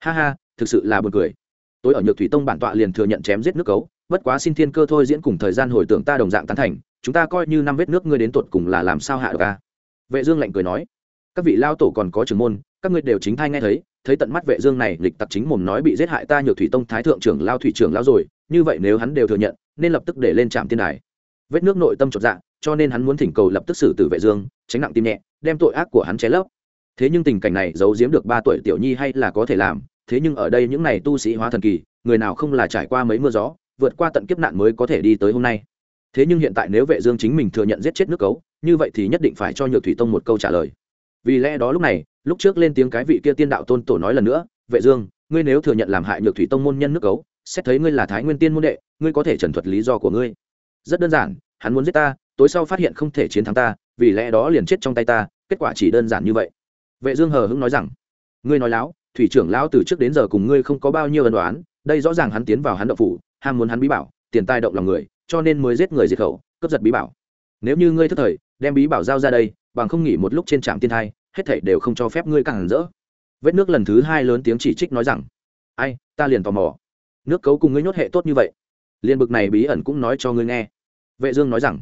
ha ha, thực sự là buồn cười. Tôi ở nhược thủy tông bản tọa liền thừa nhận chém giết nước cấu, bất quá xin thiên cơ thôi diễn cùng thời gian hồi tưởng ta đồng dạng tán thành, chúng ta coi như năm vết nước ngươi đến tột cùng là làm sao hạ được ca vệ dương lạnh cười nói, các vị lao tổ còn có trưởng môn, các ngươi đều chính thay nghe thấy thấy tận mắt vệ dương này lịch tặc chính mồm nói bị giết hại ta nhược thủy tông thái thượng trưởng lao thủy trưởng lao rồi, như vậy nếu hắn đều thừa nhận, nên lập tức để lên trạm tiên đài. Vết nước nội tâm chột dạ cho nên hắn muốn thỉnh cầu lập tức xử tử vệ dương, tránh nặng tim nhẹ, đem tội ác của hắn che lấp. Thế nhưng tình cảnh này giấu giếm được ba tuổi tiểu nhi hay là có thể làm thế nhưng ở đây những này tu sĩ hóa thần kỳ, người nào không là trải qua mấy mưa gió, vượt qua tận kiếp nạn mới có thể đi tới hôm nay. Thế nhưng hiện tại nếu vệ dương chính mình thừa nhận giết chết nước cấu, như vậy thì nhất định phải cho nhược thủy tông một câu trả lời. Vì lẽ đó lúc này, lúc trước lên tiếng cái vị kia tiên đạo tôn tổ nói lần nữa, vệ dương, ngươi nếu thừa nhận làm hại nhược thủy tông môn nhân nước cấu, xét thấy ngươi là thái nguyên tiên môn đệ, ngươi có thể trần thuật lý do của ngươi. Rất đơn giản, hắn muốn giết ta, tối sau phát hiện không thể chiến thắng ta, vì lẽ đó liền chết trong tay ta, kết quả chỉ đơn giản như vậy. Vệ dương hờ hững nói rằng, ngươi nói láo thủy trưởng lão từ trước đến giờ cùng ngươi không có bao nhiêu ân đoán đây rõ ràng hắn tiến vào hắn động phủ, ham muốn hắn bí bảo, tiền tài động lòng người, cho nên mới giết người diệt khẩu, cướp giật bí bảo. Nếu như ngươi thất thời, đem bí bảo giao ra đây, bằng không nghỉ một lúc trên trạm tiên thai, hết thảy đều không cho phép ngươi càng rỡ. Vết nước lần thứ hai lớn tiếng chỉ trích nói rằng, ai, ta liền tò mò. Nước cấu cùng ngươi nhốt hệ tốt như vậy. Liên bực này bí ẩn cũng nói cho ngươi nghe. Vệ dương nói rằng,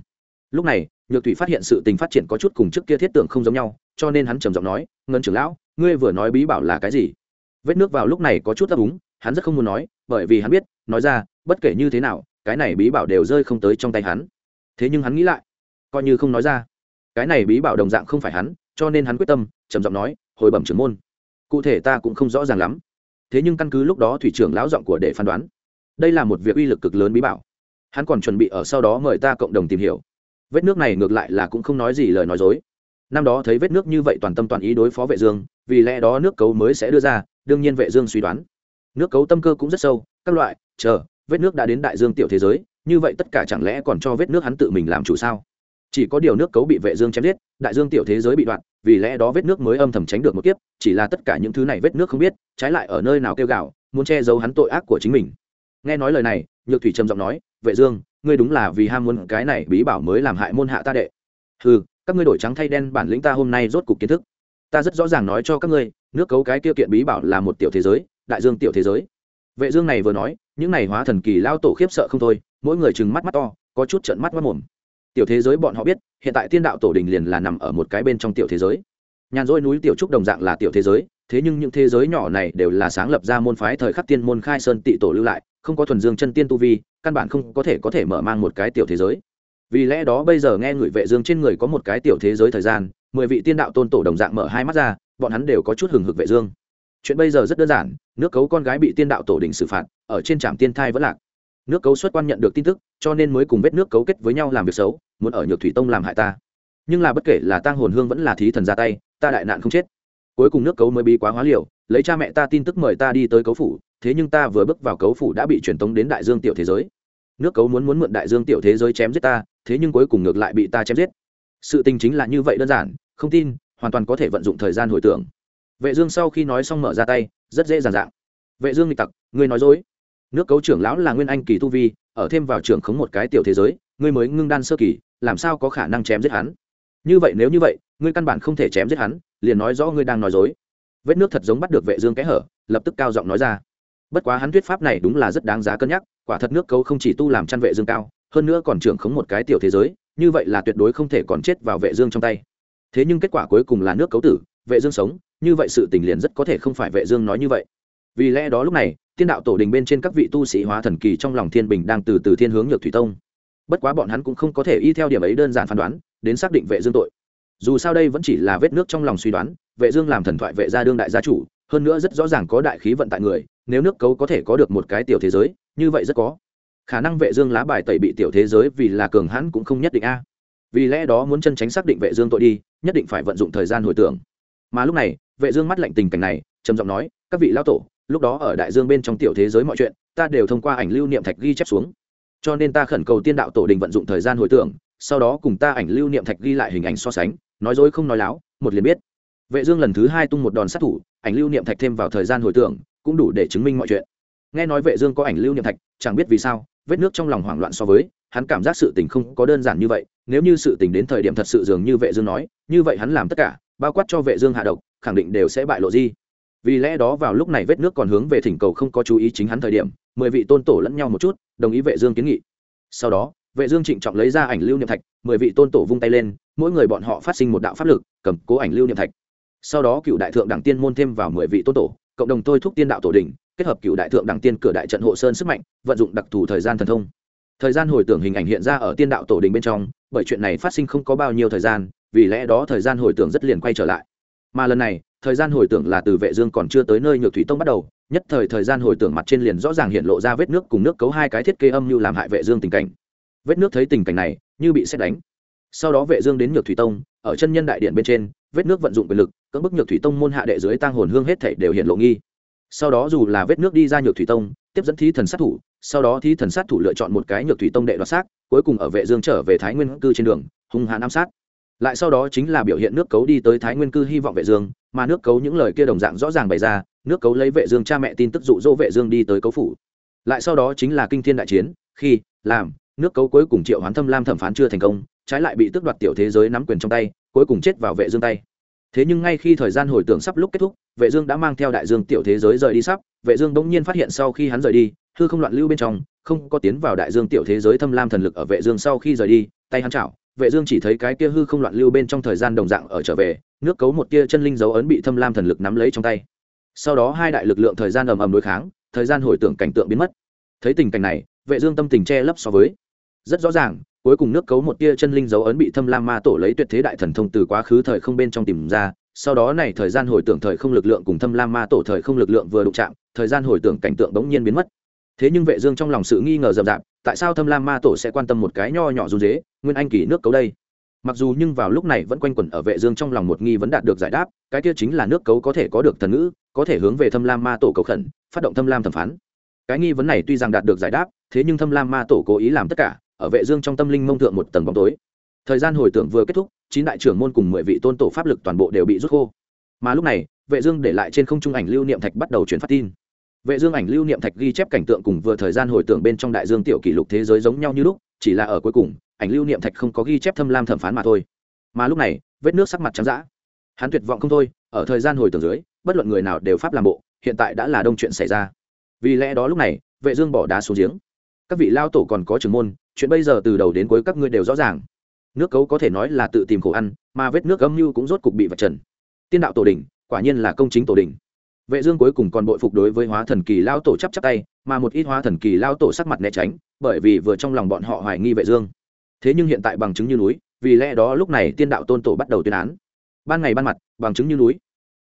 lúc này, nhược thủy phát hiện sự tình phát triển có chút cùng trước kia thiết tưởng không giống nhau, cho nên hắn trầm giọng nói, ngân trưởng lão ngươi vừa nói bí bảo là cái gì? Vết nước vào lúc này có chút ấp úng, hắn rất không muốn nói, bởi vì hắn biết, nói ra, bất kể như thế nào, cái này bí bảo đều rơi không tới trong tay hắn. Thế nhưng hắn nghĩ lại, coi như không nói ra, cái này bí bảo đồng dạng không phải hắn, cho nên hắn quyết tâm, trầm giọng nói, hồi bẩm trưởng môn, cụ thể ta cũng không rõ ràng lắm. Thế nhưng căn cứ lúc đó thủy trưởng lão giọng của để phán đoán, đây là một việc uy lực cực lớn bí bảo. Hắn còn chuẩn bị ở sau đó mời ta cộng đồng tìm hiểu. Vết nước này ngược lại là cũng không nói gì lời nói dối năm đó thấy vết nước như vậy toàn tâm toàn ý đối phó vệ dương, vì lẽ đó nước cấu mới sẽ đưa ra, đương nhiên vệ dương suy đoán. Nước cấu tâm cơ cũng rất sâu, các loại, chờ, vết nước đã đến đại dương tiểu thế giới, như vậy tất cả chẳng lẽ còn cho vết nước hắn tự mình làm chủ sao? Chỉ có điều nước cấu bị vệ dương chém giết, đại dương tiểu thế giới bị đoạn, vì lẽ đó vết nước mới âm thầm tránh được một kiếp, chỉ là tất cả những thứ này vết nước không biết, trái lại ở nơi nào kêu gào muốn che giấu hắn tội ác của chính mình. Nghe nói lời này, nhược thủy trầm giọng nói, vệ dương, ngươi đúng là vì ham muốn cái này bí bảo mới làm hại môn hạ ta đệ. Hừ các ngươi đổi trắng thay đen bản lĩnh ta hôm nay rốt cục kiến thức. Ta rất rõ ràng nói cho các ngươi, nước cấu cái kia kiện bí bảo là một tiểu thế giới, đại dương tiểu thế giới. Vệ dương này vừa nói, những này hóa thần kỳ lao tổ khiếp sợ không thôi, mỗi người chừng mắt mắt to, có chút trợn mắt mắt mồm. Tiểu thế giới bọn họ biết, hiện tại tiên đạo tổ đình liền là nằm ở một cái bên trong tiểu thế giới. Nhàn rỗi núi tiểu trúc đồng dạng là tiểu thế giới, thế nhưng những thế giới nhỏ này đều là sáng lập ra môn phái thời khắc tiên môn khai sơn tị tổ lưu lại, không có thuần dương chân tiên tu vi, căn bản không có thể có thể mở mang một cái tiểu thế giới vì lẽ đó bây giờ nghe người vệ dương trên người có một cái tiểu thế giới thời gian, mười vị tiên đạo tôn tổ đồng dạng mở hai mắt ra, bọn hắn đều có chút hừng hực vệ dương. Chuyện bây giờ rất đơn giản, nước cấu con gái bị tiên đạo tổ đình xử phạt, ở trên trạm tiên thai vẫn lạc. Nước cấu xuất quan nhận được tin tức, cho nên mới cùng vết nước cấu kết với nhau làm việc xấu, muốn ở nhược thủy tông làm hại ta. Nhưng là bất kể là tang hồn hương vẫn là thí thần ra tay, ta đại nạn không chết. Cuối cùng nước cấu mới bí quá hóa liều, lấy cha mẹ ta tin tức mời ta đi tới cấu phủ, thế nhưng ta vừa bước vào cấu phủ đã bị truyền tống đến đại dương tiểu thế giới. Nước cấu muốn muốn mượn đại dương tiểu thế giới chém giết ta thế nhưng cuối cùng ngược lại bị ta chém giết. Sự tình chính là như vậy đơn giản, không tin, hoàn toàn có thể vận dụng thời gian hồi tưởng. Vệ dương sau khi nói xong mở ra tay, rất dễ dàng dạng. Vệ dương lịch tặc, ngươi nói dối. Nước cấu trưởng lão là nguyên anh kỳ tu vi, ở thêm vào trưởng khống một cái tiểu thế giới, ngươi mới ngưng đan sơ kỳ, làm sao có khả năng chém giết hắn? Như vậy nếu như vậy, ngươi căn bản không thể chém giết hắn, liền nói rõ ngươi đang nói dối. Vết nước thật giống bắt được vệ dương kẽ hở, lập tức cao giọng nói ra. Bất quá hắn thuyết pháp này đúng là rất đáng giá cân nhắc, quả thật nước cấu không chỉ tu làm chăn vệ dương cao hơn nữa còn trưởng khống một cái tiểu thế giới, như vậy là tuyệt đối không thể còn chết vào vệ dương trong tay. Thế nhưng kết quả cuối cùng là nước cấu tử, vệ dương sống, như vậy sự tình liền rất có thể không phải vệ dương nói như vậy. Vì lẽ đó lúc này, tiên đạo tổ đình bên trên các vị tu sĩ hóa thần kỳ trong lòng thiên bình đang từ từ thiên hướng nhược thủy tông. Bất quá bọn hắn cũng không có thể y theo điểm ấy đơn giản phán đoán, đến xác định vệ dương tội. Dù sao đây vẫn chỉ là vết nước trong lòng suy đoán, vệ dương làm thần thoại vệ gia đương đại gia chủ, hơn nữa rất rõ ràng có đại khí vận tại người, nếu nước cấu có thể có được một cái tiểu thế giới, như vậy rất có khả năng vệ dương lá bài tẩy bị tiểu thế giới vì là cường hãn cũng không nhất định a. Vì lẽ đó muốn chân tránh xác định vệ dương tội đi, nhất định phải vận dụng thời gian hồi tưởng. Mà lúc này, vệ dương mắt lạnh tình cảnh này, trầm giọng nói, các vị lão tổ, lúc đó ở đại dương bên trong tiểu thế giới mọi chuyện, ta đều thông qua ảnh lưu niệm thạch ghi chép xuống. Cho nên ta khẩn cầu tiên đạo tổ đình vận dụng thời gian hồi tưởng, sau đó cùng ta ảnh lưu niệm thạch ghi lại hình ảnh so sánh, nói dối không nói láo, một liền biết. Vệ dương lần thứ hai tung một đòn sát thủ, ảnh lưu niệm thạch thêm vào thời gian hồi tưởng, cũng đủ để chứng minh mọi chuyện. Nghe nói vệ dương có ảnh lưu niệm thạch, chẳng biết vì sao vết nước trong lòng hoảng loạn so với, hắn cảm giác sự tình không có đơn giản như vậy, nếu như sự tình đến thời điểm thật sự dường như vệ dương nói, như vậy hắn làm tất cả, bao quát cho vệ dương hạ độc, khẳng định đều sẽ bại lộ gì vì lẽ đó vào lúc này vết nước còn hướng về thỉnh cầu không có chú ý chính hắn thời điểm, mười vị tôn tổ lẫn nhau một chút, đồng ý vệ dương kiến nghị. Sau đó, vệ dương trịnh trọng lấy ra ảnh lưu niệm thạch, mười vị tôn tổ vung tay lên, mỗi người bọn họ phát sinh một đạo pháp lực, cầm cố ảnh lưu niệm thạch. Sau đó cựu đại thượng đẳng tiên môn thêm vào mười vị tôn tổ, cộng đồng tôi thúc tiên đạo tổ đỉnh kết hợp cựu đại thượng đẳng tiên cửa đại trận hộ sơn sức mạnh, vận dụng đặc thù thời gian thần thông. Thời gian hồi tưởng hình ảnh hiện ra ở tiên đạo tổ đình bên trong, bởi chuyện này phát sinh không có bao nhiêu thời gian, vì lẽ đó thời gian hồi tưởng rất liền quay trở lại. Mà lần này, thời gian hồi tưởng là từ vệ dương còn chưa tới nơi nhược thủy tông bắt đầu, nhất thời thời gian hồi tưởng mặt trên liền rõ ràng hiện lộ ra vết nước cùng nước cấu hai cái thiết kế âm như làm hại vệ dương tình cảnh. Vết nước thấy tình cảnh này, như bị xét đánh. Sau đó vệ dương đến nhược thủy tông, ở chân nhân đại điện bên trên, vết nước vận dụng quyền lực, cưỡng bức nhược thủy tông môn hạ đệ dưới tăng hồn hương hết thảy đều hiện lộ nghi sau đó dù là vết nước đi ra nhược thủy tông, tiếp dẫn thí thần sát thủ, sau đó thí thần sát thủ lựa chọn một cái nhược thủy tông đệ đoạt xác, cuối cùng ở vệ dương trở về thái nguyên cư trên đường, hung hãn ám sát. Lại sau đó chính là biểu hiện nước cấu đi tới thái nguyên cư hy vọng vệ dương, mà nước cấu những lời kia đồng dạng rõ ràng bày ra, nước cấu lấy vệ dương cha mẹ tin tức dụ dỗ vệ dương đi tới cấu phủ. Lại sau đó chính là kinh thiên đại chiến, khi, làm, nước cấu cuối cùng triệu hoán thâm lam thẩm phán chưa thành công, trái lại bị tước đoạt tiểu thế giới nắm quyền trong tay, cuối cùng chết vào vệ dương tay thế nhưng ngay khi thời gian hồi tưởng sắp lúc kết thúc, vệ dương đã mang theo đại dương tiểu thế giới rời đi sắp. Vệ dương bỗng nhiên phát hiện sau khi hắn rời đi, hư không loạn lưu bên trong, không có tiến vào đại dương tiểu thế giới thâm lam thần lực ở vệ dương sau khi rời đi, tay hắn chảo. Vệ dương chỉ thấy cái kia hư không loạn lưu bên trong thời gian đồng dạng ở trở về, nước cấu một tia chân linh dấu ấn bị thâm lam thần lực nắm lấy trong tay. Sau đó hai đại lực lượng thời gian ầm ầm đối kháng, thời gian hồi tưởng cảnh tượng biến mất. Thấy tình cảnh này, vệ dương tâm tình che lấp so với. Rất rõ ràng cuối cùng nước cấu một tia chân linh dấu ấn bị thâm lam ma tổ lấy tuyệt thế đại thần thông từ quá khứ thời không bên trong tìm ra, sau đó này thời gian hồi tưởng thời không lực lượng cùng thâm lam ma tổ thời không lực lượng vừa đụng chạm, thời gian hồi tưởng cảnh tượng bỗng nhiên biến mất. Thế nhưng vệ dương trong lòng sự nghi ngờ rậm rạp, tại sao thâm lam ma tổ sẽ quan tâm một cái nho nhỏ run dế nguyên anh kỳ nước cấu đây? Mặc dù nhưng vào lúc này vẫn quanh quẩn ở vệ dương trong lòng một nghi vấn đạt được giải đáp, cái kia chính là nước cấu có thể có được thần ngữ, có thể hướng về thâm lam ma tổ cầu khẩn, phát động thâm lam thẩm phán. Cái nghi vấn này tuy rằng đạt được giải đáp, thế nhưng thâm lam ma tổ cố ý làm tất cả ở vệ dương trong tâm linh mông thượng một tầng bóng tối. Thời gian hồi tưởng vừa kết thúc, chín đại trưởng môn cùng mười vị tôn tổ pháp lực toàn bộ đều bị rút khô. Mà lúc này, vệ dương để lại trên không trung ảnh lưu niệm thạch bắt đầu truyền phát tin. Vệ dương ảnh lưu niệm thạch ghi chép cảnh tượng cùng vừa thời gian hồi tưởng bên trong đại dương tiểu kỷ lục thế giới giống nhau như lúc, chỉ là ở cuối cùng, ảnh lưu niệm thạch không có ghi chép thâm lam thẩm phán mà thôi. Mà lúc này, vết nước sắc mặt trắng dã. Hắn tuyệt vọng không thôi, ở thời gian hồi tưởng dưới, bất luận người nào đều pháp làm bộ, hiện tại đã là đông chuyện xảy ra. Vì lẽ đó lúc này, vệ dương bỏ đá xuống giếng các vị lao tổ còn có trưởng môn, chuyện bây giờ từ đầu đến cuối các ngươi đều rõ ràng. Nước cấu có thể nói là tự tìm khổ ăn, mà vết nước âm mưu cũng rốt cục bị vật trần. Tiên đạo tổ đình quả nhiên là công chính tổ đình vệ dương cuối cùng còn bội phục đối với hóa thần kỳ lao tổ chắp chắp tay, mà một ít hóa thần kỳ lao tổ sắc mặt né tránh, bởi vì vừa trong lòng bọn họ hoài nghi vệ dương. Thế nhưng hiện tại bằng chứng như núi, vì lẽ đó lúc này tiên đạo tôn tổ bắt đầu tuyên án. Ban ngày ban mặt, bằng chứng như núi.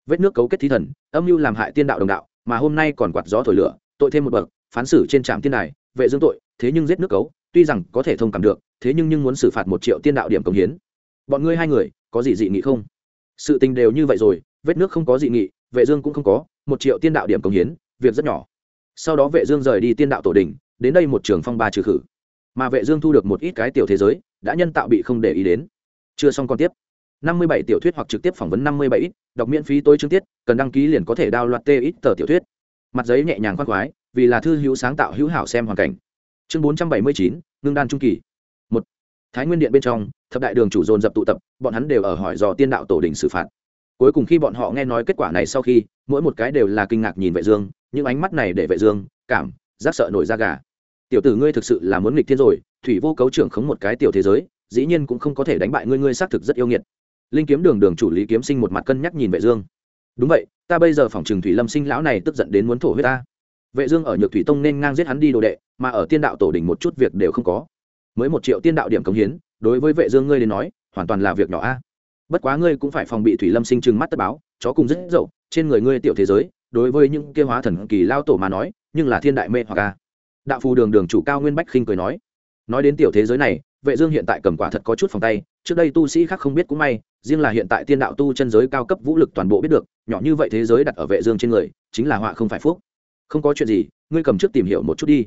Vết nước cấu kết thí thần, âm mưu làm hại tiên đạo đồng đạo, mà hôm nay còn quạt gió thổi lửa, tội thêm một bậc, phán xử trên trạm tiên đài vệ dương tội, thế nhưng giết nước cấu, tuy rằng có thể thông cảm được, thế nhưng nhưng muốn xử phạt một triệu tiên đạo điểm công hiến. Bọn ngươi hai người, có gì dị nghị không? Sự tình đều như vậy rồi, vết nước không có dị nghị, vệ dương cũng không có, một triệu tiên đạo điểm công hiến, việc rất nhỏ. Sau đó vệ dương rời đi tiên đạo tổ đình, đến đây một trường phong ba trừ khử. Mà vệ dương thu được một ít cái tiểu thế giới, đã nhân tạo bị không để ý đến. Chưa xong còn tiếp. 57 tiểu thuyết hoặc trực tiếp phỏng vấn 57 đọc miễn phí tối chương tiết, cần đăng ký liền có thể đao loạt tê ít tờ tiểu thuyết. Mặt giấy nhẹ nhàng khoan khoái vì là thư hữu sáng tạo hữu hảo xem hoàn cảnh. Chương 479, ngưng đan trung kỳ. Một thái nguyên điện bên trong thập đại đường chủ dồn dập tụ tập bọn hắn đều ở hỏi dò tiên đạo tổ đình xử phạt. Cuối cùng khi bọn họ nghe nói kết quả này sau khi mỗi một cái đều là kinh ngạc nhìn vệ dương những ánh mắt này để vệ dương cảm giác sợ nổi da gà. Tiểu tử ngươi thực sự là muốn nghịch thiên rồi thủy vô cấu trưởng khống một cái tiểu thế giới dĩ nhiên cũng không có thể đánh bại ngươi ngươi xác thực rất yêu nghiệt. Linh kiếm đường đường chủ lý kiếm sinh một mặt cân nhắc nhìn vệ dương. Đúng vậy ta bây giờ phòng trường thủy lâm sinh lão này tức giận đến muốn thổ huyết ta vệ dương ở nhược thủy tông nên ngang giết hắn đi đồ đệ, mà ở tiên đạo tổ đỉnh một chút việc đều không có. Mới một triệu tiên đạo điểm cống hiến, đối với vệ dương ngươi đến nói, hoàn toàn là việc nhỏ a. Bất quá ngươi cũng phải phòng bị thủy lâm sinh trừng mắt tất báo, chó cùng rất dậu, trên người ngươi tiểu thế giới, đối với những kia hóa thần kỳ lao tổ mà nói, nhưng là thiên đại mê hoặc a. Đạo phù đường đường chủ cao nguyên bách khinh cười nói. Nói đến tiểu thế giới này, vệ dương hiện tại cầm quả thật có chút phòng tay, trước đây tu sĩ khác không biết cũng may, riêng là hiện tại tiên đạo tu chân giới cao cấp vũ lực toàn bộ biết được, nhỏ như vậy thế giới đặt ở vệ dương trên người, chính là họa không phải phúc không có chuyện gì, ngươi cầm trước tìm hiểu một chút đi.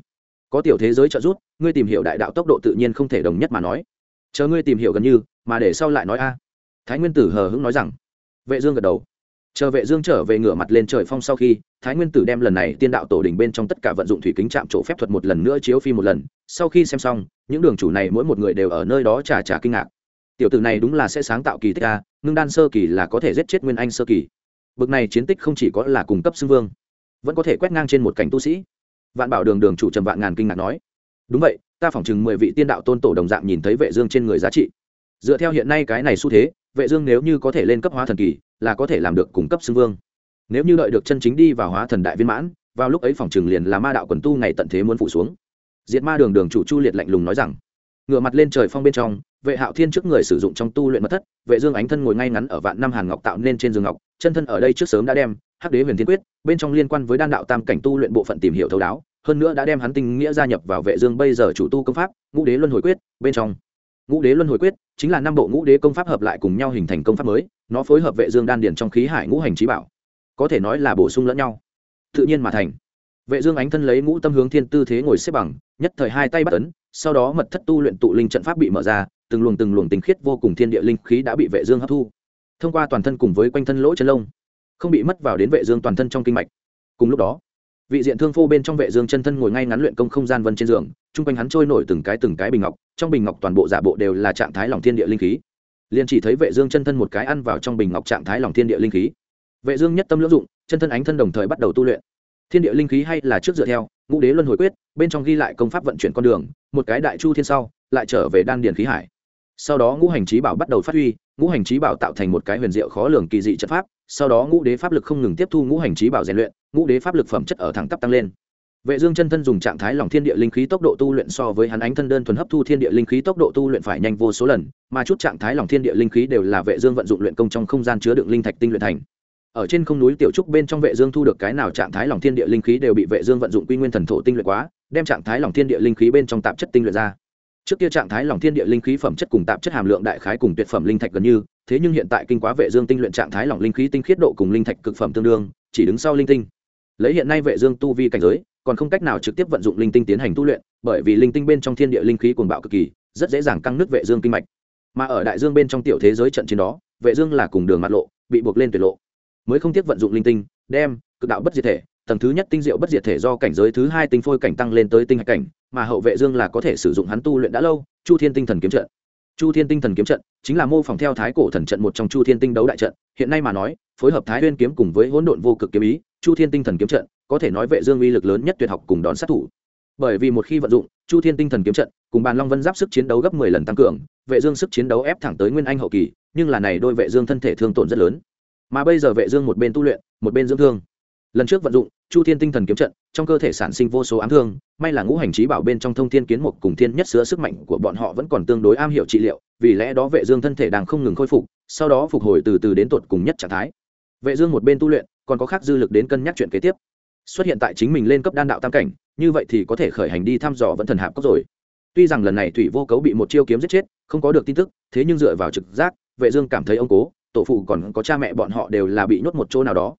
Có tiểu thế giới trợ giúp, ngươi tìm hiểu đại đạo tốc độ tự nhiên không thể đồng nhất mà nói. Chờ ngươi tìm hiểu gần như, mà để sau lại nói a. Thái nguyên tử hờ hững nói rằng. Vệ dương gật đầu. Chờ vệ dương trở về ngửa mặt lên trời phong sau khi, thái nguyên tử đem lần này tiên đạo tổ đỉnh bên trong tất cả vận dụng thủy kính chạm chỗ phép thuật một lần nữa chiếu phim một lần. Sau khi xem xong, những đường chủ này mỗi một người đều ở nơi đó trà trà kinh ngạc. Tiểu tử này đúng là sẽ sáng tạo kỳ tích a, ngưng đan sơ kỳ là có thể giết chết nguyên anh sơ kỳ. Bực này chiến tích không chỉ có là cung cấp xưng vương vẫn có thể quét ngang trên một cảnh tu sĩ. Vạn bảo đường đường chủ trầm vạn ngàn kinh ngạc nói, đúng vậy, ta phỏng chừng mười vị tiên đạo tôn tổ đồng dạng nhìn thấy vệ dương trên người giá trị. Dựa theo hiện nay cái này xu thế, vệ dương nếu như có thể lên cấp hóa thần kỳ, là có thể làm được cung cấp xưng vương. Nếu như đợi được chân chính đi vào hóa thần đại viên mãn, vào lúc ấy phỏng chừng liền là ma đạo quần tu ngày tận thế muốn phủ xuống. Diệt ma đường đường chủ chu liệt lạnh lùng nói rằng, ngửa mặt lên trời phong bên trong, vệ hạo thiên trước người sử dụng trong tu luyện mật thất, vệ dương ánh thân ngồi ngay ngắn ở vạn năm hàn ngọc tạo nên trên giường ngọc, chân thân ở đây trước sớm đã đem hắc đế huyền thiên quyết, bên trong liên quan với đan đạo tam cảnh tu luyện bộ phận tìm hiểu thấu đáo, hơn nữa đã đem hắn tinh nghĩa gia nhập vào vệ dương bây giờ chủ tu công pháp, ngũ đế luân hồi quyết, bên trong. Ngũ đế luân hồi quyết chính là năm bộ ngũ đế công pháp hợp lại cùng nhau hình thành công pháp mới, nó phối hợp vệ dương đan điển trong khí hải ngũ hành trí bảo. Có thể nói là bổ sung lẫn nhau. Tự nhiên mà thành. Vệ dương ánh thân lấy ngũ tâm hướng thiên tư thế ngồi xếp bằng, nhất thời hai tay bắt ấn, sau đó mật thất tu luyện tụ linh trận pháp bị mở ra, từng luồng từng luồng tinh khiết vô cùng thiên địa linh khí đã bị vệ dương hấp thu. Thông qua toàn thân cùng với quanh thân lỗ chân lông không bị mất vào đến vệ dương toàn thân trong kinh mạch. Cùng lúc đó, vị diện thương phô bên trong vệ dương chân thân ngồi ngay ngắn luyện công không gian vân trên giường trung quanh hắn trôi nổi từng cái từng cái bình ngọc, trong bình ngọc toàn bộ giả bộ đều là trạng thái lòng thiên địa linh khí. Liền chỉ thấy vệ dương chân thân một cái ăn vào trong bình ngọc trạng thái lòng thiên địa linh khí. Vệ dương nhất tâm lưỡng dụng, chân thân ánh thân đồng thời bắt đầu tu luyện. Thiên địa linh khí hay là trước dựa theo, ngũ đế luân hồi quyết, bên trong ghi lại công pháp vận chuyển con đường, một cái đại chu thiên sau, lại trở về đan điền khí hải sau đó ngũ hành trí bảo bắt đầu phát huy, ngũ hành trí bảo tạo thành một cái huyền diệu khó lường kỳ dị trận pháp, sau đó ngũ đế pháp lực không ngừng tiếp thu ngũ hành trí bảo rèn luyện, ngũ đế pháp lực phẩm chất ở thẳng tắp tăng lên. Vệ dương chân thân dùng trạng thái lòng thiên địa linh khí tốc độ tu luyện so với hắn ánh thân đơn thuần hấp thu thiên địa linh khí tốc độ tu luyện phải nhanh vô số lần, mà chút trạng thái lòng thiên địa linh khí đều là vệ dương vận dụng luyện công trong không gian chứa đựng linh thạch tinh luyện thành. Ở trên không núi tiểu trúc bên trong vệ dương thu được cái nào trạng thái lòng thiên địa linh khí đều bị vệ dương vận dụng quy nguyên thần thổ tinh luyện quá, đem trạng thái lòng thiên địa linh khí bên trong tạp chất tinh luyện ra trước kia trạng thái lòng thiên địa linh khí phẩm chất cùng tạp chất hàm lượng đại khái cùng tuyệt phẩm linh thạch gần như, thế nhưng hiện tại kinh quá vệ dương tinh luyện trạng thái lòng linh khí tinh khiết độ cùng linh thạch cực phẩm tương đương, chỉ đứng sau linh tinh. Lấy hiện nay vệ dương tu vi cảnh giới, còn không cách nào trực tiếp vận dụng linh tinh tiến hành tu luyện, bởi vì linh tinh bên trong thiên địa linh khí cuồng bạo cực kỳ, rất dễ dàng căng nứt vệ dương kinh mạch. Mà ở đại dương bên trong tiểu thế giới trận chiến đó, vệ dương là cùng đường mặt lộ, bị buộc lên tuyệt lộ. Mới không tiếp vận dụng linh tinh, đem cực đạo bất diệt thể, tầng thứ nhất tinh diệu bất diệt thể do cảnh giới thứ hai tinh phôi cảnh tăng lên tới tinh hạch cảnh mà hậu vệ dương là có thể sử dụng hắn tu luyện đã lâu, chu thiên tinh thần kiếm trận. Chu thiên tinh thần kiếm trận chính là mô phỏng theo thái cổ thần trận một trong chu thiên tinh đấu đại trận, hiện nay mà nói, phối hợp thái nguyên kiếm cùng với hỗn độn vô cực kiếm ý, chu thiên tinh thần kiếm trận có thể nói vệ dương uy lực lớn nhất tuyệt học cùng đón sát thủ. Bởi vì một khi vận dụng, chu thiên tinh thần kiếm trận cùng bàn long vân giáp sức chiến đấu gấp 10 lần tăng cường, vệ dương sức chiến đấu ép thẳng tới nguyên anh hậu kỳ, nhưng là này đôi vệ dương thân thể thương tổn rất lớn. Mà bây giờ vệ dương một bên tu luyện, một bên dưỡng thương. Lần trước vận dụng chu thiên tinh thần kiếm trận, trong cơ thể sản sinh vô số ám thương, may là ngũ hành trí bảo bên trong thông thiên kiến mục cùng thiên nhất sứa sức mạnh của bọn họ vẫn còn tương đối am hiểu trị liệu, vì lẽ đó vệ dương thân thể đang không ngừng khôi phục, sau đó phục hồi từ từ đến tuột cùng nhất trạng thái. Vệ dương một bên tu luyện, còn có khác dư lực đến cân nhắc chuyện kế tiếp. Xuất hiện tại chính mình lên cấp đan đạo tam cảnh, như vậy thì có thể khởi hành đi thăm dò vẫn thần hạp cốc rồi. Tuy rằng lần này thủy vô cấu bị một chiêu kiếm giết chết, không có được tin tức, thế nhưng dựa vào trực giác, vệ dương cảm thấy ông cố, tổ phụ còn có cha mẹ bọn họ đều là bị nhốt một chỗ nào đó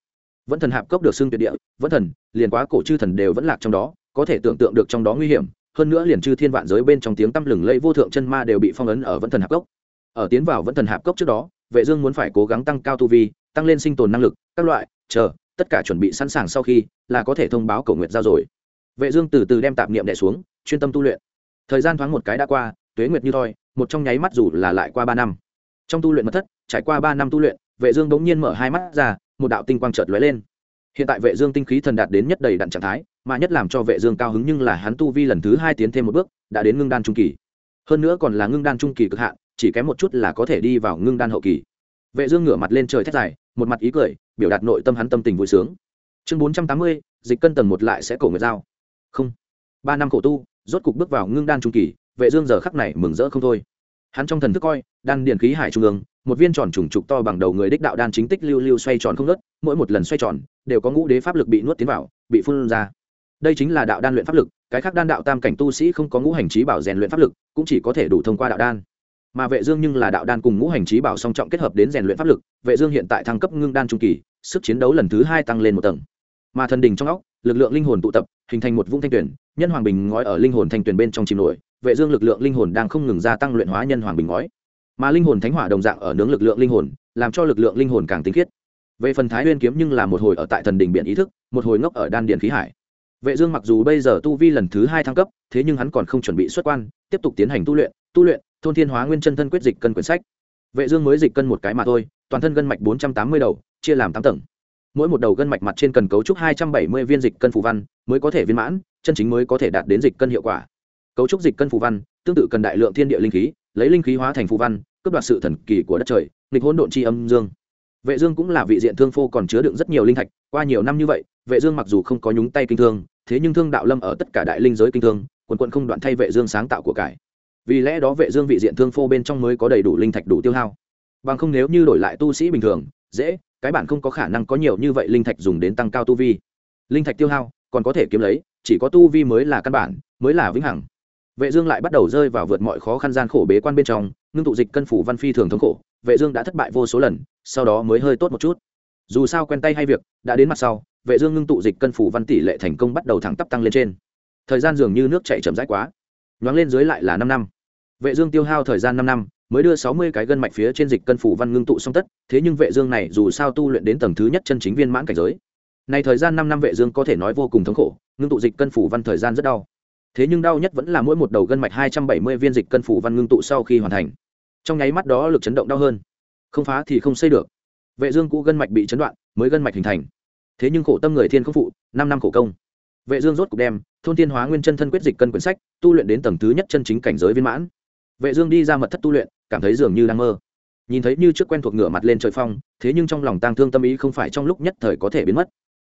vẫn thần hạp cốc được xưng tuyệt địa vẫn thần liền quá cổ chư thần đều vẫn lạc trong đó có thể tưởng tượng được trong đó nguy hiểm hơn nữa liền chư thiên vạn giới bên trong tiếng tăm lừng lây vô thượng chân ma đều bị phong ấn ở vẫn thần hạp cốc. Ở tiến vào vẫn thần hạp cốc trước đó vệ dương muốn phải cố gắng tăng cao tu vi tăng lên sinh tồn năng lực các loại chờ tất cả chuẩn bị sẵn sàng sau khi là có thể thông báo cầu nguyện giao rồi. Vệ dương từ từ đem tạp niệm đè xuống chuyên tâm tu luyện. Thời gian thoáng một cái đã qua tuế nguyệt như thôi, một trong nháy mắt dù là lại qua ba năm. Trong tu luyện mật thất trải qua ba năm tu luyện vệ dương đống nhiên mở hai mắt ra một đạo tinh quang chợt lóe lên. Hiện tại vệ dương tinh khí thần đạt đến nhất đầy đặn trạng thái mà nhất làm cho vệ dương cao hứng nhưng là hắn tu vi lần thứ hai tiến thêm một bước đã đến ngưng đan trung kỳ. Hơn nữa còn là ngưng đan trung kỳ cực hạn chỉ kém một chút là có thể đi vào ngưng đan hậu kỳ. Vệ dương ngửa mặt lên trời thét dài một mặt ý cười biểu đạt nội tâm hắn tâm tình vui sướng. Chương 480, dịch cân tầng một lại sẽ cổ người giao. Không. Ba năm khổ tu rốt cục bước vào ngưng đan trung kỳ vệ dương giờ khắc này mừng rỡ không thôi. Hắn trong thần thức coi đan điền khí hải trung ương một viên tròn trùng trục to bằng đầu người đích đạo đan chính tích lưu lưu xoay tròn không ngớt mỗi một lần xoay tròn, đều có ngũ đế pháp lực bị nuốt tiến vào, bị phun ra. Đây chính là đạo đan luyện pháp lực, cái khác đan đạo tam cảnh tu sĩ không có ngũ hành trí bảo rèn luyện pháp lực, cũng chỉ có thể đủ thông qua đạo đan. Mà vệ dương nhưng là đạo đan cùng ngũ hành trí bảo song trọng kết hợp đến rèn luyện pháp lực, vệ dương hiện tại thăng cấp ngưng đan trung kỳ, sức chiến đấu lần thứ hai tăng lên một tầng. Mà thần đình trong óc, lực lượng linh hồn tụ tập, hình thành một vũng thanh tuyển nhân hoàng bình ngói ở linh hồn thanh tuyển bên trong chìm nổi, vệ dương lực lượng linh hồn đang không ngừng gia tăng luyện hóa nhân hoàng bình ngói mà linh hồn thánh hỏa đồng dạng ở nướng lực lượng linh hồn, làm cho lực lượng linh hồn càng tinh khiết. Về phần thái nguyên kiếm nhưng là một hồi ở tại thần đình biển ý thức, một hồi ngốc ở đan điện khí hải. Vệ dương mặc dù bây giờ tu vi lần thứ hai thăng cấp, thế nhưng hắn còn không chuẩn bị xuất quan, tiếp tục tiến hành tu luyện tu luyện, thôn thiên hóa nguyên chân thân quyết dịch cân quyển sách. Vệ dương mới dịch cân một cái mà thôi, toàn thân gân mạch 480 đầu, chia làm tám tầng. Mỗi một đầu gân mạch mặt trên cần cấu trúc hai trăm bảy mươi viên dịch cân phù văn mới có thể viên mãn, chân chính mới có thể đạt đến dịch cân hiệu quả. Cấu trúc dịch cân phù văn tương tự cần đại lượng thiên địa linh khí, lấy linh khí hóa thành phù văn cướp đoạt sự thần kỳ của đất trời, nghịch hỗn độn chi âm dương. Vệ dương cũng là vị diện thương phô còn chứa đựng rất nhiều linh thạch, qua nhiều năm như vậy, vệ dương mặc dù không có nhúng tay kinh thương, thế nhưng thương đạo lâm ở tất cả đại linh giới kinh thương, quần quận không đoạn thay vệ dương sáng tạo của cải. Vì lẽ đó vệ dương vị diện thương phô bên trong mới có đầy đủ linh thạch đủ tiêu hao. Bằng không nếu như đổi lại tu sĩ bình thường, dễ, cái bản không có khả năng có nhiều như vậy linh thạch dùng đến tăng cao tu vi. Linh thạch tiêu hao, còn có thể kiếm lấy, chỉ có tu vi mới là căn bản, mới là vĩnh hằng. Vệ dương lại bắt đầu rơi vào vượt mọi khó khăn gian khổ bế quan bên trong ngưng tụ dịch cân phủ văn phi thường thống khổ, vệ dương đã thất bại vô số lần, sau đó mới hơi tốt một chút. Dù sao quen tay hay việc, đã đến mặt sau, vệ dương ngưng tụ dịch cân phủ văn tỷ lệ thành công bắt đầu thẳng tắp tăng lên trên. Thời gian dường như nước chảy chậm rãi quá. Nhoáng lên dưới lại là 5 năm. Vệ dương tiêu hao thời gian 5 năm, mới đưa 60 cái gân mạch phía trên dịch cân phủ văn ngưng tụ xong tất, thế nhưng vệ dương này dù sao tu luyện đến tầng thứ nhất chân chính viên mãn cảnh giới. Này thời gian 5 năm vệ dương có thể nói vô cùng thống khổ, ngưng tụ dịch cân phủ văn thời gian rất đau thế nhưng đau nhất vẫn là mỗi một đầu gân mạch 270 viên dịch cân phủ văn ngưng tụ sau khi hoàn thành. Trong nháy mắt đó lực chấn động đau hơn. Không phá thì không xây được. Vệ dương cũ gân mạch bị chấn đoạn, mới gân mạch hình thành. Thế nhưng khổ tâm người thiên không phụ, năm năm khổ công. Vệ dương rốt cục đem thôn thiên hóa nguyên chân thân quyết dịch cân quyển sách, tu luyện đến tầng thứ nhất chân chính cảnh giới viên mãn. Vệ dương đi ra mật thất tu luyện, cảm thấy dường như đang mơ. Nhìn thấy như trước quen thuộc ngửa mặt lên trời phong, thế nhưng trong lòng tang thương tâm ý không phải trong lúc nhất thời có thể biến mất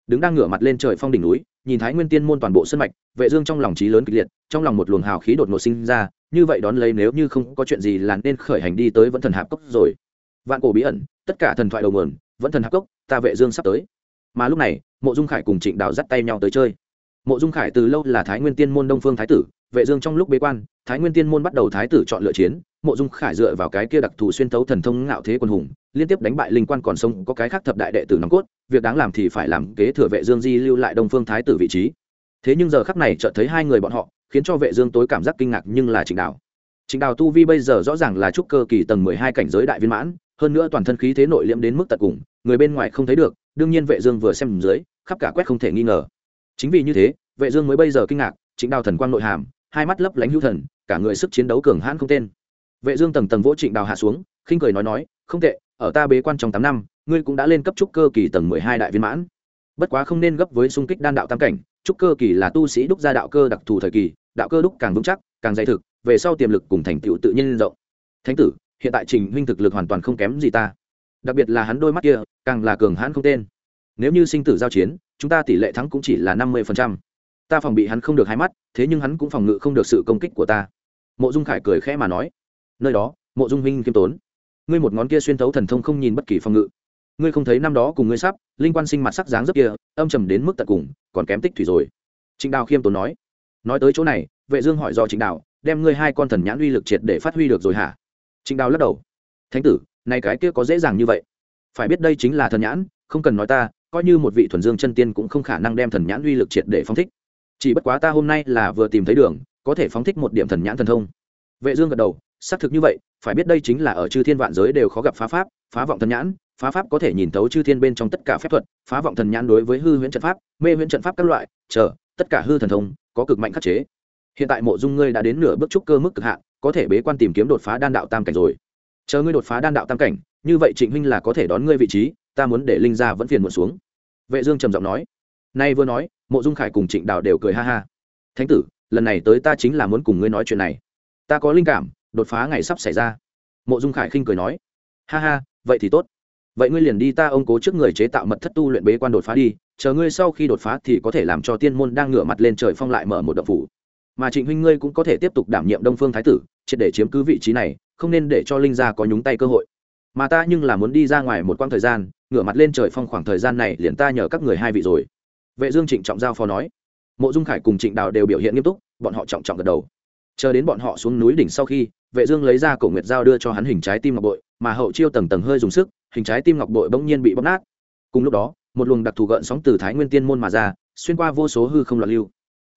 đứng đang ngửa mặt lên trời phong đỉnh núi, nhìn thái nguyên tiên môn toàn bộ sân mạch, vệ dương trong lòng trí lớn kịch liệt, trong lòng một luồng hào khí đột ngột sinh ra, như vậy đón lấy nếu như không có chuyện gì là nên khởi hành đi tới vẫn thần hạp cốc rồi. Vạn cổ bí ẩn, tất cả thần thoại đầu nguồn vẫn thần hạp cốc, ta vệ dương sắp tới. Mà lúc này, mộ dung khải cùng trịnh đào dắt tay nhau tới chơi. Mộ dung khải từ lâu là thái nguyên tiên môn đông phương thái tử vệ dương trong lúc bế quan, thái nguyên tiên môn bắt đầu thái tử chọn lựa chiến, mộ dung khải dựa vào cái kia đặc thù xuyên tấu thần thông ngạo thế quân hùng, liên tiếp đánh bại linh quan còn sông, có cái khác thập đại đệ tử nòng cốt, việc đáng làm thì phải làm kế thừa vệ dương di lưu lại đông phương thái tử vị trí. Thế nhưng giờ khắc này chợt thấy hai người bọn họ, khiến cho vệ dương tối cảm giác kinh ngạc nhưng là trịnh đào. Trịnh đào tu vi bây giờ rõ ràng là trúc cơ kỳ tầng mười hai cảnh giới đại viên mãn, hơn nữa toàn thân khí thế nội liễm đến mức tận cùng, người bên ngoài không thấy được, đương nhiên vệ dương vừa xem dưới, khắp cả quét không thể nghi ngờ. Chính vì như thế, vệ dương mới bây giờ kinh ngạc, trịnh đào thần quang nội hàm hai mắt lấp lánh hữu thần, cả người sức chiến đấu cường hãn không tên. Vệ dương tầng tầng vỗ trịnh đào hạ xuống, khinh cười nói nói, không tệ, ở ta bế quan trong tám năm, ngươi cũng đã lên cấp trúc cơ kỳ tầng mười hai đại viên mãn. Bất quá không nên gấp với xung kích đan đạo tam cảnh, trúc cơ kỳ là tu sĩ đúc ra đạo cơ đặc thù thời kỳ, đạo cơ đúc càng vững chắc, càng dày thực, về sau tiềm lực cùng thành tựu tự nhiên rộng. Thánh tử, hiện tại trình huynh thực lực hoàn toàn không kém gì ta. Đặc biệt là hắn đôi mắt kia, càng là cường hãn không tên. Nếu như sinh tử giao chiến, chúng ta tỷ lệ thắng cũng chỉ là năm mươi ta phòng bị hắn không được hai mắt, thế nhưng hắn cũng phòng ngự không được sự công kích của ta. Mộ dung khải cười khẽ mà nói, nơi đó, mộ dung huynh kiêm tốn. Ngươi một ngón kia xuyên thấu thần thông không nhìn bất kỳ phòng ngự. Ngươi không thấy năm đó cùng ngươi sắp, linh quan sinh mặt sắc dáng rất kia, âm trầm đến mức tận cùng, còn kém tích thủy rồi. Trịnh đào khiêm tốn nói nói tới chỗ này, vệ dương hỏi do trịnh đào, đem ngươi hai con thần nhãn uy lực triệt để phát huy được rồi hả? Trịnh đào lắc đầu, thánh tử, này cái kia có dễ dàng như vậy. Phải biết đây chính là thần nhãn, không cần nói ta, coi như một vị thuần dương chân tiên cũng không khả năng đem thần nhãn uy lực triệt để phóng thích chỉ bất quá ta hôm nay là vừa tìm thấy đường, có thể phóng thích một điểm thần nhãn thần thông. Vệ dương gật đầu, xác thực như vậy, phải biết đây chính là ở chư thiên vạn giới đều khó gặp phá pháp, phá vọng thần nhãn, phá pháp có thể nhìn thấu chư thiên bên trong tất cả phép thuật, phá vọng thần nhãn đối với hư huyễn trận pháp, mê huyễn trận pháp các loại, chờ, tất cả hư thần thông, có cực mạnh khắc chế. Hiện tại mộ dung ngươi đã đến nửa bước trúc cơ mức cực hạn, có thể bế quan tìm kiếm đột phá đan đạo tam cảnh rồi. Chờ ngươi đột phá đan đạo tam cảnh, như vậy trịnh huynh là có thể đón ngươi vị trí, ta muốn để linh gia vẫn phiền muộn xuống. Vệ dương trầm giọng nói nay vừa nói, mộ dung khải cùng trịnh đào đều cười ha ha. Thánh tử, lần này tới ta chính là muốn cùng ngươi nói chuyện này. Ta có linh cảm, đột phá ngày sắp xảy ra. Mộ dung khải khinh cười nói. Ha ha, vậy thì tốt. Vậy ngươi liền đi ta ông cố trước người chế tạo mật thất tu luyện bế quan đột phá đi, chờ ngươi sau khi đột phá thì có thể làm cho tiên môn đang ngửa mặt lên trời phong lại mở một động phủ. Mà trịnh huynh ngươi cũng có thể tiếp tục đảm nhiệm đông phương thái tử, triệt để chiếm cứ vị trí này, không nên để cho linh gia có nhúng tay cơ hội. Mà ta nhưng là muốn đi ra ngoài một quãng thời gian, ngửa mặt lên trời phong khoảng thời gian này liền ta nhờ các người hai vị rồi vệ dương trịnh trọng giao phó nói. Mộ dung khải cùng trịnh đào đều biểu hiện nghiêm túc, bọn họ trọng trọng gật đầu. Chờ đến bọn họ xuống núi đỉnh sau khi, vệ dương lấy ra cổ nguyệt giao đưa cho hắn hình trái tim ngọc bội, mà hậu chiêu tầng tầng hơi dùng sức, hình trái tim ngọc bội bỗng nhiên bị bóc nát. Cùng lúc đó, một luồng đặc thù gợn sóng từ thái nguyên tiên môn mà ra, xuyên qua vô số hư không loạn lưu.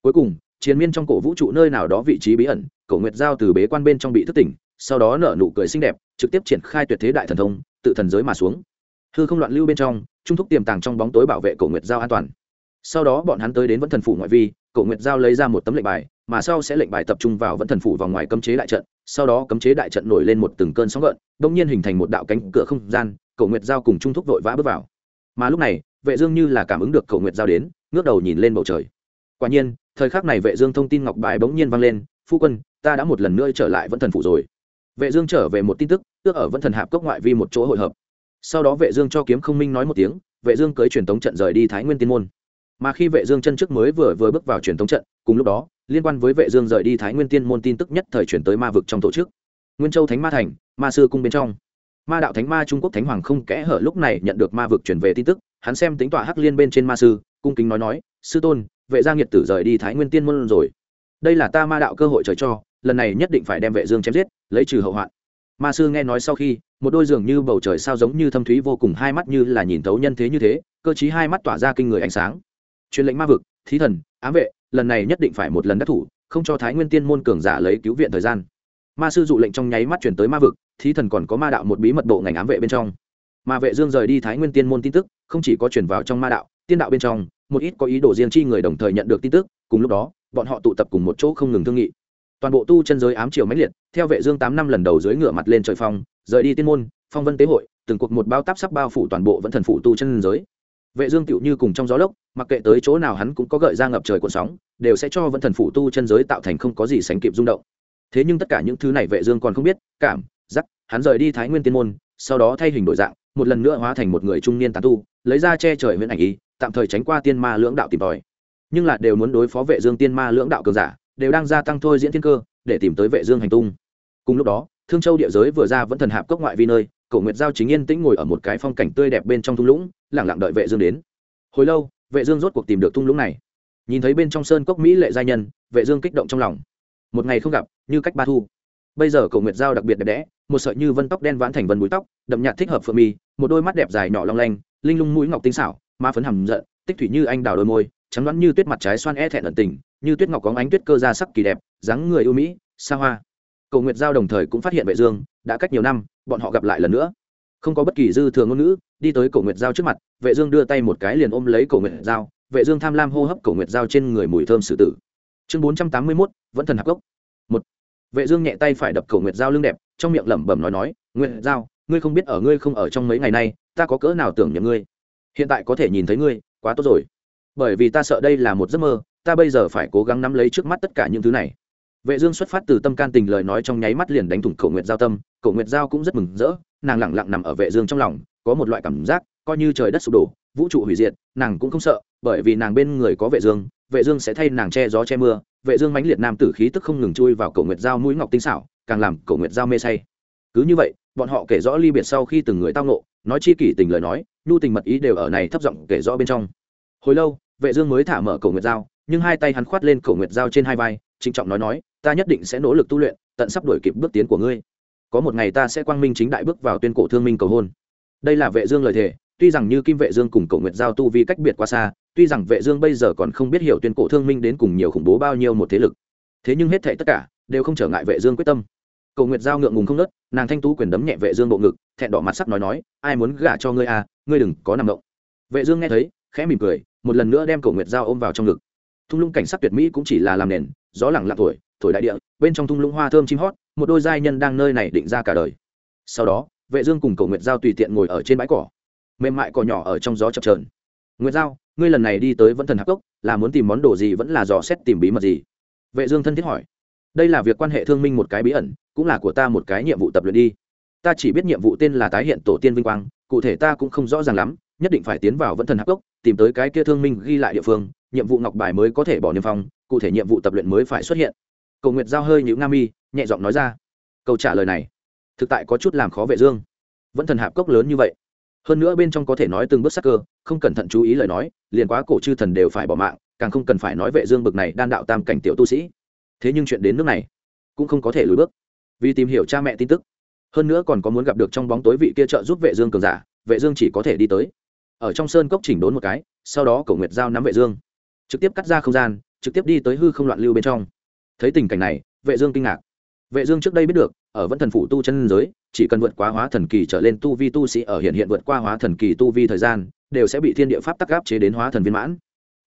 Cuối cùng, chiến miên trong cổ vũ trụ nơi nào đó vị trí bí ẩn, cổ nguyệt giao từ bế quan bên trong bị thức tỉnh, sau đó nở nụ cười xinh đẹp, trực tiếp triển khai tuyệt thế đại thần thông, tự thần giới mà xuống. Hư không loạn lưu bên trong, trung thúc tiềm tàng trong bóng tối bảo vệ cổ nguyệt giao an toàn sau đó bọn hắn tới đến vẫn thần phủ ngoại vi, cổ nguyệt giao lấy ra một tấm lệnh bài, mà sau sẽ lệnh bài tập trung vào vẫn thần phủ vào ngoài cấm chế đại trận, sau đó cấm chế đại trận nổi lên một từng cơn sóng gợn, đông nhiên hình thành một đạo cánh cửa không gian, cổ nguyệt giao cùng trung thúc vội vã bước vào. Mà lúc này, vệ dương như là cảm ứng được cậu nguyệt giao đến, ngước đầu nhìn lên bầu trời. Quả nhiên, thời khắc này vệ dương thông tin ngọc bài bỗng nhiên vang lên, phu quân, ta đã một lần nữa trở lại vẫn thần phủ rồi. Vệ dương trở về một tin tức tước ở vẫn thần hạp cốc ngoại vi một chỗ hội hợp. Sau đó vệ dương cho kiếm không minh nói một tiếng, vệ dương cưới truyền tống trận rời đi thái nguyên tiên môn mà khi vệ dương chân trước mới vừa vừa bước vào truyền thống trận, cùng lúc đó, liên quan với vệ dương rời đi thái nguyên tiên môn tin tức nhất thời chuyển tới ma vực trong tổ chức. Nguyên châu thánh ma thành, ma sư cung bên trong. Ma đạo thánh ma trung quốc thánh hoàng không kẽ hở lúc này nhận được ma vực chuyển về tin tức, hắn xem tính tỏa hắc liên bên trên ma sư, cung kính nói nói, sư tôn, vệ gia nghiệt tử rời đi thái nguyên tiên môn rồi. Đây là ta ma đạo cơ hội trời cho, lần này nhất định phải đem vệ dương chém giết, lấy trừ hậu hoạn. Ma sư nghe nói sau khi, một đôi giường như bầu trời sao giống như thâm thúy vô cùng, hai mắt như là nhìn thấu nhân thế như thế, cơ trí hai mắt tỏa ra kinh người ánh sáng truyền lệnh ma vực, thí thần, ám vệ, lần này nhất định phải một lần đắc thủ, không cho thái nguyên tiên môn cường giả lấy cứu viện thời gian. Ma sư dụ lệnh trong nháy mắt chuyển tới ma vực, thí thần còn có ma đạo một bí mật bộ ngành ám vệ bên trong. Ma vệ dương rời đi thái nguyên tiên môn tin tức, không chỉ có chuyển vào trong ma đạo, tiên đạo bên trong, một ít có ý đồ riêng chi người đồng thời nhận được tin tức, cùng lúc đó, bọn họ tụ tập cùng một chỗ không ngừng thương nghị. Toàn bộ tu chân giới ám triều mãnh liệt, theo vệ dương tám năm lần đầu dưới ngựa mặt lên trời phong, rời đi tiên môn, phong vân tế hội, từng cuộc một bao táp sắp bao phủ toàn bộ vẫn thần phụ tu chân giới vệ dương tựu như cùng trong gió lốc, mặc kệ tới chỗ nào hắn cũng có gợi ra ngập trời cuộn sóng, đều sẽ cho vẫn thần phủ tu chân giới tạo thành không có gì sánh kịp rung động. Thế nhưng tất cả những thứ này vệ dương còn không biết, cảm, giác, hắn rời đi thái nguyên tiên môn, sau đó thay hình đổi dạng, một lần nữa hóa thành một người trung niên tán tu, lấy ra che trời huyễn ảnh ý tạm thời tránh qua tiên ma lưỡng đạo tìm tòi. Nhưng là đều muốn đối phó vệ dương tiên ma lưỡng đạo cường giả, đều đang gia tăng thôi diễn thiên cơ, để tìm tới vệ dương hành tung. Cùng lúc đó thương châu địa giới vừa ra vẫn thần hạp cốc ngoại vi nơi, cổ nguyệt giao chính yên tĩnh ngồi ở một cái phong cảnh tươi đẹp bên trong thung lũng, lặng lặng đợi vệ dương đến. Hồi lâu, vệ dương rốt cuộc tìm được thung lũng này. Nhìn thấy bên trong sơn cốc mỹ lệ gia nhân, vệ dương kích động trong lòng. Một ngày không gặp, như cách ba thu. Bây giờ cổ nguyệt giao đặc biệt đẹp đẽ, một sợi như vân tóc đen vãn thành vân búi tóc, đậm nhạt thích hợp phượng mi, một đôi mắt đẹp dài nhỏ long lanh, linh lung mũi ngọc tinh xảo má phấn hầm giận, tích thủy như anh đào đôi môi, trắng đoán như tuyết mặt trái xoan e thẹn ẩn tình, như tuyết ngọc có ánh tuyết cơ ra sắc kỳ đẹp, dáng người ưu mỹ, xa hoa cầu nguyệt giao đồng thời cũng phát hiện vệ dương đã cách nhiều năm bọn họ gặp lại lần nữa. Không có bất kỳ dư thừa ngôn ngữ đi tới cổ nguyệt giao trước mặt vệ dương đưa tay một cái liền ôm lấy cổ nguyệt giao vệ dương tham lam hô hấp cổ nguyệt giao trên người mùi thơm sử tử. Chương 481, vẫn thần hạp gốc một vệ dương nhẹ tay phải đập cổ nguyệt giao lưng đẹp trong miệng lẩm bẩm nói nói nguyệt giao ngươi không biết ở ngươi không ở trong mấy ngày nay ta có cỡ nào tưởng nhầm ngươi? Hiện tại có thể nhìn thấy ngươi quá tốt rồi. Bởi vì ta sợ đây là một giấc mơ ta bây giờ phải cố gắng nắm lấy trước mắt tất cả những thứ này vệ dương xuất phát từ tâm can tình lời nói trong nháy mắt liền đánh thủng cổ nguyệt giao tâm, cổ nguyệt giao cũng rất mừng rỡ, nàng lặng lặng nằm ở vệ dương trong lòng, có một loại cảm giác coi như trời đất sụp đổ, vũ trụ hủy diệt, nàng cũng không sợ, bởi vì nàng bên người có vệ dương vệ dương sẽ thay nàng che gió che mưa, vệ dương mãnh liệt nam tử khí tức không ngừng chui vào cổ nguyệt giao mũi ngọc tinh xảo, càng làm cổ nguyệt giao mê say. Cứ như vậy, bọn họ kể rõ ly biệt sau khi từng người tao ngộ, nói chi kỷ tình lời nói, nhu tình mật ý đều ở này thấp giọng kể rõ bên trong. Hồi lâu, vệ dương mới thả mở cổ nguyệt giao, nhưng hai tay hắn khoát lên cổ nguyệt giao trên hai vai trịnh trọng nói nói, ta nhất định sẽ nỗ lực tu luyện, tận sắp đuổi kịp bước tiến của ngươi. Có một ngày ta sẽ quang minh chính đại bước vào tuyên cổ thương minh cầu hôn. Đây là vệ dương lời thề, tuy rằng như kim vệ dương cùng cổ nguyệt giao tu vi cách biệt quá xa, tuy rằng vệ dương bây giờ còn không biết hiểu tuyên cổ thương minh đến cùng nhiều khủng bố bao nhiêu một thế lực. Thế nhưng hết thảy tất cả đều không trở ngại vệ dương quyết tâm. Cổ nguyệt giao ngượng ngùng không nớt, nàng thanh tú quyền đấm nhẹ vệ dương bộ ngực, thẹn đỏ mặt sắc nói nói, ai muốn gả cho ngươi à ngươi đừng có nằm động. Vệ dương nghe thấy, khẽ mỉm cười, một lần nữa đem cổ nguyệt giao ôm vào trong ngực. Thung lũng cảnh sắc tuyệt mỹ cũng chỉ là làm nền gió lặng lặng thổi thổi đại địa, bên trong thung lũng hoa thơm chim hót, một đôi giai nhân đang nơi này định ra cả đời. Sau đó, vệ dương cùng cổ nguyệt giao tùy tiện ngồi ở trên bãi cỏ. Mềm mại cỏ nhỏ ở trong gió chập chờn. Nguyệt giao, ngươi lần này đi tới vẫn thần hạp cốc, là muốn tìm món đồ gì vẫn là dò xét tìm bí mật gì? Vệ dương thân thiết hỏi. Đây là việc quan hệ thương minh một cái bí ẩn, cũng là của ta một cái nhiệm vụ tập luyện đi. Ta chỉ biết nhiệm vụ tên là tái hiện tổ tiên vinh quang, cụ thể ta cũng không rõ ràng lắm, nhất định phải tiến vào vẫn thần hạp cốc, tìm tới cái kia thương minh ghi lại địa phương, nhiệm vụ ngọc bài mới có thể bỏ niêm phong cụ thể nhiệm vụ tập luyện mới phải xuất hiện. Cầu nguyệt giao hơi nhữ nga mi, nhẹ giọng nói ra. Câu trả lời này, thực tại có chút làm khó vệ dương. Vẫn thần hạp cốc lớn như vậy. Hơn nữa bên trong có thể nói từng bước sắc cơ, không cẩn thận chú ý lời nói, liền quá cổ chư thần đều phải bỏ mạng, càng không cần phải nói vệ dương bực này đan đạo tam cảnh tiểu tu sĩ. Thế nhưng chuyện đến nước này, cũng không có thể lùi bước. Vì tìm hiểu cha mẹ tin tức, hơn nữa còn có muốn gặp được trong bóng tối vị kia trợ giúp vệ dương cường giả, vệ dương chỉ có thể đi tới. Ở trong sơn cốc chỉnh đốn một cái, sau đó cổ nguyệt giao nắm vệ dương, trực tiếp cắt ra không gian trực tiếp đi tới hư không loạn lưu bên trong. Thấy tình cảnh này, vệ dương kinh ngạc. Vệ dương trước đây biết được, ở vẫn thần phủ tu chân giới, chỉ cần vượt qua hóa thần kỳ trở lên tu vi tu sĩ ở hiện hiện vượt qua hóa thần kỳ tu vi thời gian, đều sẽ bị thiên địa pháp tắc áp chế đến hóa thần viên mãn.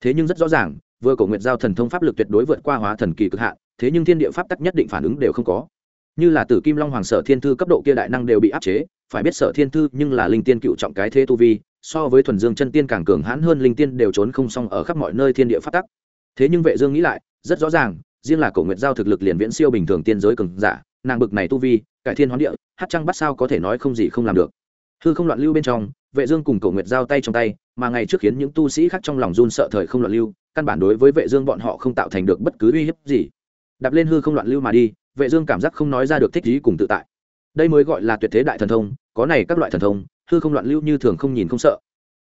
Thế nhưng rất rõ ràng, vừa cổ nguyệt giao thần thông pháp lực tuyệt đối vượt qua hóa thần kỳ cực hạn, thế nhưng thiên địa pháp tắc nhất định phản ứng đều không có. Như là tử kim long hoàng sở thiên thư cấp độ kia đại năng đều bị áp chế, phải biết sở thiên thư nhưng là linh tiên cựu trọng cái thế tu vi, so với thuần dương chân tiên càng cường hãn hơn linh tiên đều trốn không xong ở khắp mọi nơi thiên địa pháp tắc thế nhưng vệ dương nghĩ lại, rất rõ ràng, riêng là cổ nguyệt giao thực lực liền viễn siêu bình thường tiên giới cường giả, nàng bực này tu vi, cải thiên hoán địa, hát trăng bắt sao có thể nói không gì không làm được. Hư không loạn lưu bên trong, vệ dương cùng cổ nguyệt giao tay trong tay, mà ngày trước khiến những tu sĩ khác trong lòng run sợ thời không loạn lưu, căn bản đối với vệ dương bọn họ không tạo thành được bất cứ uy hiếp gì. Đạp lên hư không loạn lưu mà đi, vệ dương cảm giác không nói ra được thích ý cùng tự tại. Đây mới gọi là tuyệt thế đại thần thông, có này các loại thần thông, hư không loạn lưu như thường không nhìn không sợ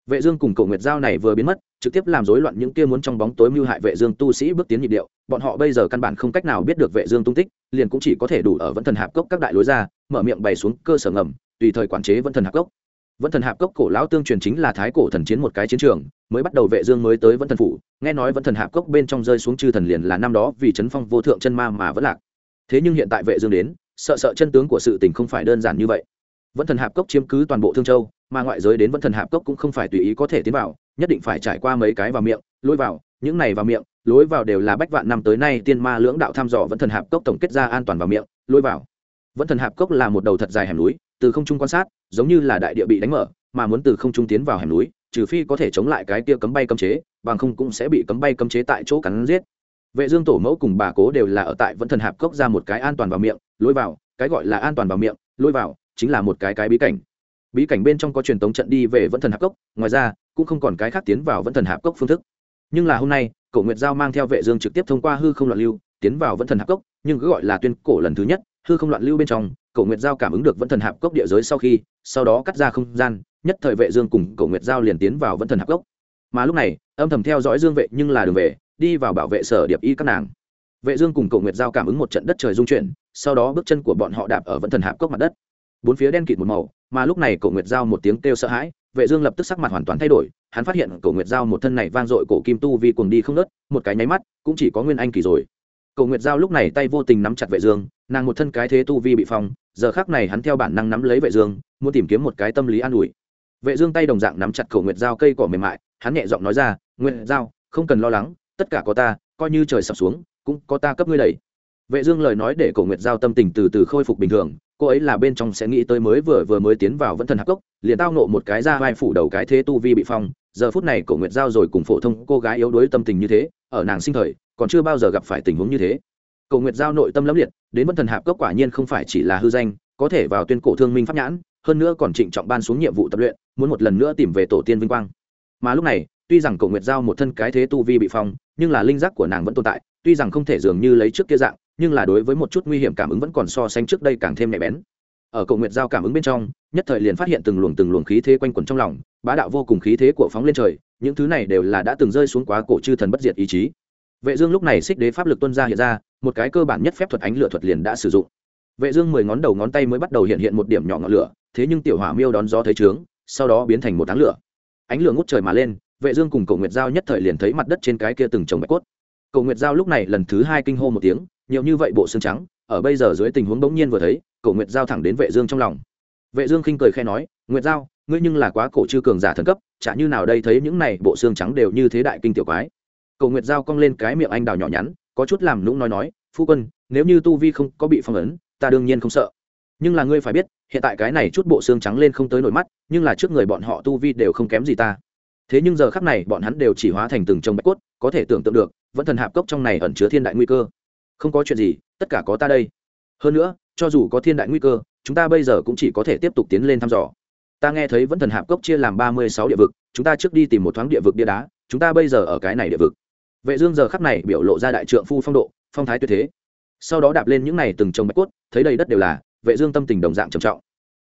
vệ dương cùng cổ nguyệt giao này vừa biến mất, trực tiếp làm rối loạn những kia muốn trong bóng tối mưu hại vệ dương tu sĩ bước tiến nhịp điệu. Bọn họ bây giờ căn bản không cách nào biết được vệ dương tung tích, liền cũng chỉ có thể đủ ở vẫn thần hạp cốc các đại lối ra, mở miệng bày xuống cơ sở ngầm, tùy thời quản chế vẫn thần hạp cốc. Vẫn thần hạp cốc cổ lão tương truyền chính là thái cổ thần chiến một cái chiến trường, mới bắt đầu vệ dương mới tới vẫn thần phủ, nghe nói vẫn thần hạp cốc bên trong rơi xuống chư thần liền là năm đó vì chấn phong vô thượng chân ma mà vẫn lạc. Thế nhưng hiện tại vệ dương đến, sợ sợ chân tướng của sự tình không phải đơn giản như vậy vẫn thần hạp cốc chiếm cứ toàn bộ thương châu mà ngoại giới đến vẫn thần hạp cốc cũng không phải tùy ý có thể tiến vào nhất định phải trải qua mấy cái vào miệng lối vào những này vào miệng lối vào đều là bách vạn năm tới nay tiên ma lưỡng đạo thăm dò vẫn thần hạp cốc tổng kết ra an toàn vào miệng lối vào vẫn thần hạp cốc là một đầu thật dài hẻm núi từ không trung quan sát giống như là đại địa bị đánh mở mà muốn từ không trung tiến vào hẻm núi trừ phi có thể chống lại cái kia cấm bay cấm chế bằng không cũng sẽ bị cấm bay cấm chế tại chỗ cắn giết vệ dương tổ mẫu cùng bà cố đều là ở tại vẫn thần hạp cốc ra một cái an toàn vào miệng lối vào cái gọi là an toàn vào miệng lối vào chính là một cái cái bí cảnh. Bí cảnh bên trong có truyền tống trận đi về vẫn thần hạp cốc, ngoài ra, cũng không còn cái khác tiến vào vẫn thần hạp cốc phương thức. Nhưng là hôm nay, cổ nguyệt giao mang theo vệ dương trực tiếp thông qua hư không loạn lưu, tiến vào vẫn thần hạp cốc, nhưng cứ gọi là tuyên cổ lần thứ nhất, hư không loạn lưu bên trong, cổ nguyệt giao cảm ứng được vẫn thần hạp cốc địa giới sau khi, sau đó cắt ra không gian, nhất thời vệ dương cùng cổ nguyệt giao liền tiến vào vẫn thần hạp cốc. Mà lúc này, âm thầm theo dõi dương vệ nhưng là đường về, đi vào bảo vệ sở điệp y các nàng. Vệ dương cùng cổ nguyệt giao cảm ứng một trận đất trời rung chuyển, sau đó bước chân của bọn họ đạp ở vẫn thần hạp cốc mặt đất bốn phía đen kịt một màu, mà lúc này cổ nguyệt giao một tiếng kêu sợ hãi, vệ dương lập tức sắc mặt hoàn toàn thay đổi, hắn phát hiện cổ nguyệt giao một thân này vang dội cổ kim tu vi cuồng đi không nứt một cái nháy mắt, cũng chỉ có nguyên anh kỳ rồi. Cổ nguyệt giao lúc này tay vô tình nắm chặt vệ dương, nàng một thân cái thế tu vi bị phong, giờ khắc này hắn theo bản năng nắm lấy vệ dương, muốn tìm kiếm một cái tâm lý an ủi. Vệ dương tay đồng dạng nắm chặt cổ nguyệt giao cây cỏ mềm mại, hắn nhẹ giọng nói ra, nguyệt giao, không cần lo lắng, tất cả có ta, coi như trời sập xuống, cũng có ta cấp ngươi đẩy. Vệ dương lời nói để cổ nguyệt giao tâm tình từ từ khôi phục bình thường cô ấy là bên trong sẽ nghĩ tới mới vừa vừa mới tiến vào vẫn thần hạc cốc, liền tao nộ một cái ra vai phủ đầu cái thế tu vi bị phong, giờ phút này cổ nguyệt giao rồi cùng phổ thông cô gái yếu đuối tâm tình như thế, ở nàng sinh thời, còn chưa bao giờ gặp phải tình huống như thế. Cổ nguyệt giao nội tâm lẫm liệt, đến vẫn thần hạp cốc quả nhiên không phải chỉ là hư danh, có thể vào tuyên cổ thương minh pháp nhãn, hơn nữa còn trịnh trọng ban xuống nhiệm vụ tập luyện, muốn một lần nữa tìm về tổ tiên vinh quang. Mà lúc này, tuy rằng cổ nguyệt giao một thân cái thế tu vi bị phong, nhưng là linh giác của nàng vẫn tồn tại, tuy rằng không thể dường như lấy trước kia dạng nhưng là đối với một chút nguy hiểm cảm ứng vẫn còn so sánh trước đây càng thêm nhạy bén. Ở cầu nguyệt giao cảm ứng bên trong, nhất thời liền phát hiện từng luồng từng luồng khí thế quanh quẩn trong lòng, bá đạo vô cùng khí thế của phóng lên trời, những thứ này đều là đã từng rơi xuống quá cổ chư thần bất diệt ý chí. Vệ dương lúc này xích đế pháp lực tuân ra hiện ra, một cái cơ bản nhất phép thuật ánh lửa thuật liền đã sử dụng. Vệ dương mười ngón đầu ngón tay mới bắt đầu hiện hiện một điểm nhỏ ngọn lửa, thế nhưng tiểu hỏa miêu đón gió thấy trướng, sau đó biến thành một đám lửa. Ánh lửa ngút trời mà lên, vệ dương cùng cổ nguyệt giao nhất thời liền thấy mặt đất trên cái kia từng chồng bạch cốt. Cổ nguyệt giao lúc này lần thứ hai kinh hô một tiếng nhiều như vậy bộ xương trắng, ở bây giờ dưới tình huống bỗng nhiên vừa thấy, cổ nguyệt giao thẳng đến vệ dương trong lòng. Vệ dương khinh cười khẽ nói, nguyệt giao, ngươi nhưng là quá cổ chư cường giả thần cấp, chả như nào đây thấy những này bộ xương trắng đều như thế đại kinh tiểu quái. Cổ nguyệt giao cong lên cái miệng anh đào nhỏ nhắn, có chút làm nũng nói nói, phu quân, nếu như tu vi không có bị phong ấn, ta đương nhiên không sợ. Nhưng là ngươi phải biết, hiện tại cái này chút bộ xương trắng lên không tới nổi mắt, nhưng là trước người bọn họ tu vi đều không kém gì ta. Thế nhưng giờ khắc này, bọn hắn đều chỉ hóa thành từng chồng bạch cốt, có thể tưởng tượng được, vẫn thần hạp cốc trong này ẩn chứa thiên đại nguy cơ không có chuyện gì, tất cả có ta đây. Hơn nữa, cho dù có thiên đại nguy cơ, chúng ta bây giờ cũng chỉ có thể tiếp tục tiến lên thăm dò. Ta nghe thấy vẫn thần hạp cốc chia làm ba mươi sáu địa vực, chúng ta trước đi tìm một thoáng địa vực bia đá, chúng ta bây giờ ở cái này địa vực. Vệ dương giờ khắc này biểu lộ ra đại trượng phu phong độ, phong thái tuyệt thế. Sau đó đạp lên những này từng trồng bạch cốt, thấy đầy đất đều là, vệ dương tâm tình đồng dạng trầm trọng.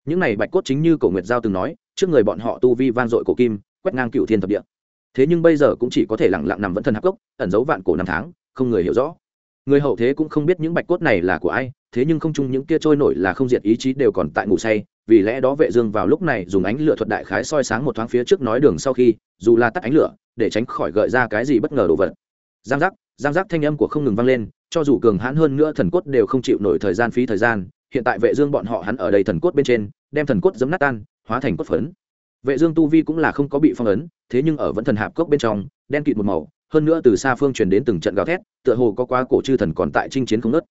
Những này bạch cốt chính như cổ nguyệt giao từng nói, trước người bọn họ tu vi vang dội cổ kim, quét ngang cựu thiên thập địa. Thế nhưng bây giờ cũng chỉ có thể lặng lặng nằm vẫn thần hạp cốc, ẩn giấu vạn cổ năm tháng, không người hiểu rõ người hậu thế cũng không biết những bạch cốt này là của ai, thế nhưng không chung những kia trôi nổi là không diệt ý chí đều còn tại ngủ say, vì lẽ đó vệ dương vào lúc này dùng ánh lửa thuật đại khái soi sáng một thoáng phía trước nói đường sau khi, dù là tắt ánh lửa, để tránh khỏi gợi ra cái gì bất ngờ đổ vật. Giang giác giang giác thanh âm của không ngừng vang lên, cho dù cường hãn hơn nữa thần cốt đều không chịu nổi thời gian phí thời gian, hiện tại vệ dương bọn họ hắn ở đây thần cốt bên trên, đem thần cốt giấm nát tan, hóa thành cốt phấn. Vệ dương tu vi cũng là không có bị phong ấn, thế nhưng ở vẫn thần hạp cốc bên trong, đen kịt một màu hơn nữa từ xa phương truyền đến từng trận gào thét tựa hồ có quá cổ chư thần còn tại chinh chiến không ngớt,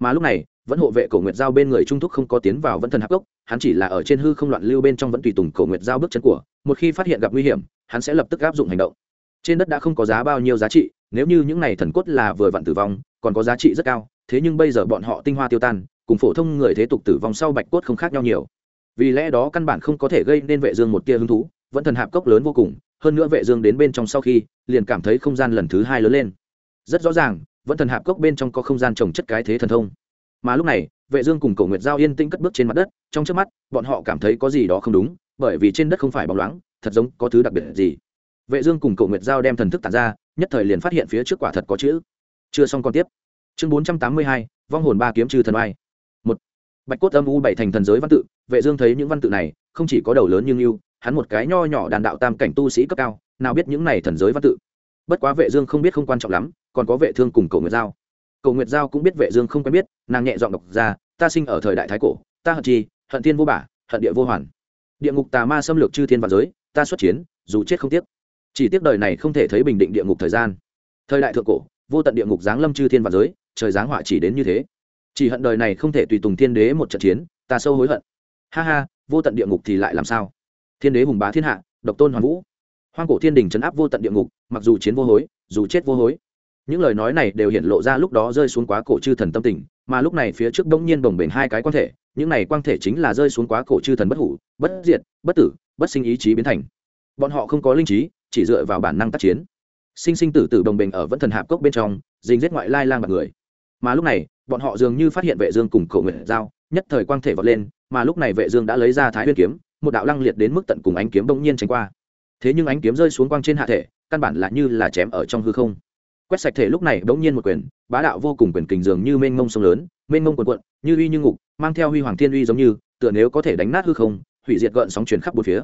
mà lúc này vẫn hộ vệ cổ nguyệt giao bên người trung thúc không có tiến vào vẫn thần hắc cốc hắn chỉ là ở trên hư không loạn lưu bên trong vẫn tùy tùng cổ nguyệt giao bước chân của một khi phát hiện gặp nguy hiểm hắn sẽ lập tức áp dụng hành động. Trên đất đã không có giá bao nhiêu giá trị nếu như những này thần cốt là vừa vặn tử vong còn có giá trị rất cao thế nhưng bây giờ bọn họ tinh hoa tiêu tan cùng phổ thông người thế tục tử vong sau bạch cốt không khác nhau nhiều. Vì lẽ đó căn bản không có thể gây nên vệ dương một tia hứng thú vẫn thần hạp cốc lớn vô cùng hơn nữa vệ dương đến bên trong sau khi liền cảm thấy không gian lần thứ hai lớn lên. Rất rõ ràng vẫn thần hạp cốc bên trong có không gian trồng chất cái thế thần thông. Mà lúc này vệ dương cùng cổ nguyệt giao yên tĩnh cất bước trên mặt đất trong chớp mắt bọn họ cảm thấy có gì đó không đúng bởi vì trên đất không phải bóng loáng thật giống có thứ đặc biệt gì. Vệ dương cùng cổ nguyệt giao đem thần thức tản ra nhất thời liền phát hiện phía trước quả thật có chữ. Chưa xong còn tiếp. Chương 482, vong hồn ba kiếm trừ thần oai. Một. Bạch cốt âm u bảy thành thần giới văn tự vệ dương thấy những văn tự này không chỉ có đầu lớn như yêu hắn một cái nho nhỏ đàn đạo tam cảnh tu sĩ cấp cao, nào biết những này thần giới văn tự. Bất quá vệ dương không biết không quan trọng lắm, còn có vệ thương cùng cầu nguyệt giao. Cầu nguyệt giao cũng biết vệ dương không quen biết, nàng nhẹ giọng đọc ra, ta sinh ở thời đại thái cổ, ta hận chi, hận thiên vô bả, hận địa vô hoàn. Địa ngục tà ma xâm lược chư thiên và giới, ta xuất chiến, dù chết không tiếc. Chỉ tiếc đời này không thể thấy bình định địa ngục thời gian. Thời đại thượng cổ, vô tận địa ngục giáng lâm chư thiên và giới, trời giáng họa chỉ đến như thế. Chỉ hận đời này không thể tùy tùng thiên đế một trận chiến, ta sâu hối hận. Ha ha, vô tận địa ngục thì lại làm sao? Thiên đế hùng bá thiên hạ, độc tôn hoàn vũ. Hoang cổ thiên đình chấn áp vô tận địa ngục, mặc dù chiến vô hối, dù chết vô hối. Những lời nói này đều hiện lộ ra lúc đó rơi xuống quá cổ chư thần tâm tình, mà lúc này phía trước bỗng nhiên bồng bềnh hai cái quan thể, những này quan thể chính là rơi xuống quá cổ chư thần bất hủ, bất diệt, bất tử, bất sinh ý chí biến thành. Bọn họ không có linh trí, chỉ dựa vào bản năng tác chiến. Sinh sinh tử tử đồng bình ở vẫn thần hạp cốc bên trong dình giết ngoại lai lang bạc người. Mà lúc này, bọn họ dường như phát hiện vệ dương cùng cổ nguyện giao, nhất thời quang thể vọt lên, mà lúc này vệ dương đã lấy ra thái nguyên kiếm một đạo lăng liệt đến mức tận cùng ánh kiếm bỗng nhiên tránh qua. Thế nhưng ánh kiếm rơi xuống quang trên hạ thể, căn bản là như là chém ở trong hư không. Quét sạch thể lúc này bỗng nhiên một quyền, bá đạo vô cùng quyền kình dường như mênh mông sông lớn, mênh mông quần quận như uy như ngục, mang theo huy hoàng thiên uy giống như, tựa nếu có thể đánh nát hư không, hủy diệt gợn sóng truyền khắp bốn phía.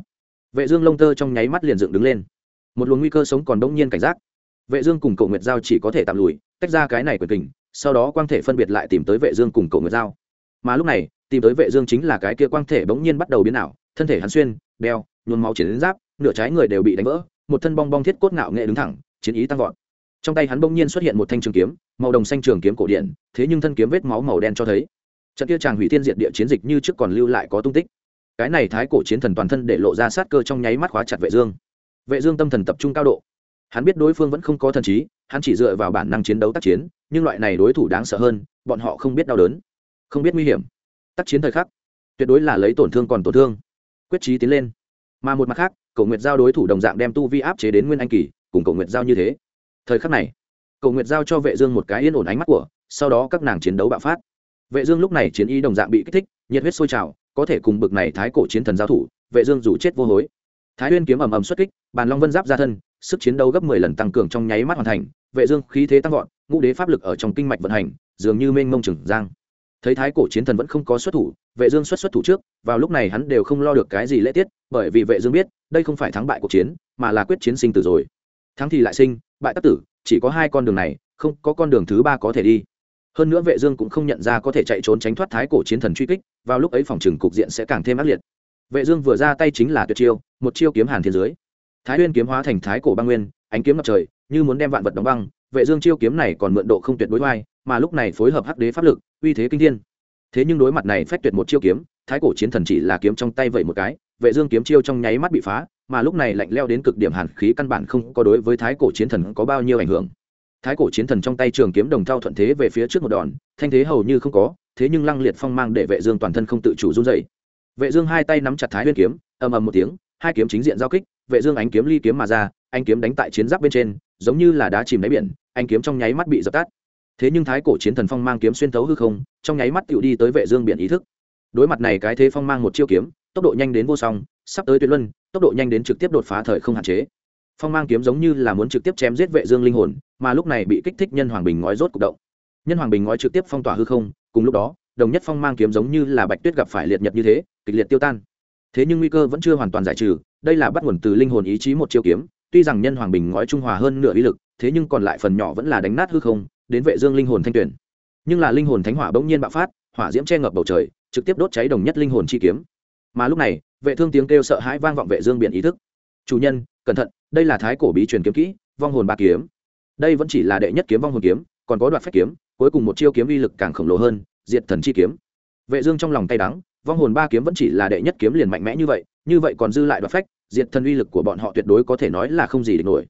Vệ dương lông tơ trong nháy mắt liền dựng đứng lên. Một luồng nguy cơ sống còn đông nhiên cảnh giác. Vệ dương cùng cậu nguyệt giao chỉ có thể tạm lùi, tách ra cái này quyền kình, sau đó quang thể phân biệt lại tìm tới vệ dương cùng cậu nguyệt giao. Mà lúc này, tìm tới vệ dương chính là cái kia quang thể bỗng nhiên bắt đầu biến ảo thân thể hắn xuyên đeo nhuôn máu chiến giáp, nửa trái người đều bị đánh vỡ, một thân bong bong thiết cốt ngạo nghệ đứng thẳng, chiến ý tăng vọt. Trong tay hắn bỗng nhiên xuất hiện một thanh trường kiếm, màu đồng xanh trường kiếm cổ điển, thế nhưng thân kiếm vết máu màu đen cho thấy. Trận kia chàng hủy thiên diệt địa chiến dịch như trước còn lưu lại có tung tích. Cái này thái cổ chiến thần toàn thân để lộ ra sát cơ trong nháy mắt khóa chặt vệ dương. Vệ dương tâm thần tập trung cao độ. Hắn biết đối phương vẫn không có thần trí, hắn chỉ dựa vào bản năng chiến đấu tác chiến, nhưng loại này đối thủ đáng sợ hơn, bọn họ không biết đau đớn, không biết nguy hiểm. Tác chiến thời khắc, tuyệt đối là lấy tổn thương còn tổn thương quyết trí tiến lên. Mà một mặt khác cầu nguyệt giao đối thủ đồng dạng đem tu vi áp chế đến nguyên anh kỳ, cùng cầu nguyệt giao như thế. Thời khắc này cầu nguyệt giao cho vệ dương một cái yên ổn ánh mắt của, sau đó các nàng chiến đấu bạo phát. Vệ dương lúc này chiến ý đồng dạng bị kích thích, nhiệt huyết sôi trào, có thể cùng bực này thái cổ chiến thần giao thủ, vệ dương dù chết vô hối. Thái nguyên kiếm ầm ầm xuất kích, bàn long vân giáp ra thân, sức chiến đấu gấp 10 lần tăng cường trong nháy mắt hoàn thành, vệ dương khí thế tăng vọt, ngũ đế pháp lực ở trong kinh mạch vận hành, dường như mênh mông trường giang. Thấy thái cổ chiến thần vẫn không có xuất thủ vệ dương xuất xuất thủ trước, vào lúc này hắn đều không lo được cái gì lễ tiết, bởi vì vệ dương biết, đây không phải thắng bại cuộc chiến, mà là quyết chiến sinh tử rồi. Thắng thì lại sinh, bại tất tử, chỉ có hai con đường này, không có con đường thứ ba có thể đi. Hơn nữa vệ dương cũng không nhận ra có thể chạy trốn tránh thoát thái cổ chiến thần truy kích, vào lúc ấy phòng trường cục diện sẽ càng thêm ác liệt. Vệ dương vừa ra tay chính là tuyệt chiêu, một chiêu kiếm hàn thiên dưới. Thái nguyên kiếm hóa thành thái cổ băng nguyên, ánh kiếm ngập trời, như muốn đem vạn vật đóng băng. Vệ dương chiêu kiếm này còn mượn độ không tuyệt đối hoài mà lúc này phối hợp hắc đế pháp lực, uy thế kinh thiên thế nhưng đối mặt này phách tuyệt một chiêu kiếm, thái cổ chiến thần chỉ là kiếm trong tay vậy một cái, vệ dương kiếm chiêu trong nháy mắt bị phá, mà lúc này lạnh leo đến cực điểm hàn khí căn bản không có đối với thái cổ chiến thần có bao nhiêu ảnh hưởng. Thái cổ chiến thần trong tay trường kiếm đồng thao thuận thế về phía trước một đòn, thanh thế hầu như không có, thế nhưng lăng liệt phong mang để vệ dương toàn thân không tự chủ run rẩy. Vệ dương hai tay nắm chặt thái nguyên kiếm, ầm ầm một tiếng, hai kiếm chính diện giao kích, vệ dương ánh kiếm ly kiếm mà ra, ánh kiếm đánh tại chiến giáp bên trên, giống như là đá chìm đáy biển, ánh kiếm trong nháy mắt bị dập tắt thế nhưng thái cổ chiến thần phong mang kiếm xuyên thấu hư không, trong nháy mắt tựu đi tới vệ dương biển ý thức. Đối mặt này cái thế phong mang một chiêu kiếm, tốc độ nhanh đến vô song, sắp tới tuyệt luân, tốc độ nhanh đến trực tiếp đột phá thời không hạn chế. Phong mang kiếm giống như là muốn trực tiếp chém giết vệ dương linh hồn, mà lúc này bị kích thích nhân hoàng bình ngói rốt cục động. Nhân hoàng bình ngói trực tiếp phong tỏa hư không, cùng lúc đó, đồng nhất phong mang kiếm giống như là bạch tuyết gặp phải liệt nhật như thế, kịch liệt tiêu tan. Thế nhưng nguy cơ vẫn chưa hoàn toàn giải trừ, đây là bắt nguồn từ linh hồn ý chí một chiêu kiếm, tuy rằng nhân hoàng bình ngói trung hòa hơn nửa uy lực, thế nhưng còn lại phần nhỏ vẫn là đánh nát hư không đến vệ dương linh hồn thanh tuyển nhưng là linh hồn thánh hỏa bỗng nhiên bạo phát, hỏa diễm che ngập bầu trời, trực tiếp đốt cháy đồng nhất linh hồn chi kiếm. Mà lúc này, vệ thương tiếng kêu sợ hãi vang vọng vệ dương biển ý thức. Chủ nhân, cẩn thận, đây là thái cổ bí truyền kiếm kỹ, vong hồn ba kiếm. Đây vẫn chỉ là đệ nhất kiếm vong hồn kiếm, còn có đoạt phách kiếm, cuối cùng một chiêu kiếm uy lực càng khổng lồ hơn, diệt thần chi kiếm. Vệ dương trong lòng tay đắng, vong hồn ba kiếm vẫn chỉ là đệ nhất kiếm liền mạnh mẽ như vậy như vậy còn dư lại đoạt phách, diệt thần uy lực của bọn họ tuyệt đối có thể nói là không gì địch nổi.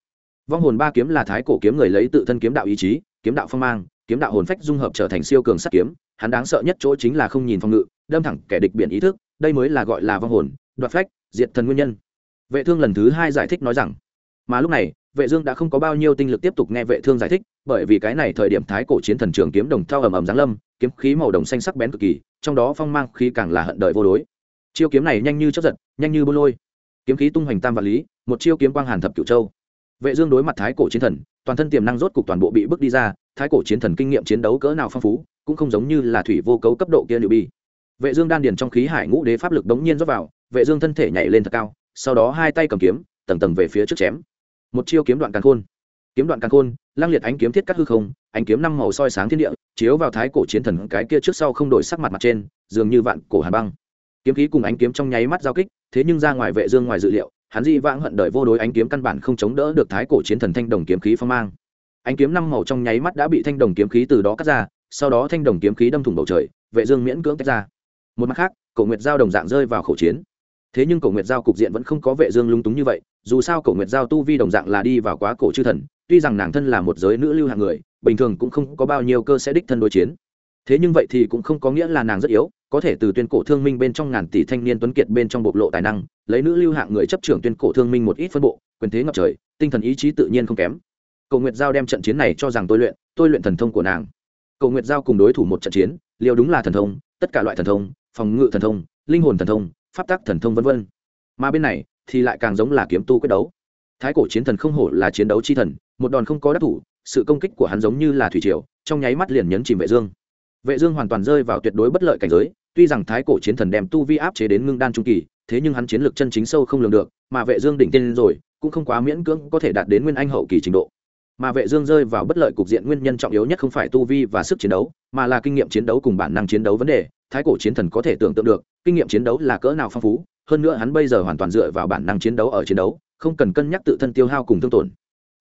Vong hồn ba kiếm là thái cổ kiếm người lấy tự thân kiếm đạo ý chí kiếm đạo phong mang, kiếm đạo hồn phách dung hợp trở thành siêu cường sát kiếm, hắn đáng sợ nhất chỗ chính là không nhìn phong ngự, đâm thẳng kẻ địch biển ý thức, đây mới là gọi là vong hồn, đoạt phách, diệt thần nguyên nhân. Vệ thương lần thứ hai giải thích nói rằng, mà lúc này, vệ dương đã không có bao nhiêu tinh lực tiếp tục nghe vệ thương giải thích, bởi vì cái này thời điểm thái cổ chiến thần trường kiếm đồng thao ầm ầm giáng lâm, kiếm khí màu đồng xanh sắc bén cực kỳ, trong đó phong mang khí càng là hận đời vô đối. Chiêu kiếm này nhanh như chớp giật, nhanh như bô lôi. Kiếm khí tung hoành tam vạn lý, một chiêu kiếm quang hàn thập cửu châu. Vệ dương đối mặt thái cổ chiến thần toàn thân tiềm năng rốt cục toàn bộ bị bước đi ra, thái cổ chiến thần kinh nghiệm chiến đấu cỡ nào phong phú, cũng không giống như là thủy vô cấu cấp độ kia liệu bi vệ dương đan điền trong khí hải ngũ đế pháp lực đống nhiên rót vào, vệ dương thân thể nhảy lên thật cao, sau đó hai tay cầm kiếm, tầng tầng về phía trước chém. Một chiêu kiếm đoạn càn khôn. Kiếm đoạn càn khôn, lang liệt ánh kiếm thiết cắt hư không, ánh kiếm năm màu soi sáng thiên địa, chiếu vào thái cổ chiến thần cái kia trước sau không đổi sắc mặt mặt trên, dường như vạn cổ hàn băng. Kiếm khí cùng ánh kiếm trong nháy mắt giao kích, thế nhưng ra ngoài vệ dương ngoài dự liệu hắn di vãng hận đời vô đối ánh kiếm căn bản không chống đỡ được thái cổ chiến thần thanh đồng kiếm khí phong mang. Ánh kiếm năm màu trong nháy mắt đã bị thanh đồng kiếm khí từ đó cắt ra, sau đó thanh đồng kiếm khí đâm thủng bầu trời, vệ dương miễn cưỡng tách ra. Một mặt khác, cổ nguyệt giao đồng dạng rơi vào khẩu chiến. Thế nhưng cổ nguyệt giao cục diện vẫn không có vệ dương lung túng như vậy, dù sao cổ nguyệt giao tu vi đồng dạng là đi vào quá cổ chư thần, tuy rằng nàng thân là một giới nữ lưu hạng người, bình thường cũng không có bao nhiêu cơ sẽ đích thân đối chiến. Thế nhưng vậy thì cũng không có nghĩa là nàng rất yếu có thể từ tuyên cổ thương minh bên trong ngàn tỷ thanh niên tuấn kiệt bên trong bộc lộ tài năng, lấy nữ lưu hạng người chấp trưởng tuyên cổ thương minh một ít phân bộ, quyền thế ngập trời, tinh thần ý chí tự nhiên không kém. Cầu nguyệt giao đem trận chiến này cho rằng tôi luyện tôi luyện thần thông của nàng. Cầu nguyệt giao cùng đối thủ một trận chiến liều đúng là thần thông, tất cả loại thần thông, phòng ngự thần thông, linh hồn thần thông, pháp tắc thần thông vân vân. Mà bên này, thì lại càng giống là kiếm tu quyết đấu. Thái cổ chiến thần không hổ là chiến đấu chi thần, một đòn không có đắc thủ, sự công kích của hắn giống như là thủy triều, trong nháy mắt liền nhấn chìm vệ dương. Vệ dương hoàn toàn rơi vào tuyệt đối bất lợi cảnh giới tuy rằng thái cổ chiến thần đem tu vi áp chế đến ngưng đan trung kỳ, thế nhưng hắn chiến lược chân chính sâu không lường được, mà vệ dương đỉnh tiên rồi, cũng không quá miễn cưỡng có thể đạt đến nguyên anh hậu kỳ trình độ. Mà vệ dương rơi vào bất lợi cục diện nguyên nhân trọng yếu nhất không phải tu vi và sức chiến đấu, mà là kinh nghiệm chiến đấu cùng bản năng chiến đấu vấn đề. Thái cổ chiến thần có thể tưởng tượng được, kinh nghiệm chiến đấu là cỡ nào phong phú, hơn nữa hắn bây giờ hoàn toàn dựa vào bản năng chiến đấu ở chiến đấu, không cần cân nhắc tự thân tiêu hao cùng thương tổn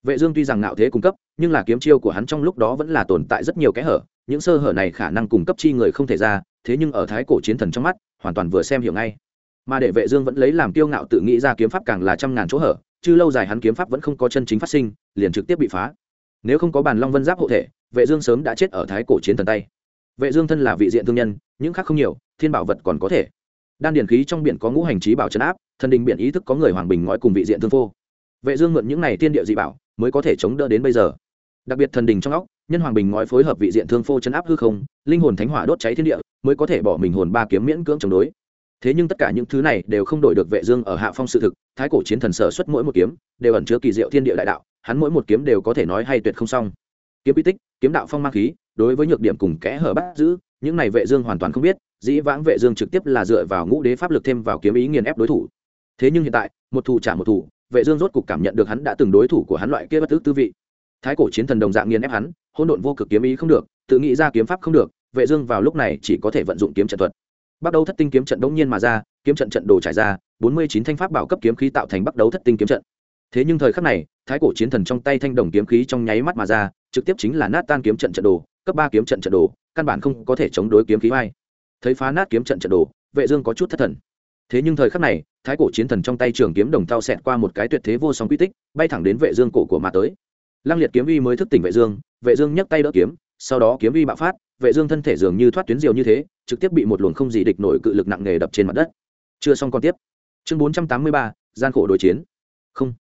vệ dương tuy rằng ngạo thế cung cấp, nhưng là kiếm chiêu của hắn trong lúc đó vẫn là tồn tại rất nhiều kẽ hở, những sơ hở này khả năng cung cấp chi người không thể ra, thế nhưng ở thái cổ chiến thần trong mắt, hoàn toàn vừa xem hiểu ngay. Mà để vệ dương vẫn lấy làm kiêu ngạo tự nghĩ ra kiếm pháp càng là trăm ngàn chỗ hở, chứ lâu dài hắn kiếm pháp vẫn không có chân chính phát sinh, liền trực tiếp bị phá. Nếu không có bàn long vân giáp hộ thể, vệ dương sớm đã chết ở thái cổ chiến thần tay. Vệ dương thân là vị diện thương nhân, những khác không nhiều, thiên bảo vật còn có thể. Đan điển khí trong biển có ngũ hành chí bảo trấn áp, thần đình biển ý thức có người hoàng bình ngói cùng vị diện thương phô vệ dương mượn những này tiên địa dị bảo mới có thể chống đỡ đến bây giờ. Đặc biệt thần đình trong óc, nhân hoàng bình ngói phối hợp vị diện thương phô chấn áp hư không, linh hồn thánh hỏa đốt cháy thiên địa mới có thể bỏ mình hồn ba kiếm miễn cưỡng chống đối. Thế nhưng tất cả những thứ này đều không đổi được vệ dương ở hạ phong sự thực, thái cổ chiến thần sở xuất mỗi một kiếm đều ẩn chứa kỳ diệu thiên địa đại đạo, hắn mỗi một kiếm đều có thể nói hay tuyệt không xong. Kiếm bí tích, kiếm đạo phong mang khí, đối với nhược điểm cùng kẽ hở bắt giữ, những này vệ dương hoàn toàn không biết, dĩ vãng vệ dương trực tiếp là dựa vào ngũ đế pháp lực thêm vào kiếm ý nghiền ép đối thủ. Thế nhưng hiện tại, một thủ trả một thủ vệ dương rốt cục cảm nhận được hắn đã từng đối thủ của hắn loại kia bất tử tư vị. Thái cổ chiến thần đồng dạng nghiền ép hắn, hỗn độn vô cực kiếm ý không được, tự nghĩ ra kiếm pháp không được, vệ dương vào lúc này chỉ có thể vận dụng kiếm trận thuật. Bắt đầu thất tinh kiếm trận đống nhiên mà ra, kiếm trận trận đồ trải ra 49 thanh pháp bảo cấp kiếm khí tạo thành bắt đầu thất tinh kiếm trận. Thế nhưng thời khắc này, thái cổ chiến thần trong tay thanh đồng kiếm khí trong nháy mắt mà ra, trực tiếp chính là nát tan kiếm trận trận đồ, cấp ba kiếm trận trận đồ, căn bản không có thể chống đối kiếm khí vai. Thấy phá nát kiếm trận trận đồ, vệ dương có chút thất thần thế nhưng thời khắc này thái cổ chiến thần trong tay trường kiếm đồng thao xẹt qua một cái tuyệt thế vô song quy tích bay thẳng đến vệ dương cổ của mà tới. Lăng liệt kiếm uy mới thức tỉnh vệ dương vệ dương nhấc tay đỡ kiếm sau đó kiếm uy bạo phát vệ dương thân thể dường như thoát tuyến diều như thế trực tiếp bị một luồng không gì địch nổi cự lực nặng nề đập trên mặt đất. Chưa xong còn tiếp. Chương 483, gian khổ đối chiến. Không.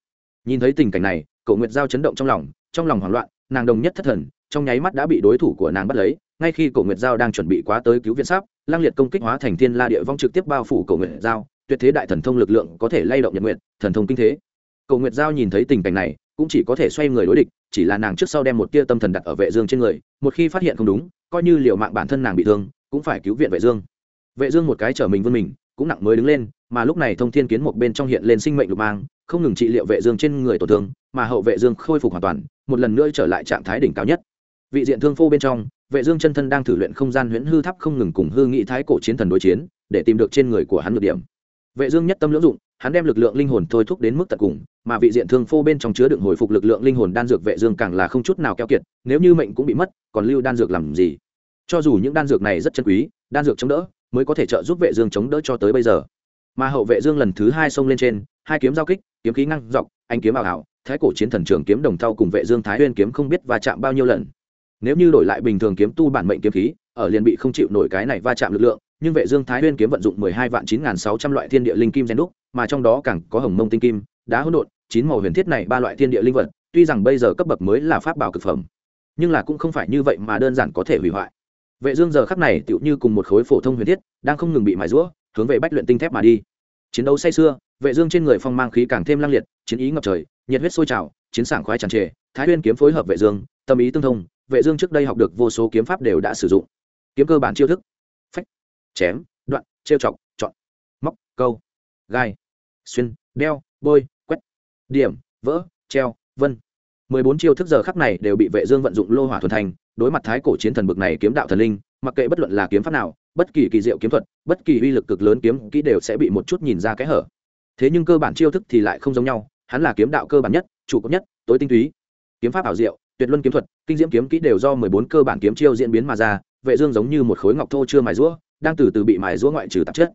Nhìn thấy tình cảnh này cậu nguyệt giao chấn động trong lòng trong lòng hoảng loạn nàng đồng nhất thất thần trong nháy mắt đã bị đối thủ của nàng bắt lấy, ngay khi cổ nguyệt giao đang chuẩn bị quá tới cứu viện sắp, lang liệt công kích hóa thành thiên la địa vong trực tiếp bao phủ cổ nguyệt giao, tuyệt thế đại thần thông lực lượng có thể lay động nhật nguyện thần thông kinh thế. Cổ nguyệt giao nhìn thấy tình cảnh này, cũng chỉ có thể xoay người đối địch, chỉ là nàng trước sau đem một tia tâm thần đặt ở vệ dương trên người, một khi phát hiện không đúng, coi như liều mạng bản thân nàng bị thương, cũng phải cứu viện vệ dương. Vệ dương một cái trở mình vươn mình, cũng nặng mới đứng lên, mà lúc này thông thiên kiến một bên trong hiện lên sinh mệnh lục mang, không ngừng trị liệu vệ dương trên người tổn thương, mà hậu vệ dương khôi phục hoàn toàn, một lần nữa trở lại trạng thái đỉnh cao nhất vị diện thương phô bên trong, vệ dương chân thân đang thử luyện không gian huyễn hư tháp không ngừng cùng hư nghị thái cổ chiến thần đối chiến, để tìm được trên người của hắn nhược điểm. Vệ dương nhất tâm lưỡng dụng, hắn đem lực lượng linh hồn thôi thúc đến mức tận cùng, mà vị diện thương phô bên trong chứa đựng hồi phục lực lượng linh hồn đan dược vệ dương càng là không chút nào keo kiệt, nếu như mệnh cũng bị mất, còn lưu đan dược làm gì? Cho dù những đan dược này rất chân quý, đan dược chống đỡ mới có thể trợ giúp vệ dương chống đỡ cho tới bây giờ. Mà hậu vệ dương lần thứ hai xông lên trên, hai kiếm giao kích, kiếm khí ngang dọc anh kiếm ảo ảo, thái cổ chiến thần trường kiếm đồng thau cùng vệ dương thái nguyên kiếm không biết va chạm bao nhiêu lần nếu như đổi lại bình thường kiếm tu bản mệnh kiếm khí, ở liền bị không chịu nổi cái này va chạm lực lượng, nhưng vệ dương thái nguyên kiếm vận dụng 12 vạn 9600 loại thiên địa linh kim gen đúc, mà trong đó càng có hồng mông tinh kim, đá hỗn độn, chín màu huyền thiết này ba loại thiên địa linh vật, tuy rằng bây giờ cấp bậc mới là pháp bảo cực phẩm, nhưng là cũng không phải như vậy mà đơn giản có thể hủy hoại. Vệ dương giờ khắc này tựu như cùng một khối phổ thông huyền thiết, đang không ngừng bị mài rũa, hướng về bách luyện tinh thép mà đi. Chiến đấu say sưa, vệ dương trên người phong mang khí càng thêm lang liệt, chiến ý ngập trời, nhiệt huyết sôi trào, chiến sảng khoái tràn trề, thái nguyên kiếm phối hợp vệ dương, tâm ý tương thông vệ dương trước đây học được vô số kiếm pháp đều đã sử dụng. Kiếm cơ bản chiêu thức. Phách, chém, đoạn treo chọc, chọn, móc, câu, gai, xuyên, đeo, bôi, quét, điểm, vỡ, treo, vân. Mười bốn chiêu thức giờ khắc này đều bị vệ dương vận dụng lô hỏa thuần thành, đối mặt thái cổ chiến thần bực này kiếm đạo thần linh, mặc kệ bất luận là kiếm pháp nào, bất kỳ kỳ diệu kiếm thuật, bất kỳ uy lực cực lớn kiếm kỹ đều sẽ bị một chút nhìn ra cái hở. Thế nhưng cơ bản chiêu thức thì lại không giống nhau, hắn là kiếm đạo cơ bản nhất, chủ cấp nhất, tối tinh túy. Kiếm pháp ảo diệu tuyệt luân kiếm thuật kinh diễm kiếm kỹ đều do mười bốn cơ bản kiếm chiêu diễn biến mà ra vệ dương giống như một khối ngọc thô chưa mài rũa đang từ từ bị mài rũa ngoại trừ tạp chất.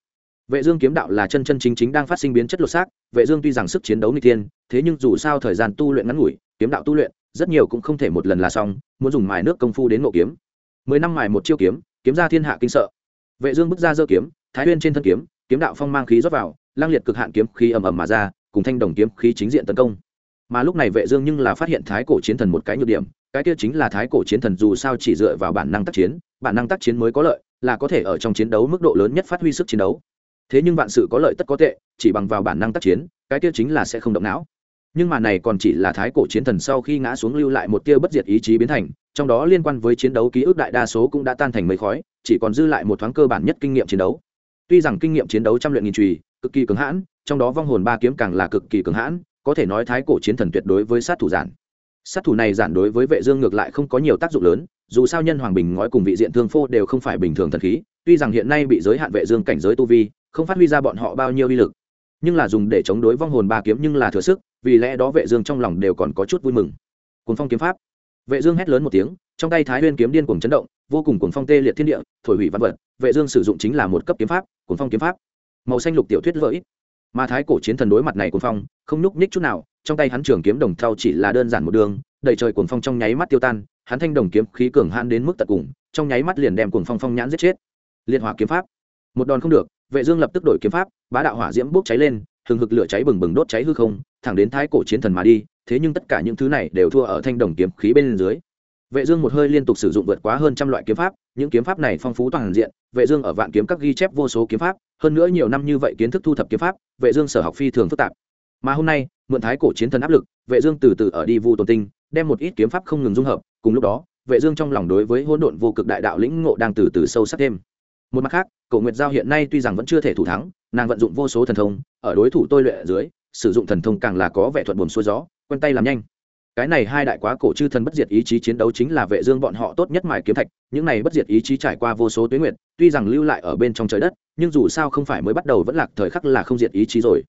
Vệ dương kiếm đạo là chân chân chính chính đang phát sinh biến chất lột xác vệ dương tuy rằng sức chiến đấu nguy thiên, thế nhưng dù sao thời gian tu luyện ngắn ngủi kiếm đạo tu luyện rất nhiều cũng không thể một lần là xong muốn dùng mài nước công phu đến ngộ kiếm. Mười năm mài một chiêu kiếm kiếm ra thiên hạ kinh sợ. Vệ dương bước ra giơ kiếm thái nguyên trên thân kiếm kiếm đạo phong mang khí rót vào lang liệt cực hạn kiếm khí ầm ầm mà ra cùng thanh đồng kiếm khí chính diện tấn công mà lúc này vệ dương nhưng là phát hiện thái cổ chiến thần một cái nhược điểm, cái kia chính là thái cổ chiến thần dù sao chỉ dựa vào bản năng tác chiến, bản năng tác chiến mới có lợi, là có thể ở trong chiến đấu mức độ lớn nhất phát huy sức chiến đấu. Thế nhưng vạn sự có lợi tất có tệ, chỉ bằng vào bản năng tác chiến, cái kia chính là sẽ không động não. Nhưng mà này còn chỉ là thái cổ chiến thần sau khi ngã xuống lưu lại một tia bất diệt ý chí biến thành, trong đó liên quan với chiến đấu ký ức đại đa số cũng đã tan thành mây khói, chỉ còn dư lại một thoáng cơ bản nhất kinh nghiệm chiến đấu. Tuy rằng kinh nghiệm chiến đấu trăm luyện nghìn trùy cực kỳ cứng hãn, trong đó vong hồn ba kiếm càng là cực kỳ cứng hãn có thể nói thái cổ chiến thần tuyệt đối với sát thủ giản. Sát thủ này giản đối với vệ dương ngược lại không có nhiều tác dụng lớn, dù sao nhân hoàng bình ngói cùng vị diện thương phô đều không phải bình thường thần khí, tuy rằng hiện nay bị giới hạn vệ dương cảnh giới tu vi, không phát huy ra bọn họ bao nhiêu uy lực. Nhưng là dùng để chống đối vong hồn ba kiếm nhưng là thừa sức, vì lẽ đó vệ dương trong lòng đều còn có chút vui mừng. Cuồng phong kiếm pháp. Vệ dương hét lớn một tiếng, trong tay thái nguyên kiếm điên cuồng chấn động, vô cùng cuồng phong tê liệt thiên địa, thổi hủy văn vật. Vệ dương sử dụng chính là một cấp kiếm pháp, cuồng phong kiếm pháp. Màu xanh lục tiểu thuyết vỡ ít mà thái cổ chiến thần đối mặt này cuồng phong, không nhúc nhích chút nào, trong tay hắn trường kiếm đồng thau chỉ là đơn giản một đường, đầy trời cuồng phong trong nháy mắt tiêu tan, hắn thanh đồng kiếm khí cường hãn đến mức tận cùng, trong nháy mắt liền đem cuồng phong phong nhãn giết chết. Liệt hỏa kiếm pháp. Một đòn không được, vệ dương lập tức đổi kiếm pháp, bá đạo hỏa diễm bốc cháy lên, hừng hực lửa cháy bừng bừng đốt cháy hư không, thẳng đến thái cổ chiến thần mà đi, thế nhưng tất cả những thứ này đều thua ở thanh đồng kiếm khí bên dưới vệ dương một hơi liên tục sử dụng vượt quá hơn trăm loại kiếm pháp, những kiếm pháp này phong phú toàn diện, vệ dương ở vạn kiếm các ghi chép vô số kiếm pháp, hơn nữa nhiều năm như vậy kiến thức thu thập kiếm pháp, vệ dương sở học phi thường phức tạp. Mà hôm nay, mượn thái cổ chiến thần áp lực, vệ dương từ từ ở đi vu tồn tinh, đem một ít kiếm pháp không ngừng dung hợp, cùng lúc đó, vệ dương trong lòng đối với hỗn độn vô cực đại đạo lĩnh ngộ đang từ từ sâu sắc thêm. Một mặt khác, cổ nguyệt giao hiện nay tuy rằng vẫn chưa thể thủ thắng, nàng vận dụng vô số thần thông, ở đối thủ tôi luyện ở dưới, sử dụng thần thông càng là có vẻ thuận buồm xuôi gió, quen tay làm nhanh cái này hai đại quá cổ chư thần bất diệt ý chí chiến đấu chính là vệ dương bọn họ tốt nhất mài kiếm thạch, những này bất diệt ý chí trải qua vô số tuyến nguyện tuy rằng lưu lại ở bên trong trời đất, nhưng dù sao không phải mới bắt đầu vẫn lạc thời khắc là không diệt ý chí rồi.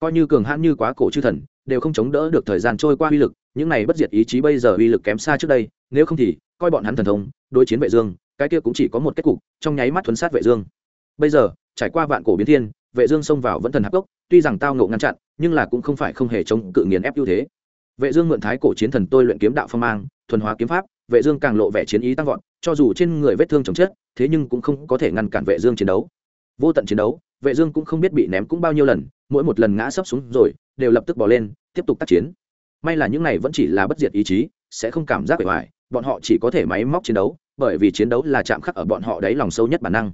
Coi như cường hãn như quá cổ chư thần, đều không chống đỡ được thời gian trôi qua uy lực, những này bất diệt ý chí bây giờ uy lực kém xa trước đây, nếu không thì, coi bọn hắn thần thông, đối chiến vệ dương, cái kia cũng chỉ có một kết cục, trong nháy mắt thuấn sát vệ dương. Bây giờ, trải qua vạn cổ biến thiên, vệ dương xông vào vẫn thần hắc gốc tuy rằng tao ngộ ngăn chặn, nhưng là cũng không phải không hề chống cự nghiền ép ưu thế vệ dương mượn thái cổ chiến thần tôi luyện kiếm đạo phong mang, thuần hóa kiếm pháp, vệ dương càng lộ vẻ chiến ý tăng vọt, cho dù trên người vết thương chồng chết thế nhưng cũng không có thể ngăn cản vệ dương chiến đấu. Vô tận chiến đấu, vệ dương cũng không biết bị ném cũng bao nhiêu lần, mỗi một lần ngã sấp xuống rồi, đều lập tức bỏ lên, tiếp tục tác chiến. May là những này vẫn chỉ là bất diệt ý chí, sẽ không cảm giác bề ngoài, bọn họ chỉ có thể máy móc chiến đấu, bởi vì chiến đấu là chạm khắc ở bọn họ đáy lòng sâu nhất bản năng.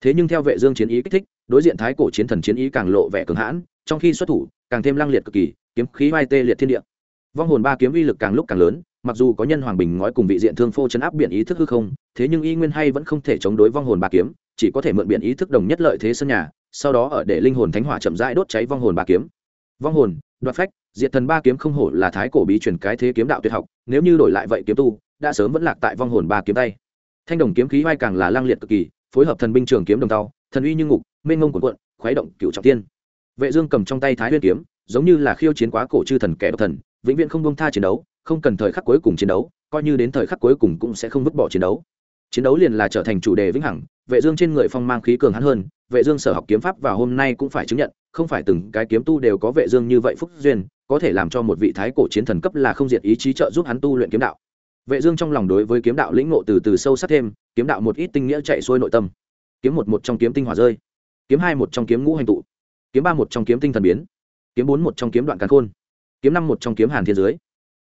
Thế nhưng theo vệ dương chiến ý kích thích, đối diện thái cổ chiến thần chiến ý càng lộ vẻ cường hãn, trong khi xuất thủ, càng thêm lăng liệt cực kỳ, kiếm khí vai tê liệt thiên địa vong hồn ba kiếm uy lực càng lúc càng lớn, mặc dù có nhân hoàng bình ngói cùng vị diện thương phô chấn áp biển ý thức hư không, thế nhưng y nguyên hay vẫn không thể chống đối vong hồn ba kiếm, chỉ có thể mượn biển ý thức đồng nhất lợi thế sân nhà, sau đó ở để linh hồn thánh hỏa chậm rãi đốt cháy vong hồn ba kiếm. Vong hồn, đoạt phách, diệt thần ba kiếm không hổ là thái cổ bí truyền cái thế kiếm đạo tuyệt học, nếu như đổi lại vậy kiếm tu, đã sớm vẫn lạc tại vong hồn ba kiếm tay. Thanh đồng kiếm khí vai càng là lang liệt cực kỳ, phối hợp thần binh trường kiếm đồng tàu thần uy như ngục, mênh ngông cuộn cuộn, khuấy động cựu trọng tiên. Vệ dương cầm trong tay thái huyên kiếm, giống như là khiêu chiến quá cổ chư thần kẻ độc thần vĩnh viễn không buông tha chiến đấu, không cần thời khắc cuối cùng chiến đấu, coi như đến thời khắc cuối cùng cũng sẽ không vứt bỏ chiến đấu. Chiến đấu liền là trở thành chủ đề vĩnh hằng, vệ dương trên người phong mang khí cường hắn hơn, vệ dương sở học kiếm pháp vào hôm nay cũng phải chứng nhận, không phải từng cái kiếm tu đều có vệ dương như vậy phúc duyên, có thể làm cho một vị thái cổ chiến thần cấp là không diệt ý chí trợ giúp hắn tu luyện kiếm đạo. Vệ dương trong lòng đối với kiếm đạo lĩnh ngộ từ từ sâu sắc thêm, kiếm đạo một ít tinh nghĩa chạy xuôi nội tâm. Kiếm một một trong kiếm tinh hỏa rơi, kiếm hai một trong kiếm ngũ hành tụ, kiếm ba một trong kiếm tinh thần biến, kiếm bốn một trong kiếm đoạn càn khôn kiếm năm một trong kiếm hàn thiên dưới.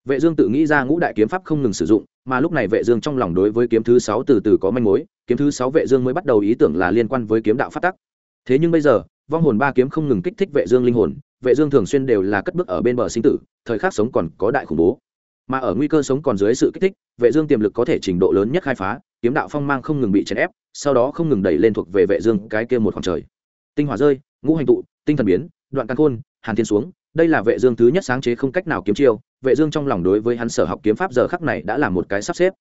Vệ dương tự nghĩ ra ngũ đại kiếm pháp không ngừng sử dụng, mà lúc này vệ dương trong lòng đối với kiếm thứ sáu từ từ có manh mối, kiếm thứ sáu vệ dương mới bắt đầu ý tưởng là liên quan với kiếm đạo phát tắc. Thế nhưng bây giờ, vong hồn ba kiếm không ngừng kích thích vệ dương linh hồn, vệ dương thường xuyên đều là cất bước ở bên bờ sinh tử, thời khắc sống còn có đại khủng bố. Mà ở nguy cơ sống còn dưới sự kích thích, vệ dương tiềm lực có thể trình độ lớn nhất khai phá, kiếm đạo phong mang không ngừng bị chèn ép, sau đó không ngừng đẩy lên thuộc về vệ dương cái kia một khoảng trời. Tinh hỏa rơi, ngũ hành tụ, tinh thần biến, đoạn căn khôn, hàn thiên xuống đây là vệ dương thứ nhất sáng chế không cách nào kiếm chiêu, vệ dương trong lòng đối với hắn sở học kiếm pháp giờ khắc này đã là một cái sắp xếp.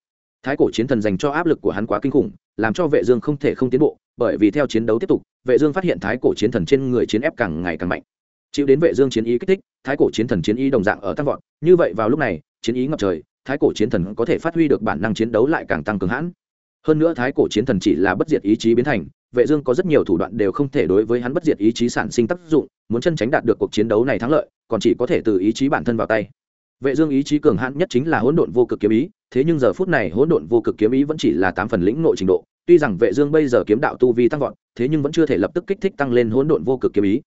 Thái cổ chiến thần dành cho áp lực của hắn quá kinh khủng, làm cho vệ dương không thể không tiến bộ, bởi vì theo chiến đấu tiếp tục, vệ dương phát hiện thái cổ chiến thần trên người chiến ép càng ngày càng mạnh. Chịu đến vệ dương chiến ý kích thích, thái cổ chiến thần chiến ý đồng dạng ở tăng vọt, như vậy vào lúc này, chiến ý ngập trời, thái cổ chiến thần có thể phát huy được bản năng chiến đấu lại càng tăng cường hãn. Hơn nữa thái cổ chiến thần chỉ là bất diệt ý chí biến thành vệ dương có rất nhiều thủ đoạn đều không thể đối với hắn bất diệt ý chí sản sinh tác dụng, muốn chân tránh đạt được cuộc chiến đấu này thắng lợi, còn chỉ có thể từ ý chí bản thân vào tay. Vệ dương ý chí cường hãn nhất chính là hỗn độn vô cực kiếm ý, thế nhưng giờ phút này hỗn độn vô cực kiếm ý vẫn chỉ là tám phần lĩnh nội trình độ, tuy rằng vệ dương bây giờ kiếm đạo tu vi tăng vọt, thế nhưng vẫn chưa thể lập tức kích thích tăng lên hỗn độn vô cực kiếm ý.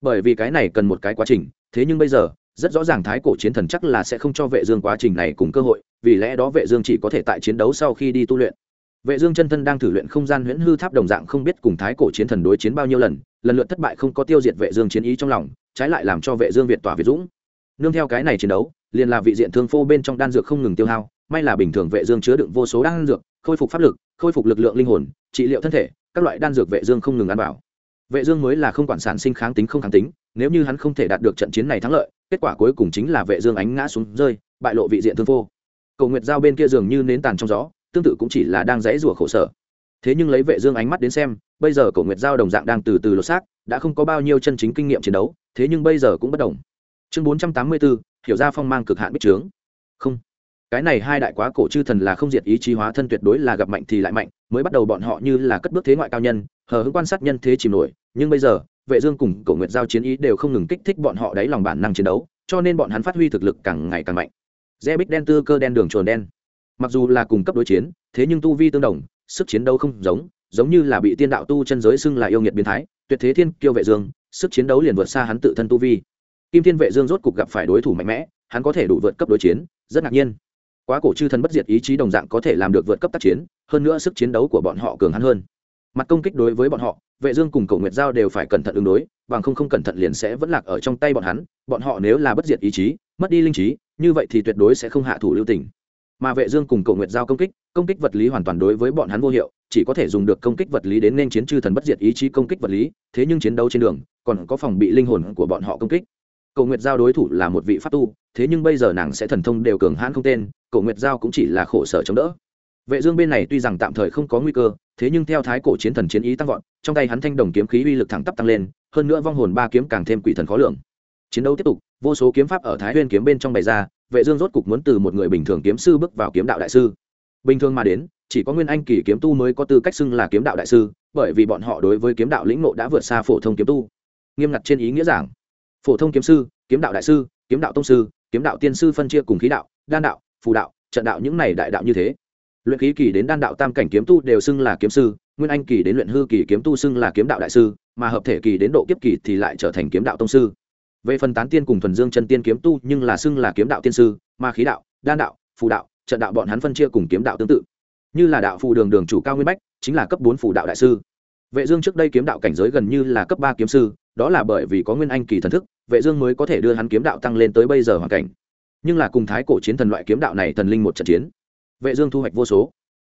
Bởi vì cái này cần một cái quá trình, thế nhưng bây giờ, rất rõ ràng thái cổ chiến thần chắc là sẽ không cho vệ dương quá trình này cùng cơ hội, vì lẽ đó vệ dương chỉ có thể tại chiến đấu sau khi đi tu luyện vệ dương chân thân đang thử luyện không gian huyễn hư tháp đồng dạng không biết cùng thái cổ chiến thần đối chiến bao nhiêu lần lần lượt thất bại không có tiêu diệt vệ dương chiến ý trong lòng, trái lại làm cho vệ dương việt tỏa việt dũng nương theo cái này chiến đấu, liền là vị diện thương phô bên trong đan dược không ngừng tiêu hao, may là bình thường vệ dương chứa đựng vô số đan dược, khôi phục pháp lực, khôi phục lực lượng linh hồn, trị liệu thân thể, các loại đan dược vệ dương không ngừng ăn vào. vệ dương mới là không quản sản sinh kháng tính không kháng tính, nếu như hắn không thể đạt được trận chiến này thắng lợi, kết quả cuối cùng chính là vệ dương ánh ngã xuống rơi, bại lộ vị diện thương phô cầu nguyệt giao bên kia dường như nến tàn trong gió tương tự cũng chỉ là đang dãy rủa khổ sở. Thế nhưng lấy vệ dương ánh mắt đến xem bây giờ cổ nguyệt giao đồng dạng đang từ từ lột xác đã không có bao nhiêu chân chính kinh nghiệm chiến đấu thế nhưng bây giờ cũng bất đồng chương 484, hiểu ra phong mang cực hạn bích trướng. Không. Cái này hai đại quá cổ chư thần là không diệt ý chí hóa thân tuyệt đối là gặp mạnh thì lại mạnh mới bắt đầu bọn họ như là cất bước thế ngoại cao nhân hờ hững quan sát nhân thế chìm nổi. Nhưng bây giờ vệ dương cùng cổ nguyệt giao chiến ý đều không ngừng kích thích bọn họ đáy lòng bản năng chiến đấu cho nên bọn hắn phát huy thực lực càng ngày càng mạnh. Re bích đen tư cơ đen đường chuồn đen mặc dù là cùng cấp đối chiến, thế nhưng tu vi tương đồng, sức chiến đấu không giống giống như là bị tiên đạo tu chân giới xưng là yêu nghiệt biến thái, tuyệt thế thiên kiêu vệ dương, sức chiến đấu liền vượt xa hắn tự thân tu vi. Kim thiên vệ dương rốt cục gặp phải đối thủ mạnh mẽ, hắn có thể đủ vượt cấp đối chiến, rất ngạc nhiên. Quá cổ chư thần bất diệt ý chí đồng dạng có thể làm được vượt cấp tác chiến, hơn nữa sức chiến đấu của bọn họ cường hắn hơn. Mặt công kích đối với bọn họ, vệ dương cùng cầu nguyệt giao đều phải cẩn thận ứng đối, bằng không không cẩn thận liền sẽ vẫn lạc ở trong tay bọn hắn. Bọn họ nếu là bất diệt ý chí, mất đi linh trí, như vậy thì tuyệt đối sẽ không hạ thủ lưu tình mà vệ dương cùng cậu nguyệt giao công kích công kích vật lý hoàn toàn đối với bọn hắn vô hiệu, chỉ có thể dùng được công kích vật lý đến nên chiến chư thần bất diệt ý chí công kích vật lý, thế nhưng chiến đấu trên đường, còn có phòng bị linh hồn của bọn họ công kích. Cậu nguyệt giao đối thủ là một vị pháp tu, thế nhưng bây giờ nàng sẽ thần thông đều cường hãn không tên, cậu nguyệt giao cũng chỉ là khổ sở chống đỡ. Vệ dương bên này tuy rằng tạm thời không có nguy cơ, thế nhưng theo thái cổ chiến thần chiến ý tăng vọt, trong tay hắn thanh đồng kiếm khí uy lực thẳng tắp tăng lên, hơn nữa vong hồn ba kiếm càng thêm quỷ thần khó lường. Chiến đấu tiếp tục, vô số kiếm pháp ở thái nguyên kiếm bên trong bày ra vệ dương rốt cục muốn từ một người bình thường kiếm sư bước vào kiếm đạo đại sư. Bình thường mà đến, chỉ có nguyên anh kỳ kiếm tu mới có tư cách xưng là kiếm đạo đại sư, bởi vì bọn họ đối với kiếm đạo lĩnh ngộ đã vượt xa phổ thông kiếm tu. Nghiêm ngặt trên ý nghĩa giảng. Phổ thông kiếm sư, kiếm đạo đại sư, kiếm đạo tông sư, kiếm đạo tiên sư phân chia cùng khí đạo, đan đạo, phù đạo, trận đạo những này đại đạo như thế. Luyện khí kỳ đến đan đạo tam cảnh kiếm tu đều xưng là kiếm sư, nguyên anh kỳ đến luyện hư kỳ kiếm tu xưng là kiếm đạo đại sư, mà hợp thể kỳ đến độ kiếp kỳ thì lại trở thành kiếm đạo tông sư về phần tán tiên cùng thuần dương chân tiên kiếm tu nhưng là xưng là kiếm đạo tiên sư, ma khí đạo, đan đạo, phù đạo, trận đạo bọn hắn phân chia cùng kiếm đạo tương tự. Như là đạo phù đường đường chủ cao nguyên bách, chính là cấp bốn phù đạo đại sư. Vệ dương trước đây kiếm đạo cảnh giới gần như là cấp ba kiếm sư, đó là bởi vì có nguyên anh kỳ thần thức, vệ dương mới có thể đưa hắn kiếm đạo tăng lên tới bây giờ hoàn cảnh. Nhưng là cùng thái cổ chiến thần loại kiếm đạo này thần linh một trận chiến, vệ dương thu hoạch vô số.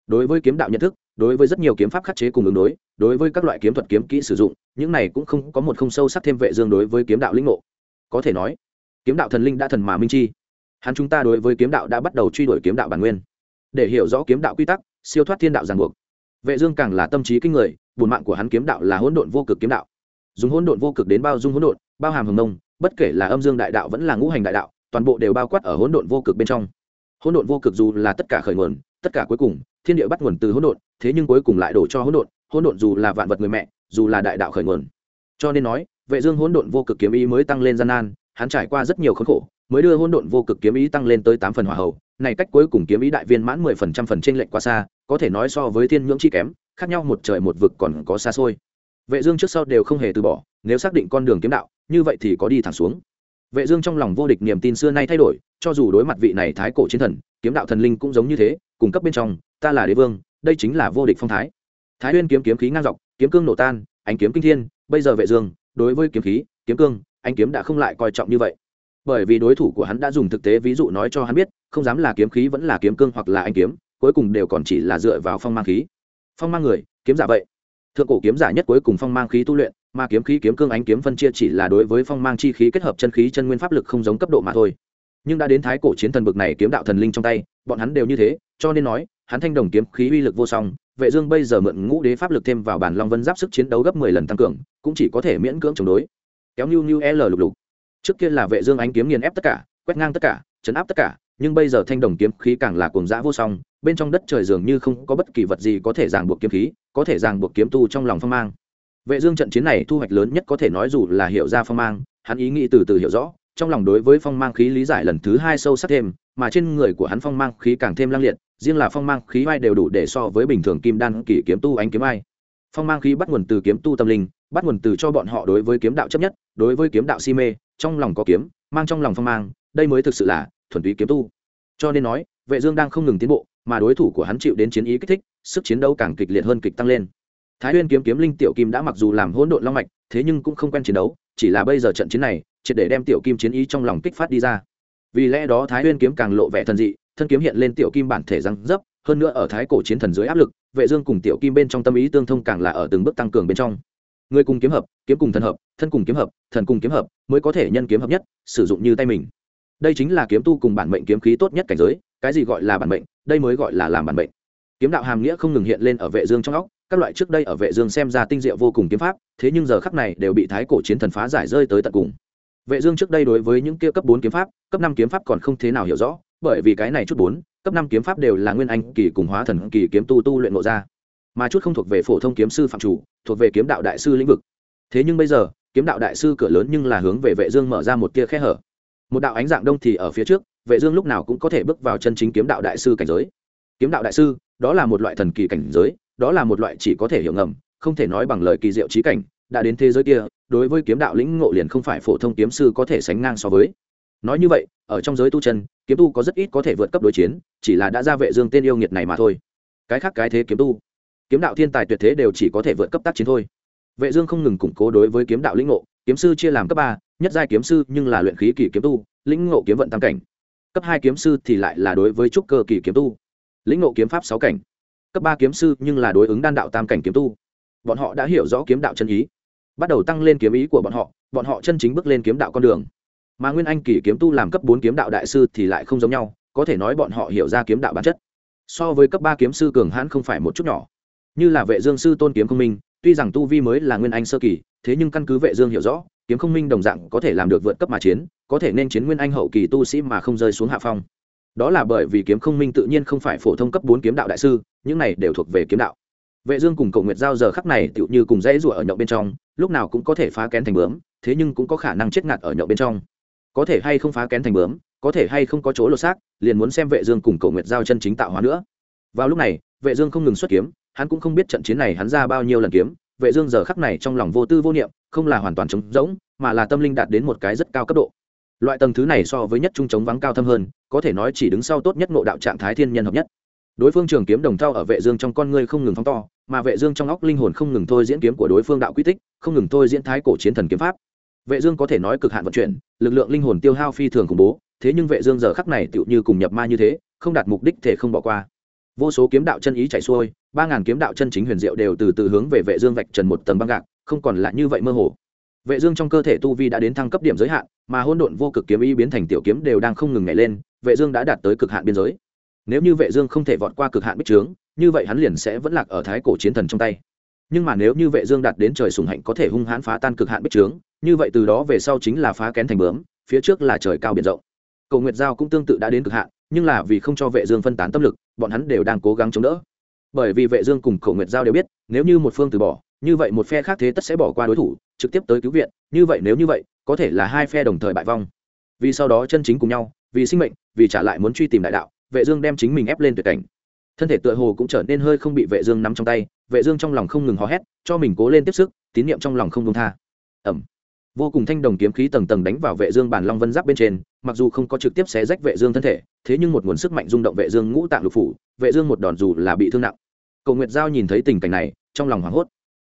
Đối với kiếm đạo nhận thức, đối với rất nhiều kiếm pháp khắc chế cùng ứng đối đối với các loại kiếm thuật kiếm kỹ sử dụng, những này cũng không có một không sâu sắc thêm vệ dương đối với kiếm đạo linh ngộ có thể nói, kiếm đạo thần linh đã thần mà minh chi. Hắn chúng ta đối với kiếm đạo đã bắt đầu truy đuổi kiếm đạo bản nguyên. Để hiểu rõ kiếm đạo quy tắc, siêu thoát thiên đạo ràng buộc. Vệ dương càng là tâm trí kinh người, buồn mạng của hắn kiếm đạo là hỗn độn vô cực kiếm đạo. Dùng hỗn độn vô cực đến bao dung hỗn độn, bao hàm hồng nông bất kể là âm dương đại đạo vẫn là ngũ hành đại đạo, toàn bộ đều bao quát ở hỗn độn vô cực bên trong. Hỗn độn vô cực dù là tất cả khởi nguồn, tất cả cuối cùng, thiên địa bắt nguồn từ hỗn độn, thế nhưng cuối cùng lại đổ cho hỗn độn hỗn độn dù là vạn vật người mẹ, dù là đại đạo khởi nguồn. Cho nên nói vệ dương hỗn độn vô cực kiếm ý mới tăng lên gian nan, hắn trải qua rất nhiều khốn khổ, mới đưa hỗn độn vô cực kiếm ý tăng lên tới tám phần hỏa hậu này cách cuối cùng kiếm ý đại viên mãn mười phần trăm phần trên lệnh quá xa, có thể nói so với thiên nhưỡng chi kém, khác nhau một trời một vực còn có xa xôi. Vệ dương trước sau đều không hề từ bỏ, nếu xác định con đường kiếm đạo, như vậy thì có đi thẳng xuống. Vệ dương trong lòng vô địch niềm tin xưa nay thay đổi, cho dù đối mặt vị này thái cổ chiến thần, kiếm đạo thần linh cũng giống như thế, cùng cấp bên trong, ta là đế vương, đây chính là vô địch phong thái. Thái nguyên kiếm kiếm khí ngang dọc, kiếm cương nổ tan, ánh kiếm kinh thiên, bây giờ vệ dương đối với kiếm khí, kiếm cương, anh kiếm đã không lại coi trọng như vậy. Bởi vì đối thủ của hắn đã dùng thực tế ví dụ nói cho hắn biết, không dám là kiếm khí vẫn là kiếm cương hoặc là anh kiếm, cuối cùng đều còn chỉ là dựa vào phong mang khí. Phong mang người, kiếm giả vậy. Thượng cổ kiếm giả nhất cuối cùng phong mang khí tu luyện, mà kiếm khí, kiếm cương ánh kiếm phân chia chỉ là đối với phong mang chi khí kết hợp chân khí chân nguyên pháp lực không giống cấp độ mà thôi. Nhưng đã đến thái cổ chiến thần bực này kiếm đạo thần linh trong tay bọn hắn đều như thế, cho nên nói, hắn thanh đồng kiếm khí uy lực vô song, vệ dương bây giờ mượn ngũ đế pháp lực thêm vào bản long vân giáp sức chiến đấu gấp 10 lần tăng cường, cũng chỉ có thể miễn cưỡng chống đối. Kéo nhu nhu l lục lục. Trước kia là vệ dương ánh kiếm nghiền ép tất cả, quét ngang tất cả, chấn áp tất cả, nhưng bây giờ thanh đồng kiếm khí càng là cuồng dã vô song, bên trong đất trời dường như không có bất kỳ vật gì có thể ràng buộc kiếm khí, có thể ràng buộc kiếm tu trong lòng phong mang. Vệ dương trận chiến này thu hoạch lớn nhất có thể nói dù là hiểu ra phong mang, hắn ý nghĩ từ từ hiểu rõ, trong lòng đối với phong mang khí lý giải lần thứ hai sâu sắc thêm mà trên người của hắn phong mang khí càng thêm lang liệt, riêng là phong mang khí vai đều đủ để so với bình thường kim đan kỷ kiếm tu ánh kiếm ai phong mang khí bắt nguồn từ kiếm tu tâm linh, bắt nguồn từ cho bọn họ đối với kiếm đạo chấp nhất, đối với kiếm đạo si mê, trong lòng có kiếm, mang trong lòng phong mang, đây mới thực sự là thuần túy kiếm tu. Cho nên nói, vệ dương đang không ngừng tiến bộ, mà đối thủ của hắn chịu đến chiến ý kích thích, sức chiến đấu càng kịch liệt hơn kịch tăng lên. Thái nguyên kiếm kiếm linh tiểu kim đã mặc dù làm hỗn độn long mạch, thế nhưng cũng không quen chiến đấu, chỉ là bây giờ trận chiến này, triệt để đem tiểu kim chiến ý trong lòng kích phát đi ra vì lẽ đó thái nguyên kiếm càng lộ vẻ thần dị, thân kiếm hiện lên tiểu kim bản thể răng dấp, hơn nữa ở thái cổ chiến thần dưới áp lực, vệ dương cùng tiểu kim bên trong tâm ý tương thông càng là ở từng bước tăng cường bên trong. Người cùng kiếm hợp, kiếm cùng thần hợp, thân cùng kiếm hợp, thần cùng kiếm hợp mới có thể nhân kiếm hợp nhất, sử dụng như tay mình. Đây chính là kiếm tu cùng bản mệnh kiếm khí tốt nhất cảnh giới, cái gì gọi là bản mệnh, đây mới gọi là làm bản mệnh. Kiếm đạo hàm nghĩa không ngừng hiện lên ở vệ dương trong óc, các loại trước đây ở vệ dương xem ra tinh diệu vô cùng kiếm pháp, thế nhưng giờ khắc này đều bị thái cổ chiến thần phá giải rơi tới tận cùng vệ dương trước đây đối với những kia cấp 4 kiếm pháp cấp 5 kiếm pháp còn không thế nào hiểu rõ bởi vì cái này chút 4, cấp 5 kiếm pháp đều là nguyên anh kỳ cùng hóa thần kỳ kiếm tu tu luyện ngộ ra. Mà chút không thuộc về phổ thông kiếm sư phạm chủ thuộc về kiếm đạo đại sư lĩnh vực. Thế nhưng bây giờ kiếm đạo đại sư cửa lớn nhưng là hướng về vệ dương mở ra một tia khe hở. Một đạo ánh dạng đông thì ở phía trước vệ dương lúc nào cũng có thể bước vào chân chính kiếm đạo đại sư cảnh giới. Kiếm đạo đại sư đó là một loại thần kỳ cảnh giới đó là một loại chỉ có thể hiểu ngầm không thể nói bằng lời kỳ diệu trí cảnh đã đến thế giới kia, đối với kiếm đạo lĩnh ngộ liền không phải phổ thông kiếm sư có thể sánh ngang so với. Nói như vậy, ở trong giới tu chân, kiếm tu có rất ít có thể vượt cấp đối chiến, chỉ là đã ra vệ dương tên yêu nghiệt này mà thôi. Cái khác cái thế kiếm tu, kiếm đạo thiên tài tuyệt thế đều chỉ có thể vượt cấp tác chiến thôi. Vệ dương không ngừng củng cố đối với kiếm đạo lĩnh ngộ, kiếm sư chia làm cấp ba, nhất giai kiếm sư nhưng là luyện khí kỳ kiếm tu, lĩnh ngộ kiếm vận tam cảnh. Cấp hai kiếm sư thì lại là đối với trúc cơ kỳ kiếm tu, lĩnh ngộ kiếm pháp sáu cảnh. Cấp ba kiếm sư nhưng là đối ứng đan đạo tam cảnh kiếm tu. Bọn họ đã hiểu rõ kiếm đạo chân ý bắt đầu tăng lên kiếm ý của bọn họ bọn họ chân chính bước lên kiếm đạo con đường. Mà nguyên anh kỳ kiếm tu làm cấp bốn kiếm đạo đại sư thì lại không giống nhau, có thể nói bọn họ hiểu ra kiếm đạo bản chất. So với cấp ba kiếm sư cường hãn không phải một chút nhỏ. Như là vệ dương sư tôn kiếm không minh, tuy rằng tu vi mới là nguyên anh sơ kỳ, thế nhưng căn cứ vệ dương hiểu rõ, kiếm không minh đồng dạng có thể làm được vượt cấp mà chiến, có thể nên chiến nguyên anh hậu kỳ tu sĩ mà không rơi xuống hạ phong. Đó là bởi vì kiếm không minh tự nhiên không phải phổ thông cấp bốn kiếm đạo đại sư, những này đều thuộc về kiếm đạo vệ dương cùng cậu nguyệt giao giờ khắc này tựu như cùng dãy rủa ở nhậu bên trong, lúc nào cũng có thể phá kén thành bướm, thế nhưng cũng có khả năng chết ngạt ở nhậu bên trong. Có thể hay không phá kén thành bướm, có thể hay không có chỗ lột xác, liền muốn xem vệ dương cùng cậu nguyệt giao chân chính tạo hóa nữa. Vào lúc này, vệ dương không ngừng xuất kiếm, hắn cũng không biết trận chiến này hắn ra bao nhiêu lần kiếm, vệ dương giờ khắc này trong lòng vô tư vô niệm, không là hoàn toàn trống rỗng, mà là tâm linh đạt đến một cái rất cao cấp độ. Loại tầng thứ này so với nhất trung chống vắng cao thâm hơn, có thể nói chỉ đứng sau tốt nhất ngộ đạo trạng thái thiên nhân hợp nhất đối phương trường kiếm đồng thao ở vệ dương trong con ngươi không ngừng phóng to, mà vệ dương trong óc linh hồn không ngừng thôi diễn kiếm của đối phương đạo quy tích, không ngừng thôi diễn thái cổ chiến thần kiếm pháp. Vệ dương có thể nói cực hạn vận chuyển, lực lượng linh hồn tiêu hao phi thường khủng bố, thế nhưng vệ dương giờ khắc này tựu như cùng nhập ma như thế, không đạt mục đích thể không bỏ qua. Vô số kiếm đạo chân ý chảy xuôi, ba ngàn kiếm đạo chân chính huyền diệu đều từ từ hướng về vệ dương vạch trần một tầng băng gạc, không còn là như vậy mơ hồ. Vệ dương trong cơ thể tu vi đã đến thăng cấp điểm giới hạn, mà hỗn độn vô cực kiếm ý biến thành tiểu kiếm đều đang không ngừng nhảy lên, vệ dương đã đạt tới cực hạn biên giới nếu như vệ dương không thể vọt qua cực hạn bích trướng, như vậy hắn liền sẽ vẫn lạc ở thái cổ chiến thần trong tay. Nhưng mà nếu như vệ dương đạt đến trời sùng hạnh có thể hung hãn phá tan cực hạn bích trướng, như vậy từ đó về sau chính là phá kén thành bướm, phía trước là trời cao biển rộng. Cầu nguyệt giao cũng tương tự đã đến cực hạn, nhưng là vì không cho vệ dương phân tán tâm lực, bọn hắn đều đang cố gắng chống đỡ. Bởi vì vệ dương cùng cầu nguyệt giao đều biết, nếu như một phương từ bỏ, như vậy một phe khác thế tất sẽ bỏ qua đối thủ, trực tiếp tới cứu viện, như vậy nếu như vậy, có thể là hai phe đồng thời bại vong. Vì sau đó chân chính cùng nhau, vì sinh mệnh, vì trả lại muốn truy tìm đại đạo vệ dương đem chính mình ép lên tuyệt cảnh. Thân thể tựa hồ cũng trở nên hơi không bị vệ dương nắm trong tay, vệ dương trong lòng không ngừng hò hét, cho mình cố lên tiếp sức, tín niệm trong lòng không buông tha. Ẩm vô cùng thanh đồng kiếm khí tầng tầng đánh vào vệ dương bản long vân giáp bên trên, mặc dù không có trực tiếp xé rách vệ dương thân thể, thế nhưng một nguồn sức mạnh rung động vệ dương ngũ tạng lục phủ, vệ dương một đòn dù là bị thương nặng. Cầu nguyệt giao nhìn thấy tình cảnh này, trong lòng hoảng hốt.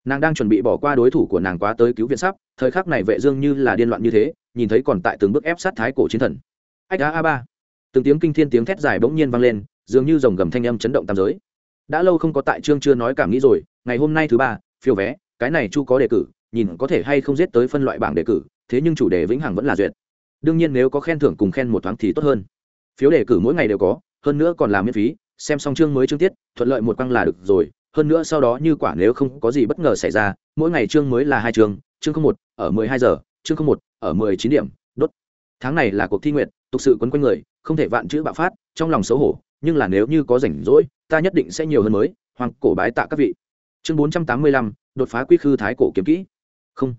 Nàng đang chuẩn bị bỏ qua đối thủ của nàng quá tới cứu viện sắp, thời khắc này vệ dương như là điên loạn như thế, nhìn thấy còn tại từng bước ép sát thái cổ chiến thần. Ách a ba từng tiếng kinh thiên tiếng thét dài bỗng nhiên vang lên, dường như rồng gầm thanh âm chấn động tam giới. Đã lâu không có tại trương chưa nói cảm nghĩ rồi, ngày hôm nay thứ ba phiếu vé, cái này chu có đề cử, nhìn có thể hay không giết tới phân loại bảng đề cử, thế nhưng chủ đề vĩnh hằng vẫn là duyệt. Đương nhiên nếu có khen thưởng cùng khen một thoáng thì tốt hơn. Phiếu đề cử mỗi ngày đều có, hơn nữa còn là miễn phí, xem xong chương mới chương tiết, thuận lợi một quăng là được rồi, hơn nữa sau đó như quả nếu không có gì bất ngờ xảy ra, mỗi ngày chương mới là hai chương chương không một, ở mười hai giờ, chương không một, ở mười chín điểm, đốt. Tháng này là cuộc thi nguyện tục sự quấn quanh người không thể vạn chữ bạo phát, trong lòng xấu hổ, nhưng là nếu như có rảnh rỗi, ta nhất định sẽ nhiều hơn mới, hoàng cổ bái tạ các vị. Chương bốn trăm tám mươi lăm, đột phá quy khư thái cổ kiếm kỹ. Không.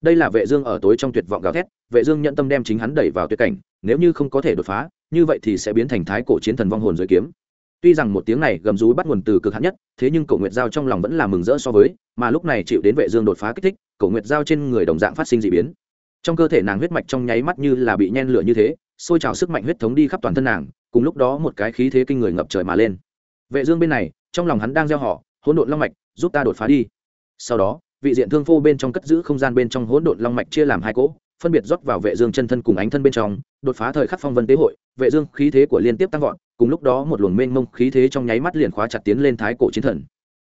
Đây là vệ dương ở tối trong tuyệt vọng gào thét, vệ dương nhận tâm đem chính hắn đẩy vào tuyệt cảnh, nếu như không có thể đột phá, như vậy thì sẽ biến thành thái cổ chiến thần vong hồn dưới kiếm. Tuy rằng một tiếng này gầm rú bắt nguồn từ cực hạn nhất, thế nhưng cổ nguyệt giao trong lòng vẫn là mừng rỡ so với, mà lúc này chịu đến vệ dương đột phá kích thích, cổ nguyệt giao trên người đồng dạng phát sinh dị biến. Trong cơ thể nàng huyết mạch trong nháy mắt như là bị nhen lửa như thế sôi trào sức mạnh huyết thống đi khắp toàn thân nàng, cùng lúc đó một cái khí thế kinh người ngập trời mà lên. Vệ dương bên này, trong lòng hắn đang gieo họ, hỗn độn long mạch, giúp ta đột phá đi. Sau đó, vị diện thương phô bên trong cất giữ không gian bên trong hỗn độn long mạch chia làm hai cỗ, phân biệt rót vào vệ dương chân thân cùng ánh thân bên trong, đột phá thời khắc phong vân tế hội, vệ dương khí thế của liên tiếp tăng vọt, cùng lúc đó một luồng mênh mông khí thế trong nháy mắt liền khóa chặt tiến lên thái cổ chiến thần.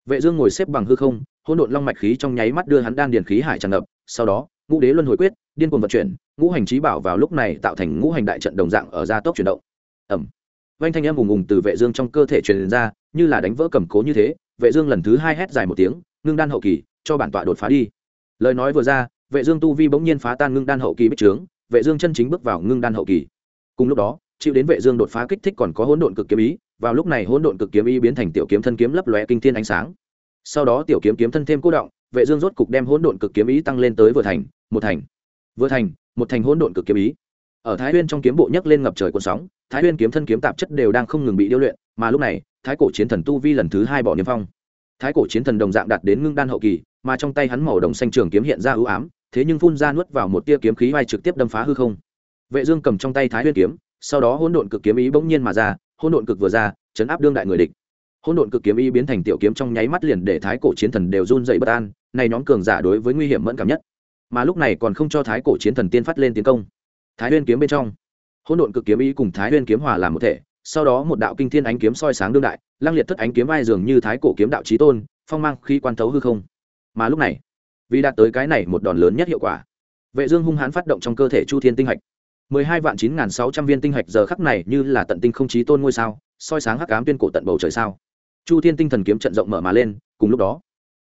Vệ dương ngồi xếp bằng hư không, hỗn độn long mạch khí trong nháy mắt đưa hắn đan điền khí hải tràn ngập, sau đó ngũ đế luân hồi quyết, điên cuồng vận chuyển, ngũ hành trí bảo vào lúc này tạo thành ngũ hành đại trận đồng dạng ở gia tốc chuyển động. Ẩm. Vanh thanh âm ùng ùng từ vệ dương trong cơ thể truyền ra, như là đánh vỡ cầm cố như thế, vệ dương lần thứ hai hét dài một tiếng, ngưng đan hậu kỳ, cho bản tọa đột phá đi. Lời nói vừa ra, vệ dương tu vi bỗng nhiên phá tan ngưng đan hậu kỳ bích trướng, vệ dương chân chính bước vào ngưng đan hậu kỳ. Cùng lúc đó, chịu đến vệ dương đột phá kích thích còn có hỗn độn cực kiếm ý, vào lúc này hỗn độn cực kiếm ý biến thành tiểu kiếm thân kiếm lấp lóe kinh thiên ánh sáng. Sau đó tiểu kiếm kiếm thân thêm cố động, vệ dương rốt cục đem hỗn độn cực kiếm ý tăng lên tới vừa thành một thành. Vừa thành, một thành hỗn độn cực kiếm ý. Ở thái Huyên trong kiếm bộ nhấc lên ngập trời cuộn sóng, thái Huyên kiếm thân kiếm tạp chất đều đang không ngừng bị điêu luyện, mà lúc này, thái cổ chiến thần tu vi lần thứ hai bỏ niêm phong. Thái cổ chiến thần đồng dạng đạt đến ngưng đan hậu kỳ, mà trong tay hắn màu đồng xanh trường kiếm hiện ra ưu ám, thế nhưng phun ra nuốt vào một tia kiếm khí vai trực tiếp đâm phá hư không. Vệ dương cầm trong tay thái Huyên kiếm, sau đó hỗn độn cực kiếm ý bỗng nhiên mà ra, hỗn độn cực vừa ra, chấn áp đương đại người địch. Hỗn độn cực kiếm ý biến thành tiểu kiếm trong nháy mắt liền để thái cổ chiến thần đều run dậy bất an, này nhóm cường giả đối với nguy hiểm mẫn cảm nhất mà lúc này còn không cho thái cổ chiến thần tiên phát lên tiến công. Thái Huyên kiếm bên trong, hỗn độn cực kiếm ý cùng thái Huyên kiếm hòa làm một thể, sau đó một đạo kinh thiên ánh kiếm soi sáng đương đại, lăng liệt thất ánh kiếm vai dường như thái cổ kiếm đạo chí tôn, phong mang khi quan thấu hư không. Mà lúc này, vì đạt tới cái này một đòn lớn nhất hiệu quả, vệ dương hung hãn phát động trong cơ thể chu thiên tinh hạch. mười hai vạn chín sáu trăm viên tinh hạch giờ khắc này như là tận tinh không chí tôn ngôi sao, soi sáng hắc ám tuyên cổ tận bầu trời sao. Chu thiên tinh thần kiếm trận rộng mở mà lên, cùng lúc đó,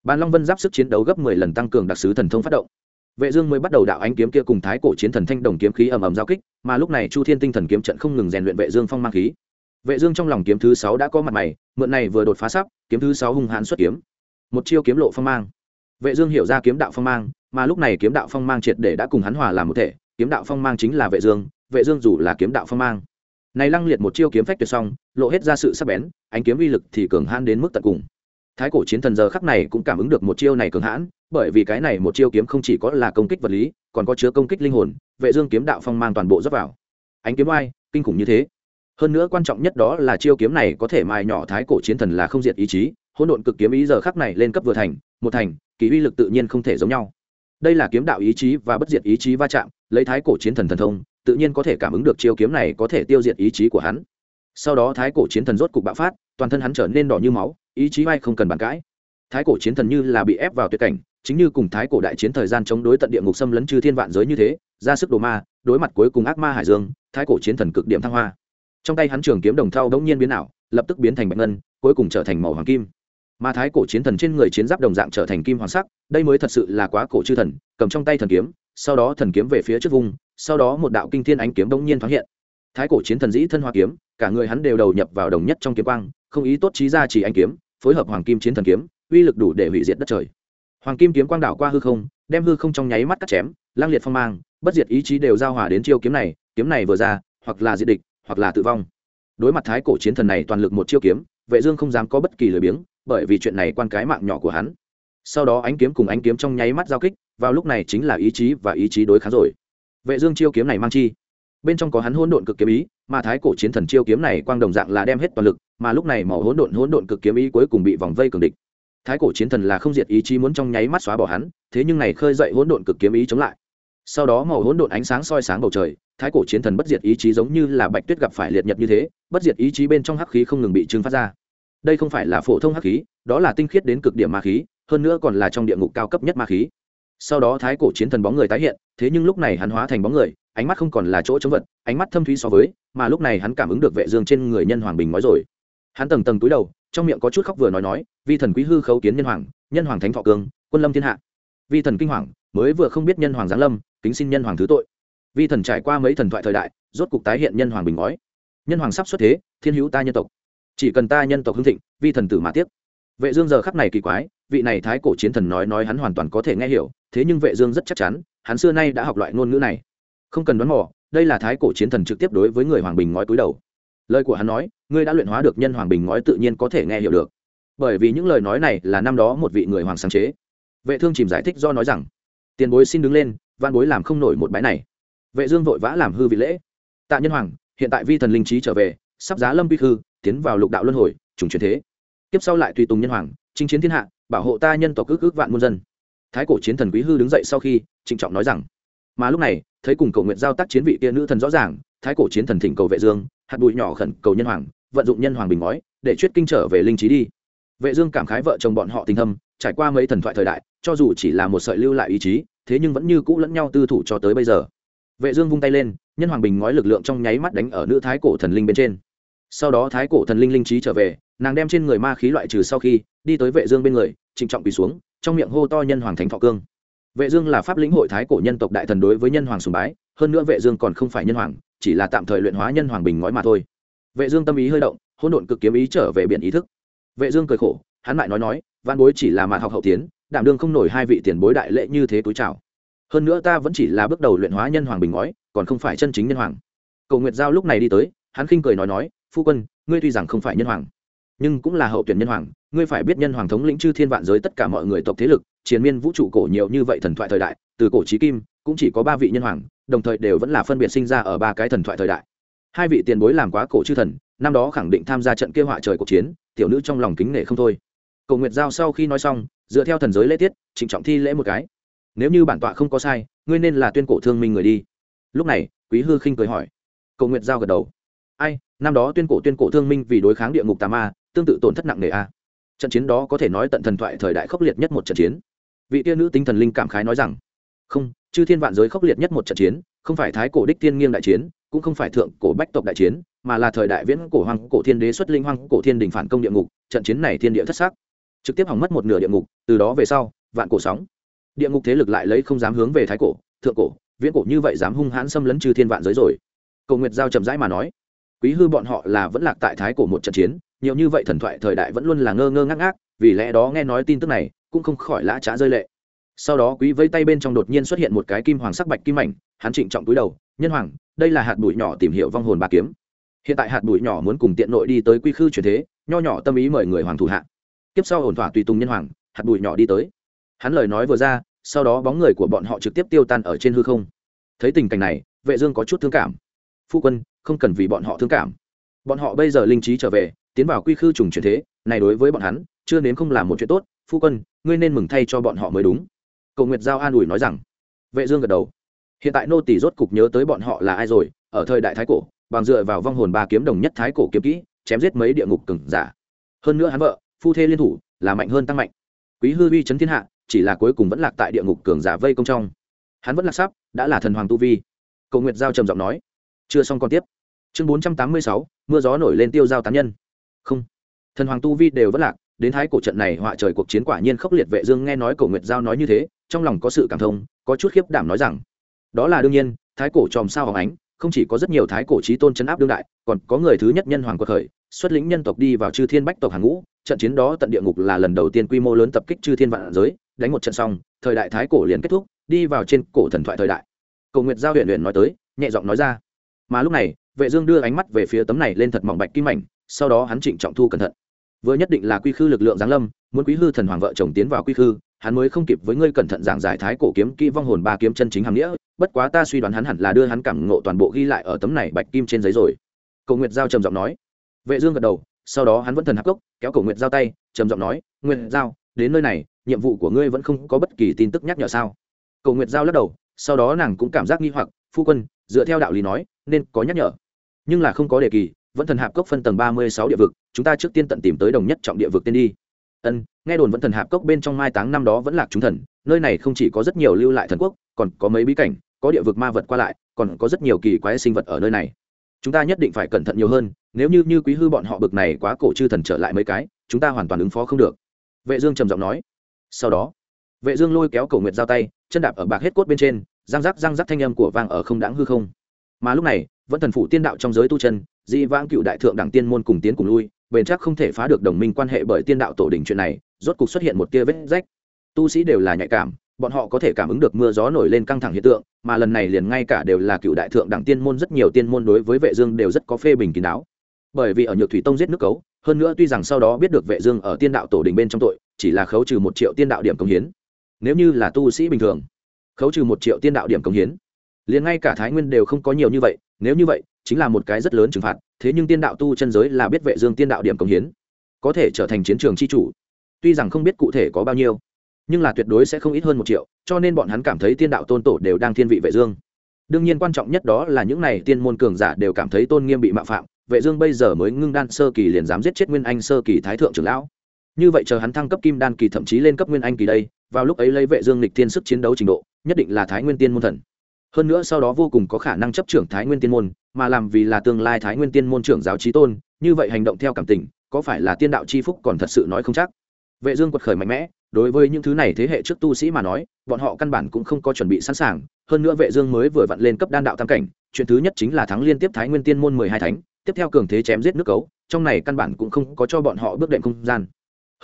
bàn long vân giáp sức chiến đấu gấp mười lần tăng cường đặc sứ thần thông phát động vệ dương mới bắt đầu đạo ánh kiếm kia cùng thái cổ chiến thần thanh đồng kiếm khí ầm ầm giao kích mà lúc này chu thiên tinh thần kiếm trận không ngừng rèn luyện vệ dương phong mang khí. Vệ dương trong lòng kiếm thứ sáu đã có mặt mày mượn này vừa đột phá sắp kiếm thứ sáu hung hãn xuất kiếm. Một chiêu kiếm lộ phong mang. Vệ dương hiểu ra kiếm đạo phong mang mà lúc này kiếm đạo phong mang triệt để đã cùng hắn hòa làm một thể kiếm đạo phong mang chính là vệ dương vệ dương dù là kiếm đạo phong mang. Này lăng liệt một chiêu kiếm phách tuyệt song, lộ hết ra sự sắc bén ánh kiếm uy lực thì cường hãn đến mức tận cùng. Thái cổ chiến thần giờ khắc này cũng cảm ứng được một chiêu này cường hãn bởi vì cái này một chiêu kiếm không chỉ có là công kích vật lý, còn có chứa công kích linh hồn, vệ dương kiếm đạo phong mang toàn bộ dốc vào. Ánh kiếm oai, kinh khủng như thế. Hơn nữa quan trọng nhất đó là chiêu kiếm này có thể mài nhỏ thái cổ chiến thần là không diệt ý chí, hỗn độn cực kiếm ý giờ khắc này lên cấp vừa thành, một thành, kỳ uy lực tự nhiên không thể giống nhau. Đây là kiếm đạo ý chí và bất diệt ý chí va chạm, lấy thái cổ chiến thần thần thông, tự nhiên có thể cảm ứng được chiêu kiếm này có thể tiêu diệt ý chí của hắn. Sau đó thái cổ chiến thần rốt cục bạo phát, toàn thân hắn trở nên đỏ như máu, ý chí vai không cần bàn cãi. Thái cổ chiến thần như là bị ép vào tuyệt cảnh chính như cùng thái cổ đại chiến thời gian chống đối tận địa ngục xâm lấn chư thiên vạn giới như thế, ra sức đồ ma, đối mặt cuối cùng ác ma hải dương, thái cổ chiến thần cực điểm thăng hoa. Trong tay hắn trường kiếm đồng thau đống nhiên biến ảo, lập tức biến thành bạch ngân, cuối cùng trở thành màu hoàng kim. Mà thái cổ chiến thần trên người chiến giáp đồng dạng trở thành kim hoàng sắc, đây mới thật sự là quá cổ chư thần, cầm trong tay thần kiếm, sau đó thần kiếm về phía trước vùng, sau đó một đạo kinh thiên ánh kiếm đống nhiên thoáng hiện. Thái cổ chiến thần dĩ thân hoa kiếm, cả người hắn đều đầu nhập vào đồng nhất trong kiếm quang, không ý tốt trí ra chỉ anh kiếm, phối hợp hoàng kim chiến thần kiếm, uy lực đủ để hủy diệt đất trời hoàng kim kiếm quang đảo qua hư không, đem hư không trong nháy mắt cắt chém, lang liệt phong mang, bất diệt ý chí đều giao hòa đến chiêu kiếm này kiếm này vừa ra, hoặc là diệt địch, hoặc là tự vong. Đối mặt thái cổ chiến thần này toàn lực một chiêu kiếm, vệ dương không dám có bất kỳ lời biếng, bởi vì chuyện này quan cái mạng nhỏ của hắn. Sau đó ánh kiếm cùng ánh kiếm trong nháy mắt giao kích, vào lúc này chính là ý chí và ý chí đối kháng rồi. Vệ dương chiêu kiếm này mang chi? Bên trong có hắn hỗn độn cực kiếm ý, mà thái cổ chiến thần chiêu kiếm này quang đồng dạng là đem hết toàn lực, mà lúc này mỏ hỗn độn hỗn độn cực kiếm ý cuối cùng bị vòng vây cường địch thái cổ chiến thần là không diệt ý chí muốn trong nháy mắt xóa bỏ hắn, thế nhưng này khơi dậy hỗn độn cực kiếm ý chống lại. Sau đó màu hỗn độn ánh sáng soi sáng bầu trời, thái cổ chiến thần bất diệt ý chí giống như là bạch tuyết gặp phải liệt nhật như thế, bất diệt ý chí bên trong hắc khí không ngừng bị trừng phát ra. Đây không phải là phổ thông hắc khí, đó là tinh khiết đến cực điểm ma khí, hơn nữa còn là trong địa ngục cao cấp nhất ma khí. Sau đó thái cổ chiến thần bóng người tái hiện, thế nhưng lúc này hắn hóa thành bóng người, ánh mắt không còn là chỗ chống vật, ánh mắt thâm thúy so với, mà lúc này hắn cảm ứng được vệ dương trên người nhân hoàng bình nói rồi. Hắn tầng tầng túi đầu trong miệng có chút khóc vừa nói nói, vi thần quý hư khấu kiến nhân hoàng nhân hoàng thánh thọ cương, quân lâm thiên hạ. Vi thần kinh hoàng, mới vừa không biết nhân hoàng giáng lâm, kính xin nhân hoàng thứ tội. Vi thần trải qua mấy thần thoại thời đại, rốt cục tái hiện nhân hoàng bình ngói. Nhân hoàng sắp xuất thế, thiên hữu ta nhân tộc. Chỉ cần ta nhân tộc hưng thịnh, vi thần tử mà tiếp vệ dương giờ khắc này kỳ quái, vị này thái cổ chiến thần nói nói hắn hoàn toàn có thể nghe hiểu, thế nhưng vệ dương rất chắc chắn, hắn xưa nay đã học loại ngôn ngữ này. Không cần đoán mò, đây là thái cổ chiến thần trực tiếp đối với người hoàng bình ngói cúi đầu lời của hắn nói, ngươi đã luyện hóa được nhân hoàng bình ngói tự nhiên có thể nghe hiểu được. Bởi vì những lời nói này là năm đó một vị người hoàng sáng chế. Vệ thương chìm giải thích do nói rằng, tiền bối xin đứng lên văn bối làm không nổi một bãi này. Vệ dương vội vã làm hư vị lễ. Tạ nhân hoàng, hiện tại vi thần linh trí trở về, sắp giá lâm vi hư tiến vào lục đạo luân hồi, trùng truyền thế. Tiếp sau lại tùy tùng nhân hoàng, chinh chiến thiên hạ, bảo hộ ta nhân tộc ước ước vạn muôn dân. Thái cổ chiến thần quý hư đứng dậy sau khi, trịnh trọng nói rằng, mà lúc này, thấy cùng cầu nguyện giao tác chiến vị kia nữ thần rõ ràng, thái cổ chiến thần thỉnh cầu vệ dương hạt bụi nhỏ khẩn cầu nhân hoàng, vận dụng nhân hoàng bình ngói, để chuyết kinh trở về linh trí đi. Vệ dương cảm khái vợ chồng bọn họ tình thâm, trải qua mấy thần thoại thời đại, cho dù chỉ là một sợi lưu lại ý chí, thế nhưng vẫn như cũ lẫn nhau tư thủ cho tới bây giờ. Vệ dương vung tay lên, nhân hoàng bình ngói lực lượng trong nháy mắt đánh ở nữ thái cổ thần linh bên trên. Sau đó thái cổ thần linh linh trí trở về, nàng đem trên người ma khí loại trừ sau khi, đi tới vệ dương bên người, trịnh trọng quỳ xuống, trong miệng hô to nhân hoàng thánh thọ cương. Vệ dương là pháp lĩnh hội thái cổ nhân tộc đại thần đối với nhân hoàng sùng bái, hơn nữa vệ dương còn không phải nhân hoàng chỉ là tạm thời luyện hóa nhân hoàng bình ngói mà thôi. Vệ dương tâm ý hơi động, hỗn độn cực kiếm ý trở về biển ý thức. Vệ dương cười khổ, hắn lại nói nói văn bối chỉ là mạt học hậu tiến, đảm đương không nổi hai vị tiền bối đại lễ như thế túi chào. Hơn nữa ta vẫn chỉ là bước đầu luyện hóa nhân hoàng bình ngói, còn không phải chân chính nhân hoàng. Cầu nguyệt giao lúc này đi tới, hắn khinh cười nói nói, phu quân, ngươi tuy rằng không phải nhân hoàng, nhưng cũng là hậu tuyển nhân hoàng, ngươi phải biết nhân hoàng thống lĩnh chư thiên vạn giới tất cả mọi người tộc thế lực chiến miên vũ trụ cổ nhiều như vậy thần thoại thời đại, từ cổ chí kim, cũng chỉ có ba vị nhân hoàng đồng thời đều vẫn là phân biệt sinh ra ở ba cái thần thoại thời đại. Hai vị tiền bối làm quá cổ chư thần, năm đó khẳng định tham gia trận kêu họa trời cuộc chiến, tiểu nữ trong lòng kính nể không thôi. Cầu nguyệt giao sau khi nói xong, dựa theo thần giới lễ tiết, trịnh trọng thi lễ một cái. Nếu như bản tọa không có sai, ngươi nên là tuyên cổ thương minh người đi. Lúc này, quý hư khinh cười hỏi. Cầu nguyệt giao gật đầu. Ai, năm đó tuyên cổ tuyên cổ thương minh vì đối kháng địa ngục tà ma, tương tự tổn thất nặng nề a. Trận chiến đó có thể nói tận thần thoại thời đại khốc liệt nhất một trận chiến. Vị tia nữ tinh thần linh cảm khái nói rằng, không chư thiên vạn giới khốc liệt nhất một trận chiến, không phải thái cổ đích tiên nghiêng đại chiến, cũng không phải thượng cổ bách tộc đại chiến, mà là thời đại viễn cổ hoàng cổ thiên đế xuất linh hoàng cổ thiên đình phản công địa ngục, trận chiến này thiên địa thất sắc. Trực tiếp hỏng mất một nửa địa ngục, từ đó về sau, vạn cổ sóng. Địa ngục thế lực lại lấy không dám hướng về thái cổ, thượng cổ, viễn cổ như vậy dám hung hãn xâm lấn chư thiên vạn giới rồi. Cầu nguyệt giao chậm rãi mà nói, quý hư bọn họ là vẫn lạc tại thái cổ một trận chiến, nhiều như vậy thần thoại thời đại vẫn luôn là ngơ ngơ ngác ngác, vì lẽ đó nghe nói tin tức này, cũng không khỏi lã trá rơi lệ sau đó quý vây tay bên trong đột nhiên xuất hiện một cái kim hoàng sắc bạch kim mảnh hắn trịnh trọng túi đầu, nhân hoàng, đây là hạt bụi nhỏ tìm hiểu vong hồn bà kiếm. Hiện tại hạt bụi nhỏ muốn cùng tiện nội đi tới quy khư truyền thế, nho nhỏ tâm ý mời người hoàng thủ hạ. Tiếp sau ổn thỏa tùy tùng nhân hoàng, hạt bụi nhỏ đi tới. Hắn lời nói vừa ra, sau đó bóng người của bọn họ trực tiếp tiêu tan ở trên hư không. Thấy tình cảnh này, vệ dương có chút thương cảm. Phu quân, không cần vì bọn họ thương cảm. Bọn họ bây giờ linh trí trở về, tiến vào quy khư trùng chuyển thế, này đối với bọn hắn, chưa đến không làm một chuyện tốt. Phu quân, ngươi nên mừng thay cho bọn họ mới đúng cầu nguyệt giao an ủi nói rằng, vệ dương gật đầu. Hiện tại nô tỳ rốt cục nhớ tới bọn họ là ai rồi, ở thời đại thái cổ, bằng dựa vào vong hồn ba kiếm đồng nhất thái cổ kiếm kỹ, chém giết mấy địa ngục cừng giả. Hơn nữa hắn vợ, phu thê liên thủ, là mạnh hơn tăng mạnh. Quý hư vi chấn thiên hạ, chỉ là cuối cùng vẫn lạc tại địa ngục cường giả vây công trong. Hắn vẫn lạc sắp, đã là thần hoàng tu vi. Cầu nguyệt giao trầm giọng nói. Chưa xong còn tiếp. Chương bốn trăm tám mươi sáu, mưa gió nổi lên tiêu giao tán nhân. Không. Thần hoàng tu vi đều vẫn lạc, đến thái cổ trận này họa trời cuộc chiến quả nhiên khốc liệt vệ dương nghe nói cổ nguyệt giao nói như thế trong lòng có sự cảm thông, có chút khiếp đảm nói rằng, đó là đương nhiên, thái cổ tròm sao hóng ánh, không chỉ có rất nhiều thái cổ trí tôn chấn áp đương đại, còn có người thứ nhất nhân hoàng quật khởi, xuất lĩnh nhân tộc đi vào chư thiên bách tộc hàng ngũ, trận chiến đó tận địa ngục là lần đầu tiên quy mô lớn tập kích chư thiên vạn giới, đánh một trận xong, thời đại thái cổ liền kết thúc, đi vào trên cổ thần thoại thời đại. Cầu nguyệt giao huyện huyện nói tới, nhẹ giọng nói ra. Mà lúc này, vệ dương đưa ánh mắt về phía tấm này lên thật mỏng bạch kim mảnh sau đó hắn trịnh trọng thu cẩn thận. Vừa nhất định là quy khư lực lượng giáng lâm, muốn quý hư thần hoàng vợ chồng tiến vào quy khư hắn mới không kịp với ngươi cẩn thận giảng giải thái cổ kiếm kỹ vong hồn ba kiếm chân chính hàm nghĩa, bất quá ta suy đoán hắn hẳn là đưa hắn cảm ngộ toàn bộ ghi lại ở tấm này bạch kim trên giấy rồi. Cầu nguyệt giao trầm giọng nói. Vệ dương gật đầu, sau đó hắn vẫn thần hắc cốc, kéo cầu nguyệt giao tay, trầm giọng nói, nguyệt giao, đến nơi này, nhiệm vụ của ngươi vẫn không có bất kỳ tin tức nhắc nhở sao? Cầu nguyệt giao lắc đầu, sau đó nàng cũng cảm giác nghi hoặc, phu quân, dựa theo đạo lý nói, nên có nhắc nhở. Nhưng là không có đề kỳ, vẫn thần hạp cốc phân tầng ba mươi sáu địa vực, chúng ta trước tiên tận tìm tới đồng nhất trọng địa vực tên đi ân, nghe đồn vẫn thần hạp cốc bên trong mai táng năm đó vẫn lạc chúng thần, nơi này không chỉ có rất nhiều lưu lại thần quốc, còn có mấy bí cảnh, có địa vực ma vật qua lại, còn có rất nhiều kỳ quái sinh vật ở nơi này. Chúng ta nhất định phải cẩn thận nhiều hơn, nếu như như quý hư bọn họ bực này quá cổ chư thần trở lại mấy cái, chúng ta hoàn toàn ứng phó không được. Vệ dương trầm giọng nói. Sau đó, vệ dương lôi kéo cổ nguyệt giao tay, chân đạp ở bạc hết cốt bên trên, răng rắc răng rắc thanh âm của vang ở không đáng hư không. Mà lúc này, vẫn thần phụ tiên đạo trong giới tu chân, di vãng cựu đại thượng đẳng tiên môn cùng tiến cùng lui bền chắc không thể phá được đồng minh quan hệ bởi tiên đạo tổ đình chuyện này, rốt cục xuất hiện một tia vết rách. Tu sĩ đều là nhạy cảm, bọn họ có thể cảm ứng được mưa gió nổi lên căng thẳng hiện tượng, mà lần này liền ngay cả đều là cựu đại thượng đẳng tiên môn, rất nhiều tiên môn đối với vệ dương đều rất có phê bình kín đáo. Bởi vì ở nhược thủy tông giết nước cấu, hơn nữa tuy rằng sau đó biết được vệ dương ở tiên đạo tổ đình bên trong tội, chỉ là khấu trừ một triệu tiên đạo điểm công hiến. Nếu như là tu sĩ bình thường, khấu trừ một triệu tiên đạo điểm công hiến liền ngay cả thái nguyên đều không có nhiều như vậy, nếu như vậy, chính là một cái rất lớn trừng phạt, thế nhưng tiên đạo tu chân giới là biết vệ dương tiên đạo điểm công hiến, có thể trở thành chiến trường chi chủ. Tuy rằng không biết cụ thể có bao nhiêu, nhưng là tuyệt đối sẽ không ít hơn một triệu, cho nên bọn hắn cảm thấy tiên đạo tôn tổ đều đang thiên vị vệ dương. Đương nhiên quan trọng nhất đó là những này tiên môn cường giả đều cảm thấy tôn nghiêm bị mạo phạm, vệ dương bây giờ mới ngưng đan sơ kỳ liền dám giết chết nguyên anh sơ kỳ thái thượng trưởng lão. Như vậy chờ hắn thăng cấp kim đan kỳ thậm chí lên cấp nguyên anh kỳ đây, vào lúc ấy lấy vệ dương lịch tiên sức chiến đấu trình độ, nhất định là thái nguyên tiên môn thần hơn nữa sau đó vô cùng có khả năng chấp trưởng thái nguyên tiên môn, mà làm vì là tương lai thái nguyên tiên môn trưởng giáo trí tôn, như vậy hành động theo cảm tình, có phải là tiên đạo c h i phúc còn thật sự nói không chắc? Vệ dương quật khởi mạnh mẽ, đối với những thứ này thế hệ trước tu sĩ mà nói, bọn họ căn bản cũng không có chuẩn bị sẵn sàng. Hơn nữa vệ dương mới vừa vặn lên cấp đan đạo tam cảnh, chuyện thứ nhất chính là thắng liên tiếp thái nguyên tiên môn mười hai thánh, tiếp theo cường thế chém giết nước cấu, trong này căn bản cũng không có cho bọn họ bước đệm không gian.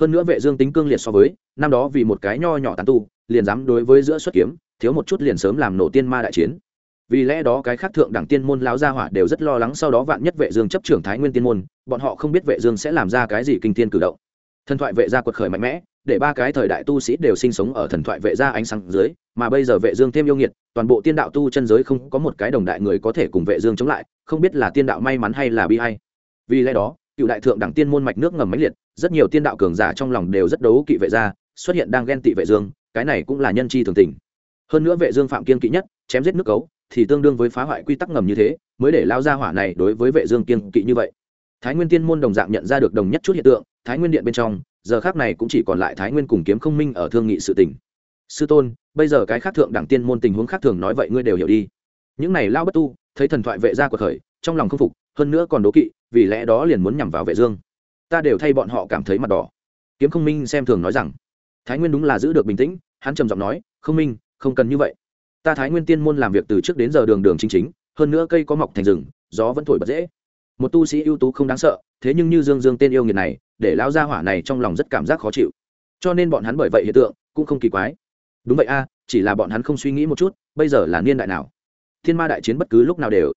Hơn nữa vệ dương tính cương liệt so với, năm đó vì một cái nho nhỏ tán tu, liền dám đối với giữa xuất kiếm thiếu một chút liền sớm làm nổ tiên ma đại chiến. Vì lẽ đó cái khác thượng đẳng tiên môn lão gia hỏa đều rất lo lắng sau đó vạn nhất vệ dương chấp trưởng thái nguyên tiên môn, bọn họ không biết vệ dương sẽ làm ra cái gì kinh thiên cử động. Thần thoại vệ gia quật khởi mạnh mẽ, để ba cái thời đại tu sĩ đều sinh sống ở thần thoại vệ gia ánh sáng dưới, mà bây giờ vệ dương thêm yêu nghiệt, toàn bộ tiên đạo tu chân giới không có một cái đồng đại người có thể cùng vệ dương chống lại, không biết là tiên đạo may mắn hay là bi hay vì lẽ đó, cựu đại thượng đẳng tiên môn mạch nước ngầm mãnh liệt, rất nhiều tiên đạo cường giả trong lòng đều rất đấu kỵ vệ gia, xuất hiện đang ghen tị vệ dương, cái này cũng là nhân chi thường tình hơn nữa vệ dương phạm kiên kỵ nhất, chém giết nước cấu, thì tương đương với phá hoại quy tắc ngầm như thế, mới để lao ra hỏa này đối với vệ dương kiên kỵ như vậy. Thái nguyên tiên môn đồng dạng nhận ra được đồng nhất chút hiện tượng, thái nguyên điện bên trong, giờ khác này cũng chỉ còn lại thái nguyên cùng kiếm không minh ở thương nghị sự tình. Sư tôn, bây giờ cái khác thượng đẳng tiên môn tình huống khác thường nói vậy ngươi đều hiểu đi. Những này lao bất tu, thấy thần thoại vệ gia của khởi trong lòng không phục, hơn nữa còn đố kỵ, vì lẽ đó liền muốn nhằm vào vệ dương. Ta đều thay bọn họ cảm thấy mặt đỏ. Kiếm không minh xem thường nói rằng, thái nguyên đúng là giữ được bình tĩnh, hắn trầm giọng nói, không minh không cần như vậy. Ta thái nguyên tiên môn làm việc từ trước đến giờ đường đường chính chính, hơn nữa cây có mọc thành rừng, gió vẫn thổi bật dễ. Một tu sĩ ưu tú không đáng sợ, thế nhưng như dương dương tên yêu nghiệt này, để lão gia hỏa này trong lòng rất cảm giác khó chịu. Cho nên bọn hắn bởi vậy hiện tượng, cũng không kỳ quái. Đúng vậy a, chỉ là bọn hắn không suy nghĩ một chút, bây giờ là niên đại nào? Thiên ma đại chiến bất cứ lúc nào đều.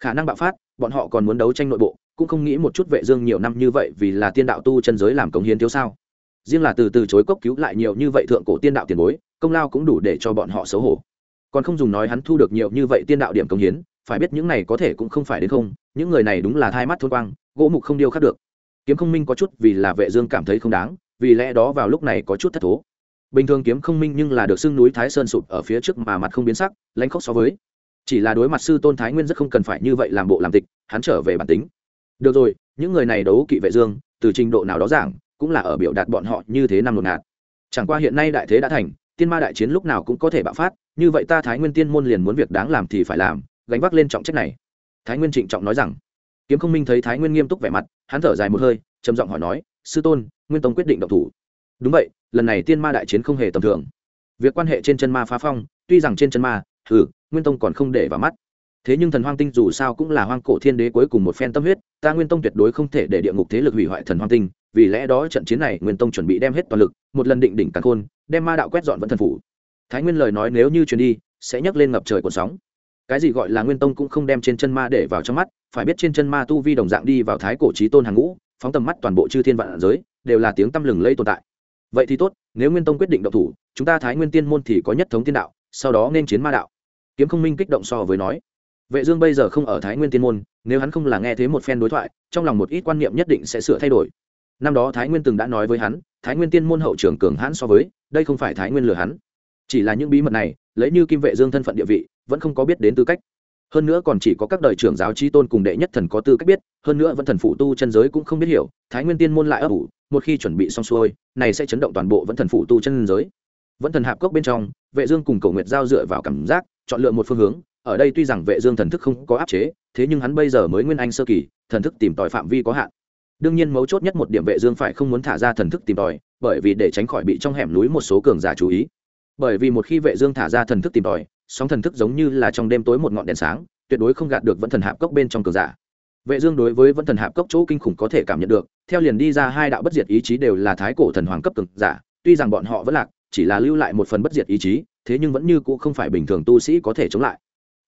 Khả năng bạo phát, bọn họ còn muốn đấu tranh nội bộ, cũng không nghĩ một chút vệ dương nhiều năm như vậy vì là tiên đạo tu chân giới làm cống hiến thiếu sao riêng là từ từ chối cốc cứu lại nhiều như vậy thượng cổ tiên đạo tiền bối, công lao cũng đủ để cho bọn họ xấu hổ. Còn không dùng nói hắn thu được nhiều như vậy tiên đạo điểm công hiến, phải biết những này có thể cũng không phải đến không, những người này đúng là thai mắt thôn quang, gỗ mục không điêu khắc được. Kiếm không minh có chút vì là vệ dương cảm thấy không đáng, vì lẽ đó vào lúc này có chút thất thố. Bình thường kiếm không minh nhưng là được xưng núi thái sơn sụp ở phía trước mà mặt không biến sắc, lãnh khốc so với. Chỉ là đối mặt sư tôn thái nguyên rất không cần phải như vậy làm bộ làm tịch, hắn trở về bản tính. Được rồi, những người này đấu kỵ vệ dương, từ trình độ nào đó giảng cũng là ở biểu đạt bọn họ như thế năm lột ngạt. Chẳng qua hiện nay đại thế đã thành, tiên ma đại chiến lúc nào cũng có thể bạo phát, như vậy ta thái nguyên tiên môn liền muốn việc đáng làm thì phải làm, gánh vác lên trọng trách này. Thái nguyên trịnh trọng nói rằng. Kiếm không minh thấy thái nguyên nghiêm túc vẻ mặt, hắn thở dài một hơi, trầm giọng hỏi nói, sư tôn, nguyên tông quyết định động thủ. Đúng vậy, lần này tiên ma đại chiến không hề tầm thường. Việc quan hệ trên chân ma phá phong, tuy rằng trên chân ma ừ nguyên tông còn không để vào mắt. Thế nhưng thần hoang tinh dù sao cũng là hoang cổ thiên đế cuối cùng một phen tâm huyết, ta nguyên tông tuyệt đối không thể để địa ngục thế lực hủy hoại thần hoang tinh vì lẽ đó trận chiến này nguyên tông chuẩn bị đem hết toàn lực, một lần định đỉnh càn khôn, đem ma đạo quét dọn vẫn thần phủ. Thái nguyên lời nói nếu như truyền đi, sẽ nhấc lên ngập trời cuộn sóng. Cái gì gọi là nguyên tông cũng không đem trên chân ma để vào trong mắt, phải biết trên chân ma tu vi đồng dạng đi vào thái cổ trí tôn hàng ngũ, phóng tầm mắt toàn bộ chư thiên vạn giới, đều là tiếng tăm lừng lây tồn tại. Vậy thì tốt, nếu nguyên tông quyết định động thủ, chúng ta thái nguyên tiên môn thì có nhất thống tiên đạo, sau đó nên chiến ma đạo. Kiếm không minh kích động so với nói, vệ dương bây giờ không ở thái nguyên tiên môn, nếu hắn không là nghe thấy một phen đối thoại, trong lòng một ít quan niệm nhất định sẽ sửa thay đổi năm đó thái nguyên từng đã nói với hắn, thái nguyên tiên môn hậu trưởng cường hãn so với, đây không phải thái nguyên lừa hắn. Chỉ là những bí mật này, lấy như kim vệ dương thân phận địa vị, vẫn không có biết đến tư cách. Hơn nữa còn chỉ có các đời trưởng giáo chi tôn cùng đệ nhất thần có tư cách biết, hơn nữa vẫn thần phụ tu chân giới cũng không biết hiểu, thái nguyên tiên môn lại ấp ủ, một khi chuẩn bị xong xuôi, này sẽ chấn động toàn bộ vẫn thần phụ tu chân giới. Vẫn thần hạp cốc bên trong, vệ dương cùng cầu nguyệt giao dựa vào cảm giác, chọn lựa một phương hướng, ở đây tuy rằng vệ dương thần thức không có áp chế, thế nhưng hắn bây giờ mới nguyên anh sơ kỳ, thần thức tìm tòi phạm vi có hạn đương nhiên mấu chốt nhất một điểm vệ dương phải không muốn thả ra thần thức tìm tòi, bởi vì để tránh khỏi bị trong hẻm núi một số cường giả chú ý. Bởi vì một khi vệ dương thả ra thần thức tìm tòi, sóng thần thức giống như là trong đêm tối một ngọn đèn sáng, tuyệt đối không gạt được vẫn thần hạp cốc bên trong cường giả. Vệ dương đối với vẫn thần hạp cốc chỗ kinh khủng có thể cảm nhận được, theo liền đi ra hai đạo bất diệt ý chí đều là thái cổ thần hoàng cấp cường giả, tuy rằng bọn họ vẫn lạc, chỉ là lưu lại một phần bất diệt ý chí, thế nhưng vẫn như cũ không phải bình thường tu sĩ có thể chống lại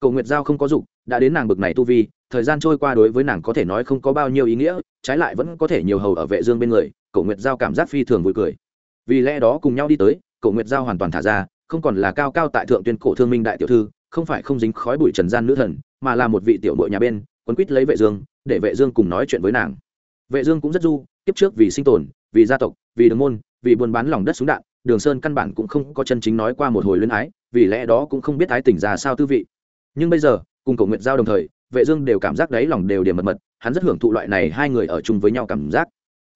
cầu nguyệt giao không có dục, đã đến nàng bực này tu vi, thời gian trôi qua đối với nàng có thể nói không có bao nhiêu ý nghĩa, trái lại vẫn có thể nhiều hầu ở vệ dương bên người cầu nguyệt giao cảm giác phi thường vui cười. Vì lẽ đó cùng nhau đi tới cầu nguyệt giao hoàn toàn thả ra, không còn là cao cao tại thượng tuyên cổ thương minh đại tiểu thư, không phải không dính khói bụi trần gian nữ thần, mà là một vị tiểu nội nhà bên, quấn quýt lấy vệ dương, để vệ dương cùng nói chuyện với nàng. Vệ dương cũng rất du, kiếp trước vì sinh tồn, vì gia tộc, vì đường môn, vì buôn bán lòng đất súng đạn, đường sơn căn bản cũng không có chân chính nói qua một hồi luyến ái, vì lẽ đó cũng không biết ái tình ra sao tư vị nhưng bây giờ, cùng cầu nguyện giao đồng thời, vệ dương đều cảm giác đấy lòng đều điểm mật mật, hắn rất hưởng thụ loại này hai người ở chung với nhau cảm giác.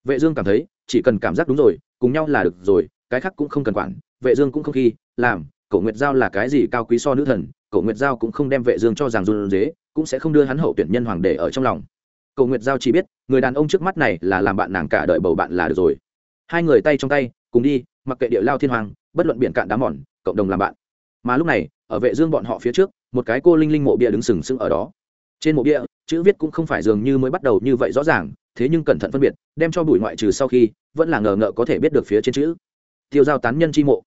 Vệ dương cảm thấy, chỉ cần cảm giác đúng rồi, cùng nhau là được rồi, cái khác cũng không cần quản, vệ dương cũng không khi, làm, cổ nguyệt giao là cái gì cao quý so nữ thần, cổ nguyệt giao cũng không đem vệ dương cho rằng run rế, cũng sẽ không đưa hắn hậu tuyển nhân hoàng để ở trong lòng. Cổ nguyệt giao chỉ biết, người đàn ông trước mắt này là làm bạn nàng cả đời bầu bạn là được rồi. Hai người tay trong tay, cùng đi, mặc kệ địa lao thiên hoàng, bất luận biển cạn đá mòn, cộng đồng làm bạn. Mà lúc này, ở vệ dương bọn họ phía trước một cái cô linh linh mộ bia đứng sừng sững ở đó. Trên mộ bia, chữ viết cũng không phải dường như mới bắt đầu như vậy rõ ràng, thế nhưng cẩn thận phân biệt, đem cho bụi ngoại trừ sau khi, vẫn là ngờ ngợ có thể biết được phía trên chữ. Tiêu giao tán nhân chi mộ.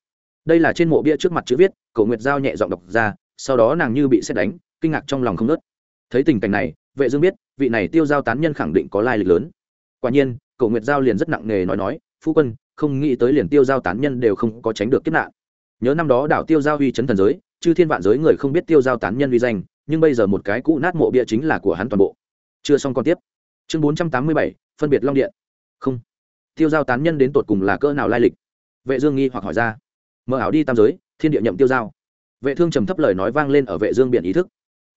Đây là trên mộ bia trước mặt chữ viết, cổ nguyệt giao nhẹ giọng đọc ra, sau đó nàng như bị xét đánh, kinh ngạc trong lòng không nớt thấy tình cảnh này, vệ dương biết, vị này tiêu giao tán nhân khẳng định có lai lịch lớn. Quả nhiên, cổ nguyệt giao liền rất nặng nề nói nói, phu quân, không nghĩ tới liền tiêu giao tán nhân đều không có tránh được kiếp nạn. Nhớ năm đó đảo tiêu giao uy chấn thần giới chư thiên vạn giới người không biết tiêu giao tán nhân uy danh, nhưng bây giờ một cái cũ nát mộ bia chính là của hắn toàn bộ. Chưa xong còn tiếp. Chương bốn trăm tám mươi bảy, phân biệt long điện. Không. Tiêu giao tán nhân đến tột cùng là cỡ nào lai lịch? Vệ dương nghi hoặc hỏi ra. Mở ảo đi tam giới, thiên địa nhậm tiêu giao. Vệ thương trầm thấp lời nói vang lên ở vệ dương biển ý thức.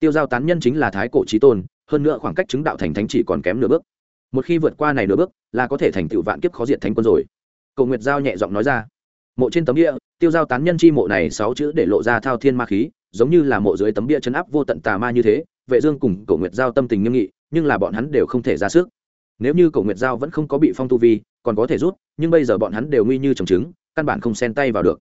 Tiêu giao tán nhân chính là thái cổ trí tôn, hơn nữa khoảng cách chứng đạo thành thánh chỉ còn kém nửa bước. Một khi vượt qua này nửa bước, là có thể thành tựu vạn kiếp khó diệt thánh quân rồi. Cầu nguyệt giao nhẹ giọng nói ra mộ trên tấm địa tiêu giao tán nhân chi mộ này sáu chữ để lộ ra thao thiên ma khí, giống như là mộ dưới tấm bia chấn áp vô tận tà ma như thế, vệ dương cùng cổ nguyệt giao tâm tình nghiêm nghị, nhưng là bọn hắn đều không thể ra sức. Nếu như cổ nguyệt giao vẫn không có bị phong tu vi, còn có thể rút, nhưng bây giờ bọn hắn đều nguy như trồng trứng, căn bản không xen tay vào được.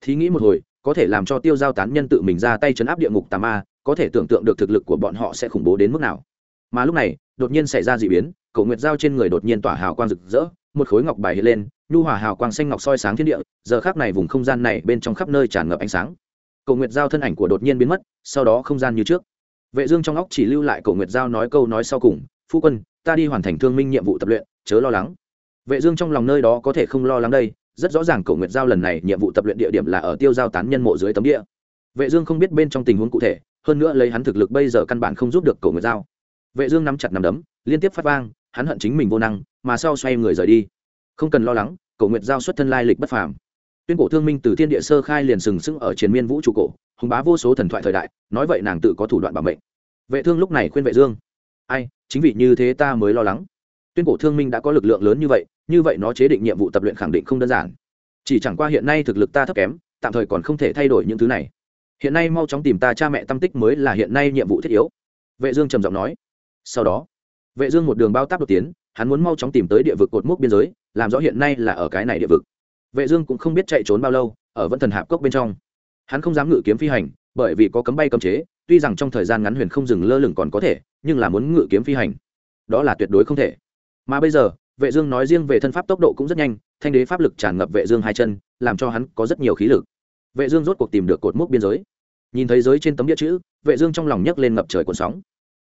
Thí nghĩ một hồi, có thể làm cho tiêu giao tán nhân tự mình ra tay chấn áp địa ngục tà ma, có thể tưởng tượng được thực lực của bọn họ sẽ khủng bố đến mức nào. Mà lúc này, đột nhiên xảy ra dị biến, cổ nguyệt giao trên người đột nhiên tỏa hào quang rực rỡ, một khối ngọc bài hiện lên nhu hòa hào quang xanh ngọc soi sáng thiên địa, giờ khác này vùng không gian này bên trong khắp nơi tràn ngập ánh sáng. Cầu nguyệt giao thân ảnh của đột nhiên biến mất, sau đó không gian như trước. Vệ dương trong óc chỉ lưu lại cầu nguyệt giao nói câu nói sau cùng, phu quân, ta đi hoàn thành thương minh nhiệm vụ tập luyện, chớ lo lắng. Vệ dương trong lòng nơi đó có thể không lo lắng đây, rất rõ ràng cầu nguyệt giao lần này nhiệm vụ tập luyện địa điểm là ở tiêu giao tán nhân mộ dưới tấm địa. Vệ dương không biết bên trong tình huống cụ thể, hơn nữa lấy hắn thực lực bây giờ căn bản không giúp được cầu nguyệt giao. Vệ dương nắm chặt nắm đấm, liên tiếp phát vang, hắn hận chính mình vô năng, mà sau xoay người rời đi không cần lo lắng cầu nguyệt giao xuất thân lai lịch bất phàm. Tuyên cổ thương minh từ thiên địa sơ khai liền sừng sững ở chiến miên vũ trụ cổ, hùng bá vô số thần thoại thời đại, nói vậy nàng tự có thủ đoạn bảo mệnh. Vệ thương lúc này khuyên vệ dương, ai, chính vì như thế ta mới lo lắng. Tuyên cổ thương minh đã có lực lượng lớn như vậy như vậy nó chế định nhiệm vụ tập luyện khẳng định không đơn giản. Chỉ chẳng qua hiện nay thực lực ta thấp kém, tạm thời còn không thể thay đổi những thứ này. Hiện nay mau chóng tìm ta cha mẹ tâm tích mới là hiện nay nhiệm vụ thiết yếu. Vệ dương trầm giọng nói. Sau đó, vệ dương một đường bao táp đột tiến, hắn muốn mau chóng tìm tới địa vực cột mốc biên giới làm rõ hiện nay là ở cái này địa vực. Vệ dương cũng không biết chạy trốn bao lâu, ở vẫn thần hạp cốc bên trong. Hắn không dám ngự kiếm phi hành, bởi vì có cấm bay cấm chế, tuy rằng trong thời gian ngắn huyền không dừng lơ lửng còn có thể, nhưng là muốn ngự kiếm phi hành, đó là tuyệt đối không thể. Mà bây giờ, vệ dương nói riêng về thân pháp tốc độ cũng rất nhanh, thanh đế pháp lực tràn ngập vệ dương hai chân, làm cho hắn có rất nhiều khí lực. Vệ dương rốt cuộc tìm được cột mốc biên giới. Nhìn thấy giới trên tấm bia chữ, vệ dương trong lòng nhấc lên ngập trời cuộn sóng.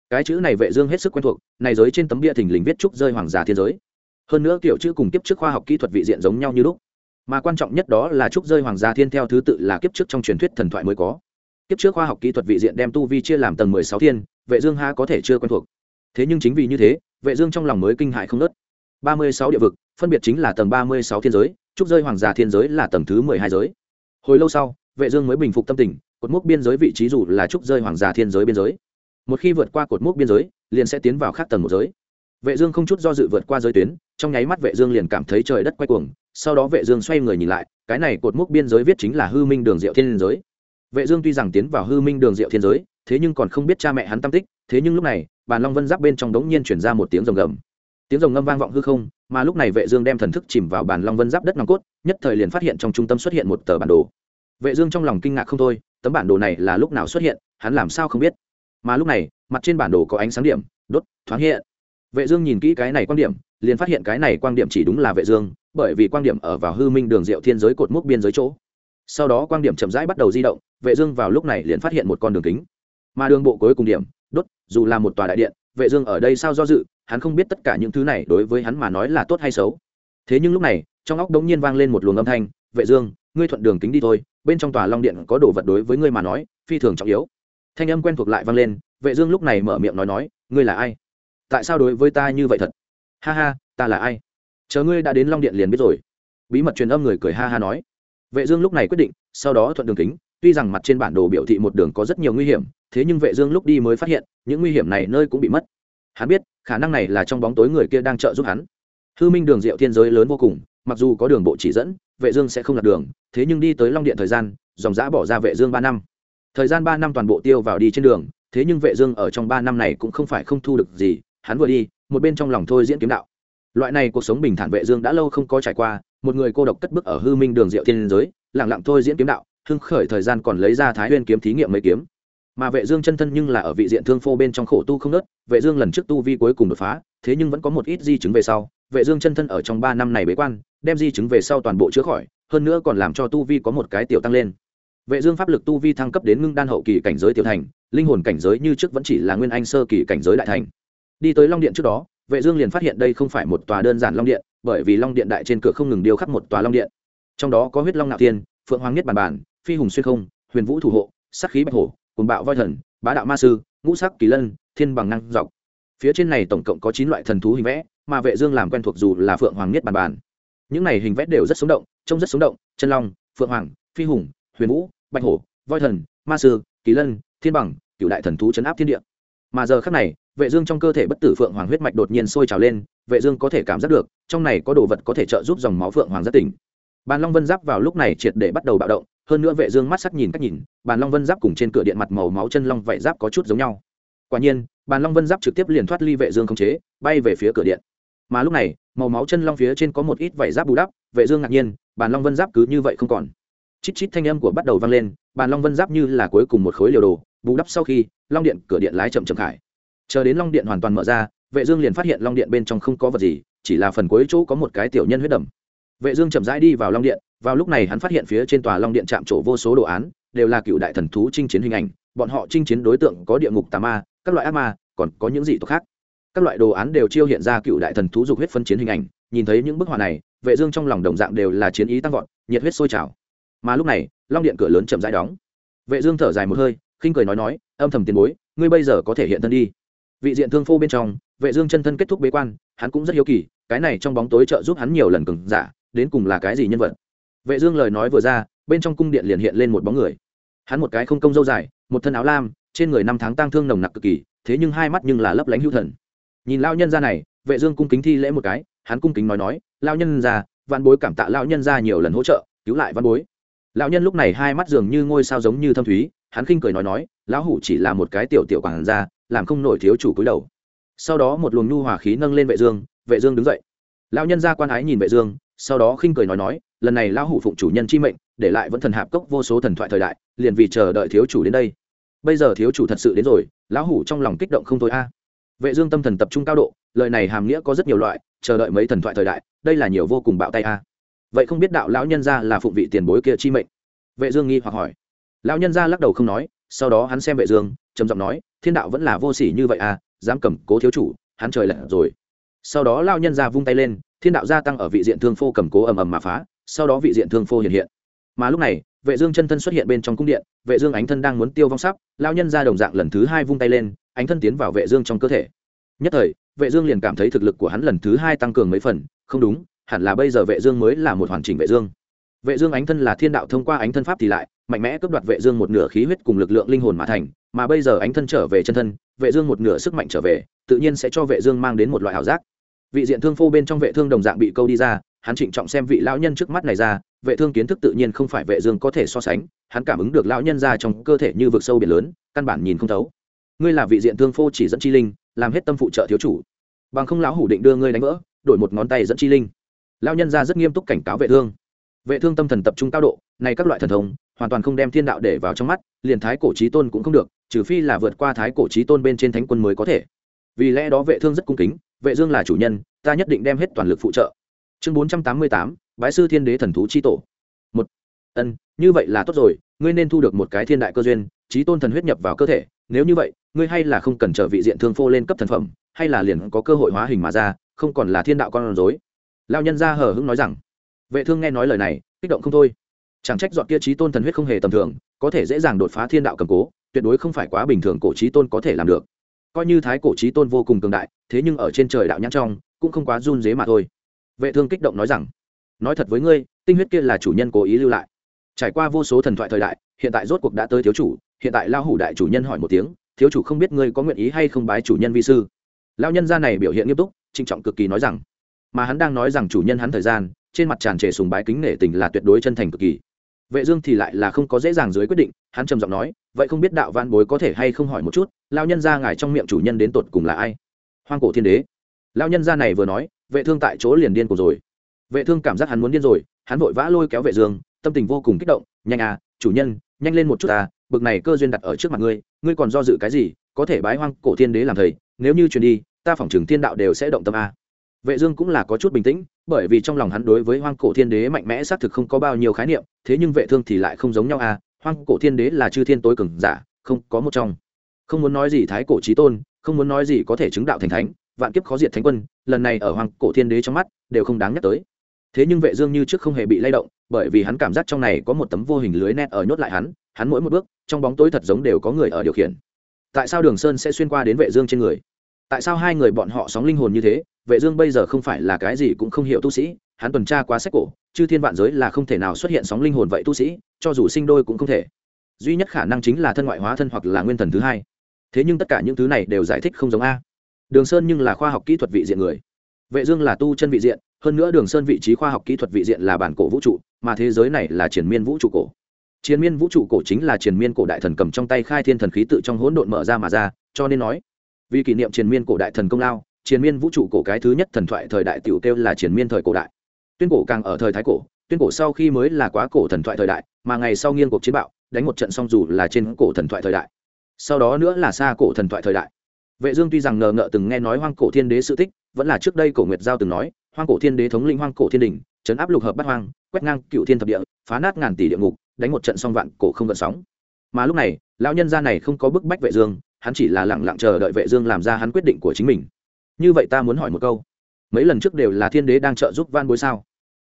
Cái chữ này vệ dương hết sức quen thuộc, này giới trên tấm bia thình lình viết trúc rơi hoàng gia thiên giới hơn nữa kiểu chữ cùng kiếp trước khoa học kỹ thuật vị diện giống nhau như lúc. Mà quan trọng nhất đó là trúc rơi hoàng gia thiên theo thứ tự là kiếp trước trong truyền thuyết thần thoại mới có. Kiếp trước khoa học kỹ thuật vị diện đem tu vi chia làm tầng 16 thiên, vệ dương ha có thể chưa quen thuộc. Thế nhưng chính vì như thế, vệ dương trong lòng mới kinh hãi không nớt 36 địa vực, phân biệt chính là tầng 36 thiên giới, trúc rơi hoàng gia thiên giới là tầng thứ 12 giới. Hồi lâu sau, vệ dương mới bình phục tâm tình, cột mốc biên giới vị trí dù là trúc rơi hoàng gia thiên giới biên giới. Một khi vượt qua cột mốc biên giới, liền sẽ tiến vào khác tầng một giới vệ dương không chút do dự vượt qua giới tuyến, trong nháy mắt vệ dương liền cảm thấy trời đất quay cuồng, sau đó vệ dương xoay người nhìn lại, cái này cột mốc biên giới viết chính là hư minh đường diệu thiên giới. Vệ dương tuy rằng tiến vào hư minh đường diệu thiên giới, thế nhưng còn không biết cha mẹ hắn tâm tích, thế nhưng lúc này, bàn long vân giáp bên trong đống nhiên truyền ra một tiếng rồng gầm. Tiếng rồng ngâm vang vọng hư không, mà lúc này vệ dương đem thần thức chìm vào bàn long vân giáp đất nòng cốt, nhất thời liền phát hiện trong trung tâm xuất hiện một tờ bản đồ. Vệ dương trong lòng kinh ngạc không thôi, tấm bản đồ này là lúc nào xuất hiện, hắn làm sao không biết. Mà lúc này, mặt trên bản đồ có ánh sáng điểm, đốt, thoáng hiện vệ dương nhìn kỹ cái này quan điểm, liền phát hiện cái này quan điểm chỉ đúng là vệ dương, bởi vì quan điểm ở vào hư minh đường diệu thiên giới cột mốc biên giới chỗ. Sau đó quan điểm chậm rãi bắt đầu di động, vệ dương vào lúc này liền phát hiện một con đường kính. Mà đường bộ cuối cùng điểm, đốt, dù là một tòa đại điện, vệ dương ở đây sao do dự, hắn không biết tất cả những thứ này đối với hắn mà nói là tốt hay xấu. Thế nhưng lúc này, trong óc đống nhiên vang lên một luồng âm thanh, vệ dương, ngươi thuận đường kính đi thôi, bên trong tòa long điện có đồ vật đối với ngươi mà nói, phi thường trọng yếu. Thanh âm quen thuộc lại vang lên, vệ dương lúc này mở miệng nói nói, ngươi là ai? Tại sao đối với ta như vậy thật? Ha ha, ta là ai? Chờ ngươi đã đến long điện liền biết rồi. Bí mật truyền âm người cười ha ha nói. Vệ dương lúc này quyết định, sau đó thuận đường kính, tuy rằng mặt trên bản đồ biểu thị một đường có rất nhiều nguy hiểm, thế nhưng vệ dương lúc đi mới phát hiện, những nguy hiểm này nơi cũng bị mất. Hắn biết, khả năng này là trong bóng tối người kia đang trợ giúp hắn. Hư minh đường diệu thiên giới lớn vô cùng, mặc dù có đường bộ chỉ dẫn, vệ dương sẽ không lạc đường, thế nhưng đi tới long điện thời gian, dòng dã bỏ ra vệ dương ba năm. Thời gian ba năm toàn bộ tiêu vào đi trên đường, thế nhưng vệ dương ở trong ba năm này cũng không phải không thu được gì hắn vừa đi, một bên trong lòng thôi diễn kiếm đạo. Loại này cuộc sống bình thản vệ dương đã lâu không có trải qua, một người cô độc cất bước ở hư minh đường diệu thiên giới lẳng lặng thôi diễn kiếm đạo, hưng khởi thời gian còn lấy ra thái nguyên kiếm thí nghiệm mấy kiếm. Mà vệ dương chân thân nhưng là ở vị diện thương phô bên trong khổ tu không nớt, vệ dương lần trước tu vi cuối cùng đột phá, thế nhưng vẫn có một ít di chứng về sau. Vệ dương chân thân ở trong ba năm này bế quan, đem di chứng về sau toàn bộ chữa khỏi, hơn nữa còn làm cho tu vi có một cái tiểu tăng lên. Vệ dương pháp lực tu vi thăng cấp đến ngưng đan hậu kỳ cảnh giới tiểu thành, linh hồn cảnh giới như trước vẫn chỉ là nguyên anh sơ kỳ cảnh giới đại thành đi tới long điện trước đó, vệ dương liền phát hiện đây không phải một tòa đơn giản long điện, bởi vì long điện đại trên cửa không ngừng điêu khắc một tòa long điện. Trong đó có huyết long nạo thiên, phượng hoàng nhất bản bản phi hùng xuyên không, huyền vũ thủ hộ sát khí bạch hổ cùng bạo voi thần, bá đạo ma sư, ngũ sắc kỳ lân, thiên bằng năng dọc. Phía trên này tổng cộng có chín loại thần thú hình vẽ, mà vệ dương làm quen thuộc dù là phượng hoàng nhất bản bản những này hình vẽ đều rất sống động, trông rất sống động, chân long, phượng hoàng, phi hùng, huyền vũ, bạch hổ, voi thần, ma sư, kỳ lân, thiên bằng, cửu đại thần thú chấn áp thiên địa. Mà giờ khắc này vệ dương trong cơ thể bất tử phượng hoàng huyết mạch đột nhiên sôi trào lên, vệ dương có thể cảm giác được, trong này có đồ vật có thể trợ giúp dòng máu phượng hoàng rất tỉnh. Bàn long vân giáp vào lúc này triệt để bắt đầu bạo động, hơn nữa vệ dương mắt sắc nhìn cách nhìn, bàn long vân giáp cùng trên cửa điện mặt màu máu chân long vảy giáp có chút giống nhau. Quả nhiên, bàn long vân giáp trực tiếp liền thoát ly vệ dương không chế, bay về phía cửa điện. Mà lúc này, màu máu chân long phía trên có một ít vảy giáp bù đắp, vệ dương ngạc nhiên, bàn long vân giáp cứ như vậy không còn. Chít chít thanh âm của bắt đầu vang lên, bàn long vân giáp như là cuối cùng một khối liều đồ, bù đắp sau khi, long điện cửa điện lái chậm chậm khải chờ đến long điện hoàn toàn mở ra, vệ dương liền phát hiện long điện bên trong không có vật gì, chỉ là phần cuối chỗ có một cái tiểu nhân huyết đầm. Vệ dương chậm rãi đi vào long điện, vào lúc này hắn phát hiện phía trên tòa long điện chạm trổ vô số đồ án, đều là cựu đại thần thú chinh chiến hình ảnh, bọn họ chinh chiến đối tượng có địa ngục tà ma, các loại ác ma, còn có những gì tộc khác. Các loại đồ án đều chiêu hiện ra cựu đại thần thú dục huyết phân chiến hình ảnh, nhìn thấy những bức họa này, vệ dương trong lòng đồng dạng đều là chiến ý tăng vọt, nhiệt huyết sôi trào. Mà lúc này, long điện cửa lớn chậm rãi đóng. Vệ dương thở dài một hơi, khinh cười nói nói, âm thầm tiền bối, ngươi bây giờ có thể hiện thân đi vị diện thương phu bên trong, vệ dương chân thân kết thúc bế quan, hắn cũng rất hiếu kỳ, cái này trong bóng tối trợ giúp hắn nhiều lần cường giả, đến cùng là cái gì nhân vật? Vệ dương lời nói vừa ra, bên trong cung điện liền hiện lên một bóng người. Hắn một cái không công dâu dài, một thân áo lam, trên người năm tháng tang thương nồng nặc cực kỳ, thế nhưng hai mắt nhưng là lấp lánh hữu thần. Nhìn lão nhân gia này, vệ dương cung kính thi lễ một cái, hắn cung kính nói nói, lão nhân gia, văn bối cảm tạ lão nhân gia nhiều lần hỗ trợ, cứu lại văn bối. Lão nhân lúc này hai mắt dường như ngôi sao giống như thâm thúy, hắn khinh cười nói nói, lão hủ chỉ là một cái tiểu tiểu quảng gia làm không nổi thiếu chủ cúi đầu. Sau đó một luồng nhu hòa khí nâng lên vệ dương vệ dương đứng dậy. Lão nhân gia quan ái nhìn vệ dương, sau đó khinh cười nói nói, lần này lão hủ phụng chủ nhân chi mệnh, để lại vẫn thần hạp cốc vô số thần thoại thời đại, liền vì chờ đợi thiếu chủ đến đây. Bây giờ thiếu chủ thật sự đến rồi, lão hủ trong lòng kích động không thôi a. Vệ dương tâm thần tập trung cao độ, lời này hàm nghĩa có rất nhiều loại, chờ đợi mấy thần thoại thời đại, đây là nhiều vô cùng bạo tay a. Vậy không biết đạo lão nhân gia là phụng vị tiền bối kia chi mệnh? Vệ dương nghi hoặc hỏi. Lão nhân gia lắc đầu không nói, sau đó hắn xem vệ dương, trầm giọng nói thiên đạo vẫn là vô sỉ như vậy à dám cầm cố thiếu chủ, hắn trời lật rồi. Sau đó lão nhân gia vung tay lên, thiên đạo gia tăng ở vị diện thương phô cầm cố ầm ầm mà phá, sau đó vị diện thương phô hiện hiện. Mà lúc này, vệ dương chân thân xuất hiện bên trong cung điện, vệ dương ánh thân đang muốn tiêu vong sắp lão nhân gia đồng dạng lần thứ hai vung tay lên, ánh thân tiến vào vệ dương trong cơ thể. Nhất thời, vệ dương liền cảm thấy thực lực của hắn lần thứ hai tăng cường mấy phần, không đúng, hẳn là bây giờ vệ dương mới là một hoàn chỉnh vệ dương vệ dương ánh thân là thiên đạo thông qua ánh thân pháp thì lại, mạnh mẽ cướp đoạt vệ dương một nửa khí huyết cùng lực lượng linh hồn mà thành, mà bây giờ ánh thân trở về chân thân, vệ dương một nửa sức mạnh trở về, tự nhiên sẽ cho vệ dương mang đến một loại hảo giác. Vị diện thương phu bên trong vệ thương đồng dạng bị câu đi ra, hắn trịnh trọng xem vị lão nhân trước mắt này ra, vệ thương kiến thức tự nhiên không phải vệ dương có thể so sánh, hắn cảm ứng được lão nhân ra trong cơ thể như vực sâu biển lớn, căn bản nhìn không thấu. Ngươi là vị diện thương phu chỉ dẫn chi linh, làm hết tâm phụ trợ thiếu chủ. Bằng không lão hủ định đưa ngươi đánh vỡ, đổi một ngón tay dẫn chi linh. Lão nhân ra rất nghiêm túc cảnh cáo vệ thương vệ thương tâm thần tập trung cao độ này các loại thần thông hoàn toàn không đem thiên đạo để vào trong mắt liền thái cổ trí tôn cũng không được trừ phi là vượt qua thái cổ trí tôn bên trên thánh quân mới có thể. Vì lẽ đó vệ thương rất cung kính vệ dương là chủ nhân ta nhất định đem hết toàn lực phụ trợ. Chương 488, bái sư thiên đế thần thú chi tổ. Một ân như vậy là tốt rồi ngươi nên thu được một cái thiên đại cơ duyên trí tôn thần huyết nhập vào cơ thể nếu như vậy ngươi hay là không cần chờ vị diện thương phô lên cấp thần phẩm hay là liền có cơ hội hóa hình mà ra không còn là thiên đạo con rối. Lao nhân ra hờ hững nói rằng vệ thương nghe nói lời này, kích động không thôi. Chẳng trách dọn kia trí tôn thần huyết không hề tầm thường, có thể dễ dàng đột phá thiên đạo cầm cố, tuyệt đối không phải quá bình thường cổ trí tôn có thể làm được. Coi như thái cổ trí tôn vô cùng cường đại, thế nhưng ở trên trời đạo nhãn trong, cũng không quá run dế mà thôi. Vệ thương kích động nói rằng, nói thật với ngươi, tinh huyết kia là chủ nhân cố ý lưu lại. Trải qua vô số thần thoại thời đại, hiện tại rốt cuộc đã tới thiếu chủ, hiện tại lao hủ đại chủ nhân hỏi một tiếng, thiếu chủ không biết ngươi có nguyện ý hay không bái chủ nhân vi sư? Lao nhân gia này biểu hiện nghiêm túc trinh trọng cực kỳ nói rằng, mà hắn đang nói rằng chủ nhân hắn thời gian trên mặt tràn trề sùng bái kính nể tình là tuyệt đối chân thành cực kỳ. Vệ dương thì lại là không có dễ dàng dưới quyết định, hắn trầm giọng nói, vậy không biết đạo văn bối có thể hay không hỏi một chút lao nhân gia ngài trong miệng chủ nhân đến tột cùng là ai? Hoang cổ thiên đế. Lao nhân gia này vừa nói, vệ thương tại chỗ liền điên của rồi. Vệ thương cảm giác hắn muốn điên rồi, hắn vội vã lôi kéo vệ dương, tâm tình vô cùng kích động, nhanh à chủ nhân, nhanh lên một chút à bực này cơ duyên đặt ở trước mặt ngươi ngươi còn do dự cái gì, có thể bái hoang cổ thiên đế làm thầy, nếu như truyền đi, ta phỏng chừng thiên đạo đều sẽ động tâm à vệ dương cũng là có chút bình tĩnh, bởi vì trong lòng hắn đối với hoang cổ thiên đế mạnh mẽ xác thực không có bao nhiêu khái niệm, thế nhưng vệ thương thì lại không giống nhau à hoang cổ thiên đế là chư thiên tối cường giả, không có một trong. Không muốn nói gì thái cổ chí tôn, không muốn nói gì có thể chứng đạo thành thánh, vạn kiếp khó diệt thánh quân, lần này ở hoang cổ thiên đế trong mắt, đều không đáng nhắc tới. Thế nhưng vệ dương như trước không hề bị lay động, bởi vì hắn cảm giác trong này có một tấm vô hình lưới net ở nhốt lại hắn hắn mỗi một bước, trong bóng tối thật giống đều có người ở điều khiển. Tại sao đường sơn sẽ xuyên qua đến vệ dương trên người? Tại sao hai người bọn họ sóng linh hồn như thế vệ dương bây giờ không phải là cái gì cũng không hiểu tu sĩ, hắn tuần tra qua sách cổ, chư thiên vạn giới là không thể nào xuất hiện sóng linh hồn vậy tu sĩ, cho dù sinh đôi cũng không thể. Duy nhất khả năng chính là thân ngoại hóa thân hoặc là nguyên thần thứ hai. Thế nhưng tất cả những thứ này đều giải thích không giống a. Đường sơn nhưng là khoa học kỹ thuật vị diện người. Vệ dương là tu chân vị diện, hơn nữa đường sơn vị trí khoa học kỹ thuật vị diện là bản cổ vũ trụ, mà thế giới này là triển miên vũ trụ cổ. Triển miên vũ trụ cổ chính là triển miên cổ đại thần cầm trong tay khai thiên thần khí tự trong hỗn độn mở ra mà ra, cho nên nói, vì kỷ niệm triền miên cổ đại thần công lao triền miên vũ trụ cổ cái thứ nhất thần thoại thời đại tiểu kêu là triền miên thời cổ đại. Tuyên cổ càng ở thời thái cổ, tuyên cổ sau khi mới là quá cổ thần thoại thời đại, mà ngày sau nghiên cuộc chiến bạo, đánh một trận xong dù là trên cổ thần thoại thời đại. Sau đó nữa là xa cổ thần thoại thời đại. Vệ dương tuy rằng ngờ ngợ từng nghe nói hoang cổ thiên đế sự tích, vẫn là trước đây cổ nguyệt giao từng nói, hoang cổ thiên đế thống lĩnh hoang cổ thiên đình chấn áp lục hợp bát hoang, quét ngang cựu thiên thập địa, phá nát ngàn tỷ địa ngục, đánh một trận xong vạn cổ không gợn sóng. Mà lúc này, lão nhân gia này không có bức bách vệ dương, hắn chỉ là lặng lặng chờ đợi vệ dương làm ra hắn quyết định của chính mình như vậy ta muốn hỏi một câu. Mấy lần trước đều là thiên đế đang trợ giúp van bối sao?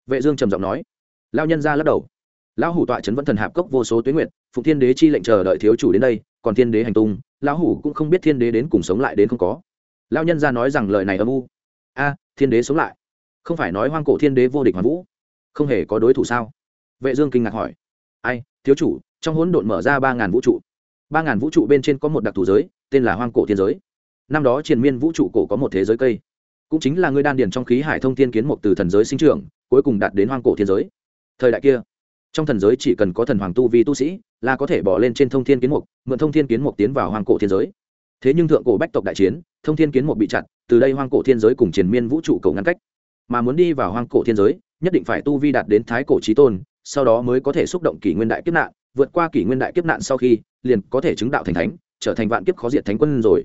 Vệ dương trầm giọng nói. Lão nhân gia lắc đầu. Lão hủ tọa chấn vẫn thần hạp cốc vô số tuyến nguyện phụng thiên đế chi lệnh chờ đợi thiếu chủ đến đây, còn thiên đế hành tung, lão hủ cũng không biết thiên đế đến cùng sống lại đến không có. Lão nhân gia nói rằng lời này âm u. A, thiên đế sống lại. Không phải nói hoang cổ thiên đế vô địch hoàn vũ. Không hề có đối thủ sao? Vệ dương kinh ngạc hỏi. Ai, thiếu chủ, trong hỗn độn mở ra ba ngàn vũ trụ. Ba ngàn vũ trụ bên trên có một đặc thù giới, tên là hoang cổ thiên giới năm đó triền miên vũ trụ cổ có một thế giới cây. Cũng chính là ngươi đan điền trong khí hải thông thiên kiến một từ thần giới sinh trưởng, cuối cùng đạt đến hoang cổ thiên giới. Thời đại kia, trong thần giới chỉ cần có thần hoàng tu vi tu sĩ là có thể bỏ lên trên thông thiên kiến mục, mượn thông thiên kiến mục tiến vào hoang cổ thiên giới. Thế nhưng thượng cổ bách tộc đại chiến, thông thiên kiến mục bị chặn từ đây hoang cổ thiên giới cùng triền miên vũ trụ cầu ngăn cách. Mà muốn đi vào hoang cổ thiên giới, nhất định phải tu vi đạt đến thái cổ trí tôn, sau đó mới có thể xúc động kỷ nguyên đại kiếp nạn, vượt qua kỷ nguyên đại kiếp nạn sau khi, liền có thể chứng đạo thành thánh, trở thành vạn kiếp khó diệt thánh quân rồi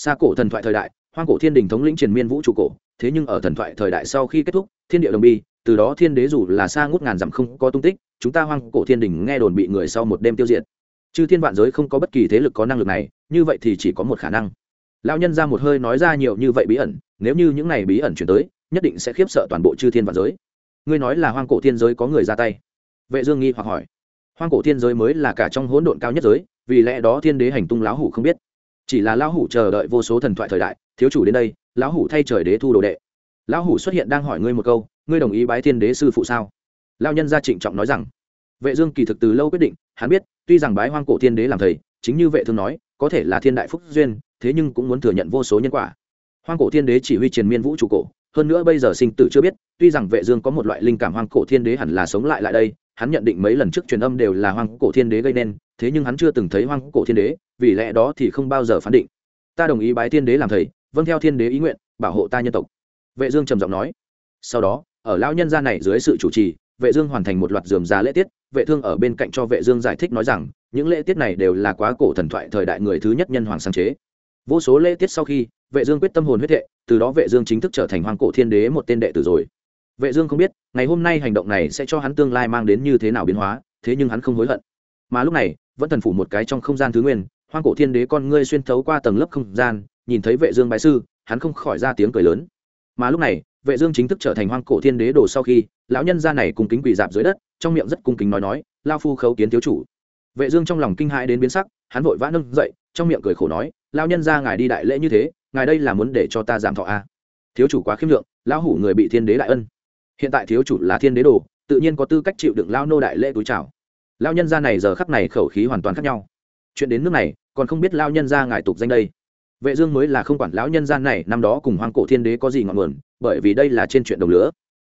xa cổ thần thoại thời đại, hoang cổ thiên đình thống lĩnh triền miên vũ trụ cổ, thế nhưng ở thần thoại thời đại sau khi kết thúc, thiên địa đồng bi, từ đó thiên đế dù là xa ngút ngàn dặm không có tung tích, chúng ta hoang cổ thiên đình nghe đồn bị người sau một đêm tiêu diệt. Chứ thiên vạn giới không có bất kỳ thế lực có năng lực này, như vậy thì chỉ có một khả năng. Lão nhân ra một hơi nói ra nhiều như vậy bí ẩn, nếu như những này bí ẩn chuyển tới, nhất định sẽ khiếp sợ toàn bộ chư thiên vạn giới. Ngươi nói là hoang cổ thiên giới có người ra tay? Vệ dương nghi hoặc hỏi. Hoang cổ thiên giới mới là cả trong hỗn độn cao nhất giới, vì lẽ đó thiên đế hành tung lão hủ không biết chỉ là lão hủ chờ đợi vô số thần thoại thời đại, thiếu chủ đến đây, lão hủ thay trời đế thu đồ đệ. Lão hủ xuất hiện đang hỏi ngươi một câu, ngươi đồng ý bái thiên đế sư phụ sao? Lão nhân gia trịnh trọng nói rằng, vệ dương kỳ thực từ lâu quyết định, hắn biết, tuy rằng bái hoang cổ thiên đế làm thầy, chính như vệ thương nói, có thể là thiên đại phúc duyên, thế nhưng cũng muốn thừa nhận vô số nhân quả. Hoang cổ thiên đế chỉ huy truyền miên vũ trụ cổ, hơn nữa bây giờ sinh tử chưa biết, tuy rằng vệ dương có một loại linh cảm hoang cổ thiên đế hẳn là sống lại lại đây, hắn nhận định mấy lần trước truyền âm đều là hoang cổ thiên đế gây nên, thế nhưng hắn chưa từng thấy hoang cổ thiên đế vì lẽ đó thì không bao giờ phán định. Ta đồng ý bái thiên đế làm thầy vâng theo thiên đế ý nguyện, bảo hộ ta nhân tộc. Vệ dương trầm giọng nói. Sau đó, ở lão nhân gia này dưới sự chủ trì, vệ dương hoàn thành một loạt dườm già lễ tiết. Vệ thương ở bên cạnh cho vệ dương giải thích nói rằng, những lễ tiết này đều là quá cổ thần thoại thời đại người thứ nhất nhân hoàng sáng chế. Vô số lễ tiết sau khi, vệ dương quyết tâm hồn huyết hệ từ đó vệ dương chính thức trở thành hoàng cổ thiên đế một tên đệ tử rồi. Vệ dương không biết, ngày hôm nay hành động này sẽ cho hắn tương lai mang đến như thế nào biến hóa, thế nhưng hắn không hối hận. Mà lúc này, vẫn thần phủ một cái trong không gian thứ nguyên hoang cổ thiên đế con ngươi xuyên thấu qua tầng lớp không gian, nhìn thấy vệ dương bái sư, hắn không khỏi ra tiếng cười lớn. Mà lúc này, vệ dương chính thức trở thành hoang cổ thiên đế đồ sau khi, lão nhân gia này cung kính quỳ dạp dưới đất, trong miệng rất cung kính nói nói, lao phu khấu kiến thiếu chủ. Vệ dương trong lòng kinh hãi đến biến sắc, hắn vội vã nâng dậy, trong miệng cười khổ nói, lão nhân gia ngài đi đại lễ như thế, ngài đây là muốn để cho ta giảm thọ à? thiếu chủ quá khiêm lượng, lão hủ người bị thiên đế đại ân. Hiện tại thiếu chủ là thiên đế đồ, tự nhiên có tư cách chịu đựng lao nô đại lễ túi chào. Lão nhân gia này giờ khắc này khẩu khí hoàn toàn khác nhau chuyện đến nước này, còn không biết lao nhân gia ngài tục danh đây. Vệ dương mới là không quản lão nhân gia này, năm đó cùng hoang cổ thiên đế có gì ngọn nguồn, bởi vì đây là trên chuyện đồng lửa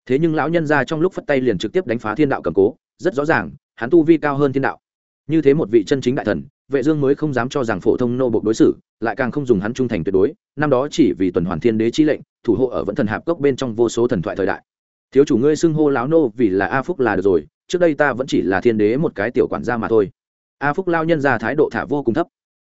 thế nhưng lão nhân gia trong lúc phất tay liền trực tiếp đánh phá thiên đạo cầm cố, rất rõ ràng, hắn tu vi cao hơn thiên đạo. Như thế một vị chân chính đại thần, vệ dương mới không dám cho rằng phổ thông nô bộc đối xử, lại càng không dùng hắn trung thành tuyệt đối, năm đó chỉ vì tuần hoàn thiên đế chi lệnh, thủ hộ ở vẫn thần hạp cốc bên trong vô số thần thoại thời đại. Thiếu chủ ngươi xưng hô lão nô vì là a phúc là được rồi, trước đây ta vẫn chỉ là thiên đế một cái tiểu quản gia mà thôi a phúc lao nhân ra thái độ thả vô cùng thấp.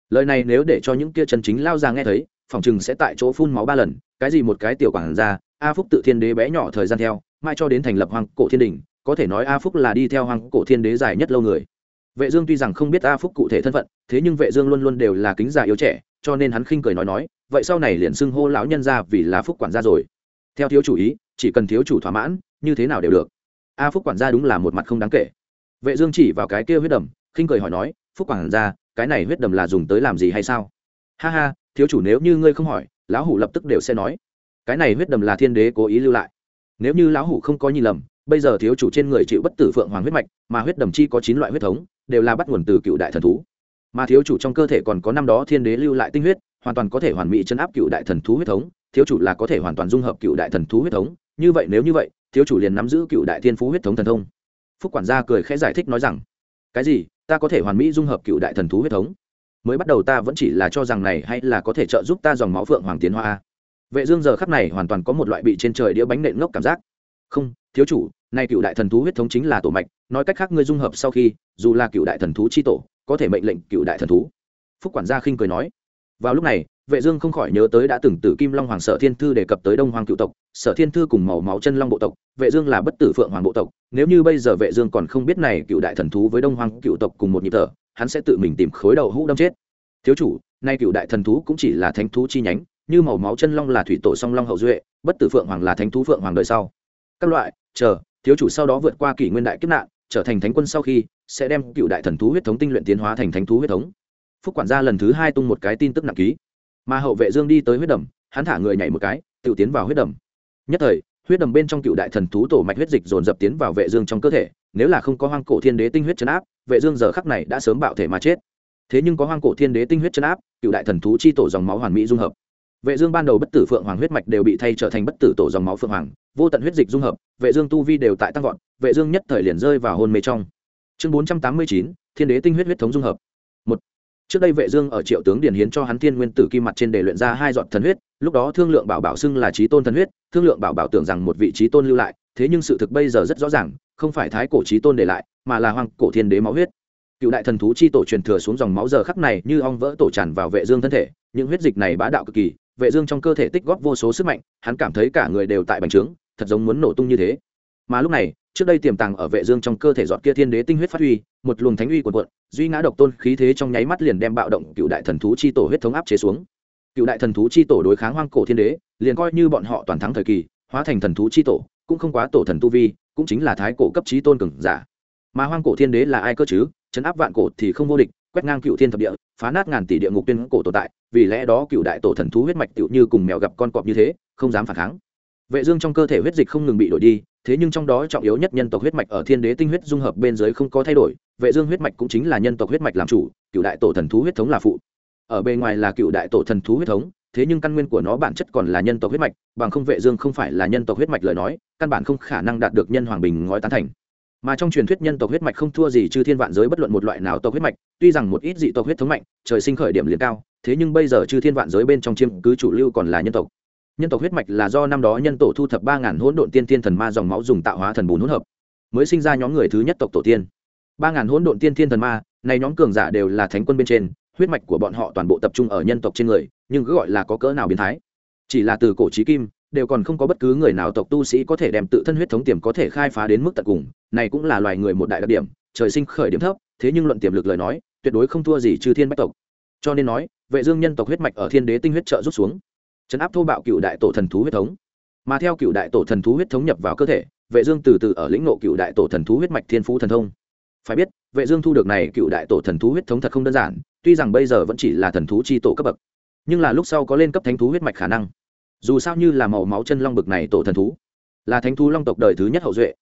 Lời này nếu để cho những kia chân chính lao ra nghe thấy, phòng chừng sẽ tại chỗ phun máu ba lần, cái gì một cái tiểu quản gia, a phúc tự thiên đế bé nhỏ thời gian theo, mai cho đến thành lập hoàng cổ thiên đình, có thể nói a phúc là đi theo hoàng cổ thiên đế dài nhất lâu người. Vệ dương tuy rằng không biết a phúc cụ thể thân phận, thế nhưng vệ dương luôn luôn đều là kính già yếu trẻ, cho nên hắn khinh cười nói nói, vậy sau này liền xưng hô lão nhân ra vì là phúc quản gia rồi. Theo thiếu chủ ý, chỉ cần thiếu chủ thỏa mãn, như thế nào đều được. A phúc quản gia đúng là một mặt không đáng kể. Vệ dương chỉ vào cái kia huyết đầm khinh cười hỏi nói, phúc quản gia, cái này huyết đầm là dùng tới làm gì hay sao? Ha ha, thiếu chủ nếu như ngươi không hỏi, lão hủ lập tức đều sẽ nói. Cái này huyết đầm là thiên đế cố ý lưu lại. Nếu như lão hủ không có nhìn lầm, bây giờ thiếu chủ trên người chịu bất tử phượng hoàng huyết mạch, mà huyết đầm chi có chín loại huyết thống, đều là bắt nguồn từ cựu đại thần thú. Mà thiếu chủ trong cơ thể còn có năm đó thiên đế lưu lại tinh huyết, hoàn toàn có thể hoàn mỹ chấn áp cựu đại thần thú huyết thống, thiếu chủ là có thể hoàn toàn dung hợp cựu đại thần thú huyết thống. Như vậy nếu như vậy, thiếu chủ liền nắm giữ cựu đại thiên phú huyết thống thần thông. Phúc quản gia cười khẽ giải thích nói rằng, cái gì? Ta có thể hoàn mỹ dung hợp cựu đại thần thú huyết thống. Mới bắt đầu ta vẫn chỉ là cho rằng này hay là có thể trợ giúp ta dòng máu phượng hoàng tiến hoa vệ dương giờ khắc này hoàn toàn có một loại bị trên trời đĩa bánh nện ngốc cảm giác. Không, thiếu chủ nay cựu đại thần thú huyết thống chính là tổ mạch, nói cách khác ngươi dung hợp sau khi, dù là cựu đại thần thú chi tổ, có thể mệnh lệnh cựu đại thần thú. Phúc quản gia khinh cười nói. Vào lúc này vệ dương không khỏi nhớ tới đã từng tử kim long hoàng sở thiên thư đề cập tới đông hoàng cựu tộc, sở thiên thư cùng màu máu chân long bộ tộc, vệ dương là bất tử phượng hoàng bộ tộc. Nếu như bây giờ vệ dương còn không biết này cựu đại thần thú với đông hoàng cựu tộc cùng một nhịp thở, hắn sẽ tự mình tìm khối đầu hũ đâm chết. Thiếu chủ, nay cựu đại thần thú cũng chỉ là thánh thú chi nhánh, như màu máu chân long là thủy tổ song long hậu duệ, bất tử phượng hoàng là thánh thú phượng hoàng đời sau. Các loại, chờ, thiếu chủ sau đó vượt qua kỷ nguyên đại kiếp nạn, trở thành thánh quân sau khi, sẽ đem cựu đại thần thú huyết thống tinh luyện tiến hóa thành thánh thú huyết thống. Phúc quản gia lần thứ hai tung một cái tin tức nặng ký mà hậu vệ dương đi tới huyết đầm hắn thả người nhảy một cái tự tiến vào huyết đầm. Nhất thời huyết đầm bên trong cựu đại thần thú tổ mạch huyết dịch dồn dập tiến vào vệ dương trong cơ thể nếu là không có hoang cổ thiên đế tinh huyết chấn áp vệ dương giờ khắc này đã sớm bạo thể mà chết. Thế nhưng có hoang cổ thiên đế tinh huyết chấn áp cựu đại thần thú chi tổ dòng máu hoàn mỹ dung hợp. Vệ dương ban đầu bất tử phượng hoàng huyết mạch đều bị thay trở thành bất tử tổ dòng máu phượng hoàng vô tận huyết dịch dung hợp vệ dương tu vi đều tại tăng vọt vệ dương nhất thời liền rơi vào hôn mê trong. Chương 489, thiên đế tinh huyết huyết thống dung hợp trước đây vệ dương ở triệu tướng điển hiến cho hắn thiên nguyên tử kim mặt trên để luyện ra hai giọt thần huyết, lúc đó thương lượng bảo bảo xưng là trí tôn thần huyết, thương lượng bảo bảo tưởng rằng một vị trí tôn lưu lại, thế nhưng sự thực bây giờ rất rõ ràng, không phải thái cổ trí tôn để lại, mà là Hoàng cổ thiên đế máu huyết. Cựu đại thần thú chi tổ truyền thừa xuống dòng máu giờ khắc này như ong vỡ tổ tràn vào vệ dương thân thể, những huyết dịch này bá đạo cực kỳ, vệ dương trong cơ thể tích góp vô số sức mạnh, hắn cảm thấy cả người đều tại bành trướng, thật giống muốn nổ tung như thế mà lúc này, trước đây tiềm tàng ở vệ dương trong cơ thể giọt kia thiên đế tinh huyết phát huy, một luồng thánh uy cuộn cuộn, duy ngã độc tôn khí thế trong nháy mắt liền đem bạo động cựu đại thần thú chi tổ huyết thống áp chế xuống. Cựu đại thần thú chi tổ đối kháng hoang cổ thiên đế, liền coi như bọn họ toàn thắng thời kỳ, hóa thành thần thú chi tổ, cũng không quá tổ thần tu vi, cũng chính là thái cổ cấp trí tôn cường giả. Mà hoang cổ thiên đế là ai cơ chứ? Chấn áp vạn cổ thì không vô địch, quét ngang cựu thiên thập địa, phá nát ngàn tỷ địa ngục tuyên cổ tồn tại, vì lẽ đó cựu đại tổ thần thú huyết mạch tựu như cùng mèo gặp con cọp như thế, không dám phản kháng vệ dương trong cơ thể huyết dịch không ngừng bị đổi đi, thế nhưng trong đó trọng yếu nhất nhân tộc huyết mạch ở thiên đế tinh huyết dung hợp bên dưới không có thay đổi, vệ dương huyết mạch cũng chính là nhân tộc huyết mạch làm chủ cựu đại tổ thần thú huyết thống là phụ. Ở bên ngoài là cựu đại tổ thần thú huyết thống, thế nhưng căn nguyên của nó bản chất còn là nhân tộc huyết mạch, bằng không vệ dương không phải là nhân tộc huyết mạch lời nói, căn bản không khả năng đạt được nhân hoàng bình ngói tán thành. Mà trong truyền thuyết nhân tộc huyết mạch không thua gì chư thiên vạn giới bất luận một loại nào tộc huyết mạch, tuy rằng một ít dị tộc huyết thống mạnh, trời sinh khởi điểm liền cao, thế nhưng bây giờ chư thiên vạn giới bên trong chiêm cứ chủ lưu còn là nhân tộc nhân tộc huyết mạch là do năm đó nhân tổ thu thập ba ngàn hỗn độn tiên tiên thần ma dòng máu dùng tạo hóa thần bùn hỗn hợp, mới sinh ra nhóm người thứ nhất tộc tổ tiên. Ba ngàn hỗn độn tiên tiên thần ma, này nhóm cường giả đều là thánh quân bên trên, huyết mạch của bọn họ toàn bộ tập trung ở nhân tộc trên người, nhưng cứ gọi là có cỡ nào biến thái. Chỉ là từ cổ trí kim, đều còn không có bất cứ người nào tộc tu sĩ có thể đem tự thân huyết thống tiềm có thể khai phá đến mức tận cùng, này cũng là loài người một đại đặc điểm, trời sinh khởi điểm thấp, thế nhưng luận tiềm lực lời nói, tuyệt đối không thua gì trừ thiên bách tộc. Cho nên nói, vệ dương nhân tộc huyết mạch ở thiên đế tinh huyết trợ rút xuống chấn áp thô bạo cựu đại tổ thần thú huyết thống. Mà theo cựu đại tổ thần thú huyết thống nhập vào cơ thể, vệ dương từ từ ở lĩnh ngộ cựu đại tổ thần thú huyết mạch thiên phú thần thông. Phải biết, vệ dương thu được này cựu đại tổ thần thú huyết thống thật không đơn giản, tuy rằng bây giờ vẫn chỉ là thần thú chi tổ cấp bậc, nhưng là lúc sau có lên cấp thánh thú huyết mạch khả năng. Dù sao như là màu máu chân long bực này tổ thần thú, là thánh thú long tộc đời thứ nhất hậu duệ,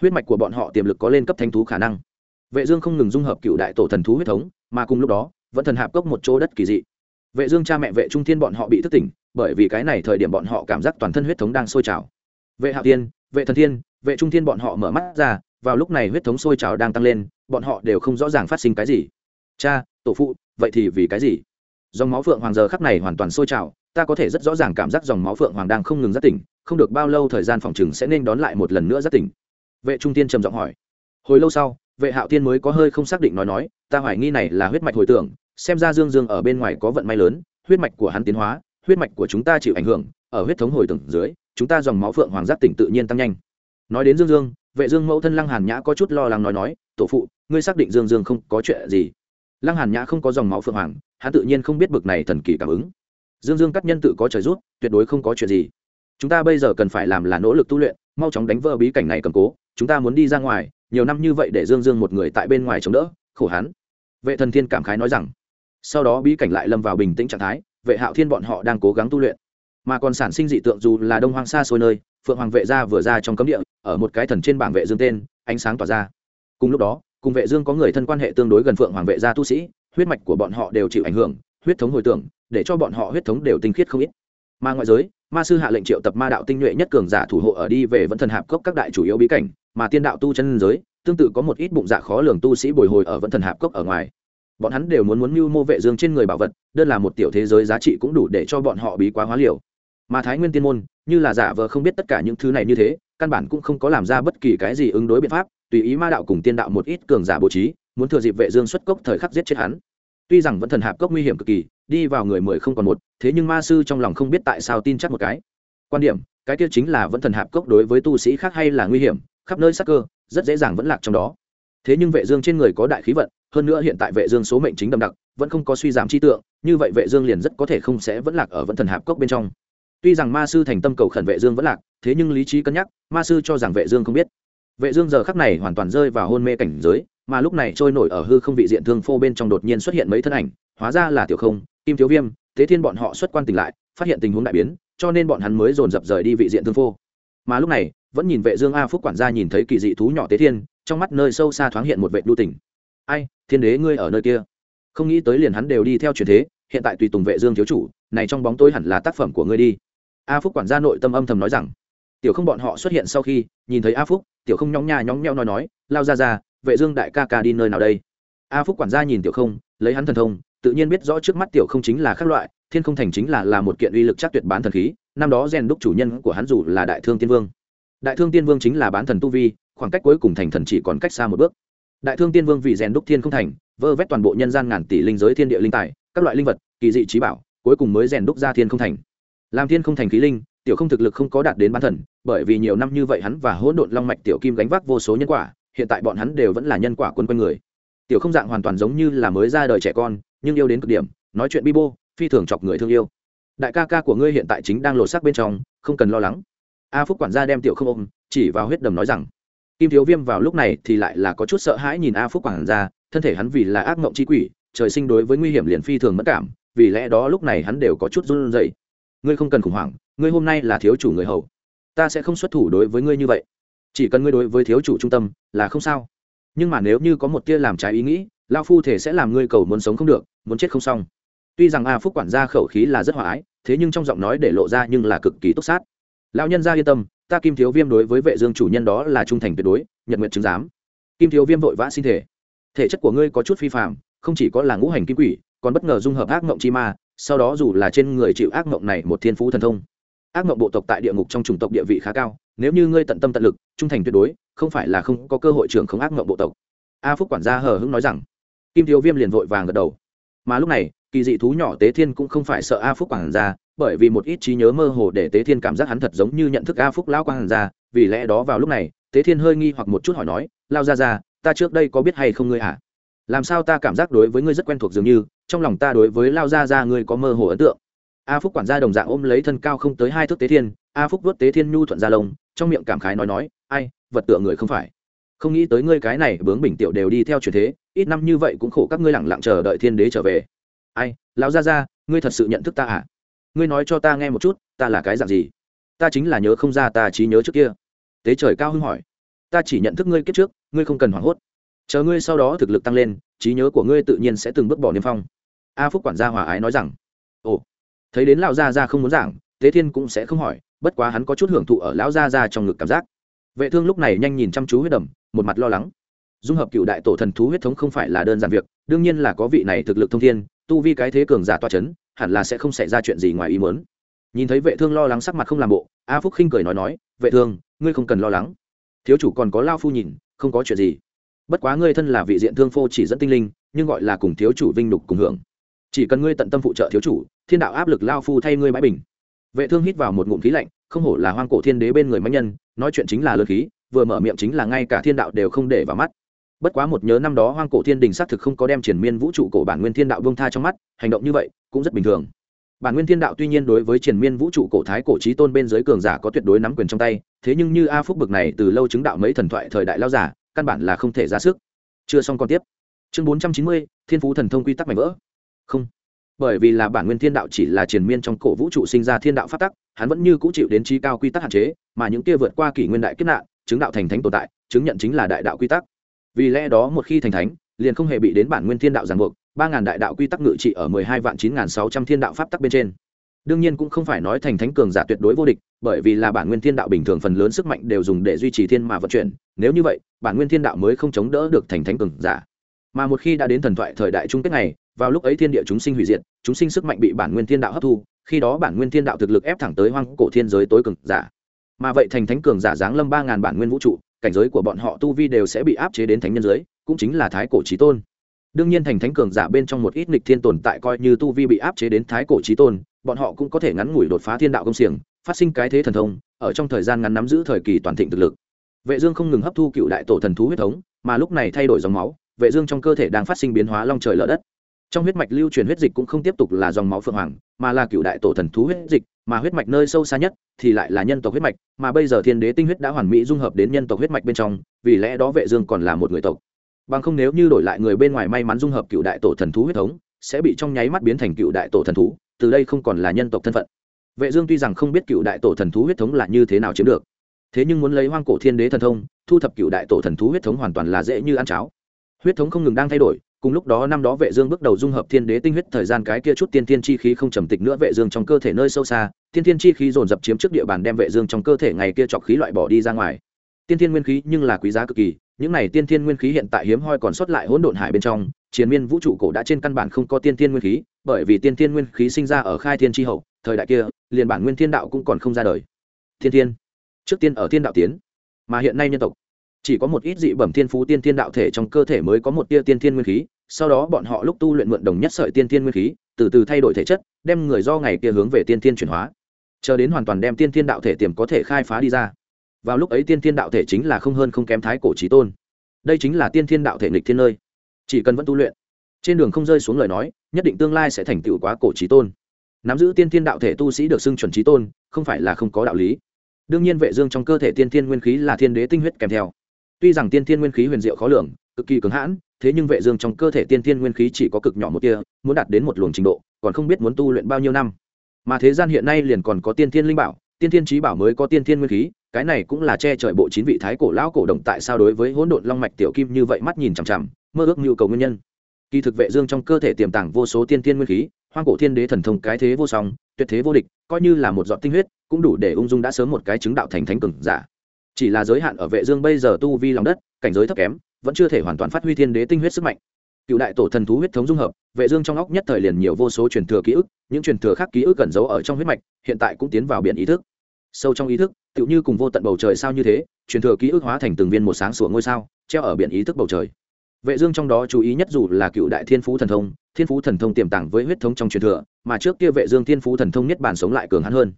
huyết mạch của bọn họ tiềm lực có lên cấp thánh thú khả năng. Vệ dương không ngừng dung hợp cựu đại tổ thần thú huyết thống, mà cùng lúc đó, vẫn thần hạp cốc một chỗ đất kỳ dị vệ dương cha mẹ vệ trung thiên bọn họ bị thức tỉnh, bởi vì cái này thời điểm bọn họ cảm giác toàn thân huyết thống đang sôi trào. Vệ hạo thiên, vệ thần thiên, vệ trung thiên bọn họ mở mắt ra, vào lúc này huyết thống sôi trào đang tăng lên, bọn họ đều không rõ ràng phát sinh cái gì. Cha, tổ phụ, vậy thì vì cái gì? Dòng máu phượng hoàng giờ khắc này hoàn toàn sôi trào, ta có thể rất rõ ràng cảm giác dòng máu phượng hoàng đang không ngừng giác tỉnh, không được bao lâu thời gian phòng chừng sẽ nên đón lại một lần nữa giác tỉnh. Vệ trung tiên trầm giọng hỏi. Hồi lâu sau vệ hạo Thiên mới có hơi không xác định nói nói, ta hoài nghi này là huyết mạch hồi tưởng, xem ra dương dương ở bên ngoài có vận may lớn, huyết mạch của hắn tiến hóa, huyết mạch của chúng ta chịu ảnh hưởng, ở huyết thống hồi tưởng dưới, chúng ta dòng máu phượng hoàng giác tỉnh tự nhiên tăng nhanh. Nói đến dương dương, vệ dương mẫu thân lăng hàn nhã có chút lo lắng nói nói, tổ phụ, ngươi xác định dương dương không có chuyện gì? Lăng hàn nhã không có dòng máu phượng hoàng, hắn tự nhiên không biết bực này thần kỳ cảm ứng. Dương dương cắt nhân tự có trời rút, tuyệt đối không có chuyện gì. Chúng ta bây giờ cần phải làm là nỗ lực tu luyện, mau chóng đánh vỡ bí cảnh này cầm cố, chúng ta muốn đi ra ngoài nhiều năm như vậy để dương dương một người tại bên ngoài chống đỡ, khổ hắn. Vệ thần thiên cảm khái nói rằng, sau đó bí cảnh lại lâm vào bình tĩnh trạng thái, vệ hạo thiên bọn họ đang cố gắng tu luyện. Mà còn sản sinh dị tượng dù là đông hoang xa xôi nơi, phượng hoàng vệ gia vừa ra trong cấm địa, ở một cái thần trên bảng vệ dương tên, ánh sáng tỏa ra. Cùng lúc đó, cùng vệ dương có người thân quan hệ tương đối gần phượng hoàng vệ gia tu sĩ, huyết mạch của bọn họ đều chịu ảnh hưởng, huyết thống hồi tưởng, để cho bọn họ huyết thống đều tinh khiết không ít. Mà ngoại giới, ma sư hạ lệnh triệu tập ma đạo tinh nhuệ nhất cường giả thủ hộ ở đi về vẫn thần hạp cốc các đại chủ yếu bí cảnh mà tiên đạo tu chân giới, tương tự có một ít bụng dạ khó lường tu sĩ bồi hồi ở vẫn thần hạp cốc ở ngoài. Bọn hắn đều muốn muốn mưu mô vệ dương trên người bảo vật, đơn là một tiểu thế giới giá trị cũng đủ để cho bọn họ bí quá hóa liều. Mà thái nguyên tiên môn, như là giả vờ không biết tất cả những thứ này như thế, căn bản cũng không có làm ra bất kỳ cái gì ứng đối biện pháp, tùy ý ma đạo cùng tiên đạo một ít cường giả bố trí, muốn thừa dịp vệ dương xuất cốc thời khắc giết chết hắn. Tuy rằng vẫn thần hạp cốc nguy hiểm cực kỳ, đi vào người mười không còn một, thế nhưng ma sư trong lòng không biết tại sao tin chắc một cái. Quan điểm, cái kia chính là vẫn thần hạp cốc đối với tu sĩ khác hay là nguy hiểm khắp nơi sắc cơ, rất dễ dàng vẫn lạc trong đó. Thế nhưng vệ dương trên người có đại khí vận, hơn nữa hiện tại vệ dương số mệnh chính đậm đặc, vẫn không có suy giảm chi tượng, như vậy vệ dương liền rất có thể không sẽ vẫn lạc ở vẫn thần hạp cốc bên trong. Tuy rằng ma sư thành tâm cầu khẩn vệ dương vẫn lạc, thế nhưng lý trí cân nhắc, ma sư cho rằng vệ dương không biết. Vệ dương giờ khắc này hoàn toàn rơi vào hôn mê cảnh giới, mà lúc này trôi nổi ở hư không vị diện thương phô bên trong đột nhiên xuất hiện mấy thân ảnh, hóa ra là tiểu không, kim thiếu viêm, thế thiên bọn họ xuất quan tỉnh lại, phát hiện tình huống đại biến, cho nên bọn hắn mới dồn dập rời đi vị diện thương phô mà lúc này, vẫn nhìn vệ dương a phúc quản gia nhìn thấy kỳ dị thú nhỏ tế thiên, trong mắt nơi sâu xa thoáng hiện một vệ lưu tỉnh ai, thiên đế ngươi ở nơi kia? Không nghĩ tới liền hắn đều đi theo truyền thế, hiện tại tùy tùng vệ dương thiếu chủ, này trong bóng tối hẳn là tác phẩm của ngươi đi. A phúc quản gia nội tâm âm thầm nói rằng. Tiểu không bọn họ xuất hiện sau khi, nhìn thấy a phúc, tiểu không nhóng nha nhóng nheo nói nói, lao ra ra, vệ dương đại ca ca đi nơi nào đây? A phúc quản gia nhìn tiểu không, lấy hắn thần thông, tự nhiên biết rõ trước mắt tiểu không chính là khác loại, thiên không thành chính là là một kiện uy lực chắc tuyệt bán thần khí năm đó rèn đúc chủ nhân của hắn dù là đại thương tiên vương. Đại thương tiên vương chính là bán thần tu vi, khoảng cách cuối cùng thành thần chỉ còn cách xa một bước. Đại thương tiên vương vì rèn đúc thiên không thành, vơ vét toàn bộ nhân gian ngàn tỷ linh giới thiên địa linh tài, các loại linh vật, kỳ dị trí bảo, cuối cùng mới rèn đúc ra thiên không thành. Làm thiên không thành khí linh, tiểu không thực lực không có đạt đến bán thần, bởi vì nhiều năm như vậy hắn và hỗn độn long mạch tiểu kim gánh vác vô số nhân quả, hiện tại bọn hắn đều vẫn là nhân quả quấn quanh người. Tiểu không dạng hoàn toàn giống như là mới ra đời trẻ con, nhưng yêu đến cực điểm, nói chuyện bi bô, phi thường chọc người thương yêu đại ca ca của ngươi hiện tại chính đang lột xác bên trong, không cần lo lắng. A phúc quản gia đem tiểu không ôm, chỉ vào huyết đầm nói rằng, kim thiếu viêm vào lúc này thì lại là có chút sợ hãi nhìn a phúc quản gia, thân thể hắn vì là ác mộng c quỷ, trời sinh đối với nguy hiểm liền phi thường mất cảm, vì lẽ đó lúc này hắn đều có chút run rẩy. Ngươi không cần khủng hoảng, ngươi hôm nay là thiếu chủ người hầu. Ta sẽ không xuất thủ đối với ngươi như vậy. Chỉ cần ngươi đối với thiếu chủ trung tâm, là không sao. Nhưng mà nếu như có một tia làm trái ý nghĩ lao phu thể sẽ làm ngươi cầu muốn sống không được, muốn chết không xong tuy rằng a phúc quản gia khẩu khí là rất hòa ái, thế nhưng trong giọng nói để lộ ra nhưng là cực kỳ túc sát. Lão nhân gia yên tâm, ta kim thiếu viêm đối với vệ dương chủ nhân đó là trung thành tuyệt đối, nhật nguyện chứng giám. Kim thiếu viêm vội vã xin thể. Thể chất của ngươi có chút phi phạm không chỉ có là ngũ hành kim quỷ, còn bất ngờ dung hợp ác mộng chi ma, sau đó dù là trên người chịu ác mộng này một thiên phú thần thông. Ác mộng bộ tộc tại địa ngục trong chủng tộc địa vị khá cao, nếu như ngươi tận tâm tận lực, trung thành tuyệt đối, không phải là không có cơ hội trưởng không ác mộng bộ tộc. A phúc quản gia hờ hững nói rằng. Kim thiếu viêm liền vội vàng gật đầu mà lúc này, kỳ dị thú nhỏ tế thiên cũng không phải sợ a phúc quản gia, bởi vì một ít trí nhớ mơ hồ để tế thiên cảm giác hắn thật giống như nhận thức a phúc lão quản gia, vì lẽ đó vào lúc này, tế thiên hơi nghi hoặc một chút hỏi nói, lao ra ra ta trước đây có biết hay không ngươi hả à? làm sao ta cảm giác đối với ngươi rất quen thuộc dường như, trong lòng ta đối với lao ra ra ngươi có mơ hồ ấn tượng a phúc quản gia đồng dạng ôm lấy thân cao không tới hai thước tế thiên, a phúc vớt tế thiên nhu thuận ra lông, trong miệng cảm khái nói nói, ai, vật tựa người không phải không nghĩ tới ngươi cái này bướng bình tiểu đều đi theo truyền thế ít năm như vậy cũng khổ các ngươi lẳng lặng chờ đợi thiên đế trở về. Ai, lão gia gia, ngươi thật sự nhận thức ta à? Ngươi nói cho ta nghe một chút, ta là cái dạng gì? Ta chính là nhớ không ra ta trí nhớ trước kia. Tế trời cao hưng hỏi. Ta chỉ nhận thức ngươi kiếp trước, ngươi không cần hoảng hốt. Chờ ngươi sau đó thực lực tăng lên, trí nhớ của ngươi tự nhiên sẽ từng bước bỏ niêm phong. A phúc quản gia hòa ái nói rằng. Ồ, thấy đến lão gia gia không muốn giảng, tế thiên cũng sẽ không hỏi, bất quá hắn có chút hưởng thụ ở lão gia gia trong ngực cảm giác. Vệ thương lúc này nhanh nhìn chăm chú huyết đầm, một mặt lo lắng dung hợp cựu đại tổ thần thú huyết thống không phải là đơn giản việc, đương nhiên là có vị này thực lực thông thiên, tu vi cái thế cường giả toa c h ấ n hẳn là sẽ không xảy ra chuyện gì ngoài ý muốn. Nhìn thấy vệ thương lo lắng sắc mặt không làm bộ, a phúc khinh cười nói nói, vệ thương, ngươi không cần lo lắng. Thiếu chủ còn có lao phu nhìn, không có chuyện gì. Bất quá ngươi thân là vị diện thương phô chỉ dẫn tinh linh, nhưng gọi là cùng thiếu chủ vinh lục cùng hưởng. Chỉ cần ngươi tận tâm phụ trợ thiếu chủ, thiên đạo áp lực lao phu thay ngươi bãi bình. Vệ thương hít vào một ngụm khí lạnh, không hổ là hoang cổ thiên đế bên người mạnh nhân, nói chuyện chính là lơ khí, vừa mở miệng chính là ngay cả thiên đạo đều không để vào mắt bất quá một nhớ năm đó hoang cổ thiên đình xác thực không có đem triển miên vũ trụ cổ bản nguyên thiên đạo vương tha trong mắt, hành động như vậy cũng rất bình thường. Bản nguyên thiên đạo tuy nhiên đối với triển miên vũ trụ cổ thái cổ trí tôn bên dưới cường giả có tuyệt đối nắm quyền trong tay, thế nhưng như a phúc bực này từ lâu chứng đạo mấy thần thoại thời đại lao giả, căn bản là không thể ra sức. Chưa xong còn tiếp. Chương bốn trăm chín mươi, thiên phú thần thông quy tắc mạnh vỡ. Không. Bởi vì là bản nguyên thiên đạo chỉ là triền miên trong cổ vũ trụ sinh ra thiên đạo phát tắc, hắn vẫn như cũ chịu đến trí cao quy tắc hạn chế, mà những kia vượt qua kỷ nguyên đại kết nạn, chứng đạo thành thánh tồn tại, chứng nhận chính là đại đạo quy tắc vì lẽ đó một khi thành thánh, liền không hề bị đến bản nguyên thiên đạo giảng buộc, ba ngàn đại đạo quy tắc ngự trị ở mười hai vạn chín ngàn sáu trăm thiên đạo pháp tắc bên trên. Đương nhiên cũng không phải nói thành thánh cường giả tuyệt đối vô địch, bởi vì là bản nguyên thiên đạo bình thường phần lớn sức mạnh đều dùng để duy trì thiên mà vận chuyển, nếu như vậy, bản nguyên thiên đạo mới không chống đỡ được thành thánh cường giả. Mà một khi đã đến thần thoại thời đại trung kết này, vào lúc ấy thiên địa chúng sinh hủy diệt, chúng sinh sức mạnh bị bản nguyên thiên đạo hấp thu, khi đó bản nguyên thiên đạo thực lực ép thẳng tới hoang cổ thiên giới tối cường giả. Mà vậy thành thánh cường giả giáng lâm ba ngàn bản nguyên vũ trụ cảnh giới của bọn họ tu vi đều sẽ bị áp chế đến thánh nhân giới, cũng chính là thái cổ trí tôn. Đương nhiên thành thánh cường giả bên trong một ít nghịch thiên tồn tại coi như tu vi bị áp chế đến thái cổ trí tôn, bọn họ cũng có thể ngắn ngủi đột phá thiên đạo công xiềng, phát sinh cái thế thần thông, ở trong thời gian ngắn nắm giữ thời kỳ toàn thịnh thực lực. Vệ dương không ngừng hấp thu cựu đại tổ thần thú huyết thống, mà lúc này thay đổi dòng máu, vệ dương trong cơ thể đang phát sinh biến hóa long trời lở đất. Trong huyết mạch lưu truyền huyết dịch cũng không tiếp tục là dòng máu phượng hoàng, mà là cựu đại tổ thần thú huyết dịch, mà huyết mạch nơi sâu xa nhất thì lại là nhân tộc huyết mạch, mà bây giờ thiên đế tinh huyết đã hoàn mỹ dung hợp đến nhân tộc huyết mạch bên trong, vì lẽ đó vệ dương còn là một người tộc. Bằng không nếu như đổi lại người bên ngoài may mắn dung hợp cựu đại tổ thần thú huyết thống, sẽ bị trong nháy mắt biến thành cựu đại tổ thần thú, từ đây không còn là nhân tộc thân phận. Vệ dương tuy rằng không biết cựu đại tổ thần thú huyết thống là như thế nào chiếm được, thế nhưng muốn lấy hoang cổ thiên đế thần thông, thu thập cựu đại tổ thần thú huyết thống hoàn toàn là dễ như ăn cháo. Huyết thống không ngừng đang thay đổi cùng lúc đó năm đó vệ dương bước đầu dung hợp thiên đế tinh huyết thời gian cái kia chút tiên thiên chi khí không trầm tịch nữa vệ dương trong cơ thể nơi sâu xa, tiên thiên chi khí dồn dập chiếm trước địa bàn đem vệ dương trong cơ thể ngày kia chọc khí loại bỏ đi ra ngoài. Tiên thiên nguyên khí nhưng là quý giá cực kỳ, những này tiên thiên nguyên khí hiện tại hiếm hoi còn sót lại hỗn độn hải bên trong chiến miên vũ trụ cổ đã trên căn bản không có tiên thiên nguyên khí, bởi vì tiên thiên nguyên khí sinh ra ở khai thiên chi hậu, thời đại kia, liền bản nguyên thiên đạo cũng còn không ra đời. Thiên thiên, trước tiên ở thiên đạo tiến, mà hiện nay nhân tộc chỉ có một ít dị bẩm thiên phú tiên thiên đạo thể trong cơ thể mới có một tia tiên thiên nguyên khí, sau đó bọn họ lúc tu luyện mượn đồng nhất sợi tiên thiên nguyên khí, từ từ thay đổi thể chất, đem người do ngày kia hướng về tiên thiên chuyển hóa. Chờ đến hoàn toàn đem tiên thiên đạo thể tiềm có thể khai phá đi ra. Vào lúc ấy tiên thiên đạo thể chính là không hơn không kém thái cổ trí tôn. Đây chính là tiên thiên đạo thể nghịch thiên nơi. Chỉ cần vẫn tu luyện, trên đường không rơi xuống lời nói, nhất định tương lai sẽ thành tựu quá cổ trí tôn. Nắm giữ tiên thiên đạo thể tu sĩ được xưng chuẩn trí tôn, không phải là không có đạo lý. Đương nhiên vệ dương trong cơ thể tiên thiên nguyên khí là thiên đế tinh huyết kèm theo tuy rằng tiên thiên nguyên khí huyền diệu khó lường, cực kỳ cứng hãn, thế nhưng vệ dương trong cơ thể tiên thiên nguyên khí chỉ có cực nhỏ một tia, muốn đạt đến một luồng trình độ, còn không biết muốn tu luyện bao nhiêu năm. Mà thế gian hiện nay liền còn có tiên thiên linh bảo, tiên thiên trí bảo mới có tiên thiên nguyên khí, cái này cũng là che trời bộ chín vị thái cổ lão cổ đồng tại sao đối với hỗn độn long mạch tiểu kim như vậy mắt nhìn chằm chằm, mơ ước nhu cầu nguyên nhân. Kỳ thực vệ dương trong cơ thể tiềm tàng vô số tiên thiên nguyên khí, hoang cổ thiên đế thần thông cái thế vô song, tuyệt thế vô địch, coi như là một giọt tinh huyết, cũng đủ để ung dung đã sớm một cái chứng đạo thành thánh cường giả chỉ là giới hạn ở vệ dương bây giờ tu vi lòng đất, cảnh giới thấp kém, vẫn chưa thể hoàn toàn phát huy thiên đế tinh huyết sức mạnh. Cựu đại tổ thần thú huyết thống dung hợp, vệ dương trong óc nhất thời liền nhiều vô số truyền thừa ký ức, những truyền thừa khác ký ức cẩn giấu ở trong huyết mạch, hiện tại cũng tiến vào biển ý thức. Sâu trong ý thức, tựu như cùng vô tận bầu trời sao như thế, truyền thừa ký ức hóa thành từng viên một sáng sủa ngôi sao, treo ở biển ý thức bầu trời. Vệ dương trong đó chú ý nhất dù là cựu đại thiên phú thần thông, thiên phú thần thông tiềm tàng với huyết thống trong truyền thừa, mà trước kia vệ dương thiên phú thần thông nhất bản sống lại cường hãn hơn.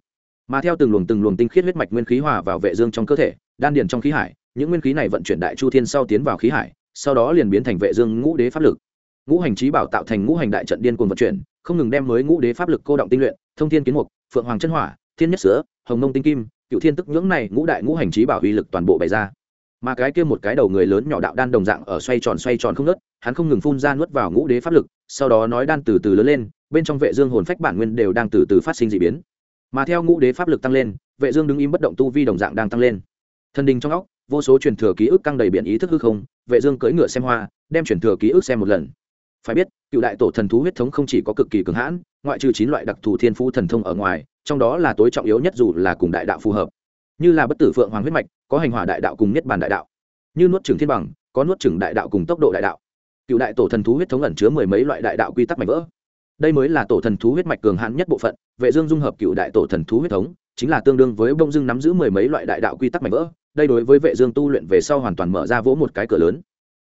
Mà theo từng luồng từng luồng tinh khiết huyết mạch nguyên khí hòa vào vệ dương trong cơ thể đan điền trong khí hải những nguyên khí này vận chuyển đại chu thiên sau tiến vào khí hải sau đó liền biến thành vệ dương ngũ đế pháp lực. Ngũ hành trí bảo tạo thành ngũ hành đại trận điên cuồng vận chuyển không ngừng đem mới ngũ đế pháp lực cô động tinh luyện thông thiên kiến mục phượng hoàng chân hỏa thiên nhất sữa hồng nông tinh kim cựu thiên tức nhưỡng này ngũ đại ngũ hành trí bảo uy lực toàn bộ bày ra. Mà cái kia một cái đầu người lớn nhỏ đạo đan đồng dạng ở xoay tròn xoay tròn không nứt, hắn không ngừng phun ra nuốt vào ngũ đế pháp lực sau đó nói đan từ từ lớn lên bên trong vệ dương hồn phách bản nguyên đều đang từ từ phát sinh dị biến. Mà theo ngũ đế pháp lực tăng lên vệ dương đứng im bất động tu vi đồng dạng đang tăng lên thần đình trong óc, vô số truyền thừa ký ức căng đầy biển ý thức hư không, vệ dương cưỡi ngựa xem hoa, đem truyền thừa ký ức xem một lần. Phải biết, cựu đại tổ thần thú huyết thống không chỉ có cực kỳ cường hãn, ngoại trừ chín loại đặc thù thiên phú thần thông ở ngoài, trong đó là tối trọng yếu nhất dù là cùng đại đạo phù hợp. Như là bất tử phượng hoàng huyết mạch, có hành hỏa đại đạo cùng niết bàn đại đạo. Như nuốt trừng thiên bằng, có nuốt trừng đại đạo cùng tốc độ đại đạo. Cựu đại tổ thần thú huyết thống ẩn chứa mười mấy loại đại đạo quy tắc mạch vỡ. Đây mới là tổ thần thú huyết mạch cường hãn nhất bộ phận, vệ dương dung hợp cựu đại tổ thần thú huyết thống, chính là tương đương với bông dương nắm giữ mười mấy loại đại đạo quy tắc mạch vỡ đây đối với vệ dương tu luyện về sau hoàn toàn mở ra vỗ một cái cửa lớn.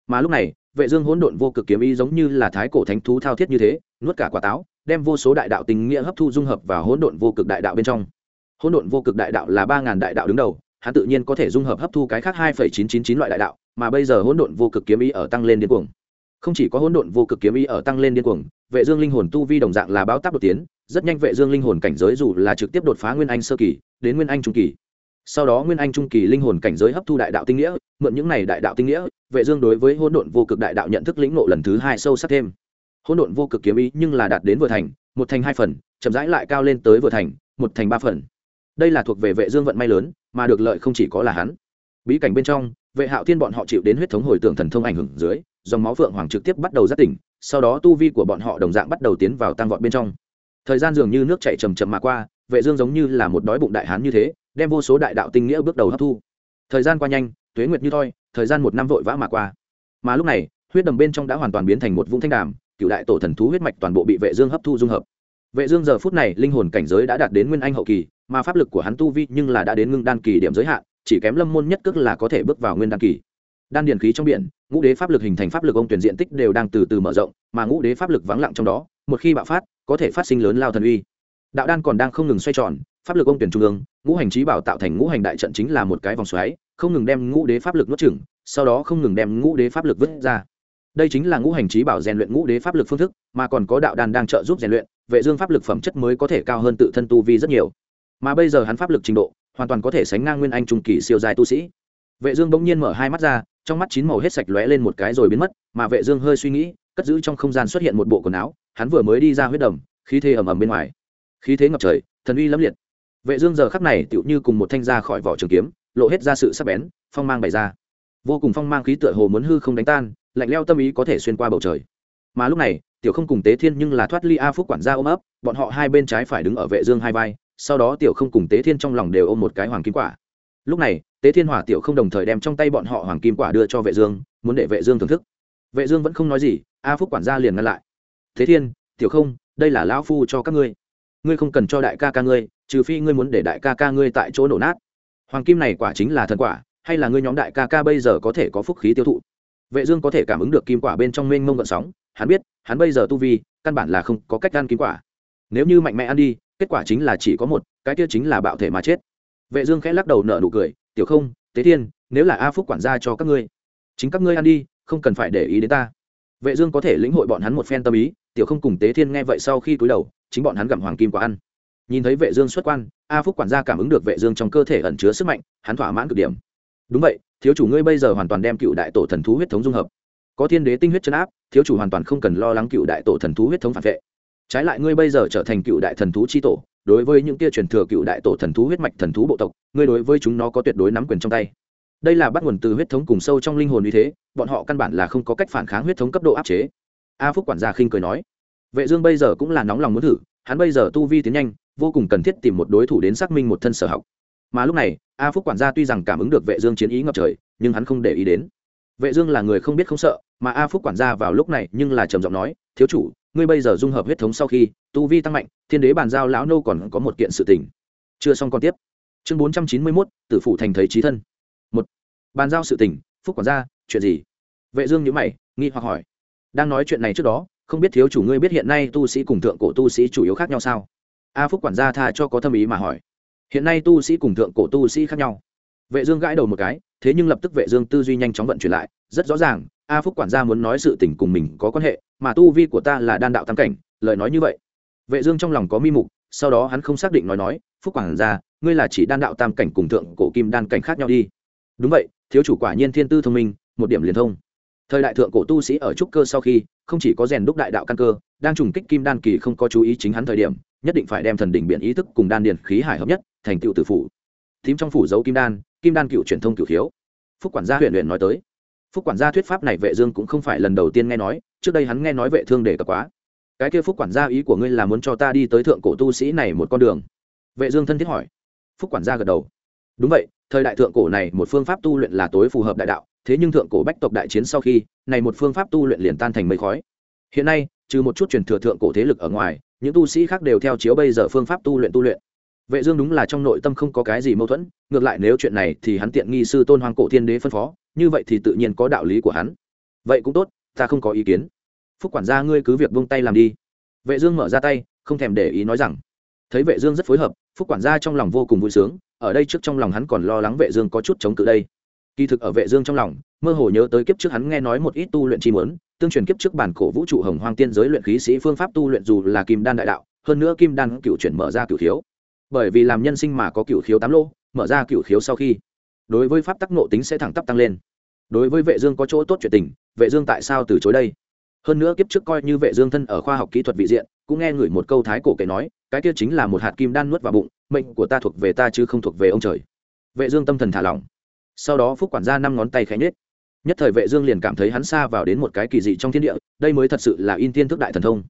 Mà lúc này, vệ dương hỗn độn vô cực kiếm ý giống như là thái cổ thánh thú thao thiết như thế, nuốt cả quả táo, đem vô số đại đạo tình nghĩa hấp thu dung hợp vào hỗn độn vô cực đại đạo bên trong. Hỗn độn vô cực đại đạo là ba ngàn đại đạo đứng đầu, hắn tự nhiên có thể dung hợp hấp thu cái khác hai phẩy chín chín chín loại đại đạo, mà bây giờ hỗn độn vô cực kiếm ý ở tăng lên điên cuồng. Không chỉ có hỗn độn vô cực kiếm ý ở tăng lên điên cuồng, vệ dương linh hồn tu vi đồng dạng là báo táp đột tiến, rất nhanh vệ dương linh hồn cảnh giới dù là trực tiếp đột phá nguyên anh sơ kỳ, đến nguyên anh trung kỳ sau đó nguyên anh trung kỳ linh hồn cảnh giới hấp thu đại đạo tinh nghĩa, mượn những này đại đạo tinh nghĩa, vệ dương đối với hỗn độn vô cực đại đạo nhận thức lĩnh ngộ lần thứ hai sâu sắc thêm. Hỗn độn vô cực kiếm ý nhưng là đạt đến vừa thành, một thành hai phần, chậm rãi lại cao lên tới vừa thành, một thành ba phần. Đây là thuộc về vệ dương vận may lớn, mà được lợi không chỉ có là hắn. Bí cảnh bên trong, vệ hạo thiên bọn họ chịu đến huyết thống hồi tưởng thần thông ảnh hưởng dưới, dòng máu vượng hoàng trực tiếp bắt đầu giác tỉnh, sau đó tu vi của bọn họ đồng dạng bắt đầu tiến vào tăng vọt bên trong. Thời gian dường như nước chảy chậm chậm mà qua vệ dương giống như là một đói bụng đại hán như thế, đem vô số đại đạo tinh nghĩa bước đầu hấp thu. Thời gian qua nhanh, tuế nguyệt như thoi, thời gian một năm vội vã mà qua. Mà lúc này, huyết đầm bên trong đã hoàn toàn biến thành một vũng thanh đàm, cựu đại tổ thần thú huyết mạch toàn bộ bị vệ dương hấp thu dung hợp. Vệ dương giờ phút này linh hồn cảnh giới đã đạt đến nguyên anh hậu kỳ, mà pháp lực của hắn tu vi nhưng là đã đến ngưng đan kỳ điểm giới hạn, chỉ kém lâm môn nhất cước là có thể bước vào nguyên đan kỳ. Đan điển khí trong biển, ngũ đế pháp lực hình thành pháp lực ông tuyển diện tích đều đang từ từ mở rộng, mà ngũ đế pháp lực vắng lặng trong đó, một khi bạo phát, có thể phát sinh lớn lao thần uy đạo đan còn đang không ngừng xoay tròn, pháp lực ông tuyển trung ương, ngũ hành trí bảo tạo thành ngũ hành đại trận chính là một cái vòng xoáy, không ngừng đem ngũ đế pháp lực nuốt chửng, sau đó không ngừng đem ngũ đế pháp lực vứt ra. Đây chính là ngũ hành trí bảo rèn luyện ngũ đế pháp lực phương thức, mà còn có đạo đan đang trợ giúp rèn luyện, vệ dương pháp lực phẩm chất mới có thể cao hơn tự thân tu vi rất nhiều. Mà bây giờ hắn pháp lực trình độ, hoàn toàn có thể sánh ngang nguyên anh trung kỳ siêu dài tu sĩ. Vệ dương bỗng nhiên mở hai mắt ra, trong mắt chín màu hết sạch lóe lên một cái rồi biến mất, mà vệ dương hơi suy nghĩ, cất giữ trong không gian xuất hiện một bộ quần áo, hắn vừa mới đi ra huyết đầm, khí thế ầm ầm bên ngoài khí thế ngập trời, thần uy lẫm liệt. Vệ dương giờ khắc này tựu như cùng một thanh ra khỏi vỏ trường kiếm, lộ hết ra sự sắc bén, phong mang bày ra. Vô cùng phong mang khí tựa hồ muốn hư không đánh tan, lạnh leo tâm ý có thể xuyên qua bầu trời. Mà lúc này, tiểu không cùng tế thiên nhưng là thoát ly a phúc quản gia ôm ấp, bọn họ hai bên trái phải đứng ở vệ dương hai vai, sau đó tiểu không cùng tế thiên trong lòng đều ôm một cái hoàng kim quả. Lúc này, tế thiên hỏa tiểu không đồng thời đem trong tay bọn họ hoàng kim quả đưa cho vệ dương, muốn để vệ dương thưởng thức. Vệ dương vẫn không nói gì, a phúc quản gia liền ngăn lại. Tế thiên, tiểu không, đây là lão phu cho các ngươi ngươi không cần cho đại ca ca ngươi, trừ phi ngươi muốn để đại ca ca ngươi tại chỗ nổ nát. Hoàng kim này quả chính là thần quả, hay là ngươi nhóm đại ca ca bây giờ có thể có phúc khí tiêu thụ? Vệ dương có thể cảm ứng được kim quả bên trong mênh mông gợn sóng, hắn biết, hắn bây giờ tu vi, căn bản là không có cách ăn kim quả. Nếu như mạnh mẽ ăn đi, kết quả chính là chỉ có một, cái kia chính là bạo thể mà chết. Vệ dương khẽ lắc đầu nở nụ cười, tiểu không, tế thiên, nếu là a phúc quản gia cho các ngươi, chính các ngươi ăn đi, không cần phải để ý đến ta. Vệ dương có thể lĩnh hội bọn hắn một phen tâm ý, tiểu không cùng tế thiên nghe vậy sau khi cúi đầu chính bọn hắn gặm hoàng kim quả ăn. Nhìn thấy vệ dương xuất quan, a phúc quản gia cảm ứng được vệ dương trong cơ thể ẩn chứa sức mạnh, hắn thỏa mãn cực điểm. Đúng vậy, thiếu chủ ngươi bây giờ hoàn toàn đem cựu đại tổ thần thú huyết thống dung hợp. Có thiên đế tinh huyết chân áp, thiếu chủ hoàn toàn không cần lo lắng cựu đại tổ thần thú huyết thống phản vệ. Trái lại ngươi bây giờ trở thành cựu đại thần thú chi tổ, đối với những kia truyền thừa cựu đại tổ thần thú huyết mạch thần thú bộ tộc, ngươi đối với chúng nó có tuyệt đối nắm quyền trong tay. Đây là bắt nguồn từ huyết thống cùng sâu trong linh hồn như thế, bọn họ căn bản là không có cách phản kháng huyết thống cấp độ áp chế. A phúc quản gia khinh cười nói vệ dương bây giờ cũng là nóng lòng muốn thử hắn bây giờ tu vi tiến nhanh vô cùng cần thiết tìm một đối thủ đến xác minh một thân sở học. Mà lúc này a phúc quản gia tuy rằng cảm ứng được vệ dương chiến ý ngập trời nhưng hắn không để ý đến. Vệ dương là người không biết không sợ mà a phúc quản gia vào lúc này nhưng là trầm giọng nói thiếu chủ ngươi bây giờ dung hợp huyết thống sau khi tu vi tăng mạnh thiên đế bàn giao lão nô còn có một kiện sự tình. Chưa xong còn tiếp. Chương 491, tử phụ thành thấy trí thân. Một bàn giao sự tình phúc quản gia chuyện gì? Vệ dương nhíu mày nghi hoặc hỏi. Đang nói chuyện này trước đó không biết thiếu chủ ngươi biết hiện nay tu sĩ cùng thượng cổ tu sĩ chủ yếu khác nhau sao? A phúc quản gia tha cho có thâm ý mà hỏi. Hiện nay tu sĩ cùng thượng cổ tu sĩ khác nhau. Vệ dương gãi đầu một cái, thế nhưng lập tức vệ dương tư duy nhanh chóng vận chuyển lại, rất rõ ràng, a phúc quản gia muốn nói sự tình cùng mình có quan hệ, mà tu vi của ta là đan đạo tam cảnh, lời nói như vậy. Vệ dương trong lòng có mi mục, sau đó hắn không xác định nói nói, phúc quản gia, ngươi là chỉ đan đạo tam cảnh cùng thượng cổ kim đan cảnh khác nhau đi. Đúng vậy, thiếu chủ quả nhiên thiên tư thông minh, một điểm liền thông thời đại thượng cổ tu sĩ ở trúc cơ sau khi, không chỉ có rèn đúc đại đạo căn cơ, đang trùng kích kim đan kỳ không có chú ý chính hắn thời điểm, nhất định phải đem thần đỉnh biện ý thức cùng đan điền khí hải hợp nhất, thành tựu tử phủ. Thím trong phủ dấu kim đan kim đan cựu truyền thông cựu khiếu. Phúc quản gia huyện huyện nói tới. Phúc quản gia thuyết pháp này vệ dương cũng không phải lần đầu tiên nghe nói, trước đây hắn nghe nói vệ thương để cập quá. Cái kia phúc quản gia ý của ngươi là muốn cho ta đi tới thượng cổ tu sĩ này một con đường? Vệ dương thân thiết hỏi. Phúc quản gia gật đầu. Đúng vậy, thời đại thượng cổ này một phương pháp tu luyện là tối phù hợp đại đạo thế nhưng thượng cổ bách tộc đại chiến sau khi, này một phương pháp tu luyện liền tan thành mây khói. Hiện nay, trừ một chút truyền thừa thượng cổ thế lực ở ngoài, những tu sĩ khác đều theo chiếu bây giờ phương pháp tu luyện tu luyện. Vệ dương đúng là trong nội tâm không có cái gì mâu thuẫn, ngược lại nếu chuyện này thì hắn tiện nghi sư tôn hoàng cổ thiên đế phân phó, như vậy thì tự nhiên có đạo lý của hắn. Vậy cũng tốt, ta không có ý kiến. Phúc quản gia ngươi cứ việc buông tay làm đi. Vệ dương mở ra tay, không thèm để ý nói rằng, thấy vệ dương rất phối hợp, phúc quản gia trong lòng vô cùng vui sướng, ở đây trước trong lòng hắn còn lo lắng vệ dương có chút chống cự đây kỳ thực ở vệ dương trong lòng mơ hồ nhớ tới kiếp trước hắn nghe nói một ít tu luyện chi muốn tương truyền kiếp trước bản cổ vũ trụ hồng hoang tiên giới luyện khí sĩ phương pháp tu luyện dù là kim đan đại đạo hơn nữa kim đan cựu chuyển mở ra cựu thiếu, bởi vì làm nhân sinh mà có cựu thiếu tám lô mở ra cựu thiếu sau khi đối với pháp tắc nộ tính sẽ thẳng tắp tăng lên. Đối với vệ dương có chỗ tốt chuyện tình vệ dương tại sao từ chối đây? Hơn nữa kiếp trước coi như vệ dương thân ở khoa học kỹ thuật vị diện cũng nghe người một câu thái cổ kể nói cái kia chính là một hạt kim đan nuốt vào bụng mệnh của ta thuộc về ta chứ không thuộc về ông trời. Vệ dương tâm thần thả lỏng sau đó phúc quản gia năm ngón tay khẽ nhết nhất thời vệ dương liền cảm thấy hắn xa vào đến một cái kỳ dị trong thiên địa, đây mới thật sự là in tiên thức đại thần thông.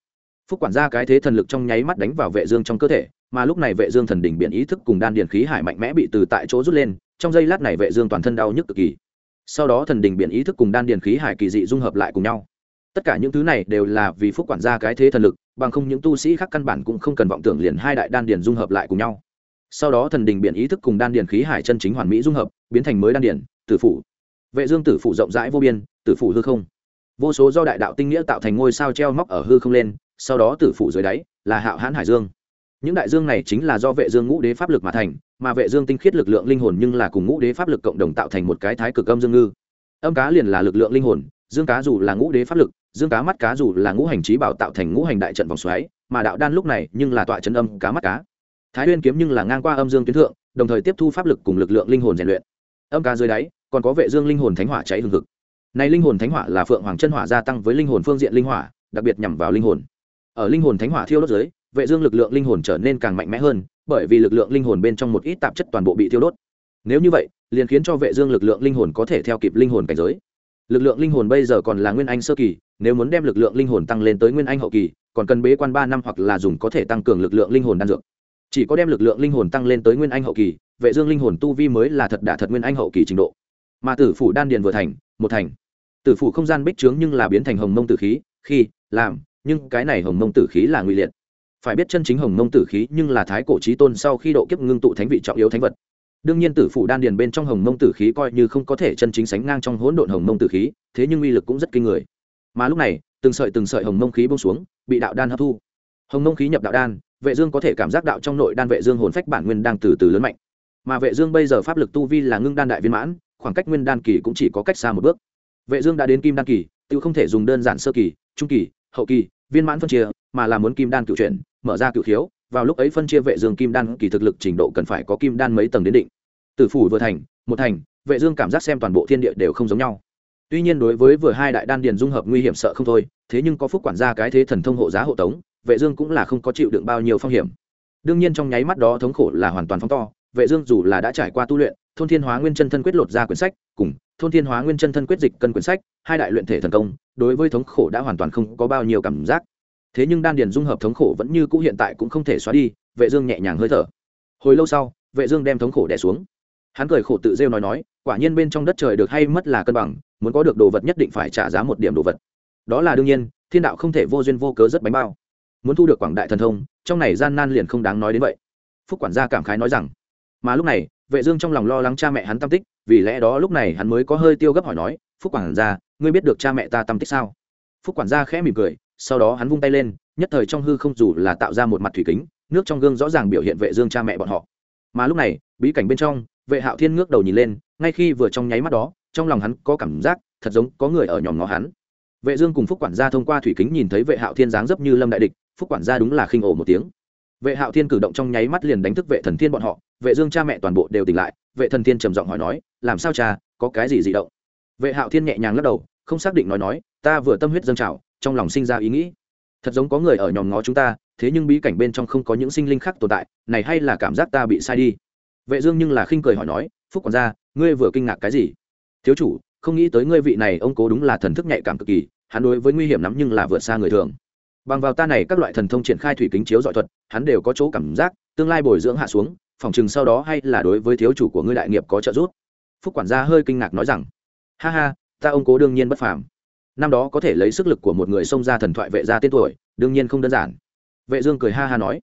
Phúc quản gia cái thế thần lực trong nháy mắt đánh vào vệ dương trong cơ thể, mà lúc này vệ dương thần đỉnh biển ý thức cùng đan điền khí hải mạnh mẽ bị từ tại chỗ rút lên, trong giây lát này vệ dương toàn thân đau nhức cực kỳ. Sau đó thần đỉnh biển ý thức cùng đan điền khí hải kỳ dị dung hợp lại cùng nhau. Tất cả những thứ này đều là vì phúc quản gia cái thế thần lực, bằng không những tu sĩ khác căn bản cũng không cần vọng tưởng liền hai đại đan điền dung hợp lại cùng nhau sau đó thần đình biển ý thức cùng đan điền khí hải chân chính hoàn mỹ dung hợp, biến thành mới đan điền, tử phủ. Vệ dương tử phủ rộng rãi vô biên, tử phủ hư không. Vô số do đại đạo tinh nghĩa tạo thành ngôi sao treo móc ở hư không lên, sau đó tử phủ dưới đáy là hạo hãn hải dương. Những đại dương này chính là do vệ dương ngũ đế pháp lực mà thành, mà vệ dương tinh khiết lực lượng linh hồn nhưng là cùng ngũ đế pháp lực cộng đồng tạo thành một cái thái cực âm dương ngư. Âm cá liền là lực lượng linh hồn, dương cá dù là ngũ đế pháp lực, dương cá mắt cá dù là ngũ hành trí bảo tạo thành ngũ hành đại trận vòng xoáy, mà đạo đan lúc này nhưng là tọa chân âm cá mắt cá thái huyên kiếm nhưng là ngang qua âm dương tuyến thượng đồng thời tiếp thu pháp lực cùng lực lượng linh hồn rèn luyện âm ca dưới đáy còn có vệ dương linh hồn thánh hỏa cháy hừng hực này linh hồn thánh hỏa là phượng hoàng chân hỏa gia tăng với linh hồn phương diện linh hỏa đặc biệt nhằm vào linh hồn ở linh hồn thánh hỏa thiêu đốt dưới vệ dương lực lượng linh hồn trở nên càng mạnh mẽ hơn bởi vì lực lượng linh hồn bên trong một ít tạp chất toàn bộ bị thiêu đốt nếu như vậy liền khiến cho vệ dương lực lượng linh hồn có thể theo kịp linh hồn cảnh giới lực lượng linh hồn bây giờ còn là nguyên anh sơ kỳ nếu muốn đem lực lượng linh hồn tăng lên tới nguyên anh hậu kỳ còn cần bế quan ba năm hoặc là dùng có thể tăng cường lực lượng linh hồn đan dược chỉ có đem lực lượng linh hồn tăng lên tới nguyên anh hậu kỳ, vệ dương linh hồn tu vi mới là thật đả thật nguyên anh hậu kỳ trình độ. Mà tử phủ đan điền vừa thành, một thành. Tử phủ không gian bích trướng nhưng là biến thành hồng mông tử khí, khi, làm, nhưng cái này hồng mông tử khí là nguy liệt. Phải biết chân chính hồng mông tử khí nhưng là thái cổ trí tôn sau khi độ kiếp ngưng tụ thánh vị trọng yếu thánh vật. Đương nhiên tử phủ đan điền bên trong hồng mông tử khí coi như không có thể chân chính sánh ngang trong hỗn độn hồng mông tử khí, thế nhưng uy lực cũng rất kinh người. Mà lúc này, từng sợi từng sợi hồng mông khí bông xuống, bị đạo đan hấp thu. Hồng mông khí nhập đạo đan vệ dương có thể cảm giác đạo trong nội đan vệ dương hồn phách bản nguyên đang từ từ lớn mạnh. Mà vệ dương bây giờ pháp lực tu vi là ngưng đan đại viên mãn khoảng cách nguyên đan kỳ cũng chỉ có cách xa một bước. Vệ dương đã đến kim đan kỳ tự không thể dùng đơn giản sơ kỳ trung kỳ hậu kỳ viên mãn phân chia mà là muốn kim đan cựu chuyển mở ra cựu Thiếu, vào lúc ấy phân chia vệ dương kim đan kỳ thực lực trình độ cần phải có kim đan mấy tầng đến định. Tử phủ vừa thành một thành vệ dương cảm giác xem toàn bộ thiên địa đều không giống nhau. Tuy nhiên đối với vừa hai đại đan điền dung hợp nguy hiểm sợ không thôi thế nhưng có phúc quản gia cái thế thần thông hộ giá hộ tống vệ dương cũng là không có chịu đựng bao nhiêu phong hiểm. Đương nhiên trong nháy mắt đó thống khổ là hoàn toàn phóng to, vệ dương dù là đã trải qua tu luyện, thôn thiên hóa nguyên chân thân quyết lột ra quyển sách, cùng thôn thiên hóa nguyên chân thân quyết dịch cân quyển sách, hai đại luyện thể thần công, đối với thống khổ đã hoàn toàn không có bao nhiêu cảm giác. Thế nhưng đan điền dung hợp thống khổ vẫn như cũ hiện tại cũng không thể xóa đi, vệ dương nhẹ nhàng hơi thở. Hồi lâu sau, vệ dương đem thống khổ đè xuống. Hắn cười khổ tự rêu nói nói, quả nhiên bên trong đất trời được hay mất là cân bằng, muốn có được đồ vật nhất định phải trả giá một điểm đồ vật. Đó là đương nhiên, thiên đạo không thể vô duyên vô cớ rất bánh bao muốn thu được quảng đại thần thông, trong này gian nan liền không đáng nói đến vậy. Phúc quản gia cảm khái nói rằng, mà lúc này, vệ dương trong lòng lo lắng cha mẹ hắn tâm tích, vì lẽ đó lúc này hắn mới có hơi tiêu gấp hỏi nói, phúc quản gia, ngươi biết được cha mẹ ta tâm tích sao? Phúc quản gia khẽ mỉm cười, sau đó hắn vung tay lên, nhất thời trong hư không dù là tạo ra một mặt thủy kính, nước trong gương rõ ràng biểu hiện vệ dương cha mẹ bọn họ. Mà lúc này, bí cảnh bên trong, vệ hạo thiên ngước đầu nhìn lên, ngay khi vừa trong nháy mắt đó, trong lòng hắn có cảm giác thật giống có người ở nhòm ngó hắn vệ dương cùng phúc quản gia thông qua thủy kính nhìn thấy vệ hạo thiên dáng dấp như lâm đại địch, phúc quản gia đúng là khinh ổ một tiếng. Vệ hạo thiên cử động trong nháy mắt liền đánh thức vệ thần thiên bọn họ, vệ dương cha mẹ toàn bộ đều tỉnh lại, vệ thần thiên trầm giọng hỏi nói, làm sao cha, có cái gì dị động? Vệ hạo thiên nhẹ nhàng lắc đầu, không xác định nói nói, ta vừa tâm huyết dâng trào, trong lòng sinh ra ý nghĩ. Thật giống có người ở nhòm ngó chúng ta, thế nhưng bí cảnh bên trong không có những sinh linh khác tồn tại, này hay là cảm giác ta bị sai đi. Vệ dương nhưng là khinh cười hỏi nói, phúc quản gia, ngươi vừa kinh ngạc cái gì? Thiếu chủ không nghĩ tới ngươi vị này ông cố đúng là thần thức nhạy cảm cực kỳ, hắn đối với nguy hiểm lắm nhưng là vượt xa người thường. Bằng vào ta này các loại thần thông triển khai thủy kính chiếu dọi thuật, hắn đều có chỗ cảm giác, tương lai bồi dưỡng hạ xuống, phòng chừng sau đó hay là đối với thiếu chủ của ngươi đại nghiệp có trợ giúp. Phúc quản gia hơi kinh ngạc nói rằng, ha ha, ta ông cố đương nhiên bất phàm. Năm đó có thể lấy sức lực của một người xông ra thần thoại vệ gia tên tuổi, đương nhiên không đơn giản. Vệ dương cười ha ha nói,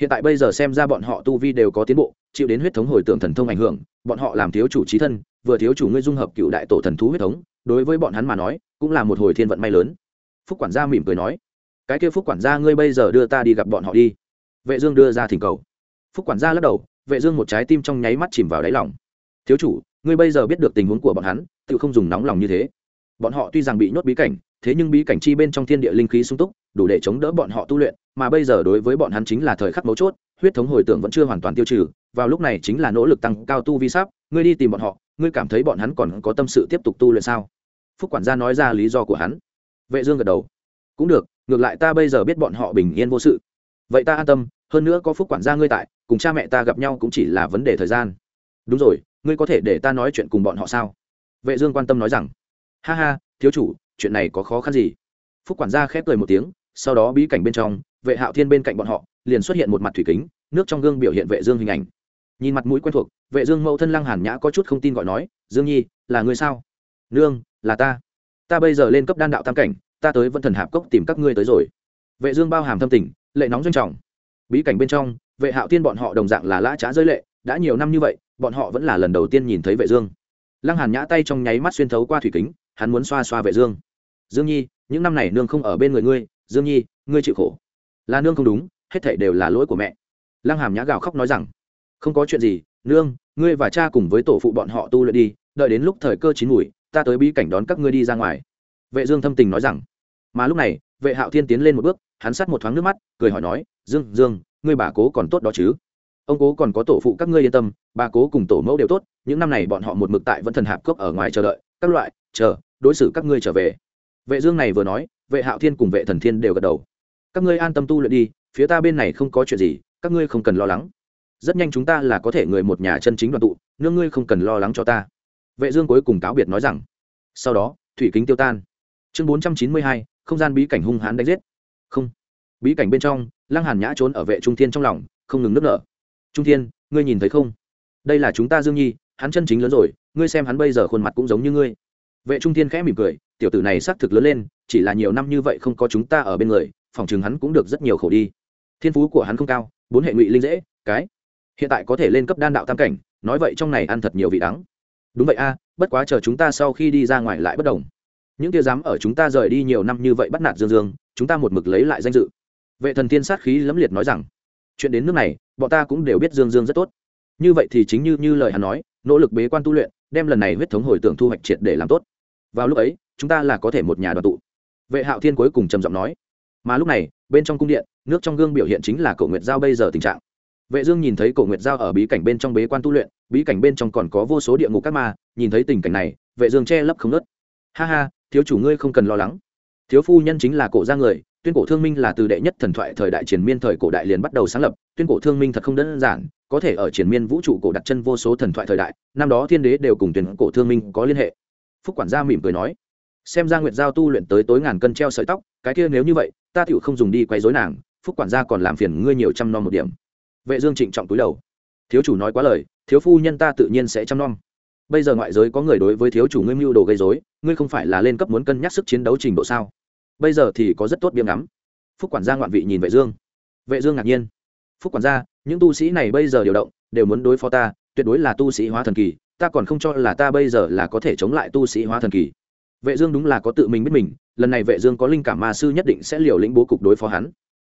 hiện tại bây giờ xem ra bọn họ tu vi đều có tiến bộ, chịu đến huyết thống hồi tưởng thần thông ảnh hưởng, bọn họ làm thiếu chủ trí thân vừa thiếu chủ ngươi dung hợp cựu đại tổ thần thú huyết thống, đối với bọn hắn mà nói, cũng là một hồi thiên vận may lớn. Phúc quản gia mỉm cười nói, cái kia phúc quản gia ngươi bây giờ đưa ta đi gặp bọn họ đi. Vệ dương đưa ra thỉnh cầu. Phúc quản gia lắc đầu, vệ dương một trái tim trong nháy mắt chìm vào đáy lòng. Thiếu chủ, ngươi bây giờ biết được tình huống của bọn hắn, tự không dùng nóng lòng như thế. Bọn họ tuy rằng bị nhốt bí cảnh, thế nhưng bí cảnh chi bên trong thiên địa linh khí sung túc, đủ để chống đỡ bọn họ tu luyện, mà bây giờ đối với bọn hắn chính là thời khắc mấu chốt, huyết thống hồi tưởng vẫn chưa hoàn toàn tiêu trừ, vào lúc này chính là nỗ lực tăng cao tu vi sắp ngươi đi tìm bọn họ, ngươi cảm thấy bọn hắn còn có tâm sự tiếp tục tu luyện sao? Phúc quản gia nói ra lý do của hắn. Vệ dương gật đầu. Cũng được, ngược lại ta bây giờ biết bọn họ bình yên vô sự. Vậy ta an tâm, hơn nữa có phúc quản gia ngươi tại, cùng cha mẹ ta gặp nhau cũng chỉ là vấn đề thời gian. Đúng rồi, ngươi có thể để ta nói chuyện cùng bọn họ sao? Vệ dương quan tâm nói rằng. Ha ha, thiếu chủ, chuyện này có khó khăn gì? Phúc quản gia khép cười một tiếng, sau đó bí cảnh bên trong, vệ hạo thiên bên cạnh bọn họ, liền xuất hiện một mặt thủy kính, nước trong gương biểu hiện vệ dương hình ảnh nhìn mặt mũi quen thuộc, vệ dương mẫu thân lăng hàn nhã có chút không tin gọi nói, dương nhi, là ngươi sao? Nương, là ta. Ta bây giờ lên cấp đan đạo tam cảnh, ta tới vân thần hạp cốc tìm các ngươi tới rồi. Vệ dương bao hàm thâm tình, lệ nóng doanh trọng. Bí cảnh bên trong, vệ hạo tiên bọn họ đồng dạng là lã trá rơi lệ, đã nhiều năm như vậy, bọn họ vẫn là lần đầu tiên nhìn thấy vệ dương. Lăng hàn nhã tay trong nháy mắt xuyên thấu qua thủy kính, hắn muốn xoa xoa vệ dương. Dương nhi, những năm này nương không ở bên người ngươi, dương nhi, ngươi chịu khổ. Là nương không đúng, hết thảy đều là lỗi của mẹ. Lăng hàm nhã gào khóc nói rằng không có chuyện gì, nương, ngươi và cha cùng với tổ phụ bọn họ tu luyện đi, đợi đến lúc thời cơ chín mùi, ta tới bí cảnh đón các ngươi đi ra ngoài. Vệ dương thâm tình nói rằng. Mà lúc này, vệ hạo thiên tiến lên một bước, hắn sát một thoáng nước mắt, cười hỏi nói, dương dương, ngươi bà cố còn tốt đó chứ? Ông cố còn có tổ phụ các ngươi yên tâm, bà cố cùng tổ mẫu đều tốt, những năm này bọn họ một mực tại vẫn thần hạp cốc ở ngoài chờ đợi, các loại, chờ, đối xử các ngươi trở về. Vệ dương này vừa nói, vệ hạo thiên cùng vệ thần thiên đều gật đầu. Các ngươi an tâm tu luyện đi, phía ta bên này không có chuyện gì, các ngươi không cần lo lắng rất nhanh chúng ta là có thể người một nhà chân chính đoàn tụ nương ngươi không cần lo lắng cho ta. Vệ dương cuối cùng cáo biệt nói rằng. Sau đó thủy kính tiêu tan. Chương 492, không gian bí cảnh hung hãn đánh giết. Không. Bí cảnh bên trong lăng hàn nhã trốn ở vệ trung thiên trong lòng không ngừng nức nở. Trung thiên ngươi nhìn thấy không? Đây là chúng ta dương nhi hắn chân chính lớn rồi ngươi xem hắn bây giờ khuôn mặt cũng giống như ngươi. Vệ trung thiên khẽ mỉm cười tiểu tử này xác thực lớn lên chỉ là nhiều năm như vậy không có chúng ta ở bên người phòng chừng hắn cũng được rất nhiều khổ đi. Thiên phú của hắn không cao bốn hệ ngụy linh dễ cái hiện tại có thể lên cấp đan đạo tam cảnh, nói vậy trong này ăn thật nhiều vị đắng. Đúng vậy a, bất quá chờ chúng ta sau khi đi ra ngoài lại bất đồng. Những tia dám ở chúng ta rời đi nhiều năm như vậy bắt nạt dương dương, chúng ta một mực lấy lại danh dự. Vệ thần tiên sát khí lẫm liệt nói rằng, chuyện đến nước này, bọn ta cũng đều biết dương dương rất tốt. Như vậy thì chính như như lời hắn nói, nỗ lực bế quan tu luyện, đem lần này huyết thống hồi tưởng thu hoạch triệt để làm tốt. Vào lúc ấy, chúng ta là có thể một nhà đoàn tụ. Vệ hạo thiên cuối cùng trầm giọng nói, mà lúc này, bên trong cung điện, nước trong gương biểu hiện chính là cổ nguyệt giao bây giờ tình trạng vệ dương nhìn thấy cổ nguyệt giao ở bí cảnh bên trong bế quan tu luyện, bí cảnh bên trong còn có vô số địa ngục các ma, nhìn thấy tình cảnh này, vệ dương che lấp không nứt ha ha, thiếu chủ ngươi không cần lo lắng. Thiếu phu nhân chính là cổ gia người, tuyên cổ thương minh là từ đệ nhất thần thoại thời đại triển miên thời cổ đại liền bắt đầu sáng lập, tuyên cổ thương minh thật không đơn giản, có thể ở triển miên vũ trụ cổ đặt chân vô số thần thoại thời đại, năm đó thiên đế đều cùng tuyên cổ thương minh có liên hệ. Phúc quản gia mỉm cười nói, xem ra nguyệt giao tu luyện tới tối ngàn cân treo sợi tóc, cái kia nếu như vậy, ta tiểu không dùng đi quấy rối nàng, phúc quản gia còn làm phiền ngươi nhiều trăm non một điểm vệ dương trịnh trọng túi đầu. Thiếu chủ nói quá lời, thiếu phu nhân ta tự nhiên sẽ chăm nom. Bây giờ ngoại giới có người đối với thiếu chủ ngươi mưu đồ gây rối, ngươi không phải là lên cấp muốn cân nhắc sức chiến đấu trình độ sao? Bây giờ thì có rất tốt biếng ngắm. Phúc quản gia ngoạn vị nhìn vệ dương. Vệ dương ngạc nhiên. Phúc quản gia, những tu sĩ này bây giờ điều động, đều muốn đối phó ta, tuyệt đối là tu sĩ hóa thần kỳ, ta còn không cho là ta bây giờ là có thể chống lại tu sĩ hóa thần kỳ. Vệ dương đúng là có tự mình biết mình, lần này vệ dương có linh cảm ma sư nhất định sẽ liều lĩnh bố cục đối phó hắn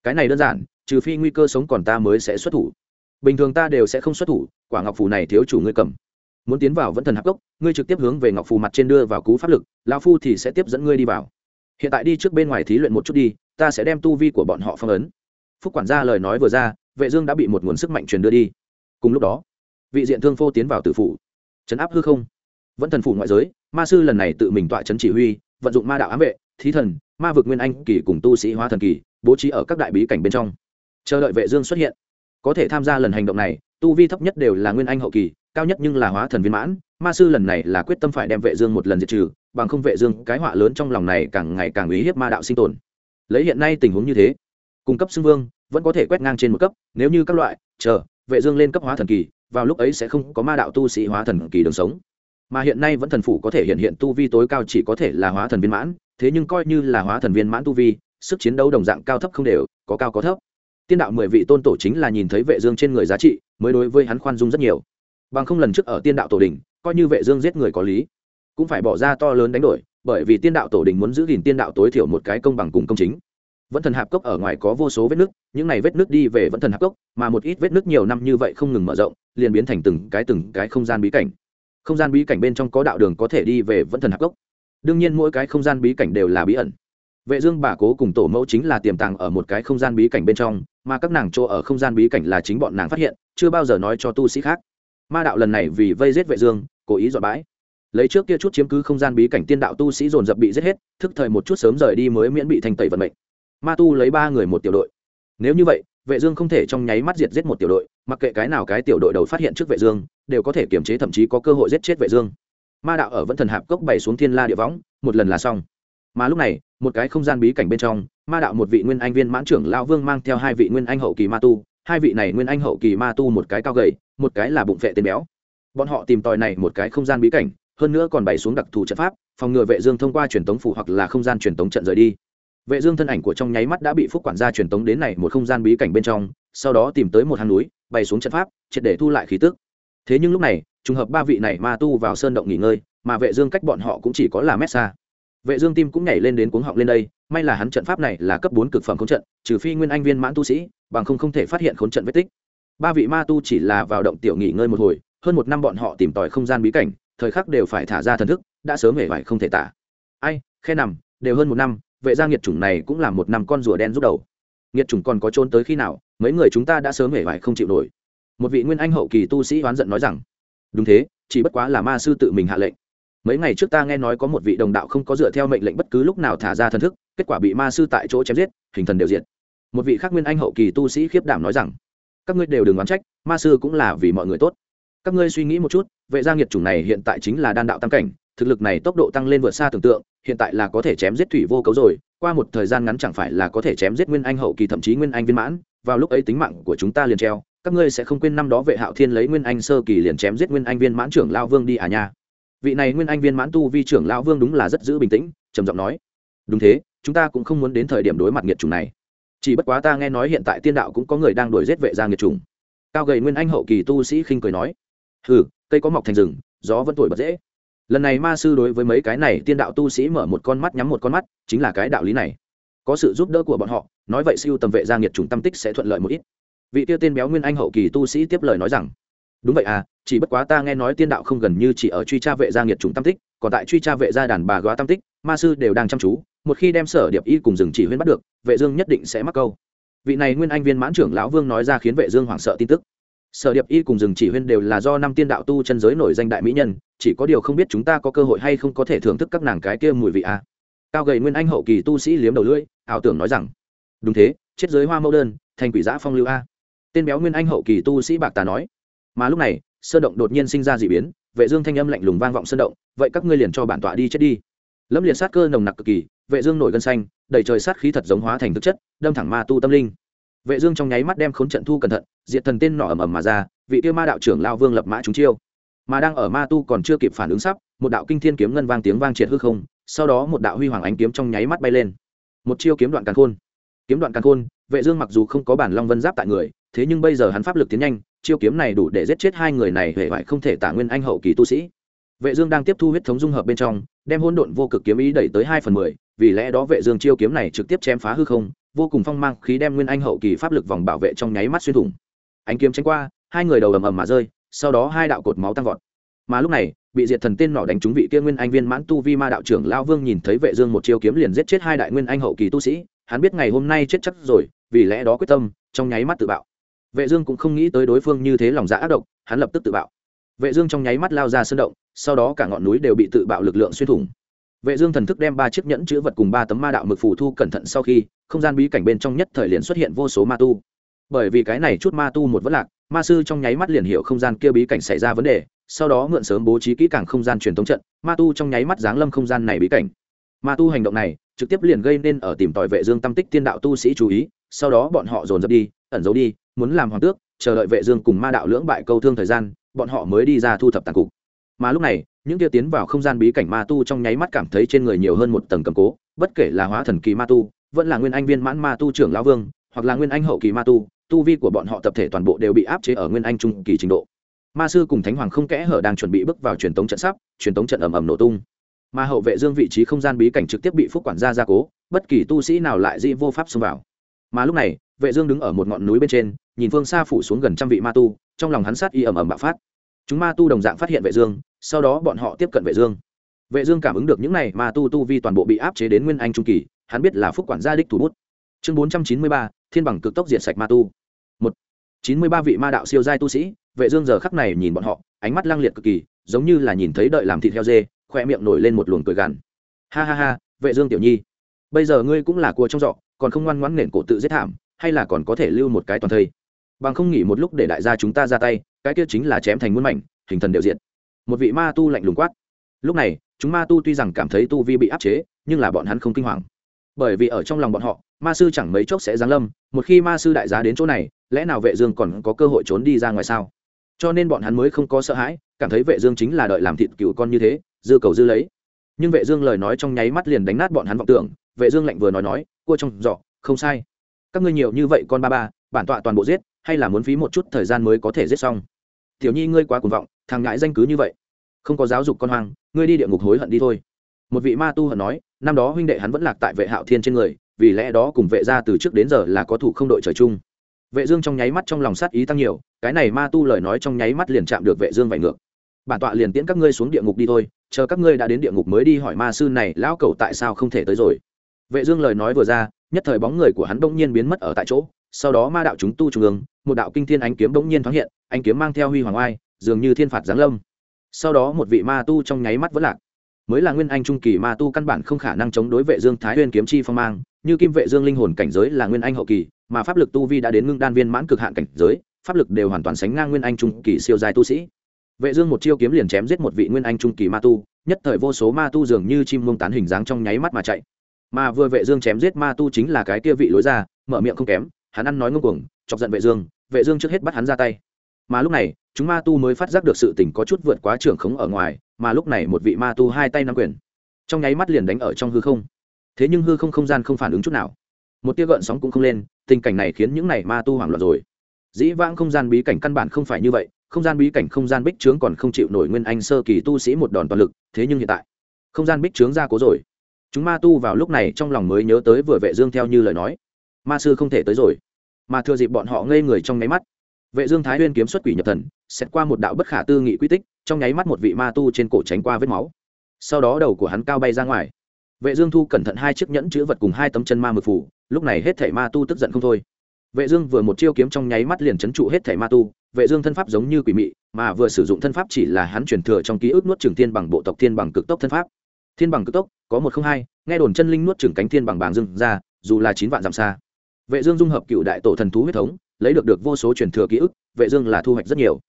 cái này đơn giản, trừ phi nguy cơ sống còn ta mới sẽ xuất thủ. Bình thường ta đều sẽ không xuất thủ, quả ngọc phù này thiếu chủ ngươi cầm. Muốn tiến vào vẫn thần hắc cốc, ngươi trực tiếp hướng về ngọc phù mặt trên đưa vào cú pháp lực, lão phu thì sẽ tiếp dẫn ngươi đi vào. Hiện tại đi trước bên ngoài thí luyện một chút đi, ta sẽ đem tu vi của bọn họ phong ấn. Phúc quản gia lời nói vừa ra, vệ dương đã bị một nguồn sức mạnh truyền đưa đi. Cùng lúc đó, vị diện thương phô tiến vào tử phủ. Chấn áp hư không. Vẫn thần phủ ngoại giới, ma sư lần này tự mình tọa chấn chỉ huy, vận dụng ma đạo ám vệ thí thần, ma vực nguyên anh kỳ cùng tu sĩ hóa thần kỳ, bố trí ở các đại bí cảnh bên trong. Chờ đợi vệ dương xuất hiện. Có thể tham gia lần hành động này, tu vi thấp nhất đều là nguyên anh hậu kỳ, cao nhất nhưng là hóa thần viên mãn. Ma sư lần này là quyết tâm phải đem vệ dương một lần diệt trừ, bằng không vệ dương cái họa lớn trong lòng này càng ngày càng uy hiếp ma đạo sinh tồn. Lấy hiện nay tình huống như thế, cung cấp xưng vương vẫn có thể quét ngang trên một cấp, nếu như các loại, chờ, vệ dương lên cấp hóa thần kỳ, vào lúc ấy sẽ không có ma đạo tu sĩ hóa thần kỳ đường sống. Mà hiện nay vẫn thần phủ có thể hiện hiện tu vi tối cao chỉ có thể là hóa thần viên mãn thế nhưng coi như là hóa thần viên mãn tu vi, sức chiến đấu đồng dạng cao thấp không đều, có cao có thấp. Tiên đạo mười vị tôn tổ chính là nhìn thấy vệ dương trên người giá trị, mới đối với hắn khoan dung rất nhiều. Bằng không lần trước ở tiên đạo tổ đình coi như vệ dương giết người có lý, cũng phải bỏ ra to lớn đánh đổi, bởi vì tiên đạo tổ đình muốn giữ gìn tiên đạo tối thiểu một cái công bằng cùng công chính. Vẫn thần hạp cốc ở ngoài có vô số vết nứt, những này vết nứt đi về vẫn thần hạp cốc, mà một ít vết nứt nhiều năm như vậy không ngừng mở rộng, liền biến thành từng cái từng cái không gian bí cảnh. Không gian bí cảnh bên trong có đạo đường có thể đi về vẫn thần hạp cốc đương nhiên mỗi cái không gian bí cảnh đều là bí ẩn. Vệ dương bà cố cùng tổ mẫu chính là tiềm tàng ở một cái không gian bí cảnh bên trong, mà các nàng chỗ ở không gian bí cảnh là chính bọn nàng phát hiện, chưa bao giờ nói cho tu sĩ khác. Ma đạo lần này vì vây giết vệ dương, cố ý dọn bãi. Lấy trước kia chút chiếm cứ không gian bí cảnh tiên đạo tu sĩ dồn dập bị giết hết, thức thời một chút sớm rời đi mới miễn bị thành tẩy vận mệnh. Ma tu lấy ba người một tiểu đội. Nếu như vậy, vệ dương không thể trong nháy mắt diệt giết một tiểu đội, mặc kệ cái nào cái tiểu đội đầu phát hiện trước vệ dương, đều có thể kiềm chế thậm chí có cơ hội giết chết vệ dương ma đạo ở vẫn thần hạp cốc bày xuống thiên la địa võng, một lần là xong. Mà lúc này, một cái không gian bí cảnh bên trong, ma đạo một vị nguyên anh viên mãn trưởng lão vương mang theo hai vị nguyên anh hậu kỳ ma tu, hai vị này nguyên anh hậu kỳ ma tu một cái cao gầy, một cái là bụng vệ tên béo. Bọn họ tìm tòi này một cái không gian bí cảnh, hơn nữa còn bày xuống đặc thù trận pháp, phòng ngừa vệ dương thông qua truyền tống phủ hoặc là không gian truyền tống trận rời đi. Vệ dương thân ảnh của trong nháy mắt đã bị phúc quản gia truyền tống đến này một không gian bí cảnh bên trong, sau đó tìm tới một hang núi, bày xuống trận pháp, triệt để thu lại khí tức thế nhưng lúc này, trùng hợp ba vị này ma tu vào sơn động nghỉ ngơi, mà vệ dương cách bọn họ cũng chỉ có là mét xa. Vệ dương tim cũng nhảy lên đến cuống họng lên đây, may là hắn trận pháp này là cấp bốn cực phẩm khốn trận, trừ phi nguyên anh viên mãn tu sĩ, bằng không không thể phát hiện khốn trận vết tích. Ba vị ma tu chỉ là vào động tiểu nghỉ ngơi một hồi, hơn một năm bọn họ tìm tòi không gian bí cảnh, thời khắc đều phải thả ra thần thức, đã sớm hề vải không thể tả. Ai, khe nằm, đều hơn một năm, vệ gia nghiệt chủng này cũng là một năm con rùa đen rút đầu. Nghiệt chủng còn có trốn tới khi nào, mấy người chúng ta đã sớm hề vải không chịu nổi một vị nguyên anh hậu kỳ tu sĩ oán giận nói rằng, đúng thế, chỉ bất quá là ma sư tự mình hạ lệnh. Mấy ngày trước ta nghe nói có một vị đồng đạo không có dựa theo mệnh lệnh bất cứ lúc nào thả ra thần thức, kết quả bị ma sư tại chỗ chém giết, hình thần đều diệt. Một vị khác nguyên anh hậu kỳ tu sĩ khiếp đảm nói rằng, các ngươi đều đừng oán trách, ma sư cũng là vì mọi người tốt. Các ngươi suy nghĩ một chút, vệ gia nghiệt chủng này hiện tại chính là đan đạo tam cảnh, thực lực này tốc độ tăng lên vượt xa tưởng tượng, hiện tại là có thể chém giết thủy vô cấu rồi, qua một thời gian ngắn chẳng phải là có thể chém giết nguyên anh hậu kỳ thậm chí nguyên anh viên mãn, vào lúc ấy tính mạng của chúng ta liền treo các ngươi sẽ không quên năm đó vệ hạo thiên lấy nguyên anh sơ kỳ liền chém giết nguyên anh viên mãn trưởng lao vương đi à nha. Vị này nguyên anh viên mãn tu vi trưởng lao vương đúng là rất giữ bình tĩnh, trầm giọng nói. Đúng thế, chúng ta cũng không muốn đến thời điểm đối mặt nghiệt chủng này. Chỉ bất quá ta nghe nói hiện tại tiên đạo cũng có người đang đuổi giết vệ gia nghiệt trùng cao gầy nguyên anh hậu kỳ tu sĩ khinh cười nói. Hừ, cây có mọc thành rừng, gió vẫn tuổi bật dễ. Lần này ma sư đối với mấy cái này tiên đạo tu sĩ mở một con mắt nhắm một con mắt, chính là cái đạo lý này. Có sự giúp đỡ của bọn họ, nói vậy siêu tầm vệ gia nghiệt trùng tâm tích sẽ thuận lợi một ít vị tiêu tên béo nguyên anh hậu kỳ tu sĩ tiếp lời nói rằng, đúng vậy à chỉ bất quá ta nghe nói tiên đạo không gần như chỉ ở truy tra vệ gia nghiệt trùng tam tích, còn tại truy tra vệ gia đàn bà góa tam tích, ma sư đều đang chăm chú, một khi đem sở điệp y cùng rừng chỉ huyên bắt được, vệ dương nhất định sẽ mắc câu. Vị này nguyên anh viên mãn trưởng lão vương nói ra khiến vệ dương hoảng sợ tin tức. Sở điệp y cùng rừng chỉ huyên đều là do năm tiên đạo tu chân giới nổi danh đại mỹ nhân, chỉ có điều không biết chúng ta có cơ hội hay không có thể thưởng thức các nàng cái kia mùi vị à. cao gầy nguyên anh hậu kỳ tu sĩ liếm đầu lưỡi, ảo tưởng nói rằng, đúng thế, chết giới hoa mẫu đơn, thành quỷ giã phong lưu a tên béo nguyên anh hậu kỳ tu sĩ bạc tà nói. Mà lúc này, sơn động đột nhiên sinh ra d ị biến, vệ dương thanh âm lạnh lùng vang vọng sơn động, vậy các ngươi liền cho bản tọa đi chết đi. Lâm liền sát cơ nồng nặc cực kỳ, vệ dương nổi gân xanh đầy trời sát khí thật giống hóa thành thực chất, đâm thẳng ma tu tâm linh. Vệ dương trong nháy mắt đem khốn trận thu cẩn thận, diệt thần tên nỏ ầm ầm mà ra, vị tiêu ma đạo trưởng lao vương lập mã chúng chiêu. Mà đang ở ma tu còn chưa kịp phản ứng sắp, một đạo kinh thiên kiếm ngân vang tiếng vang triệt hư không, sau đó một đạo huy hoàng ánh kiếm trong nháy mắt bay lên. Một chiêu kiếm đoạn càn khôn. Kiếm đoạn càn khôn, vệ dương mặc dù không có bản long vân giáp tại người thế nhưng bây giờ hắn pháp lực tiến nhanh, chiêu kiếm này đủ để giết chết hai người này hệ vải không thể tả nguyên anh hậu kỳ tu sĩ. Vệ dương đang tiếp thu huyết thống dung hợp bên trong, đem hỗn độn vô cực kiếm ý đẩy tới hai phần mười, vì lẽ đó vệ dương chiêu kiếm này trực tiếp chém phá hư không, vô cùng phong mang, khí đem nguyên anh hậu kỳ pháp lực vòng bảo vệ trong nháy mắt xuyên thủng. Ánh kiếm tránh qua, hai người đầu ầm ầm mà rơi, sau đó hai đạo cột máu tăng vọt. Mà lúc này, bị diệt thần tên nỏ đánh trúng vị kia nguyên anh viên mãn tu vi ma đạo trưởng lao vương nhìn thấy vệ dương một chiêu kiếm liền giết chết hai đại nguyên anh hậu kỳ tu sĩ, hắn biết ngày hôm nay chết chắc rồi, vì lẽ đó quyết tâm, trong nháy mắt tự bạo vệ dương cũng không nghĩ tới đối phương như thế lòng dạ ác độc, hắn lập tức tự bạo. Vệ dương trong nháy mắt lao ra sơn động, sau đó cả ngọn núi đều bị tự bạo lực lượng xuyên thủng. Vệ dương thần thức đem ba chiếc nhẫn chứa vật cùng ba tấm ma đạo mực phù thu cẩn thận sau khi, không gian bí cảnh bên trong nhất thời liền xuất hiện vô số ma tu. Bởi vì cái này chút ma tu một vất lạc, ma sư trong nháy mắt liền hiểu không gian kia bí cảnh xảy ra vấn đề, sau đó mượn sớm bố trí kỹ càng không gian truyền thống trận, ma tu trong nháy mắt giáng lâm không gian này bí cảnh. Ma tu hành động này, trực tiếp liền gây nên ở tìm tòi vệ dương tâm tích tiên đạo tu sĩ chú ý, sau đó bọn họ dồn dập đi, ẩn giấu đi muốn làm hoàng tước, chờ đợi vệ dương cùng ma đạo lưỡng bại câu thương thời gian, bọn họ mới đi ra thu thập tàn cục. Mà lúc này, những kia tiến vào không gian bí cảnh ma tu trong nháy mắt cảm thấy trên người nhiều hơn một tầng cầm cố, bất kể là hóa thần kỳ ma tu, vẫn là nguyên anh viên mãn ma tu trưởng lão vương, hoặc là nguyên anh hậu kỳ ma tu tu vi của bọn họ tập thể toàn bộ đều bị áp chế ở nguyên anh trung kỳ trình độ. Ma sư cùng thánh hoàng không kẽ hở đang chuẩn bị bước vào truyền tống trận sắp, truyền tống trận ầm ầm nổ tung. Mà hậu vệ dương vị trí không gian bí cảnh trực tiếp bị phúc quản gia gia cố, bất kỳ tu sĩ nào lại dĩ vô pháp xông vào. Mà lúc này, vệ dương đứng ở một ngọn núi bên trên nhìn phương xa phủ xuống gần trăm vị ma tu trong lòng hắn sát y ầm ầm bạo phát. Chúng ma tu đồng dạng phát hiện vệ dương sau đó bọn họ tiếp cận vệ dương. Vệ dương cảm ứng được những này ma tu tu vi toàn bộ bị áp chế đến nguyên anh trung kỳ hắn biết là phúc quản gia đích thủ bút. Chương 493, thiên bằng cực tốc diệt sạch ma tu. Một chín mươi ba vị ma đạo siêu giai tu sĩ vệ dương giờ khắc này nhìn bọn họ ánh mắt lăng liệt cực kỳ giống như là nhìn thấy đợi làm thịt heo dê khoe miệng nổi lên một luồng cười gằn. Ha ha ha vệ dương tiểu nhi bây giờ ngươi cũng là cua trong giọ còn không ngoan ngoãn nền cổ tự giết thảm hay là còn có thể lưu một cái toàn thây? Bằng không nghỉ một lúc để đại gia chúng ta ra tay, cái kia chính là chém thành muôn mảnh, hình thần đều diện một vị ma tu lạnh lùng quát. Lúc này, chúng ma tu tuy rằng cảm thấy tu vi bị áp chế, nhưng là bọn hắn không kinh hoàng. Bởi vì ở trong lòng bọn họ, ma sư chẳng mấy chốc sẽ giáng lâm, một khi ma sư đại giá đến chỗ này, lẽ nào vệ dương còn có cơ hội trốn đi ra ngoài sao? Cho nên bọn hắn mới không có sợ hãi, cảm thấy vệ dương chính là đợi làm thịt cựu con như thế, dư cầu dư lấy. Nhưng vệ dương lời nói trong nháy mắt liền đánh nát bọn hắn vọng tưởng, vệ dương lạnh vừa nói nói, cua trong giỏ, không sai. Các ngươi nhiều như vậy con ba ba, bản tọa toàn bộ giết hay là muốn phí một chút thời gian mới có thể giết xong? Tiểu nhi, ngươi quá cuồng vọng, thằng ngãi danh cứ như vậy. Không có giáo dục con hoang, ngươi đi địa ngục hối hận đi thôi. Một vị ma tu hận nói, năm đó huynh đệ hắn vẫn lạc tại vệ hạo thiên trên người, vì lẽ đó cùng vệ gia từ trước đến giờ là có thủ không đội trời chung. Vệ dương trong nháy mắt trong lòng sát ý tăng nhiều, cái này ma tu lời nói trong nháy mắt liền chạm được vệ dương vảy ngược. Bản tọa liền tiễn các ngươi xuống địa ngục đi thôi, chờ các ngươi đã đến địa ngục mới đi hỏi ma sư này, lão cẩu tại sao không thể tới rồi. Vệ dương lời nói vừa ra, nhất thời bóng người của hắn bỗng nhiên biến mất ở tại chỗ sau đó ma đạo chúng tu trung ương, một đạo kinh thiên ánh kiếm bỗng nhiên thoáng hiện, ánh kiếm mang theo huy hoàng oai, dường như thiên phạt giáng lâm. Sau đó một vị ma tu trong nháy mắt vẫn lạc. Mới là nguyên anh trung kỳ ma tu căn bản không khả năng chống đối vệ dương thái nguyên kiếm chi phong mang, như kim vệ dương linh hồn cảnh giới là nguyên anh hậu kỳ, mà pháp lực tu vi đã đến ngưng đan viên mãn cực hạn cảnh giới, pháp lực đều hoàn toàn sánh ngang nguyên anh trung kỳ siêu dài tu sĩ. Vệ dương một chiêu kiếm liền chém giết một vị nguyên anh trung kỳ ma tu, nhất thời vô số ma tu dường như chim mông tán hình dáng trong nháy mắt mà chạy. Mà vừa vệ dương chém giết ma tu chính là cái kia vị lối ra, mở miệng không kém hắn ăn nói ngông cuồng, chọc giận vệ dương vệ dương trước hết bắt hắn ra tay. Mà lúc này, chúng ma tu mới phát giác được sự tình có chút vượt quá trưởng khống ở ngoài, mà lúc này một vị ma tu hai tay nắm quyền. Trong nháy mắt liền đánh ở trong hư không. Thế nhưng hư không không gian không phản ứng chút nào. Một tia gợn sóng cũng không lên, tình cảnh này khiến những này ma tu hoảng loạn rồi. Dĩ vãng không gian bí cảnh căn bản không phải như vậy, không gian bí cảnh không gian bích trướng còn không chịu nổi nguyên anh sơ kỳ tu sĩ một đòn toàn lực, thế nhưng hiện tại, không gian bích trướng ra cố rồi. Chúng ma tu vào lúc này trong lòng mới nhớ tới vừa vệ dương theo như lời nói ma sư không thể tới rồi. Mà thừa dịp bọn họ ngây người trong nháy mắt, vệ dương thái uyên kiếm xuất quỷ nhập thần, xét qua một đạo bất khả tư nghị quy tích, trong nháy mắt một vị ma tu trên cổ tránh qua vết máu. Sau đó đầu của hắn cao bay ra ngoài. Vệ dương thu cẩn thận hai chiếc nhẫn chứa vật cùng hai tấm chân ma mực phủ, lúc này hết thảy ma tu tức giận không thôi. Vệ dương vừa một chiêu kiếm trong nháy mắt liền chấn trụ hết thảy ma tu, vệ dương thân pháp giống như quỷ mị, mà vừa sử dụng thân pháp chỉ là hắn truyền thừa trong ký ức nuốt trường thiên bằng bộ tộc thiên bằng cực tốc thân pháp. Thiên bằng cực tốc, có một không hai, nghe đồn chân linh nuốt trường cánh thiên bằng bàng dương ra, dù là chín vạn dặm xa vệ dương dung hợp cựu đại tổ thần thú huyết thống, lấy được được vô số truyền thừa ký ức, vệ dương là thu hoạch rất nhiều.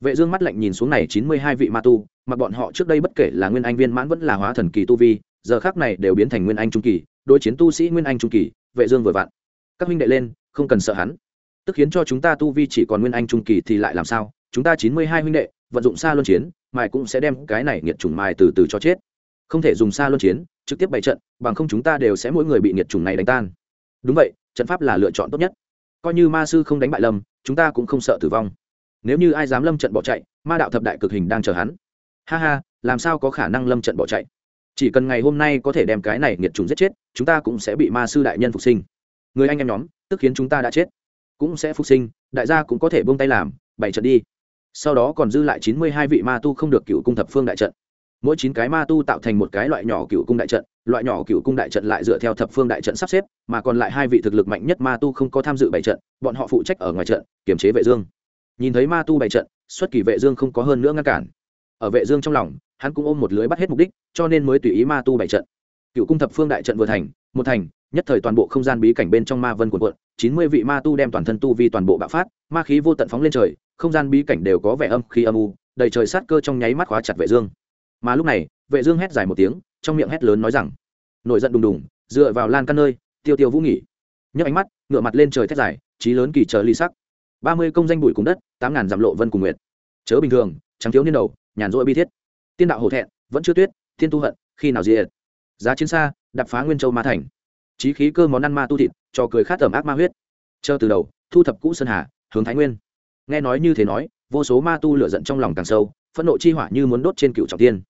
Vệ dương mắt lạnh nhìn xuống này chín mươi hai vị ma tu, mà bọn họ trước đây bất kể là nguyên anh viên mãn vẫn là hóa thần kỳ tu vi, giờ khắc này đều biến thành nguyên anh trung kỳ, đối chiến tu sĩ nguyên anh trung kỳ, vệ dương vừa vặn. Các huynh đệ lên, không cần sợ hắn. Tức khiến cho chúng ta tu vi chỉ còn nguyên anh trung kỳ thì lại làm sao? Chúng ta chín mươi hai huynh đệ, vận dụng xa luân chiến, mài cũng sẽ đem cái này nghiệt chủng mài từ từ cho chết. Không thể dùng xa luân chiến, trực tiếp bày trận, bằng không chúng ta đều sẽ mỗi người bị nghiệt chủng này đánh tan. Đúng vậy trận pháp là lựa chọn tốt nhất. Coi như ma sư không đánh bại lâm, chúng ta cũng không sợ tử vong. Nếu như ai dám lâm trận bỏ chạy, ma đạo thập đại cực hình đang chờ hắn. Ha ha, làm sao có khả năng lâm trận bỏ chạy? Chỉ cần ngày hôm nay có thể đem cái này nghiệt trùng giết chết, chúng ta cũng sẽ bị ma sư đại nhân phục sinh. Người anh em nhóm, tức khiến chúng ta đã chết. Cũng sẽ phục sinh, đại gia cũng có thể buông tay làm bảy trận đi. Sau đó còn dư lại chín mươi hai vị ma tu không được cựu cung thập phương đại trận mỗi chín cái ma tu tạo thành một cái loại nhỏ cựu cung đại trận, loại nhỏ cựu cung đại trận lại dựa theo thập phương đại trận sắp xếp, mà còn lại hai vị thực lực mạnh nhất ma tu không có tham dự bảy trận, bọn họ phụ trách ở ngoài trận, kiềm chế vệ dương. Nhìn thấy ma tu bảy trận, xuất kỳ vệ dương không có hơn nữa ngăn cản. Ở vệ dương trong lòng, hắn cũng ôm một lưới bắt hết mục đích, cho nên mới tùy ý ma tu bảy trận. Cựu cung thập phương đại trận vừa thành, một thành, nhất thời toàn bộ không gian bí cảnh bên trong ma vân cuộn cuộn, chín mươi vị ma tu đem toàn thân tu vi toàn bộ bạo phát, ma khí vô tận phóng lên trời, không gian bí cảnh đều có vẻ âm khí âm u, đầy trời sát cơ trong nháy mắt khóa chặt vệ dương mà lúc này, vệ dương hét dài một tiếng, trong miệng hét lớn nói rằng, nổi giận đùng đùng, dựa vào lan căn nơi, tiêu tiêu vũ nghỉ. Nhấc ánh mắt, ngửa mặt lên trời thét dài, trí lớn kỳ chờ ly sắc. Ba mươi công danh bụi cùng đất, tám ngàn dặm lộ vân cùng nguyệt. Chớ bình thường, trắng thiếu niên đầu, nhàn rỗi bi thiết. Tiên đạo hổ thẹn, vẫn chưa tuyết, thiên tu hận, khi nào diệt? Giá chiến xa đập phá nguyên châu ma thành. Trí khí cơ món ăn ma tu thịt cho cười khát tẩm ác ma huyết. Chờ từ đầu, thu thập cũ sơn hà, hướng thái nguyên. Nghe nói như thế nói, vô số ma tu lửa giận trong lòng càng sâu, phẫn nộ chi hỏa như muốn đốt trên cựu trọng tiên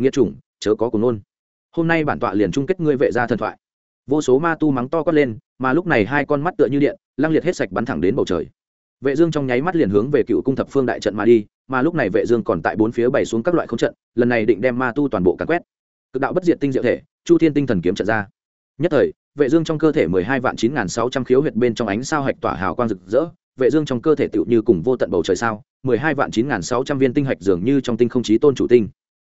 nghĩa chủng, chớ có cùng nôn. Hôm nay bản tọa liền chung kết ngươi vệ gia thần thoại. Vô số ma tu mắng to quát lên, mà lúc này hai con mắt tựa như điện, lăng liệt hết sạch bắn thẳng đến bầu trời. Vệ dương trong nháy mắt liền hướng về cựu cung thập phương đại trận mà đi, mà lúc này vệ dương còn tại bốn phía bày xuống các loại không trận, lần này định đem ma tu toàn bộ càn quét. Cực đạo bất diệt tinh diệu thể, chu thiên tinh thần kiếm trận ra. Nhất thời, vệ dương trong cơ thể mười hai vạn chín sáu trăm khiếu huyệt bên trong ánh sao hạch tỏa hào quang rực rỡ, vệ dương trong cơ thể tựu như cùng vô tận bầu trời sao, mười hai vạn chín sáu trăm viên tinh hạch dường như trong tinh không chí tôn chủ tinh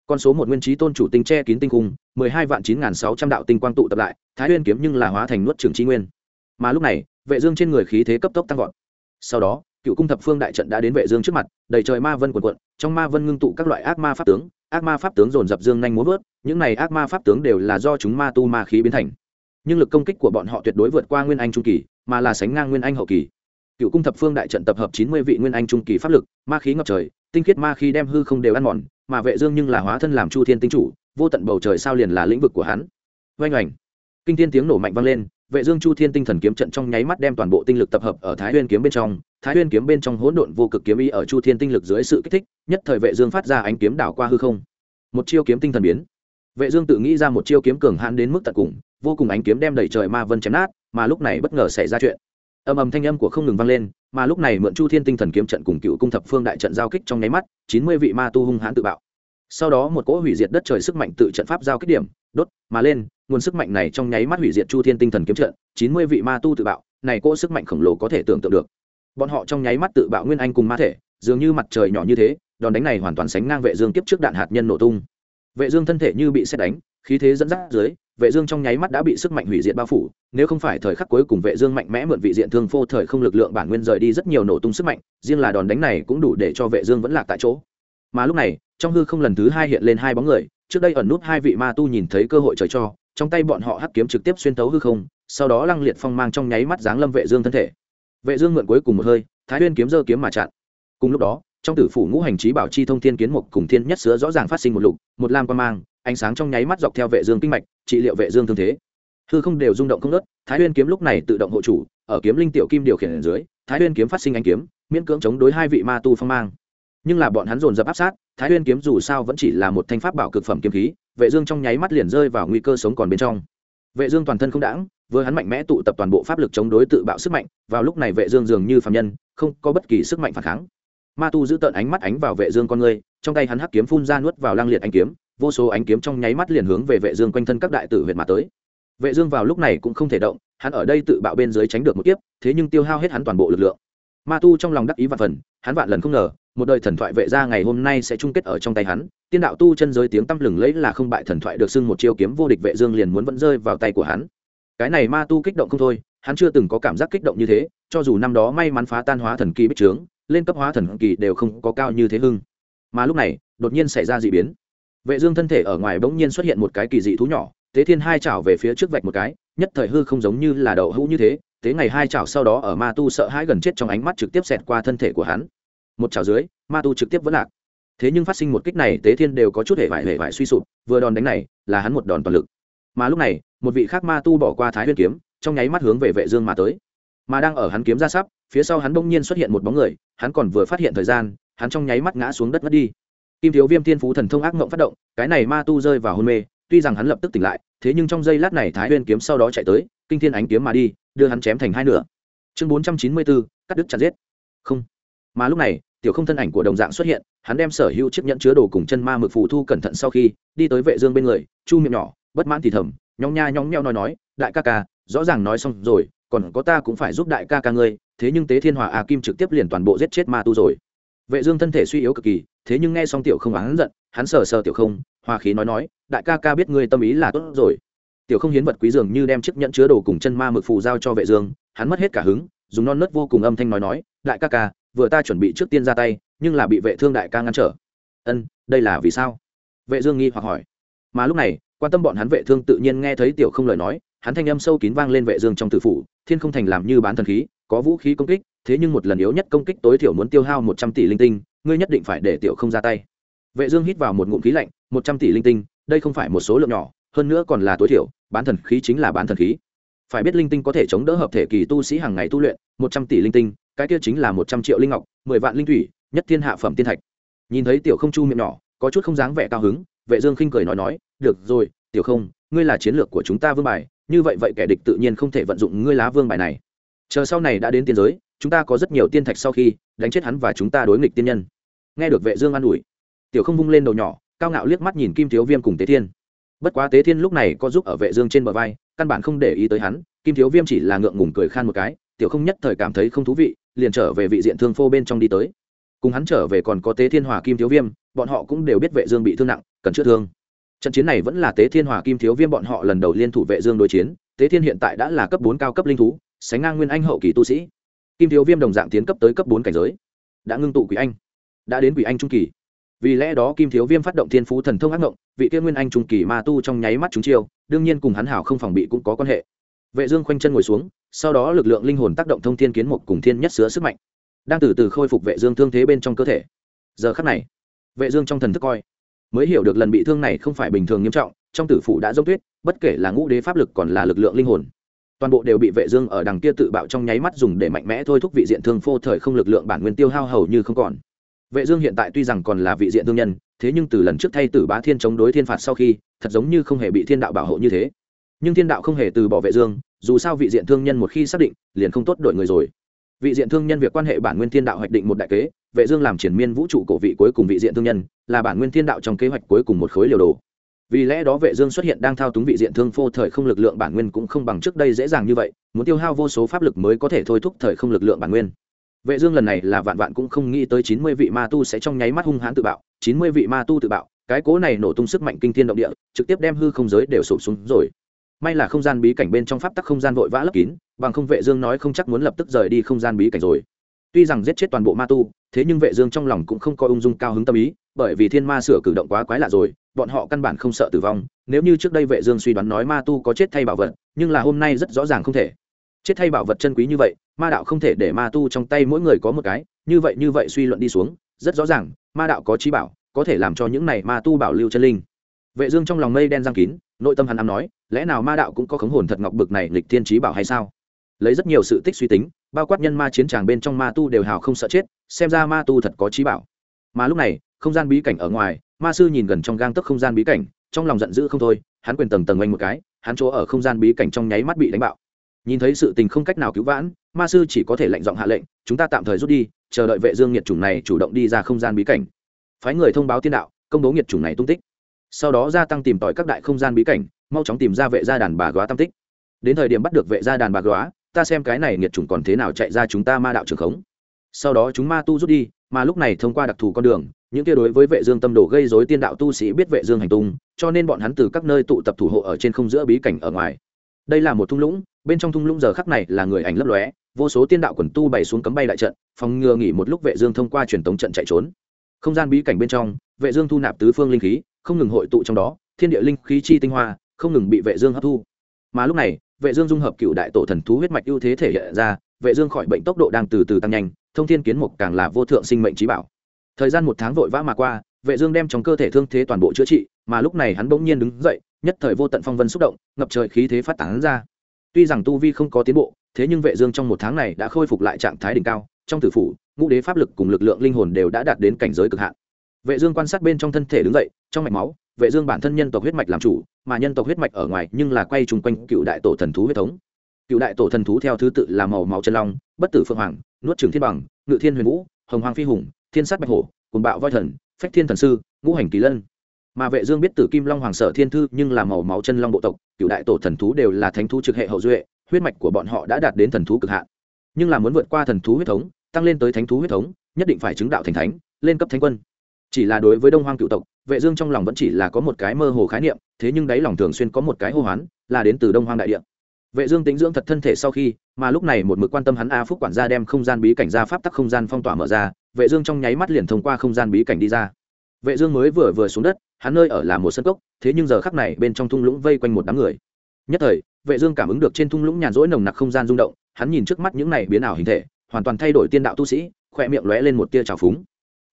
con số một nguyên trí tôn chủ tinh che kín tinh cung, mười hai vạn chín sáu trăm đạo tinh quang tụ tập lại, thái nguyên kiếm nhưng là hóa thành nuốt trường tri nguyên. Mà lúc này, vệ dương trên người khí thế cấp tốc tăng vọt. Sau đó, cựu cung thập phương đại trận đã đến vệ dương trước mặt, đầy trời ma vân cuộn cuộn, trong ma vân ngưng tụ các loại ác ma pháp tướng, ác ma pháp tướng dồn dập dương nhanh muốn vớt, những này ác ma pháp tướng đều là do chúng ma tu ma khí biến thành. Nhưng lực công kích của bọn họ tuyệt đối vượt qua nguyên anh trung kỳ, mà là sánh ngang nguyên anh hậu kỳ. Cựu cung thập phương đại trận tập hợp chín mươi vị nguyên anh trung kỳ pháp lực, ma khí ngập trời, tinh khiết ma khí đem hư không đều ăn mòn mà vệ dương nhưng là hóa thân làm chu thiên tinh chủ, vô tận bầu trời sao liền là lĩnh vực của hắn. Vang ảnh kinh thiên tiếng nổ mạnh vang lên, vệ dương chu thiên tinh thần kiếm trận trong nháy mắt đem toàn bộ tinh lực tập hợp ở thái nguyên kiếm bên trong, thái nguyên kiếm bên trong hỗn độn vô cực kiếm ý ở chu thiên tinh lực dưới sự kích thích, nhất thời vệ dương phát ra ánh kiếm đảo qua hư không. Một chiêu kiếm tinh thần biến. Vệ dương tự nghĩ ra một chiêu kiếm cường hãn đến mức tận cùng, vô cùng ánh kiếm đem đẩy trời ma vân chém nát, mà lúc này bất ngờ xảy ra chuyện. Âm âm thanh âm của không ngừng vang lên mà lúc này mượn chu thiên tinh thần kiếm trận cùng cựu cung thập phương đại trận giao kích trong nháy mắt, chín mươi vị ma tu hung hãn tự bạo. Sau đó một cỗ hủy diệt đất trời sức mạnh tự trận pháp giao kích điểm, đốt mà lên, nguồn sức mạnh này trong nháy mắt hủy diệt chu thiên tinh thần kiếm trận, chín mươi vị ma tu tự bạo, này cỗ sức mạnh khổng lồ có thể tưởng tượng được. Bọn họ trong nháy mắt tự bạo nguyên anh cùng ma thể, dường như mặt trời nhỏ như thế, đòn đánh này hoàn toàn sánh ngang vệ dương kiếp trước đạn hạt nhân nổ tung. Vệ dương thân thể như bị xét đánh, khí thế dẫn dắt dưới vệ dương trong nháy mắt đã bị sức mạnh hủy diệt bao phủ, nếu không phải thời khắc cuối cùng vệ dương mạnh mẽ mượn vị diện thương phô thời không lực lượng bản nguyên rời đi rất nhiều nổ tung sức mạnh, riêng là đòn đánh này cũng đủ để cho vệ dương vẫn lạc tại chỗ. Mà lúc này, trong hư không lần thứ hai hiện lên hai bóng người, trước đây ẩn nút hai vị ma tu nhìn thấy cơ hội trời cho, trong tay bọn họ hắc kiếm trực tiếp xuyên thấu hư không, sau đó lăng liệt phong mang trong nháy mắt giáng lâm vệ dương thân thể. Vệ dương mượn cuối cùng một hơi, thái nguyên kiếm giơ kiếm mà chặn. Cùng lúc đó, trong tử phủ ngũ hành trí bảo chi thông thiên kiến mục cùng thiên nhất sứa rõ ràng phát sinh một lục, một lam quan mang ánh sáng trong nháy mắt dọc theo vệ dương kinh mạch, trị liệu vệ dương thương thế. Hư không đều rung động không nớt thái huyên kiếm lúc này tự động hộ chủ, ở kiếm linh tiểu kim điều khiển ở dưới, thái huyên kiếm phát sinh ánh kiếm, miễn cưỡng chống đối hai vị ma tu phong mang. Nhưng là bọn hắn dồn dập áp sát, thái huyên kiếm dù sao vẫn chỉ là một thanh pháp bảo cực phẩm kiếm khí, vệ dương trong nháy mắt liền rơi vào nguy cơ sống còn bên trong. Vệ dương toàn thân không đãng, vừa hắn mạnh mẽ tụ tập toàn bộ pháp lực chống đối tự bạo sức mạnh, vào lúc này vệ dương dường như phàm nhân, không có bất kỳ sức mạnh phản kháng. Ma tu giữ tợn ánh mắt ánh vào vệ dương con người, trong tay hắn hắc kiếm phun ra nuốt vào lang liệt ánh kiếm vô số ánh kiếm trong nháy mắt liền hướng về vệ dương quanh thân các đại tử huyệt mà tới. Vệ dương vào lúc này cũng không thể động, hắn ở đây tự bạo bên dưới tránh được một kiếp, thế nhưng tiêu hao hết hắn toàn bộ lực lượng. Ma tu trong lòng đắc ý vạn phần, hắn vạn lần không ngờ, một đời thần thoại vệ gia ngày hôm nay sẽ chung kết ở trong tay hắn, tiên đạo tu chân giới tiếng tăm lừng lẫy là không bại thần thoại được xưng một chiêu kiếm vô địch vệ dương liền muốn vẫn rơi vào tay của hắn. Cái này ma tu kích động không thôi, hắn chưa từng có cảm giác kích động như thế, cho dù năm đó may mắn phá tan hóa thần kỳ bích trướng, lên cấp hóa thần kỳ đều không có cao như thế hưng. Mà lúc này, đột nhiên xảy ra dị biến vệ dương thân thể ở ngoài bỗng nhiên xuất hiện một cái kỳ dị thú nhỏ, tế thiên hai chảo về phía trước vạch một cái, nhất thời hư không giống như là đậu hũ như thế, tế ngày hai chảo sau đó ở ma tu sợ hãi gần chết trong ánh mắt trực tiếp xẹt qua thân thể của hắn. Một chảo dưới, ma tu trực tiếp vẫn lạc. Thế nhưng phát sinh một kích này, tế thiên đều có chút hệ vải hệ vải suy sụp, vừa đòn đánh này, là hắn một đòn toàn lực. Mà lúc này, một vị khác ma tu bỏ qua thái huyên kiếm, trong nháy mắt hướng về vệ dương mà tới. Mà đang ở hắn kiếm ra sắp, phía sau hắn bỗng nhiên xuất hiện một bóng người, hắn còn vừa phát hiện thời gian, hắn trong nháy mắt ngã xuống đất ngất đi kim thiếu viêm thiên phú thần thông ác mộng phát động, cái này ma tu rơi vào hôn mê, tuy rằng hắn lập tức tỉnh lại, thế nhưng trong giây lát này thái huyên kiếm sau đó chạy tới, kinh thiên ánh kiếm mà đi, đưa hắn chém thành hai nửa. Chương bốn trăm chín mươi bốn, cắt đứt chặt giết. Không. Mà lúc này, tiểu không thân ảnh của đồng dạng xuất hiện, hắn đem sở hữu chiếc nhẫn chứa đồ cùng chân ma mực phù thu cẩn thận sau khi, đi tới vệ dương bên người, chu miệng nhỏ, bất mãn thì thầm nhóng nha nhóng nheo nói nói, đại ca ca, rõ ràng nói xong rồi, còn có ta cũng phải giúp đại ca ca ngươi, thế nhưng tế thiên hòa a kim trực tiếp liền toàn bộ giết chết ma tu rồi vệ dương thân thể suy yếu cực kỳ, thế nhưng nghe xong tiểu không hắn giận, hắn sờ sờ tiểu không, hòa khí nói nói, đại ca ca biết ngươi tâm ý là tốt rồi. Tiểu không hiến vật quý dường như đem chiếc nhẫn chứa đồ cùng chân ma mực phù giao cho vệ dương, hắn mất hết cả hứng, dùng non nớt vô cùng âm thanh nói nói, đại ca ca, vừa ta chuẩn bị trước tiên ra tay, nhưng là bị vệ thương đại ca ngăn trở. Ân, đây là vì sao? Vệ dương nghi hoặc hỏi. Mà lúc này, quan tâm bọn hắn vệ thương tự nhiên nghe thấy tiểu không lời nói hắn thanh âm sâu kín vang lên vệ dương trong tử phủ, thiên không thành làm như bán thần khí, có vũ khí công kích, thế nhưng một lần yếu nhất công kích tối thiểu muốn tiêu hao một trăm tỷ linh tinh, ngươi nhất định phải để tiểu không ra tay. Vệ dương hít vào một ngụm khí lạnh, một trăm tỷ linh tinh, đây không phải một số lượng nhỏ, hơn nữa còn là tối thiểu, bán thần khí chính là bán thần khí. Phải biết linh tinh có thể chống đỡ hợp thể kỳ tu sĩ hàng ngày tu luyện, một trăm tỷ linh tinh, cái kia chính là một trăm triệu linh ngọc, mười vạn linh thủy, nhất thiên hạ phẩm tiên thạch. Nhìn thấy tiểu không chu miệng nhỏ, có chút không dáng vẻ cao hứng, vệ dương khinh cười nói nói, được rồi, tiểu không, ngươi là chiến lược của chúng ta vương bài như vậy vậy kẻ địch tự nhiên không thể vận dụng ngươi lá vương bài này. Chờ sau này đã đến tiên giới, chúng ta có rất nhiều tiên thạch sau khi đánh chết hắn và chúng ta đối nghịch tiên nhân. Nghe được vệ dương an ủi, tiểu không vung lên đầu nhỏ, cao ngạo liếc mắt nhìn kim thiếu viêm cùng tế thiên. Bất quá tế thiên lúc này có giúp ở vệ dương trên bờ vai, căn bản không để ý tới hắn, kim thiếu viêm chỉ là ngượng ngùng cười khan một cái, tiểu không nhất thời cảm thấy không thú vị, liền trở về vị diện thương phô bên trong đi tới. Cùng hắn trở về còn có tế thiên hòa kim thiếu viêm, bọn họ cũng đều biết vệ dương bị thương nặng, cần chữa thương trận chiến này vẫn là tế thiên hòa kim thiếu viêm bọn họ lần đầu liên thủ vệ dương đối chiến, tế thiên hiện tại đã là cấp bốn cao cấp linh thú, sánh ngang nguyên anh hậu kỳ tu sĩ. Kim thiếu viêm đồng dạng tiến cấp tới cấp bốn cảnh giới. Đã ngưng tụ quỷ anh, đã đến quỷ anh trung kỳ. Vì lẽ đó kim thiếu viêm phát động thiên phú thần thông ác ngộng, vị tiên nguyên anh trung kỳ ma tu trong nháy mắt chúng chiêu, đương nhiên cùng hắn hảo không phòng bị cũng có quan hệ. Vệ dương khoanh chân ngồi xuống, sau đó lực lượng linh hồn tác động thông thiên kiến một cùng thiên nhất sứa sức mạnh, đang từ từ khôi phục vệ dương thương thế bên trong cơ thể. Giờ khắc này, vệ dương trong thần thức coi mới hiểu được lần bị thương này không phải bình thường nghiêm trọng, trong tử phủ đã dốc tuyết, bất kể là ngũ đế pháp lực còn là lực lượng linh hồn. Toàn bộ đều bị vệ dương ở đằng kia tự bạo trong nháy mắt dùng để mạnh mẽ thôi thúc vị diện thương phô thời không lực lượng bản nguyên tiêu hao hầu như không còn. Vệ dương hiện tại tuy rằng còn là vị diện thương nhân, thế nhưng từ lần trước thay tử bá thiên chống đối thiên phạt sau khi, thật giống như không hề bị thiên đạo bảo hộ như thế. Nhưng thiên đạo không hề từ bỏ vệ dương, dù sao vị diện thương nhân một khi xác định, liền không tốt đổi người rồi vị diện thương nhân việc quan hệ bản nguyên thiên đạo hoạch định một đại kế, vệ dương làm triển miên vũ trụ cổ vị cuối cùng vị diện thương nhân, là bản nguyên thiên đạo trong kế hoạch cuối cùng một khối liều đồ. Vì lẽ đó vệ dương xuất hiện đang thao túng vị diện thương phô thời không lực lượng bản nguyên cũng không bằng trước đây dễ dàng như vậy, muốn tiêu hao vô số pháp lực mới có thể thôi thúc thời không lực lượng bản nguyên. Vệ dương lần này là vạn vạn cũng không nghĩ tới 90 vị ma tu sẽ trong nháy mắt hung hãn tự bạo 90 vị ma tu tự bạo, cái cố này nổ tung sức mạnh kinh thiên động địa, trực tiếp đem hư không giới đều sụp xuống rồi may là không gian bí cảnh bên trong pháp tắc không gian vội vã lấp kín, bằng không vệ dương nói không chắc muốn lập tức rời đi không gian bí cảnh rồi. Tuy rằng giết chết toàn bộ ma tu, thế nhưng vệ dương trong lòng cũng không có ung dung cao hứng tâm ý, bởi vì thiên ma sửa cử động quá quái lạ rồi, bọn họ căn bản không sợ tử vong. Nếu như trước đây vệ dương suy đoán nói ma tu có chết thay bảo vật, nhưng là hôm nay rất rõ ràng không thể. Chết thay bảo vật chân quý như vậy, ma đạo không thể để ma tu trong tay mỗi người có một cái, như vậy như vậy suy luận đi xuống, rất rõ ràng, ma đạo có trí bảo, có thể làm cho những này ma tu bảo lưu chân linh vệ dương trong lòng mây đen giăng kín, nội tâm hắn ám nói, lẽ nào ma đạo cũng có khống hồn thật ngọc bực này lịch thiên trí bảo hay sao? Lấy rất nhiều sự tích suy tính, bao quát nhân ma chiến tràng bên trong ma tu đều hào không sợ chết, xem ra ma tu thật có trí bảo. Mà lúc này, không gian bí cảnh ở ngoài, ma sư nhìn gần trong gang tấc không gian bí cảnh, trong lòng giận dữ không thôi, hắn quyền tầng tầng oanh một cái, hắn chỗ ở không gian bí cảnh trong nháy mắt bị đánh bạo. Nhìn thấy sự tình không cách nào cứu vãn, ma sư chỉ có thể lệnh giọng hạ lệnh, chúng ta tạm thời rút đi, chờ đợi vệ dương nhiệt chủng này chủ động đi ra không gian bí cảnh. Phái người thông báo tiên đạo, công bố nhiệt chủng này tung tích sau đó gia tăng tìm tòi các đại không gian bí cảnh, mau chóng tìm ra vệ gia đàn bà góa tam tích. Đến thời điểm bắt được vệ gia đàn bà góa ta xem cái này nghiệt chủng còn thế nào chạy ra chúng ta ma đạo trường khống. Sau đó chúng ma tu rút đi, mà lúc này thông qua đặc thù con đường, những kia đối với vệ dương tâm đồ gây rối tiên đạo tu sĩ biết vệ dương hành tung, cho nên bọn hắn từ các nơi tụ tập thủ hộ ở trên không giữa bí cảnh ở ngoài. Đây là một thung lũng, bên trong thung lũng giờ khắc này là người ảnh lấp lóe, vô số tiên đạo quần tu bày xuống cấm bay đại trận, phòng ngừa nghỉ một lúc vệ dương thông qua truyền tống trận chạy trốn. Không gian bí cảnh bên trong, vệ dương thu nạp tứ phương linh khí không ngừng hội tụ trong đó, thiên địa linh khí chi tinh hoa, không ngừng bị vệ dương hấp thu. Mà lúc này, vệ dương dung hợp cựu đại tổ thần thú huyết mạch ưu thế thể hiện ra, vệ dương khỏi bệnh tốc độ đang từ từ tăng nhanh, thông thiên kiến mục càng là vô thượng sinh mệnh trí bảo. Thời gian một tháng vội vã mà qua, vệ dương đem trong cơ thể thương thế toàn bộ chữa trị, mà lúc này hắn bỗng nhiên đứng dậy, nhất thời vô tận phong vân xúc động, ngập trời khí thế phát tán ra. Tuy rằng tu vi không có tiến bộ, thế nhưng vệ dương trong một tháng này đã khôi phục lại trạng thái đỉnh cao, trong tử phủ, ngũ đế pháp lực cùng lực lượng linh hồn đều đã đạt đến cảnh giới cực hạn vệ dương quan sát bên trong thân thể đứng dậy, trong mạch máu, vệ dương bản thân nhân tộc huyết mạch làm chủ, mà nhân tộc huyết mạch ở ngoài nhưng là quay trùng quanh cựu đại tổ thần thú huyết thống. Cựu đại tổ thần thú theo thứ tự là màu máu chân long, bất tử phượng hoàng, nuốt trường thiên bằng, ngự thiên huyền vũ, hồng hoàng phi hùng, thiên sát bạch hổ, cuồng bạo voi thần, phách thiên thần sư, ngũ hành kỳ lân. Mà vệ dương biết tử kim long hoàng sở thiên thư nhưng là màu máu chân long bộ tộc, cựu đại tổ thần thú đều là thánh thú trực hệ hậu duệ, huyết mạch của bọn họ đã đạt đến thần thú cực hạn. Nhưng là muốn vượt qua thần thú huyết thống, tăng lên tới thánh thú huyết thống, nhất định phải chứng đạo thành thánh, lên cấp thánh quân chỉ là đối với đông hoang cựu tộc, vệ dương trong lòng vẫn chỉ là có một cái mơ hồ khái niệm, thế nhưng đáy lòng thường xuyên có một cái hô hoán, là đến từ đông hoang đại địa. Vệ dương tính dưỡng thật thân thể sau khi, mà lúc này một mực quan tâm hắn a phúc quản gia đem không gian bí cảnh ra pháp tắc không gian phong tỏa mở ra, vệ dương trong nháy mắt liền thông qua không gian bí cảnh đi ra. Vệ dương mới vừa vừa xuống đất, hắn nơi ở là một sân cốc, thế nhưng giờ khắc này bên trong thung lũng vây quanh một đám người. Nhất thời, vệ dương cảm ứng được trên thung lũng nhàn rỗi nồng nặc không gian rung động, hắn nhìn trước mắt những này biến ảo hình thể, hoàn toàn thay đổi tiên đạo tu sĩ khoe miệng lóe lên một tia trào phúng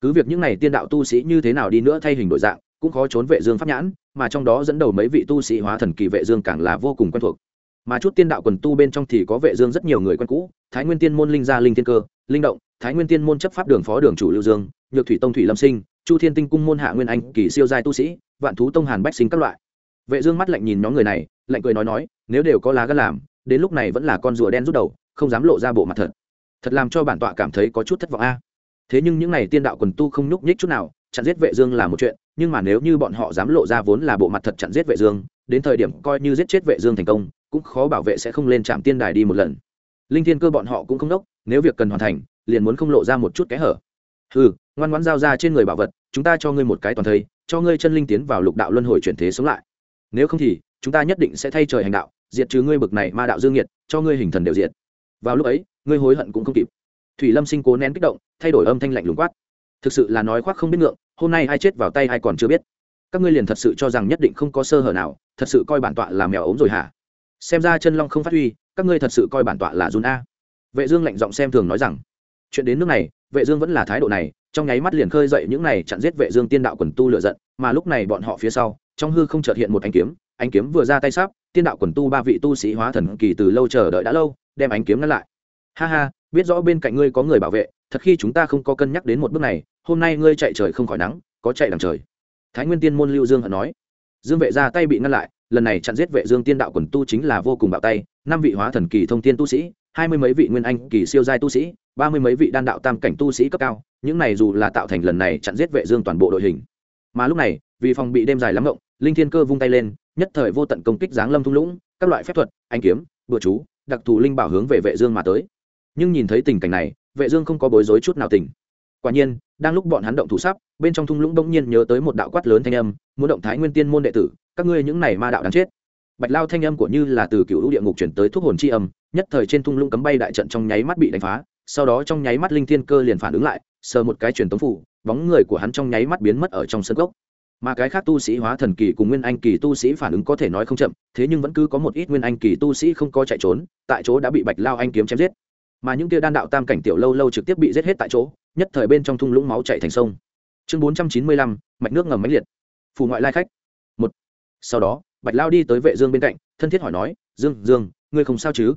cứ việc những này tiên đạo tu sĩ như thế nào đi nữa thay hình đổi dạng, cũng khó trốn vệ dương pháp nhãn, mà trong đó dẫn đầu mấy vị tu sĩ hóa thần kỳ vệ dương càng là vô cùng quen thuộc. Mà chút tiên đạo quần tu bên trong thì có vệ dương rất nhiều người quen cũ, thái nguyên tiên môn linh gia linh thiên cơ, linh động, thái nguyên tiên môn chấp pháp đường phó đường chủ lưu dương, nhược thủy tông thủy lâm sinh, chu thiên tinh cung môn hạ nguyên anh, kỳ siêu giai tu sĩ, vạn thú tông hàn bách sinh các loại. Vệ dương mắt lạnh nhìn nhóm người này, lạnh cười nói nói, nếu đều có lá gan làm, đến lúc này vẫn là con rùa đen rút đầu, không dám lộ ra bộ mặt thật. Thật làm cho bản tọa cảm thấy có chút thất vọng a thế nhưng những này tiên đạo quần tu không nhúc nhích chút nào, chặn giết vệ dương là một chuyện, nhưng mà nếu như bọn họ dám lộ ra vốn là bộ mặt thật chặn giết vệ dương, đến thời điểm coi như giết chết vệ dương thành công, cũng khó bảo vệ sẽ không lên trạm tiên đài đi một lần. Linh thiên cơ bọn họ cũng không đốc, nếu việc cần hoàn thành, liền muốn không lộ ra một chút kẽ hở. Hừ, ngoan ngoãn giao ra trên người bảo vật, chúng ta cho ngươi một cái toàn thây, cho ngươi chân linh tiến vào lục đạo luân hồi chuyển thế sống lại. Nếu không thì, chúng ta nhất định sẽ thay trời hành đạo, diệt trừ ngươi bực này ma đạo dương nhiệt, cho ngươi hình thần đều diệt. Vào lúc ấy, ngươi hối hận cũng không kịp thủy lâm sinh cố nén kích động, thay đổi âm thanh lạnh lùng quát. Thực sự là nói khoác không biết ngượng, hôm nay ai chết vào tay ai còn chưa biết. Các ngươi liền thật sự cho rằng nhất định không có sơ hở nào, thật sự coi bản tọa là mèo ốm rồi hả? Xem ra chân long không phát huy, các ngươi thật sự coi bản tọa là run a. Vệ dương lạnh giọng xem thường nói rằng, chuyện đến nước này, vệ dương vẫn là thái độ này, trong nháy mắt liền khơi dậy những này chặn giết vệ dương tiên đạo quần tu lửa giận, mà lúc này bọn họ phía sau, trong hư không chợt hiện một ánh kiếm ánh kiếm vừa ra tay sắp, tiên đạo quần tu ba vị tu sĩ hóa thần kỳ từ lâu chờ đợi đã lâu, đem ánh kiếm ngăn lại ha ha, biết rõ bên cạnh ngươi có người bảo vệ, thật khi chúng ta không có cân nhắc đến một bước này, hôm nay ngươi chạy trời không khỏi nắng, có chạy đằng trời. Thái nguyên tiên môn lưu dương hận nói. Dương vệ ra tay bị ngăn lại, lần này chặn giết vệ dương tiên đạo quần tu chính là vô cùng bạo tay, năm vị hóa thần kỳ thông tiên tu sĩ, hai mươi mấy vị nguyên anh kỳ siêu giai tu sĩ, ba mươi mấy vị đan đạo tam cảnh tu sĩ cấp cao, những này dù là tạo thành lần này chặn giết vệ dương toàn bộ đội hình. Mà lúc này, vì phòng bị đêm dài lắm ngộng, linh thiên cơ vung tay lên, nhất thời vô tận công kích giáng lâm thung lũng, các loại phép thuật anh kiếm bừa chú, đặc thù linh bảo hướng về vệ dương mà tới nhưng nhìn thấy tình cảnh này, vệ dương không có bối rối chút nào tỉnh. Quả nhiên, đang lúc bọn hắn động thủ sắp, bên trong thung lũng bỗng nhiên nhớ tới một đạo quát lớn thanh âm, muốn động thái nguyên tiên môn đệ tử, các ngươi những này ma đạo đáng chết. Bạch lao thanh âm của như là từ cựu địa ngục chuyển tới thuốc hồn chi âm, nhất thời trên thung lũng cấm bay đại trận trong nháy mắt bị đánh phá, sau đó trong nháy mắt linh thiên cơ liền phản ứng lại, sờ một cái truyền tống phủ, bóng người của hắn trong nháy mắt biến mất ở trong sân gốc. Mà cái khác tu sĩ hóa thần kỳ cùng nguyên anh kỳ tu sĩ phản ứng có thể nói không chậm, thế nhưng vẫn cứ có một ít nguyên anh kỳ tu sĩ không có chạy trốn, tại chỗ đã bị bạch lao anh kiếm chém giết mà những kia đan đạo tam cảnh tiểu lâu lâu trực tiếp bị giết hết tại chỗ, nhất thời bên trong thung lũng máu chạy thành sông. Chương bốn trăm chín mươi lăm, mạch nước ngầm máy liệt. Phù ngoại lai khách. Một. Sau đó, bạch lao đi tới vệ dương bên cạnh, thân thiết hỏi nói, dương dương, ngươi không sao chứ?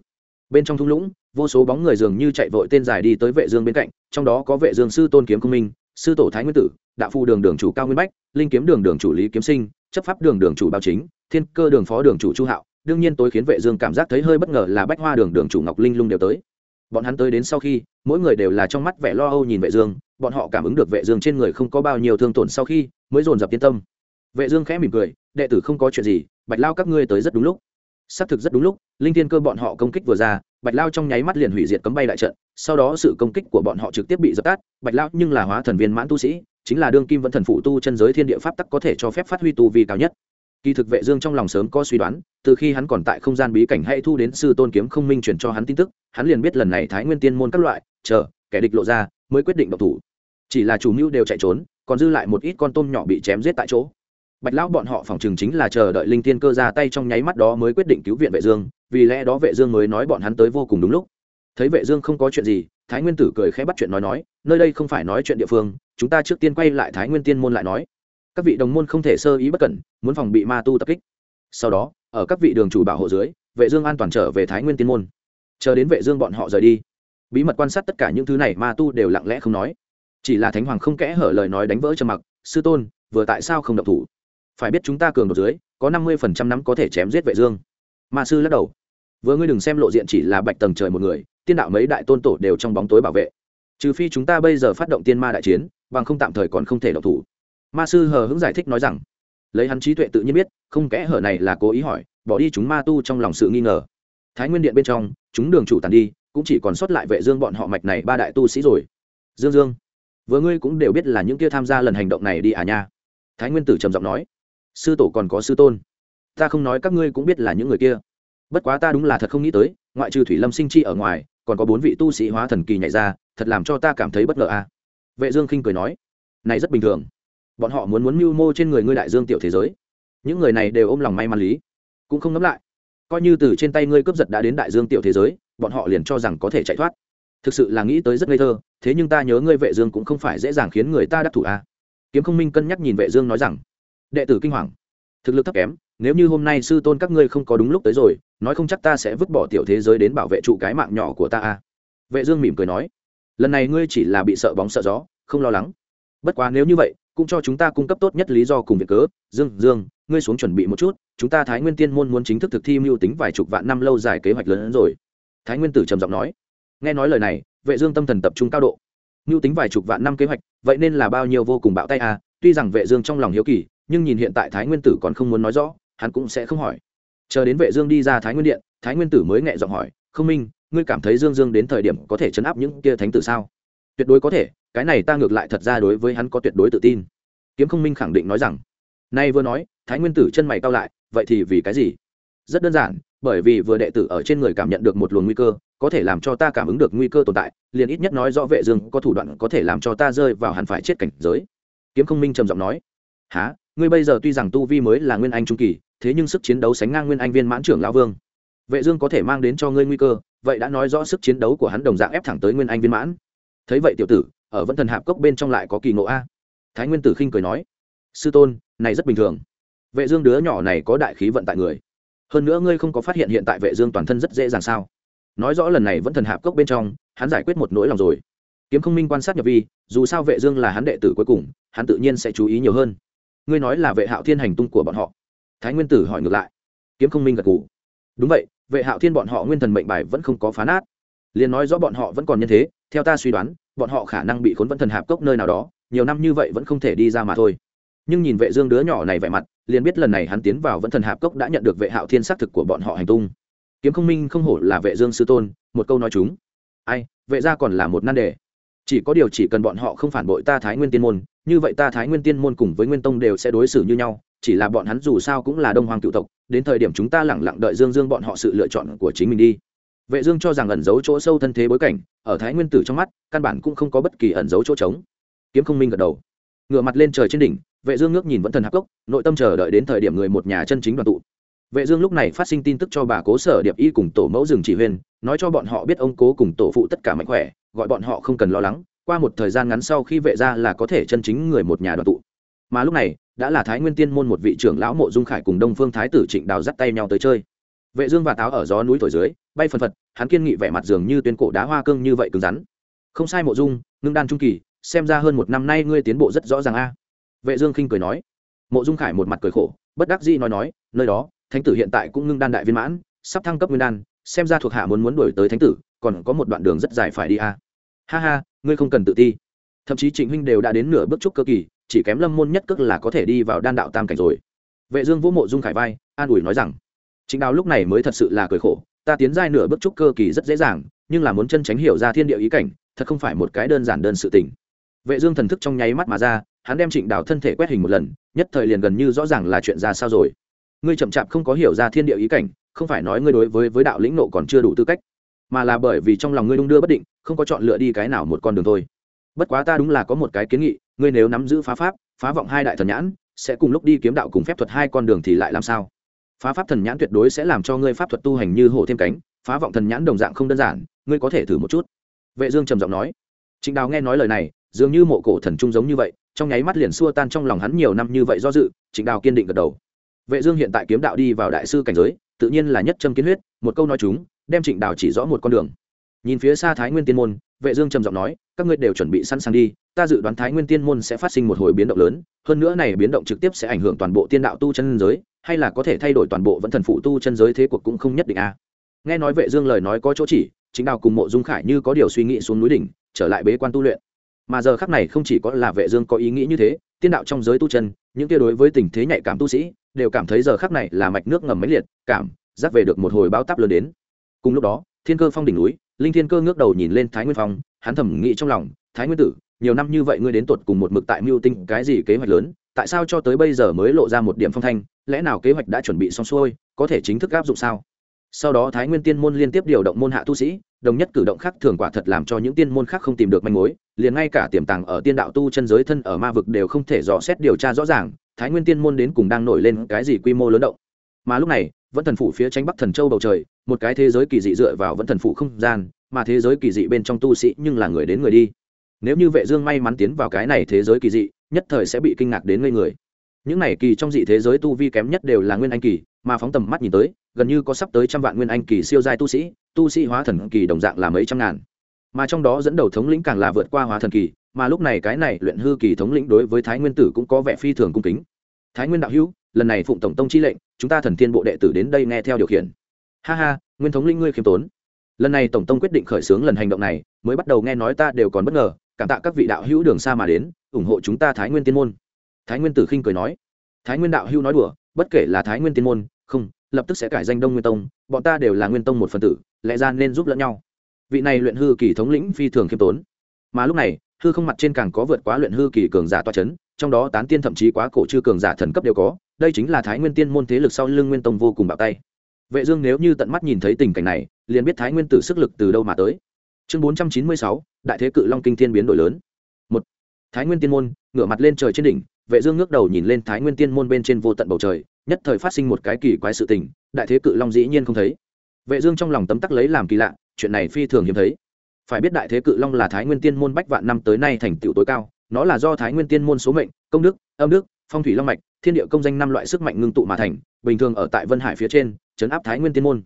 Bên trong thung lũng, vô số bóng người dường như chạy vội tên dài đi tới vệ dương bên cạnh, trong đó có vệ dương sư tôn kiếm công minh, sư tổ thái nguyên tử, đạo phu đường đường chủ cao nguyên bách, linh kiếm đường đường chủ lý kiếm sinh, chấp pháp đường đường chủ bao chính, thiên cơ đường phó đường chủ chu hạo. Đương nhiên tối khiến vệ dương cảm giác thấy hơi bất ngờ là bách hoa đường đường chủ ngọc linh lung đều tới bọn hắn tới đến sau khi, mỗi người đều là trong mắt vẻ lo âu nhìn vệ dương, bọn họ cảm ứng được vệ dương trên người không có bao nhiêu thương tổn sau khi, mới dồn dập yên tâm. Vệ dương khẽ mỉm cười, đệ tử không có chuyện gì, bạch lao các ngươi tới rất đúng lúc. Xác thực rất đúng lúc, linh thiên cơ bọn họ công kích vừa ra, bạch lao trong nháy mắt liền hủy diệt cấm bay đại trận, sau đó sự công kích của bọn họ trực tiếp bị dập tắt, bạch lao nhưng là hóa thần viên mãn tu sĩ, chính là đương kim vẫn thần phụ tu chân giới thiên địa pháp tắc có thể cho phép phát huy tu vi cao nhất kỳ thực vệ dương trong lòng sớm có suy đoán, từ khi hắn còn tại không gian bí cảnh hay thu đến sư tôn kiếm không minh truyền cho hắn tin tức, hắn liền biết lần này thái nguyên tiên môn các loại, chờ, kẻ địch lộ ra, mới quyết định độc thủ. Chỉ là chủ mưu đều chạy trốn, còn dư lại một ít con tôm nhỏ bị chém giết tại chỗ. Bạch lão bọn họ phòng chừng chính là chờ đợi linh tiên cơ ra tay trong nháy mắt đó mới quyết định cứu viện vệ dương, vì lẽ đó vệ dương mới nói bọn hắn tới vô cùng đúng lúc. Thấy vệ dương không có chuyện gì, thái nguyên tử cười khẽ bắt chuyện nói nói, nơi đây không phải nói chuyện địa phương, chúng ta trước tiên quay lại thái nguyên tiên môn lại nói các vị đồng môn không thể sơ ý bất cẩn, muốn phòng bị ma tu tập kích. Sau đó, ở các vị đường chủ bảo hộ dưới, vệ dương an toàn trở về thái nguyên tiên môn. Chờ đến vệ dương bọn họ rời đi, bí mật quan sát tất cả những thứ này ma tu đều lặng lẽ không nói. Chỉ là thánh hoàng không kẽ hở lời nói đánh vỡ trầm mặc, sư tôn, vừa tại sao không động thủ? Phải biết chúng ta cường đột dưới, có năm mươi phần trăm nắm có thể chém giết vệ dương. Ma sư lắc đầu, vừa ngươi đừng xem lộ diện chỉ là bạch tầng trời một người, tiên đạo mấy đại tôn tổ đều trong bóng tối bảo vệ. Trừ phi chúng ta bây giờ phát động tiên ma đại chiến, bằng không tạm thời còn không thể động thủ ma sư hờ hững giải thích nói rằng, lấy hắn trí tuệ tự nhiên biết, không kẽ hở này là cố ý hỏi, bỏ đi chúng ma tu trong lòng sự nghi ngờ. Thái nguyên điện bên trong, chúng đường chủ tàn đi, cũng chỉ còn sót lại vệ dương bọn họ mạch này ba đại tu sĩ rồi. Dương dương, vừa ngươi cũng đều biết là những kia tham gia lần hành động này đi à nha. Thái nguyên tử trầm giọng nói, sư tổ còn có sư tôn. Ta không nói các ngươi cũng biết là những người kia. Bất quá ta đúng là thật không nghĩ tới, ngoại trừ thủy lâm sinh chi ở ngoài, còn có bốn vị tu sĩ hóa thần kỳ nhảy ra, thật làm cho ta cảm thấy bất ngờ à. vệ dương khinh cười nói, này rất bình thường bọn họ muốn muốn mưu mô trên người ngươi đại dương tiểu thế giới. Những người này đều ôm lòng may mắn lý. Cũng không ngẫm lại. Coi như từ trên tay ngươi cướp giật đã đến đại dương tiểu thế giới, bọn họ liền cho rằng có thể chạy thoát. Thực sự là nghĩ tới rất ngây thơ, thế nhưng ta nhớ ngươi vệ dương cũng không phải dễ dàng khiến người ta đắc thủ a à. kiếm không minh cân nhắc nhìn vệ dương nói rằng, đệ tử kinh hoàng, thực lực thấp kém, nếu như hôm nay sư tôn các ngươi không có đúng lúc tới rồi, nói không chắc ta sẽ vứt bỏ tiểu thế giới đến bảo vệ trụ cái mạng nhỏ của ta a vệ dương mỉm cười nói, lần này ngươi chỉ là bị sợ bóng sợ gió, không lo lắng. Bất quá nếu như vậy cũng cho chúng ta cung cấp tốt nhất lý do cùng việc cớ. Dương dương, ngươi xuống chuẩn bị một chút, chúng ta thái nguyên tiên môn muốn chính thức thực thi mưu tính vài chục vạn năm lâu dài kế hoạch lớn hơn rồi. Thái nguyên tử trầm giọng nói. Nghe nói lời này, vệ dương tâm thần tập trung cao độ. Mưu tính vài chục vạn năm kế hoạch, vậy nên là bao nhiêu vô cùng bạo tay à? Tuy rằng vệ dương trong lòng hiếu kỳ, nhưng nhìn hiện tại thái nguyên tử còn không muốn nói rõ, hắn cũng sẽ không hỏi. Chờ đến vệ dương đi ra thái nguyên điện, thái nguyên tử mới nhẹ giọng hỏi, không minh, ngươi cảm thấy dương dương đến thời điểm có thể chấn áp những kia thánh tử sao? Tuyệt đối có thể, cái này ta ngược lại thật ra đối với hắn có tuyệt đối tự tin. Kiếm không minh khẳng định nói rằng, nay vừa nói, thái nguyên tử chân mày cao lại, vậy thì vì cái gì? Rất đơn giản, bởi vì vừa đệ tử ở trên người cảm nhận được một luồng nguy cơ, có thể làm cho ta cảm ứng được nguy cơ tồn tại, liền ít nhất nói rõ vệ dương có thủ đoạn có thể làm cho ta rơi vào hẳn phải chết cảnh giới. Kiếm không minh trầm giọng nói há ngươi bây giờ tuy rằng tu vi mới là nguyên anh trung kỳ, thế nhưng sức chiến đấu sánh ngang nguyên anh viên mãn trưởng lão vương. Vệ dương có thể mang đến cho ngươi nguy cơ, vậy đã nói rõ sức chiến đấu của hắn đồng dạng ép thẳng tới nguyên anh viên mãn thấy vậy tiểu tử, ở vẫn thần hạp cốc bên trong lại có kỳ ngộ a. Thái nguyên tử khinh cười nói, sư tôn, này rất bình thường. Vệ dương đứa nhỏ này có đại khí vận tại người. Hơn nữa ngươi không có phát hiện hiện tại vệ dương toàn thân rất dễ dàng sao? Nói rõ lần này vẫn thần hạp cốc bên trong, hắn giải quyết một nỗi lòng rồi. Kiếm không minh quan sát nhập vi, dù sao vệ dương là hắn đệ tử cuối cùng, hắn tự nhiên sẽ chú ý nhiều hơn. Ngươi nói là vệ hạo thiên hành tung của bọn họ? Thái nguyên tử hỏi ngược lại. Kiếm không minh gật gù. Đúng vậy, vệ hạo thiên bọn họ nguyên thần mệnh bài vẫn không có phá nát liền nói rõ bọn họ vẫn còn nhân thế, theo ta suy đoán, bọn họ khả năng bị khốn vẫn thần hạp cốc nơi nào đó, nhiều năm như vậy vẫn không thể đi ra mà thôi. Nhưng nhìn vệ dương đứa nhỏ này vẻ mặt, liền biết lần này hắn tiến vào vẫn thần hạp cốc đã nhận được vệ hạo thiên xác thực của bọn họ hành tung. Kiếm không minh không hổ là vệ dương sư tôn, một câu nói chúng. Ai, vệ gia còn là một nan đề. Chỉ có điều chỉ cần bọn họ không phản bội ta thái nguyên tiên môn, như vậy ta thái nguyên tiên môn cùng với nguyên tông đều sẽ đối xử như nhau, chỉ là bọn hắn dù sao cũng là đông hoàng cựu tộc, đến thời điểm chúng ta lẳng lặng đợi dương dương bọn họ sự lựa chọn của chính mình đi vệ dương cho rằng ẩn giấu chỗ sâu thân thế bối cảnh, ở thái nguyên tử trong mắt, căn bản cũng không có bất kỳ ẩn giấu chỗ trống. Kiếm không minh gật đầu. Ngửa mặt lên trời trên đỉnh, vệ dương ngước nhìn vẫn thần hắc cốc, nội tâm chờ đợi đến thời điểm người một nhà chân chính đoàn tụ. Vệ dương lúc này phát sinh tin tức cho bà cố sở điệp y cùng tổ mẫu rừng chỉ huyền, nói cho bọn họ biết ông cố cùng tổ phụ tất cả mạnh khỏe, gọi bọn họ không cần lo lắng, qua một thời gian ngắn sau khi vệ ra là có thể chân chính người một nhà đoàn tụ. Mà lúc này, đã là thái nguyên tiên môn một vị trưởng lão mộ dung khải cùng đông phương thái tử trịnh đào dắt tay nhau tới chơi vệ dương và táo ở gió núi thổi dưới, bay phần phật, hắn kiên nghị vẻ mặt dường như tuyên cổ đá hoa cương như vậy cứng rắn. Không sai mộ dung, ngưng đan trung kỳ, xem ra hơn một năm nay ngươi tiến bộ rất rõ ràng a. Vệ dương khinh cười nói. Mộ dung khải một mặt cười khổ, bất đắc dĩ nói nói, nơi đó, thánh tử hiện tại cũng ngưng đan đại viên mãn, sắp thăng cấp nguyên đan, xem ra thuộc hạ muốn muốn đuổi tới thánh tử, còn có một đoạn đường rất dài phải đi a. Ha ha, ngươi không cần tự ti. Thậm chí trịnh huynh đều đã đến nửa bước trúc cơ kỳ, chỉ kém lâm môn nhất cước là có thể đi vào đan đạo tam cảnh rồi. Vệ dương vũ mộ dung khải vai, an ủi nói rằng trịnh đào lúc này mới thật sự là cười khổ, ta tiến giai nửa bước trúc cơ kỳ rất dễ dàng, nhưng là muốn chân tránh hiểu ra thiên địa ý cảnh, thật không phải một cái đơn giản đơn sự tình. Vệ dương thần thức trong nháy mắt mà ra, hắn đem trịnh đào thân thể quét hình một lần, nhất thời liền gần như rõ ràng là chuyện ra sao rồi. Ngươi chậm chạp không có hiểu ra thiên địa ý cảnh, không phải nói ngươi đối với với đạo lĩnh nộ còn chưa đủ tư cách, mà là bởi vì trong lòng ngươi đung đưa bất định, không có chọn lựa đi cái nào một con đường thôi. Bất quá ta đúng là có một cái kiến nghị, ngươi nếu nắm giữ phá pháp, phá vọng hai đại thần nhãn, sẽ cùng lúc đi kiếm đạo cùng phép thuật hai con đường thì lại làm sao? Phá pháp thần nhãn tuyệt đối sẽ làm cho ngươi pháp thuật tu hành như hổ thêm cánh, phá vọng thần nhãn đồng dạng không đơn giản, ngươi có thể thử một chút. Vệ dương trầm giọng nói. Trịnh đào nghe nói lời này, dường như mộ cổ thần trung giống như vậy, trong nháy mắt liền xua tan trong lòng hắn nhiều năm như vậy do dự, trịnh đào kiên định gật đầu. Vệ dương hiện tại kiếm đạo đi vào đại sư cảnh giới, tự nhiên là nhất châm kiến huyết, một câu nói chúng, đem trịnh đào chỉ rõ một con đường. Nhìn phía xa thái nguyên tiên môn, vệ dương trầm giọng nói, các ngươi đều chuẩn bị sẵn sàng đi, ta dự đoán thái nguyên tiên môn sẽ phát sinh một hồi biến động lớn, hơn nữa này biến động trực tiếp sẽ ảnh hưởng toàn bộ tiên đạo tu chân giới hay là có thể thay đổi toàn bộ vẫn thần phụ tu chân giới thế cuộc cũng không nhất định a. À. nghe nói vệ dương lời nói có chỗ chỉ, chính đào cùng mộ dung khải như có điều suy nghĩ xuống núi đỉnh, trở lại bế quan tu luyện. Mà giờ khắc này không chỉ có là vệ dương có ý nghĩ như thế, tiên đạo trong giới tu chân, những kia đối với tình thế nhạy cảm tu sĩ, đều cảm thấy giờ khắc này là mạch nước ngầm mấy liệt, cảm giác về được một hồi bão táp lớn đến. Cùng lúc đó, thiên cơ phong đỉnh núi, linh thiên cơ ngước đầu nhìn lên thái nguyên phong, hắn thầm nghĩ trong lòng, thái nguyên tử, nhiều năm như vậy ngươi đến tuột cùng một mực tại mưu tinh cái gì kế hoạch lớn tại sao cho tới bây giờ mới lộ ra một điểm phong thanh, lẽ nào kế hoạch đã chuẩn bị xong xuôi, có thể chính thức áp dụng sao? Sau đó thái nguyên tiên môn liên tiếp điều động môn hạ tu sĩ, đồng nhất cử động khác thường quả thật làm cho những tiên môn khác không tìm được manh mối, liền ngay cả tiềm tàng ở tiên đạo tu chân giới thân ở ma vực đều không thể dò xét điều tra rõ ràng, thái nguyên tiên môn đến cùng đang nổi lên cái gì quy mô lớn động. Mà lúc này, vẫn thần phủ phía tranh bắc thần châu bầu trời, một cái thế giới kỳ dị dựa vào vẫn thần phủ không gian, mà thế giới kỳ dị bên trong tu sĩ nhưng là người đến người đi. Nếu như vệ dương may mắn tiến vào cái này thế giới kỳ dị nhất thời sẽ bị kinh ngạc đến ngây người. Những này kỳ trong dị thế giới tu vi kém nhất đều là nguyên anh kỳ, mà phóng tầm mắt nhìn tới, gần như có sắp tới trăm vạn nguyên anh kỳ siêu giai tu sĩ tu sĩ hóa thần kỳ đồng dạng là mấy trăm ngàn. Mà trong đó dẫn đầu thống lĩnh càng là vượt qua hóa thần kỳ, mà lúc này cái này luyện hư kỳ thống lĩnh đối với thái nguyên tử cũng có vẻ phi thường cung kính. Thái nguyên đạo hữu, lần này phụng tổng tông chi lệnh, chúng ta thần thiên bộ đệ tử đến đây nghe theo điều khiển. Ha ha, nguyên thống linh ngươi khiêm tốn. Lần này tổng tông quyết định khởi xướng lần hành động này, mới bắt đầu nghe nói ta đều còn bất ngờ, cảm tạ các vị đạo hữu đường xa mà đến ủng hộ chúng ta thái nguyên tiên môn. Thái nguyên tử khinh cười nói thái nguyên đạo Hưu nói đùa bất kể là thái nguyên tiên môn không lập tức sẽ cải danh đông nguyên tông bọn ta đều là nguyên tông một phần tử lẽ ra nên giúp lẫn nhau. Vị này luyện hư kỳ thống lĩnh phi thường khiêm tốn. Mà lúc này hư không mặt trên càng có vượt quá luyện hư kỳ cường giả toa c h ấ n trong đó tán tiên thậm chí quá cổ chư cường giả thần cấp đều có đây chính là thái nguyên tiên môn thế lực sau lưng nguyên tông vô cùng bạo tay. Vệ dương nếu như tận mắt nhìn thấy tình cảnh này liền biết thái nguyên tử sức lực từ đâu mà tới. Chương 496, đại thế cự long kinh thiên biến đổi lớn thái nguyên tiên môn, ngửa mặt lên trời trên đỉnh, vệ dương ngước đầu nhìn lên thái nguyên tiên môn bên trên vô tận bầu trời, nhất thời phát sinh một cái kỳ quái sự tình, đại thế cự long dĩ nhiên không thấy. Vệ dương trong lòng tấm tắc lấy làm kỳ lạ, chuyện này phi thường hiếm thấy. Phải biết đại thế cự long là thái nguyên tiên môn bách vạn năm tới nay thành tựu tối cao, nó là do thái nguyên tiên môn số mệnh, công đức, âm đức, phong thủy long mạch, thiên địa công danh năm loại sức mạnh ngưng tụ mà thành, bình thường ở tại vân hải phía trên, chấn áp thái nguyên tiên môn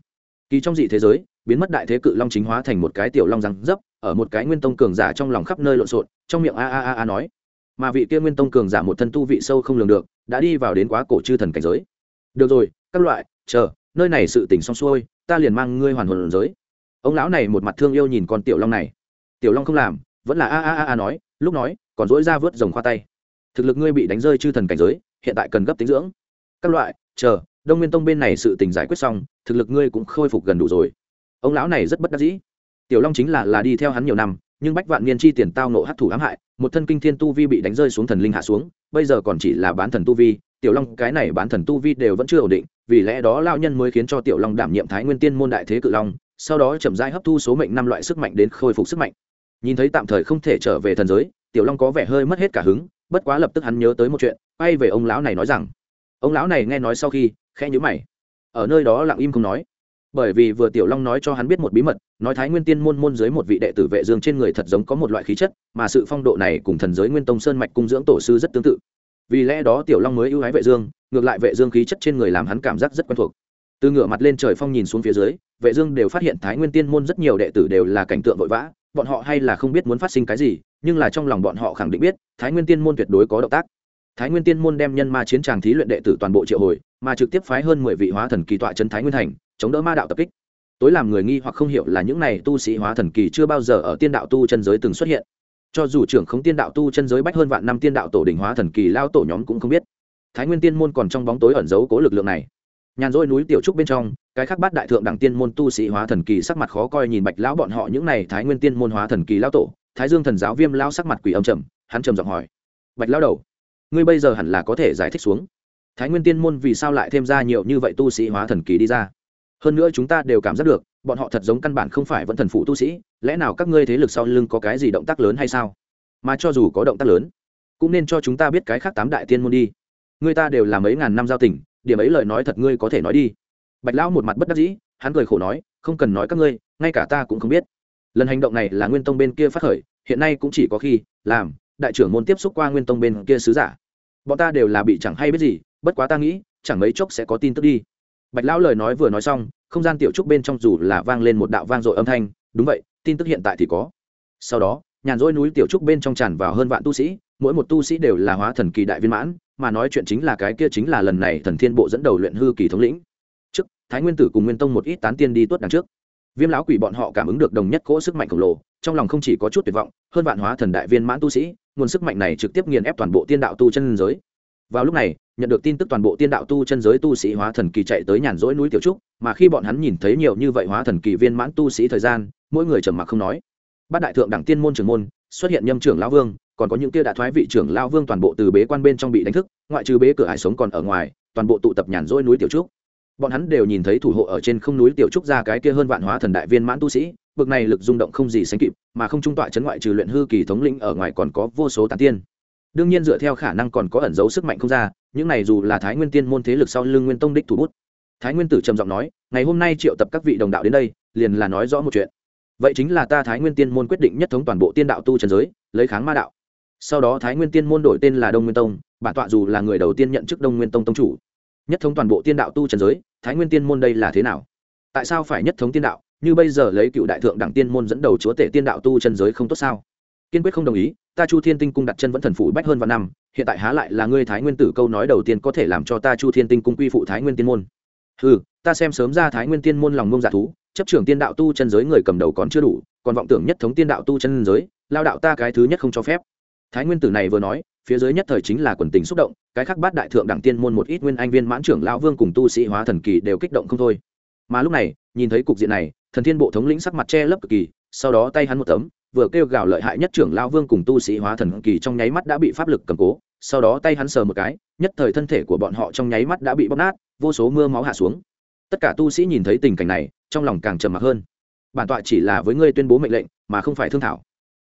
kỳ trong dị thế giới, biến mất đại thế cự long chính hóa thành một cái tiểu long răng dấp, ở một cái nguyên tông cường giả trong lòng khắp nơi lộn xộn, trong miệng a a a a nói. Mà vị kia nguyên tông cường giả một thân tu vị sâu không lường được, đã đi vào đến quá cổ chư thần cảnh giới. Được rồi, các loại, chờ, nơi này sự tỉnh xong xuôi, ta liền mang ngươi hoàn hồn giới. Ông lão này một mặt thương yêu nhìn con tiểu long này. Tiểu long không làm, vẫn là a a a a nói, lúc nói, còn dỗi ra vớt rồng khoa tay. Thực lực ngươi bị đánh rơi chư thần cảnh giới, hiện tại cần gấp tính dưỡng. Các loại, chờ đông nguyên tông bên này sự tình giải quyết xong, thực lực ngươi cũng khôi phục gần đủ rồi. Ông lão này rất bất đắc dĩ. Tiểu long chính là là đi theo hắn nhiều năm, nhưng bách vạn niên chi tiền tao nộ hắc thủ ám hại, một thân kinh thiên tu vi bị đánh rơi xuống thần linh hạ xuống, bây giờ còn chỉ là bán thần tu vi, tiểu long cái này bán thần tu vi đều vẫn chưa ổn định, vì lẽ đó lao nhân mới khiến cho tiểu long đảm nhiệm thái nguyên tiên môn đại thế cự long, sau đó chậm rãi hấp thu số mệnh năm loại sức mạnh đến khôi phục sức mạnh. Nhìn thấy tạm thời không thể trở về thần giới, tiểu long có vẻ hơi mất hết cả hứng, bất quá lập tức hắn nhớ tới một chuyện, quay về ông lão này nói rằng ông lão này nghe nói sau khi, khẽ nhữ mày. Ở nơi đó lặng im không nói. Bởi vì vừa tiểu long nói cho hắn biết một bí mật, nói thái nguyên tiên môn môn dưới một vị đệ tử vệ dương trên người thật giống có một loại khí chất, mà sự phong độ này cùng thần giới nguyên tông sơn mạch cung dưỡng tổ sư rất tương tự. Vì lẽ đó tiểu long mới ưu ái vệ dương, ngược lại vệ dương khí chất trên người làm hắn cảm giác rất quen thuộc. Từ ngửa mặt lên trời phong nhìn xuống phía dưới, vệ dương đều phát hiện thái nguyên tiên môn rất nhiều đệ tử đều là cảnh tượng vội vã, bọn họ hay là không biết muốn phát sinh cái gì, nhưng là trong lòng bọn họ khẳng định biết, thái nguyên tiên môn tuyệt đối có động tác thái nguyên tiên môn đem nhân ma chiến tràng thí luyện đệ tử toàn bộ triệu hồi, mà trực tiếp phái hơn mười vị hóa thần kỳ tọa chân thái nguyên thành, chống đỡ ma đạo tập kích. Tối làm người nghi hoặc không hiểu là những này tu sĩ hóa thần kỳ chưa bao giờ ở tiên đạo tu chân giới từng xuất hiện. Cho dù trưởng không tiên đạo tu chân giới bách hơn vạn năm tiên đạo tổ đỉnh hóa thần kỳ lao tổ nhóm cũng không biết. Thái nguyên tiên môn còn trong bóng tối ẩn giấu cố lực lượng này. Nhàn rỗi núi tiểu trúc bên trong, cái khác bát đại thượng đẳng tiên môn tu sĩ hóa thần kỳ sắc mặt khó coi nhìn bạch lão bọn họ những này thái nguyên tiên môn hóa thần kỳ lao tổ. Thái dương thần giáo viêm lao sắc mặt quỷ âm trầm, hắn trầm giọng hỏi. Bạch lão đầu ngươi bây giờ hẳn là có thể giải thích xuống. Thái nguyên tiên môn vì sao lại thêm ra nhiều như vậy tu sĩ hóa thần kỳ đi ra? Hơn nữa chúng ta đều cảm giác được, bọn họ thật giống căn bản không phải vẫn thần phụ tu sĩ, lẽ nào các ngươi thế lực sau lưng có cái gì động tác lớn hay sao? Mà cho dù có động tác lớn, cũng nên cho chúng ta biết cái khác tám đại tiên môn đi. Người ta đều là mấy ngàn năm giao tình, điểm ấy lời nói thật ngươi có thể nói đi. Bạch lão một mặt bất đắc dĩ, hắn cười khổ nói, không cần nói các ngươi, ngay cả ta cũng không biết. Lần hành động này là nguyên tông bên kia phát khởi, hiện nay cũng chỉ có khi, làm đại trưởng môn tiếp xúc qua nguyên tông bên kia sứ giả. Bọn ta đều là bị chẳng hay biết gì, bất quá ta nghĩ, chẳng mấy chốc sẽ có tin tức đi. Bạch lão lời nói vừa nói xong, không gian tiểu trúc bên trong dù là vang lên một đạo vang dội âm thanh, đúng vậy, tin tức hiện tại thì có. Sau đó, nhàn rỗi núi tiểu trúc bên trong tràn vào hơn vạn tu sĩ, mỗi một tu sĩ đều là hóa thần kỳ đại viên mãn, mà nói chuyện chính là cái kia chính là lần này thần thiên bộ dẫn đầu luyện hư kỳ thống lĩnh. Trước, thái nguyên tử cùng nguyên tông một ít tán tiên đi tuốt đằng trước viêm lão quỷ bọn họ cảm ứng được đồng nhất cỗ sức mạnh khổng lồ, trong lòng không chỉ có chút tuyệt vọng, hơn vạn hóa thần đại viên mãn tu sĩ, nguồn sức mạnh này trực tiếp nghiền ép toàn bộ tiên đạo tu chân giới. Vào lúc này, nhận được tin tức toàn bộ tiên đạo tu chân giới tu sĩ hóa thần kỳ chạy tới nhàn rỗi núi tiểu trúc, mà khi bọn hắn nhìn thấy nhiều như vậy hóa thần kỳ viên mãn tu sĩ thời gian, mỗi người trầm mặc không nói. Bát đại thượng đẳng tiên môn trưởng môn, xuất hiện nhâm trưởng lão vương, còn có những kia đã thoái vị trưởng lão vương toàn bộ từ bế quan bên trong bị đánh thức, ngoại trừ bế cửa hải sống còn ở ngoài, toàn bộ tụ tập nhàn rỗi núi tiểu trúc bọn hắn đều nhìn thấy thủ hộ ở trên không núi tiểu trúc ra cái kia hơn vạn hóa thần đại viên mãn tu sĩ, bực này lực rung động không gì sánh kịp, mà không trung tọa chấn ngoại trừ luyện hư kỳ thống lĩnh ở ngoài còn có vô số tán tiên. Đương nhiên dựa theo khả năng còn có ẩn dấu sức mạnh không ra, những này dù là thái nguyên tiên môn thế lực sau lưng nguyên tông đích thủ bút. Thái nguyên tử trầm giọng nói, ngày hôm nay triệu tập các vị đồng đạo đến đây, liền là nói rõ một chuyện. Vậy chính là ta thái nguyên tiên môn quyết định nhất thống toàn bộ tiên đạo tu trần giới, lấy kháng ma đạo. Sau đó thái nguyên tiên môn đổi tên là đông nguyên tông, bản tọa dù là người đầu tiên nhận chức đông nguyên tông tông chủ, nhất thống toàn bộ tiên đạo tu trần giới thái nguyên tiên môn đây là thế nào? Tại sao phải nhất thống tiên đạo, như bây giờ lấy cựu đại thượng đẳng tiên môn dẫn đầu chúa tể tiên đạo tu chân giới không tốt sao? Kiên quyết không đồng ý, ta chu thiên tinh cung đặt chân vẫn thần phủ bách hơn vạn năm, hiện tại há lại là ngươi thái nguyên tử câu nói đầu tiên có thể làm cho ta chu thiên tinh cung quy phụ thái nguyên tiên môn. Ừ ta xem sớm ra thái nguyên tiên môn lòng ngông dạ thú, chấp trưởng tiên đạo tu chân giới người cầm đầu còn chưa đủ, còn vọng tưởng nhất thống tiên đạo tu chân giới, lao đạo ta cái thứ nhất không cho phép thái nguyên tử này vừa nói, phía dưới nhất thời chính là quần tình xúc động, cái khác bát đại thượng đẳng tiên môn một ít nguyên anh viên mãn trưởng lão vương cùng tu sĩ hóa thần kỳ đều kích động không thôi. Mà lúc này, nhìn thấy cục diện này, thần thiên bộ thống lĩnh sắc mặt che lấp cực kỳ, sau đó tay hắn một tấm, vừa kêu gào lợi hại nhất trưởng lão vương cùng tu sĩ hóa thần kỳ trong nháy mắt đã bị pháp lực cầm cố, sau đó tay hắn sờ một cái, nhất thời thân thể của bọn họ trong nháy mắt đã bị bóc nát, vô số mưa máu hạ xuống. Tất cả tu sĩ nhìn thấy tình cảnh này, trong lòng càng trầm mặc hơn. Bản tọa chỉ là với ngươi tuyên bố mệnh lệnh, mà không phải thương thảo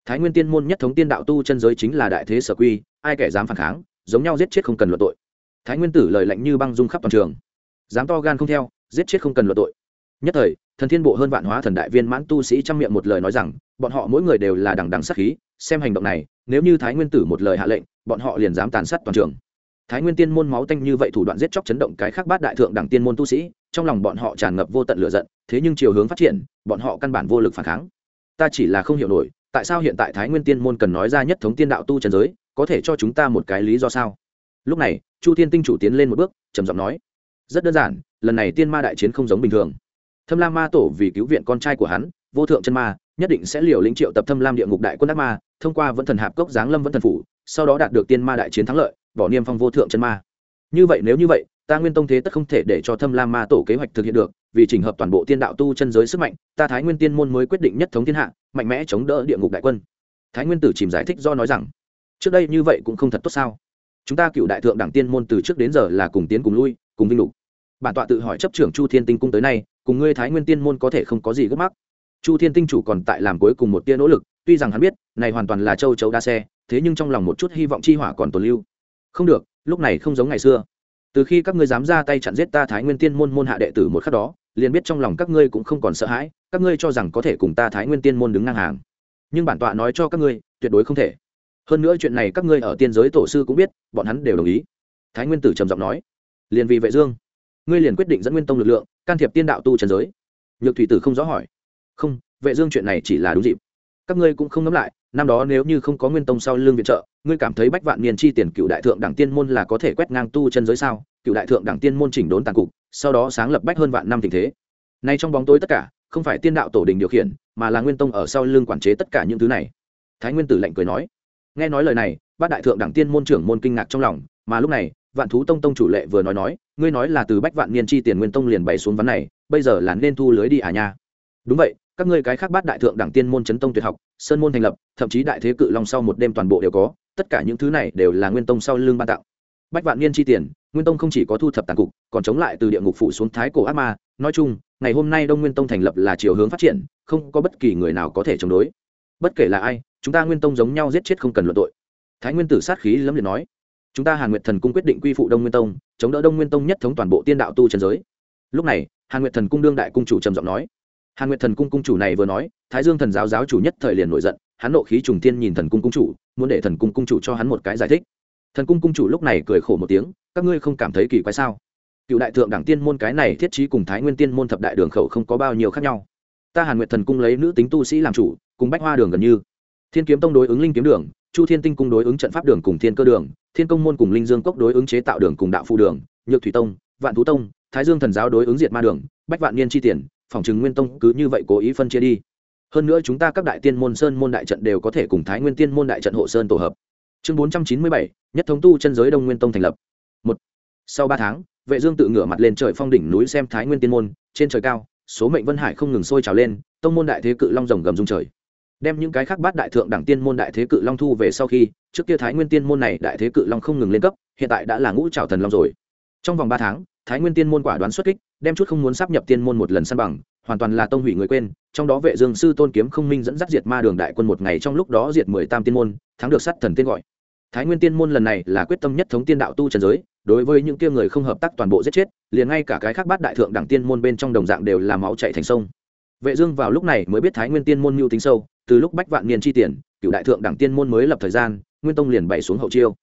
thái nguyên tiên môn nhất thống tiên đạo tu chân giới chính là đại thế sở quy, ai kẻ dám phản kháng, giống nhau giết chết không cần luận tội. Thái nguyên tử lời lạnh như băng dung khắp toàn trường. Dám to gan không theo, giết chết không cần luận tội. Nhất thời, thần thiên bộ hơn vạn hóa thần đại viên mãn tu sĩ trang miệng một lời nói rằng, bọn họ mỗi người đều là đằng đằng sát khí, xem hành động này, nếu như thái nguyên tử một lời hạ lệnh, bọn họ liền dám tàn sát toàn trường. Thái nguyên tiên môn máu tanh như vậy thủ đoạn giết chóc chấn động cái khác bát đại thượng đẳng tiên môn tu sĩ, trong lòng bọn họ tràn ngập vô tận lửa giận, thế nhưng chiều hướng phát triển, bọn họ căn bản vô lực phản kháng. Ta chỉ là không hiểu nổi tại sao hiện tại thái nguyên tiên môn cần nói ra nhất thống tiên đạo tu trần giới, có thể cho chúng ta một cái lý do sao? Lúc này, chu thiên tinh chủ tiến lên một bước, trầm giọng nói, rất đơn giản, lần này tiên ma đại chiến không giống bình thường. Thâm lam ma tổ vì cứu viện con trai của hắn, vô thượng chân ma, nhất định sẽ liều lĩnh triệu tập thâm lam địa ngục đại quân đắc ma, thông qua vẫn thần hạp cốc giáng lâm vẫn thần phủ, sau đó đạt được tiên ma đại chiến thắng lợi, bỏ niêm phong vô thượng chân ma. Như vậy nếu như vậy, ta nguyên tông thế tất không thể để cho thâm lam ma tổ kế hoạch thực hiện được vì trình hợp toàn bộ tiên đạo tu chân giới sức mạnh, ta thái nguyên tiên môn mới quyết định nhất thống thiên hạ, mạnh mẽ chống đỡ địa ngục đại quân. Thái nguyên tử chìm giải thích do nói rằng, trước đây như vậy cũng không thật tốt sao? Chúng ta cựu đại thượng đẳng tiên môn từ trước đến giờ là cùng tiến cùng lui, cùng vinh lục. Bản tọa tự hỏi chấp trưởng chu thiên tinh cung tới nay, cùng ngươi thái nguyên tiên môn có thể không có gì gấp mắc? Chu thiên tinh chủ còn tại làm cuối cùng một tia nỗ lực, tuy rằng hắn biết, này hoàn toàn là châu chấu đa xe, thế nhưng trong lòng một chút hy vọng chi hỏa còn tồn lưu. Không được, lúc này không giống ngày xưa. Từ khi các ngươi dám ra tay chặn giết ta thái nguyên tiên môn môn hạ đệ tử một khắc đó liền biết trong lòng các ngươi cũng không còn sợ hãi, các ngươi cho rằng có thể cùng ta thái nguyên tiên môn đứng ngang hàng. Nhưng bản tọa nói cho các ngươi, tuyệt đối không thể. Hơn nữa chuyện này các ngươi ở tiên giới tổ sư cũng biết, bọn hắn đều đồng ý. Thái nguyên tử trầm giọng nói. Liền vì vệ dương, ngươi liền quyết định dẫn nguyên tông lực lượng, can thiệp tiên đạo tu trần giới. Nhược thủy tử không rõ hỏi. Không, vệ dương chuyện này chỉ là đúng dịp các ngươi cũng không ngẫm lại, năm đó nếu như không có nguyên tông sau lương viện trợ, ngươi cảm thấy bách vạn niên chi tiền cựu đại thượng đẳng tiên môn là có thể quét ngang tu chân giới sao? Cựu đại thượng đẳng tiên môn chỉnh đốn tàn cục, sau đó sáng lập bách hơn vạn năm tình thế. Nay trong bóng tối tất cả, không phải tiên đạo tổ đình điều khiển, mà là nguyên tông ở sau lưng quản chế tất cả những thứ này. Thái nguyên tử lạnh cười nói. Nghe nói lời này, bát đại thượng đẳng tiên môn trưởng môn kinh ngạc trong lòng, mà lúc này, vạn thú tông tông chủ lệ vừa nói nói, ngươi nói là từ bách vạn niên chi tiền nguyên tông liền bày xuống ván này, bây giờ là nên thu lưới đi à nha. Đúng vậy các ngươi cái khác bát đại thượng đẳng tiên môn chấn tông tuyệt học, sơn môn thành lập, thậm chí đại thế cự long sau một đêm toàn bộ đều có, tất cả những thứ này đều là nguyên tông sau lưng ban tặng. Bách vạn niên chi tiền, nguyên tông không chỉ có thu thập tàn cục, còn chống lại từ địa ngục phụ xuống thái cổ ác ma. Nói chung, ngày hôm nay đông nguyên tông thành lập là chiều hướng phát triển, không có bất kỳ người nào có thể chống đối. Bất kể là ai, chúng ta nguyên tông giống nhau giết chết không cần luận tội. Thái nguyên tử sát khí lẫm liệt nói, chúng ta hàn nguyệt thần cung quyết định quy phụ đông nguyên tông, chống đỡ đông nguyên tông nhất thống toàn bộ tiên đạo tu trần giới. Lúc này, hàn nguyệt thần cung đương đại cung chủ trầm giọng nói hàn nguyệt thần cung cung chủ này vừa nói, thái dương thần giáo giáo chủ nhất thời liền nổi giận, hắn nộ khí trùng tiên nhìn thần cung cung chủ, muốn để thần cung cung chủ cho hắn một cái giải thích. Thần cung cung chủ lúc này cười khổ một tiếng, các ngươi không cảm thấy kỳ quái sao? Cựu đại thượng đẳng tiên môn cái này thiết trí cùng thái nguyên tiên môn thập đại đường khẩu không có bao nhiêu khác nhau. Ta hàn nguyệt thần cung lấy nữ tính tu sĩ làm chủ, cùng bách hoa đường gần như. Thiên kiếm tông đối ứng linh kiếm đường, chu thiên tinh cung đối ứng trận pháp đường cùng thiên cơ đường, thiên công môn cùng linh dương cốc đối ứng chế tạo đường cùng đạo phụ đường, nhược thủy tông, vạn thú tông, thái dương thần giáo đối ứng diệt ma đường, bách vạn niên chi tiền phòng trừng nguyên tông cứ như vậy cố ý phân chia đi. Hơn nữa chúng ta các đại tiên môn sơn môn đại trận đều có thể cùng thái nguyên tiên môn đại trận hộ sơn tổ hợp. Chương bốn trăm chín mươi bảy, nhất thống tu chân giới đông nguyên tông thành lập. Một. Sau ba tháng, vệ dương tự ngửa mặt lên trời phong đỉnh núi xem thái nguyên tiên môn, trên trời cao, số mệnh vân hải không ngừng sôi trào lên, tông môn đại thế cự long rồng gầm rung trời. Đem những cái khác bát đại thượng đẳng tiên môn đại thế cự long thu về sau khi, trước kia thái nguyên tiên môn này đại thế cự long không ngừng lên cấp, hiện tại đã là ngũ trào thần long rồi. Trong vòng ba tháng thái nguyên tiên môn quả đoán xuất kích, đem chút không muốn sắp nhập tiên môn một lần săn bằng, hoàn toàn là tông hủy người quên, trong đó vệ dương sư tôn kiếm không minh dẫn dắt diệt ma đường đại quân một ngày trong lúc đó diệt mười tam tiên môn, thắng được sát thần tiên gọi. Thái nguyên tiên môn lần này là quyết tâm nhất thống tiên đạo tu trần giới, đối với những kia người không hợp tác toàn bộ giết chết, liền ngay cả cái khác bát đại thượng đẳng tiên môn bên trong đồng dạng đều là máu chảy thành sông. Vệ dương vào lúc này mới biết thái nguyên tiên môn mưu tính sâu, từ lúc bách vạn niên chi tiền, cựu đại thượng đẳng tiên môn mới lập thời gian, nguyên tông liền bày xuống hậu chiêu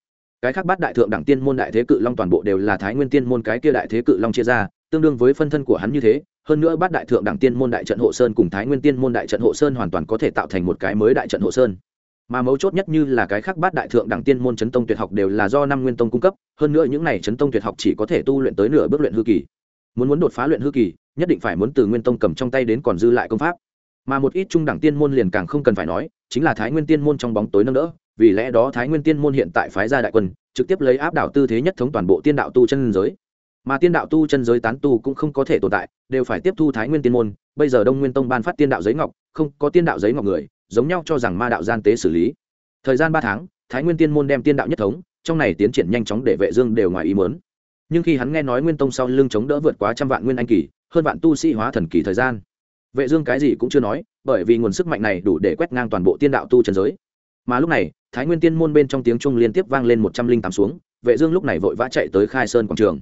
cái khác bát đại thượng đẳng tiên môn đại thế cự long toàn bộ đều là thái nguyên tiên môn cái kia đại thế cự long chia ra, tương đương với phân thân của hắn như thế. Hơn nữa bát đại thượng đẳng tiên môn đại trận hộ sơn cùng thái nguyên tiên môn đại trận hộ sơn hoàn toàn có thể tạo thành một cái mới đại trận hộ sơn. Mà mấu chốt nhất như là cái khác bát đại thượng đẳng tiên môn chấn tông tuyệt học đều là do năm nguyên tông cung cấp, hơn nữa những này chấn tông tuyệt học chỉ có thể tu luyện tới nửa bước luyện hư kỳ. Muốn muốn đột phá luyện hư kỳ, nhất định phải muốn từ nguyên tông cầm trong tay đến còn dư lại công pháp. Mà một ít trung đẳng tiên môn liền càng không cần phải nói, chính là thái nguyên tiên môn trong bóng tối nâng đỡ vì lẽ đó thái nguyên tiên môn hiện tại phái ra đại quân, trực tiếp lấy áp đảo tư thế nhất thống toàn bộ tiên đạo tu chân giới. Mà tiên đạo tu chân giới tán tu cũng không có thể tồn tại, đều phải tiếp thu thái nguyên tiên môn. Bây giờ đông nguyên tông ban phát tiên đạo giấy ngọc, không có tiên đạo giấy ngọc người, giống nhau cho rằng ma đạo gian tế xử lý. Thời gian ba tháng, thái nguyên tiên môn đem tiên đạo nhất thống, trong này tiến triển nhanh chóng để vệ dương đều ngoài ý muốn. Nhưng khi hắn nghe nói nguyên tông sau lưng chống đỡ vượt quá trăm vạn nguyên anh kỳ, hơn vạn tu sĩ hóa thần kỳ thời gian. Vệ dương cái gì cũng chưa nói, bởi vì nguồn sức mạnh này đủ để quét ngang toàn bộ tiên đạo tu chân giới mà lúc này, thái nguyên tiên môn bên trong tiếng trung liên tiếp vang lên một trăm linh tám xuống, vệ dương lúc này vội vã chạy tới khai sơn quảng trường.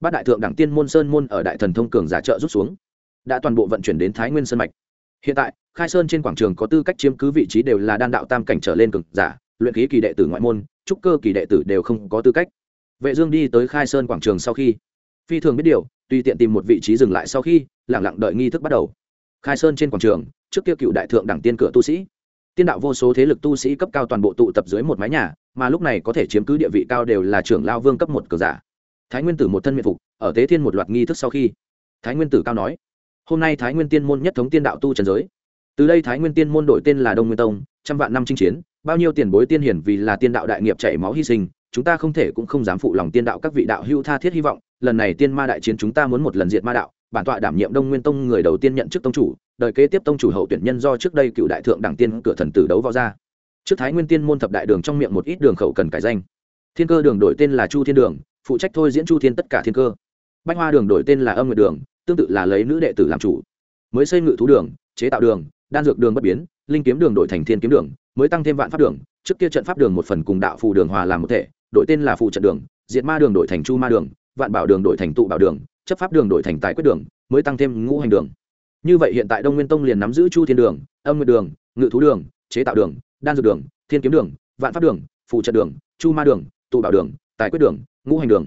Bát đại thượng đẳng tiên môn sơn môn ở đại thần thông cường giả trợ rút xuống, đã toàn bộ vận chuyển đến thái nguyên sơn mạch. Hiện tại, khai sơn trên quảng trường có tư cách chiếm cứ vị trí đều là đan đạo tam cảnh trở lên cường giả, luyện khí kỳ đệ tử ngoại môn, trúc cơ kỳ đệ tử đều không có tư cách. Vệ dương đi tới khai sơn quảng trường sau khi, phi thường biết điều, tùy tiện tìm một vị trí dừng lại sau khi, lặng lặng đợi nghi thức bắt đầu. Khai sơn trên quảng trường, trước kia cựu đại thượng đẳng tiên cửa tu sĩ tiên đạo vô số thế lực tu sĩ cấp cao toàn bộ tụ tập dưới một mái nhà, mà lúc này có thể chiếm cứ địa vị cao đều là trưởng lao vương cấp một cờ giả. Thái nguyên tử một thân miệng phục, ở tế thiên một loạt nghi thức sau khi, thái nguyên tử cao nói, hôm nay thái nguyên tiên môn nhất thống tiên đạo tu trần giới. Từ đây thái nguyên tiên môn đổi tên là đông nguyên tông, trăm vạn năm chinh chiến, bao nhiêu tiền bối tiên hiển vì là tiên đạo đại nghiệp chảy máu hy sinh, chúng ta không thể cũng không dám phụ lòng tiên đạo các vị đạo hưu tha thiết hy vọng, lần này tiên ma đại chiến chúng ta muốn một lần diệt ma đạo bản tọa đảm nhiệm đông nguyên tông người đầu tiên nhận chức tông chủ, đời kế tiếp tông chủ hậu tuyển nhân do trước đây cựu đại thượng đẳng tiên cửa thần tử đấu vào ra. Trước thái nguyên tiên môn thập đại đường trong miệng một ít đường khẩu cần cải danh. Thiên cơ đường đổi tên là chu thiên đường, phụ trách thôi diễn chu thiên tất cả thiên cơ. Bách hoa đường đổi tên là âm nguyệt đường, tương tự là lấy nữ đệ tử làm chủ. Mới xây ngự thú đường, chế tạo đường, đan dược đường bất biến, linh kiếm đường đổi thành thiên kiếm đường, mới tăng thêm vạn pháp đường, trước kia trận pháp đường một phần cùng đạo phù đường hòa làm một thể, đổi tên là phù trận đường, diệt ma đường đổi thành chu ma đường, vạn bảo đường đổi thành tụ bảo đường chấp pháp đường đổi thành tài quyết đường, mới tăng thêm ngũ hành đường. Như vậy hiện tại đông nguyên tông liền nắm giữ chu thiên đường, âm nguyệt đường, ngự thú đường, chế tạo đường, đan dược đường, thiên kiếm đường, vạn pháp đường phụ trận đường, chu ma đường, tụ bảo đường, tài quyết đường, ngũ hành đường.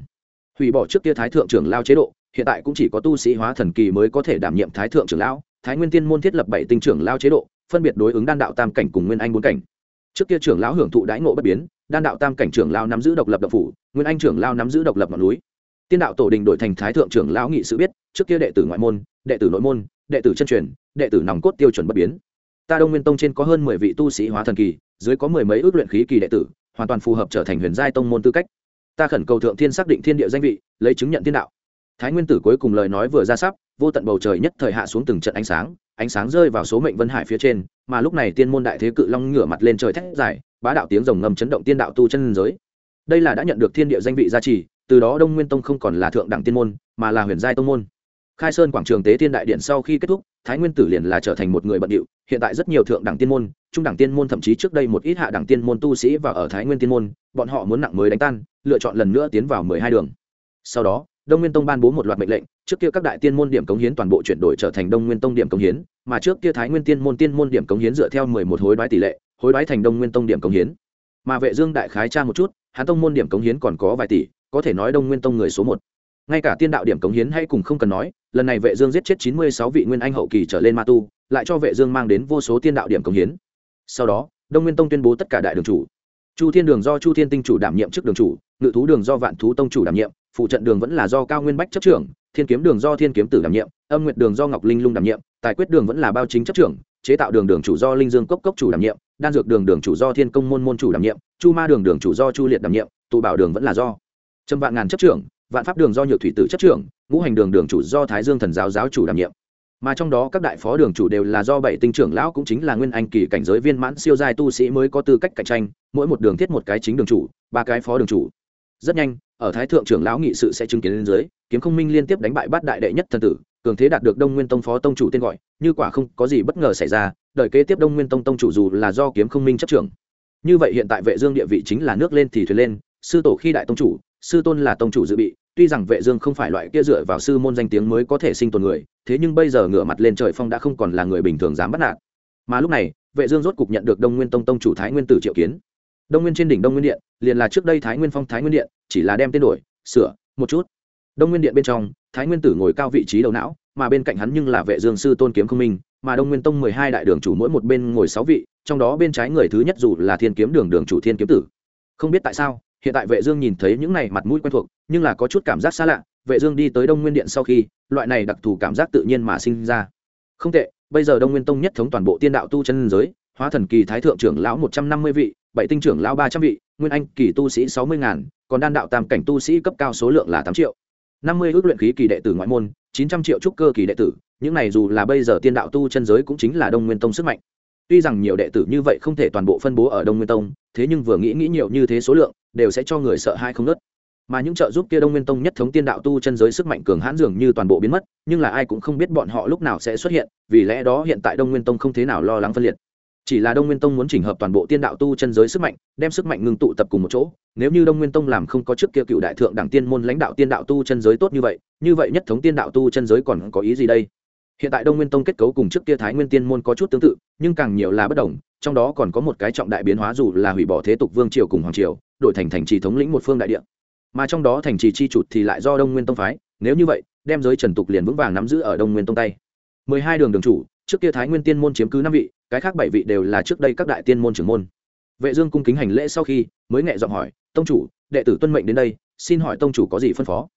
Hủy bỏ trước kia thái thượng trưởng lao chế độ, hiện tại cũng chỉ có tu sĩ hóa thần kỳ mới có thể đảm nhiệm thái thượng trưởng lão, thái nguyên tiên môn thiết lập bảy tinh trưởng lao chế độ, phân biệt đối ứng đan đạo tam cảnh cùng nguyên anh bốn cảnh. Trước kia trưởng lão hưởng thụ đãi ngộ bất biến, đan đạo tam cảnh trưởng lao nắm giữ độc lập độc phủ, nguyên anh trưởng lao nắm giữ độc lập ngọn núi tiên đạo tổ đình đổi thành thái thượng trưởng lão nghị sự biết, trước kia đệ tử ngoại môn, đệ tử nội môn, đệ tử chân truyền, đệ tử nòng cốt tiêu chuẩn bất biến. Ta đông nguyên tông trên có hơn mười vị tu sĩ hóa thần kỳ, dưới có mười mấy ước luyện khí kỳ đệ tử, hoàn toàn phù hợp trở thành huyền giai tông môn tư cách. Ta khẩn cầu thượng thiên xác định thiên địa danh vị, lấy chứng nhận thiên đạo. Thái nguyên tử cuối cùng lời nói vừa ra sắp, vô tận bầu trời nhất thời hạ xuống từng trận ánh sáng ánh sáng rơi vào số mệnh vân hải phía trên, mà lúc này tiên môn đại thế cự long ngửa mặt lên trời thét dài, bá đạo tiếng rồng ngầm chấn động tiên đạo tu chân giới. Đây là đã nhận được thiên địa danh vị gia trì từ đó đông nguyên tông không còn là thượng đẳng tiên môn, mà là huyền giai tông môn. Khai sơn quảng trường tế tiên đại điện sau khi kết thúc, thái nguyên tử liền là trở thành một người bận điệu, hiện tại rất nhiều thượng đẳng tiên môn, trung đẳng tiên môn thậm chí trước đây một ít hạ đẳng tiên môn tu sĩ và ở thái nguyên tiên môn, bọn họ muốn nặng mới đánh tan, lựa chọn lần nữa tiến vào mười hai đường. Sau đó, đông nguyên tông ban bố một loạt mệnh lệnh, trước kia các đại tiên môn điểm cống hiến toàn bộ chuyển đổi trở thành đông nguyên tông điểm cống hiến, mà trước kia thái nguyên tiên môn tiên môn điểm cống hiến dựa theo mười một hối đoái tỷ lệ, hối đoái thành đông nguyên tông điểm cống hiến. Mà vệ dương đại khái tra một chút hán tông môn điểm cống hiến còn có vài tỷ có thể nói đông nguyên tông người số một. Ngay cả tiên đạo điểm cống hiến hay cùng không cần nói, lần này vệ dương giết chết chín mươi sáu vị nguyên anh hậu kỳ trở lên ma tu, lại cho vệ dương mang đến vô số tiên đạo điểm cống hiến. Sau đó, đông nguyên tông tuyên bố tất cả đại đường chủ. Chu thiên đường do chu thiên tinh chủ đảm nhiệm chức đường chủ, ngự thú đường do vạn thú tông chủ đảm nhiệm, phụ trận đường vẫn là do cao nguyên bách chấp trưởng, thiên kiếm đường do thiên kiếm tử đảm nhiệm, âm nguyệt đường do ngọc linh lung đảm nhiệm, tài quyết đường vẫn là bao chính chấp trưởng, chế tạo đường đường chủ do linh dương cốc cốc chủ đảm nhiệm, đan dược đường đường chủ do thiên công môn môn chủ đảm nhiệm, chu ma đường đường chủ do chu liệt đảm nhiệm, tụ bảo đường vẫn là do trâm vạn ngàn chấp trưởng, vạn pháp đường do nhược thủy tử chấp trưởng, ngũ hành đường đường chủ do thái dương thần giáo giáo chủ đảm nhiệm. Mà trong đó các đại phó đường chủ đều là do bảy tinh trưởng lão cũng chính là nguyên anh kỳ cảnh giới viên mãn siêu giai tu sĩ mới có tư cách cạnh tranh, mỗi một đường thiết một cái chính đường chủ, ba cái phó đường chủ. Rất nhanh, ở thái thượng trưởng lão nghị sự sẽ chứng kiến lên dưới, kiếm không minh liên tiếp đánh bại bát đại đệ nhất thần tử, cường thế đạt được đông nguyên tông phó tông chủ tên gọi, như quả không có gì bất ngờ xảy ra, đợi kế tiếp đông nguyên tông tông chủ dù là do kiếm không minh chấp trưởng. Như vậy hiện tại vệ dương địa vị chính là nước lên thì thuyền lên, sư tổ khi đại tông chủ sư tôn là tông chủ dự bị, tuy rằng vệ dương không phải loại kia dựa vào sư môn danh tiếng mới có thể sinh tồn người, thế nhưng bây giờ ngửa mặt lên trời phong đã không còn là người bình thường dám bắt nạt. Mà lúc này, vệ dương rốt cục nhận được đông nguyên tông tông chủ thái nguyên tử triệu kiến. Đông nguyên trên đỉnh đông nguyên điện, liền là trước đây thái nguyên phong, thái nguyên điện, chỉ là đem tên đổi, sửa, một chút. Đông nguyên điện bên trong, thái nguyên tử ngồi cao vị trí đầu não, mà bên cạnh hắn nhưng là vệ dương sư tôn kiếm không minh, mà đông nguyên tông mười hai đại đường chủ mỗi một bên ngồi sáu vị, trong đó bên trái người thứ nhất dù là thiên kiếm đường đường chủ thiên kiếm tử. Không biết tại sao hiện tại vệ dương nhìn thấy những này mặt mũi quen thuộc, nhưng là có chút cảm giác xa lạ, vệ dương đi tới đông nguyên điện sau khi, loại này đặc thù cảm giác tự nhiên mà sinh ra. Không tệ, bây giờ đông nguyên tông nhất thống toàn bộ tiên đạo tu chân giới, hóa thần kỳ thái thượng trưởng lão một trăm năm mươi vị, bảy tinh trưởng lão ba trăm vị, nguyên anh kỳ tu sĩ sáu mươi ngàn, còn đan đạo tam cảnh tu sĩ cấp cao số lượng là tám triệu. năm mươi ước luyện khí kỳ đệ tử ngoại môn, chín trăm triệu trúc cơ kỳ đệ tử, những này dù là bây giờ tiên đạo tu chân giới cũng chính là đông nguyên tông sức mạnh. Tuy rằng nhiều đệ tử như vậy không thể toàn bộ phân bố ở đông nguyên tông, thế nhưng vừa nghĩ nghĩ nhiều như thế số lượng đều sẽ cho người sợ hai không nớt. Mà những trợ giúp kia đông nguyên tông nhất thống tiên đạo tu chân giới sức mạnh cường hãn dường như toàn bộ biến mất, nhưng là ai cũng không biết bọn họ lúc nào sẽ xuất hiện, vì lẽ đó hiện tại đông nguyên tông không thế nào lo lắng phân liệt. Chỉ là đông nguyên tông muốn chỉnh hợp toàn bộ tiên đạo tu chân giới sức mạnh, đem sức mạnh ngưng tụ tập cùng một chỗ, nếu như đông nguyên tông làm không có trước kia cựu đại thượng đẳng tiên môn lãnh đạo tiên đạo tu chân giới tốt như vậy như vậy nhất thống tiên đạo tu chân giới còn có ý gì đây? Hiện tại đông nguyên tông kết cấu cùng trước kia thái nguyên tiên môn có chút tương tự, nhưng càng nhiều là bất đồng, trong đó còn có một cái trọng đại biến hóa dù là hủy bỏ thế tục vương triều cùng hoàng triều, đổi thành thành trì thống lĩnh một phương đại địa. Mà trong đó thành trì chi trụt thì lại do đông nguyên tông phái, nếu như vậy, đem giới trần tục liền vững vàng nắm giữ ở đông nguyên tông tay. Mười hai đường đường chủ, trước kia thái nguyên tiên môn chiếm cứ năm vị, cái khác bảy vị đều là trước đây các đại tiên môn trưởng môn. Vệ dương cung kính hành lễ sau khi, mới nhẹ giọng hỏi, tông chủ, đệ tử tuân mệnh đến đây, xin hỏi tông chủ có gì phân phó?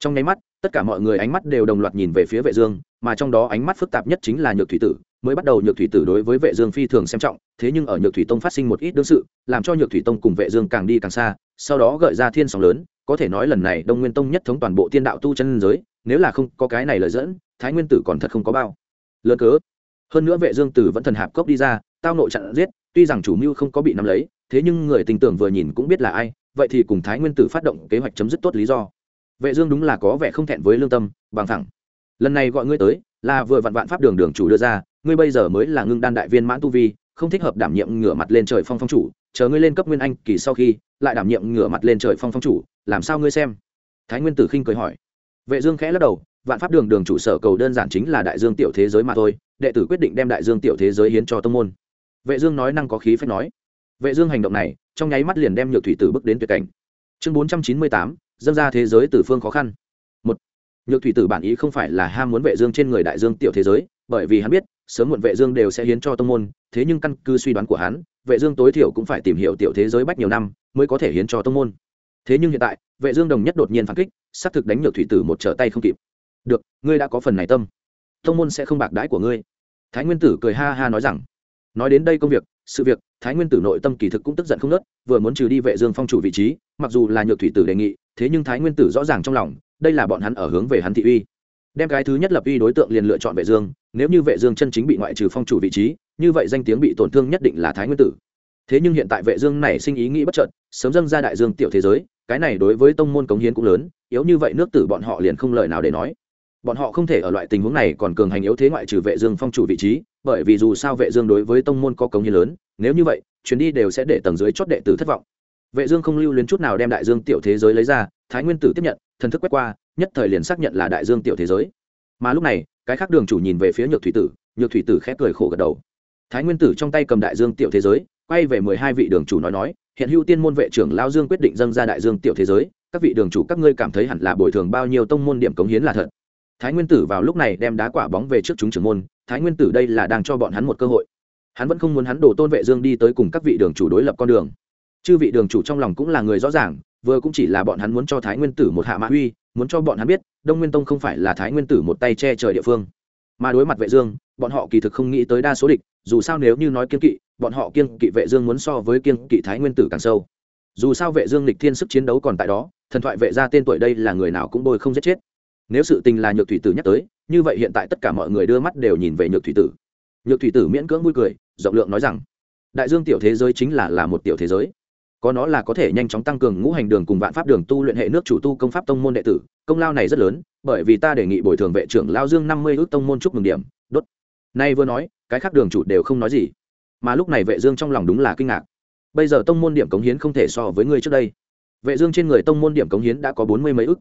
Trong nháy mắt, tất cả mọi người ánh mắt đều đồng loạt nhìn về phía vệ dương, mà trong đó ánh mắt phức tạp nhất chính là nhược thủy tử, mới bắt đầu nhược thủy tử đối với vệ dương phi thường xem trọng, thế nhưng ở nhược thủy tông phát sinh một ít đương sự, làm cho nhược thủy tông cùng vệ dương càng đi càng xa, sau đó gợi ra thiên sóng lớn, có thể nói lần này đông nguyên tông nhất thống toàn bộ tiên đạo tu chân giới, nếu là không có cái này lời dẫn, thái nguyên tử còn thật không có bao. Lớn cớ. Hơn nữa vệ dương tử vẫn thần hạp cốc đi ra, tao nội chặn giết, tuy rằng chủ mưu không có bị nắm lấy, thế nhưng người tình tưởng vừa nhìn cũng biết là ai, vậy thì cùng thái nguyên tử phát động kế hoạch chấm dứt tốt lý do vệ dương đúng là có vẻ không thẹn với lương tâm bằng thẳng. Lần này gọi ngươi tới là vừa vặn vạn pháp đường đường chủ đưa ra ngươi bây giờ mới là ngưng đan đại viên mãn tu vi không thích hợp đảm nhiệm ngửa mặt lên trời phong phong chủ chờ ngươi lên cấp nguyên anh kỳ sau khi lại đảm nhiệm ngửa mặt lên trời phong phong chủ làm sao ngươi xem? Thái nguyên tử khinh cười hỏi. Vệ dương khẽ lắc đầu vạn pháp đường đường chủ sở cầu đơn giản chính là đại dương tiểu thế giới mà thôi đệ tử quyết định đem đại dương tiểu thế giới hiến cho tông môn. Vệ dương nói năng có khí phách nói. Vệ dương hành động này trong nháy mắt liền đem nhược thủy tử bước đến tuyệt cảnh. Chương 498, dâng ra thế giới từ phương khó khăn. Một, nhược thủy tử bản ý không phải là ham muốn vệ dương trên người đại dương tiểu thế giới, bởi vì hắn biết, sớm muộn vệ dương đều sẽ hiến cho tông môn, thế nhưng căn cứ suy đoán của hắn, vệ dương tối thiểu cũng phải tìm hiểu tiểu thế giới bách nhiều năm mới có thể hiến cho tông môn. Thế nhưng hiện tại, vệ dương đồng nhất đột nhiên phản kích sát thực đánh nhược thủy tử một trở tay không kịp. Được, ngươi đã có phần này tâm. Tông môn sẽ không bạc đãi của ngươi. Thái nguyên tử cười ha ha nói rằng, nói đến đây công việc, sự việc, thái nguyên tử nội tâm kỳ thực cũng tức giận không nớt, vừa muốn trừ đi vệ dương phong chủ vị trí, mặc dù là nhược thủy tử đề nghị thế nhưng thái nguyên tử rõ ràng trong lòng, đây là bọn hắn ở hướng về hắn thị uy. Đem cái thứ nhất lập uy đối tượng liền lựa chọn vệ dương, nếu như vệ dương chân chính bị ngoại trừ phong chủ vị trí, như vậy danh tiếng bị tổn thương nhất định là thái nguyên tử. Thế nhưng hiện tại vệ dương này sinh ý nghĩ bất chợt, sớm dâng ra đại dương tiểu thế giới, cái này đối với tông môn cống hiến cũng lớn, yếu như vậy nước tử bọn họ liền không lời nào để nói. Bọn họ không thể ở loại tình huống này còn cường hành yếu thế ngoại trừ vệ dương phong chủ vị trí, bởi vì dù sao vệ dương đối với tông môn có cống hiến lớn, nếu như vậy, chuyến đi đều sẽ để tầng dưới chót đệ tử thất vọng vệ dương không lưu luyến chút nào đem đại dương tiểu thế giới lấy ra, thái nguyên tử tiếp nhận, thần thức quét qua, nhất thời liền xác nhận là đại dương tiểu thế giới. Mà lúc này, cái khác đường chủ nhìn về phía nhược thủy tử, nhược thủy tử khẽ cười khổ gật đầu. Thái nguyên tử trong tay cầm đại dương tiểu thế giới, quay về mười hai vị đường chủ nói nói, hiện hữu tiên môn vệ trưởng lao dương quyết định dâng ra đại dương tiểu thế giới, các vị đường chủ các ngươi cảm thấy hẳn là bồi thường bao nhiêu tông môn điểm cống hiến là thật. Thái nguyên tử vào lúc này đem đá quả bóng về trước chúng trưởng môn, thái nguyên tử đây là đang cho bọn hắn một cơ hội. Hắn vẫn không muốn hắn đổ tôn vệ dương đi tới cùng các vị đường chủ đối lập con đường chư vị đường chủ trong lòng cũng là người rõ ràng, vừa cũng chỉ là bọn hắn muốn cho thái nguyên tử một hạ mã uy, muốn cho bọn hắn biết, đông nguyên tông không phải là thái nguyên tử một tay che trời địa phương. Mà đối mặt vệ dương, bọn họ kỳ thực không nghĩ tới đa số địch, dù sao nếu như nói kiên kỵ, bọn họ kiên kỵ vệ dương muốn so với kiên kỵ thái nguyên tử càng sâu. Dù sao vệ dương lịch thiên sức chiến đấu còn tại đó, thần thoại vệ gia tên tuổi đây là người nào cũng bôi không giết chết. Nếu sự tình là nhược thủy tử nhắc tới, như vậy hiện tại tất cả mọi người đưa mắt đều nhìn về nhược thủy tử. Nhược thủy tử miễn cưỡng vui cười, rộng lượng nói rằng, đại dương tiểu thế giới chính là là một tiểu thế giới có nó là có thể nhanh chóng tăng cường ngũ hành đường cùng vạn pháp đường tu luyện hệ nước chủ tu công pháp tông môn đệ tử, công lao này rất lớn, bởi vì ta đề nghị bồi thường vệ trưởng lao dương năm mươi ước tông môn chúc mừng điểm, đốt. Nay vừa nói, cái khác đường chủ đều không nói gì. Mà lúc này vệ dương trong lòng đúng là kinh ngạc. Bây giờ tông môn điểm cống hiến không thể so với người trước đây. Vệ dương trên người tông môn điểm cống hiến đã có bốn mươi mấy ước.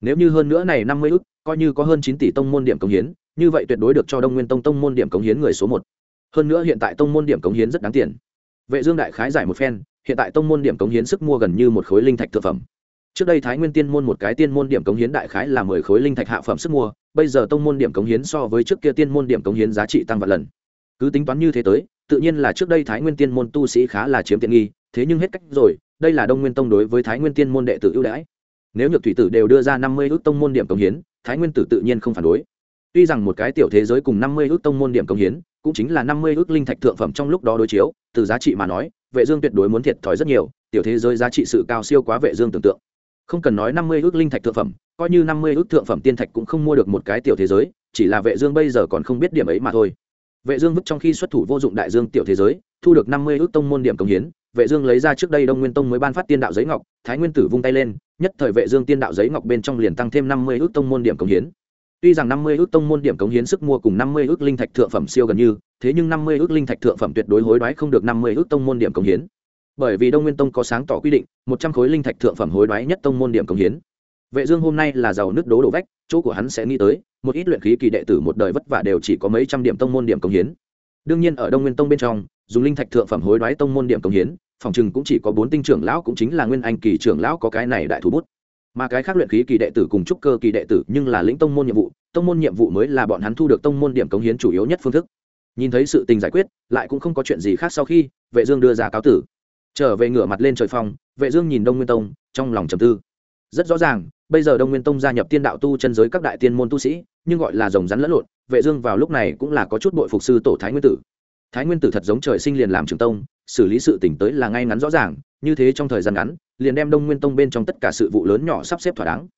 Nếu như hơn nữa này năm mươi ước, coi như có hơn chín tỷ tông môn điểm cống hiến, như vậy tuyệt đối được cho đông nguyên tông tông môn điểm cống hiến người số một. Hơn nữa hiện tại tông môn điểm cống hiến rất đáng tiền. Vệ dương đại khái giải một phen hiện tại tông môn điểm cống hiến sức mua gần như một khối linh thạch thực phẩm. Trước đây thái nguyên tiên môn một cái tiên môn điểm cống hiến đại khái là mười khối linh thạch hạ phẩm sức mua, bây giờ tông môn điểm cống hiến so với trước kia tiên môn điểm cống hiến giá trị tăng vạn lần. Cứ tính toán như thế tới, tự nhiên là trước đây thái nguyên tiên môn tu sĩ khá là chiếm tiện nghi, thế nhưng hết cách rồi, đây là đông nguyên tông đối với thái nguyên tiên môn đệ tử ưu đãi. Nếu nhược thủy tử đều đưa ra năm mươi ước tông môn điểm cống hiến, thái nguyên tử tự nhiên không phản đối. Tuy rằng một cái tiểu thế giới cùng năm mươi ước tông môn điểm cống hiến, cũng chính là năm mươi ước linh thạch thượng phẩm trong lúc đó đối chiếu, từ giá trị mà nói vệ dương tuyệt đối muốn thiệt thòi rất nhiều, tiểu thế giới giá trị sự cao siêu quá vệ dương tưởng tượng. Không cần nói năm mươi ước linh thạch thượng phẩm, coi như năm mươi ước thượng phẩm tiên thạch cũng không mua được một cái tiểu thế giới, chỉ là vệ dương bây giờ còn không biết điểm ấy mà thôi. Vệ dương vứt trong khi xuất thủ vô dụng đại dương tiểu thế giới, thu được năm mươi ước tông môn điểm công hiến, vệ dương lấy ra trước đây đông nguyên tông mới ban phát tiên đạo giấy ngọc, thái nguyên tử vung tay lên, nhất thời vệ dương tiên đạo giấy ngọc bên trong liền tăng thêm năm mươi ước tông môn điểm công hiến. Tuy rằng năm mươi ước tông môn điểm cống hiến sức mua cùng năm mươi ước linh thạch thượng phẩm siêu gần như thế nhưng năm mươi ước linh thạch thượng phẩm tuyệt đối hối đoái không được năm mươi ước tông môn điểm cống hiến. Bởi vì đông nguyên tông có sáng tỏ quy định, một trăm khối linh thạch thượng phẩm hối đoái nhất tông môn điểm cống hiến. Vệ dương hôm nay là giàu nước đố đổ vách, chỗ của hắn sẽ nghĩ tới, một ít luyện khí kỳ đệ tử một đời vất vả đều chỉ có mấy trăm điểm tông môn điểm cống hiến. Đương nhiên ở đông nguyên tông bên trong, dùng linh thạch thượng phẩm hối đoái tông môn điểm cống hiến, phòng chừng cũng chỉ có bốn tinh trưởng lão cũng chính là nguyên anh kỳ trưởng lão có cái này đại thủ bút. Mà cái khác luyện khí kỳ đệ tử cùng trúc cơ kỳ đệ tử nhưng là lĩnh tông môn nhiệm vụ, tông môn nhiệm vụ mới là bọn hắn thu được tông môn điểm cống hiến chủ yếu nhất phương thức nhìn thấy sự tình giải quyết, lại cũng không có chuyện gì khác sau khi vệ dương đưa ra cáo tử. Trở về ngửa mặt lên trời phong, vệ dương nhìn đông nguyên tông, trong lòng trầm tư. Rất rõ ràng, bây giờ đông nguyên tông gia nhập tiên đạo tu chân giới các đại tiên môn tu sĩ, nhưng gọi là rồng rắn lẫn lộn, vệ dương vào lúc này cũng là có chút bội phục sư tổ thái nguyên tử. Thái nguyên tử thật giống trời sinh liền làm trưởng tông, xử lý sự tình tới là ngay ngắn rõ ràng, như thế trong thời gian ngắn, liền đem đông nguyên tông bên trong tất cả sự vụ lớn nhỏ sắp xếp thỏa đáng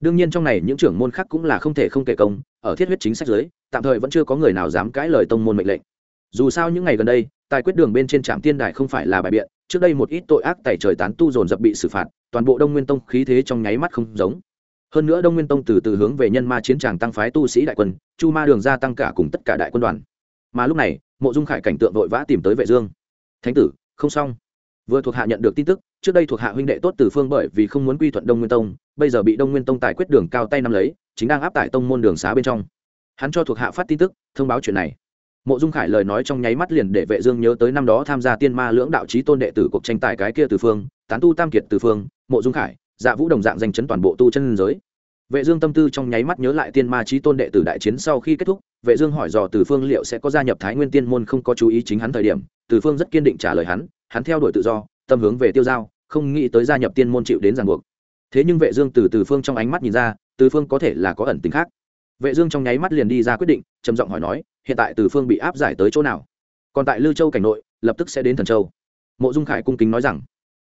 đương nhiên trong này những trưởng môn khác cũng là không thể không kể công, ở thiết huyết chính sách giới tạm thời vẫn chưa có người nào dám cãi lời tông môn mệnh lệnh. Dù sao những ngày gần đây, tài quyết đường bên trên trạm tiên đài không phải là bài biện, trước đây một ít tội ác tẩy trời tán tu dồn dập bị xử phạt, toàn bộ đông nguyên tông khí thế trong nháy mắt không giống. Hơn nữa đông nguyên tông từ từ hướng về nhân ma chiến tràng tăng phái tu sĩ đại quân, chu ma đường ra tăng cả cùng tất cả đại quân đoàn. Mà lúc này, mộ dung khải cảnh tượng vội vã tìm tới vệ dương. Thánh tử, không xong. Vừa thuộc hạ nhận được tin tức trước đây thuộc hạ huynh đệ tốt từ phương bởi vì không muốn quy thuận đông nguyên tông, bây giờ bị đông nguyên tông tài quyết đường cao tay nắm lấy, chính đang áp tải tông môn đường xá bên trong. Hắn cho thuộc hạ phát tin tức, thông báo chuyện này. Mộ dung khải lời nói trong nháy mắt liền để vệ dương nhớ tới năm đó tham gia tiên ma lưỡng đạo chí tôn đệ tử cuộc tranh tài cái kia từ phương, tán tu tam kiệt từ phương, mộ dung khải dạ vũ đồng dạng danh chấn toàn bộ tu chân giới. Vệ dương tâm tư trong nháy mắt nhớ lại tiên ma chí tôn đệ tử đại chiến sau khi kết thúc, vệ dương hỏi dò từ phương liệu sẽ có gia nhập thái nguyên tiên môn không có chú ý chính hắn thời điểm, từ phương rất kiên định trả lời hắn hắn theo đuổi tự do tâm hướng về tiêu giao, không nghĩ tới gia nhập tiên môn chịu đến ràng buộc. Thế nhưng vệ dương từ từ phương trong ánh mắt nhìn ra, từ phương có thể là có ẩn tình khác. Vệ dương trong nháy mắt liền đi ra quyết định, trầm giọng hỏi nói, hiện tại từ phương bị áp giải tới chỗ nào? Còn tại lưu châu cảnh nội, lập tức sẽ đến thần châu. Mộ dung khải cung kính nói rằng,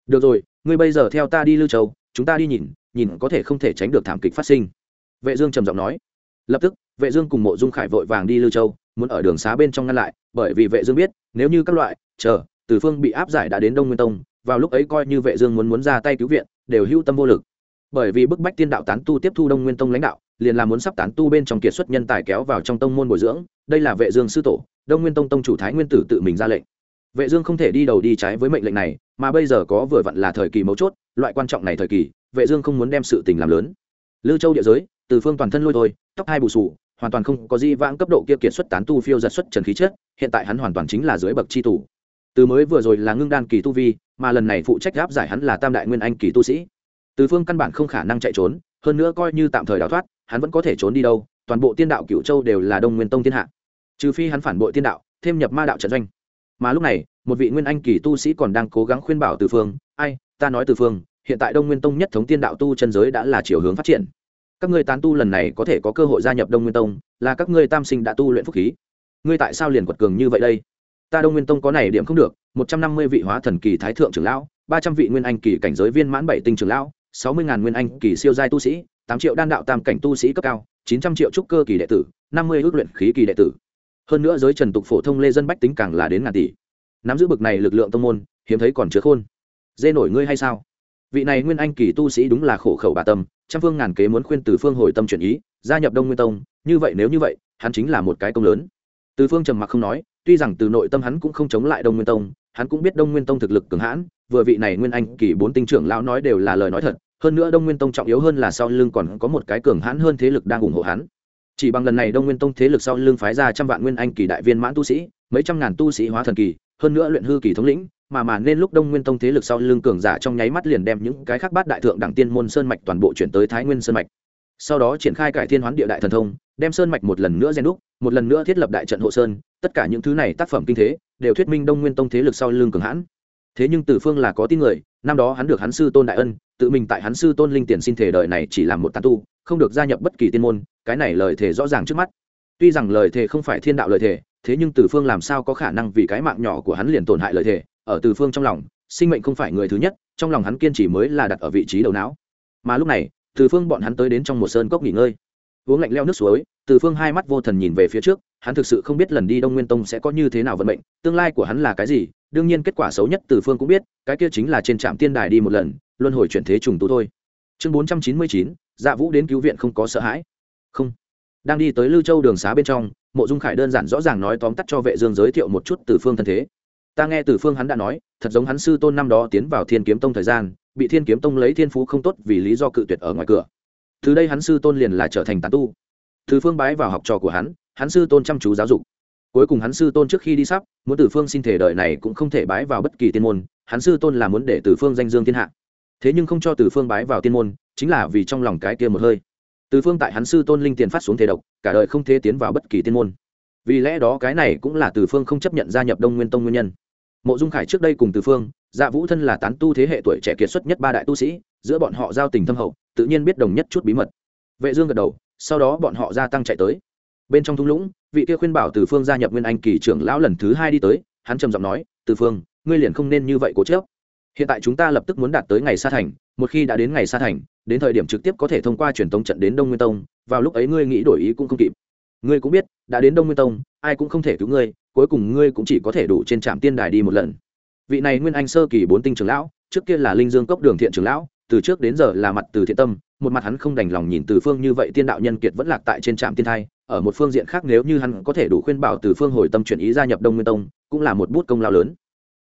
được rồi, ngươi bây giờ theo ta đi lưu châu, chúng ta đi nhìn nhìn có thể không thể tránh được thảm kịch phát sinh. Vệ dương trầm giọng nói. Lập tức, vệ dương cùng mộ dung khải vội vàng đi lưu châu, muốn ở đường xá bên trong ngăn lại, bởi vì vệ dương biết, nếu như các loại, chờ, từ phương bị áp giải đã đến đông nguyên tông vào lúc ấy coi như vệ dương muốn muốn ra tay cứu viện, đều hưu tâm vô lực. Bởi vì bức bách tiên đạo tán tu tiếp thu đông nguyên tông lãnh đạo, liền là muốn sắp tán tu bên trong kiệt xuất nhân tài kéo vào trong tông môn bồi dưỡng, đây là vệ dương sư tổ, đông nguyên tông tông chủ thái nguyên tử tự mình ra lệnh. Vệ dương không thể đi đầu đi trái với mệnh lệnh này, mà bây giờ có vừa vặn là thời kỳ mấu chốt, loại quan trọng này thời kỳ, vệ dương không muốn đem sự tình làm lớn. Lưu châu địa giới, từ phương toàn thân lôi thôi, tóc hai bù sù hoàn toàn không có gì vãng cấp độ kia kiệt xuất tán tu phiêu giật xuất trần khí chất, hiện tại hắn hoàn toàn chính là dưới bậc chi tủ từ mới vừa rồi là ngưng đan kỳ tu vi, mà lần này phụ trách gáp giải hắn là tam đại nguyên anh kỳ tu sĩ. Từ phương căn bản không khả năng chạy trốn, hơn nữa coi như tạm thời đào thoát, hắn vẫn có thể trốn đi đâu, toàn bộ tiên đạo cựu châu đều là đông nguyên tông thiên hạ. Trừ phi hắn phản bội tiên đạo, thêm nhập ma đạo trận doanh. Mà lúc này, một vị nguyên anh kỳ tu sĩ còn đang cố gắng khuyên bảo từ phương, ai, ta nói từ phương, hiện tại đông nguyên tông nhất thống tiên đạo tu chân giới đã là chiều hướng phát triển. Các ngươi tán tu lần này có thể có cơ hội gia nhập đông nguyên tông, là các ngươi tam sinh đã tu luyện phúc khí. Ngươi tại sao liền quật cường như vậy đây? Ta đông nguyên tông có này điểm không được, một trăm năm mươi vị hóa thần kỳ thái thượng trưởng lão, ba trăm vị nguyên anh kỳ cảnh giới viên mãn bảy tinh trưởng lão, sáu mươi ngàn nguyên anh kỳ siêu giai tu sĩ, tám triệu đan đạo tam cảnh tu sĩ cấp cao, chín trăm triệu trúc cơ kỳ đệ tử, năm mươi ước luyện khí kỳ đệ tử. Hơn nữa giới trần tục phổ thông lê dân bách tính càng là đến ngàn tỷ. Nắm giữ bực này lực lượng tông môn, hiếm thấy còn chứa khôn. Dê nổi ngươi hay sao? Vị này nguyên anh kỳ tu sĩ đúng là khổ khẩu bà tâm, trăm phương ngàn kế muốn khuyên từ phương hồi tâm chuyển ý, gia nhập đông nguyên tông, như vậy nếu như vậy, hắn chính là một cái công lớn. Từ phương trầm mặc không nói tuy rằng từ nội tâm hắn cũng không chống lại đông nguyên tông, hắn cũng biết đông nguyên tông thực lực cường hãn, vừa vị này nguyên anh kỳ bốn tinh trưởng lão nói đều là lời nói thật, hơn nữa đông nguyên tông trọng yếu hơn là sau lưng còn có một cái cường hãn hơn thế lực đang ủng hộ hắn. Chỉ bằng lần này đông nguyên tông thế lực sau lưng phái ra trăm vạn nguyên anh kỳ đại viên mãn tu sĩ, mấy trăm ngàn tu sĩ hóa thần kỳ, hơn nữa luyện hư kỳ thống lĩnh, mà mà nên lúc đông nguyên tông thế lực sau lưng cường giả trong nháy mắt liền đem những cái khác bát đại thượng đẳng tiên môn sơn mạch toàn bộ chuyển tới thái nguyên sơn mạch. Sau đó triển khai cải thiên hoán địa đại thần thông đem sơn mạch một lần nữa gen đúc, một lần nữa thiết lập đại trận hộ sơn, tất cả những thứ này tác phẩm kinh thế, đều thuyết minh đông nguyên tông thế lực sau lưng cường hãn. Thế nhưng Từ phương là có tin người, năm đó hắn được hắn sư tôn đại ân, tự mình tại hắn sư tôn linh tiền xin thể đời này chỉ làm một tán tu, không được gia nhập bất kỳ tiên môn, cái này lời thề rõ ràng trước mắt. Tuy rằng lời thề không phải thiên đạo lời thề, thế nhưng Từ phương làm sao có khả năng vì cái mạng nhỏ của hắn liền tổn hại lời thề, ở Từ phương trong lòng, sinh mệnh không phải người thứ nhất, trong lòng hắn kiên trì mới là đặt ở vị trí đầu não. Mà lúc này, Từ phương bọn hắn tới đến trong một sơn cốc nghỉ ngơi uống lạnh leo nước suối, từ phương hai mắt vô thần nhìn về phía trước, hắn thực sự không biết lần đi đông nguyên tông sẽ có như thế nào vận mệnh, tương lai của hắn là cái gì, đương nhiên kết quả xấu nhất từ phương cũng biết, cái kia chính là trên trạm tiên đài đi một lần, luân hồi chuyển thế trùng tu thôi. Chương bốn trăm chín mươi chín dạ vũ đến cứu viện không có sợ hãi. Không. Đang đi tới lưu châu đường xá bên trong, mộ dung khải đơn giản rõ ràng nói tóm tắt cho vệ dương giới thiệu một chút từ phương thân thế. Ta nghe từ phương hắn đã nói, thật giống hắn sư tôn năm đó tiến vào thiên kiếm tông thời gian, bị thiên kiếm tông lấy thiên phú không tốt vì lý do cự tuyệt ở ngoài cửa từ đây hắn sư tôn liền là trở thành tán tu. Từ phương bái vào học trò của hắn hắn sư tôn chăm chú giáo dục. Cuối cùng hắn sư tôn trước khi đi sắp, muốn từ phương xin thể đời này cũng không thể bái vào bất kỳ tiên môn, hắn sư tôn là muốn để từ phương danh dương thiên hạ. Thế nhưng không cho từ phương bái vào tiên môn, chính là vì trong lòng cái kia một hơi. Từ phương tại hắn sư tôn linh tiền phát xuống thể độc, cả đời không thể tiến vào bất kỳ tiên môn. Vì lẽ đó cái này cũng là từ phương không chấp nhận gia nhập đông nguyên tông nguyên nhân. Mộ dung khải trước đây cùng từ phương dạ vũ thân là tán tu thế hệ tuổi trẻ kiệt xuất nhất ba đại tu sĩ, giữa bọn họ giao tình thâm hậu tự nhiên biết đồng nhất chút bí mật. Vệ dương gật đầu, sau đó bọn họ gia tăng chạy tới. Bên trong thung lũng, vị kia khuyên bảo từ phương gia nhập nguyên anh kỳ trưởng lão lần thứ hai đi tới, hắn trầm giọng nói, từ phương, ngươi liền không nên như vậy cố chấp. Hiện tại chúng ta lập tức muốn đạt tới ngày sa thành, một khi đã đến ngày sa thành, đến thời điểm trực tiếp có thể thông qua truyền tống trận đến đông nguyên tông, vào lúc ấy ngươi nghĩ đổi ý cũng không kịp. Ngươi cũng biết, đã đến đông nguyên tông, ai cũng không thể cứu ngươi, cuối cùng ngươi cũng chỉ có thể đủ trên trạm tiên đài đi một lần. Vị này nguyên anh sơ kỳ bốn tinh trưởng lão, trước kia là linh dương cốc đường thiện trưởng lão từ trước đến giờ là mặt từ thiện tâm, một mặt hắn không đành lòng nhìn từ phương như vậy tiên đạo nhân kiệt vẫn lạc tại trên trạm tiên thai, ở một phương diện khác nếu như hắn có thể đủ khuyên bảo từ phương hồi tâm chuyển ý gia nhập đông nguyên tông, cũng là một bút công lao lớn.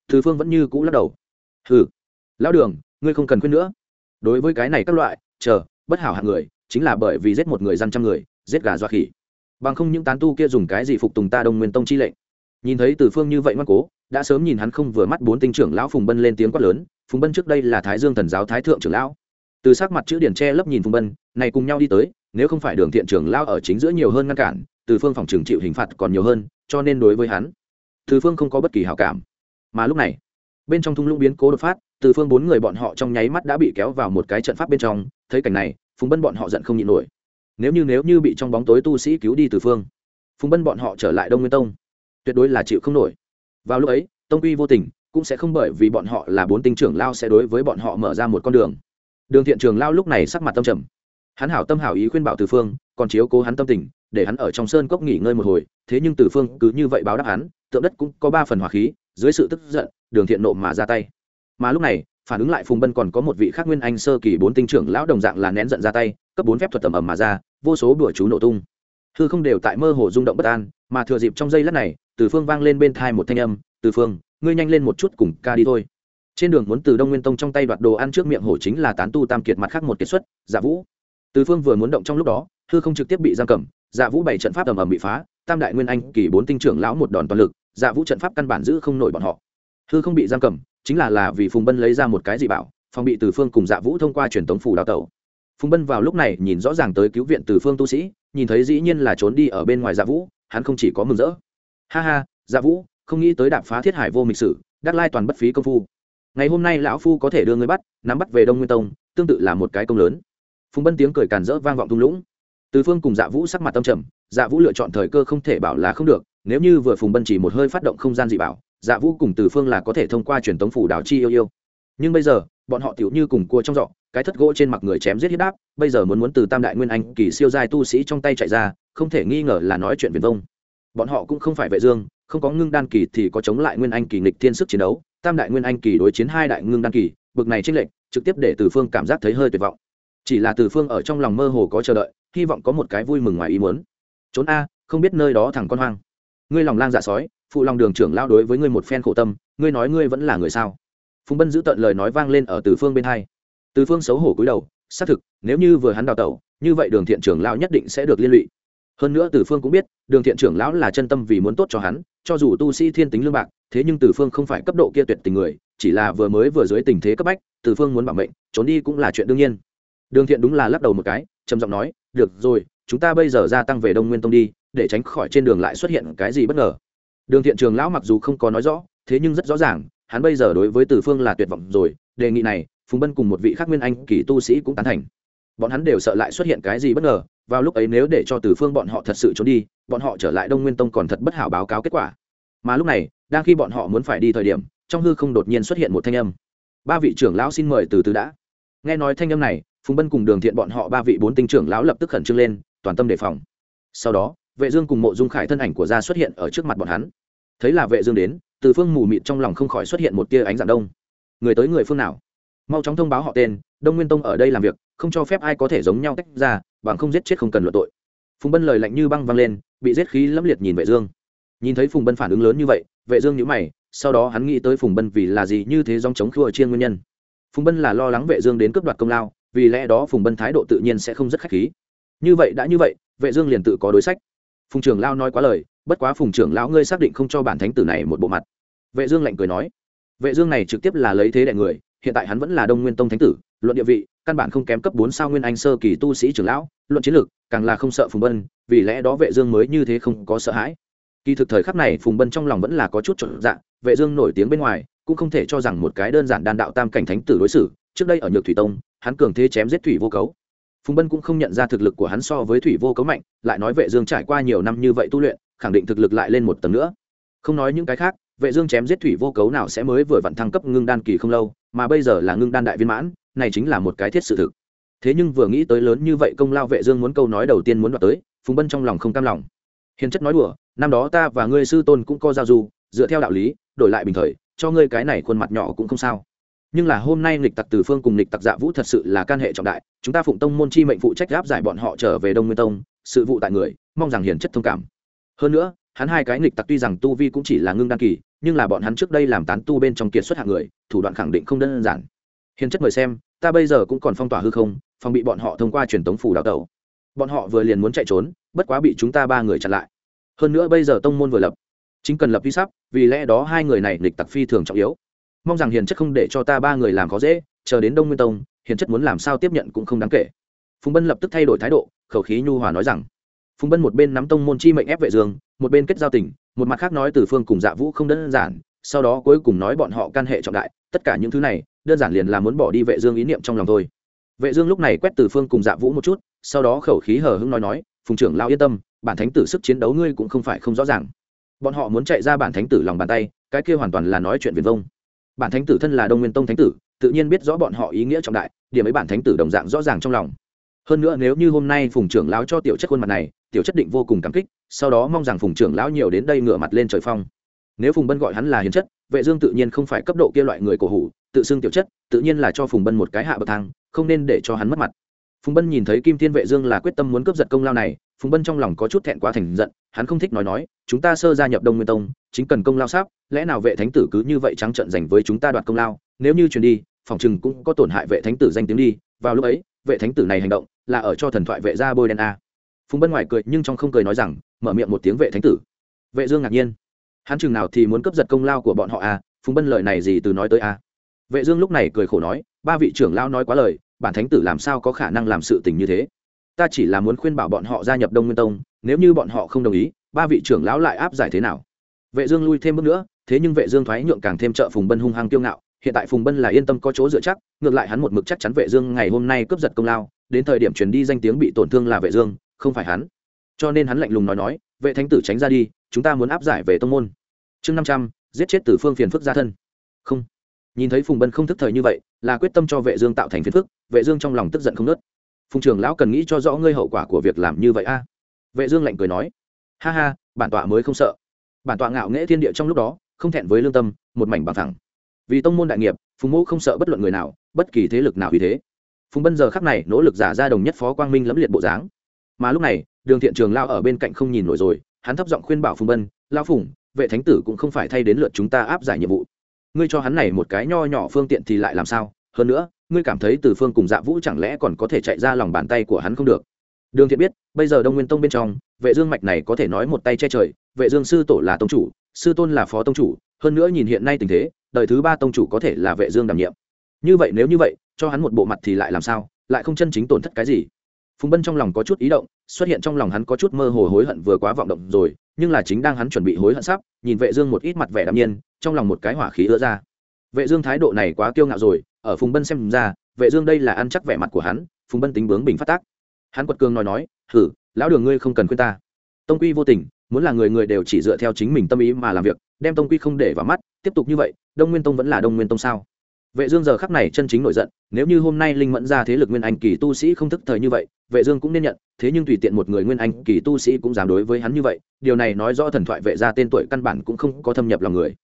Từ phương vẫn như cũ lắc đầu. Hừ, lão đường, ngươi không cần khuyên nữa. Đối với cái này các loại, chờ, bất hảo hạng người, chính là bởi vì giết một người dân trăm người, giết gà doa khỉ. Bằng không những tán tu kia dùng cái gì phục tùng ta đông nguyên tông chi lệnh. Nhìn thấy từ phương như vậy ngoan cố, đã sớm nhìn hắn không vừa mắt bốn tinh trưởng lão phùng bân lên tiếng quát lớn phùng bân trước đây là thái dương thần giáo thái thượng trưởng lão. Từ sắc mặt chữ điển tre lấp nhìn phùng bân, này cùng nhau đi tới, nếu không phải đường thiện trưởng lão ở chính giữa nhiều hơn ngăn cản, từ phương phòng trường chịu hình phạt còn nhiều hơn, cho nên đối với hắn, từ phương không có bất kỳ hảo cảm. Mà lúc này, bên trong thung lũng biến cố đột phát, từ phương bốn người bọn họ trong nháy mắt đã bị kéo vào một cái trận pháp bên trong, thấy cảnh này, phùng bân bọn họ giận không nhịn nổi. Nếu như nếu như bị trong bóng tối tu sĩ cứu đi từ phương, phùng bân bọn họ trở lại đông nguyên tông, tuyệt đối là chịu không nổi. Vào lúc ấy, tông quy vô tình cũng sẽ không bởi vì bọn họ là bốn tinh trưởng lao sẽ đối với bọn họ mở ra một con đường. Đường thiện trường lao lúc này sắc mặt tâm trầm. Hắn hảo tâm hảo ý khuyên bảo từ phương, còn chiếu cố hắn tâm tình, để hắn ở trong sơn cốc nghỉ ngơi một hồi, thế nhưng từ phương cứ như vậy báo đáp hắn, tượng đất cũng có ba phần hỏa khí, dưới sự tức giận, đường thiện nộ mà ra tay. Mà lúc này, phản ứng lại phùng bân còn có một vị khác nguyên anh sơ kỳ bốn tinh trưởng lão đồng dạng là nén giận ra tay, cấp bốn phép thuật tầm ầm mà ra, vô số đùa chú nổ tung. Hư không đều tại mơ hồ rung động bất an, mà thừa dịp trong giây lát này, từ phương vang lên bên thai một thanh âm, từ phương ngươi nhanh lên một chút cùng ca đi thôi. Trên đường muốn từ đông nguyên tông trong tay đoạt đồ ăn trước miệng hổ chính là tán tu tam kiệt mặt khác một kiệt xuất dạ vũ. Từ phương vừa muốn động trong lúc đó, hư không trực tiếp bị giam cầm dạ vũ bảy trận pháp ầm ầm bị phá, tam đại nguyên anh, kỳ bốn tinh trưởng lão một đòn toàn lực dạ vũ trận pháp căn bản giữ không nổi bọn họ. Hư không bị giam cầm, chính là là vì phùng bân lấy ra một cái dị bảo, phòng bị từ phương cùng dạ vũ thông qua truyền tống phủ đào tẩu. Phùng bân vào lúc này nhìn rõ ràng tới cứu viện từ phương tu sĩ, nhìn thấy dĩ nhiên là trốn đi ở bên ngoài dạ vũ, hắn không chỉ có mừng rỡ. Ha ha dạ vũ không nghĩ tới đạp phá thiết hải vô mịch sử, đắc lai toàn bất phí công phu. Ngày hôm nay lão phu có thể đưa người bắt, nắm bắt về đông nguyên tông, tương tự là một cái công lớn. Phùng bân tiếng cười càn rỡ vang vọng thung lũng. Từ phương cùng dạ vũ sắc mặt tâm trầm dạ vũ lựa chọn thời cơ không thể bảo là không được, nếu như vừa phùng bân chỉ một hơi phát động không gian dị bảo dạ vũ cùng từ phương là có thể thông qua truyền tống phủ đảo chi yêu yêu. Nhưng bây giờ, bọn họ tiểu như cùng cua trong giỏ, cái thất gỗ trên mặt người chém giết hiếp đáp, bây giờ muốn muốn từ tam đại nguyên anh kỳ siêu giai tu sĩ trong tay chạy ra, không thể nghi ngờ là nói chuyện viền vông bọn họ cũng không phải vệ dương, không có ngưng đan kỳ thì có chống lại nguyên anh kỳ nghịch thiên sức chiến đấu, tam đại nguyên anh kỳ đối chiến hai đại ngưng đan kỳ, bực này trinh lệnh trực tiếp để từ phương cảm giác thấy hơi tuyệt vọng. Chỉ là từ phương ở trong lòng mơ hồ có chờ đợi, hy vọng có một cái vui mừng ngoài ý muốn. Trốn a, không biết nơi đó thẳng con hoang. Ngươi lòng lang dạ sói, phụ lòng đường trưởng lao đối với ngươi một phen khổ tâm, ngươi nói ngươi vẫn là người sao? Phùng bân giữ tận lời nói vang lên ở từ phương bên hai. Từ phương xấu hổ cúi đầu, xác thực, nếu như vừa hắn đào tẩu, như vậy đường thiện trưởng lao nhất định sẽ được liên lụy. Hơn nữa từ phương cũng biết đường thiện trưởng lão là chân tâm vì muốn tốt cho hắn, cho dù tu sĩ thiên tính lương bạc, thế nhưng từ phương không phải cấp độ kia tuyệt tình người, chỉ là vừa mới vừa dưới tình thế cấp bách, từ phương muốn bảo mệnh, trốn đi cũng là chuyện đương nhiên. Đường thiện đúng là lắc đầu một cái, trầm giọng nói, được rồi, chúng ta bây giờ gia tăng về đông nguyên tông đi, để tránh khỏi trên đường lại xuất hiện cái gì bất ngờ. Đường thiện trường lão mặc dù không có nói rõ, thế nhưng rất rõ ràng, hắn bây giờ đối với từ phương là tuyệt vọng rồi, đề nghị này, phùng bân cùng một vị khác nguyên anh kỳ tu sĩ cũng tán thành. Bọn hắn đều sợ lại xuất hiện cái gì bất ngờ vào lúc ấy nếu để cho từ phương bọn họ thật sự trốn đi, bọn họ trở lại đông nguyên tông còn thật bất hảo báo cáo kết quả. Mà lúc này, đang khi bọn họ muốn phải đi thời điểm, trong hư không đột nhiên xuất hiện một thanh âm. Ba vị trưởng lão xin mời từ từ đã. Nghe nói thanh âm này, phùng bân cùng đường thiện bọn họ ba vị bốn tinh trưởng lão lập tức khẩn trương lên, toàn tâm đề phòng. Sau đó, vệ dương cùng mộ dung khải thân ảnh của gia xuất hiện ở trước mặt bọn hắn. Thấy là vệ dương đến, từ phương mù mịt trong lòng không khỏi xuất hiện một tia ánh dạng đông. Người tới người phương nào? Mau chóng thông báo họ tên, đông nguyên tông ở đây làm việc, không cho phép ai có thể giống nhau tách ra bằng không giết chết không cần luận tội. Phùng bân lời lạnh như băng văng lên, bị giết khí lẫm liệt nhìn vệ dương. Nhìn thấy phùng bân phản ứng lớn như vậy, vệ dương nhíu mày, sau đó hắn nghĩ tới phùng bân vì là gì như thế dòng chống khua chiên nguyên nhân. Phùng bân là lo lắng vệ dương đến cướp đoạt công lao, vì lẽ đó phùng bân thái độ tự nhiên sẽ không rất khách khí. Như vậy đã như vậy, vệ dương liền tự có đối sách. Phùng trưởng lao nói quá lời, bất quá phùng trưởng lão ngươi xác định không cho bản thánh tử này một bộ mặt. Vệ dương lạnh cười nói, vệ dương này trực tiếp là lấy thế đại người, hiện tại hắn vẫn là đông nguyên tông thánh tử luận địa vị, căn bản không kém cấp bốn sao nguyên anh sơ kỳ tu sĩ trưởng lão, luận chiến lược, càng là không sợ phùng bân, vì lẽ đó vệ dương mới như thế không có sợ hãi. Kỳ thực thời khắc này phùng bân trong lòng vẫn là có chút trộn dạng vệ dương nổi tiếng bên ngoài, cũng không thể cho rằng một cái đơn giản đan đạo tam cảnh thánh tử đối xử, trước đây ở nhược thủy tông, hắn cường thế chém giết thủy vô cấu. Phùng bân cũng không nhận ra thực lực của hắn so với thủy vô cấu mạnh, lại nói vệ dương trải qua nhiều năm như vậy tu luyện, khẳng định thực lực lại lên một tầng nữa. Không nói những cái khác, vệ dương chém giết thủy vô cấu nào sẽ mới vừa vặn thăng cấp ngưng đan kỳ không lâu mà bây giờ là ngưng đan đại viên mãn, này chính là một cái thiết sự thực. Thế nhưng vừa nghĩ tới lớn như vậy công lao vệ dương muốn câu nói đầu tiên muốn đoạt tới, phùng bân trong lòng không cam lòng. Hiền chất nói đùa, năm đó ta và ngươi sư tôn cũng có giao du, dựa theo đạo lý, đổi lại bình thời, cho ngươi cái này khuôn mặt nhỏ cũng không sao. Nhưng là hôm nay lịch tặc từ phương cùng lịch tặc dạ vũ thật sự là can hệ trọng đại, chúng ta phụng tông môn chi mệnh phụ trách gáp giải bọn họ trở về đông nguyên tông, sự vụ tại người, mong rằng hiền chất thông cảm. Hơn nữa, hắn hai cái nghịch tặc tuy rằng tu vi cũng chỉ là ngưng đan kỳ nhưng là bọn hắn trước đây làm tán tu bên trong kiệt xuất hạng người, thủ đoạn khẳng định không đơn giản. Hiền chất mời xem, ta bây giờ cũng còn phong tỏa hư không, phòng bị bọn họ thông qua truyền tống phủ đào tẩu. Bọn họ vừa liền muốn chạy trốn, bất quá bị chúng ta ba người chặn lại. Hơn nữa bây giờ tông môn vừa lập, chính cần lập vi sắp, vì lẽ đó hai người này lịch tặc phi thường trọng yếu. Mong rằng hiền chất không để cho ta ba người làm khó dễ, chờ đến đông nguyên tông, hiền chất muốn làm sao tiếp nhận cũng không đáng kể. Phùng bân lập tức thay đổi thái độ, khẩu khí nhu hòa nói rằng, phùng bân một bên nắm tông môn chi mệnh ép vệ dương, một bên kết giao tình một mặt khác nói từ phương cùng dạ vũ không đơn giản, sau đó cuối cùng nói bọn họ can hệ trọng đại, tất cả những thứ này, đơn giản liền là muốn bỏ đi vệ dương ý niệm trong lòng thôi. Vệ dương lúc này quét từ phương cùng dạ vũ một chút, sau đó khẩu khí hờ hững nói nói, phùng trưởng lao yên tâm, bản thánh tử sức chiến đấu ngươi cũng không phải không rõ ràng. Bọn họ muốn chạy ra bản thánh tử lòng bàn tay, cái kia hoàn toàn là nói chuyện viền vông. Bản thánh tử thân là đông nguyên tông thánh tử, tự nhiên biết rõ bọn họ ý nghĩa trọng đại, điểm ấy bản thánh tử đồng dạng rõ ràng trong lòng. Hơn nữa nếu như hôm nay phùng trưởng lão cho tiểu chất khuôn mặt này, tiểu chất định vô cùng cảm kích sau đó mong rằng phùng trưởng lão nhiều đến đây ngửa mặt lên trời phong. Nếu phùng bân gọi hắn là hiền chất, vệ dương tự nhiên không phải cấp độ kia loại người cổ hủ, tự xưng tiểu chất, tự nhiên là cho phùng bân một cái hạ bậc thang, không nên để cho hắn mất mặt. Phùng bân nhìn thấy kim thiên vệ dương là quyết tâm muốn cướp giật công lao này, phùng bân trong lòng có chút thẹn quá thành giận, hắn không thích nói nói, chúng ta sơ gia nhập đông nguyên tông, chính cần công lao sáp lẽ nào vệ thánh tử cứ như vậy trắng trợn giành với chúng ta đoạt công lao? Nếu như truyền đi, phòng chừng cũng có tổn hại vệ thánh tử danh tiếng đi. Vào lúc ấy, vệ thánh tử này hành động là ở cho thần thoại vệ gia bôi đen a phùng bân ngoài cười nhưng trong không cười nói rằng, mở miệng một tiếng vệ thánh tử vệ dương ngạc nhiên hắn chừng nào thì muốn cướp giật công lao của bọn họ à? phùng bân lời này gì từ nói tới à? vệ dương lúc này cười khổ nói, ba vị trưởng lao nói quá lời, bản thánh tử làm sao có khả năng làm sự tình như thế ta chỉ là muốn khuyên bảo bọn họ gia nhập đông nguyên tông, nếu như bọn họ không đồng ý, ba vị trưởng lão lại áp giải thế nào vệ dương lui thêm bước nữa, thế nhưng vệ dương thoái nhượng càng thêm trợ phùng bân hung hăng kiêu ngạo, hiện tại phùng bân là yên tâm có chỗ dựa chắc, ngược lại hắn một mực chắc chắn vệ dương ngày hôm nay cướp giật công lao, đến thời điểm truyền đi danh tiếng bị tổn thương là vệ dương không phải hắn. Cho nên hắn lạnh lùng nói nói, vệ thánh tử tránh ra đi, chúng ta muốn áp giải về tông môn. Chương năm trăm, giết chết tử phương phiền phức gia thân. Không. Nhìn thấy phùng bân không thức thời như vậy, là quyết tâm cho vệ dương tạo thành phiền phức, vệ dương trong lòng tức giận không nớt. Phùng trưởng lão cần nghĩ cho rõ ngươi hậu quả của việc làm như vậy a. Vệ dương lạnh cười nói, ha ha, bản tọa mới không sợ. Bản tọa ngạo nghễ thiên địa trong lúc đó, không thẹn với lương tâm, một mảnh bằng thẳng. Vì tông môn đại nghiệp, phùng mẫu không sợ bất luận người nào, bất kỳ thế lực nào vì thế. Phùng bân giờ khắc này nỗ lực giả ra đồng nhất phó quang minh lẫm liệt bộ dáng mà lúc này, đường thiện trường lao ở bên cạnh không nhìn nổi rồi, hắn thấp giọng khuyên bảo phùng bân lao phủng vệ thánh tử cũng không phải thay đến lượt chúng ta áp giải nhiệm vụ. Ngươi cho hắn này một cái nho nhỏ phương tiện thì lại làm sao? Hơn nữa, ngươi cảm thấy từ phương cùng dạ vũ chẳng lẽ còn có thể chạy ra lòng bàn tay của hắn không được? Đường thiện biết, bây giờ đông nguyên tông bên trong, vệ dương mạch này có thể nói một tay che trời, vệ dương sư tổ là tông chủ, sư tôn là phó tông chủ, hơn nữa nhìn hiện nay tình thế, đời thứ ba tông chủ có thể là vệ dương đảm nhiệm. Như vậy nếu như vậy, cho hắn một bộ mặt thì lại làm sao? Lại không chân chính tổn thất cái gì? Phùng bân trong lòng có chút ý động, xuất hiện trong lòng hắn có chút mơ hồ hối hận vừa quá vọng động rồi, nhưng là chính đang hắn chuẩn bị hối hận sắp, nhìn vệ dương một ít mặt vẻ đạm nhiên, trong lòng một cái hỏa khí ứa ra. Vệ dương thái độ này quá kiêu ngạo rồi, ở phùng bân xem ra, vệ dương đây là ăn chắc vẻ mặt của hắn, phùng bân tính bướng bình phát tác. Hắn quật cường nói nói, hử, lão đường ngươi không cần khuyên ta. Tông quy vô tình, muốn là người người đều chỉ dựa theo chính mình tâm ý mà làm việc, đem tông quy không để vào mắt, tiếp tục như vậy, đông nguyên tông vẫn là đông nguyên tông sao? Vệ dương giờ khắc này chân chính nổi giận, nếu như hôm nay linh mẫn ra thế lực nguyên anh kỳ tu sĩ không thức thời như vậy, vệ dương cũng nên nhận, thế nhưng tùy tiện một người nguyên anh kỳ tu sĩ cũng dám đối với hắn như vậy, điều này nói rõ thần thoại vệ gia tên tuổi căn bản cũng không có thâm nhập lòng người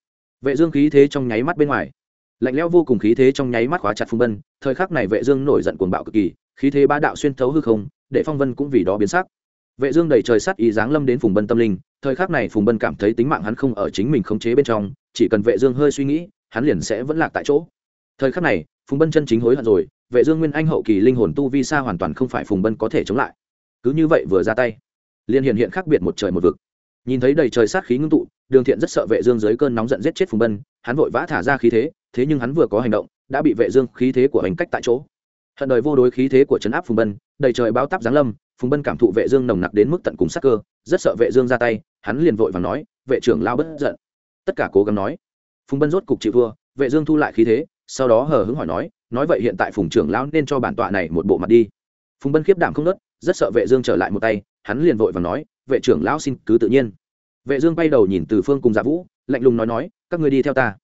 vệ dương khí thế trong nháy mắt bên ngoài, lạnh lẽo vô cùng khí thế trong nháy mắt khóa chặt phùng Vân. thời khắc này vệ dương nổi giận cuồng bạo cực kỳ, khí thế bá đạo xuyên thấu hư không, để phong vân cũng vì đó biến sắc vệ dương đầy trời sát ý giáng lâm đến phùng bân tâm linh, thời khắc này phùng bân cảm thấy tính mạng hắn không ở chính mình khống chế bên trong, chỉ cần vệ dương hơi suy nghĩ, hắn liền sẽ vẫn lạc tại chỗ thời khắc này, phùng bân chân chính hối hận rồi, vệ dương nguyên anh hậu kỳ linh hồn tu vi xa hoàn toàn không phải phùng bân có thể chống lại. Cứ như vậy vừa ra tay, liền hiện hiện khác biệt một trời một vực. Nhìn thấy đầy trời sát khí ngưng tụ, đường thiện rất sợ vệ dương dưới cơn nóng giận giết chết phùng bân, hắn vội vã thả ra khí thế thế nhưng hắn vừa có hành động, đã bị vệ dương khí thế của hành cách tại chỗ. Hận đời vô đối khí thế của chấn áp phùng bân, đầy trời báo táp giáng lâm, phùng bân cảm thụ vệ dương nồng nặc đến mức tận cùng sát cơ, rất sợ vệ dương ra tay, hắn liền vội vàng nói, vệ trưởng lao bất giận. Tất cả cố gắng nói. Phùng bân rốt cục chịu thua, vệ dương thu lại khí thế sau đó hờ hững hỏi nói nói vậy hiện tại phùng trưởng lão nên cho bản tọa này một bộ mặt đi. Phùng bân khiếp đảm không nớt, rất sợ vệ dương trở lại một tay, hắn liền vội vàng nói, vệ trưởng lão xin cứ tự nhiên. Vệ dương bay đầu nhìn từ phương cùng dạ vũ, lạnh lùng nói nói, các ngươi đi theo ta.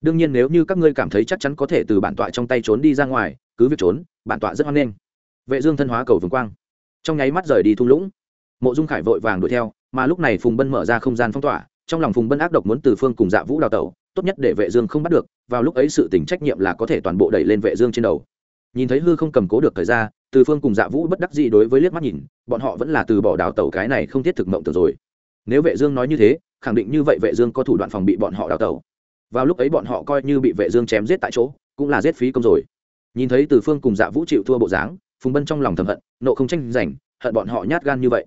Đương nhiên nếu như các ngươi cảm thấy chắc chắn có thể từ bản tọa trong tay trốn đi ra ngoài, cứ việc trốn, bản tọa rất hoan nghênh. Vệ dương thân hóa cầu vương quang. Trong nháy mắt rời đi thung lũng, mộ dung khải vội vàng đuổi theo, mà lúc này phùng bân mở ra không gian phong tỏa, trong lòng phùng bân ác độc muốn từ phương cùng dạ vũ đào tẩu tốt nhất để vệ dương không bắt được vào lúc ấy sự tình trách nhiệm là có thể toàn bộ đẩy lên vệ dương trên đầu. Nhìn thấy hư không cầm cố được thời gian, từ phương cùng dạ vũ bất đắc dĩ đối với liếc mắt nhìn bọn họ vẫn là từ bỏ đào tẩu cái này không thiết thực mộng tưởng rồi. Nếu vệ dương nói như thế khẳng định như vậy vệ dương có thủ đoạn phòng bị bọn họ đào tẩu. Vào lúc ấy bọn họ coi như bị vệ dương chém giết tại chỗ cũng là giết phí công rồi. Nhìn thấy từ phương cùng dạ vũ chịu thua bộ dáng phùng bân trong lòng thầm hận nộ không tranh giành hận bọn họ nhát gan như vậy.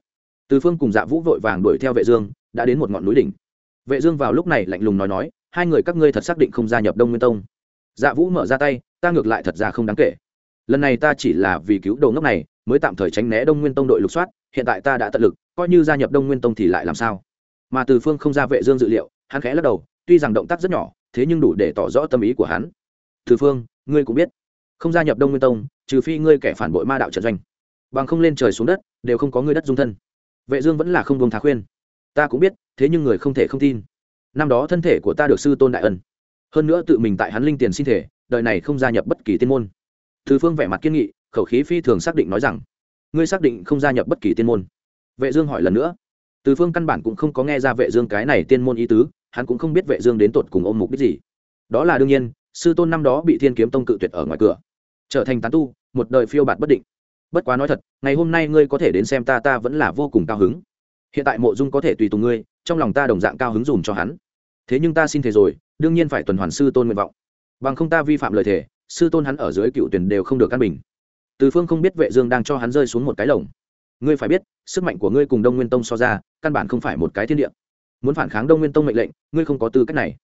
Từ phương cùng dạ vũ vội vàng đuổi theo vệ dương đã đến một ngọn núi đỉnh. Vệ dương vào lúc này lạnh lùng nói nói hai người các ngươi thật xác định không gia nhập đông nguyên tông. Dạ vũ mở ra tay, ta ngược lại thật ra không đáng kể. Lần này ta chỉ là vì cứu đồ ngốc này, mới tạm thời tránh né đông nguyên tông đội lục soát, hiện tại ta đã tận lực, coi như gia nhập đông nguyên tông thì lại làm sao? Mà từ phương không ra vệ dương dự liệu, hắn khẽ lắc đầu, tuy rằng động tác rất nhỏ, thế nhưng đủ để tỏ rõ tâm ý của hắn. Từ phương, ngươi cũng biết, không gia nhập đông nguyên tông, trừ phi ngươi kẻ phản bội ma đạo trận doanh. Bằng không lên trời xuống đất, đều không có ngươi đất dung thân. Vệ dương vẫn là không buông thá khuyên. Ta cũng biết, thế nhưng người không thể không tin năm đó thân thể của ta được sư tôn đại ân. Hơn nữa tự mình tại hắn linh tiền xin thể, đời này không gia nhập bất kỳ tiên môn. Thứ phương vẻ mặt kiên nghị, khẩu khí phi thường xác định nói rằng, ngươi xác định không gia nhập bất kỳ tiên môn. Vệ dương hỏi lần nữa. Từ phương căn bản cũng không có nghe ra vệ dương cái này tiên môn ý tứ, hắn cũng không biết vệ dương đến tột cùng ôm mục đích gì. Đó là đương nhiên, sư tôn năm đó bị thiên kiếm tông cự tuyệt ở ngoài cửa, trở thành tán tu, một đời phiêu bạt bất định. Bất quá nói thật, ngày hôm nay ngươi có thể đến xem ta ta vẫn là vô cùng cao hứng. Hiện tại mộ dung có thể tùy tùng ngươi, trong lòng ta đồng dạng cao hứng dùm cho hắn thế nhưng ta xin thề rồi, đương nhiên phải tuần hoàn sư tôn nguyện vọng. Bằng không ta vi phạm lời thề, sư tôn hắn ở dưới cựu tuyển đều không được căn bình. Từ phương không biết vệ dương đang cho hắn rơi xuống một cái lồng. Ngươi phải biết, sức mạnh của ngươi cùng đông nguyên tông so ra, căn bản không phải một cái thiên địa. Muốn phản kháng đông nguyên tông mệnh lệnh, ngươi không có tư cách này.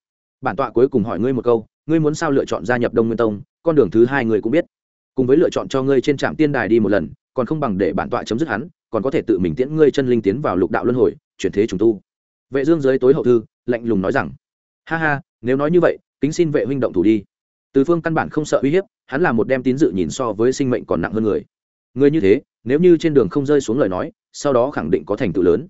Bản tọa cuối cùng hỏi ngươi một câu, ngươi muốn sao lựa chọn gia nhập đông nguyên tông, con đường thứ hai ngươi cũng biết. Cùng với lựa chọn cho ngươi trên trạm tiên đài đi một lần, còn không bằng để bản tọa chấm dứt hắn, còn có thể tự mình tiễn ngươi chân linh tiến vào lục đạo luân hồi, chuyển thế trùng tu vệ dương dưới tối hậu thư, lạnh lùng nói rằng, ha ha, nếu nói như vậy, kính xin vệ huynh động thủ đi. Từ phương căn bản không sợ uy hiếp, hắn là một đem tín dự nhìn so với sinh mệnh còn nặng hơn người. Người như thế, nếu như trên đường không rơi xuống lời nói, sau đó khẳng định có thành tựu lớn.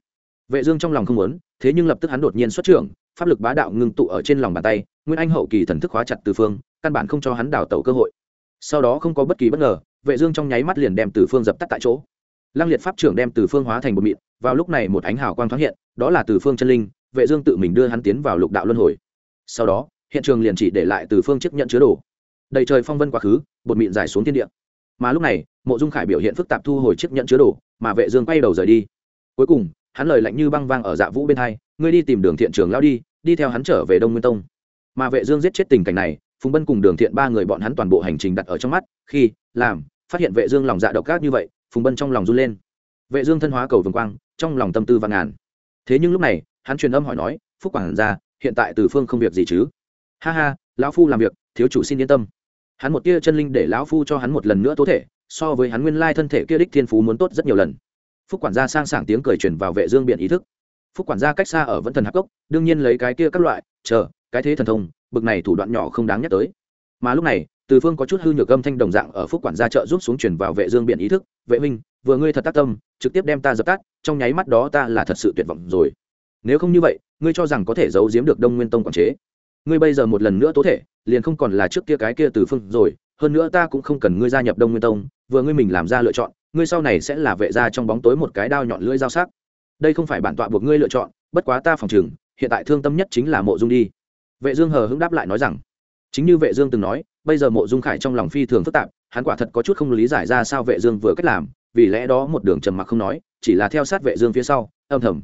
Vệ dương trong lòng không muốn, thế nhưng lập tức hắn đột nhiên xuất trưởng, pháp lực bá đạo ngưng tụ ở trên lòng bàn tay, nguyên anh hậu kỳ thần thức khóa chặt từ phương, căn bản không cho hắn đào tẩu cơ hội. Sau đó không có bất kỳ bất ngờ, vệ dương trong nháy mắt liền đem từ phương dập tắt tại chỗ. Lăng liệt pháp trưởng đem từ phương hóa thành một mịn, vào lúc này một ánh hào quang thoáng hiện đó là từ phương chân linh, vệ dương tự mình đưa hắn tiến vào lục đạo luân hồi. Sau đó, hiện trường liền chỉ để lại từ phương chiếc nhận chứa đồ. Đầy trời phong vân quá khứ, bột mịn dài xuống thiên địa. Mà lúc này, mộ dung khải biểu hiện phức tạp thu hồi chiếc nhận chứa đồ, mà vệ dương quay đầu rời đi. Cuối cùng, hắn lời lạnh như băng vang ở dạ vũ bên hai, ngươi đi tìm đường thiện trường lao đi đi theo hắn trở về đông nguyên tông. Mà vệ dương giết chết tình cảnh này, phùng bân cùng đường thiện ba người bọn hắn toàn bộ hành trình đặt ở trong mắt, khi, làm, phát hiện vệ dương lòng dạ độc ác như vậy, phùng bân trong lòng run lên. Vệ dương thân hóa cầu vương quang, trong lòng tâm tư vạn ngàn thế nhưng lúc này, hắn truyền âm hỏi nói, phúc quản ra hiện tại từ phương không việc gì chứ? Ha ha, lão phu làm việc, thiếu chủ xin yên tâm. Hắn một tia chân linh để lão phu cho hắn một lần nữa tố thể, so với hắn nguyên lai thân thể kia đích thiên phú muốn tốt rất nhiều lần. Phúc quản gia sang sảng tiếng cười truyền vào vệ dương biện ý thức. Phúc quản gia cách xa ở vẫn thần hạc cốc, đương nhiên lấy cái kia các loại, chờ, cái thế thần thông, bực này thủ đoạn nhỏ không đáng nhắc tới mà lúc này từ phương có chút hư nhược âm thanh đồng dạng ở phúc quản gia trợ giúp xuống truyền vào vệ dương biện ý thức vệ minh vừa ngươi thật tác tâm trực tiếp đem ta dập tắt trong nháy mắt đó ta là thật sự tuyệt vọng rồi. Nếu không như vậy ngươi cho rằng có thể giấu giếm được đông nguyên tông quản chế. Ngươi bây giờ một lần nữa tố thể liền không còn là trước kia cái kia từ phương rồi hơn nữa ta cũng không cần ngươi gia nhập đông nguyên tông vừa ngươi mình làm ra lựa chọn ngươi sau này sẽ là vệ gia trong bóng tối một cái đao nhọn lưỡi dao sắc. Đây không phải bản tọa buộc ngươi lựa chọn bất quá ta phòng trường, hiện tại thương tâm nhất chính là mộ dung đi. Vệ dương hờ hững đáp lại nói rằng chính như vệ dương từng nói, bây giờ mộ dung khải trong lòng phi thường phức tạp, hắn quả thật có chút không lý giải ra sao vệ dương vừa cách làm, vì lẽ đó một đường trầm mặc không nói, chỉ là theo sát vệ dương phía sau, âm thầm.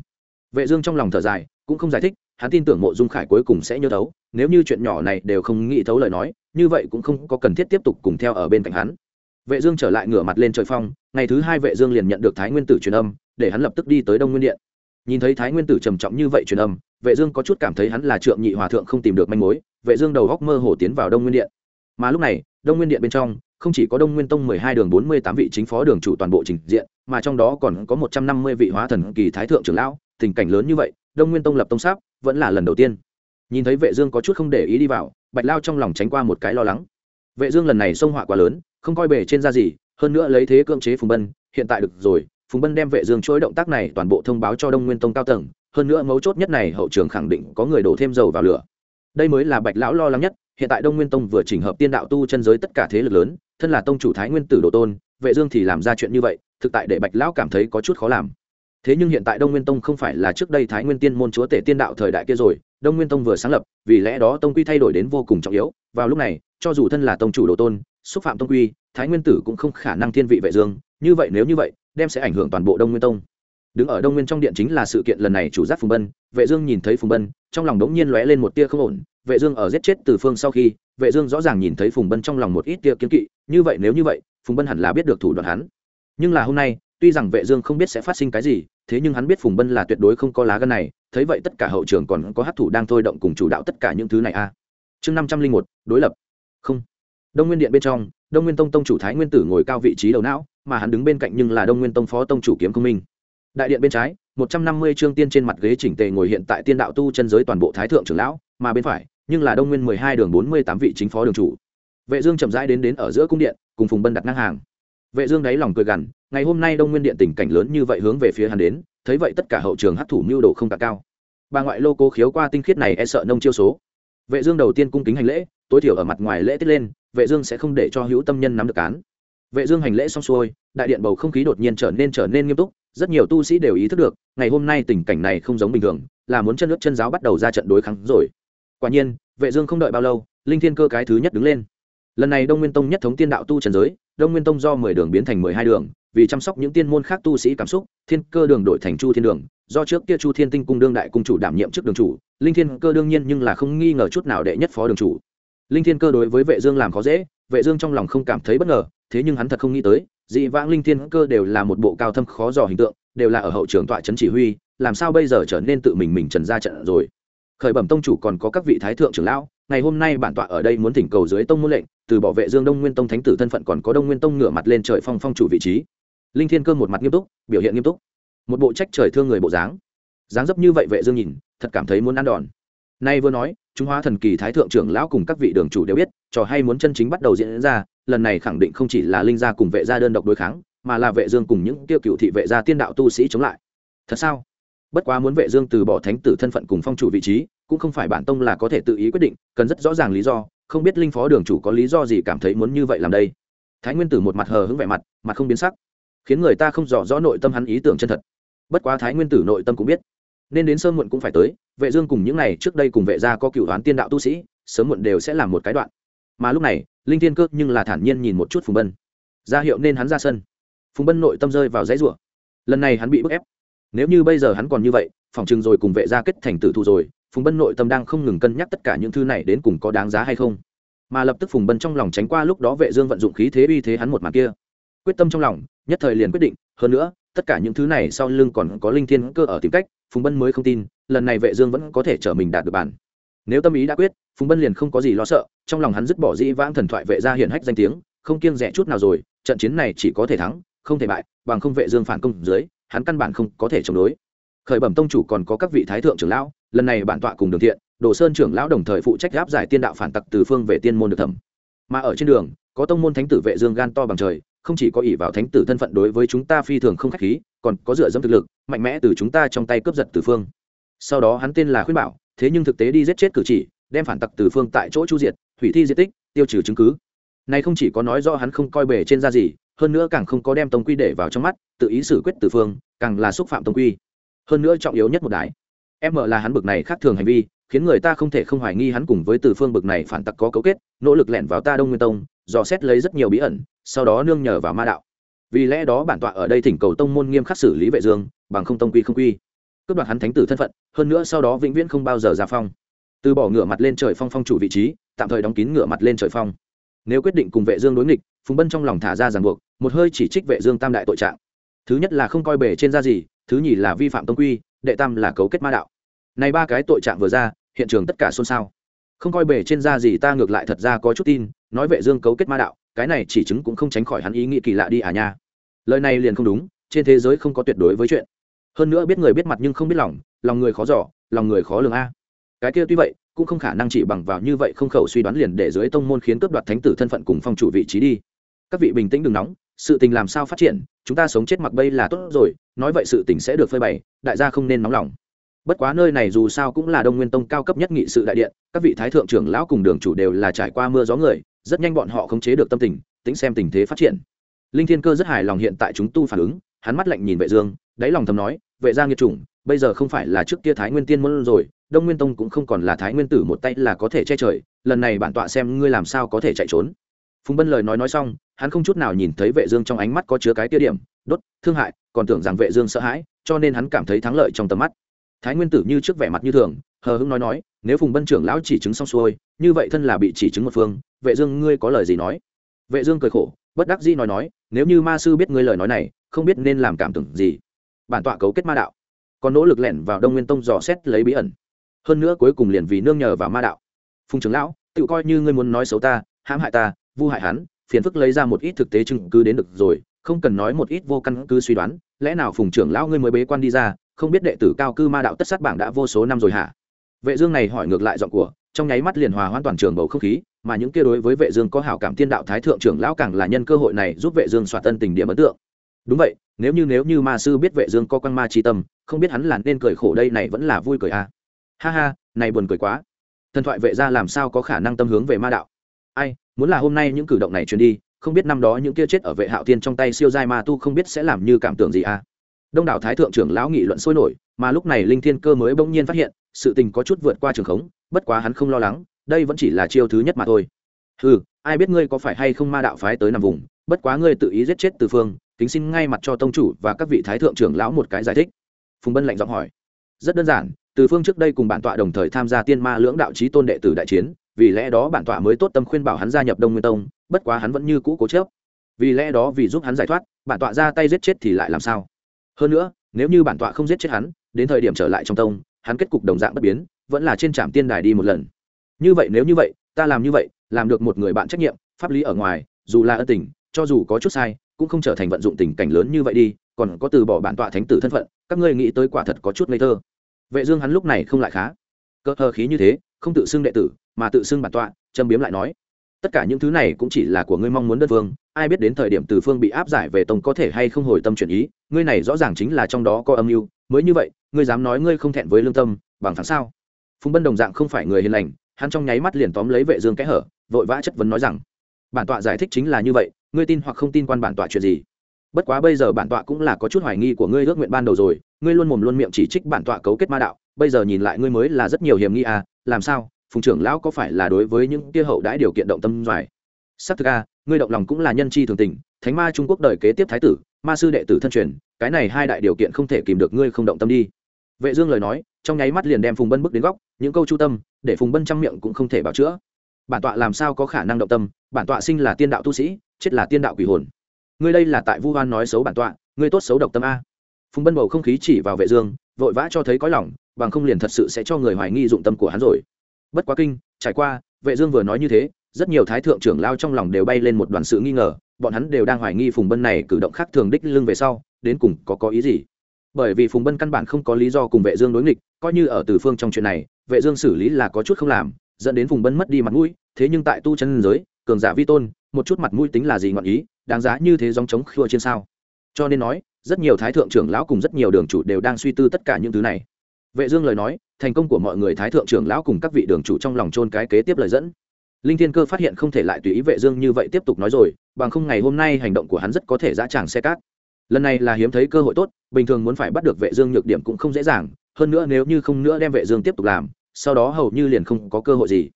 Vệ dương trong lòng thở dài, cũng không giải thích, hắn tin tưởng mộ dung khải cuối cùng sẽ nhớ thấu, nếu như chuyện nhỏ này đều không nghĩ thấu lời nói, như vậy cũng không có cần thiết tiếp tục cùng theo ở bên cạnh hắn. Vệ dương trở lại ngửa mặt lên trời phong, ngày thứ hai vệ dương liền nhận được thái nguyên tử truyền âm, để hắn lập tức đi tới đông nguyên điện. Nhìn thấy thái nguyên tử trầm trọng như vậy truyền âm, vệ dương có chút cảm thấy hắn là trượng nhị hòa thượng không tìm được manh mối vệ dương đầu góc mơ hồ tiến vào đông nguyên điện. Mà lúc này, đông nguyên điện bên trong, không chỉ có đông nguyên tông 12 đường 48 vị chính phó đường chủ toàn bộ trình diện, mà trong đó còn có 150 vị hóa thần kỳ thái thượng trưởng lão, tình cảnh lớn như vậy, đông nguyên tông lập tông sáp, vẫn là lần đầu tiên. Nhìn thấy vệ dương có chút không để ý đi vào, bạch lao trong lòng tránh qua một cái lo lắng. Vệ dương lần này xông họa quá lớn, không coi bề trên ra gì, hơn nữa lấy thế cưỡng chế phùng bân, hiện tại được rồi, phùng bân đem vệ dương chuỗi động tác này toàn bộ thông báo cho đông nguyên tông cao tầng, hơn nữa mấu chốt nhất này hậu trường khẳng định có người đổ thêm dầu vào lửa đây mới là bạch lão lo lắng nhất, hiện tại đông nguyên tông vừa chỉnh hợp tiên đạo tu chân giới tất cả thế lực lớn, thân là tông chủ thái nguyên tử độ tôn, vệ dương thì làm ra chuyện như vậy, thực tại để bạch lão cảm thấy có chút khó làm. Thế nhưng hiện tại đông nguyên tông không phải là trước đây thái nguyên tiên môn chúa tể tiên đạo thời đại kia rồi, đông nguyên tông vừa sáng lập, vì lẽ đó tông quy thay đổi đến vô cùng trọng yếu, vào lúc này, cho dù thân là tông chủ độ tôn, xúc phạm tông quy, thái nguyên tử cũng không khả năng thiên vị vệ dương, như vậy nếu như vậy, đem sẽ ảnh hưởng toàn bộ đông nguyên tông đứng ở đông nguyên trong điện chính là sự kiện lần này chủ giác phùng bân, vệ dương nhìn thấy phùng bân, trong lòng đống nhiên lóe lên một tia không ổn, vệ dương ở giết chết từ phương sau khi, vệ dương rõ ràng nhìn thấy phùng bân trong lòng một ít tia kiên kỵ, như vậy nếu như vậy, phùng bân hẳn là biết được thủ đoạn hắn. Nhưng là hôm nay, tuy rằng vệ dương không biết sẽ phát sinh cái gì, thế nhưng hắn biết phùng bân là tuyệt đối không có lá gan này, thấy vậy tất cả hậu trường còn có hát thủ đang thôi động cùng chủ đạo tất cả những thứ này a chương năm trăm linh một, đối lập. Không. Đông nguyên điện bên trong, đông nguyên tông tông chủ thái nguyên tử ngồi cao vị trí đầu não, mà hắn đứng bên cạnh nhưng là đông nguyên tông phó tông chủ kiếm công minh đại điện bên trái, một trăm năm mươi chương tiên trên mặt ghế chỉnh tề ngồi hiện tại tiên đạo tu chân giới toàn bộ thái thượng trưởng lão, mà bên phải, nhưng là đông nguyên mười hai đường bốn mươi tám vị chính phó đường chủ. Vệ dương chậm rãi đến đến ở giữa cung điện, cùng phùng bân đặt ngang hàng. Vệ dương đáy lòng cười gằn, ngày hôm nay đông nguyên điện tình cảnh lớn như vậy hướng về phía hắn đến, thấy vậy tất cả hậu trường hấp thủ mưu đồ không cả cao. Bà ngoại lô cố khiếu qua tinh khiết này e sợ nông chiêu số. Vệ dương đầu tiên cung kính hành lễ, tối thiểu ở mặt ngoài lễ tiết lên, vệ dương sẽ không để cho hữu tâm nhân nắm được cán vệ dương hành lễ xong xuôi, đại điện bầu không khí đột nhiên trở nên trở nên nghiêm túc rất nhiều tu sĩ đều ý thức được, ngày hôm nay tình cảnh này không giống bình thường, là muốn chân nước chân giáo bắt đầu ra trận đối kháng rồi. Quả nhiên, vệ dương không đợi bao lâu, linh thiên cơ cái thứ nhất đứng lên. Lần này đông nguyên tông nhất thống tiên đạo tu trần giới, đông nguyên tông do mười đường biến thành mười hai đường, vì chăm sóc những tiên môn khác tu sĩ cảm xúc, thiên cơ đường đổi thành chu thiên đường, do trước kia chu thiên tinh cung đương đại cung chủ đảm nhiệm chức đường chủ, linh thiên cơ đương nhiên nhưng là không nghi ngờ chút nào đệ nhất phó đường chủ. Linh thiên cơ đối với vệ dương làm khó dễ, vệ dương trong lòng không cảm thấy bất ngờ, thế nhưng hắn thật không nghĩ tới dị vãng linh thiên cơ đều là một bộ cao thâm khó dò hình tượng, đều là ở hậu trường tọa trấn chỉ huy, làm sao bây giờ trở nên tự mình mình trần ra trận rồi? Khởi bẩm tông chủ còn có các vị thái thượng trưởng lão, ngày hôm nay bản tọa ở đây muốn thỉnh cầu dưới tông môn lệnh, từ bảo vệ dương đông nguyên tông thánh tử thân phận còn có đông nguyên tông ngửa mặt lên trời phong phong chủ vị trí. Linh thiên cơ một mặt nghiêm túc, biểu hiện nghiêm túc. Một bộ trách trời thương người bộ dáng. Dáng dấp như vậy vệ dương nhìn, thật cảm thấy muốn ăn đòn nay vừa nói, trung hóa thần kỳ thái thượng trưởng lão cùng các vị đường chủ đều biết, trò hay muốn chân chính bắt đầu diễn ra, lần này khẳng định không chỉ là linh gia cùng vệ gia đơn độc đối kháng, mà là vệ dương cùng những tiêu cựu thị vệ gia tiên đạo tu sĩ chống lại. Thật sao? Bất quá muốn vệ dương từ bỏ thánh tử thân phận cùng phong chủ vị trí, cũng không phải bản tông là có thể tự ý quyết định, cần rất rõ ràng lý do, không biết linh phó đường chủ có lý do gì cảm thấy muốn như vậy làm đây. Thái nguyên tử một mặt hờ hững vẻ mặt mặt không biến sắc. Khiến người ta không rõ rõ nội tâm hắn ý tưởng chân thật. Bất quá thái nguyên tử nội tâm cũng biết. Nên đến sơn muộn cũng phải tới vệ dương cùng những ngày trước đây cùng vệ gia có cựu đoán tiên đạo tu sĩ, sớm muộn đều sẽ làm một cái đoạn. Mà lúc này, linh thiên cơ nhưng là thản nhiên nhìn một chút phùng bân. Ra hiệu nên hắn ra sân. Phùng bân nội tâm rơi vào dãy rủa. Lần này hắn bị bức ép. Nếu như bây giờ hắn còn như vậy phỏng chừng rồi cùng vệ gia kết thành tử thù rồi, phùng bân nội tâm đang không ngừng cân nhắc tất cả những thứ này đến cùng có đáng giá hay không. Mà lập tức phùng bân trong lòng tránh qua lúc đó vệ dương vận dụng khí thế uy thế hắn một màn kia. Quyết tâm trong lòng, nhất thời liền quyết định, hơn nữa tất cả những thứ này sau lưng còn có linh thiên cơ ở tìm cách, phùng bân mới không tin, lần này vệ dương vẫn có thể trở mình đạt được bản. Nếu tâm ý đã quyết, phùng bân liền không có gì lo sợ, trong lòng hắn dứt bỏ dĩ vãng thần thoại vệ gia hiển hách danh tiếng, không kiêng rẻ chút nào rồi, trận chiến này chỉ có thể thắng, không thể bại, bằng không vệ dương phản công dưới, hắn căn bản không có thể chống đối. Khởi bẩm tông chủ còn có các vị thái thượng trưởng lão, lần này bản tọa cùng đường thiện, đồ sơn trưởng lão đồng thời phụ trách áp giải tiên đạo phản tặc từ phương về tiên môn được thẩm. Mà ở trên đường, có tông môn thánh tử vệ dương gan to bằng trời không chỉ có ỷ vào thánh tử thân phận đối với chúng ta phi thường không khách khí còn có dựa dẫm thực lực mạnh mẽ từ chúng ta trong tay cướp giật từ phương. Sau đó hắn tên là khuyên bảo thế nhưng thực tế đi giết chết cử chỉ đem phản tặc từ phương tại chỗ chu diệt hủy thi di tích tiêu trừ chứng cứ. Này không chỉ có nói rõ hắn không coi bề trên ra gì hơn nữa càng không có đem tông quy để vào trong mắt tự ý xử quyết từ phương càng là xúc phạm tông quy. Hơn nữa trọng yếu nhất một đại, em mở là hắn bực này khác thường hành vi khiến người ta không thể không hoài nghi hắn cùng với từ phương bực này phản tặc có cấu kết nỗ lực lẻn vào ta đông nguyên tông dò xét lấy rất nhiều bí ẩn, sau đó nương nhờ vào ma đạo. Vì lẽ đó bản tọa ở đây thỉnh cầu tông môn nghiêm khắc xử lý vệ dương, bằng không tông quy không quy. Cướp đoạt hắn thánh tử thân phận, hơn nữa sau đó vĩnh viễn không bao giờ ra phong. Từ bỏ ngựa mặt lên trời phong phong chủ vị trí, tạm thời đóng kín ngựa mặt lên trời phong. Nếu quyết định cùng vệ dương đối nghịch, phùng bân trong lòng thả ra ràng buộc, một hơi chỉ trích vệ dương tam đại tội trạng. Thứ nhất là không coi bề trên ra gì, thứ nhì là vi phạm tông quy, đệ tam là cấu kết ma đạo. Này ba cái tội trạng vừa ra, hiện trường tất cả xôn xao. Không coi bề trên ra gì ta ngược lại thật ra có chút tin nói vệ dương cấu kết ma đạo, cái này chỉ chứng cũng không tránh khỏi hắn ý nghĩ kỳ lạ đi à nha. Lời này liền không đúng, trên thế giới không có tuyệt đối với chuyện. Hơn nữa biết người biết mặt nhưng không biết lòng lòng người khó dò, lòng người khó lường a. Cái kia tuy vậy, cũng không khả năng chỉ bằng vào như vậy không khẩu suy đoán liền để dưới tông môn khiến cướp đoạt thánh tử thân phận cùng phong chủ vị trí đi. Các vị bình tĩnh đừng nóng, sự tình làm sao phát triển, chúng ta sống chết mặc bây là tốt rồi, nói vậy sự tình sẽ được phơi bày, đại gia không nên nóng lòng. Bất quá nơi này dù sao cũng là đông nguyên tông cao cấp nhất nghị sự đại điện, các vị thái thượng trưởng lão cùng đường chủ đều là trải qua mưa gió người rất nhanh bọn họ khống chế được tâm tình, tính xem tình thế phát triển. Linh thiên cơ rất hài lòng hiện tại chúng tu phản ứng, hắn mắt lạnh nhìn vệ dương, đáy lòng thầm nói, vệ gia nghiệt chủng, bây giờ không phải là trước kia thái nguyên tiên môn rồi, đông nguyên tông cũng không còn là thái nguyên tử một tay là có thể che trời, lần này bản tọa xem ngươi làm sao có thể chạy trốn. Phùng bân lời nói nói xong, hắn không chút nào nhìn thấy vệ dương trong ánh mắt có chứa cái tiêu điểm, đốt, thương hại, còn tưởng rằng vệ dương sợ hãi, cho nên hắn cảm thấy thắng lợi trong tầm mắt. Thái nguyên tử như trước vẻ mặt như thường hờ hững nói nói, nếu phùng bân trưởng lão chỉ chứng xong xuôi, như vậy thân là bị chỉ chứng một phương, vệ dương ngươi có lời gì nói? Vệ dương cười khổ, bất đắc dĩ nói nói, nếu như ma sư biết ngươi lời nói này, không biết nên làm cảm tưởng gì. Bản tọa cấu kết ma đạo. Còn nỗ lực lẻn vào đông nguyên tông dò xét lấy bí ẩn. Hơn nữa cuối cùng liền vì nương nhờ vào ma đạo. Phùng trưởng lão, tự coi như ngươi muốn nói xấu ta, hãm hại ta, vu hại hắn, phiền phức lấy ra một ít thực tế chứng cứ đến được rồi, không cần nói một ít vô căn cứ suy đoán, lẽ nào phùng trưởng lão ngươi mới bế quan đi ra, không biết đệ tử cao cư ma đạo tất sát bảng đã vô số năm rồi hả? Vệ dương này hỏi ngược lại giọng của, trong nháy mắt liền hòa hoàn toàn trường bầu không khí, mà những kia đối với vệ dương có hảo cảm tiên đạo thái thượng trưởng lão càng là nhân cơ hội này giúp vệ dương xoa tân tình điểm ấn tượng. Đúng vậy, nếu như nếu như ma sư biết vệ dương có quan ma chi tâm, không biết hắn là nên cười khổ đây này vẫn là vui cười à. Ha ha, này buồn cười quá. Thần thoại vệ gia làm sao có khả năng tâm hướng về ma đạo? Ai, muốn là hôm nay những cử động này truyền đi, không biết năm đó những kia chết ở vệ hạo tiên trong tay siêu giai ma tu không biết sẽ làm như cảm tưởng gì à đông đảo thái thượng trưởng lão nghị luận sôi nổi, mà lúc này linh thiên cơ mới bỗng nhiên phát hiện, sự tình có chút vượt qua trường khống, bất quá hắn không lo lắng, đây vẫn chỉ là chiêu thứ nhất mà thôi. Ừ ai biết ngươi có phải hay không ma đạo phái tới nằm vùng, bất quá ngươi tự ý giết chết từ phương, kính xin ngay mặt cho tông chủ và các vị thái thượng trưởng lão một cái giải thích. Phùng bân lạnh giọng hỏi. Rất đơn giản, từ phương trước đây cùng bản tọa đồng thời tham gia tiên ma lưỡng đạo trí tôn đệ tử đại chiến, vì lẽ đó bản tọa mới tốt tâm khuyên bảo hắn gia nhập đông nguyên tông, bất quá hắn vẫn như cũ cố chớp vì lẽ đó vì giúp hắn giải thoát, bản tọa ra tay giết chết thì lại làm sao? Hơn nữa, nếu như bản tọa không giết chết hắn, đến thời điểm trở lại trong tông, hắn kết cục đồng dạng bất biến, vẫn là trên trạm tiên đài đi một lần. Như vậy nếu như vậy, ta làm như vậy, làm được một người bạn trách nhiệm, pháp lý ở ngoài, dù là ân tình, cho dù có chút sai, cũng không trở thành vận dụng tình cảnh lớn như vậy đi, còn có từ bỏ bản tọa thánh tử thân phận, các ngươi nghĩ tới quả thật có chút ngây thơ. Vệ dương hắn lúc này không lại khá. Cơ hờ khí như thế, không tự xưng đệ tử, mà tự xưng bản tọa, châm biếm lại nói, tất cả những thứ này cũng chỉ là của ngươi mong muốn đơn vương ai biết đến thời điểm từ phương bị áp giải về tông có thể hay không hồi tâm chuyển ý, ngươi này rõ ràng chính là trong đó có âm mưu, mới như vậy, ngươi dám nói ngươi không thẹn với lương tâm, bằng thẳng sao? Phùng bân đồng dạng không phải người hiền lành, hắn trong nháy mắt liền tóm lấy vệ dương kẽ hở, vội vã chất vấn nói rằng, bản tọa giải thích chính là như vậy, ngươi tin hoặc không tin quan bản tọa chuyện gì? Bất quá bây giờ bản tọa cũng là có chút hoài nghi của ngươi ước nguyện ban đầu rồi, ngươi luôn mồm luôn miệng chỉ trích bản tọa cấu kết ma đạo, bây giờ nhìn lại ngươi mới là rất nhiều hiểm nghi à làm sao? Phùng trưởng lão có phải là đối với những kia hậu đãi điều kiện động tâm doài? Sắc thực a ngươi động lòng cũng là nhân chi thường tình, thánh ma trung quốc đời kế tiếp thái tử, ma sư đệ tử thân truyền, cái này hai đại điều kiện không thể kìm được ngươi không động tâm đi. Vệ dương lời nói, trong nháy mắt liền đem phùng bân bước đến góc, những câu chu tâm, để phùng bân trăm miệng cũng không thể bảo chữa. Bản tọa làm sao có khả năng động tâm, bản tọa sinh là tiên đạo tu sĩ, chết là tiên đạo quỷ hồn. Ngươi đây là tại vu hoan nói xấu bản tọa, ngươi tốt xấu độc tâm a. Phùng bân bầu không khí chỉ vào vệ dương, vội vã cho thấy có lòng, bằng không liền thật sự sẽ cho người hoài nghi dụng tâm của hắn rồi. Bất quá kinh, trải qua, vệ dương vừa nói như thế rất nhiều thái thượng trưởng lao trong lòng đều bay lên một đoàn sự nghi ngờ, bọn hắn đều đang hoài nghi phùng bân này cử động khác thường đích lưng về sau, đến cùng có có ý gì. Bởi vì phùng bân căn bản không có lý do cùng vệ dương đối nghịch, coi như ở từ phương trong chuyện này, vệ dương xử lý là có chút không làm, dẫn đến phùng bân mất đi mặt mũi, thế nhưng tại tu chân giới, cường giả vi tôn, một chút mặt mũi tính là gì ngọn ý, đáng giá như thế dòng chống khua trên sao? Cho nên nói, rất nhiều thái thượng trưởng lão cùng rất nhiều đường chủ đều đang suy tư tất cả những thứ này. Vệ dương lời nói, thành công của mọi người thái thượng trưởng lão cùng các vị đường chủ trong lòng trôn cái kế tiếp lời dẫn linh thiên cơ phát hiện không thể lại tùy ý vệ dương như vậy tiếp tục nói rồi, bằng không ngày hôm nay hành động của hắn rất có thể dã tràng xe cát. Lần này là hiếm thấy cơ hội tốt, bình thường muốn phải bắt được vệ dương nhược điểm cũng không dễ dàng, hơn nữa nếu như không nữa đem vệ dương tiếp tục làm, sau đó hầu như liền không có cơ hội gì.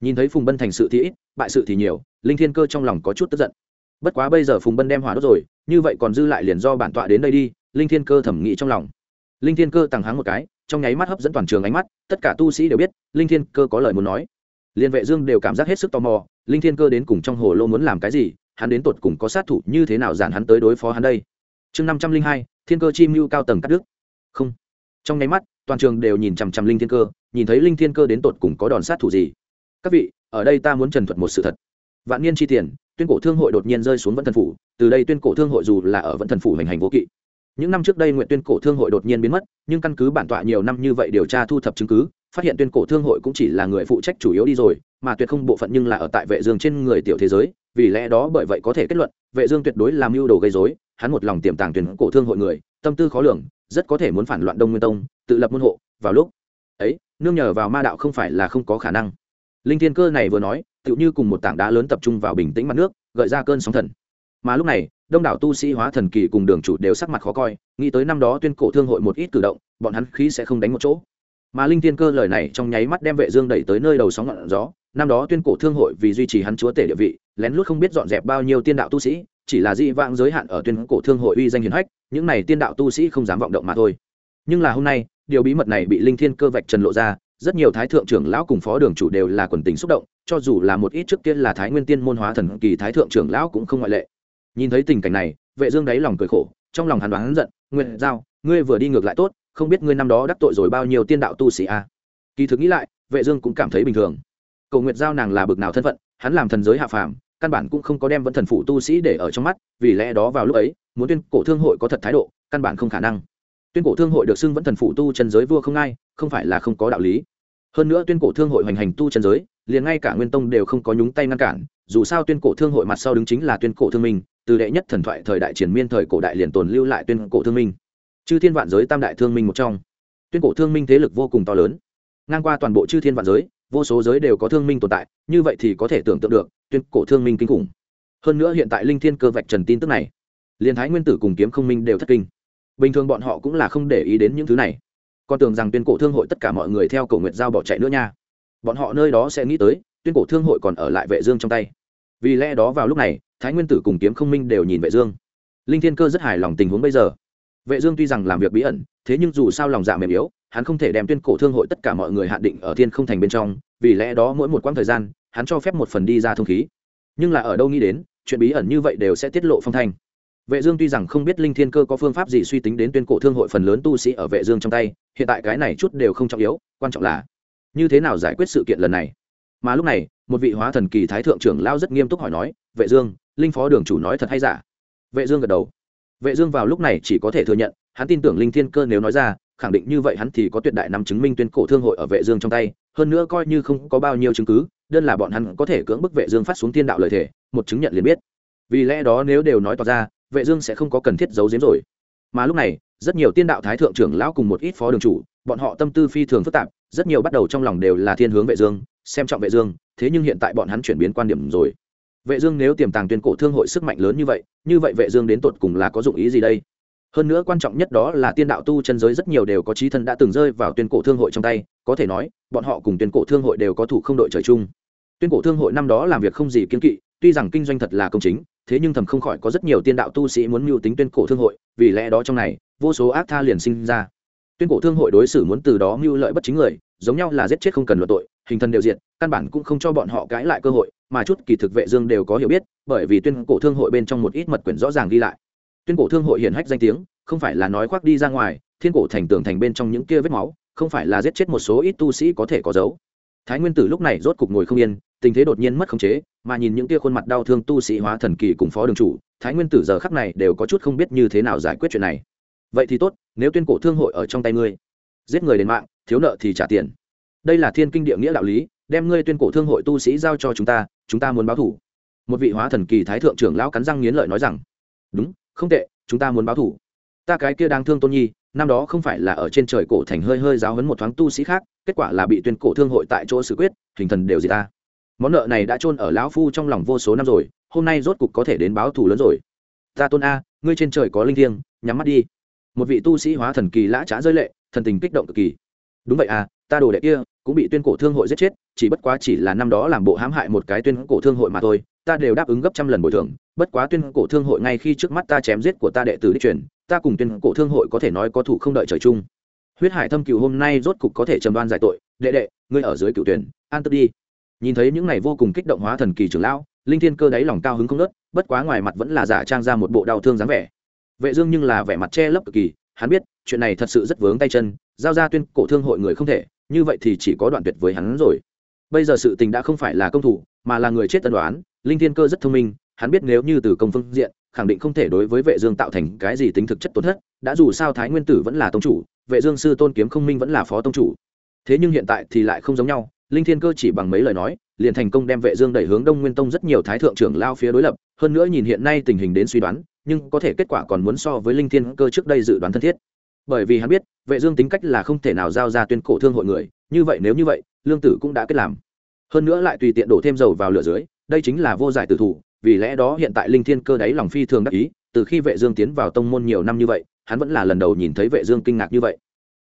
Nhìn thấy phùng bân thành sự thì ít, bại sự thì nhiều, linh thiên cơ trong lòng có chút tức giận. Bất quá bây giờ phùng bân đem hỏa đốt rồi, như vậy còn dư lại liền do bản tọa đến đây đi, linh thiên cơ thẩm nghĩ trong lòng. Linh thiên cơ tăng háng một cái, trong nháy mắt hấp dẫn toàn trường ánh mắt, tất cả tu sĩ đều biết, linh thiên cơ có lời muốn nói liên vệ dương đều cảm giác hết sức tò mò, linh thiên cơ đến cùng trong hồ lô muốn làm cái gì, hắn đến tột cùng có sát thủ như thế nào giản hắn tới đối phó hắn đây? Chương năm trăm linh hai, thiên cơ chim lưu cao tầng cắt đứt. Không. Trong nháy mắt, toàn trường đều nhìn chằm chằm linh thiên cơ, nhìn thấy linh thiên cơ đến tột cùng có đòn sát thủ gì? Các vị, ở đây ta muốn trần thuật một sự thật. Vạn niên chi tiền, tuyên cổ thương hội đột nhiên rơi xuống vẫn thần phủ, từ đây tuyên cổ thương hội dù là ở vẫn thần phủ hành hành vô kỵ. Những năm trước đây nguyện tuyên cổ thương hội đột nhiên biến mất, nhưng căn cứ bản tọa nhiều năm như vậy điều tra thu thập chứng cứ phát hiện tuyên cổ thương hội cũng chỉ là người phụ trách chủ yếu đi rồi, mà tuyệt không bộ phận nhưng là ở tại vệ dương trên người tiểu thế giới, vì lẽ đó bởi vậy có thể kết luận, vệ dương tuyệt đối làm mưu đồ gây rối, hắn một lòng tiềm tàng tuyên cổ thương hội người, tâm tư khó lường, rất có thể muốn phản loạn đông nguyên tông, tự lập môn hộ, vào lúc ấy, nương nhờ vào ma đạo không phải là không có khả năng. Linh thiên cơ này vừa nói, tựu như cùng một tảng đá lớn tập trung vào bình tĩnh mặt nước, gợi ra cơn sóng thần. Mà lúc này, đông đảo tu sĩ hóa thần kỳ cùng đường chủ đều sắc mặt khó coi, nghĩ tới năm đó tuyên cổ thương hội một ít cử động, bọn hắn khí sẽ không đánh một chỗ mà linh thiên cơ lời này trong nháy mắt đem vệ dương đẩy tới nơi đầu sóng ngọn gió. Năm đó tuyên cổ thương hội vì duy trì hắn chúa tể địa vị, lén lút không biết dọn dẹp bao nhiêu tiên đạo tu sĩ, chỉ là dị vãng giới hạn ở tuyên cổ thương hội uy danh hiển hách, những này tiên đạo tu sĩ không dám vọng động mà thôi. Nhưng là hôm nay, điều bí mật này bị linh thiên cơ vạch trần lộ ra, rất nhiều thái thượng trưởng lão cùng phó đường chủ đều là quần tình xúc động, cho dù là một ít trước tiên là thái nguyên tiên môn hóa thần kỳ thái thượng trưởng lão cũng không ngoại lệ. Nhìn thấy tình cảnh này, vệ dương đáy lòng cười khổ, trong lòng hắn đoán hắn giận nguyện giao, ngươi vừa đi ngược lại tốt không biết ngươi năm đó đắc tội rồi bao nhiêu tiên đạo tu sĩ a. À? Kỳ thực nghĩ lại, vệ dương cũng cảm thấy bình thường. Cầu nguyệt giao nàng là bực nào thân phận, hắn làm thần giới hạ phàm, căn bản cũng không có đem vẫn thần phụ tu sĩ để ở trong mắt, vì lẽ đó vào lúc ấy, muốn tuyên cổ thương hội có thật thái độ, căn bản không khả năng. Tuyên cổ thương hội được xưng vẫn thần phụ tu chân giới vua không ai, không phải là không có đạo lý. Hơn nữa tuyên cổ thương hội hoành hành tu chân giới, liền ngay cả nguyên tông đều không có nhúng tay ngăn cản, dù sao tuyên cổ thương hội mặt sau đứng chính là tuyên cổ thương minh, từ đệ nhất thần thoại thời đại triển miên thời cổ đại liền tồn lưu lại tuyên cổ thương minh chư thiên vạn giới tam đại thương minh một trong. Tuyên cổ thương minh thế lực vô cùng to lớn. Ngang qua toàn bộ chư thiên vạn giới, vô số giới đều có thương minh tồn tại, như vậy thì có thể tưởng tượng được, tuyên cổ thương minh kinh khủng. Hơn nữa hiện tại linh thiên cơ vạch trần tin tức này, liền thái nguyên tử cùng kiếm không minh đều thất kinh. Bình thường bọn họ cũng là không để ý đến những thứ này. Còn tưởng rằng tuyên cổ thương hội tất cả mọi người theo cổ nguyệt giao bỏ chạy nữa nha. Bọn họ nơi đó sẽ nghĩ tới, tuyên cổ thương hội còn ở lại vệ dương trong tay. Vì lẽ đó vào lúc này, thái nguyên tử cùng kiếm không minh đều nhìn vệ dương. Linh thiên cơ rất hài lòng tình huống bây giờ vệ dương tuy rằng làm việc bí ẩn, thế nhưng dù sao lòng dạ mềm yếu, hắn không thể đem tuyên cổ thương hội tất cả mọi người hạn định ở thiên không thành bên trong, vì lẽ đó mỗi một quãng thời gian, hắn cho phép một phần đi ra thông khí. Nhưng là ở đâu nghĩ đến, chuyện bí ẩn như vậy đều sẽ tiết lộ phong thanh. Vệ dương tuy rằng không biết linh thiên cơ có phương pháp gì suy tính đến tuyên cổ thương hội phần lớn tu sĩ ở vệ dương trong tay, hiện tại cái này chút đều không trọng yếu, quan trọng là như thế nào giải quyết sự kiện lần này. Mà lúc này, một vị hóa thần kỳ thái thượng trưởng lao rất nghiêm túc hỏi nói, vệ dương, linh phó đường chủ nói thật hay giả? Vệ dương gật đầu vệ dương vào lúc này chỉ có thể thừa nhận, hắn tin tưởng linh thiên cơ nếu nói ra, khẳng định như vậy hắn thì có tuyệt đại nắm chứng minh tuyên cổ thương hội ở vệ dương trong tay, hơn nữa coi như không có bao nhiêu chứng cứ, đơn là bọn hắn có thể cưỡng bức vệ dương phát xuống tiên đạo lời thể một chứng nhận liền biết. Vì lẽ đó nếu đều nói to ra, vệ dương sẽ không có cần thiết giấu giếm rồi. Mà lúc này, rất nhiều tiên đạo thái thượng trưởng lão cùng một ít phó đường chủ, bọn họ tâm tư phi thường phức tạp, rất nhiều bắt đầu trong lòng đều là thiên hướng vệ dương, xem trọng vệ dương, thế nhưng hiện tại bọn hắn chuyển biến quan điểm rồi vệ dương nếu tiềm tàng tuyên cổ thương hội sức mạnh lớn như vậy như vậy vệ dương đến tột cùng là có dụng ý gì đây? Hơn nữa quan trọng nhất đó là tiên đạo tu chân giới rất nhiều đều có trí thân đã từng rơi vào tuyên cổ thương hội trong tay, có thể nói, bọn họ cùng tuyên cổ thương hội đều có thủ không đội trời chung. Tuyên cổ thương hội năm đó làm việc không gì kiên kỵ, tuy rằng kinh doanh thật là công chính, thế nhưng thầm không khỏi có rất nhiều tiên đạo tu sĩ muốn mưu tính tuyên cổ thương hội, vì lẽ đó trong này, vô số ác tha liền sinh ra. Tuyên cổ thương hội đối xử muốn từ đó mưu lợi bất chính người, giống nhau là giết chết không cần luận tội hình thân đều diệt, căn bản cũng không cho bọn họ cãi lại cơ hội mà chút kỳ thực vệ dương đều có hiểu biết bởi vì tuyên cổ thương hội bên trong một ít mật quyển rõ ràng ghi lại. Tuyên cổ thương hội hiển hách danh tiếng không phải là nói khoác đi ra ngoài thiên cổ thành tường thành bên trong những kia vết máu không phải là giết chết một số ít tu sĩ có thể có dấu. Thái nguyên tử lúc này rốt cục ngồi không yên tình thế đột nhiên mất khống chế mà nhìn những kia khuôn mặt đau thương tu sĩ hóa thần kỳ cùng phó đường chủ thái nguyên tử giờ khắc này đều có chút không biết như thế nào giải quyết chuyện này. Vậy thì tốt nếu tuyên cổ thương hội ở trong tay ngươi giết người đến mạng thiếu nợ thì trả tiền đây là thiên kinh địa nghĩa đạo lý, đem ngươi tuyên cổ thương hội tu sĩ giao cho chúng ta chúng ta muốn báo thủ. Một vị hóa thần kỳ thái thượng trưởng lão cắn răng nghiến lợi nói rằng, đúng, không tệ, chúng ta muốn báo thủ. Ta cái kia đang thương tôn nhi, năm đó không phải là ở trên trời cổ thành hơi hơi giáo hấn một thoáng tu sĩ khác, kết quả là bị tuyên cổ thương hội tại chỗ xử quyết, hình thần đều gì ta. Món nợ này đã chôn ở lão phu trong lòng vô số năm rồi, hôm nay rốt cục có thể đến báo thù lớn rồi. Ta tôn a, ngươi trên trời có linh thiêng, nhắm mắt đi. Một vị tu sĩ hóa thần kỳ lã trá rơi lệ, thần tình kích động cực kỳ. Đúng vậy à ta đồ đệ kia cũng bị tuyên cổ thương hội giết chết, chỉ bất quá chỉ là năm đó làm bộ hãm hại một cái tuyên cổ thương hội mà thôi, ta đều đáp ứng gấp trăm lần bồi thường, bất quá tuyên cổ thương hội ngay khi trước mắt ta chém giết của ta đệ tử đích truyền, ta cùng tuyên cổ thương hội có thể nói có thủ không đợi trời chung. Huyết hải thâm cựu hôm nay rốt cục có thể trầm đoan giải tội, đệ đệ, ngươi ở dưới cựu tuyển, an tâm đi. Nhìn thấy những ngày vô cùng kích động hóa thần kỳ trưởng lão, linh thiên cơ đáy lòng cao hứng không nớt bất quá ngoài mặt vẫn là giả trang ra một bộ đau thương dáng vẻ. Vệ dương nhưng là vẻ mặt che lấp cực kỳ, hắn biết, chuyện này thật sự rất vướng tay chân, giao ra tuyên cổ thương hội người không thể như vậy thì chỉ có đoạn tuyệt với hắn rồi. Bây giờ sự tình đã không phải là công thủ, mà là người chết tân đoán linh thiên cơ rất thông minh, hắn biết nếu như từ công phương diện, khẳng định không thể đối với vệ dương tạo thành cái gì tính thực chất tổn thất. Đã dù sao thái nguyên tử vẫn là tông chủ, vệ dương sư tôn kiếm không minh vẫn là phó tông chủ. Thế nhưng hiện tại thì lại không giống nhau. Linh thiên cơ chỉ bằng mấy lời nói, liền thành công đem vệ dương đẩy hướng đông nguyên tông rất nhiều thái thượng trưởng lao phía đối lập. Hơn nữa nhìn hiện nay tình hình đến suy đoán, nhưng có thể kết quả còn muốn so với linh thiên cơ trước đây dự đoán thân thiết bởi vì hắn biết, vệ dương tính cách là không thể nào giao ra tuyên cổ thương hội người, như vậy nếu như vậy, lương tử cũng đã kết làm. Hơn nữa lại tùy tiện đổ thêm dầu vào lửa dưới, đây chính là vô giải tử thủ, vì lẽ đó hiện tại linh thiên cơ đáy lòng phi thường đắc ý, từ khi vệ dương tiến vào tông môn nhiều năm như vậy, hắn vẫn là lần đầu nhìn thấy vệ dương kinh ngạc như vậy.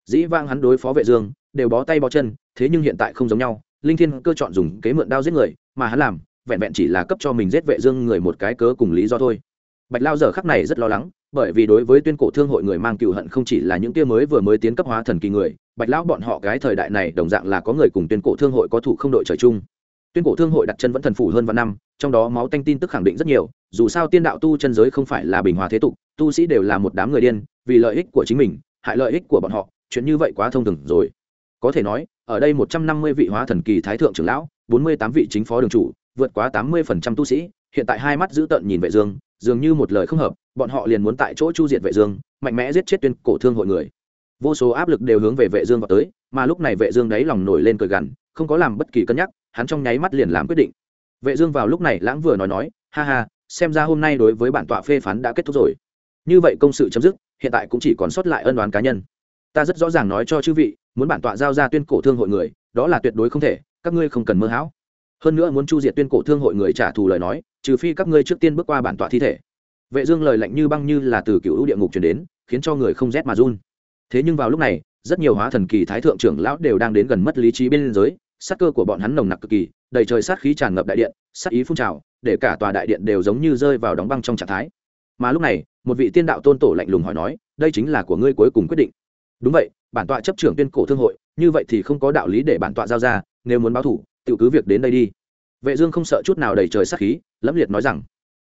Dĩ vang hắn đối phó vệ dương, đều bó tay bó chân, thế nhưng hiện tại không giống nhau, linh thiên cơ chọn dùng kế mượn đao giết người, mà hắn làm, vẹn vẹn chỉ là cấp cho mình giết vệ dương người một cái cớ cùng lý do thôi. Bạch lao giờ khắc này rất lo lắng bởi vì đối với tuyên cổ thương hội người mang cựu hận không chỉ là những kia mới vừa mới tiến cấp hóa thần kỳ người, bạch lão bọn họ cái thời đại này đồng dạng là có người cùng tuyên cổ thương hội có thủ không đội trời chung. Tuyên cổ thương hội đặt chân vẫn thần phủ hơn vạn năm, trong đó máu tanh tin tức khẳng định rất nhiều, dù sao tiên đạo tu chân giới không phải là bình hòa thế tục, tu sĩ đều là một đám người điên, vì lợi ích của chính mình, hại lợi ích của bọn họ, chuyện như vậy quá thông thường rồi. Có thể nói, ở đây một trăm năm mươi vị hóa thần kỳ thái thượng trưởng lão, bốn mươi tám vị chính phó đường chủ, vượt quá tám mươi phần trăm tu sĩ, hiện tại hai mắt giữ tận nhìn vệ dương dường như một lời không hợp, bọn họ liền muốn tại chỗ chu diệt vệ dương, mạnh mẽ giết chết tuyên cổ thương hội người. Vô số áp lực đều hướng về vệ dương vào tới, mà lúc này vệ dương đấy lòng nổi lên cười gằn, không có làm bất kỳ cân nhắc, hắn trong nháy mắt liền làm quyết định. Vệ dương vào lúc này lãng vừa nói nói, ha ha, xem ra hôm nay đối với bản tọa phê phán đã kết thúc rồi. Như vậy công sự chấm dứt, hiện tại cũng chỉ còn sót lại ân đoán cá nhân. Ta rất rõ ràng nói cho chư vị, muốn bản tọa giao ra tuyên cổ thương hội người, đó là tuyệt đối không thể, các ngươi không cần mơ hão. Hơn nữa muốn chu diệt tuyên cổ thương hội người trả thù lời nói trừ phi các ngươi trước tiên bước qua bản tọa thi thể. Vệ dương lời lạnh như băng như là từ cựu địa ngục truyền đến khiến cho người không rét mà run. Thế nhưng vào lúc này rất nhiều hóa thần kỳ thái thượng trưởng lão đều đang đến gần mất lý trí bên dưới, sát cơ của bọn hắn nồng nặc cực kỳ đầy trời sát khí tràn ngập đại điện sát ý phun trào để cả tòa đại điện đều giống như rơi vào đóng băng trong trạng thái. Mà lúc này một vị tiên đạo tôn tổ lạnh lùng hỏi nói đây chính là của ngươi cuối cùng quyết định. Đúng vậy bản tọa chấp trưởng tuyên cổ thương hội như vậy thì không có đạo lý để bản tọa giao ra nếu muốn báo thủ tự cứ việc đến đây đi vệ dương không sợ chút nào đầy trời sát khí, lẫm liệt nói rằng,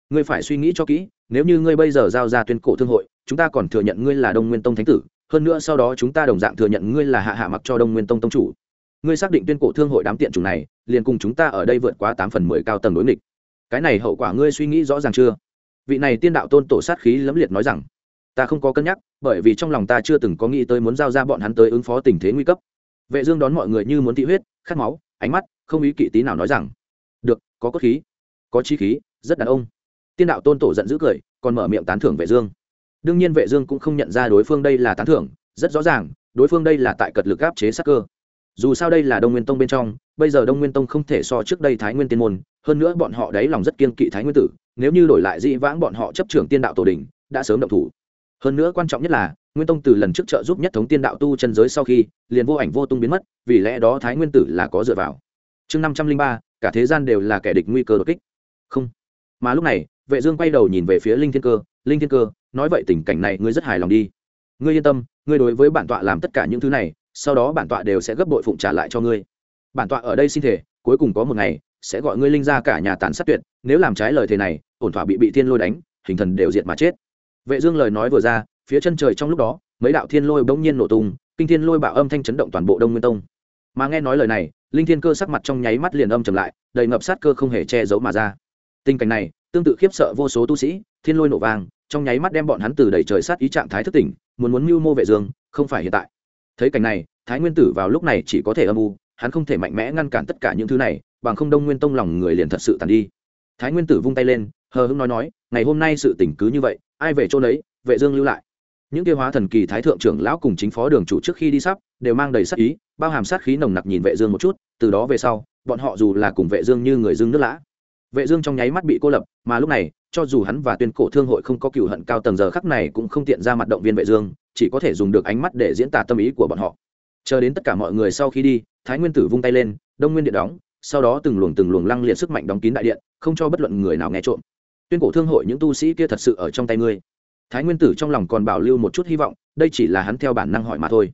ngươi phải suy nghĩ cho kỹ, nếu như ngươi bây giờ giao ra tuyên cổ thương hội, chúng ta còn thừa nhận ngươi là đông nguyên tông thánh tử, hơn nữa sau đó chúng ta đồng dạng thừa nhận ngươi là hạ hạ mặc cho đông nguyên tông tông chủ. Ngươi xác định tuyên cổ thương hội đám tiện chủng này, liền cùng chúng ta ở đây vượt quá tám phần mười cao tầng đối nghịch. Cái này hậu quả ngươi suy nghĩ rõ ràng chưa? Vị này tiên đạo tôn tổ sát khí lẫm liệt nói rằng, ta không có cân nhắc, bởi vì trong lòng ta chưa từng có nghĩ tới muốn giao ra bọn hắn tới ứng phó tình thế nguy cấp. Vệ dương đón mọi người như muốn thị huyết, khát máu, ánh mắt không ý kỵ tí nào nói rằng có cốt khí, có chi khí, rất đàn ông. Tiên đạo tôn tổ giận dữ cười, còn mở miệng tán thưởng vệ dương. Đương nhiên vệ dương cũng không nhận ra đối phương đây là tán thưởng, rất rõ ràng, đối phương đây là tại cật lực áp chế sát cơ. Dù sao đây là đông nguyên tông bên trong, bây giờ đông nguyên tông không thể so trước đây thái nguyên tiên môn, hơn nữa bọn họ đấy lòng rất kiên kỵ thái nguyên tử, nếu như đổi lại dĩ vãng bọn họ chấp trưởng tiên đạo tổ đình, đã sớm động thủ. Hơn nữa quan trọng nhất là, nguyên tông từ lần trước trợ giúp nhất thống tiên đạo tu chân giới sau khi, liền vô ảnh vô tung biến mất, vì lẽ đó thái nguyên tử là có dựa vào. Chương năm trăm linh ba cả thế gian đều là kẻ địch nguy cơ đột kích. Không. Mà lúc này, vệ dương quay đầu nhìn về phía linh thiên cơ. Linh thiên cơ, nói vậy tình cảnh này ngươi rất hài lòng đi. Ngươi yên tâm, ngươi đối với bản tọa làm tất cả những thứ này, sau đó bản tọa đều sẽ gấp bội phụng trả lại cho ngươi. Bản tọa ở đây xin thể cuối cùng có một ngày, sẽ gọi ngươi linh ra cả nhà tàn sát tuyệt, nếu làm trái lời thề này, ổn thỏa bị bị thiên lôi đánh, hình thần đều diệt mà chết. Vệ dương lời nói vừa ra, phía chân trời trong lúc đó, mấy đạo thiên lôi bỗng nhiên nổ tung, kinh thiên lôi bạo âm thanh chấn động toàn bộ đông nguyên tông. Mà nghe nói lời này linh thiên cơ sắc mặt trong nháy mắt liền âm trầm lại, đầy ngập sát cơ không hề che giấu mà ra. Tình cảnh này, tương tự khiếp sợ vô số tu sĩ, thiên lôi nổ vang, trong nháy mắt đem bọn hắn từ đầy trời sát ý trạng thái thức tỉnh, muốn muốn mưu mô vệ dương, không phải hiện tại. Thấy cảnh này, thái nguyên tử vào lúc này chỉ có thể âm u, hắn không thể mạnh mẽ ngăn cản tất cả những thứ này, bằng không đông nguyên tông lòng người liền thật sự tàn đi. Thái nguyên tử vung tay lên, hờ hững nói nói, ngày hôm nay sự tỉnh cứ như vậy, ai về chỗ đấy vệ dương lưu lại. Những kia hóa thần kỳ thái thượng trưởng lão cùng chính phó đường chủ trước khi đi sắp đều mang đầy sát ý, bao hàm sát khí nồng nặc nhìn vệ dương một chút, từ đó về sau, bọn họ dù là cùng vệ dương như người dương nước lã. Vệ dương trong nháy mắt bị cô lập, mà lúc này, cho dù hắn và tuyên cổ thương hội không có cựu hận cao tầng giờ khắc này cũng không tiện ra mặt động viên vệ dương, chỉ có thể dùng được ánh mắt để diễn tả tâm ý của bọn họ. Chờ đến tất cả mọi người sau khi đi, thái nguyên tử vung tay lên, đông nguyên điện đóng, sau đó từng luồng từng luồng lăng liệt sức mạnh đóng kín đại điện, không cho bất luận người nào nghe trộm. Tuyên cổ thương hội những tu sĩ kia thật sự ở trong tay ngươi. Thái nguyên tử trong lòng còn bảo lưu một chút hy vọng, đây chỉ là hắn theo bản năng hỏi mà thôi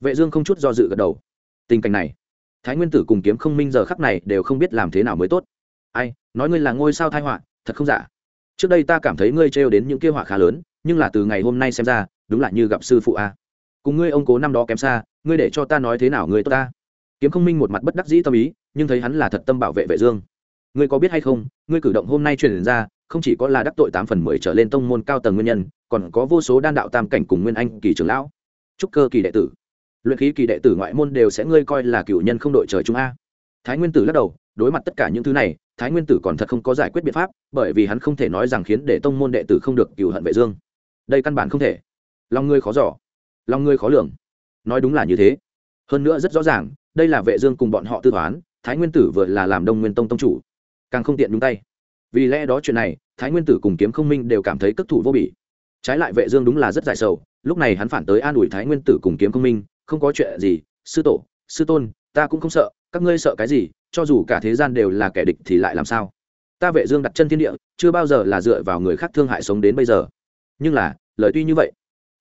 vệ dương không chút do dự gật đầu. Tình cảnh này, thái nguyên tử cùng kiếm không minh giờ khắc này đều không biết làm thế nào mới tốt. Ai, nói ngươi là ngôi sao thai họa, thật không giả trước đây ta cảm thấy ngươi trêu đến những kia họa khá lớn, nhưng là từ ngày hôm nay xem ra, đúng là như gặp sư phụ a. Cùng ngươi ông cố năm đó kém xa, ngươi để cho ta nói thế nào ngươi tốt ta. Kiếm không minh một mặt bất đắc dĩ tâm ý, nhưng thấy hắn là thật tâm bảo vệ vệ dương. Ngươi có biết hay không, ngươi cử động hôm nay truyền ra, không chỉ có là đắc tội tám phần mười trở lên tông môn cao tầng nguyên nhân, còn có vô số đan đạo tam cảnh cùng nguyên anh kỳ trưởng lão. Trúc cơ kỳ đệ tử luyện khí kỳ đệ tử ngoại môn đều sẽ ngươi coi là cựu nhân không đội trời chúng a. Thái nguyên tử lắc đầu, đối mặt tất cả những thứ này, thái nguyên tử còn thật không có giải quyết biện pháp, bởi vì hắn không thể nói rằng khiến để tông môn đệ tử không được cựu hận vệ dương. Đây căn bản không thể. Lòng ngươi khó giỏ lòng ngươi khó lường. Nói đúng là như thế. Hơn nữa rất rõ ràng, đây là vệ dương cùng bọn họ tư toán, thái nguyên tử vừa là làm đông nguyên tông tông chủ. Càng không tiện đúng tay. Vì lẽ đó chuyện này, thái nguyên tử cùng kiếm không minh đều cảm thấy cất thủ vô bỉ. Trái lại vệ dương đúng là rất dài sầu, lúc này hắn phản tới an ủi thái nguyên tử cùng kiếm không minh không có chuyện gì, sư tổ, sư tôn, ta cũng không sợ, các ngươi sợ cái gì, cho dù cả thế gian đều là kẻ địch thì lại làm sao? Ta vệ dương đặt chân thiên địa, chưa bao giờ là dựa vào người khác thương hại sống đến bây giờ. Nhưng là, lời tuy như vậy,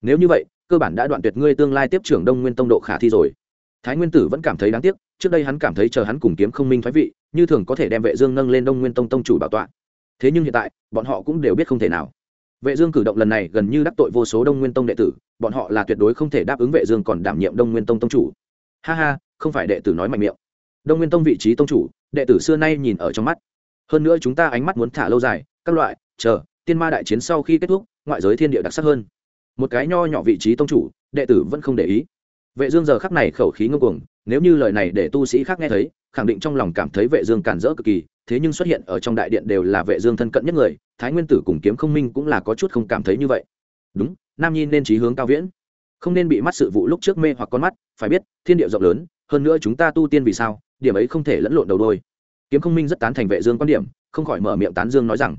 nếu như vậy, cơ bản đã đoạn tuyệt ngươi tương lai tiếp trưởng đông nguyên tông độ khả thi rồi. Thái nguyên tử vẫn cảm thấy đáng tiếc, trước đây hắn cảm thấy chờ hắn cùng kiếm không minh thoái vị, như thường có thể đem vệ dương nâng lên đông nguyên tông tông chủ bảo tọa. Thế nhưng hiện tại, bọn họ cũng đều biết không thể nào vệ dương cử động lần này gần như đắc tội vô số đông nguyên tông đệ tử, bọn họ là tuyệt đối không thể đáp ứng vệ dương còn đảm nhiệm đông nguyên tông tông chủ. Ha ha, không phải đệ tử nói mạnh miệng. Đông nguyên tông vị trí tông chủ, đệ tử xưa nay nhìn ở trong mắt. Hơn nữa chúng ta ánh mắt muốn thả lâu dài, các loại, chờ, tiên ma đại chiến sau khi kết thúc, ngoại giới thiên địa đặc sắc hơn. Một cái nho nhỏ vị trí tông chủ, đệ tử vẫn không để ý. Vệ dương giờ khắc này khẩu khí ngông cuồng, nếu như lời này để tu sĩ khác nghe thấy khẳng định trong lòng cảm thấy vệ dương cản rỡ cực kỳ, thế nhưng xuất hiện ở trong đại điện đều là vệ dương thân cận nhất người, thái nguyên tử cùng kiếm không minh cũng là có chút không cảm thấy như vậy. Đúng, nam nhi nên trí hướng cao viễn. Không nên bị mắt sự vụ lúc trước mê hoặc con mắt, phải biết, thiên địa rộng lớn, hơn nữa chúng ta tu tiên vì sao, điểm ấy không thể lẫn lộn đầu đôi. Kiếm không minh rất tán thành vệ dương quan điểm, không khỏi mở miệng tán dương nói rằng,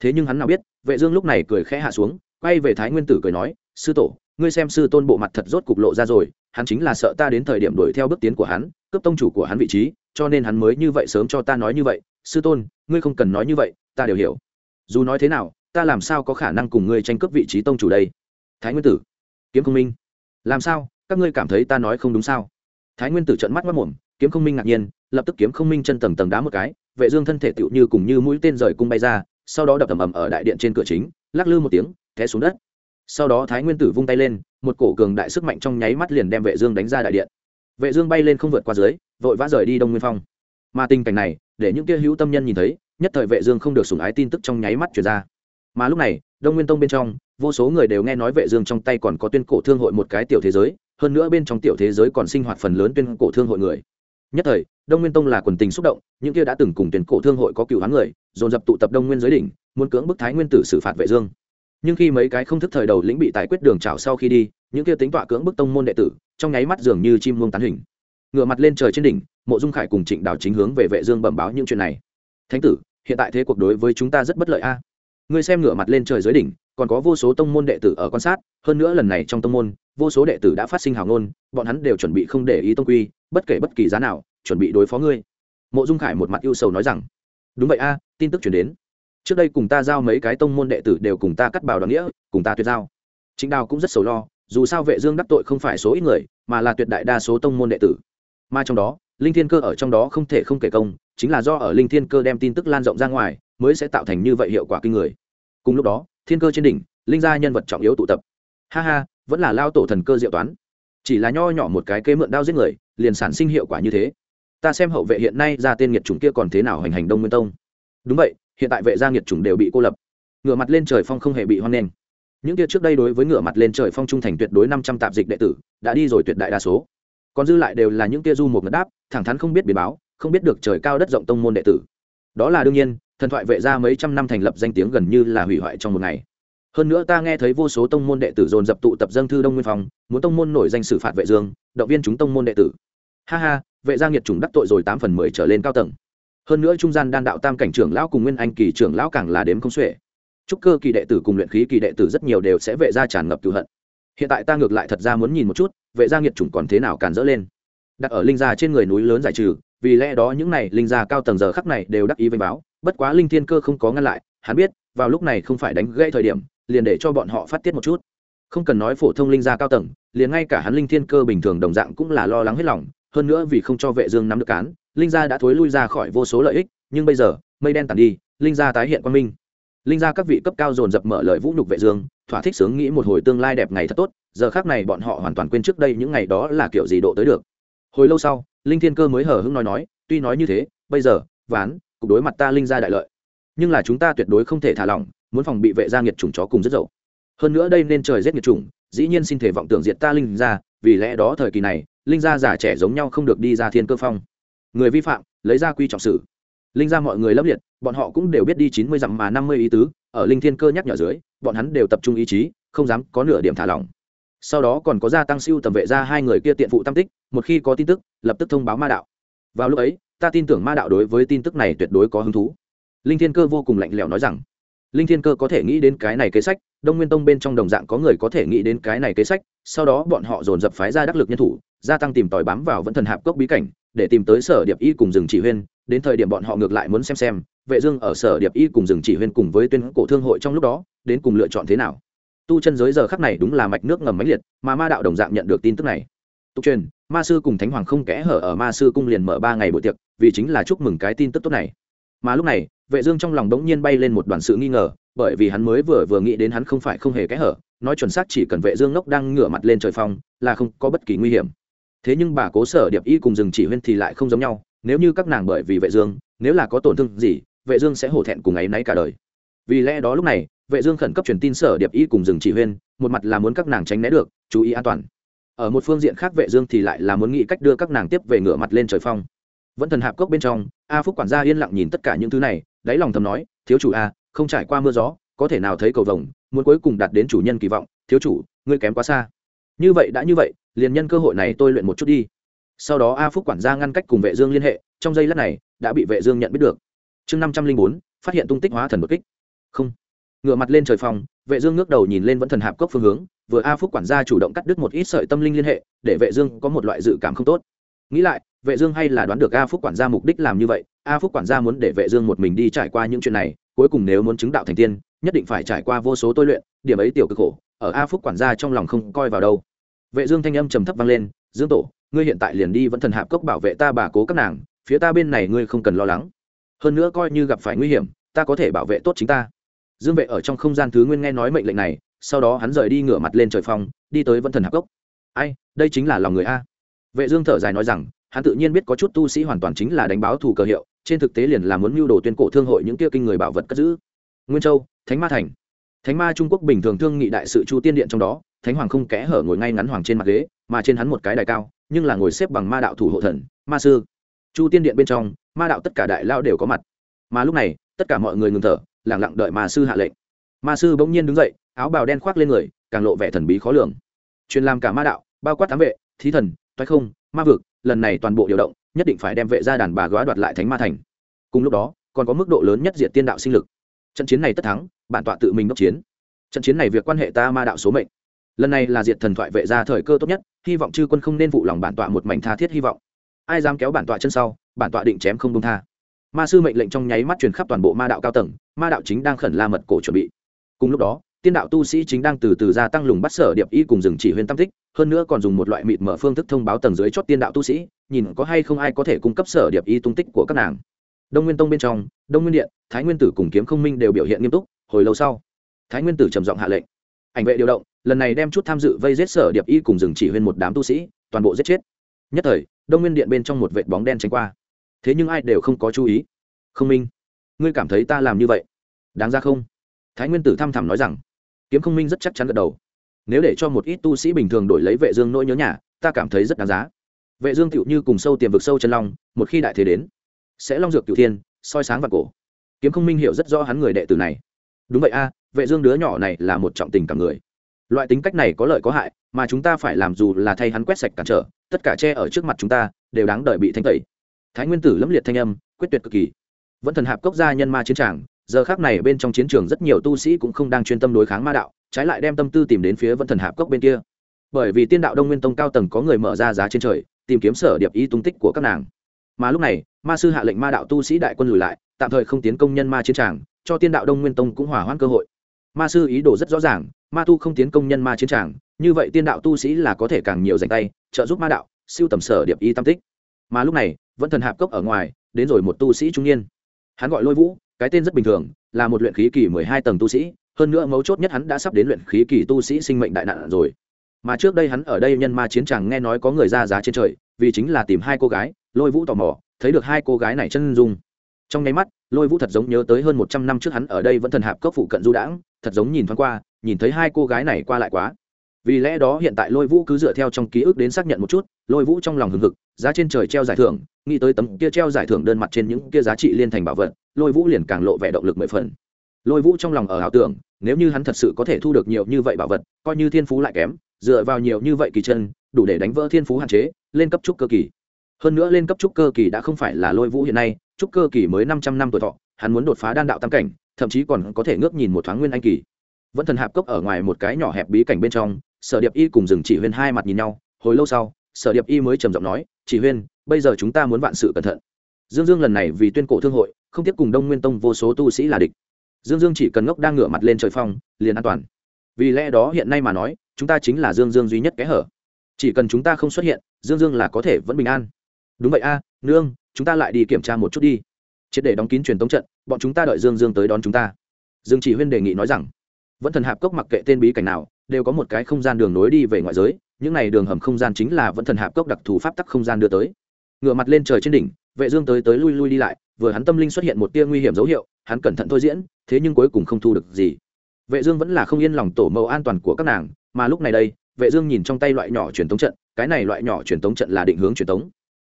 thế nhưng hắn nào biết, vệ dương lúc này cười khẽ hạ xuống, quay về thái nguyên tử cười nói, sư tổ, ngươi xem sư tôn bộ mặt thật rốt cục lộ ra rồi, hắn chính là sợ ta đến thời điểm đuổi theo bước tiến của hắn, cướp tông chủ của hắn vị trí cho nên hắn mới như vậy sớm cho ta nói như vậy, sư tôn, ngươi không cần nói như vậy, ta đều hiểu. Dù nói thế nào, ta làm sao có khả năng cùng ngươi tranh cướp vị trí tông chủ đây? Thái nguyên tử, kiếm không minh, làm sao? Các ngươi cảm thấy ta nói không đúng sao? Thái nguyên tử trận mắt mất mồm, kiếm không minh ngạc nhiên, lập tức kiếm không minh chân tầng tầng đá một cái, vệ dương thân thể tựu như cùng như mũi tên rời cung bay ra, sau đó đập ầm ầm ở đại điện trên cửa chính, lắc lư một tiếng, té xuống đất. Sau đó thái nguyên tử vung tay lên, một cổ cường đại sức mạnh trong nháy mắt liền đem vệ dương đánh ra đại điện. Vệ dương bay lên không vượt qua dưới vội vã rời đi đông nguyên phong. Mà tình cảnh này, để những kia hữu tâm nhân nhìn thấy, nhất thời vệ dương không được sủng ái tin tức trong nháy mắt truyền ra. Mà lúc này, đông nguyên tông bên trong, vô số người đều nghe nói vệ dương trong tay còn có tuyên cổ thương hội một cái tiểu thế giới, hơn nữa bên trong tiểu thế giới còn sinh hoạt phần lớn tuyên cổ thương hội người. Nhất thời, đông nguyên tông là quần tình xúc động, những kia đã từng cùng tuyên cổ thương hội có cựu hán người, dồn dập tụ tập đông nguyên giới đỉnh, muốn cưỡng bức thái nguyên tử xử phạt vệ dương. Nhưng khi mấy cái không thức thời đầu lĩnh bị tài quyết đường chảo sau khi đi, những kia tính tọa cưỡng bức tông môn đệ tử, trong nháy mắt dường như chim muông tán hình ngựa mặt lên trời trên đỉnh, mộ dung khải cùng trịnh đào chính hướng về vệ dương bẩm báo những chuyện này. Thánh tử, hiện tại thế cuộc đối với chúng ta rất bất lợi a. Ngươi xem ngựa mặt lên trời dưới đỉnh, còn có vô số tông môn đệ tử ở quan sát, hơn nữa lần này trong tông môn, vô số đệ tử đã phát sinh hào ngôn, bọn hắn đều chuẩn bị không để ý tông quy, bất kể bất kỳ giá nào, chuẩn bị đối phó ngươi. Mộ dung khải một mặt ưu sầu nói rằng, đúng vậy a, tin tức chuyển đến. Trước đây cùng ta giao mấy cái tông môn đệ tử đều cùng ta cắt bào đoàn nghĩa, cùng ta tuyệt giao. Chính đào cũng rất sầu lo, dù sao vệ dương đắc tội không phải số ít người, mà là tuyệt đại đa số tông môn đệ tử mà trong đó, linh thiên cơ ở trong đó không thể không kể công, chính là do ở linh thiên cơ đem tin tức lan rộng ra ngoài, mới sẽ tạo thành như vậy hiệu quả kinh người. Cùng lúc đó, thiên cơ trên đỉnh, linh gia nhân vật trọng yếu tụ tập. Ha ha, vẫn là lao tổ thần cơ diệu toán. Chỉ là nho nhỏ một cái kế mượn đao giết người, liền sản sinh hiệu quả như thế. Ta xem hậu vệ hiện nay ra tên nghiệt chủng kia còn thế nào hành hành đông nguyên tông. Đúng vậy, hiện tại vệ gia nghiệt chủng đều bị cô lập. Ngửa mặt lên trời phong không hề bị hoan nghênh. Những kia trước đây đối với ngửa mặt lên trời phong trung thành tuyệt đối năm trăm tạp dịch đệ tử, đã đi rồi tuyệt đại đa số còn dư lại đều là những tia du một ngất đáp, thẳng thắn không biết biến báo, không biết được trời cao đất rộng tông môn đệ tử. Đó là đương nhiên, thần thoại vệ gia mấy trăm năm thành lập danh tiếng gần như là hủy hoại trong một ngày. Hơn nữa ta nghe thấy vô số tông môn đệ tử dồn dập tụ tập dân thư đông nguyên phòng muốn tông môn nổi danh xử phạt vệ dương, động viên chúng tông môn đệ tử. Ha ha, vệ gia nghiệt chủng đắc tội rồi tám phần mười trở lên cao tầng. Hơn nữa trung gian đan đạo tam cảnh trưởng lão cùng nguyên anh kỳ trưởng lão càng là đếm không xuể. Trúc cơ kỳ đệ tử cùng luyện khí kỳ đệ tử rất nhiều đều sẽ vệ gia tràn ngập cựu hận hiện tại ta ngược lại thật ra muốn nhìn một chút, vệ gia nghiệt chủng còn thế nào càn dỡ lên. Đặt ở linh gia trên người núi lớn giải trừ, vì lẽ đó những này linh gia cao tầng giờ khắc này đều đắc ý vênh báo, bất quá linh thiên cơ không có ngăn lại, hắn biết, vào lúc này không phải đánh gãy thời điểm, liền để cho bọn họ phát tiết một chút. Không cần nói phổ thông linh gia cao tầng, liền ngay cả hắn linh thiên cơ bình thường đồng dạng cũng là lo lắng hết lòng, hơn nữa vì không cho vệ dương nắm được cán, linh gia đã thối lui ra khỏi vô số lợi ích, nhưng bây giờ, mây đen tàn đi, linh gia tái hiện quan minh linh gia các vị cấp cao dồn dập mở lời vũ nhục vệ dương, thỏa thích sướng nghĩ một hồi tương lai đẹp ngày thật tốt, giờ khác này bọn họ hoàn toàn quên trước đây những ngày đó là kiểu gì độ tới được. Hồi lâu sau, linh thiên cơ mới hở hững nói nói, tuy nói như thế, bây giờ, ván, cục đối mặt ta linh gia đại lợi. Nhưng là chúng ta tuyệt đối không thể thả lỏng, muốn phòng bị vệ gia nghiệt chủng chó cùng rất dậu. Hơn nữa đây nên trời rét nghiệt chủng, dĩ nhiên xin thể vọng tưởng diệt ta linh gia, vì lẽ đó thời kỳ này, linh gia già trẻ giống nhau không được đi ra thiên cơ phong. Người vi phạm, lấy ra quy trọng xử linh gia mọi người lấp liệt, bọn họ cũng đều biết đi chín mươi dặm mà năm mươi ý tứ, ở linh thiên cơ nhắc nhở dưới, bọn hắn đều tập trung ý chí, không dám có nửa điểm thả lỏng. Sau đó còn có gia tăng siêu tầm vệ ra hai người kia tiện phụ tam tích, một khi có tin tức, lập tức thông báo ma đạo. Vào lúc ấy, ta tin tưởng ma đạo đối với tin tức này tuyệt đối có hứng thú. Linh thiên cơ vô cùng lạnh lẽo nói rằng, linh thiên cơ có thể nghĩ đến cái này kế sách, đông nguyên tông bên trong đồng dạng có người có thể nghĩ đến cái này kế sách, sau đó bọn họ dồn dập phái ra đắc lực nhân thủ, gia tăng tìm tòi bám vào vẫn thần hạp cốc bí cảnh, để tìm tới sở điệp y cùng rừng chỉ huyên đến thời điểm bọn họ ngược lại muốn xem xem, vệ dương ở sở điệp y cùng rừng chỉ huyên cùng với tuyên cổ thương hội trong lúc đó, đến cùng lựa chọn thế nào? Tu chân giới giờ khắc này đúng là mạch nước ngầm mãnh liệt, mà ma đạo đồng dạng nhận được tin tức này. Tục truyền, ma sư cùng thánh hoàng không kẽ hở ở ma sư cung liền mở ba ngày buổi tiệc, vì chính là chúc mừng cái tin tức tốt này. Mà lúc này, vệ dương trong lòng đống nhiên bay lên một đoàn sự nghi ngờ, bởi vì hắn mới vừa vừa nghĩ đến hắn không phải không hề kẽ hở, nói chuẩn xác chỉ cần vệ dương ngốc đang ngửa mặt lên trời phong, là không có bất kỳ nguy hiểm. Thế nhưng bà cố sở điệp y cùng rừng chỉ huyên thì lại không giống nhau nếu như các nàng bởi vì vệ dương, nếu là có tổn thương gì, vệ dương sẽ hổ thẹn cùng ấy nấy cả đời. Vì lẽ đó lúc này, vệ dương khẩn cấp truyền tin sở điệp y cùng dừng chỉ huyên, một mặt là muốn các nàng tránh né được, chú ý an toàn. Ở một phương diện khác vệ dương thì lại là muốn nghĩ cách đưa các nàng tiếp về ngửa mặt lên trời phong. Vẫn thần hạp cốc bên trong, a phúc quản gia yên lặng nhìn tất cả những thứ này, đáy lòng thầm nói, thiếu chủ a không trải qua mưa gió, có thể nào thấy cầu vồng, muốn cuối cùng đạt đến chủ nhân kỳ vọng, thiếu chủ, ngươi kém quá xa. Như vậy đã như vậy, liền nhân cơ hội này tôi luyện một chút đi sau đó a phúc quản gia ngăn cách cùng vệ dương liên hệ, trong giây lát này, đã bị vệ dương nhận biết được. Chương năm trăm linh bốn, phát hiện tung tích hóa thần bất kích. Không. Ngửa mặt lên trời phòng, vệ dương ngước đầu nhìn lên vẫn thần hạp cốc phương hướng, vừa a phúc quản gia chủ động cắt đứt một ít sợi tâm linh liên hệ, để vệ dương có một loại dự cảm không tốt. Nghĩ lại, vệ dương hay là đoán được a phúc quản gia mục đích làm như vậy, a phúc quản gia muốn để vệ dương một mình đi trải qua những chuyện này, cuối cùng nếu muốn chứng đạo thành tiên, nhất định phải trải qua vô số tôi luyện, điểm ấy tiểu cực khổ, ở a phúc quản gia trong lòng không coi vào đâu. Vệ dương thanh âm trầm thấp vang lên, dương tổ ngươi hiện tại liền đi vẫn thần hạp cốc bảo vệ ta bà cố các nàng, phía ta bên này ngươi không cần lo lắng. Hơn nữa coi như gặp phải nguy hiểm, ta có thể bảo vệ tốt chính ta. Dương vệ ở trong không gian thứ nguyên nghe nói mệnh lệnh này, sau đó hắn rời đi ngửa mặt lên trời phong, đi tới vẫn thần hạp cốc. Ai, đây chính là lòng người a. Vệ dương thở dài nói rằng, hắn tự nhiên biết có chút tu sĩ hoàn toàn chính là đánh báo thù cờ hiệu, trên thực tế liền là muốn mưu đồ tuyên cổ thương hội những kia kinh người bảo vật cất giữ. Nguyên châu, thánh ma thành. Thánh ma trung quốc bình thường thương nghị đại sự chu tiên điện trong đó, thánh hoàng không kẽ hở ngồi ngay ngắn hoàng trên mặt ghế mà trên hắn một cái đài cao, nhưng là ngồi xếp bằng ma đạo thủ hộ thần, ma sư. Chu tiên điện bên trong, ma đạo tất cả đại lao đều có mặt. Mà lúc này, tất cả mọi người ngừng thở lẳng lặng đợi ma sư hạ lệnh. Ma sư bỗng nhiên đứng dậy, áo bào đen khoác lên người, càng lộ vẻ thần bí khó lường. Truyền làm cả ma đạo, bao quát tám vệ, thí thần, toái không, ma vực, lần này toàn bộ điều động, nhất định phải đem vệ ra đàn bà góa đoạt lại thánh ma thành. Cùng lúc đó, còn có mức độ lớn nhất diện tiên đạo sinh lực. Trận chiến này tất thắng, bản tọa tự mình đốc chiến. Trận chiến này việc quan hệ ta ma đạo số mệnh lần này là diệt thần thoại vệ ra thời cơ tốt nhất, hy vọng chư quân không nên vụ lòng bản tọa một mảnh tha thiết hy vọng. Ai dám kéo bản tọa chân sau, bản tọa định chém không đông tha. Ma sư mệnh lệnh trong nháy mắt truyền khắp toàn bộ ma đạo cao tầng, ma đạo chính đang khẩn la mật cổ chuẩn bị. Cùng lúc đó, tiên đạo tu sĩ chính đang từ từ gia tăng lùng bắt sở điệp y cùng rừng chỉ huyên tam tích, hơn nữa còn dùng một loại mịt mở phương thức thông báo tầng dưới chót tiên đạo tu sĩ, nhìn có hay không ai có thể cung cấp sở điệp y tung tích của các nàng. Đông nguyên tông bên trong, đông nguyên điện, thái nguyên tử cùng kiếm không minh đều biểu hiện nghiêm túc, hồi lâu sau, thái nguyên tử trầm giọng hạ lệnh. Ảnh vệ điều động lần này đem chút tham dự vây giết sở điệp y cùng rừng chỉ huyên một đám tu sĩ, toàn bộ giết chết. Nhất thời, đông nguyên điện bên trong một vệt bóng đen tránh qua. Thế nhưng ai đều không có chú ý. Không minh, ngươi cảm thấy ta làm như vậy? Đáng ra không? Thái nguyên tử thăm thẳm nói rằng, kiếm không minh rất chắc chắn gật đầu. Nếu để cho một ít tu sĩ bình thường đổi lấy vệ dương nỗi nhớ nhà, ta cảm thấy rất đáng giá. Vệ dương tựu như cùng sâu tiềm vực sâu chân long, một khi đại thế đến, sẽ long dược cửu thiên, soi sáng và cổ. Kiếm không minh hiểu rất rõ hắn người đệ tử này. Đúng vậy a, vệ dương đứa nhỏ này là một trọng tình cảm người loại tính cách này có lợi có hại, mà chúng ta phải làm dù là thay hắn quét sạch cản trở, tất cả che ở trước mặt chúng ta, đều đáng đợi bị thanh tẩy. Thái nguyên tử lâm liệt thanh âm, quyết tuyệt cực kỳ. Vẫn thần hạp cốc gia nhân ma chiến tràng, giờ khác này bên trong chiến trường rất nhiều tu sĩ cũng không đang chuyên tâm đối kháng ma đạo, trái lại đem tâm tư tìm đến phía vẫn thần hạp cốc bên kia. Bởi vì tiên đạo đông nguyên tông cao tầng có người mở ra giá trên trời, tìm kiếm sở điệp ý tung tích của các nàng. Mà lúc này, ma sư hạ lệnh ma đạo tu sĩ đại quân lùi lại, tạm thời không tiến công nhân ma chiến tràng, cho tiên đạo đông nguyên tông cũng hỏa hoãn cơ hội. Ma sư ý đồ rất rõ ràng ma tu không tiến công nhân ma chiến tràng, như vậy tiên đạo tu sĩ là có thể càng nhiều dành tay, trợ giúp ma đạo, siêu tầm sở điệp y tam tích. Mà lúc này, vẫn thần hạp cốc ở ngoài, đến rồi một tu sĩ trung niên. Hắn gọi lôi vũ, cái tên rất bình thường, là một luyện khí kỳ mười hai tầng tu sĩ, hơn nữa mấu chốt nhất hắn đã sắp đến luyện khí kỳ tu sĩ sinh mệnh đại nạn rồi. Mà trước đây hắn ở đây nhân ma chiến tràng nghe nói có người ra giá trên trời, vì chính là tìm hai cô gái, lôi vũ tò mò, thấy được hai cô gái này chân dung. Trong nháy mắt, lôi vũ thật giống nhớ tới hơn một trăm năm trước hắn ở đây vẫn thần hạp cốc phụ cận du đãng thật giống nhìn thoáng qua, nhìn thấy hai cô gái này qua lại quá. Vì lẽ đó hiện tại lôi vũ cứ dựa theo trong ký ức đến xác nhận một chút, lôi vũ trong lòng hừng hực, giá trên trời treo giải thưởng, nghĩ tới tấm kia treo giải thưởng đơn mặt trên những kia giá trị liên thành bảo vật, lôi vũ liền càng lộ vẻ động lực mười phần. Lôi vũ trong lòng ở ảo tưởng, nếu như hắn thật sự có thể thu được nhiều như vậy bảo vật, coi như thiên phú lại kém, dựa vào nhiều như vậy kỳ chân, đủ để đánh vỡ thiên phú hạn chế, lên cấp trúc cơ kỳ. Hơn nữa lên cấp trúc cơ kỳ đã không phải là lôi vũ hiện nay, trúc cơ kỳ mới năm trăm năm tuổi thọ, hắn muốn đột phá đan đạo tam cảnh thậm chí còn có thể ngước nhìn một thoáng nguyên anh kỳ. Vẫn thần hạp cốc ở ngoài một cái nhỏ hẹp bí cảnh bên trong, sở điệp y cùng rừng chỉ huyên hai mặt nhìn nhau, hồi lâu sau, sở điệp y mới trầm giọng nói, chỉ huyên, bây giờ chúng ta muốn vạn sự cẩn thận. Dương dương lần này vì tuyên cổ thương hội, không tiếp cùng đông nguyên tông vô số tu sĩ là địch. Dương dương chỉ cần ngốc đang ngửa mặt lên trời phong, liền an toàn. Vì lẽ đó hiện nay mà nói, chúng ta chính là dương dương duy nhất kẽ hở. Chỉ cần chúng ta không xuất hiện, dương dương là có thể vẫn bình an. Đúng vậy a, nương, chúng ta lại đi kiểm tra một chút đi triệt để đóng kín truyền tống trận, bọn chúng ta đợi dương dương tới đón chúng ta. Dương chỉ huyên đề nghị nói rằng, vẫn thần hạp cốc mặc kệ tên bí cảnh nào, đều có một cái không gian đường nối đi về ngoại giới, những này đường hầm không gian chính là vẫn thần hạp cốc đặc thù pháp tắc không gian đưa tới. Ngựa mặt lên trời trên đỉnh, vệ dương tới tới lui lui đi lại, vừa hắn tâm linh xuất hiện một tia nguy hiểm dấu hiệu, hắn cẩn thận thôi diễn, thế nhưng cuối cùng không thu được gì. Vệ dương vẫn là không yên lòng tổ mẫu an toàn của các nàng, mà lúc này đây, vệ dương nhìn trong tay loại nhỏ truyền tống trận, cái này loại nhỏ truyền tống trận là định hướng truyền tống.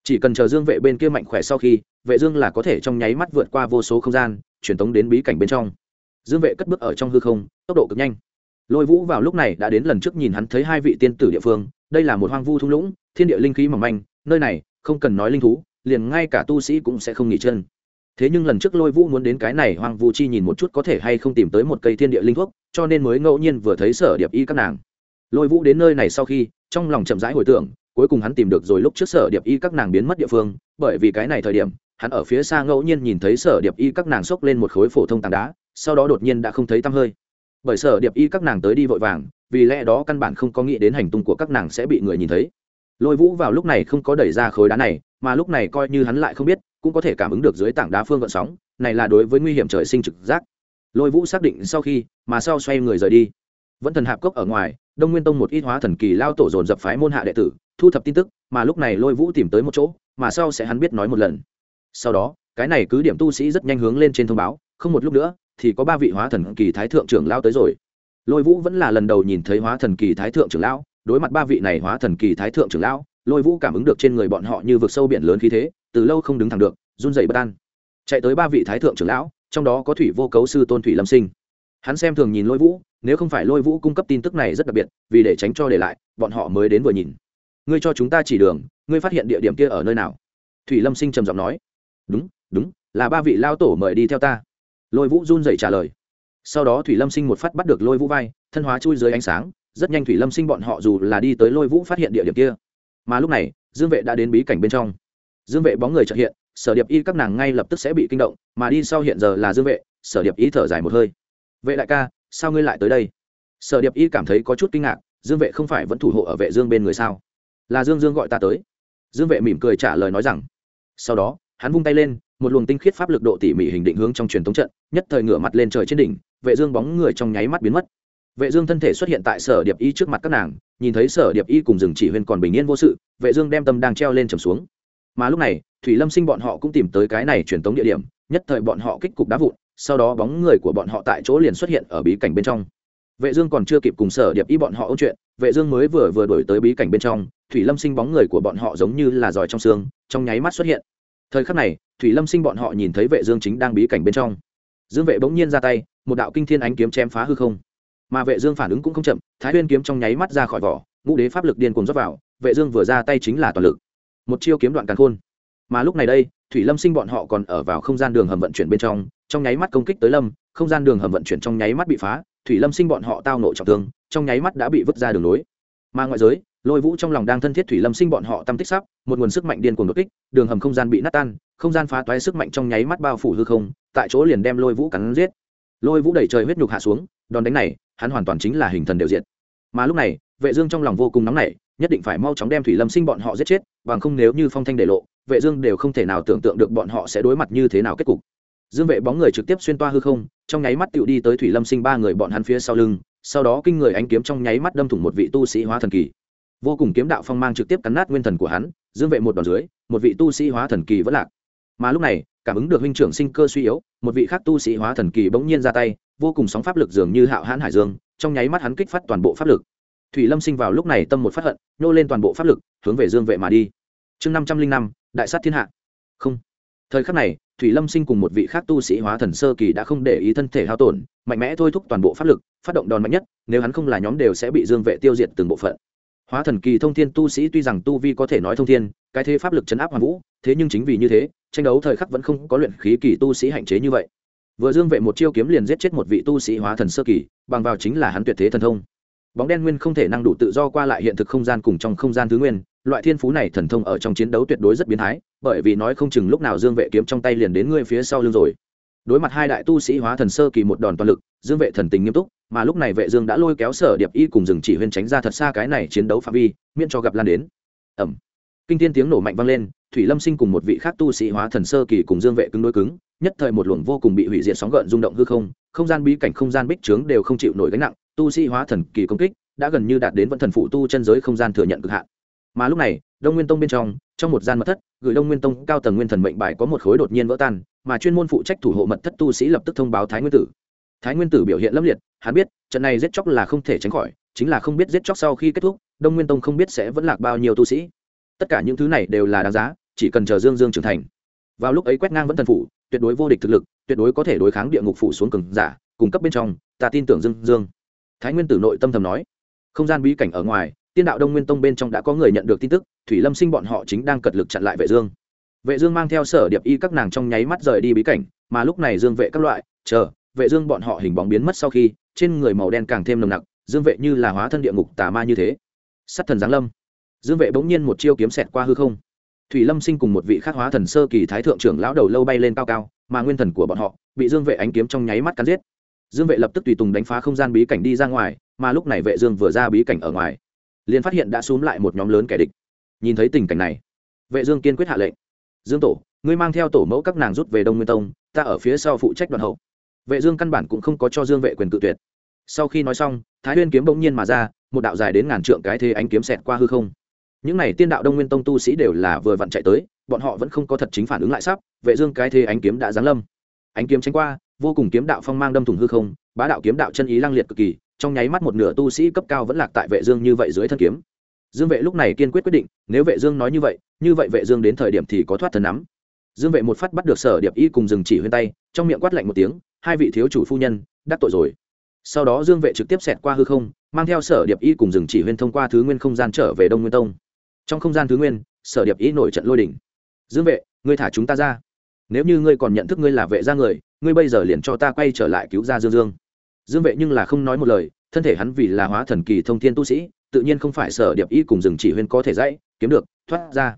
Chỉ cần chờ dương vệ bên kia mạnh khỏe sau khi vệ dương là có thể trong nháy mắt vượt qua vô số không gian, truyền tống đến bí cảnh bên trong. Dương vệ cất bước ở trong hư không, tốc độ cực nhanh. Lôi vũ vào lúc này đã đến lần trước nhìn hắn thấy hai vị tiên tử địa phương, đây là một hoang vu thung lũng, thiên địa linh khí mỏng manh, nơi này, không cần nói linh thú, liền ngay cả tu sĩ cũng sẽ không nghỉ chân. Thế nhưng lần trước lôi vũ muốn đến cái này hoang vu chi nhìn một chút có thể hay không tìm tới một cây thiên địa linh thuốc, cho nên mới ngẫu nhiên vừa thấy sở điệp y các nàng. Lôi vũ đến nơi này sau khi, trong lòng chậm rãi hồi tưởng, cuối cùng hắn tìm được rồi lúc trước sở điệp y các nàng biến mất địa phương, bởi vì cái này thời điểm hắn ở phía xa ngẫu nhiên nhìn thấy sở điệp y các nàng xốc lên một khối phổ thông tảng đá, sau đó đột nhiên đã không thấy tăm hơi. Bởi sở điệp y các nàng tới đi vội vàng, vì lẽ đó căn bản không có nghĩ đến hành tung của các nàng sẽ bị người nhìn thấy. Lôi vũ vào lúc này không có đẩy ra khối đá này, mà lúc này coi như hắn lại không biết, cũng có thể cảm ứng được dưới tảng đá phương gợn sóng, này là đối với nguy hiểm trời sinh trực giác. Lôi vũ xác định sau khi, mà sau xoay người rời đi. Vẫn thần hạp cốc ở ngoài, đông nguyên tông một ít hóa thần kỳ lao tổ dồn dập phái môn hạ đệ tử, thu thập tin tức, mà lúc này lôi vũ tìm tới một chỗ, mà sau sẽ hắn biết nói một lần sau đó, cái này cứ điểm tu sĩ rất nhanh hướng lên trên thông báo, không một lúc nữa, thì có ba vị hóa thần kỳ thái thượng trưởng lao tới rồi. Lôi vũ vẫn là lần đầu nhìn thấy hóa thần kỳ thái thượng trưởng lão, đối mặt ba vị này hóa thần kỳ thái thượng trưởng lão, lôi vũ cảm ứng được trên người bọn họ như vực sâu biển lớn khí thế, từ lâu không đứng thẳng được, run dậy bất an. Chạy tới ba vị thái thượng trưởng lão, trong đó có thủy vô cấu sư tôn thủy lâm sinh. Hắn xem thường nhìn lôi vũ, nếu không phải lôi vũ cung cấp tin tức này rất đặc biệt, vì để tránh cho để lại, bọn họ mới đến vừa nhìn. Ngươi cho chúng ta chỉ đường, ngươi phát hiện địa điểm kia ở nơi nào? Thủy lâm sinh trầm giọng nói đúng đúng, là ba vị lao tổ mời đi theo ta. Lôi vũ run dậy trả lời. Sau đó thủy lâm sinh một phát bắt được lôi vũ vai, thân hóa chui dưới ánh sáng, rất nhanh thủy lâm sinh bọn họ dù là đi tới lôi vũ phát hiện địa điểm kia. Mà lúc này, dương vệ đã đến bí cảnh bên trong. Dương vệ bóng người trợ hiện, sở điệp y các nàng ngay lập tức sẽ bị kinh động, mà đi sau hiện giờ là dương vệ, sở điệp y thở dài một hơi. Vệ đại ca, sao ngươi lại tới đây? Sở điệp y cảm thấy có chút kinh ngạc, dương vệ không phải vẫn thủ hộ ở vệ dương bên người sao? Là dương dương gọi ta tới. Dương vệ mỉm cười trả lời nói rằng. Sau đó hắn vung tay lên, một luồng tinh khiết pháp lực độ tỉ mỉ hình định hướng trong truyền thống trận, nhất thời ngửa mặt lên trời trên đỉnh, vệ dương bóng người trong nháy mắt biến mất. Vệ dương thân thể xuất hiện tại sở điệp y trước mặt các nàng, nhìn thấy sở điệp y cùng rừng chỉ huyên còn bình yên vô sự, vệ dương đem tâm đang treo lên trầm xuống. Mà lúc này, thủy lâm sinh bọn họ cũng tìm tới cái này truyền thống địa điểm, nhất thời bọn họ kích cục đá vụn, sau đó bóng người của bọn họ tại chỗ liền xuất hiện ở bí cảnh bên trong. Vệ dương còn chưa kịp cùng sở điệp y bọn họ ôn chuyện, vệ dương mới vừa vừa đổi tới bí cảnh bên trong, thủy lâm sinh bóng người của bọn họ giống như là giỏi trong xương, trong nháy mắt xuất hiện thời khắc này, thủy lâm sinh bọn họ nhìn thấy vệ dương chính đang bí cảnh bên trong. Dương vệ bỗng nhiên ra tay, một đạo kinh thiên ánh kiếm chém phá hư không. Mà vệ dương phản ứng cũng không chậm, thái nguyên kiếm trong nháy mắt ra khỏi vỏ, ngũ đế pháp lực điên cuồng rót vào, vệ dương vừa ra tay chính là toàn lực. Một chiêu kiếm đoạn càn khôn. Mà lúc này đây, thủy lâm sinh bọn họ còn ở vào không gian đường hầm vận chuyển bên trong trong nháy mắt công kích tới lâm, không gian đường hầm vận chuyển trong nháy mắt bị phá, thủy lâm sinh bọn họ tao nộ trọng thương, trong nháy mắt đã bị vứt ra đường lối mà ngoại giới lôi vũ trong lòng đang thân thiết thủy lâm sinh bọn họ tâm tích sắp, một nguồn sức mạnh điên cuồng đột kích, đường hầm không gian bị nát tan, không gian phá toái sức mạnh trong nháy mắt bao phủ hư không, tại chỗ liền đem lôi vũ cắn giết. Lôi vũ đẩy trời huyết nhục hạ xuống, đòn đánh này, hắn hoàn toàn chính là hình thần đều diện mà lúc này, vệ dương trong lòng vô cùng nóng nảy, nhất định phải mau chóng đem thủy lâm sinh bọn họ giết chết, bằng không nếu như phong thanh để lộ, vệ dương đều không thể nào tưởng tượng được bọn họ sẽ đối mặt như thế nào kết cục. Dương vệ bóng người trực tiếp xuyên toa hư không, trong nháy mắt tiêu đi tới thủy lâm sinh ba người bọn hắn phía sau lưng, sau đó kinh người ánh kiếm trong nháy mắt đâm thủng một vị tu sĩ hóa thần kỳ vô cùng kiếm đạo phong mang trực tiếp cắn nát nguyên thần của hắn, dương vệ một đòn dưới, một vị tu sĩ hóa thần kỳ vẫn lạc. Mà lúc này, cảm ứng được huynh trưởng sinh cơ suy yếu, một vị khác tu sĩ hóa thần kỳ bỗng nhiên ra tay, vô cùng sóng pháp lực dường như hạo hãn hải dương, trong nháy mắt hắn kích phát toàn bộ pháp lực. Thủy lâm sinh vào lúc này tâm một phát hận, nhô lên toàn bộ pháp lực, hướng về dương vệ mà đi. Chương năm trăm linh năm, đại sát thiên hạ. Không. Thời khắc này, thủy lâm sinh cùng một vị khác tu sĩ hóa thần sơ kỳ đã không để ý thân thể hao tổn, mạnh mẽ thôi thúc toàn bộ pháp lực, phát động đòn mạnh nhất, nếu hắn không là nhóm đều sẽ bị dương vệ tiêu diệt từng bộ phận hóa thần kỳ thông thiên tu sĩ tuy rằng tu vi có thể nói thông thiên, cái thế pháp lực chấn áp hoàn vũ, thế nhưng chính vì như thế, tranh đấu thời khắc vẫn không có luyện khí kỳ tu sĩ hạn chế như vậy. Vừa dương vệ một chiêu kiếm liền giết chết một vị tu sĩ hóa thần sơ kỳ, bằng vào chính là hắn tuyệt thế thần thông. Bóng đen nguyên không thể năng đủ tự do qua lại hiện thực không gian cùng trong không gian thứ nguyên, loại thiên phú này thần thông ở trong chiến đấu tuyệt đối rất biến thái, bởi vì nói không chừng lúc nào dương vệ kiếm trong tay liền đến ngươi phía sau lưng rồi đối mặt hai đại tu sĩ hóa thần sơ kỳ một đòn toàn lực, dương vệ thần tình nghiêm túc, mà lúc này vệ dương đã lôi kéo sở điệp y cùng dừng chỉ huyên tránh ra thật xa cái này chiến đấu phạm vi, miễn cho gặp lan đến. Ẩm. Kinh thiên tiếng nổ mạnh vang lên, thủy lâm sinh cùng một vị khác tu sĩ hóa thần sơ kỳ cùng dương vệ cứng đối cứng, nhất thời một luồng vô cùng bị hủy diệt sóng gợn rung động hư không không gian bí cảnh không gian bích trướng đều không chịu nổi gánh nặng, tu sĩ hóa thần kỳ công kích đã gần như đạt đến vận thần phụ tu chân giới không gian thừa nhận cực hạn. Mà lúc này, đông nguyên tông bên trong trong một gian mật thất gửi đông nguyên tông cao tầng nguyên thần mệnh bài có một khối đột nhiên vỡ tan, mà chuyên môn phụ trách thủ hộ mật thất tu sĩ lập tức thông báo thái nguyên tử. Thái nguyên tử biểu hiện lâm liệt, hắn biết, trận này giết chóc là không thể tránh khỏi, chính là không biết giết chóc sau khi kết thúc, đông nguyên tông không biết sẽ vẫn lạc bao nhiêu tu sĩ. Tất cả những thứ này đều là đáng giá, chỉ cần chờ dương dương trưởng thành. Vào lúc ấy quét ngang vẫn thần phủ, tuyệt đối vô địch thực lực, tuyệt đối có thể đối kháng địa ngục phủ xuống cường giả, cung cấp bên trong, ta tin tưởng dương dương. Thái nguyên tử nội tâm thầm nói. Không gian bí cảnh ở ngoài tiên đạo đông nguyên tông bên trong đã có người nhận được tin tức, thủy lâm sinh bọn họ chính đang cật lực chặn lại vệ dương. Vệ dương mang theo sở điệp y các nàng trong nháy mắt rời đi bí cảnh, mà lúc này dương vệ các loại, chờ, vệ dương bọn họ hình bóng biến mất sau khi, trên người màu đen càng thêm nồng nặc, dương vệ như là hóa thân địa ngục tà ma như thế. Sát thần giáng lâm. Dương vệ bỗng nhiên một chiêu kiếm xẹt qua hư không. Thủy lâm sinh cùng một vị khắc hóa thần sơ kỳ thái thượng trưởng lão đầu lâu bay lên cao cao, mà nguyên thần của bọn họ bị dương vệ ánh kiếm trong nháy mắt cắn giết. Dương vệ lập tức tùy tùng đánh phá không gian bí cảnh đi ra ngoài, mà lúc này vệ dương vừa ra bí cảnh ở ngoài liền phát hiện đã xuống lại một nhóm lớn kẻ địch. Nhìn thấy tình cảnh này, vệ dương kiên quyết hạ lệnh. Dương tổ, ngươi mang theo tổ mẫu các nàng rút về đông nguyên tông, ta ở phía sau phụ trách đoàn hậu. Vệ dương căn bản cũng không có cho dương vệ quyền tự tuyệt. Sau khi nói xong, thái nguyên kiếm bỗng nhiên mà ra, một đạo dài đến ngàn trượng cái thế ánh kiếm xẹt qua hư không. Những này tiên đạo đông nguyên tông tu sĩ đều là vừa vặn chạy tới, bọn họ vẫn không có thật chính phản ứng lại sắp, vệ dương cái thế ánh kiếm đã giáng lâm. Ánh kiếm tránh qua, vô cùng kiếm đạo phong mang đâm thủng hư không, bá đạo kiếm đạo chân ý lăng liệt cực kỳ trong nháy mắt một nửa tu sĩ cấp cao vẫn lạc tại vệ dương như vậy dưới thân kiếm. Dương vệ lúc này kiên quyết quyết định, nếu vệ dương nói như vậy như vậy vệ dương đến thời điểm thì có thoát thân nắm. Dương vệ một phát bắt được sở điệp y cùng dừng chỉ huyên tay, trong miệng quát lạnh một tiếng, hai vị thiếu chủ phu nhân, đắc tội rồi. Sau đó dương vệ trực tiếp xẹt qua hư không, mang theo sở điệp y cùng dừng chỉ huyên thông qua thứ nguyên không gian trở về đông nguyên tông. Trong không gian thứ nguyên, sở điệp y nổi trận lôi đỉnh dương vệ, ngươi thả chúng ta ra. Nếu như ngươi còn nhận thức ngươi là vệ gia người, ngươi bây giờ liền cho ta quay trở lại cứu ra dương dương dương vệ nhưng là không nói một lời, thân thể hắn vì là hóa thần kỳ thông thiên tu sĩ, tự nhiên không phải sở điệp y cùng dừng chỉ huyên có thể dãy kiếm được, thoát ra.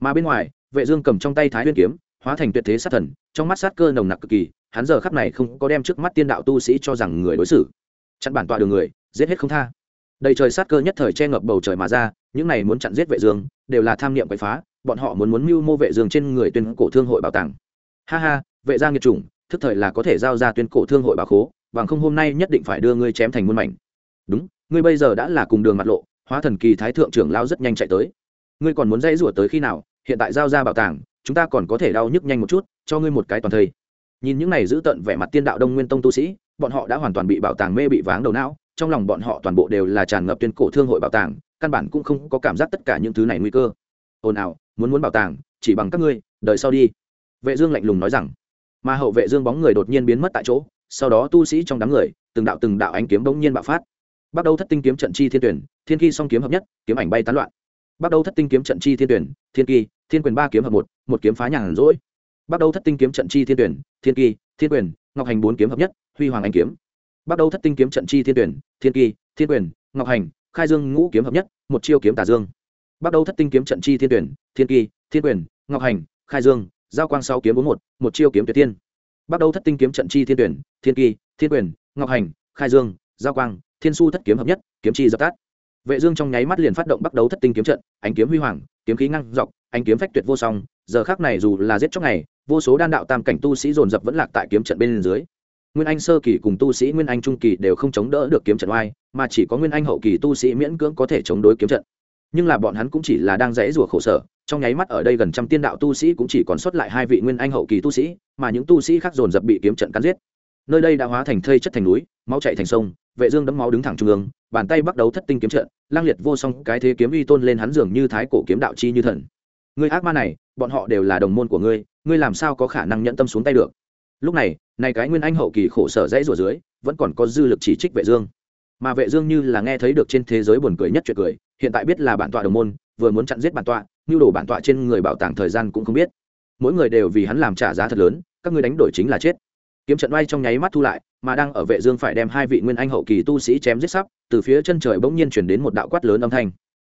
Mà bên ngoài, vệ dương cầm trong tay thái huyên kiếm, hóa thành tuyệt thế sát thần, trong mắt sát cơ nồng nặc cực kỳ, hắn giờ khắc này không có đem trước mắt tiên đạo tu sĩ cho rằng người đối xử. Chặn bản tọa đường người, giết hết không tha. Đầy trời sát cơ nhất thời che ngập bầu trời mà ra, những này muốn chặn giết vệ dương, đều là tham niệm quậy phá, bọn họ muốn muốn mưu mô vệ dương trên người tuyên cổ thương hội bảo tàng. Ha ha, vệ gia nghiệt chủng, thức thời là có thể giao ra tuyên cổ thương hội bảo khố bằng không hôm nay nhất định phải đưa ngươi chém thành muôn mảnh. Đúng, ngươi bây giờ đã là cùng đường mặt lộ, hóa thần kỳ thái thượng trưởng lao rất nhanh chạy tới. Ngươi còn muốn dãy rủa tới khi nào? Hiện tại giao ra bảo tàng, chúng ta còn có thể đau nhức nhanh một chút, cho ngươi một cái toàn thây. Nhìn những này giữ tận vẻ mặt tiên đạo đông nguyên tông tu sĩ, bọn họ đã hoàn toàn bị bảo tàng mê bị váng đầu não, trong lòng bọn họ toàn bộ đều là tràn ngập tuyên cổ thương hội bảo tàng, căn bản cũng không có cảm giác tất cả những thứ này nguy cơ. Ồn ào, muốn muốn bảo tàng, chỉ bằng các ngươi, đợi sau đi. Vệ dương lạnh lùng nói rằng. Mà hậu vệ dương bóng người đột nhiên biến mất tại chỗ sau đó tu sĩ trong đám người, từng đạo từng đạo ánh kiếm bỗng nhiên bạo phát. Bắt đầu thất tinh kiếm trận chi thiên tuyển, thiên kỳ song kiếm hợp nhất, kiếm ảnh bay tán loạn. Bắt đầu thất tinh kiếm trận chi thiên tuyển, thiên kỳ, thiên quyền ba kiếm hợp một một kiếm phá nhàn rỗi. Bắt đầu thất tinh kiếm trận chi thiên tuyển, thiên kỳ, thiên quyền, ngọc hành bốn kiếm hợp nhất, huy hoàng anh kiếm. Bắt đầu thất tinh kiếm trận chi thiên tuyển, thiên kỳ, thiên quyền, ngọc hành, khai dương ngũ kiếm hợp nhất, một chiêu kiếm tà dương. Bắt đầu thất tinh kiếm trận chi thiên tuyển, thiên kỳ, thiên quyền, ngọc hành, khai dương, giao quang sáu kiếm bốn một một chiêu kiếm tuyệt tiên bắt đầu thất tinh kiếm trận chi thiên tuyển, thiên kỳ, thiên quyền, ngọc hành, khai dương, giao quang, thiên su thất kiếm hợp nhất, kiếm chi dập tắt. Vệ dương trong nháy mắt liền phát động bắt đầu thất tinh kiếm trận, ánh kiếm huy hoàng, kiếm khí ngang dọc, ánh kiếm phách tuyệt vô song, giờ khắc này dù là giết chóc này, vô số đan đạo tam cảnh tu sĩ dồn dập vẫn lạc tại kiếm trận bên dưới. Nguyên anh sơ kỳ cùng tu sĩ nguyên anh trung kỳ đều không chống đỡ được kiếm trận oai, mà chỉ có nguyên anh hậu kỳ tu sĩ miễn cưỡng có thể chống đối kiếm trận nhưng là bọn hắn cũng chỉ là đang dãy rủa khổ sở, trong nháy mắt ở đây gần trăm tiên đạo tu sĩ cũng chỉ còn sót lại hai vị nguyên anh hậu kỳ tu sĩ, mà những tu sĩ khác dồn dập bị kiếm trận cắn giết. Nơi đây đã hóa thành thây chất thành núi, máu chạy thành sông, vệ dương đấm máu đứng thẳng trung ương, bàn tay bắt đầu thất tinh kiếm trận, lang liệt vô song, cái thế kiếm uy tôn lên hắn dường như thái cổ kiếm đạo chi như thần. Ngươi ác ma này, bọn họ đều là đồng môn của ngươi ngươi làm sao có khả năng nhẫn tâm xuống tay được? Lúc này này cái nguyên anh hậu kỳ khổ sở dãy rủa dưới, vẫn còn có dư lực chỉ trích vệ dương. Mà vệ dương như là nghe thấy được trên thế giới buồn cười nhất chuyện cười hiện tại biết là bản tọa đồng môn, vừa muốn chặn giết bản tọa, nhu đồ bản tọa trên người bảo tàng thời gian cũng không biết. Mỗi người đều vì hắn làm trả giá thật lớn, các ngươi đánh đổi chính là chết. Kiếm trận oai trong nháy mắt thu lại, mà đang ở vệ dương phải đem hai vị nguyên anh hậu kỳ tu sĩ chém giết sắp, từ phía chân trời bỗng nhiên truyền đến một đạo quát lớn âm thanh.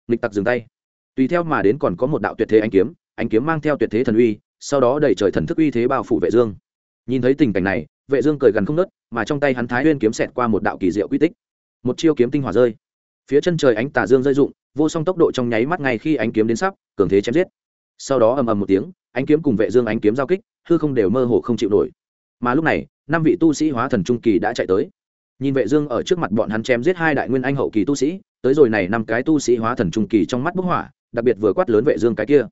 Lịch tặc dừng tay. Tùy theo mà đến còn có một đạo tuyệt thế ánh kiếm ánh kiếm mang theo tuyệt thế thần uy, sau đó đẩy trời thần thức uy thế bao phủ vệ dương. Nhìn thấy tình cảnh này, vệ dương cười gần không nứt mà trong tay hắn thái nguyên kiếm xẹt qua một đạo kỳ diệu quy tích. Một chiêu kiếm tinh hỏa rơi phía chân trời ánh tà dương rơi rụng, vô song tốc độ trong nháy mắt ngay khi ánh kiếm đến sắp, cường thế chém giết. Sau đó ầm ầm một tiếng, ánh kiếm cùng vệ dương ánh kiếm giao kích, hư không đều mơ hồ không chịu nổi. Mà lúc này, năm vị tu sĩ hóa thần trung kỳ đã chạy tới. Nhìn vệ dương ở trước mặt bọn hắn chém giết hai đại nguyên anh hậu kỳ tu sĩ, tới rồi này năm cái tu sĩ hóa thần trung kỳ trong mắt bốc hỏa, đặc biệt vừa quát lớn vệ dương cái kia.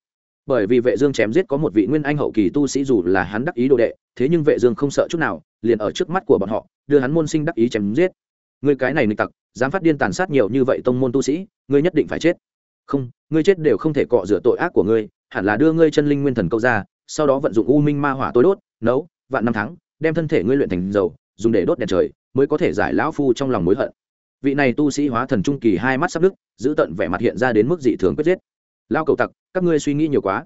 Bởi vì vệ dương chém giết có một vị nguyên anh hậu kỳ tu sĩ dù là hắn đắc ý đồ đệ, thế nhưng vệ dương không sợ chút nào, liền ở trước mắt của bọn họ, đưa hắn môn sinh đắc ý chém giết. Người cái này nịch tặc dám phát điên tàn sát nhiều như vậy tông môn tu sĩ, ngươi nhất định phải chết. Không, ngươi chết đều không thể cọ rửa tội ác của ngươi, hẳn là đưa ngươi chân linh nguyên thần câu ra, sau đó vận dụng u minh ma hỏa tối đốt, nấu, vạn năm tháng, đem thân thể ngươi luyện thành dầu, dùng để đốt đèn trời, mới có thể giải lão phu trong lòng mối hận. Vị này tu sĩ hóa thần trung kỳ hai mắt sắp đức giữ tận vẻ mặt hiện ra đến mức dị thường quyết giết. Lao cầu tặc, các ngươi suy nghĩ nhiều quá.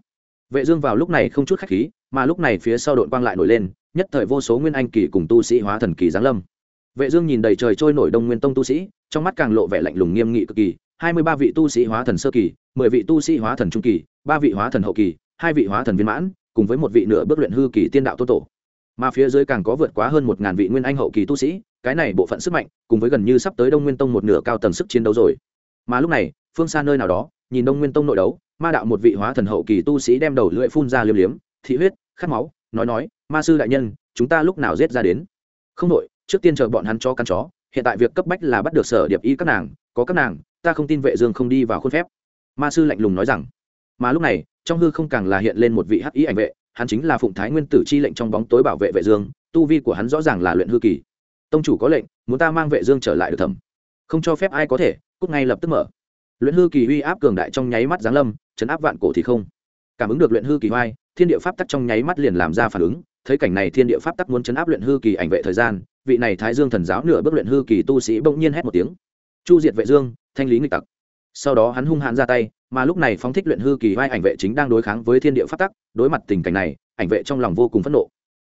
Vệ dương vào lúc này không chút khách khí, mà lúc này phía sau đội quang lại nổi lên, nhất thời vô số nguyên anh kỳ cùng tu sĩ hóa thần kỳ giáng lâm. Vệ dương nhìn đầy trời trôi nổi đông nguyên tông tu sĩ trong mắt càng lộ vẻ lạnh lùng nghiêm nghị cực kỳ. Hai mươi ba vị tu sĩ hóa thần sơ kỳ, mười vị tu sĩ hóa thần trung kỳ, ba vị hóa thần hậu kỳ, hai vị hóa thần viên mãn, cùng với một vị nửa bước luyện hư kỳ tiên đạo tô tổ. Mà phía dưới càng có vượt quá hơn một ngàn vị nguyên anh hậu kỳ tu sĩ, cái này bộ phận sức mạnh, cùng với gần như sắp tới đông nguyên tông một nửa cao tầng sức chiến đấu rồi. Mà lúc này, phương xa nơi nào đó, nhìn đông nguyên tông nội đấu, ma đạo một vị hóa thần hậu kỳ tu sĩ đem đầu lưỡi phun ra liếm liếm, thị huyết, khát máu, nói nói, ma sư đại nhân, chúng ta lúc nào giết ra đến? Không đội, trước tiên chờ bọn hắn cho căn chó hiện tại việc cấp bách là bắt được sở điệp y các nàng, có các nàng, ta không tin vệ dương không đi vào khuôn phép. Ma sư lạnh lùng nói rằng. Mà lúc này, trong hư không càng là hiện lên một vị hắc y ảnh vệ, hắn chính là phụng thái nguyên tử chi lệnh trong bóng tối bảo vệ vệ dương, tu vi của hắn rõ ràng là luyện hư kỳ. Tông chủ có lệnh, muốn ta mang vệ dương trở lại được thẩm không cho phép ai có thể, cút ngay lập tức mở. Luyện hư kỳ uy áp cường đại trong nháy mắt giáng lâm, chấn áp vạn cổ thì không. Cảm ứng được luyện hư kỳ hoai thiên địa pháp tắc trong nháy mắt liền làm ra phản ứng thấy cảnh này thiên địa pháp tắc muốn chấn áp luyện hư kỳ ảnh vệ thời gian, vị này thái dương thần giáo nửa bước luyện hư kỳ tu sĩ bỗng nhiên hét một tiếng. Chu diệt vệ dương, thanh lý nghịch tặc. Sau đó hắn hung hãn ra tay, mà lúc này phóng thích luyện hư kỳ vai ảnh vệ chính đang đối kháng với thiên địa pháp tắc, đối mặt tình cảnh này, ảnh vệ trong lòng vô cùng phẫn nộ.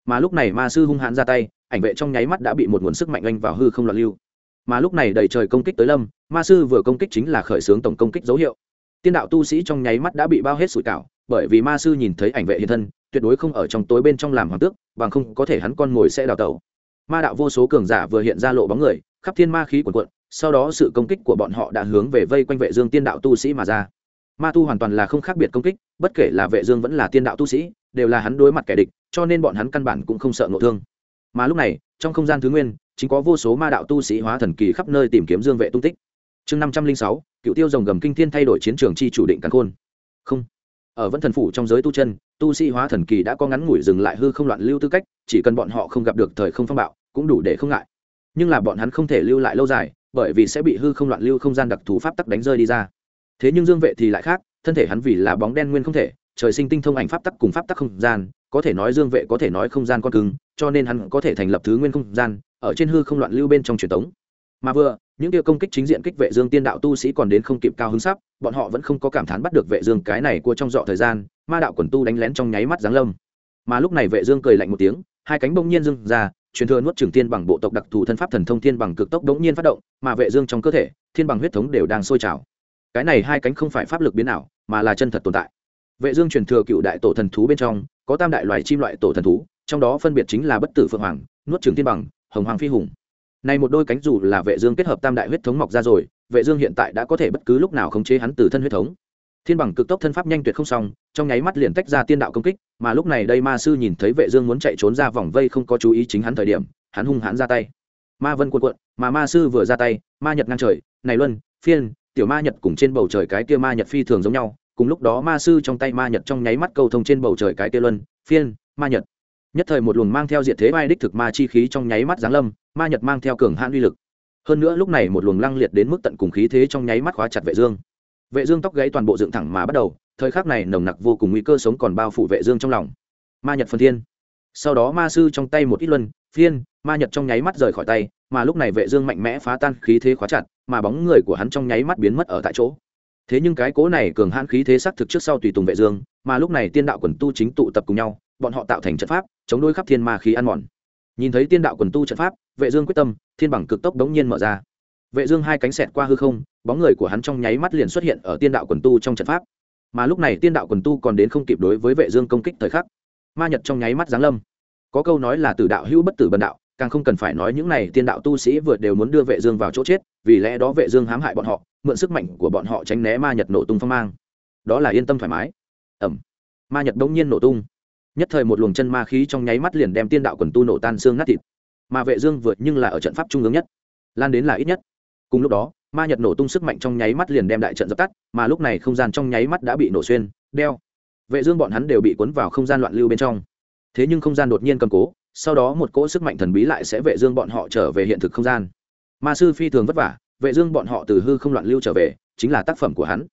Mà lúc này ma sư hung hãn ra tay, ảnh vệ trong nháy mắt đã bị một nguồn sức mạnh anh vào hư không loạn lưu. Mà lúc này đầy trời công kích tới lâm, ma sư vừa công kích chính là khởi xướng tổng công kích dấu hiệu. Tiên đạo tu sĩ trong nháy mắt đã bị bao hết sủi cảo bởi vì ma sư nhìn thấy ảnh vệ hiện thân, tuyệt đối không ở trong tối bên trong làm hoàng tước, bằng không có thể hắn con ngồi sẽ đào tẩu. Ma đạo vô số cường giả vừa hiện ra lộ bóng người, khắp thiên ma khí cuồn cuộn, sau đó sự công kích của bọn họ đã hướng về vây quanh vệ dương tiên đạo tu sĩ mà ra. Ma tu hoàn toàn là không khác biệt công kích, bất kể là vệ dương vẫn là tiên đạo tu sĩ, đều là hắn đối mặt kẻ địch, cho nên bọn hắn căn bản cũng không sợ ngộ thương. Mà lúc này, trong không gian thứ nguyên, chính có vô số ma đạo tu sĩ hóa thần kỳ khắp nơi tìm kiếm dương vệ tung tích. Chương năm trăm linh sáu, cựu tiêu rồng gầm kinh thiên thay đổi chiến trường chi chủ định cắn khôn. Không ở vẫn thần phủ trong giới tu chân, tu sĩ hóa thần kỳ đã có ngắn ngủi dừng lại hư không loạn lưu tư cách, chỉ cần bọn họ không gặp được thời không phong bạo, cũng đủ để không ngại. Nhưng là bọn hắn không thể lưu lại lâu dài, bởi vì sẽ bị hư không loạn lưu không gian đặc thù pháp tắc đánh rơi đi ra. Thế nhưng dương vệ thì lại khác, thân thể hắn vì là bóng đen nguyên không thể, trời sinh tinh thông ảnh pháp tắc cùng pháp tắc không gian, có thể nói dương vệ có thể nói không gian con cứng, cho nên hắn có thể thành lập thứ nguyên không gian, ở trên hư không loạn lưu bên trong truyền thống mà vừa, những kia công kích chính diện kích vệ dương tiên đạo tu sĩ còn đến không kịp cao hứng sắp, bọn họ vẫn không có cảm thán bắt được vệ dương cái này của trong dọ thời gian, ma đạo quần tu đánh lén trong nháy mắt giáng lâm. Mà lúc này vệ dương cười lạnh một tiếng, hai cánh bỗng nhiên dưng ra, truyền thừa nuốt trường tiên bằng bộ tộc đặc thù thân pháp thần thông thiên bằng cực tốc đống nhiên phát động, mà vệ dương trong cơ thể, thiên bằng huyết thống đều đang sôi trào. Cái này hai cánh không phải pháp lực biến ảo, mà là chân thật tồn tại. Vệ dương truyền thừa cựu đại tổ thần thú bên trong, có tam đại loài chim loại tổ thần thú, trong đó phân biệt chính là bất tử phượng hoàng, nuốt trường tiên bằng, hồng hoàng phi hùng này một đôi cánh dù là vệ dương kết hợp tam đại huyết thống mọc ra rồi, vệ dương hiện tại đã có thể bất cứ lúc nào khống chế hắn từ thân huyết thống. Thiên bằng cực tốc thân pháp nhanh tuyệt không xong, trong nháy mắt liền tách ra tiên đạo công kích, mà lúc này đây ma sư nhìn thấy vệ dương muốn chạy trốn ra vòng vây không có chú ý chính hắn thời điểm, hắn hung hãn ra tay. Ma vân cuộn cuộn, mà ma sư vừa ra tay, ma nhật ngang trời, này luân, phiên, tiểu ma nhật cùng trên bầu trời cái kia ma nhật phi thường giống nhau, cùng lúc đó ma sư trong tay ma nhật trong nháy mắt câu thông trên bầu trời cái kia luân, phiên, ma nhật. Nhất thời một luồng mang theo diệt thế vai đích thực ma chi khí trong nháy mắt giáng lâm ma nhật mang theo cường hãn uy lực. Hơn nữa lúc này một luồng lăng liệt đến mức tận cùng khí thế trong nháy mắt khóa chặt vệ dương. Vệ dương tóc gáy toàn bộ dựng thẳng mà bắt đầu, thời khắc này nồng nặc vô cùng nguy cơ sống còn bao phủ vệ dương trong lòng. Ma nhật phân thiên. Sau đó ma sư trong tay một ít luân, phiên, ma nhật trong nháy mắt rời khỏi tay, mà lúc này vệ dương mạnh mẽ phá tan khí thế khóa chặt, mà bóng người của hắn trong nháy mắt biến mất ở tại chỗ. Thế nhưng cái cố này cường hãn khí thế sắc thực trước sau tùy tùng vệ dương, mà lúc này tiên đạo quần tu chính tụ tập cùng nhau, bọn họ tạo thành trận pháp, chống đối khắp thiên ma khí ăn mòn. Nhìn thấy tiên đạo quần tu trận pháp vệ dương quyết tâm, thiên bằng cực tốc đống nhiên mở ra. Vệ dương hai cánh sẹt qua hư không, bóng người của hắn trong nháy mắt liền xuất hiện ở tiên đạo quần tu trong trận pháp. Mà lúc này tiên đạo quần tu còn đến không kịp đối với vệ dương công kích thời khắc. Ma nhật trong nháy mắt giáng lâm. Có câu nói là tử đạo hữu bất tử bần đạo, càng không cần phải nói những này tiên đạo tu sĩ vừa đều muốn đưa vệ dương vào chỗ chết, vì lẽ đó vệ dương hãm hại bọn họ, mượn sức mạnh của bọn họ tránh né ma nhật nổ tung phong mang. Đó là yên tâm thoải mái. Ẩm. Ma nhật đống nhiên nổ tung. Nhất thời một luồng chân ma khí trong nháy mắt liền đem tiên đạo quần tu nổ tan xương nát thịt mà vệ dương vượt nhưng là ở trận pháp trung ương nhất, lan đến là ít nhất. Cùng lúc đó, ma nhật nổ tung sức mạnh trong nháy mắt liền đem đại trận dập tắt, mà lúc này không gian trong nháy mắt đã bị nổ xuyên, đeo. Vệ dương bọn hắn đều bị cuốn vào không gian loạn lưu bên trong. Thế nhưng không gian đột nhiên cầm cố, sau đó một cỗ sức mạnh thần bí lại sẽ vệ dương bọn họ trở về hiện thực không gian. Ma sư phi thường vất vả, vệ dương bọn họ từ hư không loạn lưu trở về, chính là tác phẩm của hắn.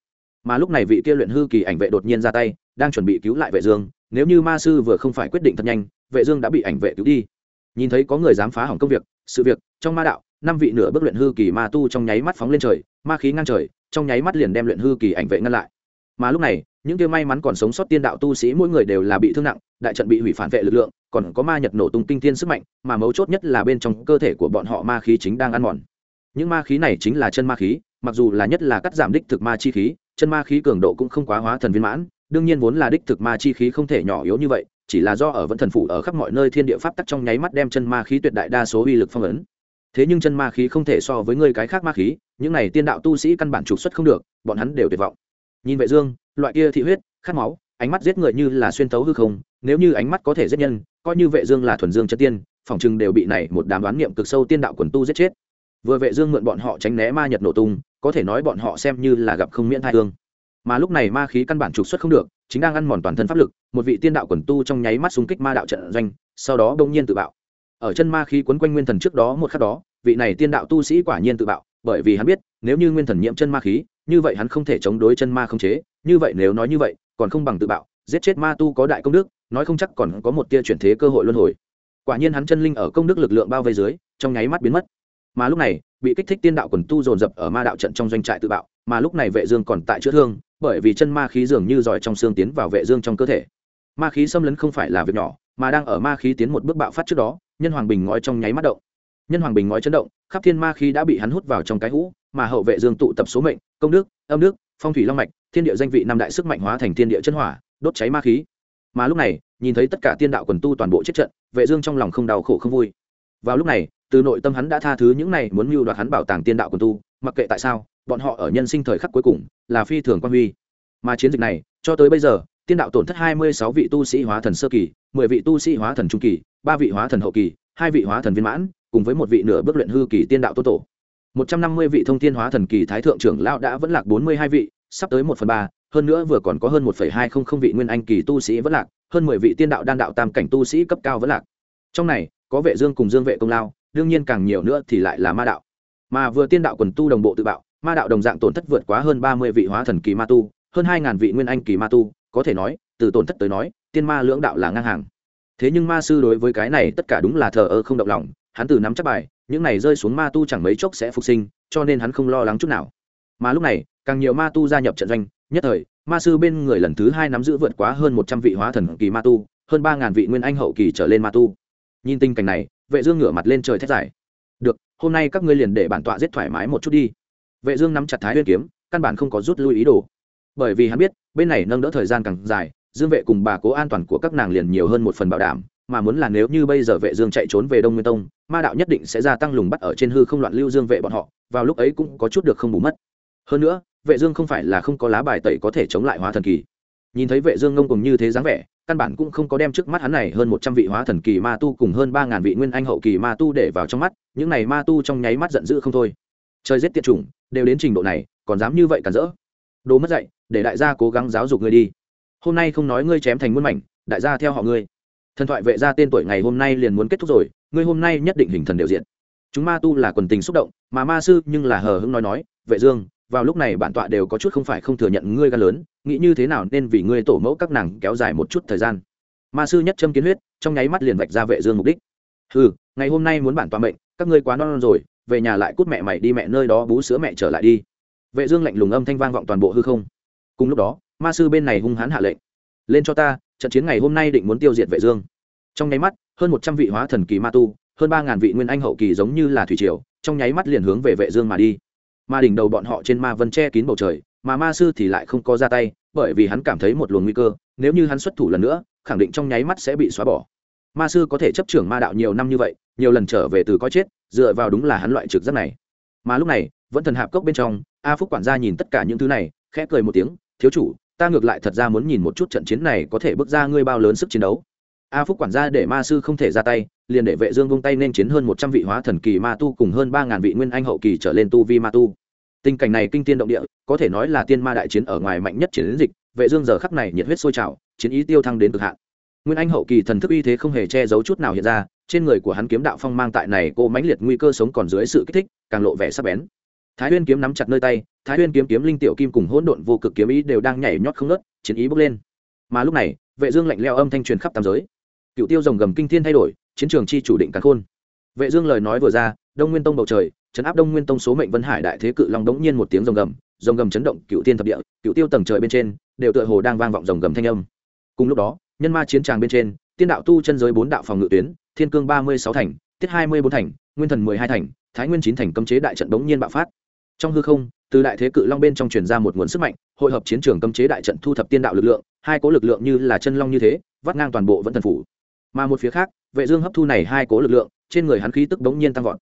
Mà lúc này vị kia luyện hư kỳ ảnh vệ đột nhiên ra tay, đang chuẩn bị cứu lại vệ dương, nếu như ma sư vừa không phải quyết định thật nhanh, vệ dương đã bị ảnh vệ cứu đi nhìn thấy có người dám phá hỏng công việc, sự việc, trong ma đạo, năm vị nửa bước luyện hư kỳ ma tu trong nháy mắt phóng lên trời, ma khí ngang trời, trong nháy mắt liền đem luyện hư kỳ ảnh vệ ngăn lại. Mà lúc này, những kia may mắn còn sống sót tiên đạo tu sĩ mỗi người đều là bị thương nặng, đại trận bị hủy phản vệ lực lượng, còn có ma nhật nổ tung kinh thiên sức mạnh, mà mấu chốt nhất là bên trong cơ thể của bọn họ ma khí chính đang ăn mòn. Những ma khí này chính là chân ma khí, mặc dù là nhất là cắt giảm đích thực ma chi khí, chân ma khí cường độ cũng không quá hóa thần viên mãn, đương nhiên vốn là đích thực ma chi khí không thể nhỏ yếu như vậy chỉ là do ở vẫn thần phủ ở khắp mọi nơi thiên địa pháp tắc trong nháy mắt đem chân ma khí tuyệt đại đa số uy lực phong ấn. Thế nhưng chân ma khí không thể so với người cái khác ma khí, những này tiên đạo tu sĩ căn bản trục xuất không được, bọn hắn đều tuyệt vọng. Nhìn vệ dương, loại kia thị huyết, khát máu, ánh mắt giết người như là xuyên tấu hư không, nếu như ánh mắt có thể giết nhân, coi như vệ dương là thuần dương chân tiên, phòng chừng đều bị này một đám đoán niệm cực sâu tiên đạo quần tu giết chết. Vừa vệ dương mượn bọn họ tránh né ma nhật nổ tung, có thể nói bọn họ xem như là gặp không miễn tai ương mà lúc này ma khí căn bản trục xuất không được, chính đang ăn mòn toàn thân pháp lực, một vị tiên đạo quần tu trong nháy mắt xung kích ma đạo trận doanh, sau đó bỗng nhiên tự bạo. Ở chân ma khí quấn quanh nguyên thần trước đó một khắc đó, vị này tiên đạo tu sĩ quả nhiên tự bạo, bởi vì hắn biết, nếu như nguyên thần nhiễm chân ma khí, như vậy hắn không thể chống đối chân ma không chế, như vậy nếu nói như vậy, còn không bằng tự bạo, giết chết ma tu có đại công đức, nói không chắc còn có một tia chuyển thế cơ hội luân hồi. Quả nhiên hắn chân linh ở công đức lực lượng bao vây dưới, trong nháy mắt biến mất. Mà lúc này, bị kích thích tiên đạo quần tu dồn dập ở ma đạo trận trong doanh trại tự bạo, mà lúc này vệ dương còn tại chữa thương bởi vì chân ma khí dường như giỏi trong xương tiến vào vệ dương trong cơ thể. Ma khí xâm lấn không phải là việc nhỏ, mà đang ở ma khí tiến một bước bạo phát trước đó, nhân hoàng bình ngói trong nháy mắt động. Nhân hoàng bình ngói chấn động, khắp thiên ma khí đã bị hắn hút vào trong cái hũ, mà hậu vệ dương tụ tập số mệnh, công đức, âm đức, phong thủy long mạch, thiên địa danh vị năm đại sức mạnh hóa thành thiên địa chân hỏa, đốt cháy ma khí. Mà lúc này, nhìn thấy tất cả tiên đạo quần tu toàn bộ chết trận, vệ dương trong lòng không đau khổ không vui. Vào lúc này, từ nội tâm hắn đã tha thứ những này muốn mưu đoạt hắn bảo tàng tiên đạo quần tu, mặc kệ tại sao bọn họ ở nhân sinh thời khắc cuối cùng là phi thường quan huy. Mà chiến dịch này cho tới bây giờ tiên đạo tổn thất 26 vị tu sĩ hóa thần sơ kỳ 10 vị tu sĩ hóa thần trung kỳ ba vị hóa thần hậu kỳ hai vị hóa thần viên mãn cùng với một vị nửa bước luyện hư kỳ tiên đạo tô tổ. 150 vị thông thiên hóa thần kỳ thái thượng trưởng lão đã vẫn lạc 42 vị sắp tới một phần ba hơn nữa vừa còn có hơn 1,200 vị nguyên anh kỳ tu sĩ vẫn lạc hơn 10 vị tiên đạo đan đạo tam cảnh tu sĩ cấp cao vẫn lạc. Trong này có vệ dương cùng dương vệ công lao đương nhiên càng nhiều nữa thì lại là ma đạo. Mà vừa tiên đạo quần tu đồng bộ tự bạo ma đạo đồng dạng tổn thất vượt quá hơn 30 vị hóa thần kỳ ma tu, hơn hai ngàn vị nguyên anh kỳ ma tu, có thể nói, từ tổn thất tới nói, tiên ma lưỡng đạo là ngang hàng. Thế nhưng ma sư đối với cái này tất cả đúng là thờ ơ không động lòng, hắn từ nắm chắc bài, những này rơi xuống ma tu chẳng mấy chốc sẽ phục sinh, cho nên hắn không lo lắng chút nào. Mà lúc này, càng nhiều ma tu gia nhập trận doanh, nhất thời, ma sư bên người lần thứ hai nắm giữ vượt quá hơn một trăm vị hóa thần kỳ ma tu, hơn ba ngàn vị nguyên anh hậu kỳ trở lên ma tu. Nhìn tình cảnh này, vệ dương ngửa mặt lên trời thét dài. Được, hôm nay các ngươi liền để bản tọa giết thoải mái một chút đi vệ dương nắm chặt thái nguyên kiếm, căn bản không có rút lui ý đồ. Bởi vì hắn biết, bên này nâng đỡ thời gian càng dài, dương vệ cùng bà cố an toàn của các nàng liền nhiều hơn một phần bảo đảm, mà muốn là nếu như bây giờ vệ dương chạy trốn về đông nguyên tông, ma đạo nhất định sẽ gia tăng lùng bắt ở trên hư không loạn lưu dương vệ bọn họ, vào lúc ấy cũng có chút được không bù mất. Hơn nữa, vệ dương không phải là không có lá bài tẩy có thể chống lại hóa thần kỳ. Nhìn thấy vệ dương ngông cùng như thế dáng vẻ, căn bản cũng không có đem trước mắt hắn này hơn 100 vị hóa thần kỳ ma tu cùng hơn 3000 vị nguyên anh hậu kỳ ma tu để vào trong mắt, những này ma tu trong nháy mắt giận dữ không thôi. Trời giết tiệt chủng đều đến trình độ này, còn dám như vậy cản rỡ. Đồ mất dạy, để đại gia cố gắng giáo dục ngươi đi. Hôm nay không nói ngươi chém thành muôn mảnh, đại gia theo họ ngươi. Thần thoại vệ gia tên tuổi ngày hôm nay liền muốn kết thúc rồi, ngươi hôm nay nhất định hình thần đều diện. Chúng ma tu là quần tình xúc động, mà ma sư nhưng là hờ hững nói nói, vệ dương, vào lúc này bản tọa đều có chút không phải không thừa nhận ngươi gan lớn, nghĩ như thế nào nên vì ngươi tổ mẫu các nàng kéo dài một chút thời gian. Ma sư nhất châm kiến huyết, trong nháy mắt liền vạch ra vệ dương mục đích. Hừ, ngày hôm nay muốn bản tọa mệnh, các ngươi quá non rồi về nhà lại cút mẹ mày đi mẹ nơi đó bú sữa mẹ trở lại đi. Vệ dương lạnh lùng âm thanh vang vọng toàn bộ hư không. Cùng lúc đó, ma sư bên này hung hãn hạ lệnh. Lên cho ta, trận chiến ngày hôm nay định muốn tiêu diệt vệ dương. Trong nháy mắt, hơn một trăm vị hóa thần kỳ ma tu, hơn ba ngàn vị nguyên anh hậu kỳ giống như là thủy triều, trong nháy mắt liền hướng về vệ dương mà đi. Ma đỉnh đầu bọn họ trên ma vân che kín bầu trời, mà ma sư thì lại không có ra tay, bởi vì hắn cảm thấy một luồng nguy cơ, nếu như hắn xuất thủ lần nữa, khẳng định trong nháy mắt sẽ bị xóa bỏ. Ma sư có thể chấp trưởng ma đạo nhiều năm như vậy, nhiều lần trở về từ coi chết dựa vào đúng là hắn loại trực giác này. Mà lúc này, vẫn thần hạp cốc bên trong, a phúc quản gia nhìn tất cả những thứ này, khẽ cười một tiếng, thiếu chủ, ta ngược lại thật ra muốn nhìn một chút trận chiến này có thể bước ra ngươi bao lớn sức chiến đấu. A phúc quản gia để ma sư không thể ra tay, liền để vệ dương vung tay nên chiến hơn một trăm vị hóa thần kỳ ma tu cùng hơn ba ngàn vị nguyên anh hậu kỳ trở lên tu vi ma tu. Tình cảnh này kinh tiên động địa, có thể nói là tiên ma đại chiến ở ngoài mạnh nhất chiến dịch, vệ dương giờ khắc này nhiệt huyết sôi trào, chiến ý tiêu thăng đến cực hạn. Nguyên anh hậu kỳ thần thức uy thế không hề che giấu chút nào hiện ra trên người của hắn kiếm đạo phong mang tại này cô mãnh liệt nguy cơ sống còn dưới sự kích thích, càng lộ vẻ sắc bén. Thái huyên kiếm nắm chặt nơi tay, thái huyên kiếm kiếm linh tiểu kim cùng hỗn độn vô cực kiếm ý đều đang nhảy nhót không nớt chiến ý bốc lên. Mà lúc này, vệ dương lạnh lẽo âm thanh truyền khắp tam giới. Cựu tiêu rồng gầm kinh thiên thay đổi, chiến trường chi chủ định cắn khôn. Vệ dương lời nói vừa ra, đông nguyên tông bầu trời chấn áp đông nguyên tông số mệnh vân hải đại thế cự long đống nhiên một tiếng rồng gầm rồng gầm chấn động cựu tiên thập địa, cựu tiêu tầng trời bên trên, đều tựa hồ đang vang vọng rồng gầm thanh âm. Cùng lúc đó, nhân ma chiến tràng bên trên, tiên đạo tu chân giới bốn đạo phòng ngự tuyến thiên cương ba mươi sáu thành, tiết hai mươi bốn thành, nguyên thần mười hai thành, thái nguyên chín thành cấm chế đại trận đống nhiên bạo phát. Trong hư không, từ đại thế cự long bên trong truyền ra một nguồn sức mạnh, hội hợp chiến trường cấm chế đại trận thu thập tiên đạo lực lượng, hai cố lực lượng như là chân long như thế, vắt ngang toàn bộ vẫn thần phủ. Mà một phía khác, vệ dương hấp thu này hai cố lực lượng, trên người hắn khí tức đống nhiên tăng vọt.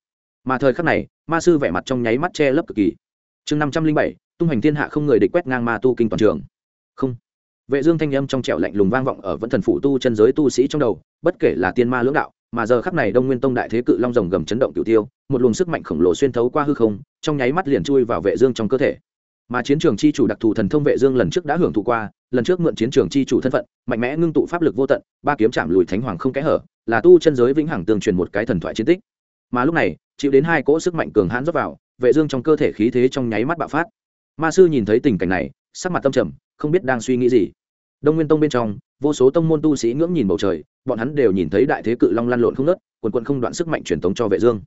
Mà thời khắc này, ma sư vẻ mặt trong nháy mắt che lấp cực kỳ. Chương năm trăm linh bảy, tung hành thiên hạ không người địch quét ngang ma tu kinh toàn trường. Không. Vệ dương thanh âm trong trẻo lạnh lùng vang vọng ở vẫn thần phủ tu chân giới tu sĩ trong đầu, bất kể là tiên ma lưỡng đạo mà giờ khắc này đông nguyên tông đại thế cự long rồng gầm chấn động cửu tiêu, một luồng sức mạnh khổng lồ xuyên thấu qua hư không, trong nháy mắt liền chui vào vệ dương trong cơ thể. Mà chiến trường chi chủ đặc thù thần thông vệ dương lần trước đã hưởng thụ qua, lần trước mượn chiến trường chi chủ thân phận, mạnh mẽ ngưng tụ pháp lực vô tận, ba kiếm chạm lùi thánh hoàng không kẽ hở, là tu chân giới vĩnh hằng tương truyền một cái thần thoại chiến tích. Mà lúc này, chịu đến hai cỗ sức mạnh cường hãn rót vào, vệ dương trong cơ thể khí thế trong nháy mắt bạo phát. Ma sư nhìn thấy tình cảnh này, sắc mặt tâm trầm, không biết đang suy nghĩ gì đông nguyên tông bên trong, vô số tông môn tu sĩ ngưỡng nhìn bầu trời, bọn hắn đều nhìn thấy đại thế cự long lăn lộn không nớt quần quần không đoạn sức mạnh truyền tống cho vệ dương.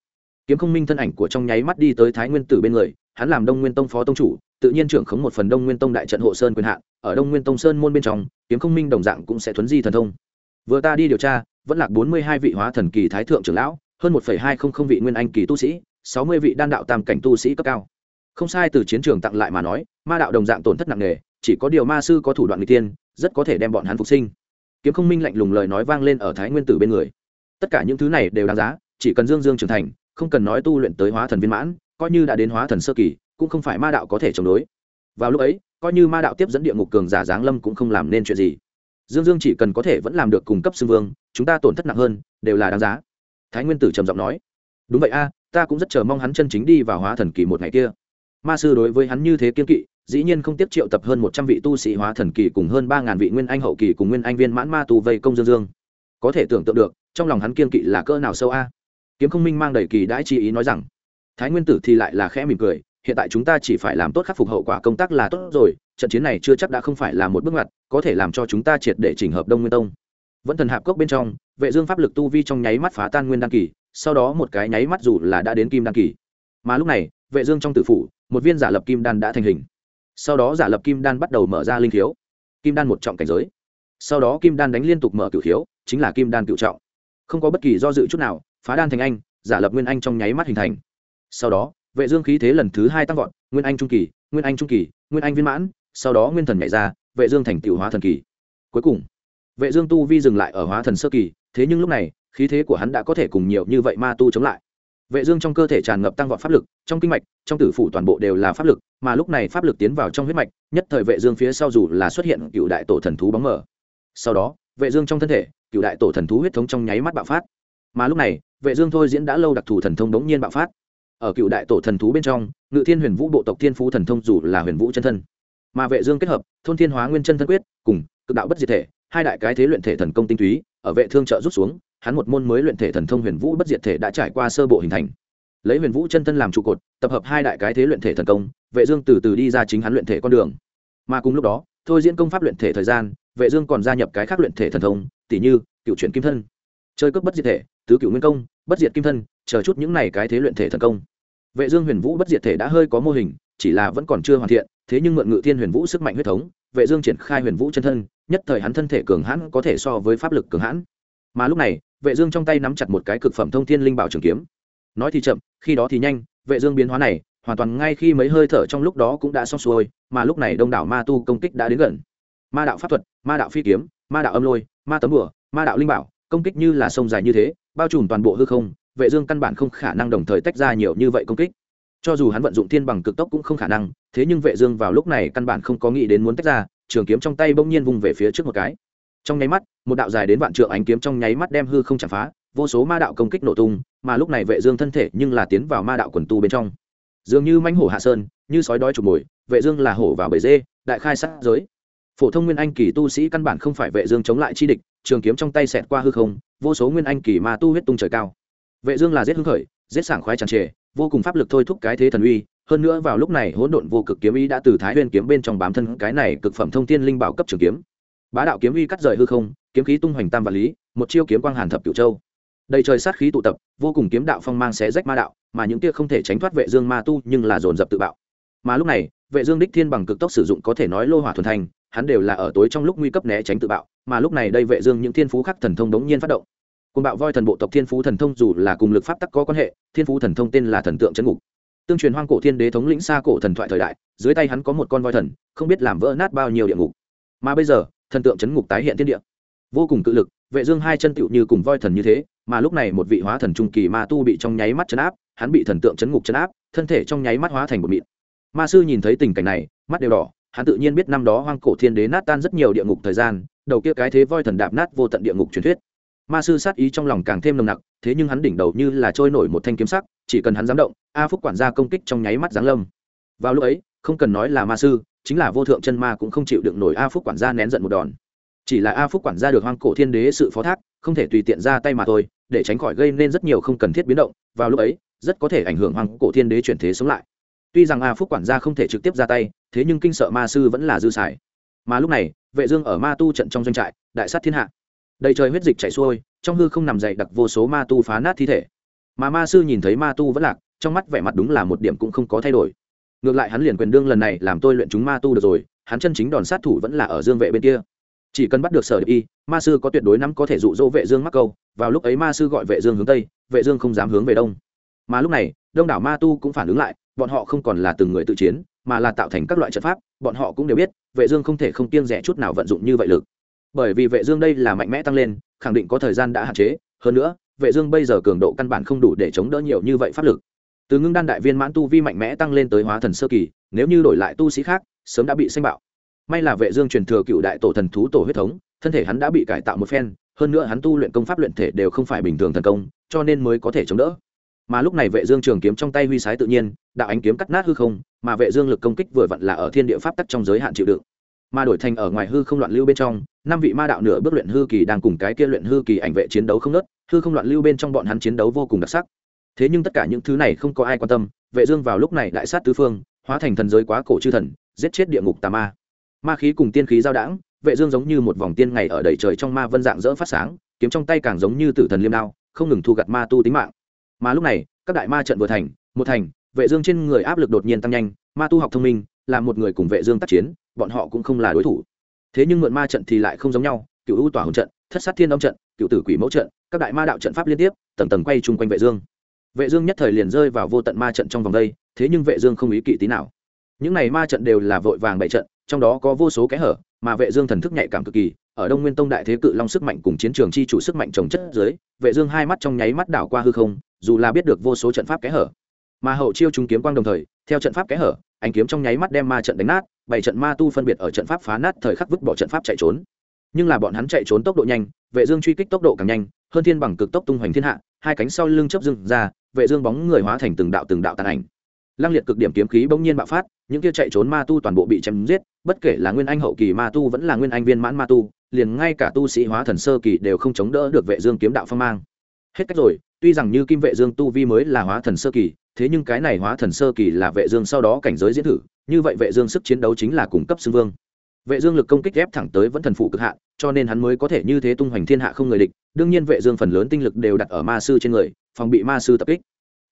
Kiếm không minh thân ảnh của trong nháy mắt đi tới thái nguyên tử bên người, hắn làm đông nguyên tông phó tông chủ, tự nhiên trưởng khống một phần đông nguyên tông đại trận hộ sơn quyền hạn, ở đông nguyên tông sơn môn bên trong, kiếm không minh đồng dạng cũng sẽ thuấn di thần thông. Vừa ta đi điều tra, vẫn là bốn mươi hai vị hóa thần kỳ thái thượng trưởng lão, hơn một hai không không vị nguyên anh kỳ tu sĩ, sáu mươi vị đan đạo tam cảnh tu sĩ cấp cao. Không sai, từ chiến trường tặng lại mà nói, ma đạo đồng dạng tổn thất nặng nề, chỉ có điều ma sư có thủ đoạn người tiên rất có thể đem bọn hắn phục sinh. Kiếm không minh lạnh lùng lời nói vang lên ở thái nguyên tử bên người. Tất cả những thứ này đều đáng giá, chỉ cần dương dương trưởng thành, không cần nói tu luyện tới hóa thần viên mãn, coi như đã đến hóa thần sơ kỳ, cũng không phải ma đạo có thể chống đối. Vào lúc ấy, coi như ma đạo tiếp dẫn địa ngục cường giả giáng lâm cũng không làm nên chuyện gì. Dương dương chỉ cần có thể vẫn làm được cung cấp xưng vương, chúng ta tổn thất nặng hơn, đều là đáng giá. Thái nguyên tử trầm giọng nói. Đúng vậy a, ta cũng rất chờ mong hắn chân chính đi vào hóa thần kỳ một ngày kia. Ma sư đối với hắn như thế kiên kỵ dĩ nhiên không tiếp triệu tập hơn một trăm vị tu sĩ hóa thần kỳ cùng hơn ba ngàn vị nguyên anh hậu kỳ cùng nguyên anh viên mãn ma tu vây công dương dương. Có thể tưởng tượng được, trong lòng hắn kiên kỵ là cỡ nào sâu a. Kiếm không minh mang đầy kỳ đãi chi ý nói rằng, thái nguyên tử thì lại là khẽ mỉm cười, hiện tại chúng ta chỉ phải làm tốt khắc phục hậu quả công tác là tốt rồi, trận chiến này chưa chắc đã không phải là một bước ngoặt, có thể làm cho chúng ta triệt để chỉnh hợp đông nguyên tông. Vẫn thần hạp cốc bên trong, vệ dương pháp lực tu vi trong nháy mắt phá tan nguyên đan kỳ, sau đó một cái nháy mắt dù là đã đến kim đan kỳ. Mà lúc này, vệ dương trong tử phủ, một viên giả lập kim đan đã thành hình sau đó giả lập kim đan bắt đầu mở ra linh khiếu. Kim đan một trọng cảnh giới. Sau đó kim đan đánh liên tục mở cửu khiếu, chính là kim đan cửu trọng. Không có bất kỳ do dự chút nào, phá đan thành anh, giả lập nguyên anh trong nháy mắt hình thành. Sau đó, vệ dương khí thế lần thứ hai tăng vọt, nguyên anh trung kỳ, nguyên anh trung kỳ, nguyên anh viên mãn, sau đó nguyên thần nhảy ra, vệ dương thành tiểu hóa thần kỳ. Cuối cùng, vệ dương tu vi dừng lại ở hóa thần sơ kỳ, thế nhưng lúc này, khí thế của hắn đã có thể cùng nhiều như vậy ma tu chống lại vệ dương trong cơ thể tràn ngập tăng vọt pháp lực, trong kinh mạch, trong tử phủ toàn bộ đều là pháp lực, mà lúc này pháp lực tiến vào trong huyết mạch, nhất thời vệ dương phía sau dù là xuất hiện cựu đại tổ thần thú bóng mờ. Sau đó, vệ dương trong thân thể, cựu đại tổ thần thú huyết thống trong nháy mắt bạo phát. Mà lúc này, vệ dương thôi diễn đã lâu đặc thù thần thông đống nhiên bạo phát. Ở cựu đại tổ thần thú bên trong, ngự thiên huyền vũ bộ tộc thiên phú thần thông dù là huyền vũ chân thân. Mà vệ dương kết hợp, thôn thiên hóa nguyên chân thân quyết, cùng cực đạo bất diệt thể, hai đại cái thế luyện thể thần công tinh túy, ở vệ thương trợ rút xuống hắn một môn mới luyện thể thần thông huyền vũ bất diệt thể đã trải qua sơ bộ hình thành. Lấy huyền vũ chân thân làm trụ cột, tập hợp hai đại cái thế luyện thể thần công, vệ dương từ từ đi ra chính hắn luyện thể con đường. Mà cùng lúc đó, thôi diễn công pháp luyện thể thời gian, vệ dương còn gia nhập cái khác luyện thể thần thông tỷ như, cựu chuyển kim thân. Chơi cướp bất diệt thể, tứ cựu nguyên công, bất diệt kim thân, chờ chút những này cái thế luyện thể thần công. Vệ dương huyền vũ bất diệt thể đã hơi có mô hình, chỉ là vẫn còn chưa hoàn thiện, thế nhưng mượn ngự thiên huyền vũ sức mạnh huyết thống, vệ dương triển khai huyền vũ chân thân, nhất thời hắn thân thể cường hãn có thể so với pháp lực cường hãn. Mà lúc này vệ dương trong tay nắm chặt một cái cực phẩm thông thiên linh bảo trường kiếm. Nói thì chậm, khi đó thì nhanh, vệ dương biến hóa này, hoàn toàn ngay khi mấy hơi thở trong lúc đó cũng đã xong xuôi, mà lúc này đông đảo ma tu công kích đã đến gần. Ma đạo pháp thuật, ma đạo phi kiếm, ma đạo âm lôi, ma tấm bùa, ma đạo linh bảo, công kích như là sông dài như thế, bao trùm toàn bộ hư không, vệ dương căn bản không khả năng đồng thời tách ra nhiều như vậy công kích. Cho dù hắn vận dụng thiên bằng cực tốc cũng không khả năng, thế nhưng vệ dương vào lúc này căn bản không có nghĩ đến muốn tách ra, trường kiếm trong tay bỗng nhiên vung về phía trước một cái. Trong nháy mắt một đạo dài đến vạn trượng ánh kiếm trong nháy mắt đem hư không chạm phá, vô số ma đạo công kích nổ tung, mà lúc này vệ dương thân thể nhưng là tiến vào ma đạo quần tu bên trong. Dường như manh hổ hạ sơn, như sói đói chụp mồi, vệ dương là hổ vào bể dê, đại khai sát giới. Phổ thông nguyên anh kỳ tu sĩ căn bản không phải vệ dương chống lại chi địch, trường kiếm trong tay xẹt qua hư không, vô số nguyên anh kỳ ma tu huyết tung trời cao. Vệ dương là giết hưng khởi, giết sảng khoái tràn trề, vô cùng pháp lực thôi thúc cái thế thần uy, hơn nữa vào lúc này hỗn độn vô cực kiếm ý đã từ thái nguyên kiếm bên trong bám thân cái này cực phẩm thông thiên linh bảo cấp trường kiếm. Bá đạo kiếm uy cắt rời hư không kiếm khí tung hoành tam vạn lý, một chiêu kiếm quang hàn thập cửu châu. Đầy trời sát khí tụ tập, vô cùng kiếm đạo phong mang xé rách ma đạo, mà những kia không thể tránh thoát vệ dương ma tu nhưng là dồn dập tự bạo. Mà lúc này, vệ dương đích thiên bằng cực tốc sử dụng có thể nói lô hỏa thuần thành, hắn đều là ở tối trong lúc nguy cấp né tránh tự bạo, mà lúc này đây vệ dương những thiên phú khắc thần thông đống nhiên phát động. Côn bạo voi thần bộ tộc thiên phú thần thông dù là cùng lực pháp tắc có quan hệ, thiên phú thần thông tên là thần tượng chấn ngục. Tương truyền hoang cổ thiên đế thống lĩnh xa cổ thần thoại thời đại, dưới tay hắn có một con voi thần, không biết làm vỡ nát bao nhiêu địa ngục. Mà bây giờ, thần tượng chấn ngục tái hiện thiên địa vô cùng cự lực, vệ dương hai chân tựu như cùng voi thần như thế, mà lúc này một vị hóa thần trung kỳ ma tu bị trong nháy mắt chấn áp, hắn bị thần tượng chấn ngục chấn áp, thân thể trong nháy mắt hóa thành một mịn. Ma sư nhìn thấy tình cảnh này, mắt đều đỏ, hắn tự nhiên biết năm đó hoang cổ thiên đế nát tan rất nhiều địa ngục thời gian, đầu kia cái thế voi thần đạp nát vô tận địa ngục truyền thuyết. Ma sư sát ý trong lòng càng thêm nồng nặc, thế nhưng hắn đỉnh đầu như là trôi nổi một thanh kiếm sắc, chỉ cần hắn dám động, a phúc quản gia công kích trong nháy mắt giáng lâm. Vào lúc ấy, không cần nói là ma sư, chính là vô thượng chân ma cũng không chịu đựng nổi a phúc quản gia nén giận một đòn chỉ là a phúc quản gia được hoang cổ thiên đế sự phó thác, không thể tùy tiện ra tay mà thôi, để tránh khỏi gây nên rất nhiều không cần thiết biến động, vào lúc ấy, rất có thể ảnh hưởng hoang cổ thiên đế chuyển thế sống lại. Tuy rằng a phúc quản gia không thể trực tiếp ra tay, thế nhưng kinh sợ ma sư vẫn là dư xài. Mà lúc này, vệ dương ở ma tu trận trong doanh trại, đại sát thiên hạ. Đầy trời huyết dịch chảy xuôi, trong hư không nằm dày đặc vô số ma tu phá nát thi thể. Mà ma sư nhìn thấy ma tu vẫn lạc, trong mắt vẻ mặt đúng là một điểm cũng không có thay đổi. Ngược lại hắn liền quyền đương lần này làm tôi luyện chúng ma tu được rồi, hắn chân chính đòn sát thủ vẫn là ở dương vệ bên kia chỉ cần bắt được sở y, ma sư có tuyệt đối nắm có thể dụ dỗ vệ dương mắc câu, vào lúc ấy ma sư gọi vệ dương hướng tây, vệ dương không dám hướng về đông. Mà lúc này, đông đảo ma tu cũng phản ứng lại, bọn họ không còn là từng người tự chiến, mà là tạo thành các loại trận pháp, bọn họ cũng đều biết, vệ dương không thể không kiêng rẻ chút nào vận dụng như vậy lực. Bởi vì vệ dương đây là mạnh mẽ tăng lên, khẳng định có thời gian đã hạn chế, hơn nữa, vệ dương bây giờ cường độ căn bản không đủ để chống đỡ nhiều như vậy pháp lực. Từ ngưng đan đại viên mãn tu vi mạnh mẽ tăng lên tới hóa thần sơ kỳ, nếu như đổi lại tu sĩ khác, sớm đã bị xanh bạo may là vệ dương truyền thừa cựu đại tổ thần thú tổ huyết thống, thân thể hắn đã bị cải tạo một phen, hơn nữa hắn tu luyện công pháp luyện thể đều không phải bình thường thần công, cho nên mới có thể chống đỡ. Mà lúc này vệ dương trường kiếm trong tay huy sái tự nhiên, đạo ánh kiếm cắt nát hư không, mà vệ dương lực công kích vừa vặn là ở thiên địa pháp tắc trong giới hạn chịu đựng. Mà đổi thành ở ngoài hư không loạn lưu bên trong, năm vị ma đạo nửa bước luyện hư kỳ đang cùng cái kia luyện hư kỳ ảnh vệ chiến đấu không nớt hư không loạn lưu bên trong bọn hắn chiến đấu vô cùng đặc sắc. Thế nhưng tất cả những thứ này không có ai quan tâm, vệ dương vào lúc này đại sát tứ phương, hóa thành thần giới quá cổ chư thần, giết chết địa ngục tà ma ma khí cùng tiên khí giao đãng, vệ dương giống như một vòng tiên ngày ở đầy trời trong ma vân dạng dỡ phát sáng, kiếm trong tay càng giống như tử thần liêm đao, không ngừng thu gặt ma tu tính mạng. Mà lúc này, các đại ma trận vừa thành, một thành, vệ dương trên người áp lực đột nhiên tăng nhanh, ma tu học thông minh làm một người cùng vệ dương tác chiến, bọn họ cũng không là đối thủ. Thế nhưng mượn ma trận thì lại không giống nhau, cựu ưu tỏa hồn trận, thất sát thiên âm trận, cựu tử quỷ mẫu trận, các đại ma đạo trận pháp liên tiếp, tầng tầng quay chung quanh vệ dương. Vệ dương nhất thời liền rơi vào vô tận ma trận trong vòng đây, thế nhưng vệ dương không ý kỵ tí nào. Những này ma trận đều là vội vàng bày trận trong đó có vô số kẽ hở, mà vệ dương thần thức nhạy cảm cực kỳ, ở đông nguyên tông đại thế cự long sức mạnh cùng chiến trường chi chủ sức mạnh trồng chất dưới, vệ dương hai mắt trong nháy mắt đảo qua hư không, dù là biết được vô số trận pháp kẽ hở. Mà hậu chiêu trung kiếm quang đồng thời, theo trận pháp kẽ hở anh kiếm trong nháy mắt đem ma trận đánh nát, bảy trận ma tu phân biệt ở trận pháp phá nát thời khắc vứt bỏ trận pháp chạy trốn. Nhưng là bọn hắn chạy trốn tốc độ nhanh, vệ dương truy kích tốc độ càng nhanh, hơn thiên bằng cực tốc tung hoành thiên hạ, hai cánh sau lưng chớp dương ra, vệ dương bóng người hóa thành từng đạo từng đạo tàn ảnh lăng liệt cực điểm kiếm khí bỗng nhiên bạo phát, những kia chạy trốn ma tu toàn bộ bị chém giết, bất kể là nguyên anh hậu kỳ ma tu vẫn là nguyên anh viên mãn ma tu, liền ngay cả tu sĩ hóa thần sơ kỳ đều không chống đỡ được vệ dương kiếm đạo phong mang. Hết cách rồi, tuy rằng như kim vệ dương tu vi mới là hóa thần sơ kỳ, thế nhưng cái này hóa thần sơ kỳ là vệ dương sau đó cảnh giới diễn thử, như vậy vệ dương sức chiến đấu chính là cung cấp xưng vương. Vệ dương lực công kích ép thẳng tới vẫn thần phụ cực hạn, cho nên hắn mới có thể như thế tung hoành thiên hạ không người địch, đương nhiên vệ dương phần lớn tinh lực đều đặt ở ma sư trên người, phòng bị ma sư tập kích.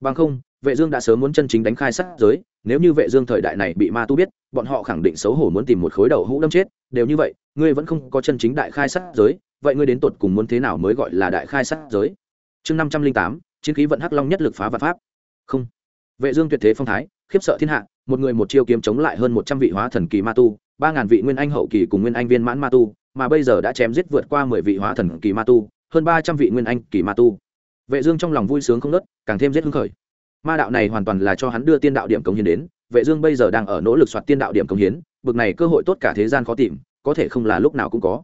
Bằng không vệ dương đã sớm muốn chân chính đánh khai sát giới, nếu như vệ dương thời đại này bị ma tu biết, bọn họ khẳng định xấu hổ muốn tìm một khối đầu hũ đâm chết, đều như vậy, ngươi vẫn không có chân chính đại khai sát giới, vậy ngươi đến tột cùng muốn thế nào mới gọi là đại khai sát giới? Chương năm trăm linh tám, chiến khí vận hắc long nhất lực phá vạn pháp. Không. Vệ dương tuyệt thế phong thái, khiếp sợ thiên hạ, một người một chiêu kiếm chống lại hơn một trăm vị hóa thần kỳ ma tu, ba ngàn vị nguyên anh hậu kỳ cùng nguyên anh viên mãn ma tu, mà bây giờ đã chém giết vượt qua mười vị hóa thần kỳ ma tu, hơn ba trăm vị nguyên anh kỳ ma tu. Vệ dương trong lòng vui sướng không nớt càng thêm giết hứng khởi ma đạo này hoàn toàn là cho hắn đưa tiên đạo điểm công hiến đến, vệ dương bây giờ đang ở nỗ lực soạt tiên đạo điểm công hiến, bực này cơ hội tốt cả thế gian khó tìm, có thể không là lúc nào cũng có.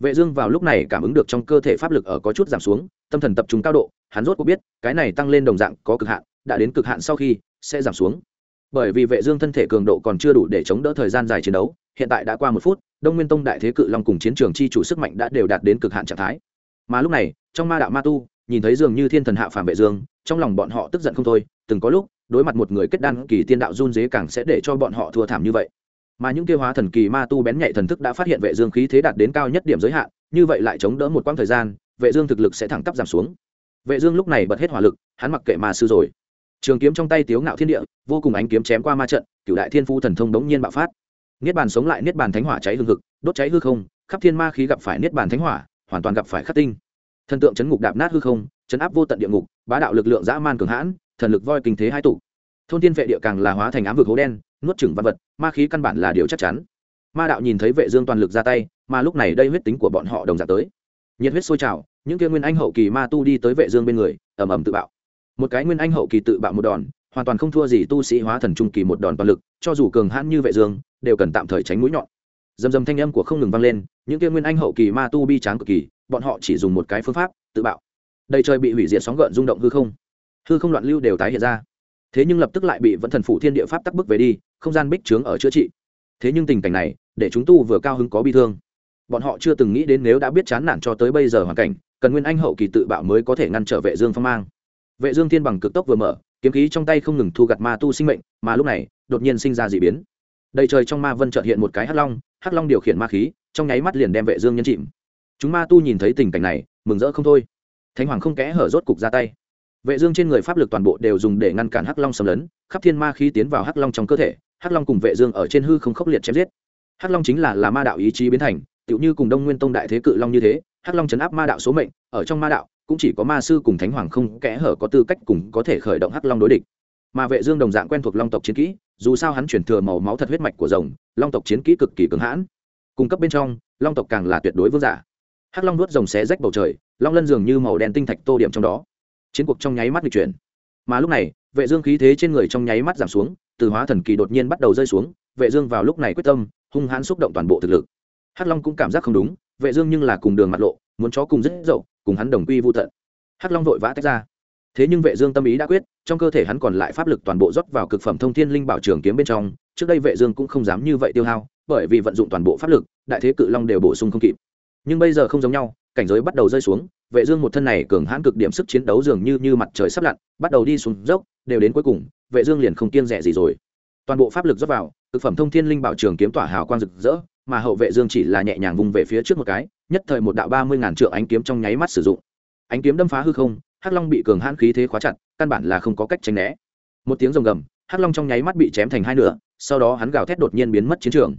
Vệ dương vào lúc này cảm ứng được trong cơ thể pháp lực ở có chút giảm xuống, tâm thần tập trung cao độ, hắn rốt cuộc biết, cái này tăng lên đồng dạng có cực hạn, đã đến cực hạn sau khi, sẽ giảm xuống. Bởi vì vệ dương thân thể cường độ còn chưa đủ để chống đỡ thời gian dài chiến đấu, hiện tại đã qua một phút, đông nguyên tông đại thế cự long cùng chiến trường chi chủ sức mạnh đã đều đạt đến cực hạn trạng thái. Mà lúc này, trong ma đạo ma tu nhìn thấy dường như thiên thần hạ phàm vệ dương, trong lòng bọn họ tức giận không thôi, từng có lúc, đối mặt một người kết đan kỳ tiên đạo run dế càng sẽ để cho bọn họ thua thảm như vậy. Mà những kia hóa thần kỳ ma tu bén nhạy thần thức đã phát hiện vệ dương khí thế đạt đến cao nhất điểm giới hạn, như vậy lại chống đỡ một quãng thời gian, vệ dương thực lực sẽ thẳng tắp giảm xuống. Vệ dương lúc này bật hết hỏa lực, hắn mặc kệ ma sư rồi. Trường kiếm trong tay tiếu ngạo thiên địa, vô cùng ánh kiếm chém qua ma trận, cửu đại thiên phu thần thông đống nhiên bạo phát. Niết bàn sống lại niết bàn thánh hỏa cháy hương hực, đốt cháy hư không, khắp thiên ma khí gặp phải niết bàn thánh hỏa, hoàn toàn gặp phải khắc tinh thần tượng chấn ngục đạp nát hư không, chấn áp vô tận địa ngục, bá đạo lực lượng dã man cường hãn, thần lực voi kinh thế hai tụ. Thôn tiên vệ địa càng là hóa thành ám vực hố đen, nuốt chửng văn vật, ma khí căn bản là điều chắc chắn. Ma đạo nhìn thấy vệ dương toàn lực ra tay, mà lúc này đây huyết tính của bọn họ đồng dạng tới. Nhiệt huyết sôi trào, những kia nguyên anh hậu kỳ ma tu đi tới vệ dương bên người, ầm ầm tự bạo. Một cái nguyên anh hậu kỳ tự bạo một đòn, hoàn toàn không thua gì tu sĩ hóa thần trung kỳ một đòn toàn lực, cho dù cường hãn như vệ dương, đều cần tạm thời tránh mũi nhọn. Dầm dầm thanh âm của không ngừng vang lên, những kia nguyên anh hậu kỳ ma tu bi tráng cực kỳ bọn họ chỉ dùng một cái phương pháp, tự bạo. Đầy trời bị hủy diệt sóng gợn rung động hư không. Hư không loạn lưu đều tái hiện ra. Thế nhưng lập tức lại bị vẫn thần phủ thiên địa pháp tắc bức về đi, không gian bích trướng ở chữa trị. Thế nhưng tình cảnh này, để chúng tu vừa cao hứng có bi thương. Bọn họ chưa từng nghĩ đến nếu đã biết chán nản cho tới bây giờ hoàn cảnh, cần nguyên anh hậu kỳ tự bạo mới có thể ngăn trở vệ dương phong mang. Vệ dương thiên bằng cực tốc vừa mở, kiếm khí trong tay không ngừng thu gặt ma tu sinh mệnh, mà lúc này, đột nhiên sinh ra dị biến. Đầy trời trong ma vân chợt hiện một cái hắc long hắc long điều khiển ma khí, trong nháy mắt liền đem vệ dương nhân chìm chúng ma tu nhìn thấy tình cảnh này, mừng rỡ không thôi. Thánh hoàng không kẽ hở rốt cục ra tay. Vệ dương trên người pháp lực toàn bộ đều dùng để ngăn cản hắc long xâm lấn, khắp thiên ma khí tiến vào hắc long trong cơ thể, hắc long cùng vệ dương ở trên hư không khốc liệt chém giết. Hắc long chính là là ma đạo ý chí biến thành, tựu như cùng đông nguyên tông đại thế cự long như thế, hắc long chấn áp ma đạo số mệnh, ở trong ma đạo cũng chỉ có ma sư cùng thánh hoàng không kẽ hở có tư cách cùng có thể khởi động hắc long đối địch. Mà vệ dương đồng dạng quen thuộc long tộc chiến kỹ, dù sao hắn chuyển thừa màu máu thật huyết mạch của rồng, long tộc chiến kỹ cực kỳ cứng hãn. Cung cấp bên trong, long tộc càng là tuyệt đối vương giả hắc long đuốt rồng xé rách bầu trời, long lân dường như màu đen tinh thạch tô điểm trong đó. Chiến cuộc trong nháy mắt bị chuyển. Mà lúc này, vệ dương khí thế trên người trong nháy mắt giảm xuống, từ hóa thần kỳ đột nhiên bắt đầu rơi xuống, vệ dương vào lúc này quyết tâm, hung hãn xúc động toàn bộ thực lực. Hắc long cũng cảm giác không đúng, vệ dương nhưng là cùng đường mặt lộ, muốn chó cùng rất dậu, cùng hắn đồng quy vu tận. Hắc long vội vã tách ra. Thế nhưng vệ dương tâm ý đã quyết, trong cơ thể hắn còn lại pháp lực toàn bộ rót vào cực phẩm thông thiên linh bảo trường kiếm bên trong, trước đây vệ dương cũng không dám như vậy tiêu hao, bởi vì vận dụng toàn bộ pháp lực, đại thế cự long đều bổ sung không kịp nhưng bây giờ không giống nhau, cảnh giới bắt đầu rơi xuống, vệ dương một thân này cường hãn cực điểm sức chiến đấu dường như như mặt trời sắp lặn, bắt đầu đi xuống dốc, đều đến cuối cùng, vệ dương liền không kiêng dè gì rồi. Toàn bộ pháp lực dốc vào thực phẩm thông thiên linh bảo trường kiếm tỏa hào quang rực rỡ, mà hậu vệ dương chỉ là nhẹ nhàng vùng về phía trước một cái, nhất thời một đạo ba mươi ngàn trượng ánh kiếm trong nháy mắt sử dụng. Ánh kiếm đâm phá hư không, hắc long bị cường hãn khí thế khóa chặt, căn bản là không có cách tránh né. Một tiếng rồng gầm, hắc long trong nháy mắt bị chém thành hai nửa, sau đó hắn gào thét đột nhiên biến mất chiến trường.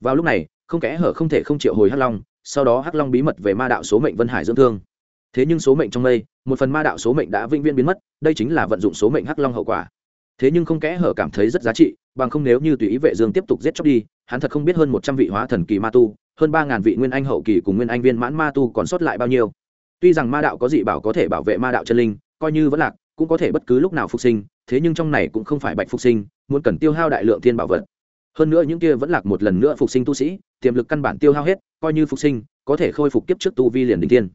Vào lúc này không kẽ hở không thể không triệu hồi hắc long sau đó hắc long bí mật về ma đạo số mệnh vân hải dưỡng thương. Thế nhưng số mệnh trong đây, một phần ma đạo số mệnh đã vĩnh viễn biến mất đây chính là vận dụng số mệnh hắc long hậu quả. Thế nhưng không kẽ hở cảm thấy rất giá trị bằng không nếu như tùy ý vệ dương tiếp tục giết chóc đi hắn thật không biết hơn một trăm vị hóa thần kỳ ma tu hơn ba ngàn vị nguyên anh hậu kỳ cùng nguyên anh viên mãn ma tu còn sót lại bao nhiêu. Tuy rằng ma đạo có dị bảo có thể bảo vệ ma đạo chân linh coi như vẫn lạc cũng có thể bất cứ lúc nào phục sinh thế nhưng trong này cũng không phải bạch phục sinh muốn cần tiêu hao đại lượng thiên bảo vật hơn nữa những kia vẫn lạc một lần nữa phục sinh tu sĩ, tiềm lực căn bản tiêu hao hết, coi như phục sinh, có thể khôi phục kiếp trước tu vi liền đình tiên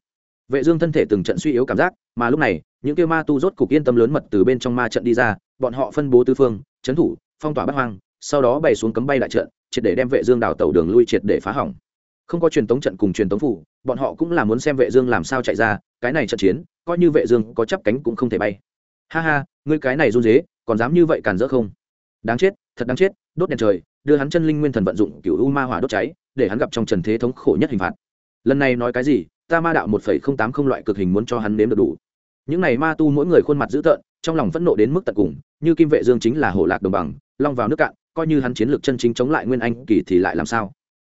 vệ dương thân thể từng trận suy yếu cảm giác, mà lúc này, những kia ma tu rốt cục yên tâm lớn mật từ bên trong ma trận đi ra, bọn họ phân bố tư phương, chấn thủ, phong tỏa bắt hoang, sau đó bày xuống cấm bay đại trận, triệt để đem vệ dương đào tẩu đường lui triệt để phá hỏng. Không có truyền tống trận cùng truyền tống phủ, bọn họ cũng là muốn xem vệ dương làm sao chạy ra, cái này trận chiến, coi như vệ dương có chắp cánh cũng không thể bay. Ha ha, ngươi cái này run rế, còn dám như vậy càn dỡ không? Đáng chết thật đáng chết, đốt đèn trời, đưa hắn chân linh nguyên thần vận dụng cửu u ma hỏa đốt cháy, để hắn gặp trong trần thế thống khổ nhất hình phạt. Lần này nói cái gì, ta ma đạo một phẩy không tám không loại cực hình muốn cho hắn nếm được đủ. Những này ma tu mỗi người khuôn mặt dữ tợn, trong lòng phẫn nộ đến mức tận cùng, như kim vệ dương chính là hổ lạc đồng bằng, long vào nước cạn, coi như hắn chiến lược chân chính chống lại nguyên anh kỳ thì lại làm sao?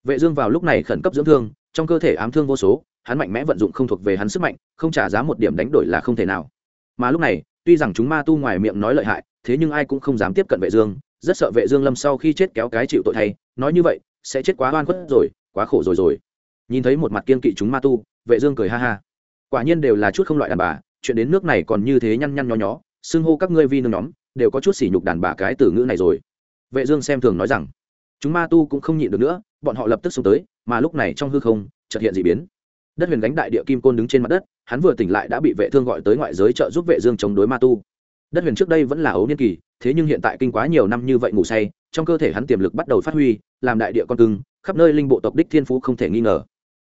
Vệ dương vào lúc này khẩn cấp dưỡng thương, trong cơ thể ám thương vô số, hắn mạnh mẽ vận dụng không thuộc về hắn sức mạnh, không trả giá một điểm đánh đổi là không thể nào. Mà lúc này, tuy rằng chúng ma tu ngoài miệng nói lợi hại, thế nhưng ai cũng không dám tiếp cận vệ dương rất sợ vệ dương lâm sau khi chết kéo cái chịu tội thay, nói như vậy, sẽ chết quá oan khuất rồi, quá khổ rồi rồi. Nhìn thấy một mặt kiên kỵ chúng ma tu, vệ dương cười ha ha. Quả nhiên đều là chút không loại đàn bà, chuyện đến nước này còn như thế nhăn nhăn nhó nhó, xưng hô các ngươi vi nương nhóm, đều có chút sỉ nhục đàn bà cái từ ngữ này rồi. Vệ dương xem thường nói rằng, chúng ma tu cũng không nhịn được nữa, bọn họ lập tức xuống tới, mà lúc này trong hư không, chợt hiện dị biến. Đất huyền gánh đại địa kim côn đứng trên mặt đất, hắn vừa tỉnh lại đã bị vệ thương gọi tới ngoại giới trợ giúp vệ dương chống đối ma tu đất huyền trước đây vẫn là ấu niên kỳ, thế nhưng hiện tại kinh quá nhiều năm như vậy ngủ say, trong cơ thể hắn tiềm lực bắt đầu phát huy, làm đại địa con cưng, khắp nơi linh bộ tộc đích thiên phú không thể nghi ngờ.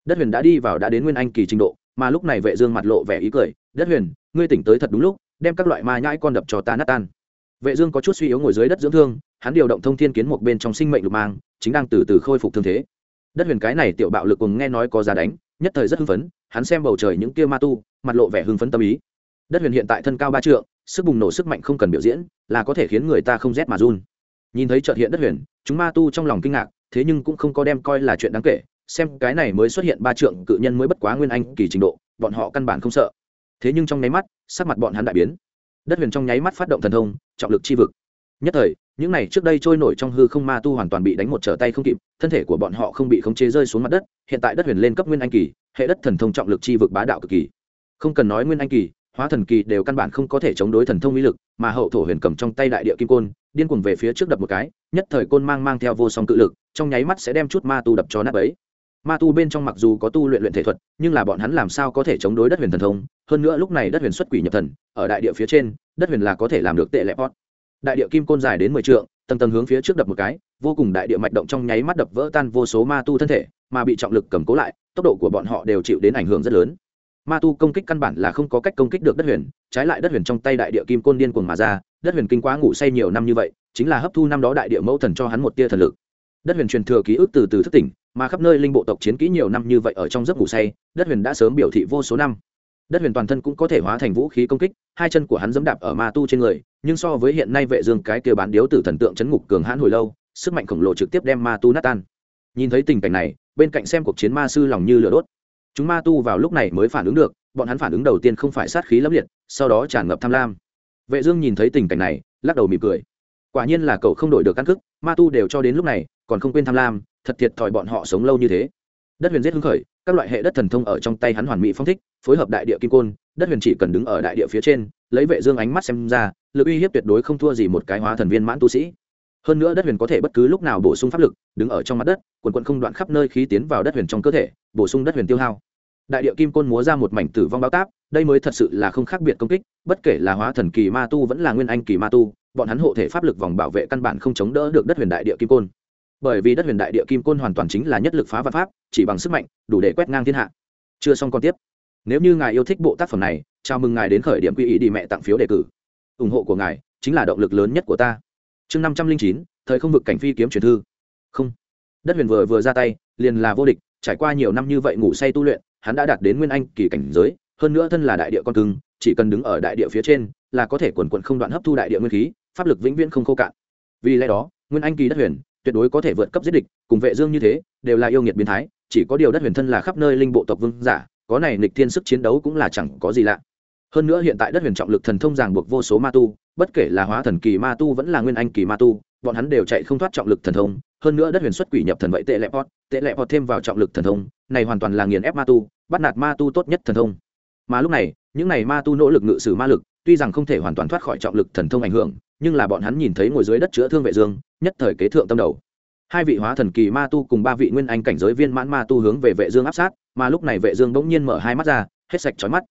Đất huyền đã đi vào đã đến nguyên anh kỳ trình độ, mà lúc này vệ dương mặt lộ vẻ ý cười, đất huyền, ngươi tỉnh tới thật đúng lúc, đem các loại ma nhãi con đập cho ta nát tan. Vệ dương có chút suy yếu ngồi dưới đất dưỡng thương, hắn điều động thông thiên kiến một bên trong sinh mệnh lục mang, chính đang từ từ khôi phục thương thế. Đất huyền cái này tiểu bạo lực cùng nghe nói có giá đánh, nhất thời rất hưng phấn, hắn xem bầu trời những kia ma tu, mặt lộ vẻ hưng phấn tâm ý. Đất huyền hiện tại thân cao ba trượng sức bùng nổ sức mạnh không cần biểu diễn, là có thể khiến người ta không rét mà run. Nhìn thấy chợt hiện đất huyền, chúng ma tu trong lòng kinh ngạc, thế nhưng cũng không có đem coi là chuyện đáng kể, xem cái này mới xuất hiện ba trượng cự nhân mới bất quá nguyên anh kỳ trình độ, bọn họ căn bản không sợ. Thế nhưng trong nháy mắt, sắc mặt bọn hắn đại biến. Đất huyền trong nháy mắt phát động thần thông, trọng lực chi vực. Nhất thời, những này trước đây trôi nổi trong hư không ma tu hoàn toàn bị đánh một trở tay không kịp, thân thể của bọn họ không bị khống chế rơi xuống mặt đất, hiện tại đất huyền lên cấp nguyên anh kỳ, hệ đất thần thông trọng lực chi vực bá đạo cực kỳ. Không cần nói nguyên anh kỳ hóa thần kỳ đều căn bản không có thể chống đối thần thông uy lực, mà hậu thổ huyền cầm trong tay đại địa kim côn, điên cuồng về phía trước đập một cái, nhất thời côn mang mang theo vô song cự lực, trong nháy mắt sẽ đem chút ma tu đập cho nát ấy ma tu bên trong mặc dù có tu luyện luyện thể thuật, nhưng là bọn hắn làm sao có thể chống đối đất huyền thần thông? Hơn nữa lúc này đất huyền xuất quỷ nhập thần, ở đại địa phía trên, đất huyền là có thể làm được tệ lẽ pot đại địa kim côn dài đến mười trượng, tầng tầng hướng phía trước đập một cái, vô cùng đại địa mạch động trong nháy mắt đập vỡ tan vô số ma tu thân thể, mà bị trọng lực cầm cố lại, tốc độ của bọn họ đều chịu đến ảnh hưởng rất lớn ma tu công kích căn bản là không có cách công kích được đất huyền, trái lại đất huyền trong tay đại địa kim côn điên cuồng mà ra, đất huyền kinh quá ngủ say nhiều năm như vậy, chính là hấp thu năm đó đại địa mẫu thần cho hắn một tia thần lực. Đất huyền truyền thừa ký ức từ từ thức tỉnh, mà khắp nơi linh bộ tộc chiến kỹ nhiều năm như vậy ở trong giấc ngủ say, đất huyền đã sớm biểu thị vô số năm. Đất huyền toàn thân cũng có thể hóa thành vũ khí công kích, hai chân của hắn dẫm đạp ở ma tu trên người, nhưng so với hiện nay vệ dương cái kia bán điếu tử thần tượng chấn ngục cường hãn hồi lâu, sức mạnh khổng lồ trực tiếp đem ma tu nát tan. Nhìn thấy tình cảnh này, bên cạnh xem cuộc chiến ma sư lòng như lửa đốt chúng ma tu vào lúc này mới phản ứng được, bọn hắn phản ứng đầu tiên không phải sát khí lấp liệt, sau đó tràn ngập tham lam. Vệ dương nhìn thấy tình cảnh này, lắc đầu mỉm cười. Quả nhiên là cậu không đổi được căn cước, ma tu đều cho đến lúc này, còn không quên tham lam, thật thiệt thòi bọn họ sống lâu như thế. Đất huyền giết hứng khởi, các loại hệ đất thần thông ở trong tay hắn hoàn mỹ phong thích, phối hợp đại địa kim côn, đất huyền chỉ cần đứng ở đại địa phía trên, lấy vệ dương ánh mắt xem ra, lực uy hiếp tuyệt đối không thua gì một cái hóa thần viên mãn tu sĩ. Hơn nữa đất huyền có thể bất cứ lúc nào bổ sung pháp lực, đứng ở trong mặt đất, quần quần không đoạn khắp nơi khí tiến vào đất huyền trong cơ thể, bổ sung đất huyền tiêu hao đại địa kim côn múa ra một mảnh tử vong bao táp, đây mới thật sự là không khác biệt công kích, bất kể là hóa thần kỳ ma tu vẫn là nguyên anh kỳ ma tu, bọn hắn hộ thể pháp lực vòng bảo vệ căn bản không chống đỡ được đất huyền đại địa kim côn. Bởi vì đất huyền đại địa kim côn hoàn toàn chính là nhất lực phá vạn pháp, chỉ bằng sức mạnh, đủ để quét ngang thiên hạ. Chưa xong còn tiếp. Nếu như ngài yêu thích bộ tác phẩm này, chào mừng ngài đến khởi điểm quy ý đi mẹ tặng phiếu đề cử. Ủng hộ của ngài chính là động lực lớn nhất của ta. Chương năm trăm linh chín, thời không vực cảnh phi kiếm truyền thư. Không. Đất huyền vừa vừa ra tay, liền là vô địch, trải qua nhiều năm như vậy ngủ say tu luyện hắn đã đạt đến nguyên anh kỳ cảnh giới, hơn nữa thân là đại địa con cưng, chỉ cần đứng ở đại địa phía trên là có thể quần quận không đoạn hấp thu đại địa nguyên khí, pháp lực vĩnh viễn không khô cạn. Vì lẽ đó, nguyên anh kỳ đất huyền tuyệt đối có thể vượt cấp giết địch, cùng vệ dương như thế, đều là yêu nghiệt biến thái, chỉ có điều đất huyền thân là khắp nơi linh bộ tộc vương giả, có này nghịch thiên sức chiến đấu cũng là chẳng có gì lạ. Hơn nữa hiện tại đất huyền trọng lực thần thông ràng buộc vô số ma tu, bất kể là hóa thần kỳ ma tu vẫn là nguyên anh kỳ ma tu bọn hắn đều chạy không thoát trọng lực thần thông, hơn nữa đất huyền xuất quỷ nhập thần vậy tệ lệ pot tệ lệ pot thêm vào trọng lực thần thông, này hoàn toàn là nghiền ép ma tu, bắt nạt ma tu tốt nhất thần thông. Mà lúc này, những này ma tu nỗ lực ngự sử ma lực, tuy rằng không thể hoàn toàn thoát khỏi trọng lực thần thông ảnh hưởng, nhưng là bọn hắn nhìn thấy ngồi dưới đất chữa thương vệ dương, nhất thời kế thượng tâm đầu. Hai vị hóa thần kỳ ma tu cùng ba vị nguyên anh cảnh giới viên mãn ma tu hướng về vệ dương áp sát, mà lúc này vệ dương bỗng nhiên mở hai mắt ra, hết sạch chói mắt.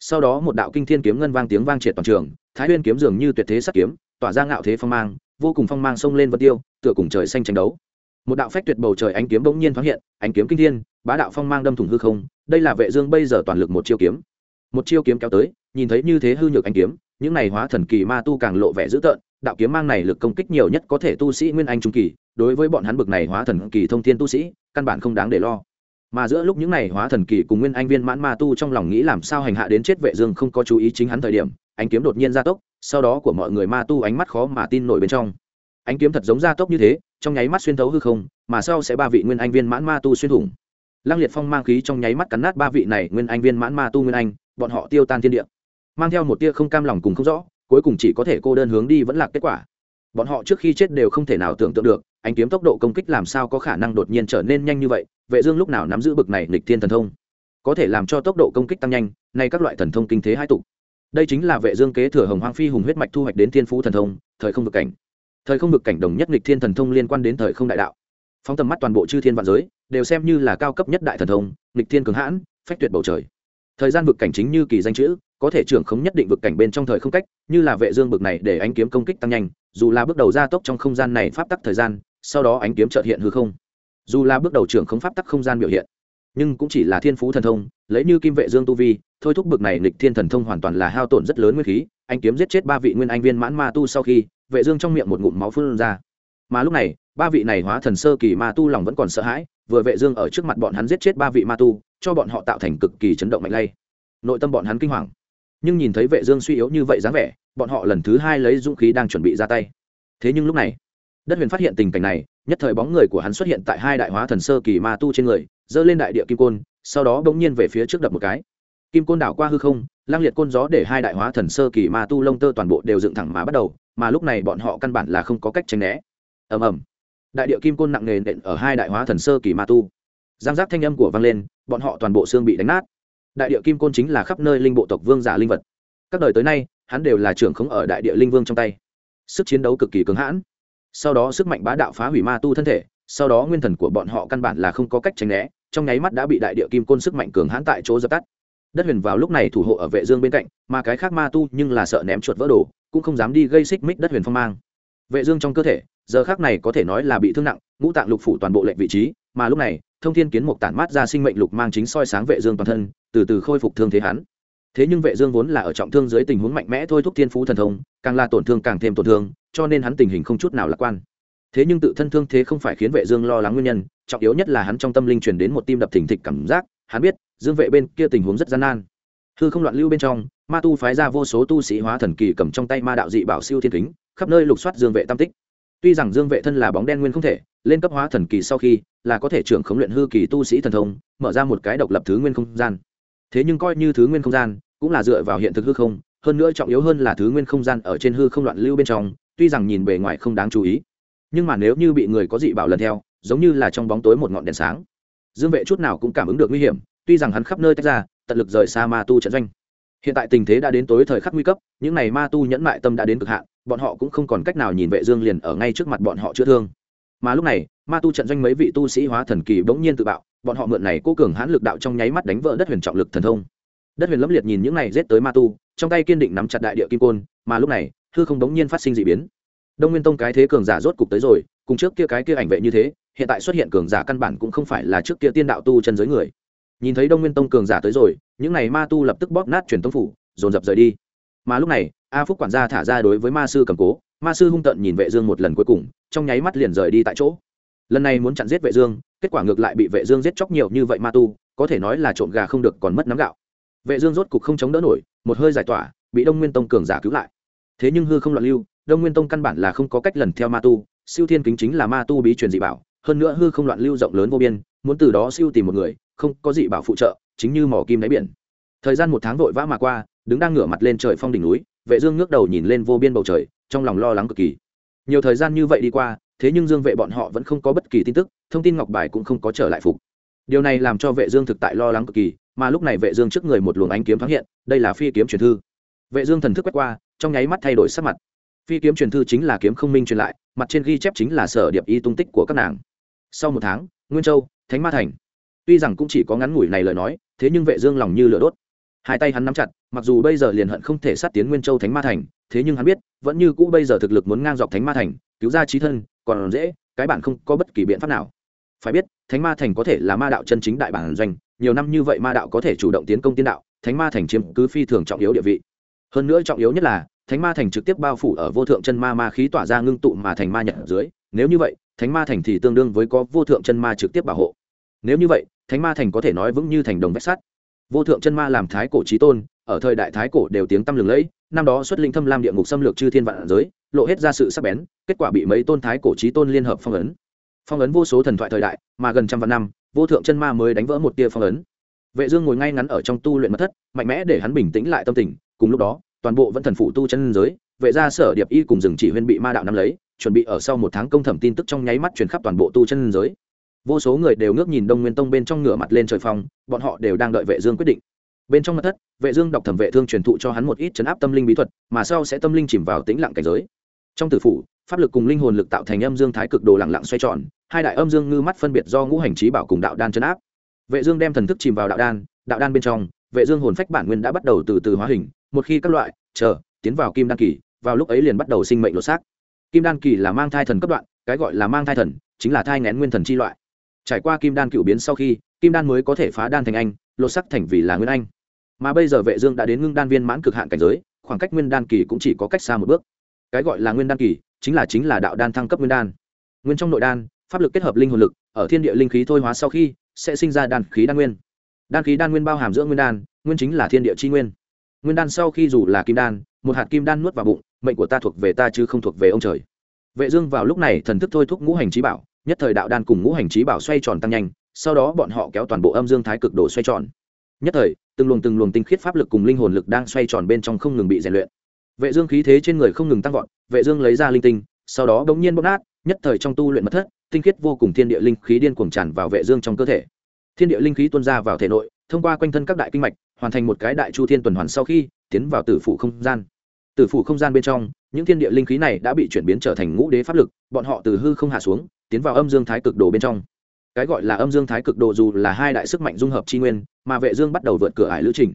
Sau đó một đạo kinh thiên kiếm ngân vang tiếng vang triệt toàn trường, thái nguyên kiếm dường như tuyệt thế sát kiếm, tỏa ra ngạo thế phong mang vô cùng phong mang sông lên vân tiêu, tựa cùng trời xanh tranh đấu. Một đạo phách tuyệt bầu trời ánh kiếm bỗng nhiên thoáng hiện, ánh kiếm kinh thiên, bá đạo phong mang đâm thủng hư không, đây là vệ dương bây giờ toàn lực một chiêu kiếm. Một chiêu kiếm kéo tới, nhìn thấy như thế hư nhược ánh kiếm, những này hóa thần kỳ ma tu càng lộ vẻ dữ tợn, đạo kiếm mang này lực công kích nhiều nhất có thể tu sĩ nguyên anh trung kỳ, đối với bọn hắn bực này hóa thần kỳ thông thiên tu sĩ, căn bản không đáng để lo. Mà giữa lúc những này hóa thần kỳ cùng nguyên anh viên mãn ma tu trong lòng nghĩ làm sao hành hạ đến chết vệ dương không có chú ý chính hắn thời điểm ánh kiếm đột nhiên gia tốc, sau đó của mọi người ma tu ánh mắt khó mà tin nổi bên trong. Ánh kiếm thật giống gia tốc như thế, trong nháy mắt xuyên thấu hư không, mà sau sẽ ba vị nguyên anh viên mãn ma tu xuyên thủng. Lăng liệt phong mang khí trong nháy mắt cắn nát ba vị này nguyên anh viên mãn ma tu nguyên anh, bọn họ tiêu tan thiên địa. Mang theo một tia không cam lòng cùng không rõ, cuối cùng chỉ có thể cô đơn hướng đi vẫn là kết quả. Bọn họ trước khi chết đều không thể nào tưởng tượng được, ánh kiếm tốc độ công kích làm sao có khả năng đột nhiên trở nên nhanh như vậy, vệ dương lúc nào nắm giữ bực này nghịch thiên thần thông? Có thể làm cho tốc độ công kích tăng nhanh, nay các loại thần thông kinh thế hai tụ đây chính là vệ dương kế thừa hồng hoang phi hùng huyết mạch thu hoạch đến thiên phú thần thông, thời không vực cảnh. Thời không vực cảnh đồng nhất nghịch thiên thần thông liên quan đến thời không đại đạo. Phóng tầm mắt toàn bộ chư thiên vạn giới, đều xem như là cao cấp nhất đại thần thông, nghịch thiên cường hãn, phách tuyệt bầu trời. Thời gian vực cảnh chính như kỳ danh chữ, có thể trưởng không nhất định vực cảnh bên trong thời không cách, như là vệ dương bực này để ánh kiếm công kích tăng nhanh, dù là bước đầu gia tốc trong không gian này pháp tắc thời gian, sau đó ánh kiếm chợt hiện hư không. Dù là bước đầu trưởng không pháp tắc không gian biểu hiện nhưng cũng chỉ là thiên phú thần thông, lấy như kim vệ dương tu vi, thôi thúc bực này lịch thiên thần thông hoàn toàn là hao tổn rất lớn nguyên khí, anh kiếm giết chết ba vị nguyên anh viên mãn ma tu sau khi, vệ dương trong miệng một ngụm máu phun ra. Mà lúc này, ba vị này hóa thần sơ kỳ ma tu lòng vẫn còn sợ hãi, vừa vệ dương ở trước mặt bọn hắn giết chết ba vị ma tu, cho bọn họ tạo thành cực kỳ chấn động mạnh lay. Nội tâm bọn hắn kinh hoàng. Nhưng nhìn thấy vệ dương suy yếu như vậy dáng vẻ, bọn họ lần thứ hai lấy dũng khí đang chuẩn bị ra tay. Thế nhưng lúc này, đất huyền phát hiện tình cảnh này, nhất thời bóng người của hắn xuất hiện tại hai đại hóa thần sơ kỳ ma tu trên người dơ lên đại địa kim côn, sau đó bỗng nhiên về phía trước đập một cái. Kim côn đảo qua hư không, lang liệt côn gió để hai đại hóa thần sơ kỳ ma tu lông tơ toàn bộ đều dựng thẳng mà bắt đầu, mà lúc này bọn họ căn bản là không có cách tránh né. Ầm ầm. Đại địa kim côn nặng nề nện ở hai đại hóa thần sơ kỳ ma tu. Giang giác thanh âm của vang lên, bọn họ toàn bộ xương bị đánh nát. Đại địa kim côn chính là khắp nơi linh bộ tộc vương giả linh vật. Các đời tới nay, hắn đều là trưởng khống ở đại địa linh vương trong tay. Sức chiến đấu cực kỳ cứng hãn. Sau đó sức mạnh bá đạo phá hủy ma tu thân thể sau đó nguyên thần của bọn họ căn bản là không có cách tránh né, trong nháy mắt đã bị đại địa kim côn sức mạnh cường hãn tại chỗ dập tắt. Đất huyền vào lúc này thủ hộ ở vệ dương bên cạnh, mà cái khác ma tu nhưng là sợ ném chuột vỡ đồ, cũng không dám đi gây xích mích đất huyền phong mang. Vệ dương trong cơ thể, giờ khắc này có thể nói là bị thương nặng, ngũ tạng lục phủ toàn bộ lệnh vị trí, mà lúc này, thông thiên kiến mục tản mát ra sinh mệnh lục mang chính soi sáng vệ dương toàn thân, từ từ khôi phục thương thế hắn. Thế nhưng vệ dương vốn là ở trọng thương dưới tình huống mạnh mẽ thôi thúc thiên phú thần thông, càng là tổn thương càng thêm tổn thương, cho nên hắn tình hình không chút nào lạc quan thế nhưng tự thân thương thế không phải khiến vệ dương lo lắng nguyên nhân, trọng yếu nhất là hắn trong tâm linh truyền đến một tim đập thình thịch cảm giác, hắn biết, dương vệ bên kia tình huống rất gian nan. Hư không loạn lưu bên trong, ma tu phái ra vô số tu sĩ hóa thần kỳ cầm trong tay ma đạo dị bảo siêu thiên kính, khắp nơi lục soát dương vệ tam tích. Tuy rằng dương vệ thân là bóng đen nguyên không thể, lên cấp hóa thần kỳ sau khi, là có thể trưởng khống luyện hư kỳ tu sĩ thần thông, mở ra một cái độc lập thứ nguyên không gian. Thế nhưng coi như thứ nguyên không gian, cũng là dựa vào hiện thực hư không, hơn nữa trọng yếu hơn là thứ nguyên không gian ở trên hư không loạn lưu bên trong, tuy rằng nhìn bề ngoài không đáng chú ý nhưng mà nếu như bị người có dị bảo lần theo, giống như là trong bóng tối một ngọn đèn sáng. Dương vệ chút nào cũng cảm ứng được nguy hiểm, tuy rằng hắn khắp nơi tách ra, tận lực rời xa ma tu trận doanh. Hiện tại tình thế đã đến tối thời khắc nguy cấp, những n à y ma tu nhẫn mại tâm đã đến cực hạn, bọn họ cũng không còn cách nào nhìn vệ dương liền ở ngay trước mặt bọn họ chữa thương. Mà lúc này, ma tu trận doanh mấy vị tu sĩ hóa thần kỳ bỗng nhiên tự bạo, bọn họ mượn này cố cường hãn lực đạo trong nháy mắt đánh vỡ đất huyền trọng lực thần thông. Đất huyền lâm liệt nhìn những này giết tới ma tu, trong tay kiên định nắm chặt đại địa kim côn, mà lúc này, hư không bỗng nhiên phát sinh dị biến đông nguyên tông cái thế cường giả rốt cục tới rồi, cùng trước kia cái kia ảnh vệ như thế, hiện tại xuất hiện cường giả căn bản cũng không phải là trước kia tiên đạo tu chân giới người. Nhìn thấy đông nguyên tông cường giả tới rồi, những này ma tu lập tức bóp nát truyền tông phủ, dồn dập rời đi. Mà lúc này, a phúc quản gia thả ra đối với ma sư cầm cố, ma sư hung tận nhìn vệ dương một lần cuối cùng, trong nháy mắt liền rời đi tại chỗ. Lần này muốn chặn giết vệ dương, kết quả ngược lại bị vệ dương giết chóc nhiều như vậy ma tu, có thể nói là trộn gà không được còn mất nắm gạo. Vệ dương rốt cục không chống đỡ nổi, một hơi giải tỏa, bị đông nguyên tông cường giả cứu lại. Thế nhưng hư không loạn lưu đông nguyên tông căn bản là không có cách lần theo ma tu, siêu thiên kính chính là ma tu bí truyền dị bảo, hơn nữa hư không loạn lưu rộng lớn vô biên, muốn từ đó siêu tìm một người, không có dị bảo phụ trợ, chính như mỏ kim đáy biển. Thời gian một tháng vội vã mà qua, đứng đang ngửa mặt lên trời phong đỉnh núi, vệ dương ngước đầu nhìn lên vô biên bầu trời, trong lòng lo lắng cực kỳ. Nhiều thời gian như vậy đi qua, thế nhưng dương vệ bọn họ vẫn không có bất kỳ tin tức, thông tin ngọc bài cũng không có trở lại phục. Điều này làm cho vệ dương thực tại lo lắng cực kỳ, mà lúc này vệ dương trước người một luồng ánh kiếm thoáng hiện, đây là phi kiếm truyền thư. Vệ dương thần thức quét qua, trong nháy mắt thay đổi sắc mặt phi kiếm truyền thư chính là kiếm không minh truyền lại, mặt trên ghi chép chính là sở điệp y tung tích của các nàng. Sau một tháng, nguyên châu, thánh ma thành. Tuy rằng cũng chỉ có ngắn ngủi này lời nói, thế nhưng vệ dương lòng như lửa đốt. Hai tay hắn nắm chặt, mặc dù bây giờ liền hận không thể sát tiến nguyên châu thánh ma thành, thế nhưng hắn biết, vẫn như cũ bây giờ thực lực muốn ngang dọc thánh ma thành, cứu ra trí thân, còn dễ, cái bản không có bất kỳ biện pháp nào. Phải biết, thánh ma thành có thể là ma đạo chân chính đại bản doanh, nhiều năm như vậy ma đạo có thể chủ động tiến công tiên đạo, thánh ma thành chiếm cứ phi thường trọng yếu địa vị. Hơn nữa trọng yếu nhất là thánh ma thành trực tiếp bao phủ ở vô thượng chân ma ma khí tỏa ra ngưng tụ mà thành ma nhận ở dưới. Nếu như vậy, thánh ma thành thì tương đương với có vô thượng chân ma trực tiếp bảo hộ. Nếu như vậy, thánh ma thành có thể nói vững như thành đồng vách sắt. Vô thượng chân ma làm thái cổ trí tôn, ở thời đại thái cổ đều tiếng tăm lừng lẫy, năm đó xuất linh thâm lam địa ngục xâm lược chư thiên vạn giới, lộ hết ra sự sắc bén, kết quả bị mấy tôn thái cổ trí tôn liên hợp phong ấn. Phong ấn vô số thần thoại thời đại, mà gần trăm vạn năm, vô thượng chân ma mới đánh vỡ một tia phong ấn. Vệ dương ngồi ngay ngắn ở trong tu luyện mật thất, mạnh mẽ để hắn bình tĩnh lại tâm tình, cùng lúc đó toàn bộ vẫn thần phụ tu chân giới vệ gia sở điệp y cùng rừng chỉ huyên bị ma đạo nắm lấy chuẩn bị ở sau một tháng công thẩm tin tức trong nháy mắt truyền khắp toàn bộ tu chân giới. Vô số người đều ngước nhìn đông nguyên tông bên trong ngửa mặt lên trời phòng, bọn họ đều đang đợi vệ dương quyết định. Bên trong mật thất vệ dương đọc thẩm vệ thương truyền thụ cho hắn một ít chấn áp tâm linh bí thuật mà sau sẽ tâm linh chìm vào tĩnh lặng cảnh giới. Trong tử phủ pháp lực cùng linh hồn lực tạo thành âm dương thái cực đồ lặng lặng xoay tròn hai đại âm dương ngư mắt phân biệt do ngũ hành trí bảo cùng đạo đan chấn áp. Vệ dương đem thần thức chìm vào đạo đan đạo đan bên trong vệ dương hồn phách bản nguyên đã bắt đầu từ từ hóa hình một khi các loại, chờ, tiến vào kim đan kỳ, vào lúc ấy liền bắt đầu sinh mệnh lột xác. Kim đan kỳ là mang thai thần cấp đoạn, cái gọi là mang thai thần, chính là thai ngén nguyên thần chi loại. Trải qua kim đan cựu biến sau khi, kim đan mới có thể phá đan thành anh, lột sắc thành vì là nguyên anh. Mà bây giờ vệ dương đã đến ngưng đan viên mãn cực hạn cảnh giới, khoảng cách nguyên đan kỳ cũng chỉ có cách xa một bước. Cái gọi là nguyên đan kỳ, chính là chính là đạo đan thăng cấp nguyên đan. Nguyên trong nội đan, pháp lực kết hợp linh hồn lực, ở thiên địa linh khí thôi hóa sau khi, sẽ sinh ra đan khí đan nguyên. Đan khí đan nguyên bao hàm giữa nguyên đan, nguyên chính là thiên địa chi nguyên nguyên đan sau khi dù là kim đan, một hạt kim đan nuốt vào bụng, mệnh của ta thuộc về ta chứ không thuộc về ông trời. Vệ dương vào lúc này thần thức thôi thúc ngũ hành trí bảo, nhất thời đạo đan cùng ngũ hành trí bảo xoay tròn tăng nhanh, sau đó bọn họ kéo toàn bộ âm dương thái cực độ xoay tròn. Nhất thời, từng luồng từng luồng tinh khiết pháp lực cùng linh hồn lực đang xoay tròn bên trong không ngừng bị rèn luyện. Vệ dương khí thế trên người không ngừng tăng vọt, vệ dương lấy ra linh tinh, sau đó đống nhiên bốc nát, nhất thời trong tu luyện mật thất, tinh khiết vô cùng thiên địa linh khí điên cuồng tràn vào vệ dương trong cơ thể. Thiên địa linh khí tuôn ra vào thể nội, thông qua quanh thân các đại kinh mạch hoàn thành một cái đại chu thiên tuần hoàn sau khi tiến vào tử phủ không gian. Tử phủ không gian bên trong những thiên địa linh khí này đã bị chuyển biến trở thành ngũ đế pháp lực bọn họ từ hư không hạ xuống tiến vào âm dương thái cực đồ bên trong. Cái gọi là âm dương thái cực đồ dù là hai đại sức mạnh dung hợp tri nguyên mà vệ dương bắt đầu vượt cửa ải lữ trình.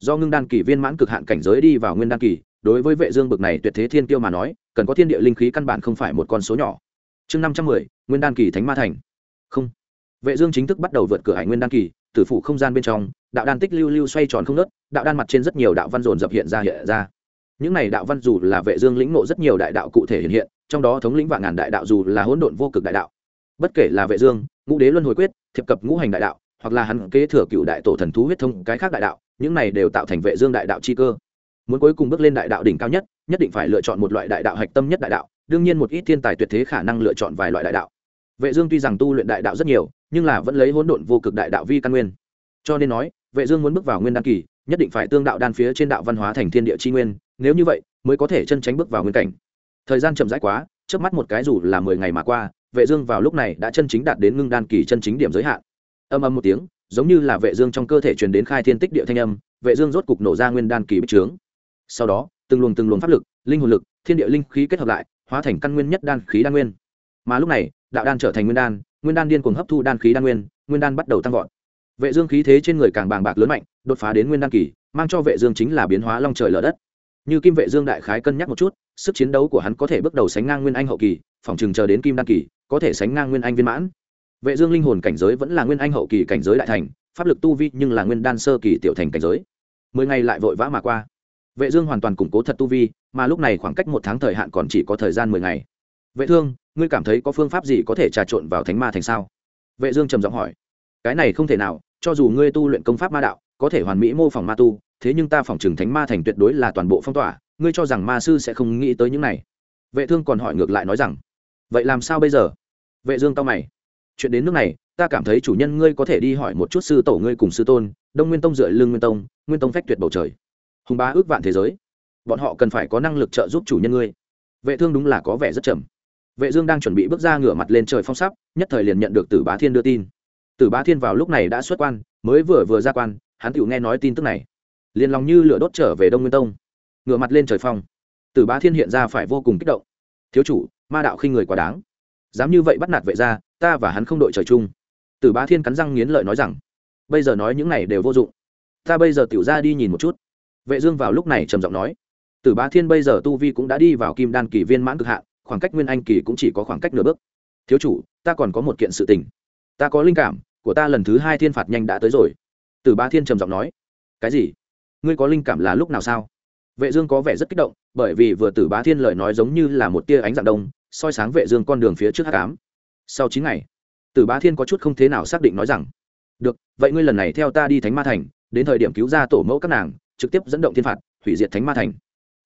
Do ngưng đan kỳ viên mãn cực hạn cảnh giới đi vào nguyên đan kỳ đối với vệ dương bực này tuyệt thế thiên tiêu mà nói cần có thiên địa linh khí căn bản không phải một con số nhỏ. Chương 510, nguyên đan kỳ thánh ma thành. Không. Vệ dương chính thức bắt đầu vượt cửa hải nguyên đan kỳ tử phụ không gian bên trong đạo đan tích lưu lưu xoay tròn không nớt, đạo đan mặt trên rất nhiều đạo văn dồn dập hiện ra hiện ra. Những này đạo văn dù là vệ dương lĩnh ngộ rất nhiều đại đạo cụ thể hiện hiện, trong đó thống lĩnh vạn ngàn đại đạo dù là hỗn độn vô cực đại đạo. Bất kể là vệ dương, ngũ đế luân hồi quyết, thiệp cập ngũ hành đại đạo, hoặc là hắn kế thừa cựu đại tổ thần thú huyết thông, cái khác đại đạo, những này đều tạo thành vệ dương đại đạo chi cơ. Muốn cuối cùng bước lên đại đạo đỉnh cao nhất nhất định phải lựa chọn một loại đại đạo hạch tâm nhất đại đạo, đương nhiên một ít thiên tài tuyệt thế khả năng lựa chọn vài loại đại đạo. Vệ dương tuy rằng tu luyện đại đạo rất nhiều, nhưng là vẫn lấy hỗn độn vô cực đại đạo vi căn nguyên. Cho nên nói vệ dương muốn bước vào nguyên đan kỳ, nhất định phải tương đạo đan phía trên đạo văn hóa thành thiên địa chi nguyên, nếu như vậy, mới có thể chân tránh bước vào nguyên cảnh. Thời gian chậm rãi quá, chớp mắt một cái dù là mười ngày mà qua, vệ dương vào lúc này đã chân chính đạt đến ngưng đan kỳ chân chính điểm giới hạn. Âm âm một tiếng, giống như là vệ dương trong cơ thể truyền đến khai thiên tích địa thanh âm, vệ dương rốt cục nổ ra nguyên đan kỳ bích trướng. Sau đó, từng luồng từng luồng pháp lực, linh hồn lực, thiên địa linh khí kết hợp lại, hóa thành căn nguyên nhất đan khí đan nguyên. Mà lúc này, đạo đan trở thành nguyên đan nguyên đan điên cuồng hấp thu đan khí đan nguyên nguyên đan bắt đầu tăng vọt vệ dương khí thế trên người càng bàng bạc lớn mạnh, đột phá đến nguyên đan kỳ, mang cho vệ dương chính là biến hóa long trời lở đất. Như kim vệ dương đại khái cân nhắc một chút, sức chiến đấu của hắn có thể bước đầu sánh ngang nguyên anh hậu kỳ, phòng trường chờ đến kim đan kỳ, có thể sánh ngang nguyên anh viên mãn. Vệ dương linh hồn cảnh giới vẫn là nguyên anh hậu kỳ cảnh giới đại thành, pháp lực tu vi nhưng là nguyên đan sơ kỳ tiểu thành cảnh giới. Mười ngày lại vội vã mà qua. Vệ dương hoàn toàn củng cố thật tu vi, mà lúc này khoảng cách một tháng thời hạn còn chỉ có thời gian mười ngày. Vệ thương, ngươi cảm thấy có phương pháp gì có thể trà trộn vào thánh ma thành sao? Vệ dương trầm giọng hỏi. Cái này không thể nào cho dù ngươi tu luyện công pháp ma đạo, có thể hoàn mỹ mô phỏng ma tu, thế nhưng ta phỏng chừng thánh ma thành tuyệt đối là toàn bộ phong tỏa, ngươi cho rằng ma sư sẽ không nghĩ tới những này. Vệ thương còn hỏi ngược lại nói rằng, vậy làm sao bây giờ? Vệ dương tao mày. Chuyện đến nước này, ta cảm thấy chủ nhân ngươi có thể đi hỏi một chút sư tổ ngươi cùng sư tôn, đông nguyên tông dựa lưng nguyên tông nguyên tông phách tuyệt bầu trời. Hùng bá ước vạn thế giới. Bọn họ cần phải có năng lực trợ giúp chủ nhân ngươi. Vệ thương đúng là có vẻ rất chậm vệ dương đang chuẩn bị bước ra ngửa mặt lên trời phong sắp, nhất thời liền nhận được từ bá thiên đưa tin tử bá thiên vào lúc này đã xuất quan, mới vừa vừa ra quan, hắn tiểu nghe nói tin tức này. Liền lòng như lửa đốt trở về đông nguyên tông. Ngửa mặt lên trời phong. Tử bá thiên hiện ra phải vô cùng kích động. Thiếu chủ, ma đạo khinh người quá đáng. Dám như vậy bắt nạt vệ gia, ta và hắn không đội trời chung. Tử bá thiên cắn răng nghiến lợi nói rằng, bây giờ nói những này đều vô dụng. Ta bây giờ tiểu ra đi nhìn một chút. Vệ dương vào lúc này trầm giọng nói, tử bá thiên bây giờ tu vi cũng đã đi vào kim đan kỳ viên mãn cực hạn, khoảng cách nguyên anh kỳ cũng chỉ có khoảng cách nửa bước. Thiếu chủ, ta còn có một kiện sự tình ta có linh cảm, của ta lần thứ hai thiên phạt nhanh đã tới rồi. Tử Ba thiên trầm giọng nói. Cái gì? Ngươi có linh cảm là lúc nào sao? Vệ dương có vẻ rất kích động, bởi vì vừa tử bá thiên lời nói giống như là một tia ánh dạng đông, soi sáng vệ dương con đường phía trước hắc ám. Sau chín ngày, tử bá thiên có chút không thế nào xác định nói rằng, được, vậy ngươi lần này theo ta đi thánh ma thành, đến thời điểm cứu ra tổ mẫu các nàng, trực tiếp dẫn động thiên phạt, hủy diệt thánh ma thành.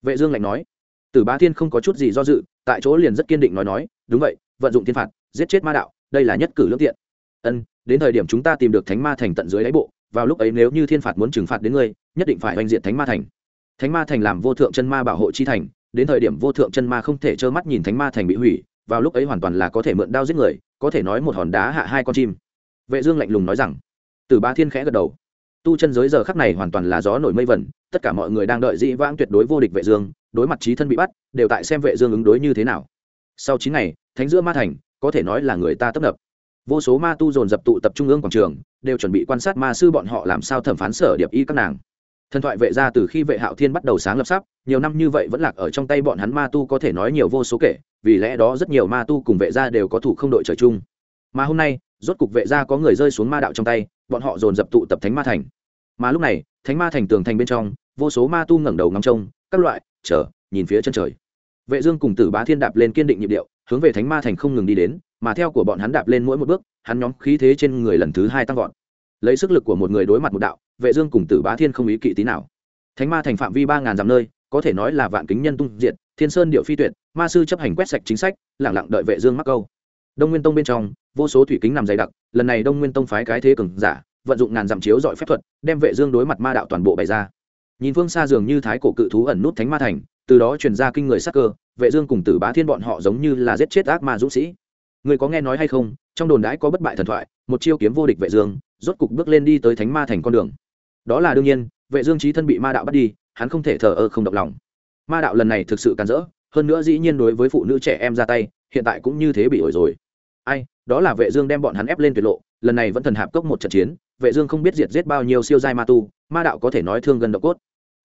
Vệ dương lạnh nói. Tử bá thiên không có chút gì do dự, tại chỗ liền rất kiên định nói nói, đúng vậy, vận dụng thiên phạt, giết chết ma đạo, đây là nhất cử lương tiện ân, đến thời điểm chúng ta tìm được thánh ma thành tận dưới đáy bộ, vào lúc ấy nếu như thiên phạt muốn trừng phạt đến ngươi, nhất định phải oanh diện thánh ma thành. Thánh ma thành làm vô thượng chân ma bảo hộ chi thành, đến thời điểm vô thượng chân ma không thể trơ mắt nhìn thánh ma thành bị hủy, vào lúc ấy hoàn toàn là có thể mượn đao giết người, có thể nói một hòn đá hạ hai con chim. Vệ dương lạnh lùng nói rằng. Từ ba thiên khẽ gật đầu. Tu chân giới giờ khắc này hoàn toàn là gió nổi mây vẩn tất cả mọi người đang đợi dĩ vãng tuyệt đối vô địch vệ dương, đối mặt trí thân bị bắt, đều tại xem vệ dương ứng đối như thế nào. Sau chín ngày, thánh giữa ma thành, có thể nói là người ta tấp nập vô số ma tu dồn dập tụ tập trung ương quảng trường, đều chuẩn bị quan sát ma sư bọn họ làm sao thẩm phán sở điệp y các nàng. Thần thoại vệ ra từ khi vệ hạo thiên bắt đầu sáng lập sắp, nhiều năm như vậy vẫn lạc ở trong tay bọn hắn ma tu có thể nói nhiều vô số kể, vì lẽ đó rất nhiều ma tu cùng vệ gia đều có thủ không đội trời chung. Mà hôm nay, rốt cục vệ gia có người rơi xuống ma đạo trong tay, bọn họ dồn dập tụ tập thánh ma thành. Mà lúc này, thánh ma thành tường thành bên trong, vô số ma tu ngẩng đầu ngắm trông, các loại, chờ, nhìn phía chân trời. Vệ dương cùng tử bá thiên đạp lên kiên định nhịp điệu, hướng về thánh ma thành không ngừng đi đến mà theo của bọn hắn đạp lên mỗi một bước, hắn nhóm khí thế trên người lần thứ hai tăng vọt. Lấy sức lực của một người đối mặt một đạo, vệ dương cùng tử bá thiên không ý kỵ tí nào. Thánh ma thành phạm vi ba ngàn dặm nơi, có thể nói là vạn kính nhân tung diệt, thiên sơn điệu phi tuyệt, ma sư chấp hành quét sạch chính sách, lặng lặng đợi vệ dương mắc câu. Đông nguyên tông bên trong, vô số thủy kính nằm dày đặc, lần này đông nguyên tông phái cái thế cường giả, vận dụng ngàn dặm chiếu dọi phép thuật, đem vệ dương đối mặt ma đạo toàn bộ bày ra. Nhìn phương xa dường như thái cổ cự thú ẩn nút thánh ma thành, từ đó truyền ra kinh người sắc cơ, vệ dương cùng tử bá thiên bọn họ giống như là giết chết ác ma dũng sĩ người có nghe nói hay không, trong đồn đãi có bất bại thần thoại, một chiêu kiếm vô địch vệ dương, rốt cục bước lên đi tới thánh ma thành con đường. Đó là đương nhiên, vệ dương trí thân bị ma đạo bắt đi, hắn không thể thờ ơ không động lòng. Ma đạo lần này thực sự càn rỡ, hơn nữa dĩ nhiên đối với phụ nữ trẻ em ra tay, hiện tại cũng như thế bị ổi rồi. Ai, đó là vệ dương đem bọn hắn ép lên tuyệt lộ, lần này vẫn thần hạp cốc một trận chiến, vệ dương không biết diệt giết bao nhiêu siêu giai ma tu, ma đạo có thể nói thương gần độ cốt.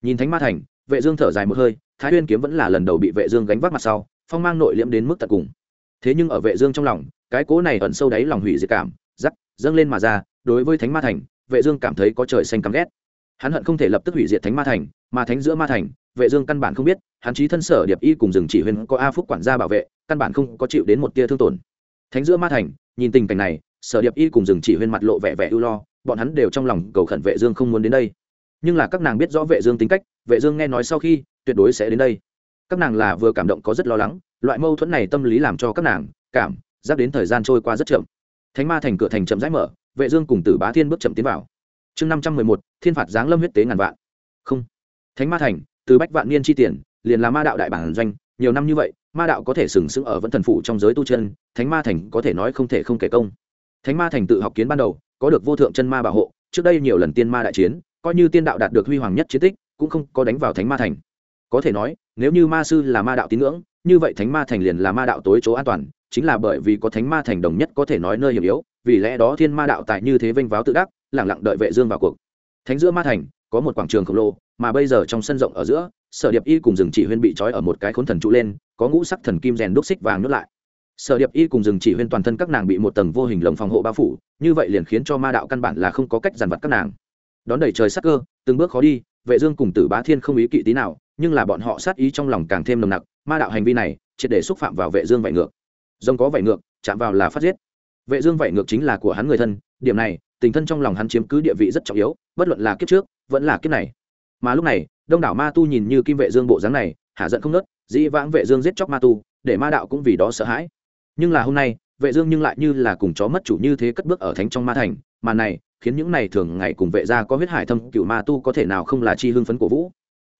Nhìn thánh ma thành, vệ dương thở dài một hơi, thái nguyên kiếm vẫn là lần đầu bị vệ dương gánh vác mặt sau, phong mang nội liễm đến mức tận cùng thế nhưng ở vệ dương trong lòng, cái cố này ẩn sâu đáy lòng hủy diệt cảm, rắc, dâng lên mà ra, đối với thánh ma thành, vệ dương cảm thấy có trời xanh căm ghét. Hắn hận không thể lập tức hủy diệt thánh ma thành, mà thánh giữa ma thành, vệ dương căn bản không biết, hắn chí thân sở điệp y cùng rừng chỉ huyên có a phúc quản gia bảo vệ, căn bản không có chịu đến một tia thương tổn. Thánh giữa ma thành, nhìn tình cảnh này, sở điệp y cùng rừng chỉ huyên mặt lộ vẻ vẻ ưu lo, bọn hắn đều trong lòng cầu khẩn vệ dương không muốn đến đây. Nhưng là các nàng biết rõ vệ dương tính cách, vệ dương nghe nói sau khi, tuyệt đối sẽ đến đây. Các nàng là vừa cảm động có rất lo lắng loại mâu thuẫn này tâm lý làm cho các nàng cảm giác đến thời gian trôi qua rất chậm. Thánh ma thành cửa thành chậm rãi mở, vệ dương cùng tử bá thiên bước chậm tiến vào. Chương năm trăm mười một, thiên phạt giáng lâm huyết tế ngàn vạn. Không. Thánh ma thành, từ bách vạn niên chi tiền, liền là ma đạo đại bản doanh, nhiều năm như vậy, ma đạo có thể sừng sững ở vẫn thần phụ trong giới tu chân, thánh ma thành có thể nói không thể không kể công. Thánh ma thành tự học kiến ban đầu, có được vô thượng chân ma bảo hộ, trước đây nhiều lần tiên ma đại chiến, coi như tiên đạo đạt được huy hoàng nhất chiến tích, cũng không có đánh vào thánh ma thành. Có thể nói, nếu như ma sư là ma đạo tín ngưỡng như vậy thánh ma thành liền là ma đạo tối chỗ an toàn, chính là bởi vì có thánh ma thành đồng nhất có thể nói nơi hiểm yếu, vì lẽ đó thiên ma đạo tại như thế vênh váo tự đắc lẳng lặng đợi vệ dương vào cuộc. Thánh giữa ma thành, có một quảng trường khổng lồ, mà bây giờ trong sân rộng ở giữa, sở điệp y cùng rừng chỉ huyên bị trói ở một cái khốn thần trụ lên, có ngũ sắc thần kim rèn đúc xích vàng nhốt lại. Sở điệp y cùng rừng chỉ huyên toàn thân các nàng bị một tầng vô hình lồng phòng hộ bao phủ, như vậy liền khiến cho ma đạo căn bản là không có cách giàn vật các nàng. Đón đẩy trời sắc cơ, từng bước khó đi, vệ dương cùng tử bá thiên không ý kỵ tí nào, nhưng là bọn họ sát ý trong lòng càng thêm nồng nặc ma đạo hành vi này, triệt để xúc phạm vào vệ dương vảy ngược. Rồng có vảy ngược, chạm vào là phát giết. Vệ dương vảy ngược chính là của hắn người thân, điểm này, tình thân trong lòng hắn chiếm cứ địa vị rất trọng yếu, bất luận là kiếp trước, vẫn là kiếp này. Mà lúc này, đông đảo ma tu nhìn như kim vệ dương bộ dáng này, hạ giận không nớt dĩ vãng vệ dương giết chóc ma tu, để ma đạo cũng vì đó sợ hãi. Nhưng là hôm nay, vệ dương nhưng lại như là cùng chó mất chủ như thế cất bước ở thánh trong ma thành, mà này, khiến những này thường ngày cùng vệ gia có huyết hải thâm cựu ma tu có thể nào không là chi hưng phấn của vũ?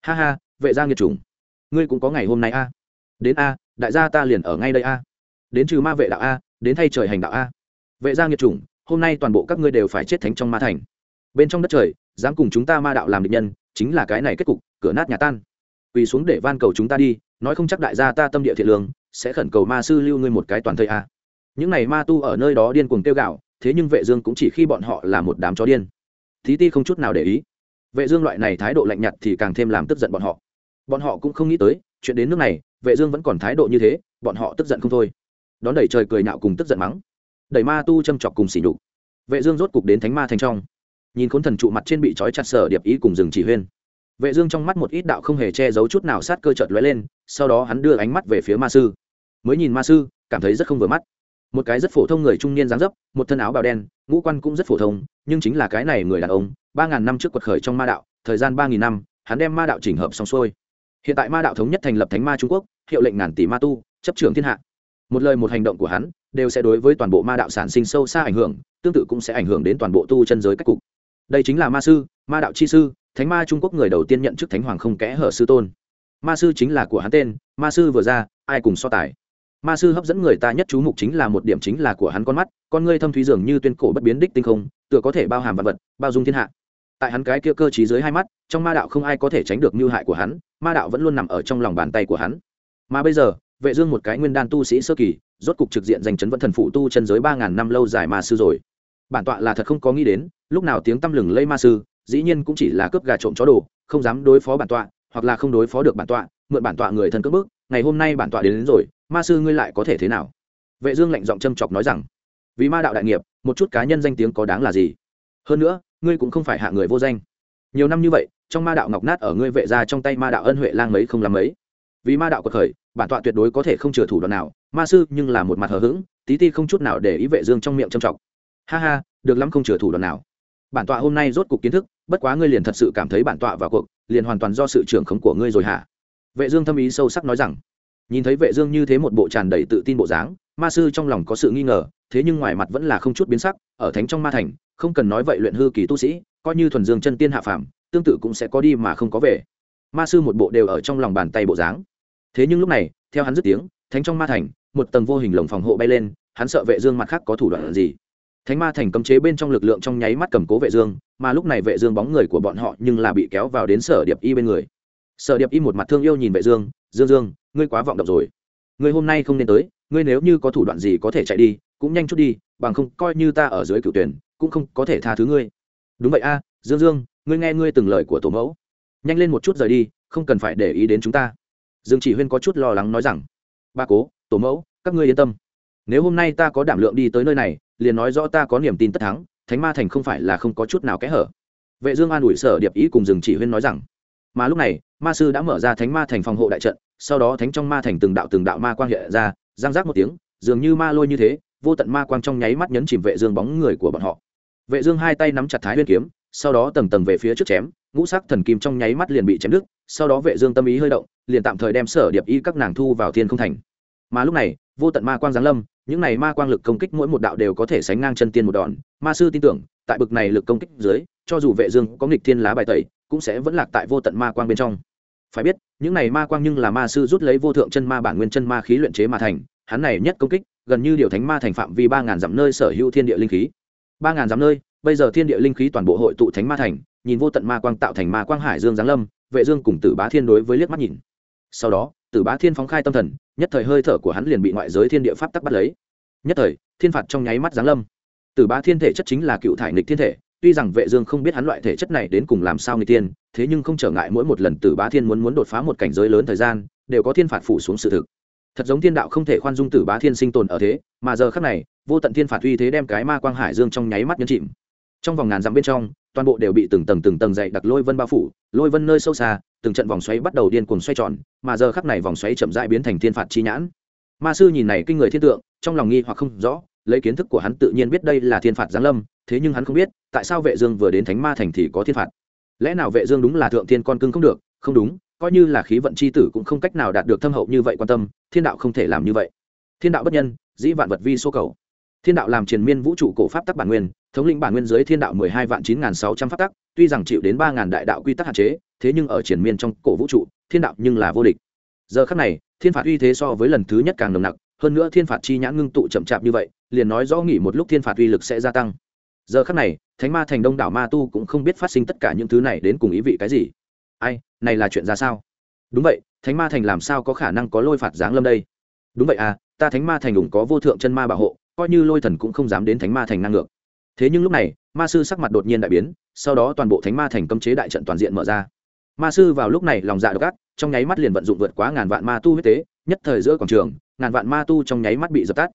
Ha ha, vệ gia nghiệt trùng ngươi cũng có ngày hôm nay a. Đến a, đại gia ta liền ở ngay đây a. Đến trừ ma vệ đạo a, đến thay trời hành đạo a. Vệ gia nghiệt chủng, hôm nay toàn bộ các ngươi đều phải chết thánh trong ma thành. Bên trong đất trời, dám cùng chúng ta ma đạo làm địch nhân, chính là cái này kết cục, cửa nát nhà tan. Quỳ xuống để van cầu chúng ta đi, nói không chắc đại gia ta tâm địa thiện lương, sẽ khẩn cầu ma sư lưu ngươi một cái toàn thời a. Những này ma tu ở nơi đó điên cuồng kêu gạo thế nhưng vệ dương cũng chỉ khi bọn họ là một đám chó điên. Thí ti không chút nào để ý. Vệ dương loại này thái độ lạnh nhạt thì càng thêm làm tức giận bọn họ bọn họ cũng không nghĩ tới, chuyện đến nước này, vệ dương vẫn còn thái độ như thế, bọn họ tức giận không thôi. Đón đẩy trời cười nhạo cùng tức giận mắng. Đẩy ma tu châm chọc cùng xỉ nhục. Vệ dương rốt cục đến thánh ma thành trong. Nhìn khốn thần trụ mặt trên bị trói chặt sở điệp ý cùng dừng chỉ huyên. Vệ dương trong mắt một ít đạo không hề che giấu chút nào sát cơ chợt lóe lên, sau đó hắn đưa ánh mắt về phía ma sư. Mới nhìn ma sư, cảm thấy rất không vừa mắt. Một cái rất phổ thông người trung niên dáng dấp, một thân áo bào đen, ngũ quan cũng rất phổ thông, nhưng chính là cái này người đàn ông, ba ngàn năm trước quật khởi trong ma đạo, thời gian ba nghìn năm, hắn đem ma đạo chỉnh hợp xong xuôi hiện tại ma đạo thống nhất thành lập thánh ma trung quốc, hiệu lệnh ngàn tỷ ma tu, chấp trưởng thiên hạ. Một lời một hành động của hắn đều sẽ đối với toàn bộ ma đạo sản sinh sâu xa ảnh hưởng, tương tự cũng sẽ ảnh hưởng đến toàn bộ tu chân giới cách cục. Đây chính là ma sư, ma đạo chi sư, thánh ma trung quốc người đầu tiên nhận chức thánh hoàng không kẽ hở sư tôn. Ma sư chính là của hắn tên, ma sư vừa ra, ai cùng so tài? Ma sư hấp dẫn người ta nhất chú mục chính là một điểm chính là của hắn con mắt, con ngươi thâm thúy dường như tuyên cổ bất biến đích tinh không, tựa có thể bao hàm vật vật, bao dung thiên hạ tại hắn cái kia cơ t dưới hai mắt trong ma đạo không ai có thể tránh được mưu hại của hắn ma đạo vẫn luôn nằm ở trong lòng bàn tay của hắn. Mà bây giờ vệ dương một cái nguyên đan tu sĩ sơ kỳ rốt cục trực diện giành chấn vẫn thần phụ tu chân giới ba ngàn năm lâu dài ma sư rồi. Bản tọa là thật không có nghĩ đến lúc nào tiếng tâm lừng lây ma sư dĩ nhiên cũng chỉ là cướp gà trộm chó đồ không dám đối phó bản tọa hoặc là không đối phó được bản tọa mượn bản tọa người thân cướp bước ngày hôm nay bản tọa đến, đến rồi ma sư ngươi lại có thể thế nào? Vệ dương lạnh giọng châm chọc nói rằng vì ma đạo đại nghiệp một chút cá nhân danh tiếng có đáng là gì? Hơn nữa ngươi cũng không phải hạ người vô danh. Nhiều năm như vậy, trong ma đạo ngọc nát ở ngươi vệ gia trong tay ma đạo ân huệ lang mấy không làm mấy. Vì ma đạo cuộc khởi, bản tọa tuyệt đối có thể không chừa thủ đoạn nào, ma sư nhưng là một mặt hờ hững, tí ti không chút nào để ý vệ dương trong miệng trầm trọng. Ha ha, được lắm không chừa thủ đoạn nào. Bản tọa hôm nay rốt cục kiến thức, bất quá ngươi liền thật sự cảm thấy bản tọa vào cuộc, liền hoàn toàn do sự trưởng khống của ngươi rồi hả? Vệ dương thâm ý sâu sắc nói rằng. Nhìn thấy vệ dương như thế một bộ tràn đầy tự tin bộ dáng ma sư trong lòng có sự nghi ngờ, thế nhưng ngoài mặt vẫn là không chút biến sắc, ở thánh trong ma thành, không cần nói vậy luyện hư kỳ tu sĩ, coi như thuần dương chân tiên hạ phàm, tương tự cũng sẽ có đi mà không có về. Ma sư một bộ đều ở trong lòng bàn tay bộ dáng. Thế nhưng lúc này, theo hắn dứt tiếng, thánh trong ma thành, một tầng vô hình lồng phòng hộ bay lên, hắn sợ vệ dương mặt khác có thủ đoạn gì. Thánh ma thành cấm chế bên trong lực lượng trong nháy mắt cầm cố vệ dương, mà lúc này vệ dương bóng người của bọn họ nhưng là bị kéo vào đến sở điệp y bên người. Sở điệp y một mặt thương yêu nhìn vệ dương dương dương, ngươi quá vọng động rồi. Ngươi hôm nay không nên tới ngươi nếu như có thủ đoạn gì có thể chạy đi, cũng nhanh chút đi, bằng không coi như ta ở dưới cửu tuyển, cũng không có thể tha thứ ngươi. Đúng vậy a, dương dương, ngươi nghe ngươi từng lời của tổ mẫu. Nhanh lên một chút rời đi, không cần phải để ý đến chúng ta. Dương chỉ huyên có chút lo lắng nói rằng, ba cố, tổ mẫu, các ngươi yên tâm. Nếu hôm nay ta có đảm lượng đi tới nơi này, liền nói rõ ta có niềm tin tất thắng, thánh ma thành không phải là không có chút nào kẽ hở. Vệ dương an ủi sở điệp ý cùng Dương chỉ huyên nói rằng, mà lúc này, ma sư đã mở ra thánh ma thành phòng hộ đại trận, sau đó thánh trong ma thành từng đạo từng đạo ma quang hiện ra giang giác một tiếng, dường như ma lôi như thế, vô tận ma quang trong nháy mắt nhấn chìm vệ dương bóng người của bọn họ. Vệ dương hai tay nắm chặt thái nguyên kiếm, sau đó tầng tầng về phía trước chém, ngũ sắc thần kim trong nháy mắt liền bị chém đứt, sau đó vệ dương tâm ý hơi động, liền tạm thời đem sở điệp y các nàng thu vào thiên không thành. Mà lúc này, vô tận ma quang giáng lâm, những này ma quang lực công kích mỗi một đạo đều có thể sánh ngang chân tiên một đòn. Ma sư tin tưởng, tại bực này lực công kích dưới, cho dù vệ dương có nghịch thiên lá bài tẩy, cũng sẽ vẫn lạc tại vô tận ma quang bên trong. Phải biết những này ma quang nhưng là ma sư rút lấy vô thượng chân ma bản nguyên chân ma khí luyện chế mà thành, hắn này nhất công kích, gần như điều thánh ma thành phạm vi ba ngàn dặm nơi sở hữu thiên địa linh khí. Ba ngàn dặm nơi, bây giờ thiên địa linh khí toàn bộ hội tụ thánh ma thành, nhìn vô tận ma quang tạo thành ma quang hải dương giáng lâm, vệ dương cùng tử bá thiên đối với liếc mắt nhìn. Sau đó, tử bá thiên phóng khai tâm thần, nhất thời hơi thở của hắn liền bị ngoại giới thiên địa pháp tắc bắt lấy. Nhất thời, thiên phạt trong nháy mắt giáng lâm. Tử bá thiên thể chất chính là cựu thải nghịch thiên thể tuy rằng vệ dương không biết hắn loại thể chất này đến cùng làm sao người tiên, thế nhưng không trở ngại mỗi một lần tử bá thiên muốn muốn đột phá một cảnh giới lớn thời gian, đều có thiên phạt phủ xuống sự thực. Thật giống thiên đạo không thể khoan dung tử bá thiên sinh tồn ở thế, mà giờ khắc này, vô tận thiên phạt uy thế đem cái ma quang hải dương trong nháy mắt nhấn chìm. Trong vòng ngàn dặm bên trong, toàn bộ đều bị từng tầng từng tầng dày đặc lôi vân bao phủ, lôi vân nơi sâu xa, từng trận vòng xoáy bắt đầu điên cuồng xoay tròn, mà giờ khắc này vòng xoáy chậm rãi biến thành thiên phạt chi nhãn. Ma sư nhìn này kinh người thiên tượng, trong lòng nghi hoặc không rõ, lấy kiến thức của hắn tự nhiên biết đây là thiên phạt giáng lâm thế nhưng hắn không biết, tại sao vệ dương vừa đến thánh ma thành thì có thiên phạt? Lẽ nào vệ dương đúng là thượng thiên con cưng không được? Không đúng, coi như là khí vận chi tử cũng không cách nào đạt được thâm hậu như vậy quan tâm, thiên đạo không thể làm như vậy. Thiên đạo bất nhân, dĩ vạn vật vi số cầu. Thiên đạo làm triền miên vũ trụ cổ pháp tắc bản nguyên, thống lĩnh bản nguyên dưới thiên đạo mười hai vạn chín nghìn sáu trăm pháp tắc, tuy rằng chịu đến ba ngàn đại đạo quy tắc hạn chế, thế nhưng ở triền miên trong cổ vũ trụ, thiên đạo nhưng là vô địch. Giờ khắc này, thiên phạt uy thế so với lần thứ nhất càng nồng nặc, hơn nữa thiên phạt chi nhãn ngưng tụ chậm chạp như vậy, liền nói rõ nghỉ một lúc thiên phạt uy lực sẽ gia tăng giờ khắc này, thánh ma thành đông đảo ma tu cũng không biết phát sinh tất cả những thứ này đến cùng ý vị cái gì. Ai, này là chuyện ra sao? Đúng vậy, thánh ma thành làm sao có khả năng có lôi phạt giáng lâm đây? Đúng vậy à ta thánh ma thành ủng có vô thượng chân ma bảo hộ, coi như lôi thần cũng không dám đến thánh ma thành năng ngược. Thế nhưng lúc này, ma sư sắc mặt đột nhiên đại biến, sau đó toàn bộ thánh ma thành cấm chế đại trận toàn diện mở ra. Ma sư vào lúc này lòng dạ độc ác, trong nháy mắt liền vận dụng vượt quá ngàn vạn ma tu huyết tế, nhất thời giữa quảng trường, ngàn vạn ma tu trong nháy mắt bị dập tắt.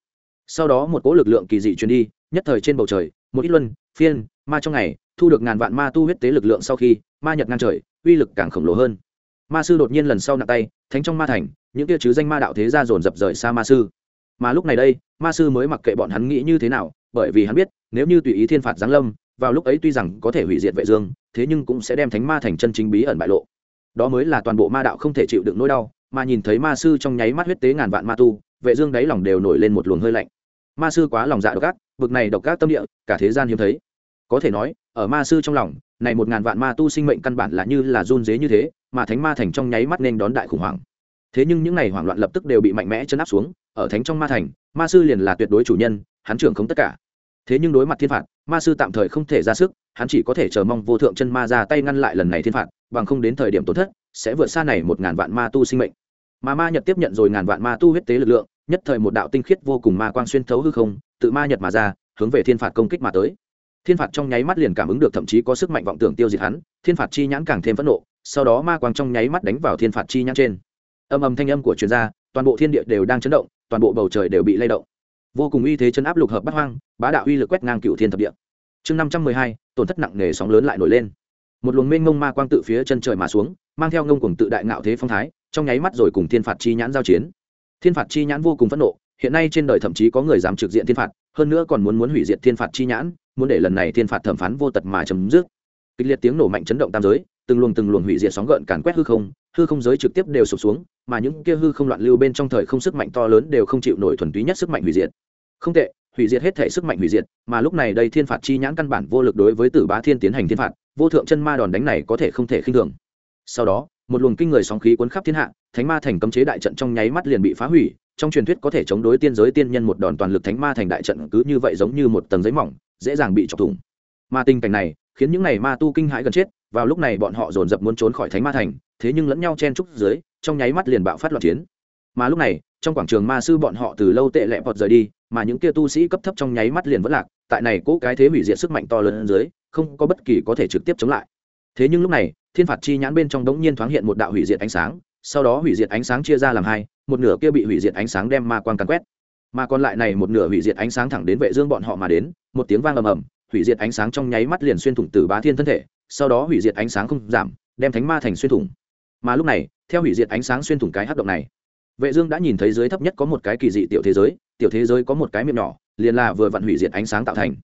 Sau đó một cỗ lực lượng kỳ dị truyền đi nhất thời trên bầu trời, một ít luân, phiên, ma trong ngày, thu được ngàn vạn ma tu huyết tế lực lượng sau khi, ma nhật ngang trời, uy lực càng khổng lồ hơn. Ma sư đột nhiên lần sau nặng tay, thánh trong ma thành, những kia chứ danh ma đạo thế ra dồn dập rời xa ma sư. Mà lúc này đây, ma sư mới mặc kệ bọn hắn nghĩ như thế nào, bởi vì hắn biết, nếu như tùy ý thiên phạt giáng lâm, vào lúc ấy tuy rằng có thể hủy diệt vệ dương, thế nhưng cũng sẽ đem thánh ma thành chân chính bí ẩn bại lộ. Đó mới là toàn bộ ma đạo không thể chịu đựng nỗi đau, mà nhìn thấy ma sư trong nháy mắt huyết tế ngàn vạn ma tu, vệ dương đáy lòng đều nổi lên một luồng hơi lạnh. Ma sư quá lòng dạ độc ác bực này độc các tâm địa, cả thế gian hiếm thấy. Có thể nói, ở ma sư trong lòng, này một ngàn vạn ma tu sinh mệnh căn bản là như là run dế như thế, mà thánh ma thành trong nháy mắt nên đón đại khủng hoảng. Thế nhưng những này hoảng loạn lập tức đều bị mạnh mẽ chấn áp xuống, ở thánh trong ma thành, ma sư liền là tuyệt đối chủ nhân, hắn trưởng không tất cả. Thế nhưng đối mặt thiên phạt, ma sư tạm thời không thể ra sức, hắn chỉ có thể chờ mong vô thượng chân ma ra tay ngăn lại lần này thiên phạt, bằng không đến thời điểm tổn thất, sẽ vượt xa này một ngàn vạn ma tu sinh mệnh. Mà ma nhật tiếp nhận rồi ngàn vạn ma tu huyết tế lực lượng, nhất thời một đạo tinh khiết vô cùng ma quang xuyên thấu hư không tự ma nhật mà ra, hướng về thiên phạt công kích mà tới. Thiên phạt trong nháy mắt liền cảm ứng được thậm chí có sức mạnh vọng tưởng tiêu diệt hắn, thiên phạt chi nhãn càng thêm phẫn nộ, sau đó ma quang trong nháy mắt đánh vào thiên phạt chi nhãn trên. Âm âm thanh âm của chuyên gia, toàn bộ thiên địa đều đang chấn động, toàn bộ bầu trời đều bị lay động. Vô cùng uy thế chấn áp lục hợp bắt hoang, bá đạo uy lực quét ngang cựu thiên thập địa. Chương năm trăm mười hai, tổn thất nặng nề sóng lớn lại nổi lên. Một luồng mênh mông ma quang tự phía chân trời mà xuống, mang theo ngông cùng tự đại ngạo thế phong thái, trong nháy mắt rồi cùng thiên phạt chi nhãn giao chiến. Thiên phạt chi nhãn vô cùng phẫn nộ hiện nay trên đời thậm chí có người dám trực diện thiên phạt, hơn nữa còn muốn muốn hủy diệt thiên phạt chi nhãn, muốn để lần này thiên phạt thẩm phán vô tật mà chấm dứt. Kịch liệt tiếng nổ mạnh chấn động tam giới, từng luồng từng luồng hủy diệt sóng gợn càn quét hư không hư không giới trực tiếp đều sụp xuống, mà những kia hư không loạn lưu bên trong thời không sức mạnh to lớn đều không chịu nổi thuần túy nhất sức mạnh hủy diệt. Không tệ, hủy diệt hết thể sức mạnh hủy diệt, mà lúc này đây thiên phạt chi nhãn căn bản vô lực đối với tử bá thiên tiến hành thiên phạt, vô thượng chân ma đòn đánh này có thể không thể khinh thường. Sau đó một luồng kinh người sóng khí cuốn khắp thiên hạ, thánh ma thành cấm chế đại trận trong nháy mắt liền bị phá hủy, trong truyền thuyết có thể chống đối tiên giới tiên nhân một đòn toàn lực thánh ma thành đại trận cứ như vậy giống như một tầng giấy mỏng, dễ dàng bị chọc thủng. Mà tình cảnh này, khiến những này ma tu kinh hãi gần chết, vào lúc này bọn họ dồn dập muốn trốn khỏi thánh ma thành, thế nhưng lẫn nhau chen trúc dưới, trong nháy mắt liền bạo phát loạn chiến. Mà lúc này, trong quảng trường ma sư bọn họ từ lâu tệ lẹ vọt rời đi, mà những kia tu sĩ cấp thấp trong nháy mắt liền vẫn lạc, tại này cố cái thế hủy diệt sức mạnh to lớn dưới, không có bất kỳ có thể trực tiếp chống lại. Thế nhưng lúc này thiên phạt chi nhãn bên trong đống nhiên thoáng hiện một đạo hủy diệt ánh sáng, sau đó hủy diệt ánh sáng chia ra làm hai, một nửa kia bị hủy diệt ánh sáng đem ma quang càn quét. Mà còn lại này một nửa hủy diệt ánh sáng thẳng đến vệ dương bọn họ mà đến, một tiếng vang ầm ầm, hủy diệt ánh sáng trong nháy mắt liền xuyên thủng từ bá thiên thân thể, sau đó hủy diệt ánh sáng không giảm, đem thánh ma thành xuyên thủng. Mà lúc này, theo hủy diệt ánh sáng xuyên thủng cái hắc động này, vệ dương đã nhìn thấy dưới thấp nhất có một cái kỳ dị tiểu thế giới, tiểu thế giới có một cái miệng nhỏ, liền là vừa vặn hủy diệt ánh sáng tạo thành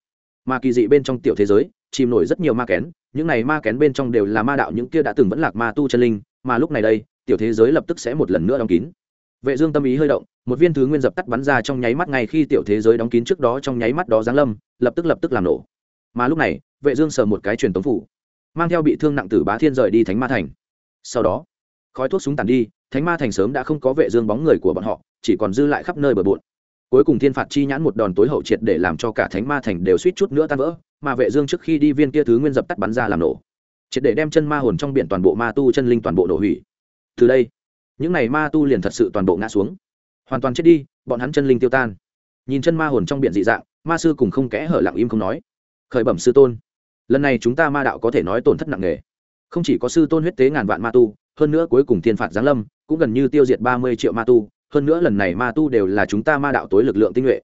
mà kỳ dị bên trong tiểu thế giới, chìm nổi rất nhiều ma kén, những này ma kén bên trong đều là ma đạo, những kia đã từng vẫn lạc ma tu chân linh, mà lúc này đây, tiểu thế giới lập tức sẽ một lần nữa đóng kín. Vệ dương tâm ý hơi động, một viên thứ nguyên dập tắt bắn ra trong nháy mắt ngay khi tiểu thế giới đóng kín trước đó trong nháy mắt đó giáng lâm, lập tức lập tức làm nổ. Mà lúc này, vệ dương sờ một cái truyền tống phủ, mang theo bị thương nặng tử bá thiên rời đi thánh ma thành. Sau đó, khói thuốc súng tàn đi, thánh ma thành sớm đã không có vệ dương bóng người của bọn họ, chỉ còn dư lại khắp nơi bừa bộn cuối cùng thiên phạt chi nhãn một đòn tối hậu triệt để làm cho cả thánh ma thành đều suýt chút nữa tan vỡ, mà vệ dương trước khi đi viên kia thứ nguyên dập tắt bắn ra làm nổ. Triệt để đem chân ma hồn trong biển toàn bộ ma tu chân linh toàn bộ nổ hủy. Từ đây, những này ma tu liền thật sự toàn bộ ngã xuống. Hoàn toàn chết đi, bọn hắn chân linh tiêu tan. Nhìn chân ma hồn trong biển dị dạng, ma sư cùng không kẽ hở lặng im không nói. Khởi bẩm sư tôn, lần này chúng ta ma đạo có thể nói tổn thất nặng nề. Không chỉ có sư tôn huyết tế ngàn vạn ma tu, hơn nữa cuối cùng thiên phạt giáng lâm, cũng gần như tiêu diệt ba mươi triệu ma tu hơn nữa lần này ma tu đều là chúng ta ma đạo tối lực lượng tinh nhuệ.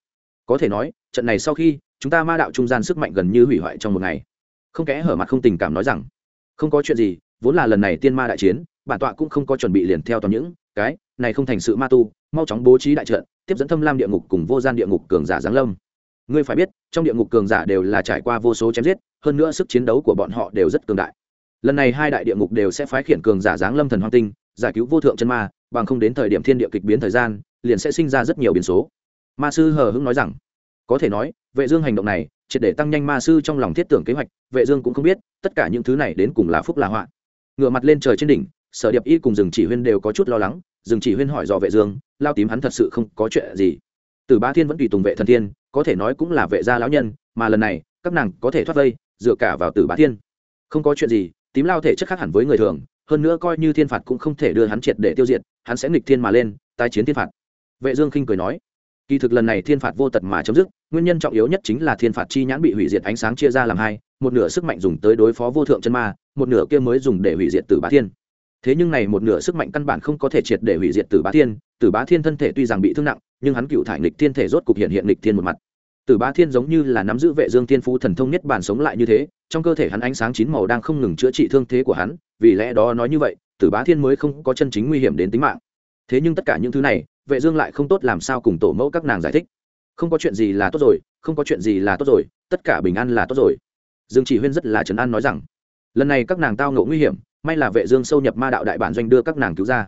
Có thể nói, trận này sau khi, chúng ta ma đạo trung gian sức mạnh gần như hủy hoại trong một ngày. Không kẽ hở mặt không tình cảm nói rằng, không có chuyện gì, vốn là lần này tiên ma đại chiến, bản tọa cũng không có chuẩn bị liền theo toàn những cái này không thành sự ma tu, mau chóng bố trí đại trận, tiếp dẫn thâm lam địa ngục cùng vô gian địa ngục cường giả giáng lâm. Ngươi phải biết, trong địa ngục cường giả đều là trải qua vô số chém giết, hơn nữa sức chiến đấu của bọn họ đều rất cường đại. Lần này hai đại địa ngục đều sẽ phái khiển cường giả giáng lâm thần hoang tinh, giải cứu vô thượng chân ma bằng không đến thời điểm thiên địa kịch biến thời gian, liền sẽ sinh ra rất nhiều biến số. Ma sư hờ hững nói rằng, có thể nói, vệ dương hành động này, triệt để tăng nhanh ma sư trong lòng thiết tưởng kế hoạch, vệ dương cũng không biết, tất cả những thứ này đến cùng là phúc là họa. Ngửa mặt lên trời trên đỉnh, sở điệp y cùng rừng chỉ huyên đều có chút lo lắng, rừng chỉ huyên hỏi dò vệ dương, lao tím hắn thật sự không có chuyện gì. Từ ba thiên vẫn tùy tùng vệ thần thiên, có thể nói cũng là vệ gia lão nhân, mà lần này, các nàng có thể thoát vây, dựa cả vào tử bá thiên. Không có chuyện gì, tím lao thể chất khác hẳn với người thường hơn nữa coi như thiên phạt cũng không thể đưa hắn triệt để tiêu diệt, hắn sẽ nghịch thiên mà lên, tái chiến thiên phạt. Vệ dương khinh cười nói, kỳ thực lần này thiên phạt vô tật mà chấm dứt, nguyên nhân trọng yếu nhất chính là thiên phạt chi nhãn bị hủy diệt ánh sáng chia ra làm hai, một nửa sức mạnh dùng tới đối phó vô thượng chân ma, một nửa kia mới dùng để hủy diệt tử bá thiên. Thế nhưng này một nửa sức mạnh căn bản không có thể triệt để hủy diệt tử bá thiên, tử bá thiên thân thể tuy rằng bị thương nặng, nhưng hắn cựu thải nghịch thiên thể rốt cục hiện hiện nghịch thiên một mặt tử bá thiên giống như là nắm giữ vệ dương thiên phú thần thông nhất bản sống lại như thế, trong cơ thể hắn ánh sáng chín màu đang không ngừng chữa trị thương thế của hắn, vì lẽ đó nói như vậy, tử bá thiên mới không có chân chính nguy hiểm đến tính mạng. Thế nhưng tất cả những thứ này, vệ dương lại không tốt làm sao cùng tổ mẫu các nàng giải thích. Không có chuyện gì là tốt rồi, không có chuyện gì là tốt rồi, tất cả bình an là tốt rồi. Dương chỉ huyên rất là trấn an nói rằng, lần này các nàng tao ngộ nguy hiểm, may là vệ dương sâu nhập ma đạo đại bản doanh đưa các nàng cứu ra.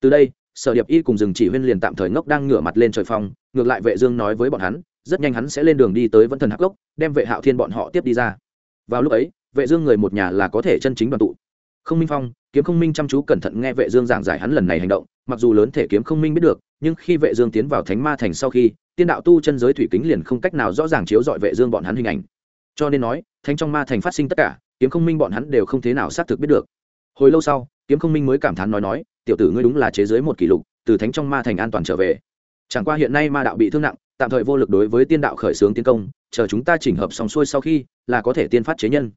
Từ đây, sở điệp y cùng dương chỉ huyên liền tạm thời ngốc đang ngửa mặt lên trời phong, ngược lại vệ dương nói với bọn hắn rất nhanh hắn sẽ lên đường đi tới vẫn thần hắc lốc đem vệ hạo thiên bọn họ tiếp đi ra. Vào lúc ấy, vệ dương người một nhà là có thể chân chính đoàn tụ. Không minh phong, kiếm không minh chăm chú cẩn thận nghe vệ dương giảng giải hắn lần này hành động, mặc dù lớn thể kiếm không minh biết được, nhưng khi vệ dương tiến vào thánh ma thành sau khi, tiên đạo tu chân giới thủy kính liền không cách nào rõ ràng chiếu dọi vệ dương bọn hắn hình ảnh. Cho nên nói, thánh trong ma thành phát sinh tất cả, kiếm không minh bọn hắn đều không thế nào xác thực biết được. Hồi lâu sau, kiếm không minh mới cảm thán nói nói, tiểu tử ngươi đúng là chế giới một kỷ lục, từ thánh trong ma thành an toàn trở về. Chẳng qua hiện nay ma đạo bị thương nặng tạm thời vô lực đối với tiên đạo khởi xướng tiến công, chờ chúng ta chỉnh hợp xong xuôi sau khi là có thể tiên phát chế nhân.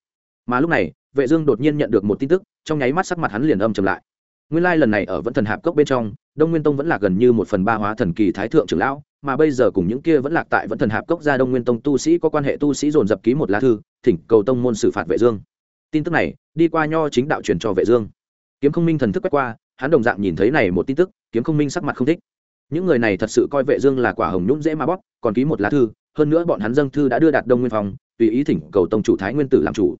Mà lúc này, vệ dương đột nhiên nhận được một tin tức, trong nháy mắt sắc mặt hắn liền âm trầm lại. Nguyên lai lần này ở vẫn thần hạp cốc bên trong, đông nguyên tông vẫn là gần như một phần ba hóa thần kỳ thái thượng trưởng lão, mà bây giờ cùng những kia vẫn lạc tại vẫn thần hạp cốc ra đông nguyên tông tu sĩ có quan hệ tu sĩ dồn dập ký một lá thư, thỉnh cầu tông môn xử phạt vệ dương. Tin tức này, đi qua nho chính đạo truyền cho vệ dương. Kiếm không minh thần thức quét qua, hắn đồng dạng nhìn thấy này một tin tức, kiếm không minh sắc mặt không thích những người này thật sự coi vệ dương là quả hồng nhũng dễ mà bóp, còn ký một lá thư, hơn nữa bọn hắn dâng thư đã đưa đạt đông nguyên phòng tùy ý thỉnh cầu tông chủ thái nguyên tử làm chủ.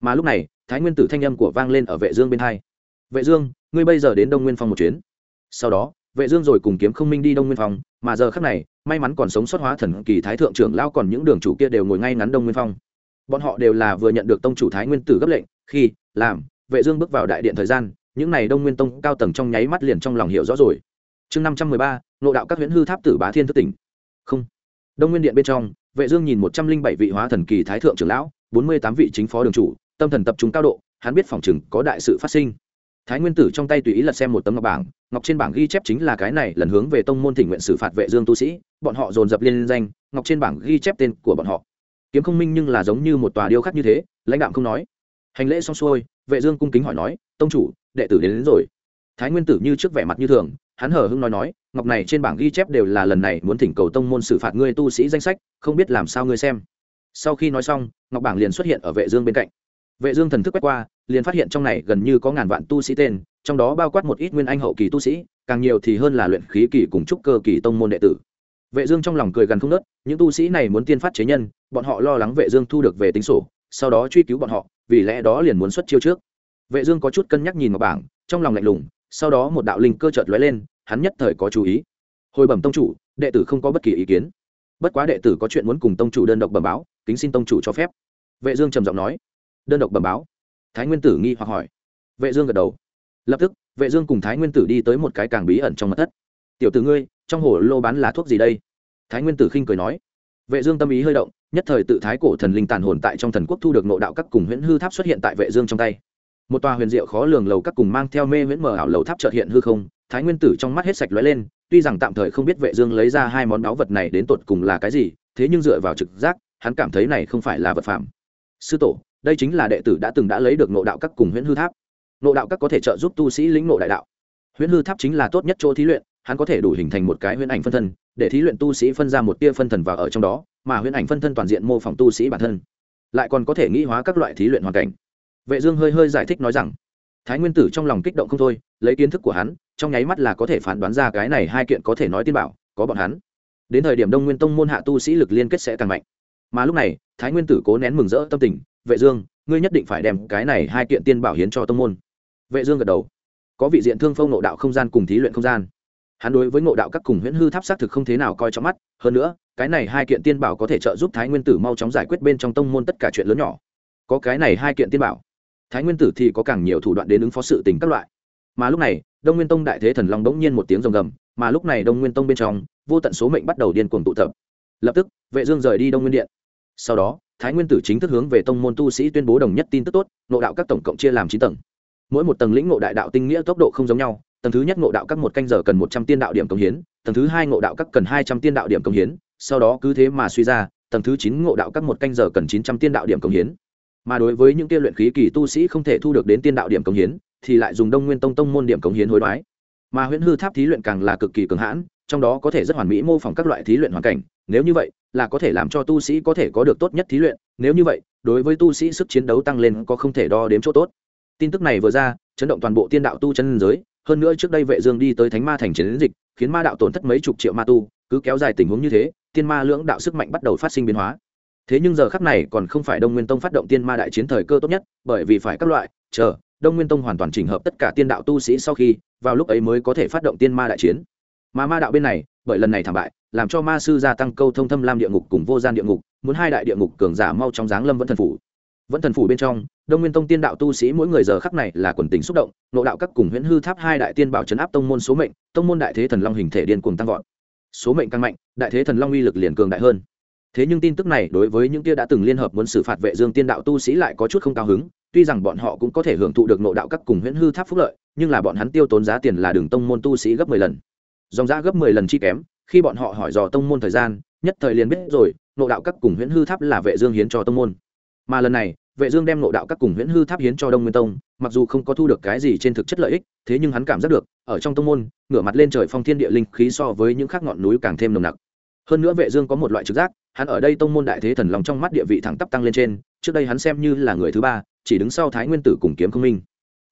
Mà lúc này, thái nguyên tử thanh âm của vang lên ở vệ dương bên hai. Vệ dương, ngươi bây giờ đến đông nguyên phòng một chuyến. Sau đó, vệ dương rồi cùng kiếm không minh đi đông nguyên phòng mà giờ khắc này, may mắn còn sống sót hóa thần kỳ thái thượng trưởng lao còn những đường chủ kia đều ngồi ngay ngắn đông nguyên Phòng. bọn họ đều là vừa nhận được tông chủ thái nguyên tử gấp lệnh, khi, làm, vệ dương bước vào đại điện thời gian, những này đông nguyên tông cao tầng trong nháy mắt liền trong lòng hiểu rõ rồi chương năm trăm mười ba nộ đạo các huyễn hư tháp tử bá thiên thức tỉnh. Không. Đông nguyên điện bên trong vệ dương nhìn một trăm linh bảy vị hóa thần kỳ thái thượng trưởng lão bốn mươi tám vị chính phó đường chủ tâm thần tập trung cao độ hắn biết phòng chừng có đại sự phát sinh. Thái nguyên tử trong tay tùy ý lật xem một tấm ngọc bảng ngọc trên bảng ghi chép chính là cái này lần hướng về tông môn thỉnh nguyện xử phạt vệ dương tu sĩ bọn họ dồn dập liên danh ngọc trên bảng ghi chép tên của bọn họ. Kiếm không minh nhưng là giống như một tòa điêu khắc như thế lãnh đạm không nói. Hành lễ xong xuôi vệ dương cung kính hỏi nói tông chủ đệ tử đến, đến rồi. Thái nguyên tử như trước vẻ mặt như thường hắn hờ hững nói nói, ngọc này trên bảng ghi chép đều là lần này muốn thỉnh cầu tông môn xử phạt ngươi tu sĩ danh sách, không biết làm sao ngươi xem. Sau khi nói xong, ngọc bảng liền xuất hiện ở vệ dương bên cạnh. Vệ dương thần thức quét qua, liền phát hiện trong này gần như có ngàn vạn tu sĩ tên, trong đó bao quát một ít nguyên anh hậu kỳ tu sĩ, càng nhiều thì hơn là luyện khí kỳ cùng trúc cơ kỳ tông môn đệ tử. Vệ dương trong lòng cười gần không nớt những tu sĩ này muốn tiên phát chế nhân, bọn họ lo lắng vệ dương thu được về tính sổ, sau đó truy cứu bọn họ, vì lẽ đó liền muốn xuất chiêu trước. Vệ dương có chút cân nhắc nhìn ngọc bảng, trong lòng lạnh lùng, sau đó một đạo linh cơ chợt lóe lên hắn nhất thời có chú ý. Hồi bẩm tông chủ, đệ tử không có bất kỳ ý kiến. Bất quá đệ tử có chuyện muốn cùng tông chủ đơn độc bẩm báo, kính xin tông chủ cho phép. Vệ dương trầm giọng nói. Đơn độc bẩm báo? Thái nguyên tử nghi hoặc hỏi. Vệ dương gật đầu. Lập tức, vệ dương cùng thái nguyên tử đi tới một cái càng bí ẩn trong mật thất. Tiểu tử ngươi, trong hồ lô bán lá thuốc gì đây? Thái nguyên tử khinh cười nói. Vệ dương tâm ý hơi động, nhất thời tự thái cổ thần linh tàn hồn tại trong thần quốc thu được nội đạo các cùng huyễn hư tháp xuất hiện tại vệ dương trong tay. Một tòa huyền diệu khó lường lầu các cùng mang theo mê huyễn mờ ảo lầu tháp chợt hiện hư không thái nguyên tử trong mắt hết sạch lóe lên, tuy rằng tạm thời không biết vệ dương lấy ra hai món báu vật này đến tột cùng là cái gì, thế nhưng dựa vào trực giác, hắn cảm thấy này không phải là vật phẩm sư tổ, đây chính là đệ tử đã từng đã lấy được nội đạo các cùng huyễn hư tháp. Nội đạo các có thể trợ giúp tu sĩ lĩnh nội đại đạo. Huyễn hư tháp chính là tốt nhất chỗ thí luyện, hắn có thể đủ hình thành một cái huyễn ảnh phân thân, để thí luyện tu sĩ phân ra một tia phân thần vào ở trong đó, mà huyễn ảnh phân thân toàn diện mô phỏng tu sĩ bản thân. Lại còn có thể nghĩ hóa các loại thí luyện hoàn cảnh. Vệ dương hơi hơi giải thích nói rằng thái nguyên tử trong lòng kích động không thôi, lấy kiến thức của hắn, trong nháy mắt là có thể phán đoán ra cái này hai kiện có thể nói tiên bảo, có bọn hắn. Đến thời điểm đông nguyên tông môn hạ tu sĩ lực liên kết sẽ càng mạnh. Mà lúc này, thái nguyên tử cố nén mừng rỡ tâm tình, vệ dương, ngươi nhất định phải đem cái này hai kiện tiên bảo hiến cho tông môn. Vệ dương gật đầu. Có vị diện thương phong nội đạo không gian cùng thí luyện không gian. Hắn đối với ngộ đạo các cùng huyễn hư tháp xác thực không thế nào coi trọng mắt, hơn nữa, cái này hai kiện tiên bảo có thể trợ giúp thái nguyên tử mau chóng giải quyết bên trong tông môn tất cả chuyện lớn nhỏ. Có cái này hai kiện tiên bảo thái nguyên tử thì có càng nhiều thủ đoạn đến ứng phó sự tình các loại. Mà lúc này, đông nguyên tông đại thế thần long bỗng nhiên một tiếng rồng gầm, mà lúc này đông nguyên tông bên trong, vô tận số mệnh bắt đầu điên cuồng tụ tập. Lập tức, vệ dương rời đi đông nguyên điện. Sau đó, thái nguyên tử chính thức hướng về tông môn tu sĩ tuyên bố đồng nhất tin tức tốt nộ đạo các tổng cộng chia làm chín tầng. Mỗi một tầng lĩnh ngộ đại đạo tinh nghĩa tốc độ không giống nhau, tầng thứ nhất ngộ đạo các một canh giờ cần một trăm tiên đạo điểm công hiến, tầng thứ hai ngộ đạo các cần hai trăm tiên đạo điểm công hiến, sau đó cứ thế mà suy ra, tầng thứ chín ngộ đạo các một canh giờ cần chín trăm tiên đạo điểm công hiến mà đối với những tiên luyện khí kỳ tu sĩ không thể thu được đến tiên đạo điểm cống hiến, thì lại dùng đông nguyên tông tông môn điểm cống hiến hối đoái. Mà huyễn hư tháp thí luyện càng là cực kỳ cường hãn, trong đó có thể rất hoàn mỹ mô phỏng các loại thí luyện hoàn cảnh. Nếu như vậy, là có thể làm cho tu sĩ có thể có được tốt nhất thí luyện. Nếu như vậy, đối với tu sĩ sức chiến đấu tăng lên có không thể đo đếm chỗ tốt. Tin tức này vừa ra, chấn động toàn bộ tiên đạo tu chân giới. Hơn nữa trước đây vệ dương đi tới thánh ma thành chiến dịch, khiến ma đạo tổn thất mấy chục triệu ma tu, cứ kéo dài tình huống như thế, tiên ma lưỡng đạo sức mạnh bắt đầu phát sinh biến hóa thế nhưng giờ khắc này còn không phải đông nguyên tông phát động tiên ma đại chiến thời cơ tốt nhất, bởi vì phải các loại, chờ, đông nguyên tông hoàn toàn chỉnh hợp tất cả tiên đạo tu sĩ sau khi, vào lúc ấy mới có thể phát động tiên ma đại chiến. Mà ma đạo bên này, bởi lần này thảm bại, làm cho ma sư gia tăng câu thông thâm lam địa ngục cùng vô gian địa ngục, muốn hai đại địa ngục cường giả mau trong dáng lâm vẫn thần phủ. Vẫn thần phủ bên trong, đông nguyên tông tiên đạo tu sĩ mỗi người giờ khắc này là quần tính xúc động nộ đạo các cùng huyễn hư tháp hai đại tiên bảo chấn áp tông môn số mệnh, tông môn đại thế thần long hình thể điên cuồng tăng vọt. Số mệnh càng mạnh, đại thế thần long uy lực liền cường đại hơn thế nhưng tin tức này đối với những kia đã từng liên hợp muốn xử phạt vệ dương tiên đạo tu sĩ lại có chút không cao hứng, tuy rằng bọn họ cũng có thể hưởng thụ được nội đạo các cùng huyễn hư tháp phúc lợi, nhưng là bọn hắn tiêu tốn giá tiền là đường tông môn tu sĩ gấp 10 lần. Dòng giá gấp mười lần chi kém, khi bọn họ hỏi dò tông môn thời gian, nhất thời liền biết rồi Nội đạo các cùng huyễn hư tháp là vệ dương hiến cho tông môn. Mà lần này, vệ dương đem nội đạo các cùng huyễn hư tháp hiến cho đông nguyên tông, mặc dù không có thu được cái gì trên thực chất lợi ích, thế nhưng hắn cảm giác được, ở trong tông môn, ngửa mặt lên trời phong thiên địa linh khí so với những khác ngọn núi càng thêm nồng nặc hơn nữa vệ dương có một loại trực giác, hắn ở đây tông môn đại thế thần lòng trong mắt địa vị thẳng tắp tăng lên trên, trước đây hắn xem như là người thứ ba, chỉ đứng sau thái nguyên tử cùng kiếm không minh.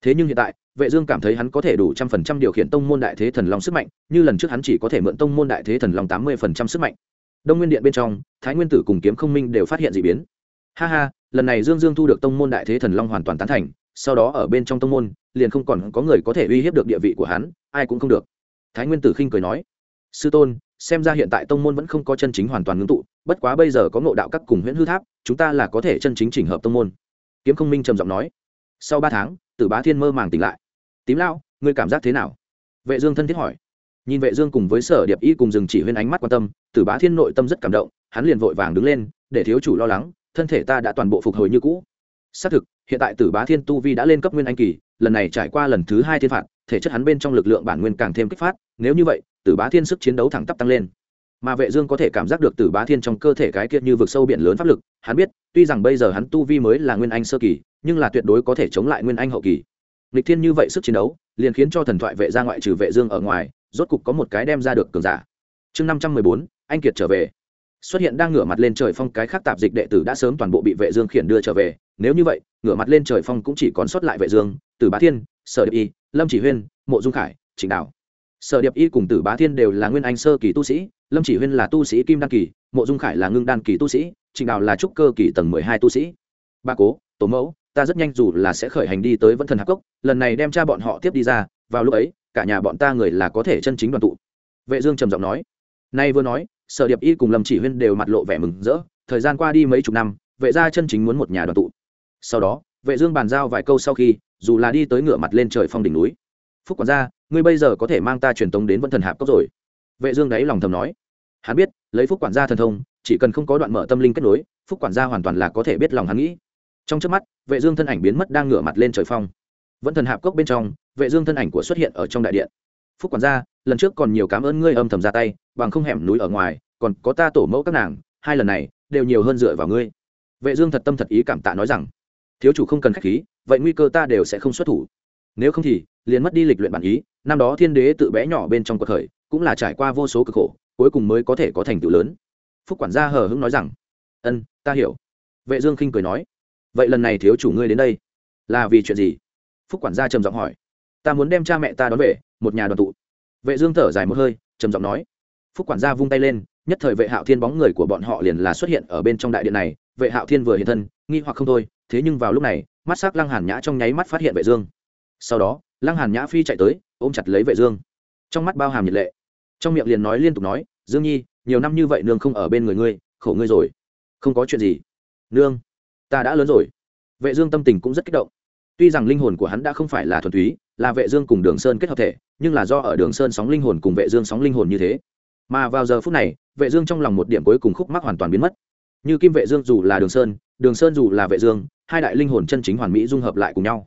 Thế nhưng hiện tại, vệ dương cảm thấy hắn có thể đủ trăm phần trăm điều khiển tông môn đại thế thần long sức mạnh, như lần trước hắn chỉ có thể mượn tông môn đại thế thần long tám mươi phần trăm sức mạnh. Đông nguyên điện bên trong, thái nguyên tử cùng kiếm không minh đều phát hiện dị biến. Ha ha, lần này dương dương thu được tông môn đại thế thần long hoàn toàn tán thành, sau đó ở bên trong tông môn, liền không còn có người có thể uy hiếp được địa vị của hắn, ai cũng không được. Thái nguyên tử khinh cười nói, sư tôn xem ra hiện tại tông môn vẫn không có chân chính hoàn toàn ngưng tụ, bất quá bây giờ có ngộ đạo các cùng huyễn hư tháp, chúng ta là có thể chân chính chỉnh hợp tông môn. Kiếm không minh trầm giọng nói. Sau ba tháng, tử bá thiên mơ màng tỉnh lại. Tím lão, ngươi cảm giác thế nào? Vệ dương thân thiết hỏi. Nhìn vệ dương cùng với sở điệp y cùng dừng chỉ huyên ánh mắt quan tâm, tử bá thiên nội tâm rất cảm động, hắn liền vội vàng đứng lên, để thiếu chủ lo lắng, thân thể ta đã toàn bộ phục hồi như cũ. Xác thực, hiện tại tử bá thiên tu vi đã lên cấp nguyên anh kỳ, lần này trải qua lần thứ hai thiên phạt, thể chất hắn bên trong lực lượng bản nguyên càng thêm kích phát, nếu như vậy tử bá thiên sức chiến đấu thẳng tắp tăng lên. Mà vệ dương có thể cảm giác được tử bá thiên trong cơ thể cái kia như vực sâu biển lớn pháp lực, hắn biết, tuy rằng bây giờ hắn tu vi mới là nguyên anh sơ kỳ, nhưng là tuyệt đối có thể chống lại nguyên anh hậu kỳ. Lịch thiên như vậy sức chiến đấu, liền khiến cho thần thoại vệ gia ngoại trừ vệ dương ở ngoài, rốt cục có một cái đem ra được cường giả. Chương năm trăm mười bốn, anh kiệt trở về. Xuất hiện đang ngửa mặt lên trời phong cái khác tạp dịch đệ tử đã sớm toàn bộ bị vệ dương khiển đưa trở về, nếu như vậy, ngửa mặt lên trời phong cũng chỉ còn sót lại vệ dương, tử bá thiên, sở điệp y, lâm chỉ huyên, mộ dung khải, trịnh đào sở điệp y cùng tử bá thiên đều là nguyên anh sơ kỳ tu sĩ, lâm chỉ huyên là tu sĩ kim đan kỳ, mộ dung khải là ngưng đan kỳ tu sĩ Trình đào là trúc cơ kỳ tầng mười hai tu sĩ. Ba cố, tổ mẫu, ta rất nhanh dù là sẽ khởi hành đi tới vân thần hạc cốc, lần này đem cha bọn họ tiếp đi ra, vào lúc ấy, cả nhà bọn ta người là có thể chân chính đoàn tụ. Vệ dương trầm giọng nói. Nay vừa nói, sở điệp y cùng lâm chỉ huyên đều mặt lộ vẻ mừng rỡ, thời gian qua đi mấy chục năm, vệ gia chân chính muốn một nhà đoàn tụ. Sau đó, vệ dương bàn giao vài câu sau khi, dù là đi tới ngựa mặt lên trời phong đỉnh núi. Phúc quản gia ngươi bây giờ có thể mang ta truyền tống đến vẫn thần hạp cốc rồi. Vệ dương đấy lòng thầm nói. Hắn biết, lấy phúc quản gia thần thông, chỉ cần không có đoạn mở tâm linh kết nối, phúc quản gia hoàn toàn là có thể biết lòng hắn nghĩ. Trong chớp mắt, vệ dương thân ảnh biến mất đang ngửa mặt lên trời phong. Vẫn thần hạp cốc bên trong, vệ dương thân ảnh của xuất hiện ở trong đại điện. Phúc quản gia, lần trước còn nhiều cảm ơn ngươi âm thầm ra tay, bằng không hẻm núi ở ngoài, còn có ta tổ mẫu các nàng, hai lần này, đều nhiều hơn dựa vào ngươi. Vệ dương thật tâm thật ý cảm tạ nói rằng, thiếu chủ không cần khách khí, vậy nguy cơ ta đều sẽ không xuất thủ. Nếu không thì, liền mất đi lịch luyện bản ý năm đó thiên đế tự bé nhỏ bên trong cuộc khởi, cũng là trải qua vô số cực khổ, cuối cùng mới có thể có thành tựu lớn. Phúc quản gia hờ hững nói rằng, ân, ta hiểu. Vệ dương khinh cười nói, vậy lần này thiếu chủ ngươi đến đây, là vì chuyện gì? Phúc quản gia trầm giọng hỏi, ta muốn đem cha mẹ ta đón về, một nhà đoàn tụ. Vệ dương thở dài một hơi, trầm giọng nói, phúc quản gia vung tay lên, nhất thời vệ hạo thiên bóng người của bọn họ liền là xuất hiện ở bên trong đại điện này, vệ hạo thiên vừa hiện thân, nghi hoặc không thôi, thế nhưng vào lúc này, mắt sắc lăng hàn nhã trong nháy mắt phát hiện vệ dương. Sau đó, lăng hàn nhã phi chạy tới ôm chặt lấy vệ dương. Trong mắt bao hàm nhiệt lệ. Trong miệng liền nói liên tục nói, dương nhi, nhiều năm như vậy nương không ở bên người ngươi, khổ ngươi rồi. Không có chuyện gì. Nương, ta đã lớn rồi. Vệ dương tâm tình cũng rất kích động. Tuy rằng linh hồn của hắn đã không phải là thuần túy, là vệ dương cùng đường sơn kết hợp thể, nhưng là do ở đường sơn sóng linh hồn cùng vệ dương sóng linh hồn như thế. Mà vào giờ phút này, vệ dương trong lòng một điểm cuối cùng khúc mắc hoàn toàn biến mất. Như kim vệ dương dù là đường sơn đường sơn dù là vệ dương, hai đại linh hồn chân chính hoàn mỹ dung hợp lại cùng nhau.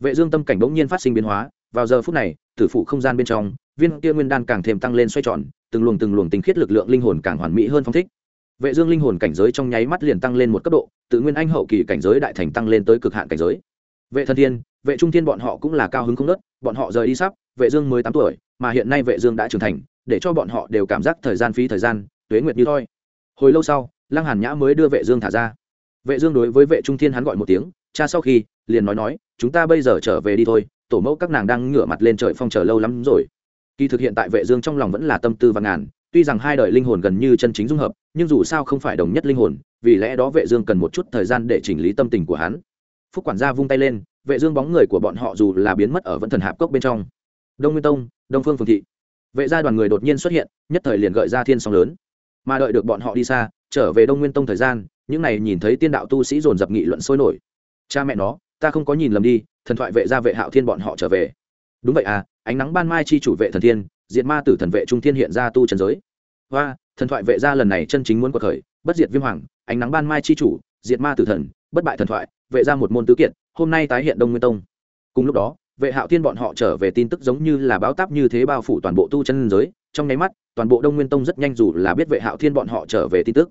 Vệ dương tâm cảnh đống nhiên phát sinh biến hóa, vào giờ phút này tử phụ không gian bên trong, viên kia nguyên đan càng thêm tăng lên xoay tròn, từng luồng từng luồng tinh khiết lực lượng linh hồn càng hoàn mỹ hơn phong thích. Vệ dương linh hồn cảnh giới trong nháy mắt liền tăng lên một cấp độ, tự nguyên anh hậu kỳ cảnh giới đại thành tăng lên tới cực hạn cảnh giới. Vệ thần thiên, vệ trung thiên bọn họ cũng là cao hứng không nớt bọn họ rời đi sắp, vệ dương mới tám tuổi, mà hiện nay vệ dương đã trưởng thành, để cho bọn họ đều cảm giác thời gian phí thời gian, tuế nguyệt như thôi hồi lâu sau, lăng hàn nhã mới đưa vệ dương thả ra. Vệ dương đối với vệ trung thiên hắn gọi một tiếng, cha sau khi, liền nói nói, chúng ta bây giờ trở về đi thôi tổ mẫu các nàng đang ngửa mặt lên trời phong chờ lâu lắm rồi. Kỳ thực hiện tại vệ dương trong lòng vẫn là tâm tư và ngàn, tuy rằng hai đời linh hồn gần như chân chính dung hợp, nhưng dù sao không phải đồng nhất linh hồn, vì lẽ đó vệ dương cần một chút thời gian để chỉnh lý tâm tình của hắn. Phúc quản gia vung tay lên, vệ dương bóng người của bọn họ dù là biến mất ở vẫn thần hạp cốc bên trong. Đông nguyên tông, đông phương phường thị. Vệ gia đoàn người đột nhiên xuất hiện, nhất thời liền gợi ra thiên sóng lớn. Mà đợi được bọn họ đi xa, trở về đông nguyên tông thời gian, những này nhìn thấy tiên đạo tu sĩ dồn dập nghị luận sôi nổi. Cha mẹ nó, ta không có nhìn lầm đi thần thoại vệ gia vệ hạo thiên bọn họ trở về. Đúng vậy à ánh nắng ban mai chi chủ vệ thần thiên, diệt ma tử thần vệ trung thiên hiện ra tu trần giới. Hoa, thần thoại vệ gia lần này chân chính muốn cuộc khởi, bất diệt viêm hoàng, ánh nắng ban mai chi chủ, diệt ma tử thần, bất bại thần thoại, vệ gia một môn tứ kiện, hôm nay tái hiện đông nguyên tông. Cùng lúc đó, vệ hạo thiên bọn họ trở về tin tức giống như là báo táp như thế bao phủ toàn bộ tu chân giới, trong nháy mắt, toàn bộ đông nguyên tông rất nhanh dù là biết vệ hạo thiên bọn họ trở về tin tức.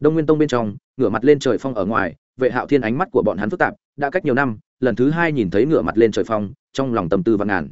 Đông nguyên tông bên trong, ngửa mặt lên trời phong ở ngoài vệ hạo thiên ánh mắt của bọn hắn phức tạp, đã cách nhiều năm, lần thứ hai nhìn thấy ngựa mặt lên trời phong, trong lòng tâm tư vạn ngàn.